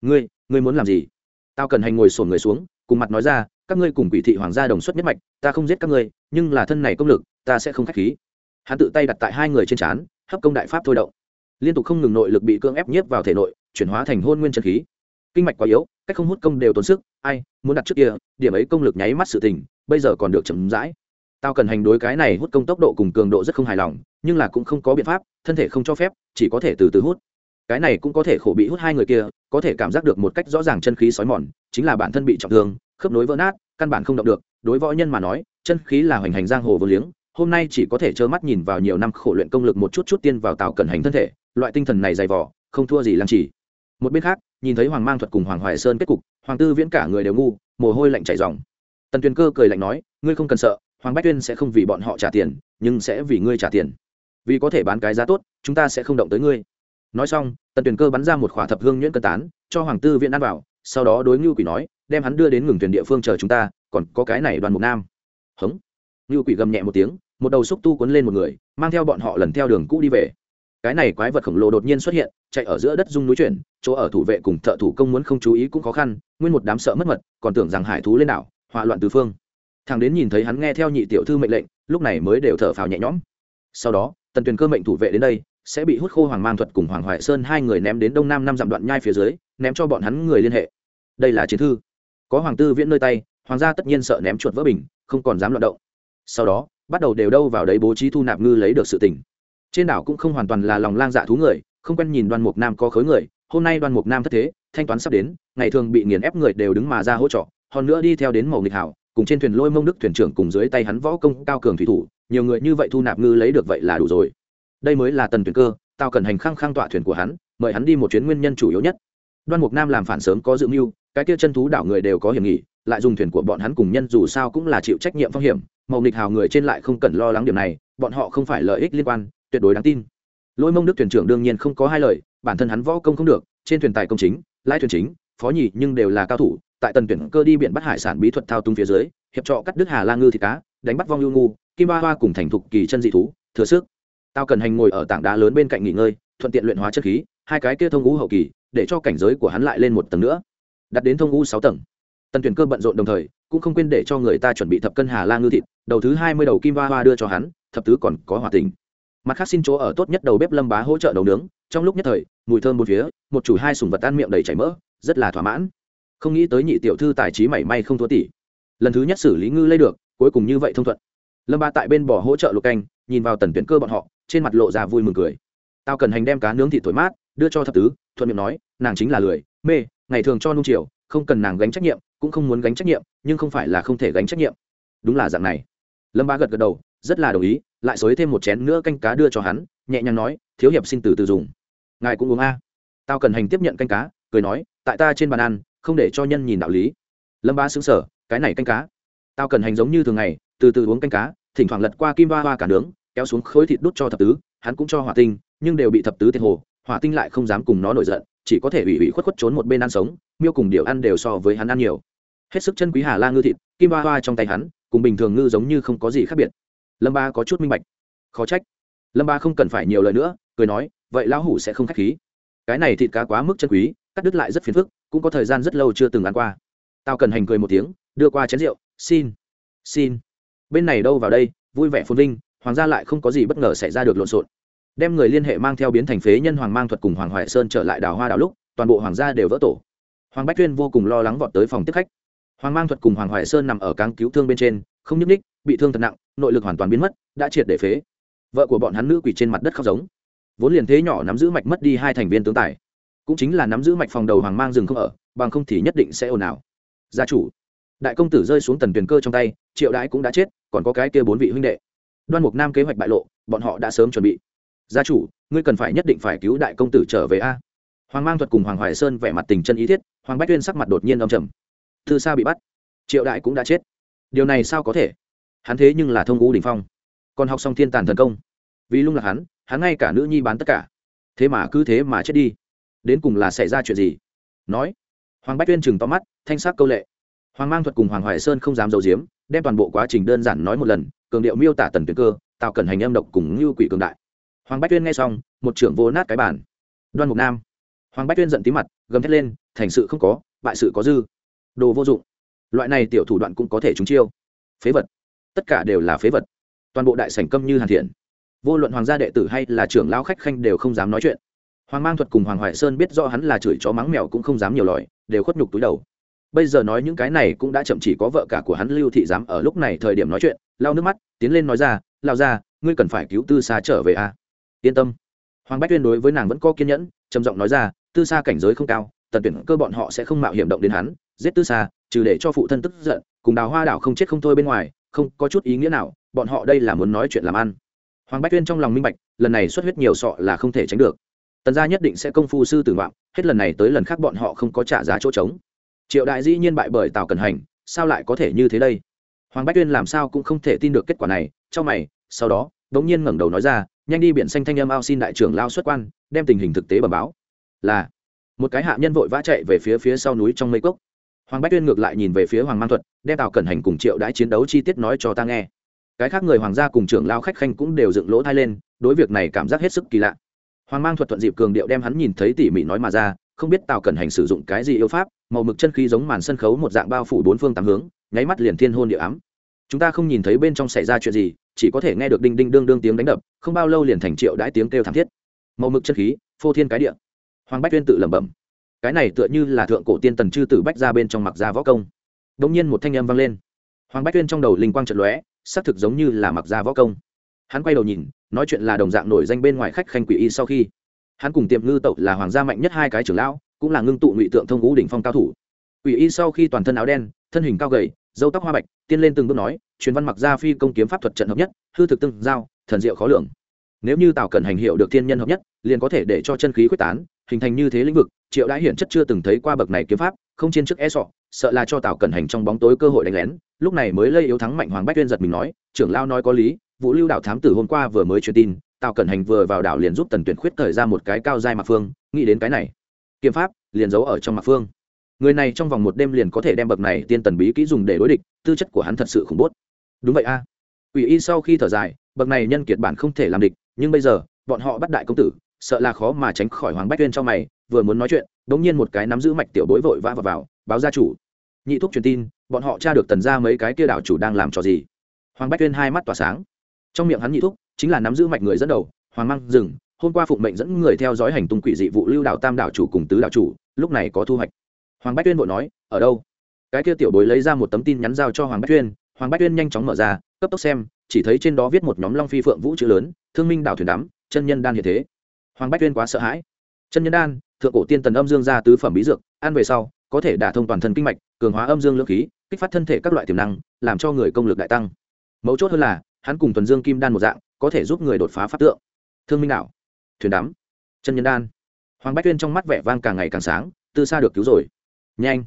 ngươi ngươi muốn làm gì? Tao cần hành ngồi sổn người xuống, cùng mặt nói ra, các ngươi cùng quỷ thị hoàng gia đồng xuất nhất mạch, ta không giết các ngươi, nhưng là thân này công lực, ta sẽ không k h á c h khí. Hắn tự tay đặt tại hai người trên trán, hấp công đại pháp thôi động liên tục không ngừng nội lực bị cưỡng ép nhiếp vào thể nội, chuyển hóa thành hôn nguyên chân khí. Kinh mạch quá yếu, cách không hút công đều tốn sức, ai muốn đặt trước kia, điểm ấy công lực nháy mắt sự tình bây giờ còn được chậm rãi. Tao cần hành đối cái này hút công tốc độ cùng cường độ rất không hài lòng, nhưng là cũng không có biện pháp, thân thể không cho phép, chỉ có thể từ từ hút. Cái này cũng có thể khổ bị hút hai người kia, có thể cảm giác được một cách rõ ràng chân khí sói mòn, chính là bản thân bị trọng thương, khớp nối vỡ nát, căn bản không động được. Đối võ nhân mà nói, chân khí là hoành hành giang hồ vô liếng, hôm nay chỉ có thể trơ mắt nhìn vào nhiều năm khổ luyện công lực một chút chút tiên vào tạo cẩn hành thân thể loại tinh thần này dày vỏ không thua gì làm chỉ một bên khác, nhìn thấy hoàng mang thuật cùng hoàng hoài sơn kết cục, hoàng tư viễn cả người đều ngu, mồ hôi lạnh chảy dòng tần tuyền cơ cười lạnh nói, ngươi không cần sợ, hoàng bách tuyên sẽ không vì bọn họ trả tiền, nhưng sẽ vì ngươi trả tiền. Vì có thể bán cái giá tốt, chúng ta sẽ không động tới ngươi. Nói xong, tần tuyền cơ bắn ra một khỏa thập hương nhuyễn cân tán, cho hoàng tư viễn ăn vào, sau đó đối ngưu quỷ nói, đem hắn đưa đến ngừng thuyền địa phương chờ chúng ta, còn có cái này đoàn mục nam. Hống. Ngưu quỷ gầm nhẹ một tiếng, một đầu xúc tu cuốn lên một người, mang theo bọn họ lần theo đường cũ đi về cái này quái vật khổng lồ đột nhiên xuất hiện, chạy ở giữa đất dung núi chuyển, chỗ ở thủ vệ cùng thợ thủ công muốn không chú ý cũng khó khăn, nguyên một đám sợ mất mật, còn tưởng rằng hải thú lên đảo, hỏa loạn tứ phương. Thằng đến nhìn thấy hắn nghe theo nhị tiểu thư mệnh lệnh, lúc này mới đều thở phào nhẹ nhõm. Sau đó, tần tuyền cơ mệnh thủ vệ đến đây, sẽ bị hút khô hoàng mang thuật cùng hoàng hoài sơn hai người ném đến đông nam năm dặm đoạn nhai phía dưới, ném cho bọn hắn người liên hệ. Đây là chiến thư. Có hoàng tư viễn nơi tay, hoàng gia tất nhiên sợ ném chuột vỡ bình, không còn dám loạn động. Sau đó, bắt đầu đều đâu vào đấy bố trí thu nạp ngư lấy được sự tỉnh trên đảo cũng không hoàn toàn là lòng lang dạ thú người, không quen nhìn đoan mục nam có khối người, hôm nay đoan mục nam thất thế, thanh toán sắp đến, ngày thường bị nghiền ép người đều đứng mà ra hỗ trợ, hơn nữa đi theo đến màu nghịch hảo, cùng trên thuyền lôi mông đức thuyền trưởng cùng dưới tay hắn võ công cao cường thủy thủ, nhiều người như vậy thu nạp ngư lấy được vậy là đủ rồi. Đây mới là tần tuyển cơ tao cần hành khăng khăng tọa thuyền của hắn, mời hắn đi một chuyến nguyên nhân chủ yếu nhất. Đoan mục nam làm phản sớm có dự mưu, cái kia chân thú đảo người đều có hiểm nghỉ lại dùng thuyền của bọn hắn cùng nhân dù sao cũng là chịu trách nhiệm phong hiểm màu nghịch hào người trên lại không cần lo lắng điểm này, bọn họ không phải lợi ích liên quan tuyệt đối đáng tin. Lôi mông đức thuyền trưởng đương nhiên không có hai lời, bản thân hắn võ công không được, trên thuyền tài công chính lai thuyền chính, phó nhì nhưng đều là cao thủ, tại tần tuyển cơ đi biển bắt hải sản bí thuật thao túng phía dưới, hiệp trọ cắt đứt hà la ngư thịt cá, đánh bắt vong lưu ngu, kim ba hoa cùng thành thục kỳ chân dị thú, thừa sức. Tao cần hành ngồi ở tảng đá lớn bên cạnh nghỉ ngơi, thuận tiện luyện hóa chất khí, hai cái kia thông ngũ hậu kỳ, để cho cảnh giới của hắn lại lên một tầng nữa. Đặt đến thông ngũ sáu tầng. Tần tuyển cơ bận rộn đồng thời, cũng không quên để cho người ta chuẩn bị thập cân hà la ngư thịt, đầu thứ hai mươi đầu kim ba hoa đưa cho hắn, thập tứ còn có hòa tình mặt khác xin chỗ ở tốt nhất đầu bếp lâm bá hỗ trợ đầu nướng. Trong lúc nhất thời, mùi thơm một phía, một chủ hai sùng vật tan miệng đầy chảy mỡ, rất là thỏa mãn. Không nghĩ tới nhị tiểu thư tài trí mảy may không thua tỷ. Lần thứ nhất xử lý ngư lây được, cuối cùng như vậy thông thuận. Lâm ba tại bên bỏ hỗ trợ lục canh, nhìn vào tần tuyển cơ bọn họ, trên mặt lộ ra vui mừng cười. Tao cần hành đem cá nướng thịt thổi mát, đưa cho thập tứ, thuận miệng nói, nàng chính là lười, mê, ngày thường cho nung chiều, không cần nàng gánh trách nhiệm, cũng không muốn gánh trách nhiệm, nhưng không phải là không thể gánh trách nhiệm. Đúng là dạng này lâm ba gật gật đầu, rất là đồng ý, lại xới thêm một chén nữa canh cá đưa cho hắn, nhẹ nhàng nói, thiếu hiệp xin từ từ dùng. Ngài cũng uống a. Tao cần hành tiếp nhận canh cá, cười nói, tại ta trên bàn ăn, không để cho nhân nhìn đạo lý. Lâm ba xứng sở cái này canh cá? Tao cần hành giống như thường ngày, từ từ uống canh cá, thỉnh thoảng lật qua kim ba hoa cả nướng, kéo xuống khối thịt đút cho thập tứ, hắn cũng cho hỏa tinh, nhưng đều bị thập tứ thiệt hồ, hỏa tinh lại không dám cùng nó nổi giận, chỉ có thể ủy ủy khuất khuất trốn một bên ăn sống, miêu cùng điều ăn đều so với hắn ăn nhiều. Hết sức chân quý hà la ngư thịt, kim ba hoa trong tay hắn cùng bình thường ngư giống như không có gì khác biệt. Lâm ba có chút minh bạch. Khó trách. Lâm ba không cần phải nhiều lời nữa, cười nói, vậy lão hủ sẽ không k h á c h khí. Cái này thịt cá quá mức chân quý, cắt đứt lại rất phiền phức, cũng có thời gian rất lâu chưa từng ăn qua. Tao cần hành cười một tiếng, đưa qua chén rượu, xin xin. Bên này đâu vào đây, vui vẻ phồn vinh, hoàng gia lại không có gì bất ngờ xảy ra được lộn xộn. Đem người liên hệ mang theo biến thành phế nhân hoàng mang thuật cùng hoàng hoại sơn trở lại đào hoa đào lúc, toàn bộ hoàng gia đều vỡ tổ. Hoàng bách tuyên vô cùng lo lắng vọt tới phòng tiếp khách hoàng mang thuật cùng hoàng hoài sơn nằm ở cáng cứu thương bên trên, không nhúc ních bị thương thật nặng, nội lực hoàn toàn biến mất, đã triệt để phế. Vợ của bọn hắn nữ quỷ trên mặt đất khóc giống. Vốn liền thế nhỏ nắm giữ mạch mất đi hai thành viên tướng tài. Cũng chính là nắm giữ mạch phòng đầu hoàng mang rừng không ở, bằng không thì nhất định sẽ ồn ào. Gia chủ, đại công tử rơi xuống tần tuyền cơ trong tay, triệu đãi cũng đã chết, còn có cái kia bốn vị huynh đệ. Đoan mục nam kế hoạch bại lộ, bọn họ đã sớm chuẩn bị. Gia chủ, ngươi cần phải nhất định phải cứu đại công tử trở về a. Hoàng mang thuật cùng hoàng hoài sơn vẻ mặt tình chân ý thiết, hoàng bách tuyên sắc mặt đột nhiên âm trầm thư sa bị bắt. Triệu đại cũng đã chết. Điều này sao có thể? Hắn thế nhưng là thông ngũ đình phong. Còn học xong thiên tàn thần công. Vì lung là hắn hắn ngay cả nữ nhi bán tất cả. Thế mà cứ thế mà chết đi. Đến cùng là xảy ra chuyện gì? Nói. Hoàng bách tuyên chừng to mắt, thanh sắc câu lệ. Hoàng mang thuật cùng hoàng hoài sơn không dám giấu giếm, đem toàn bộ quá trình đơn giản nói một lần, cường điệu miêu tả tần tuyến cơ, tạo cẩn hành âm độc cùng như quỷ cường đại. Hoàng bách tuyên nghe xong, một trưởng vô nát cái bản đoan mục nam. Hoàng bách tuyên giận tí mặt, gầm thét lên, thành sự không có, bại sự có dư đồ vô dụng. Loại này tiểu thủ đoạn cũng có thể trúng chiêu. Phế vật. Tất cả đều là phế vật. Toàn bộ đại sảnh câm như hàn thiện. Vô luận hoàng gia đệ tử hay là trưởng lão khách khanh đều không dám nói chuyện. Hoàng mang thuật cùng hoàng hoài sơn biết rõ hắn là chửi chó mắng mèo cũng không dám nhiều lòi đều khuất nhục túi đầu. Bây giờ nói những cái này cũng đã chậm chỉ có vợ cả của hắn lưu thị dám ở lúc này thời điểm nói chuyện, lau nước mắt, tiến lên nói ra lao ra ngươi cần phải cứu tư xa trở về a yên tâm. Hoàng bách tuyên đối với nàng vẫn có kiên nhẫn, trầm giọng nói ra, tư xa cảnh giới không cao tần tuyển cơ bọn họ sẽ không mạo hiểm động đến hắn giết tư xa, trừ để cho phụ thân tức giận, cùng đào hoa đảo không chết không thôi bên ngoài, không có chút ý nghĩa nào, bọn họ đây là muốn nói chuyện làm ăn. Hoàng bách tuyên trong lòng minh bạch, lần này xuất huyết nhiều sọ là không thể tránh được. Tần gia nhất định sẽ công phu sư tử ngoạm hết lần này tới lần khác bọn họ không có trả giá chỗ trống. Triệu đại dĩ nhiên bại bởi tào cần hành, sao lại có thể như thế đây? Hoàng bách tuyên làm sao cũng không thể tin được kết quả này trong mày, sau đó đ ố n g nhiên ngẩng đầu nói ra, nhanh đi biển xanh thanh âm ao xin đại trưởng lao xuất quan, đem tình hình thực tế bẩm báo. Là, một cái hạ nhân vội vã chạy về phía phía sau núi trong mây cốc hoàng bách tuyên ngược lại nhìn về phía hoàng mang thuật, đem tào cẩn hành cùng triệu đãi chiến đấu chi tiết nói cho ta nghe. Cái khác người hoàng gia cùng trưởng lao khách khanh cũng đều dựng lỗ thai lên, đối việc này cảm giác hết sức kỳ lạ. Hoàng mang thuật thuận dịp cường điệu đem hắn nhìn thấy tỉ mỉ nói mà ra, không biết tào cẩn hành sử dụng cái gì yêu pháp, màu mực chân khí giống màn sân khấu một dạng bao phủ bốn phương tám hướng, nháy mắt liền thiên hôn địa ám. Chúng ta không nhìn thấy bên trong xảy ra chuyện gì, chỉ có thể nghe được đinh đinh đương đương tiếng đánh đập, không bao lâu liền thành triệu đãi tiếng kêu thảm thiết. Màu mực chân khí, phô thiên cái địa. Hoàng bách tuyên tự lẩm bẩm cái này tựa như là thượng cổ tiên tần chư tử bách ra bên trong mặc gia võ công. Đông nhiên một thanh âm vang lên. Hoàng bách tuyên trong đầu linh quang trận lóe, xác thực giống như là mặc gia võ công. Hắn quay đầu nhìn, nói chuyện là đồng dạng nổi danh bên ngoài khách khanh quỷ y sau khi. Hắn cùng tiệm ngư tẩu là hoàng gia mạnh nhất hai cái trưởng lão, cũng là ngưng tụ ngụy tượng thông ngũ đỉnh phong cao thủ. Quỷ y sau khi toàn thân áo đen, thân hình cao gầy dâu tóc hoa bạch, tiên lên từng bước nói, truyền văn mặc gia phi công kiếm pháp thuật trận hợp nhất, hư thực tương giao, thần diệu khó lường. Nếu như tào cẩn hành hiệu được thiên nhân hợp nhất, liền có thể để cho chân khí quyết tán hình thành như thế lĩnh vực, triệu đã hiển chất chưa từng thấy qua bậc này kiếm pháp, không trên chức e sọ, sợ là cho tào cẩn hành trong bóng tối cơ hội đánh lén. Lúc này mới lây yếu thắng mạnh hoàng bách tuyên giật mình nói, trưởng lao nói có lý, vũ lưu đạo thám tử hôm qua vừa mới truyền tin, tào cẩn hành vừa vào đảo liền giúp tần tuyển khuyết thời ra một cái cao dai mạc phương, nghĩ đến cái này. Kiếm pháp liền giấu ở trong mạc phương. Người này trong vòng một đêm liền có thể đem bậc này tiên tần bí kỹ dùng để đối địch, tư chất của hắn thật sự khủng bố. Đúng vậy a. À. ủy y sau khi thở dài, bậc này nhân kiệt bản không thể làm địch, nhưng bây giờ, bọn họ bắt đại công tử sợ là khó mà tránh khỏi hoàng bách tuyên cho mày, vừa muốn nói chuyện đống nhiên một cái nắm giữ mạch tiểu bối vội vã và vào, báo gia chủ. Nhị thúc truyền tin, bọn họ tra được tần ra mấy cái kia đảo chủ đang làm trò gì? Hoàng bách tuyên hai mắt tỏa sáng. Trong miệng hắn nhị thúc, chính là nắm giữ mạch người dẫn đầu, hoàng mang rừng hôm qua phụng mệnh dẫn người theo dõi hành tung quỷ dị vụ lưu đạo tam đảo chủ cùng tứ đảo chủ, lúc này có thu hoạch. Hoàng bách tuyên vội nói, ở đâu? Cái kia tiểu bối lấy ra một tấm tin nhắn giao cho hoàng bách tuyên hoàng bách tuyên nhanh chóng mở ra, cấp tốc xem, chỉ thấy trên đó viết một nhóm long phi phượng vũ chữ lớn, thương minh đảo thuyền đắm, chân nhân đan hiện thế hoàng bách tuyên quá sợ hãi. Chân nhân đan, thượng cổ tiên tần âm dương ra tứ phẩm bí dược, ăn về sau, có thể đả thông toàn thân kinh mạch, cường hóa âm dương lượng khí, kích phát thân thể các loại tiềm năng, làm cho người công lực đại tăng. Mấu chốt hơn là, hắn cùng tuần dương kim đan một dạng, có thể giúp người đột phá pháp tượng. Thương minh đảo thuyền đắm, chân nhân đan. Hoàng bách tuyên trong mắt vẻ vang càng ngày càng sáng, từ xa được cứu rồi. Nhanh,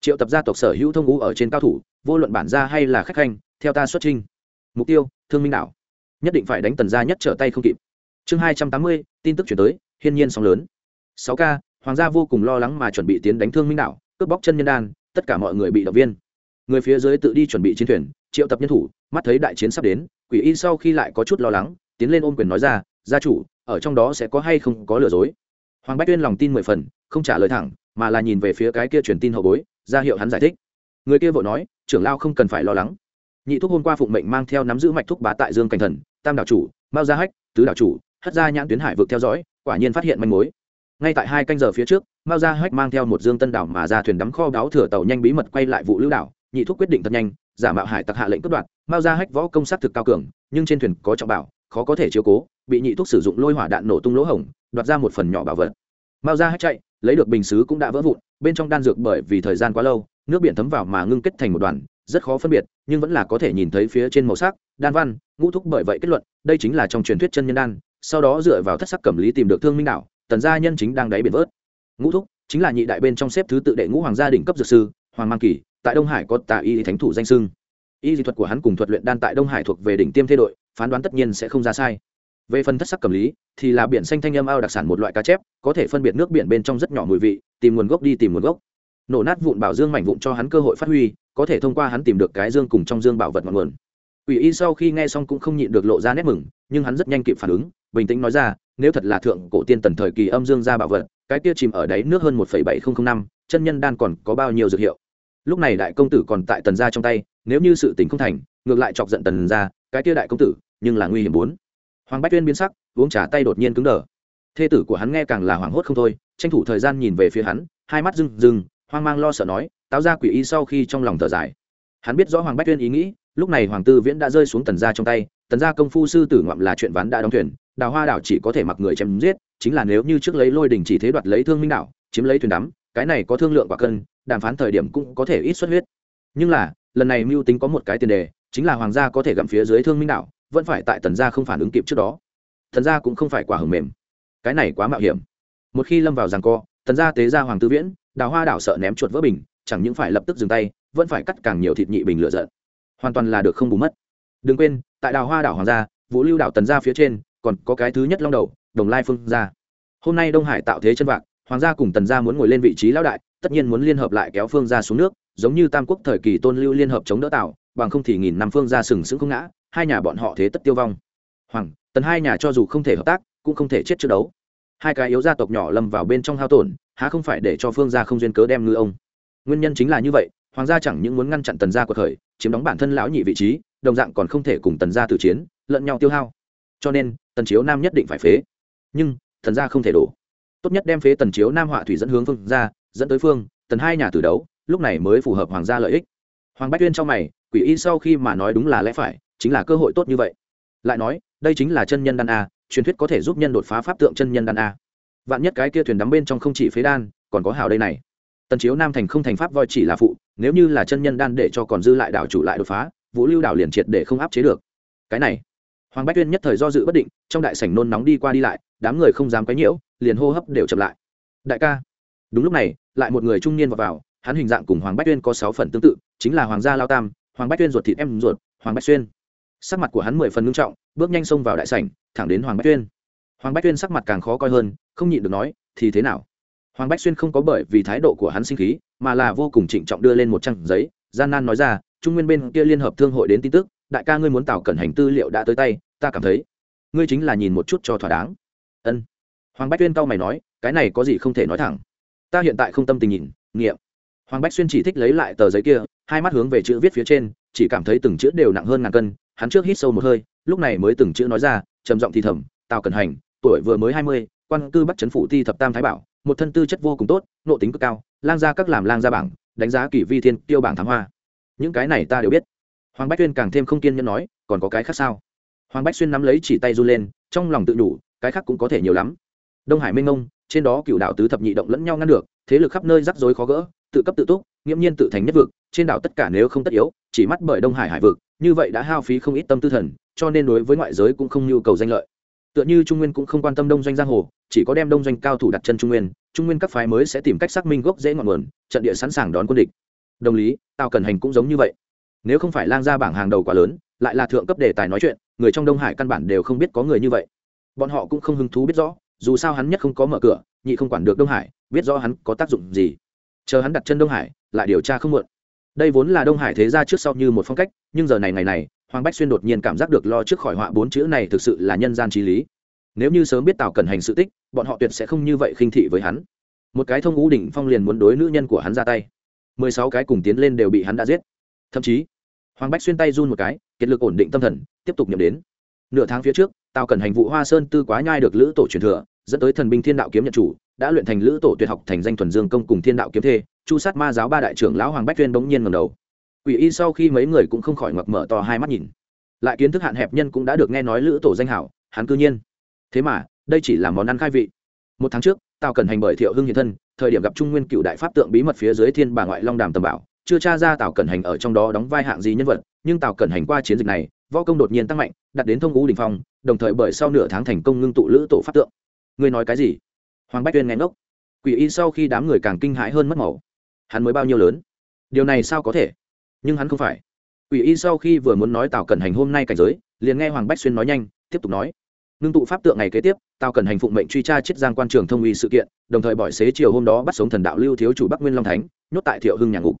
triệu tập gia tộc sở hữu thông ngũ ở trên cao thủ, vô luận bản gia hay là khách khanh, theo ta xuất trình mục tiêu, thương minh đảo nhất định phải đánh tần gia nhất trở tay không kịp. Chương hai trăm tám mươi tin tức chuyển tới, hiên nhiên sóng lớn. Sáu k hoàng gia vô cùng lo lắng mà chuẩn bị tiến đánh thương minh đảo, cướp bóc chân nhân đan, tất cả mọi người bị động viên. Người phía dưới tự đi chuẩn bị chiến thuyền, triệu tập nhân thủ, mắt thấy đại chiến sắp đến, quỷ y sau khi lại có chút lo lắng, tiến lên ôm quyền nói ra, gia chủ, ở trong đó sẽ có hay không có lừa dối? Hoàng bách tuyên lòng tin mười phần, không trả lời thẳng, mà là nhìn về phía cái kia truyền tin hậu bối, ra hiệu hắn giải thích. Người kia vội nói, trưởng lao không cần phải lo lắng. Nhị thúc hôm qua phụng mệnh mang theo nắm giữ mạch thúc bá tại dương cảnh thần, tam đảo chủ, mao gia hách, tứ đảo chủ hất ra nhãn tuyến hải vực theo dõi, quả nhiên phát hiện manh mối. Ngay tại hai canh giờ phía trước, mao gia hách mang theo một dương tân đảo mà ra thuyền đắm kho đáo thừa tàu nhanh bí mật quay lại vụ lưu đảo, nhị thúc quyết định thật nhanh, giả mạo hải tặc hạ lệnh cướp đoạt. Mao gia hách võ công sát thực cao cường, nhưng trên thuyền có trọng bảo, khó có thể chiếu cố, bị nhị thúc sử dụng lôi hỏa đạn nổ tung lỗ hổng, đoạt ra một phần nhỏ bảo vật. Mao gia hách chạy, lấy được bình xứ cũng đã vỡ vụn, bên trong đan dược bởi vì thời gian quá lâu, nước biển thấm vào mà ngưng kết thành một đoàn, rất khó phân biệt, nhưng vẫn là có thể nhìn thấy phía trên màu sắc, đan văn, ngũ thúc bởi vậy kết luận, đây chính là trong truyền thuyết chân nhân đan sau đó dựa vào thất sắc cẩm lý tìm được thương minh đạo tần gia nhân chính đang đáy biển vớt. Ngũ thúc, chính là nhị đại bên trong xếp thứ tự đệ ngũ hoàng gia đỉnh cấp dược sư, hoàng mang kỳ, tại đông hải có tà y thánh thủ danh sưng y dị thuật của hắn cùng thuật luyện đan tại đông hải thuộc về đỉnh tiêm thế đội, phán đoán tất nhiên sẽ không ra sai. Về phần thất sắc cầm lý, thì là biển xanh thanh âm ao đặc sản một loại cá chép, có thể phân biệt nước biển bên trong rất nhỏ mùi vị, tìm nguồn gốc đi tìm nguồn gốc. Nổ nát vụn bảo dương mảnh vụn cho hắn cơ hội phát huy, có thể thông qua hắn tìm được cái dương cùng trong dương bảo vật ngọn nguồn. Quỷ y sau khi nghe xong cũng không nhịn được lộ ra nét mừng, nhưng hắn rất nhanh kịp phản ứng bình tĩnh nói ra, nếu thật là thượng cổ tiên tần thời kỳ âm dương ra bảo vật, cái kia chìm ở đáy nước hơn một bảy nghìn năm, chân nhân đan còn có bao nhiêu dược hiệu? Lúc này đại công tử còn tại tần gia trong tay, nếu như sự tình không thành, ngược lại chọc giận tần gia, cái kia đại công tử, nhưng là nguy hiểm bốn. Hoàng bách tuyên biến sắc, uống trà tay đột nhiên cứng đờ. Thê tử của hắn nghe càng là hoảng hốt không thôi, tranh thủ thời gian nhìn về phía hắn, hai mắt rừng rừng hoang mang lo sợ nói, táo ra quỷ y sau khi trong lòng thở dài. Hắn biết rõ hoàng bách tuyên ý nghĩ, lúc này hoàng tư viễn đã rơi xuống tần gia trong tay, tần gia công phu sư tử ngoạm là chuyện ván đã đóng thuyền đào hoa đảo chỉ có thể mặc người chém giết, chính là nếu như trước lấy lôi đình chỉ thế đoạt lấy thương minh đảo, chiếm lấy thuyền đắm, cái này có thương lượng quả cân, đàm phán thời điểm cũng có thể ít xuất huyết. Nhưng là, lần này mưu tính có một cái tiền đề, chính là hoàng gia có thể gặm phía dưới thương minh đảo, vẫn phải tại tần gia không phản ứng kịp trước đó. Thần gia cũng không phải quả hưởng mềm. Cái này quá mạo hiểm. Một khi lâm vào rằng co, tần gia tế gia hoàng tư viễn, đào hoa đảo sợ ném chuột vỡ bình, chẳng những phải lập tức dừng tay, vẫn phải cắt càng nhiều thịt nhị bình lựa giận. Hoàn toàn là được không bù mất. Đừng quên, tại đào hoa đảo hoàng gia, vũ lưu đảo tần gia phía trên còn có cái thứ nhất long đầu, đồng lai phương gia. Hôm nay đông hải tạo thế chân vạc, hoàng gia cùng tần gia muốn ngồi lên vị trí lão đại, tất nhiên muốn liên hợp lại kéo phương gia xuống nước, giống như tam quốc thời kỳ tôn lưu liên hợp chống đỡ tạo, bằng không thì nghìn năm phương gia sừng sững không ngã, hai nhà bọn họ thế tất tiêu vong. Hoàng, tần hai nhà cho dù không thể hợp tác, cũng không thể chết trước đấu. Hai cái yếu gia tộc nhỏ lâm vào bên trong hao tổn, há không phải để cho phương gia không duyên cớ đem ngư ông. Nguyên nhân chính là như vậy, hoàng gia chẳng những muốn ngăn chặn tần gia của khởi chiếm đóng bản thân lão nhị vị trí, đồng dạng còn không thể cùng tần gia tử chiến, lẫn nhau tiêu hao. Cho nên tần chiếu nam nhất định phải phế. Nhưng, thần gia không thể đổ. Tốt nhất đem phế tần chiếu nam họa thủy dẫn hướng phương gia, dẫn tới phương, tần hai nhà tử đấu, lúc này mới phù hợp hoàng gia lợi ích. Hoàng bách tuyên trong mày, quỷ y sau khi mà nói đúng là lẽ phải, chính là cơ hội tốt như vậy. Lại nói, đây chính là chân nhân đan a, truyền thuyết có thể giúp nhân đột phá pháp tượng chân nhân đan a. Vạn nhất cái kia thuyền đắm bên trong không chỉ phế đan, còn có hào đây này. Tần chiếu nam thành không thành pháp voi chỉ là phụ, nếu như là chân nhân đan để cho còn dư lại đảo chủ lại đột phá, vũ lưu đảo liền triệt để không áp chế được. Cái này hoàng bách tuyên nhất thời do dự bất định trong đại sảnh nôn nóng đi qua đi lại đám người không dám quấy nhiễu liền hô hấp đều chậm lại. Đại ca. Đúng lúc này lại một người trung niên vào, vào hắn hình dạng cùng hoàng bách tuyên có sáu phần tương tự chính là hoàng gia lao tam hoàng bách tuyên ruột thịt em ruột hoàng bách xuyên. Sắc mặt của hắn mười phần ngưng trọng bước nhanh xông vào đại sảnh thẳng đến hoàng bách tuyên. Hoàng bách tuyên sắc mặt càng khó coi hơn không nhịn được nói thì thế nào? Hoàng bách xuyên không có bởi vì thái độ của hắn sinh khí mà là vô cùng trịnh trọng đưa lên một trang giấy gian nan nói ra trung nguyên bên kia liên hợp thương hội đến tin tức đại ca ngươi muốn tạo cẩn hành tư liệu đã tới tay, ta cảm thấy, ngươi chính là nhìn một chút cho thỏa đáng. Ân. Hoàng bách tuyên cau mày nói, cái này có gì không thể nói thẳng. Ta hiện tại không tâm tình nhìn, nghiệm. Hoàng bách xuyên chỉ thích lấy lại tờ giấy kia, hai mắt hướng về chữ viết phía trên, chỉ cảm thấy từng chữ đều nặng hơn ngàn cân, hắn trước hít sâu một hơi, lúc này mới từng chữ nói ra, trầm giọng thì thầm, tào cẩn hành, tuổi vừa mới hai mươi, quan cư bắt chấn phủ thi thập tam thái bảo, một thân tư chất vô cùng tốt, nộ tính cực cao, lang gia các làm lang gia bảng, đánh giá kỷ vi thiên tiêu bảng thám hoa. Những cái này ta đều biết hoàng bách tuyên càng thêm không kiên nhẫn nói, còn có cái khác sao? Hoàng bách xuyên nắm lấy chỉ tay run lên, trong lòng tự đủ cái khác cũng có thể nhiều lắm. Đông hải minh ông, trên đó cựu đạo tứ thập nhị động lẫn nhau ngăn được, thế lực khắp nơi rắc rối khó gỡ, tự cấp tự túc, nghiễm nhiên tự thành nhất vực, trên đảo tất cả nếu không tất yếu, chỉ mắt bởi đông hải hải vực, như vậy đã hao phí không ít tâm tư thần, cho nên đối với ngoại giới cũng không nhu cầu danh lợi. Tựa như trung nguyên cũng không quan tâm đông doanh giang hồ, chỉ có đem đông doanh cao thủ đặt chân trung nguyên trung nguyên các phái mới sẽ tìm cách xác minh gốc dễ ngọn nguồn, trận địa sẵn sàng đón quân địch. Đồng lý, tào cần hành cũng giống như vậy nếu không phải lang ra bảng hàng đầu quá lớn, lại là thượng cấp đề tài nói chuyện, người trong đông hải căn bản đều không biết có người như vậy. Bọn họ cũng không hứng thú biết rõ, dù sao hắn nhất không có mở cửa, nhị không quản được đông hải, biết rõ hắn có tác dụng gì. Chờ hắn đặt chân đông hải, lại điều tra không muộn. Đây vốn là đông hải thế ra trước sau như một phong cách, nhưng giờ này ngày này, hoàng bách xuyên đột nhiên cảm giác được lo trước khỏi họa bốn chữ này thực sự là nhân gian trí lý. Nếu như sớm biết tào cần hành sự tích, bọn họ tuyệt sẽ không như vậy khinh thị với hắn. Một cái thông ngũ đỉnh phong liền muốn đối nữ nhân của hắn ra tay. Mười sáu cái cùng tiến lên đều bị hắn đã giết thậm chí, hoàng bách xuyên tay run một cái, kiệt lực ổn định tâm thần, tiếp tục nhậm đến. Nửa tháng phía trước, tào cần hành vụ hoa sơn tư quá nhai được lữ tổ truyền thừa, dẫn tới thần binh thiên đạo kiếm nhận chủ, đã luyện thành lữ tổ tuyệt học thành danh thuần dương công cùng thiên đạo kiếm thê, chu sát ma giáo ba đại trưởng lão hoàng bách tuyên bỗng nhiên ngầm đầu. Ủy y sau khi mấy người cũng không khỏi ngập mở to hai mắt nhìn. Lại kiến thức hạn hẹp nhân cũng đã được nghe nói lữ tổ danh hảo, hắn cư nhiên. Thế mà, đây chỉ là món ăn khai vị. Một tháng trước, tào cần hành bởi thiệu hưng hiện thân, thời điểm gặp trung nguyên cựu đại pháp tượng bí mật phía dưới thiên bà ngoại long đàm tầm bảo chưa tra ra tào cẩn hành ở trong đó đóng vai hạng gì nhân vật, nhưng tào cẩn hành qua chiến dịch này, võ công đột nhiên tăng mạnh đặt đến thông ngũ đình phong, đồng thời bởi sau nửa tháng thành công ngưng tụ lữ tổ pháp tượng. Ngươi nói cái gì? Hoàng bách tuyên nghe ngốc. Quỷ y sau khi đám người càng kinh hãi hơn mất màu. Hắn mới bao nhiêu lớn? Điều này sao có thể? Nhưng hắn không phải. Quỷ y sau khi vừa muốn nói tào cẩn hành hôm nay cảnh giới, liền nghe hoàng bách xuyên nói nhanh, tiếp tục nói. Ngưng tụ pháp tượng ngày kế tiếp, tào cẩn hành phụng mệnh truy tra chiết giang quan trường thông uy sự kiện, đồng thời bỏi xế chiều hôm đó bắt sống thần đạo lưu thiếu chủ bắc nguyên long thánh, nhốt tại thiệu hưng nhà ngục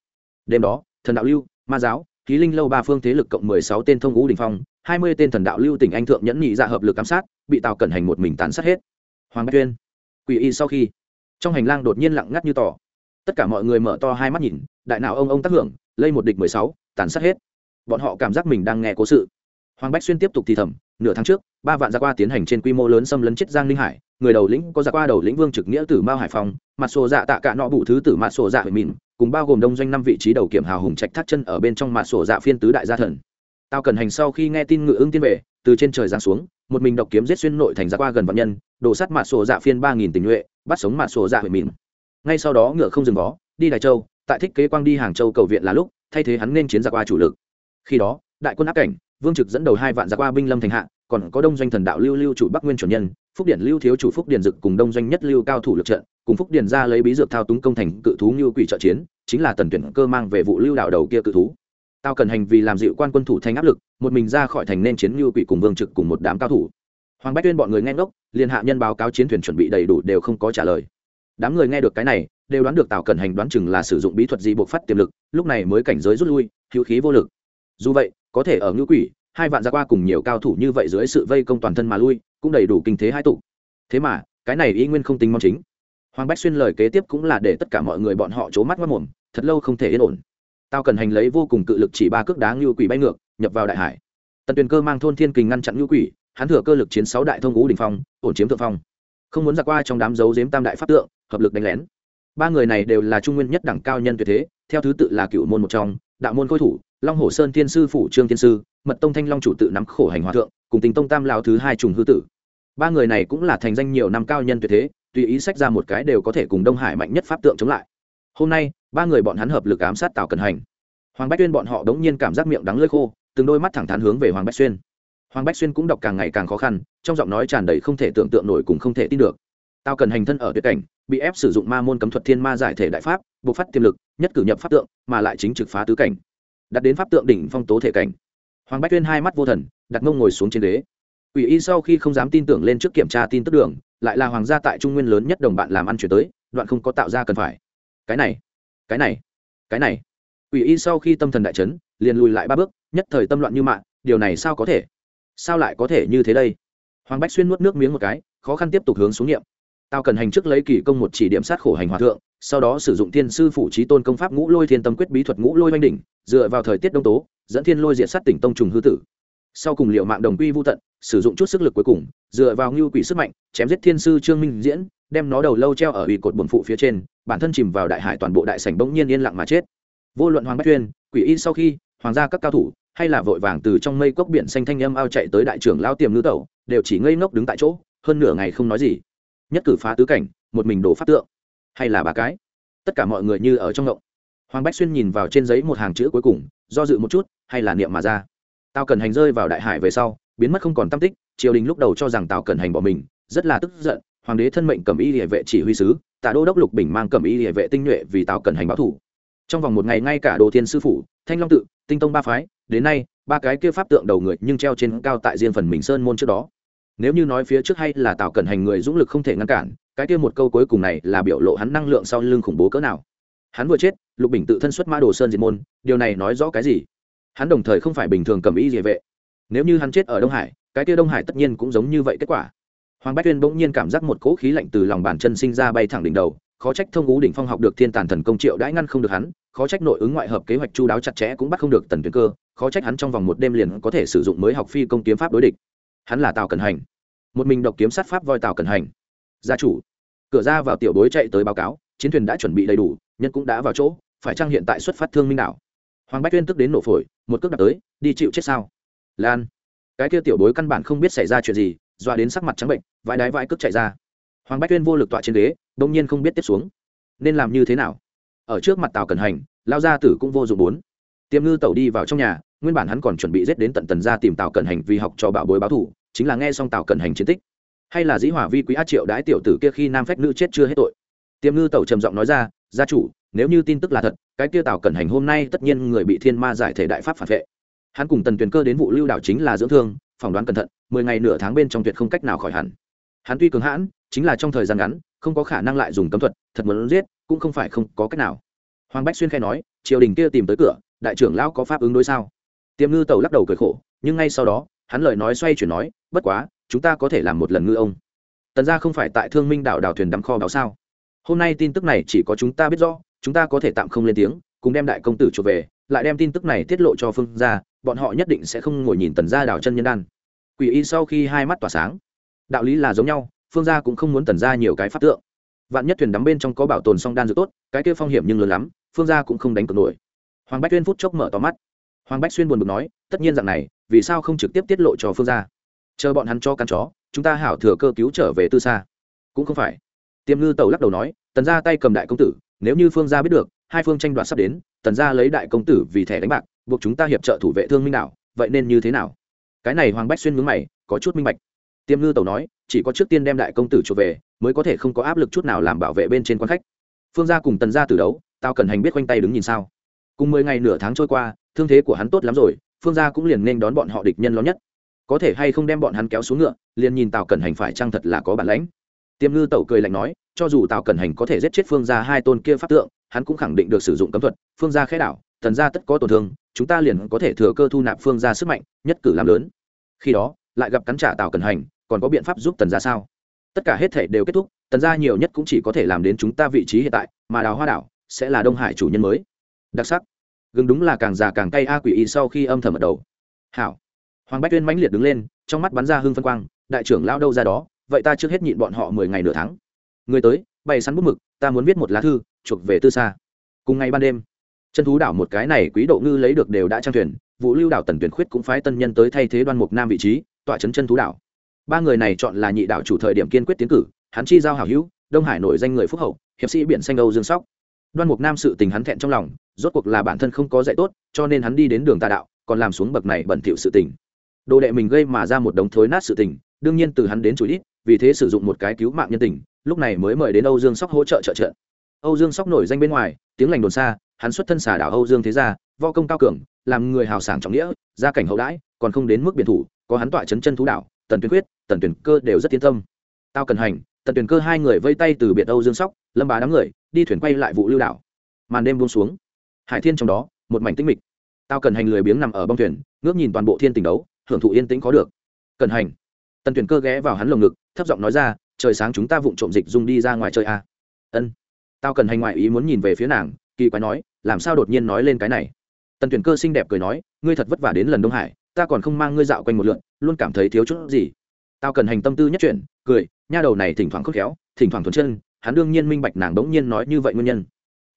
đêm đó, thần đạo lưu, ma giáo, ký linh lâu ba phương thế lực cộng mười sáu tên thông ngũ đình phong, hai mươi tên thần đạo lưu tỉnh anh thượng nhẫn nhị ra hợp lực ám sát, bị tào cẩn hành một mình tàn sát hết. Hoàng bách tuyên, quỷ y sau khi, trong hành lang đột nhiên lặng ngắt như tỏ tất cả mọi người mở to hai mắt nhìn, đại nào ông ông tác hưởng, lây một địch mười sáu, tàn sát hết. Bọn họ cảm giác mình đang nghe cố sự. Hoàng bách xuyên tiếp tục thì thầm nửa tháng trước, ba vạn gia qua tiến hành trên quy mô lớn xâm lấn chết giang ninh hải, người đầu lĩnh có gia qua đầu lĩnh vương trực nghĩa tử mao hải phòng, mặt sổ dạ tạ cả nọ bụ thứ tử mặt sổ dạ huệ mìn cùng bao gồm đông doanh năm vị trí đầu kiểm hào hùng trạch thắt chân ở bên trong mặt sổ dạ phiên tứ đại gia thần. Tao cần hành sau khi nghe tin ngự ưng tiên về, từ trên trời giáng xuống, một mình độc kiếm giết xuyên nội thành gia qua gần vạn nhân, đổ sắt mặt sổ dạ phiên ba nghìn tình nhuệ, bắt sống mặt sổ dạ huệ mìn ngay sau đó ngựa không dừng vó đi đài châu, tại thích kế quang đi hàng châu cầu viện là lúc, thay thế hắn nên chiến gia qua chủ lực. Khi đó, đại quân áp cảnh vương trực dẫn đầu hai vạn gia qua binh lâm thành hạ, còn có đông doanh thần đạo lưu lưu chủ bắc nguyên chuẩn nhân, phúc điển lưu thiếu chủ phúc điển dực cùng đông doanh nhất lưu cao thủ lực trận, cùng phúc điển ra lấy bí dược thao túng công thành cự thú như quỷ trợ chiến, chính là tần tuyển cơ mang về vụ lưu đạo đầu kia cự thú. Tao cần hành vì làm dịu quan quân thủ thành áp lực, một mình ra khỏi thành nên chiến như quỷ cùng vương trực cùng một đám cao thủ. Hoàng bách tuyên bọn người nghe ngốc, liền hạ nhân báo cáo chiến thuyền chuẩn bị đầy đủ đều không có trả lời. Đám người nghe được cái này, đều đoán được tào cần hành đoán chừng là sử dụng bí thuật gì buộc phát tiềm lực, lúc này mới cảnh giới rút lui, hữu khí vô lực. Dù vậy có thể ở ngữ quỷ, hai vạn gia qua cùng nhiều cao thủ như vậy dưới sự vây công toàn thân mà lui, cũng đầy đủ kinh thế hai tụ. Thế mà, cái này y nguyên không tính mong chính. Hoàng bách xuyên lời kế tiếp cũng là để tất cả mọi người bọn họ c mắt mất mồm, thật lâu không thể yên ổn. Tao cần hành lấy vô cùng cự lực chỉ ba cước đá ngưu quỷ bay ngược, nhập vào đại hải. Tần tuyền cơ mang thôn thiên kình ngăn chặn ngưu quỷ, hắn thừa cơ lực chiến sáu đại thông ngũ đình phong, ổn chiếm thượng phong. Không muốn ra qua trong đám dấu giếm tam đại pháp tượng, hợp lực đánh lén. Ba người này đều là trung nguyên nhất đẳng cao nhân tuyệt thế, theo thứ tự là cựu môn một trong đạo môn khôi thủ, long hồ sơn thiên sư phủ trương thiên sư, mật tông thanh long chủ tự nắm khổ hành hòa thượng, cùng tình tông tam lao thứ hai trùng hư tử. Ba người này cũng là thành danh nhiều năm cao nhân tuyệt thế, tùy ý sách ra một cái đều có thể cùng đông hải mạnh nhất pháp tượng chống lại. Hôm nay, ba người bọn hắn hợp lực ám sát tào cần hành. Hoàng bách tuyên bọn họ đống nhiên cảm giác miệng đắng lơi khô, từng đôi mắt thẳng thắn hướng về hoàng bách xuyên. Hoàng bách xuyên cũng đọc càng ngày càng khó khăn, trong giọng nói tràn đầy không thể tưởng tượng nổi cùng không thể tin được tao cần hành thân ở tuyệt cảnh, bị ép sử dụng ma môn cấm thuật thiên ma giải thể đại pháp buộc phát tiềm lực, nhất cử nhập pháp tượng, mà lại chính trực phá tứ cảnh. Đặt đến pháp tượng đỉnh phong tố thể cảnh. Hoàng bách tuyên hai mắt vô thần, đặt mông ngồi xuống trên đế. ủy y sau khi không dám tin tưởng lên trước kiểm tra tin tức đường, lại là hoàng gia tại trung nguyên lớn nhất đồng bạn làm ăn chuyển tới, đoạn không có tạo ra cần phải. Cái này cái này cái này. Ủy y sau khi tâm thần đại chấn, liền lùi lại ba bước, nhất thời tâm loạn như mạng điều này sao có thể? Sao lại có thể như thế đây? Hoàng bách xuyên nuốt nước miếng một cái, khó khăn tiếp tục hướng xuống nghiệm tao cần hành trước lấy kỳ công một chỉ điểm sát khổ hành hòa thượng, sau đó sử dụng thiên sư phủ trí tôn công pháp ngũ lôi thiên tâm quyết bí thuật ngũ lôi oanh đỉnh, dựa vào thời tiết đông tố, dẫn thiên lôi diện sát tỉnh tông trùng hư tử. Sau cùng liệu mạng đồng quy vô tận, sử dụng chút sức lực cuối cùng, dựa vào ngưu quỷ sức mạnh, chém giết thiên sư trương minh diễn, đem nó đầu lâu treo ở ủy cột buồn phụ phía trên, bản thân chìm vào đại hải toàn bộ đại sảnh bỗng nhiên yên lặng mà chết. Vô luận hoàng bách tuyên quỷ y sau khi, hoàng gia các cao thủ, hay là vội vàng từ trong mây cốc biển xanh thanh âm ao chạy tới đại trưởng lao tiềm ngư tẩu, đều chỉ ngây ngốc đứng tại chỗ, hơn nửa ngày không nói gì nhất cử phá tứ cảnh, một mình đổ phát tượng. Hay là ba cái? Tất cả mọi người như ở trong ngộng. Hoàng bách xuyên nhìn vào trên giấy một hàng chữ cuối cùng, do dự một chút, hay là niệm mà ra. Tao cần hành rơi vào đại hải về sau, biến mất không còn tâm tích, triều đình lúc đầu cho rằng tào cần hành bỏ mình, rất là tức giận, hoàng đế thân mệnh cầm y địa vệ chỉ huy sứ, tạ đô đốc lục bình mang cầm y địa vệ tinh nhuệ vì tào cần hành báo thủ. Trong vòng một ngày ngay cả đồ thiên sư phủ thanh long tự, tinh tông ba phái, đến nay, ba cái kia pháp tượng đầu người nhưng treo trên cao tại riêng phần mình sơn môn trước đó nếu như nói phía trước hay là tào cẩn hành người dũng lực không thể ngăn cản, cái kia một câu cuối cùng này là biểu lộ hắn năng lượng sau lưng khủng bố cỡ nào. Hắn vừa chết, lục bình tự thân xuất mã đồ sơn diệt môn, điều này nói rõ cái gì? Hắn đồng thời không phải bình thường cầm ý địa vệ. Nếu như hắn chết ở đông hải, cái kia đông hải tất nhiên cũng giống như vậy kết quả. Hoàng bách tuyên bỗng nhiên cảm giác một cỗ khí lạnh từ lòng bàn chân sinh ra bay thẳng đỉnh đầu, khó trách thông ngũ đỉnh phong học được thiên tàn thần công triệu đãi ngăn không được hắn, khó trách nội ứng ngoại hợp kế hoạch chu đáo chặt chẽ cũng bắt không được tần tuyến cơ, khó trách hắn trong vòng một đêm liền có thể sử dụng mới học phi công kiếm pháp đối địch hắn là tào cẩn hành. Một mình độc kiếm sát pháp voi tào cẩn hành. Gia chủ, cửa ra vào tiểu bối chạy tới báo cáo, chiến thuyền đã chuẩn bị đầy đủ, nhân cũng đã vào chỗ, phải trang hiện tại xuất phát thương minh đảo? Hoàng bách tuyên tức đến nổ phổi, một cước đặt tới, đi chịu chết sao? Lan, cái kia tiểu bối căn bản không biết xảy ra chuyện gì doa đến sắc mặt trắng bệnh, vãi đái vãi cước chạy ra. Hoàng bách tuyên vô lực tọa trên ghế đông nhiên không biết tiếp xuống. Nên làm như thế nào? Ở trước mặt tào cẩn hành lao gia tử cũng vô dụng bốn. Tiêm ngư tẩu đi vào trong nhà, nguyên bản hắn còn chuẩn bị giết đến tận tần ra tìm tào cẩn hành vì học cho bảo bối báo thủ chính là nghe xong tào cẩn hành chiến tích. Hay là dĩ hỏa vi quý á triệu đái tiểu tử kia khi nam phách nữ chết chưa hết tội? Tiêm ngư tẩu trầm giọng nói ra, gia chủ, nếu như tin tức là thật, cái kia tào cẩn hành hôm nay tất nhiên người bị thiên ma giải thể đại pháp phản vệ. Hắn cùng tần tuyền cơ đến vụ lưu đảo chính là dưỡng thương, phỏng đoán cẩn thận, mười ngày nửa tháng bên trong tuyệt không cách nào khỏi hẳn. Hắn tuy cường hãn, chính là trong thời gian ngắn, không có khả năng lại dùng cấm thuật, thật muốn giết, cũng không phải không có cách nào. Hoàng bách xuyên khai nói, triều đình kia tìm tới cửa, đại trưởng lão có pháp ứng đối sao? Tiêm ngư tẩu lắc đầu cười khổ, nhưng ngay sau đó hắn lời nói xoay chuyển nói bất quá chúng ta có thể làm một lần ngư ông. Tần gia không phải tại thương minh đảo đào thuyền đắm kho báo sao? Hôm nay tin tức này chỉ có chúng ta biết rõ chúng ta có thể tạm không lên tiếng cùng đem đại công tử trở về lại đem tin tức này tiết lộ cho phương gia, bọn họ nhất định sẽ không ngồi nhìn tần gia đào chân nhân đan. Quỷ y sau khi hai mắt tỏa sáng đạo lý là giống nhau phương gia cũng không muốn tần gia nhiều cái pháp tượng. Vạn nhất thuyền đắm bên trong có bảo tồn song đan dược tốt cái kia phong hiểm nhưng lớn lắm phương gia cũng không đánh cược nổi. Hoàng bách tuyên phút chốc mở tò mắt. Hoàng bách xuyên buồn bực nói tất nhiên dạng này, vì sao không trực tiếp tiết lộ cho phương gia? Chờ bọn hắn cho căn chó, chúng ta hảo thừa cơ cứu trở về tư xa. Cũng không phải. Tiêm ngư tẩu lắc đầu nói, tần gia tay cầm đại công tử, nếu như phương gia biết được, hai phương tranh đoạt sắp đến, tần gia lấy đại công tử vì thẻ đánh bạc, buộc chúng ta hiệp trợ thủ vệ thương minh nào vậy nên như thế nào? Cái này hoàng bách xuyên mướn mày, có chút minh bạch. Tiêm ngư tẩu nói, chỉ có trước tiên đem đại công tử trở về, mới có thể không có áp lực chút nào làm bảo vệ bên trên quan khách. Phương gia cùng tần gia từ đấu, tao cần hành biết quanh tay đứng nhìn sao. Cùng mười ngày nửa tháng trôi qua, thương thế của hắn tốt lắm rồi phương gia cũng liền nên đón bọn họ địch nhân lớn nhất. Có thể hay không đem bọn hắn kéo xuống ngựa, liền nhìn tào cẩn hành phải chăng thật là có bản lãnh. Tiêm ngư tẩu cười lạnh nói, cho dù tào cẩn hành có thể giết chết phương gia hai tôn kia pháp tượng, hắn cũng khẳng định được sử dụng cấm thuật, phương gia khẽ đảo, thần gia tất có tổn thương, chúng ta liền có thể thừa cơ thu nạp phương gia sức mạnh, nhất cử làm lớn. Khi đó, lại gặp cắn trả tào cẩn hành, còn có biện pháp giúp tần gia sao? Tất cả hết thể đều kết thúc tần gia nhiều nhất cũng chỉ có thể làm đến chúng ta vị trí hiện tại, mà đào hoa đảo sẽ là đông hải chủ nhân mới. Đặc sắc gừng đúng là càng già càng cay a quỷ y sau khi âm thầm ở đầu. Hảo. Hoàng bách tuyên mãnh liệt đứng lên, trong mắt bắn ra hưng phân quang, đại trưởng lao đâu ra đó, vậy ta trước hết nhịn bọn họ mười ngày nửa tháng. Người tới, bày sắn bút mực, ta muốn viết một lá thư, chuộc về tư xa. Cùng ngày ban đêm chân thú đảo một cái này quý độ ngư lấy được đều đã trang thuyền vụ lưu đảo tần tuyển khuyết cũng phái tân nhân tới thay thế đoan mục nam vị trí, tọa trấn chân thú đảo. Ba người này chọn là nhị đảo chủ thời điểm kiên quyết tiến cử, hắn chi giao hảo hữu, đông hải nổi danh người phúc hậu, hiệp sĩ biển xanh âu dương sóc. Đoan mục nam sự tình hắn thẹn trong lòng rốt cuộc là bản thân không có dạy tốt, cho nên hắn đi đến đường tà đạo, còn làm xuống bậc này bẩn thỉu sự tình. Đồ đệ mình gây mà ra một đống thối nát sự tình, đương nhiên từ hắn đến chủ ít, vì thế sử dụng một cái cứu mạng nhân tình, lúc này mới mời đến âu dương sóc hỗ trợ trợ trợ. Âu dương sóc nổi danh bên ngoài, tiếng lành đồn xa, hắn xuất thân xả đảo âu dương thế gia vo công cao cường, làm người hào sảng trọng nghĩa, gia cảnh hậu đãi, còn không đến mức biệt thủ, có hắn tọa chấn chân thú đảo, tần tuyển quyết, tần tuyển cơ đều rất tiến tâm. Tao cần hành, tần tuyển cơ hai người vây tay từ biệt âu dương sóc, lâm bá đám người, đi thuyền quay lại vụ lưu đảo. Màn đêm buông xuống hải thiên trong đó, một mảnh tĩnh mịch. Tao cần hành lười biếng nằm ở bong thuyền, ngước nhìn toàn bộ thiên tình đấu, hưởng thụ yên tĩnh có được. Cần hành. Tần tuyển cơ ghé vào hắn lồng ngực, thấp giọng nói ra, trời sáng chúng ta vụng trộm dịch dung đi ra ngoài chơi a à. ân. Tao cần hành ngoại ý muốn nhìn về phía nàng, kỳ quái nói, làm sao đột nhiên nói lên cái này? Tần tuyển cơ xinh đẹp cười nói, ngươi thật vất vả đến lần đông hải, ta còn không mang ngươi dạo quanh một lượn, luôn cảm thấy thiếu chút gì. Tao cần hành tâm tư nhất chuyển, cười, nha đầu này thỉnh thoảng khớp khéo, thỉnh thoảng thuần chân, hắn đương nhiên minh bạch nàng bỗng nhiên nói như vậy nguyên nhân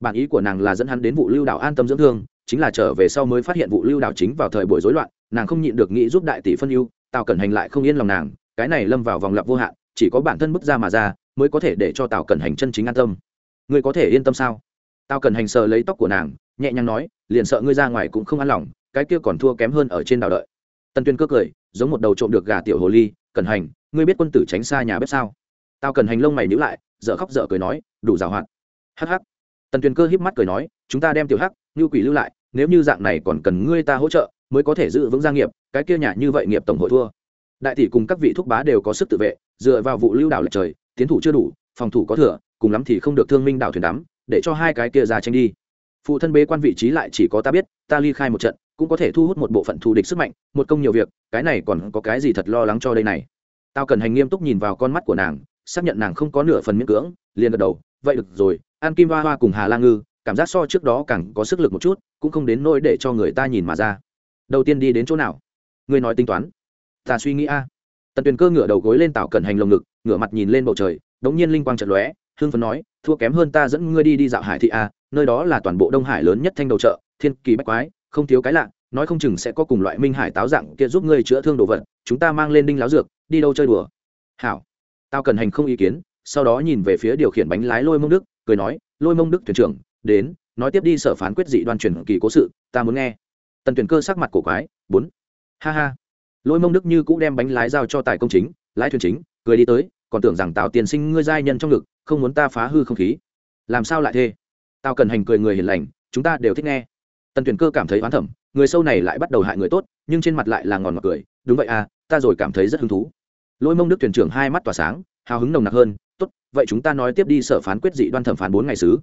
bản ý của nàng là dẫn hắn đến vụ lưu đảo an tâm dưỡng thương, chính là trở về sau mới phát hiện vụ lưu đảo chính vào thời buổi rối loạn, nàng không nhịn được nghĩ giúp đại tỷ phân ưu, tào cẩn hành lại không yên lòng nàng, cái này lâm vào vòng lặp vô hạn, chỉ có bản thân bước ra mà ra, mới có thể để cho tào cẩn hành chân chính an tâm. Ngươi có thể yên tâm sao? Tào cẩn hành sờ lấy tóc của nàng, nhẹ nhàng nói, liền sợ ngươi ra ngoài cũng không an lòng, cái kia còn thua kém hơn ở trên đảo đợi. Tần tuyên cơ cười, giống một đầu trộm được gà tiểu hồ ly, cẩn hành, ngươi biết quân tử tránh xa nhà bếp sao? Tao cần hành lông mày nhữ lại dợ khóc dợ cười nói, đủ giàu hạn. Hắc hắc tần tuyền cơ híp mắt cười nói, chúng ta đem tiểu hắc như quỷ lưu lại, nếu như dạng này còn cần ngươi ta hỗ trợ, mới có thể giữ vững gia nghiệp, cái kia nhà như vậy nghiệp tổng hội thua. Đại tỷ cùng các vị thúc bá đều có sức tự vệ, dựa vào vụ lưu đảo lệch trời, tiến thủ chưa đủ, phòng thủ có thừa, cùng lắm thì không được thương minh đảo thuyền đắm, để cho hai cái kia ra tranh đi. Phụ thân bế quan vị trí lại chỉ có ta biết, ta ly khai một trận, cũng có thể thu hút một bộ phận thù địch sức mạnh, một công nhiều việc, cái này còn có cái gì thật lo lắng cho đây này? Tao cần hành nghiêm túc nhìn vào con mắt của nàng, xác nhận nàng không có nửa phần miễn cưỡng, liền gật đầu, vậy được rồi an kim hoa hoa cùng hà la ngư, cảm giác so trước đó càng có sức lực một chút, cũng không đến nỗi để cho người ta nhìn mà ra. Đầu tiên đi đến chỗ nào? Ngươi nói tính toán. Ta suy nghĩ a. Tần tuyền cơ ngửa đầu gối lên tạo cẩn hành lồng ngực, ngửa mặt nhìn lên bầu trời, đống nhiên linh quang trận lóe hương phấn nói, thua kém hơn ta dẫn ngươi đi đi dạo hải thị a, nơi đó là toàn bộ đông hải lớn nhất thanh đầu chợ, thiên kỳ bách quái, không thiếu cái lạ, nói không chừng sẽ có cùng loại minh hải táo dạng kia giúp ngươi chữa thương đồ vật, chúng ta mang lên đinh láo dược, đi đâu chơi đùa? Hảo. Tao cần hành không ý kiến, sau đó nhìn về phía điều khiển bánh lái lôi mông đức cười nói, lôi mông đức thuyền trưởng, đến, nói tiếp đi, sở phán quyết dị đoan truyền kỳ cố sự, ta muốn nghe. Tần tuyển cơ sắc mặt cổ quái, bốn. Ha ha. Lôi mông đức như cũng đem bánh lái giao cho tài công chính, lái thuyền chính, cười đi tới, còn tưởng rằng tạo tiền sinh ngươi giai nhân trong ngực, không muốn ta phá hư không khí. Làm sao lại thế? Tao cần hành cười người hiền lành, chúng ta đều thích nghe. Tần tuyển cơ cảm thấy oán thẩm người sâu này lại bắt đầu hại người tốt, nhưng trên mặt lại là ngòn mặt cười, đúng vậy à ta rồi cảm thấy rất hứng thú. Lôi mông đức thuyền trưởng hai mắt tỏa sáng, hào hứng nồng nặc hơn tốt, vậy chúng ta nói tiếp đi, sở phán quyết dị đoan thẩm phán bốn ngày xứ.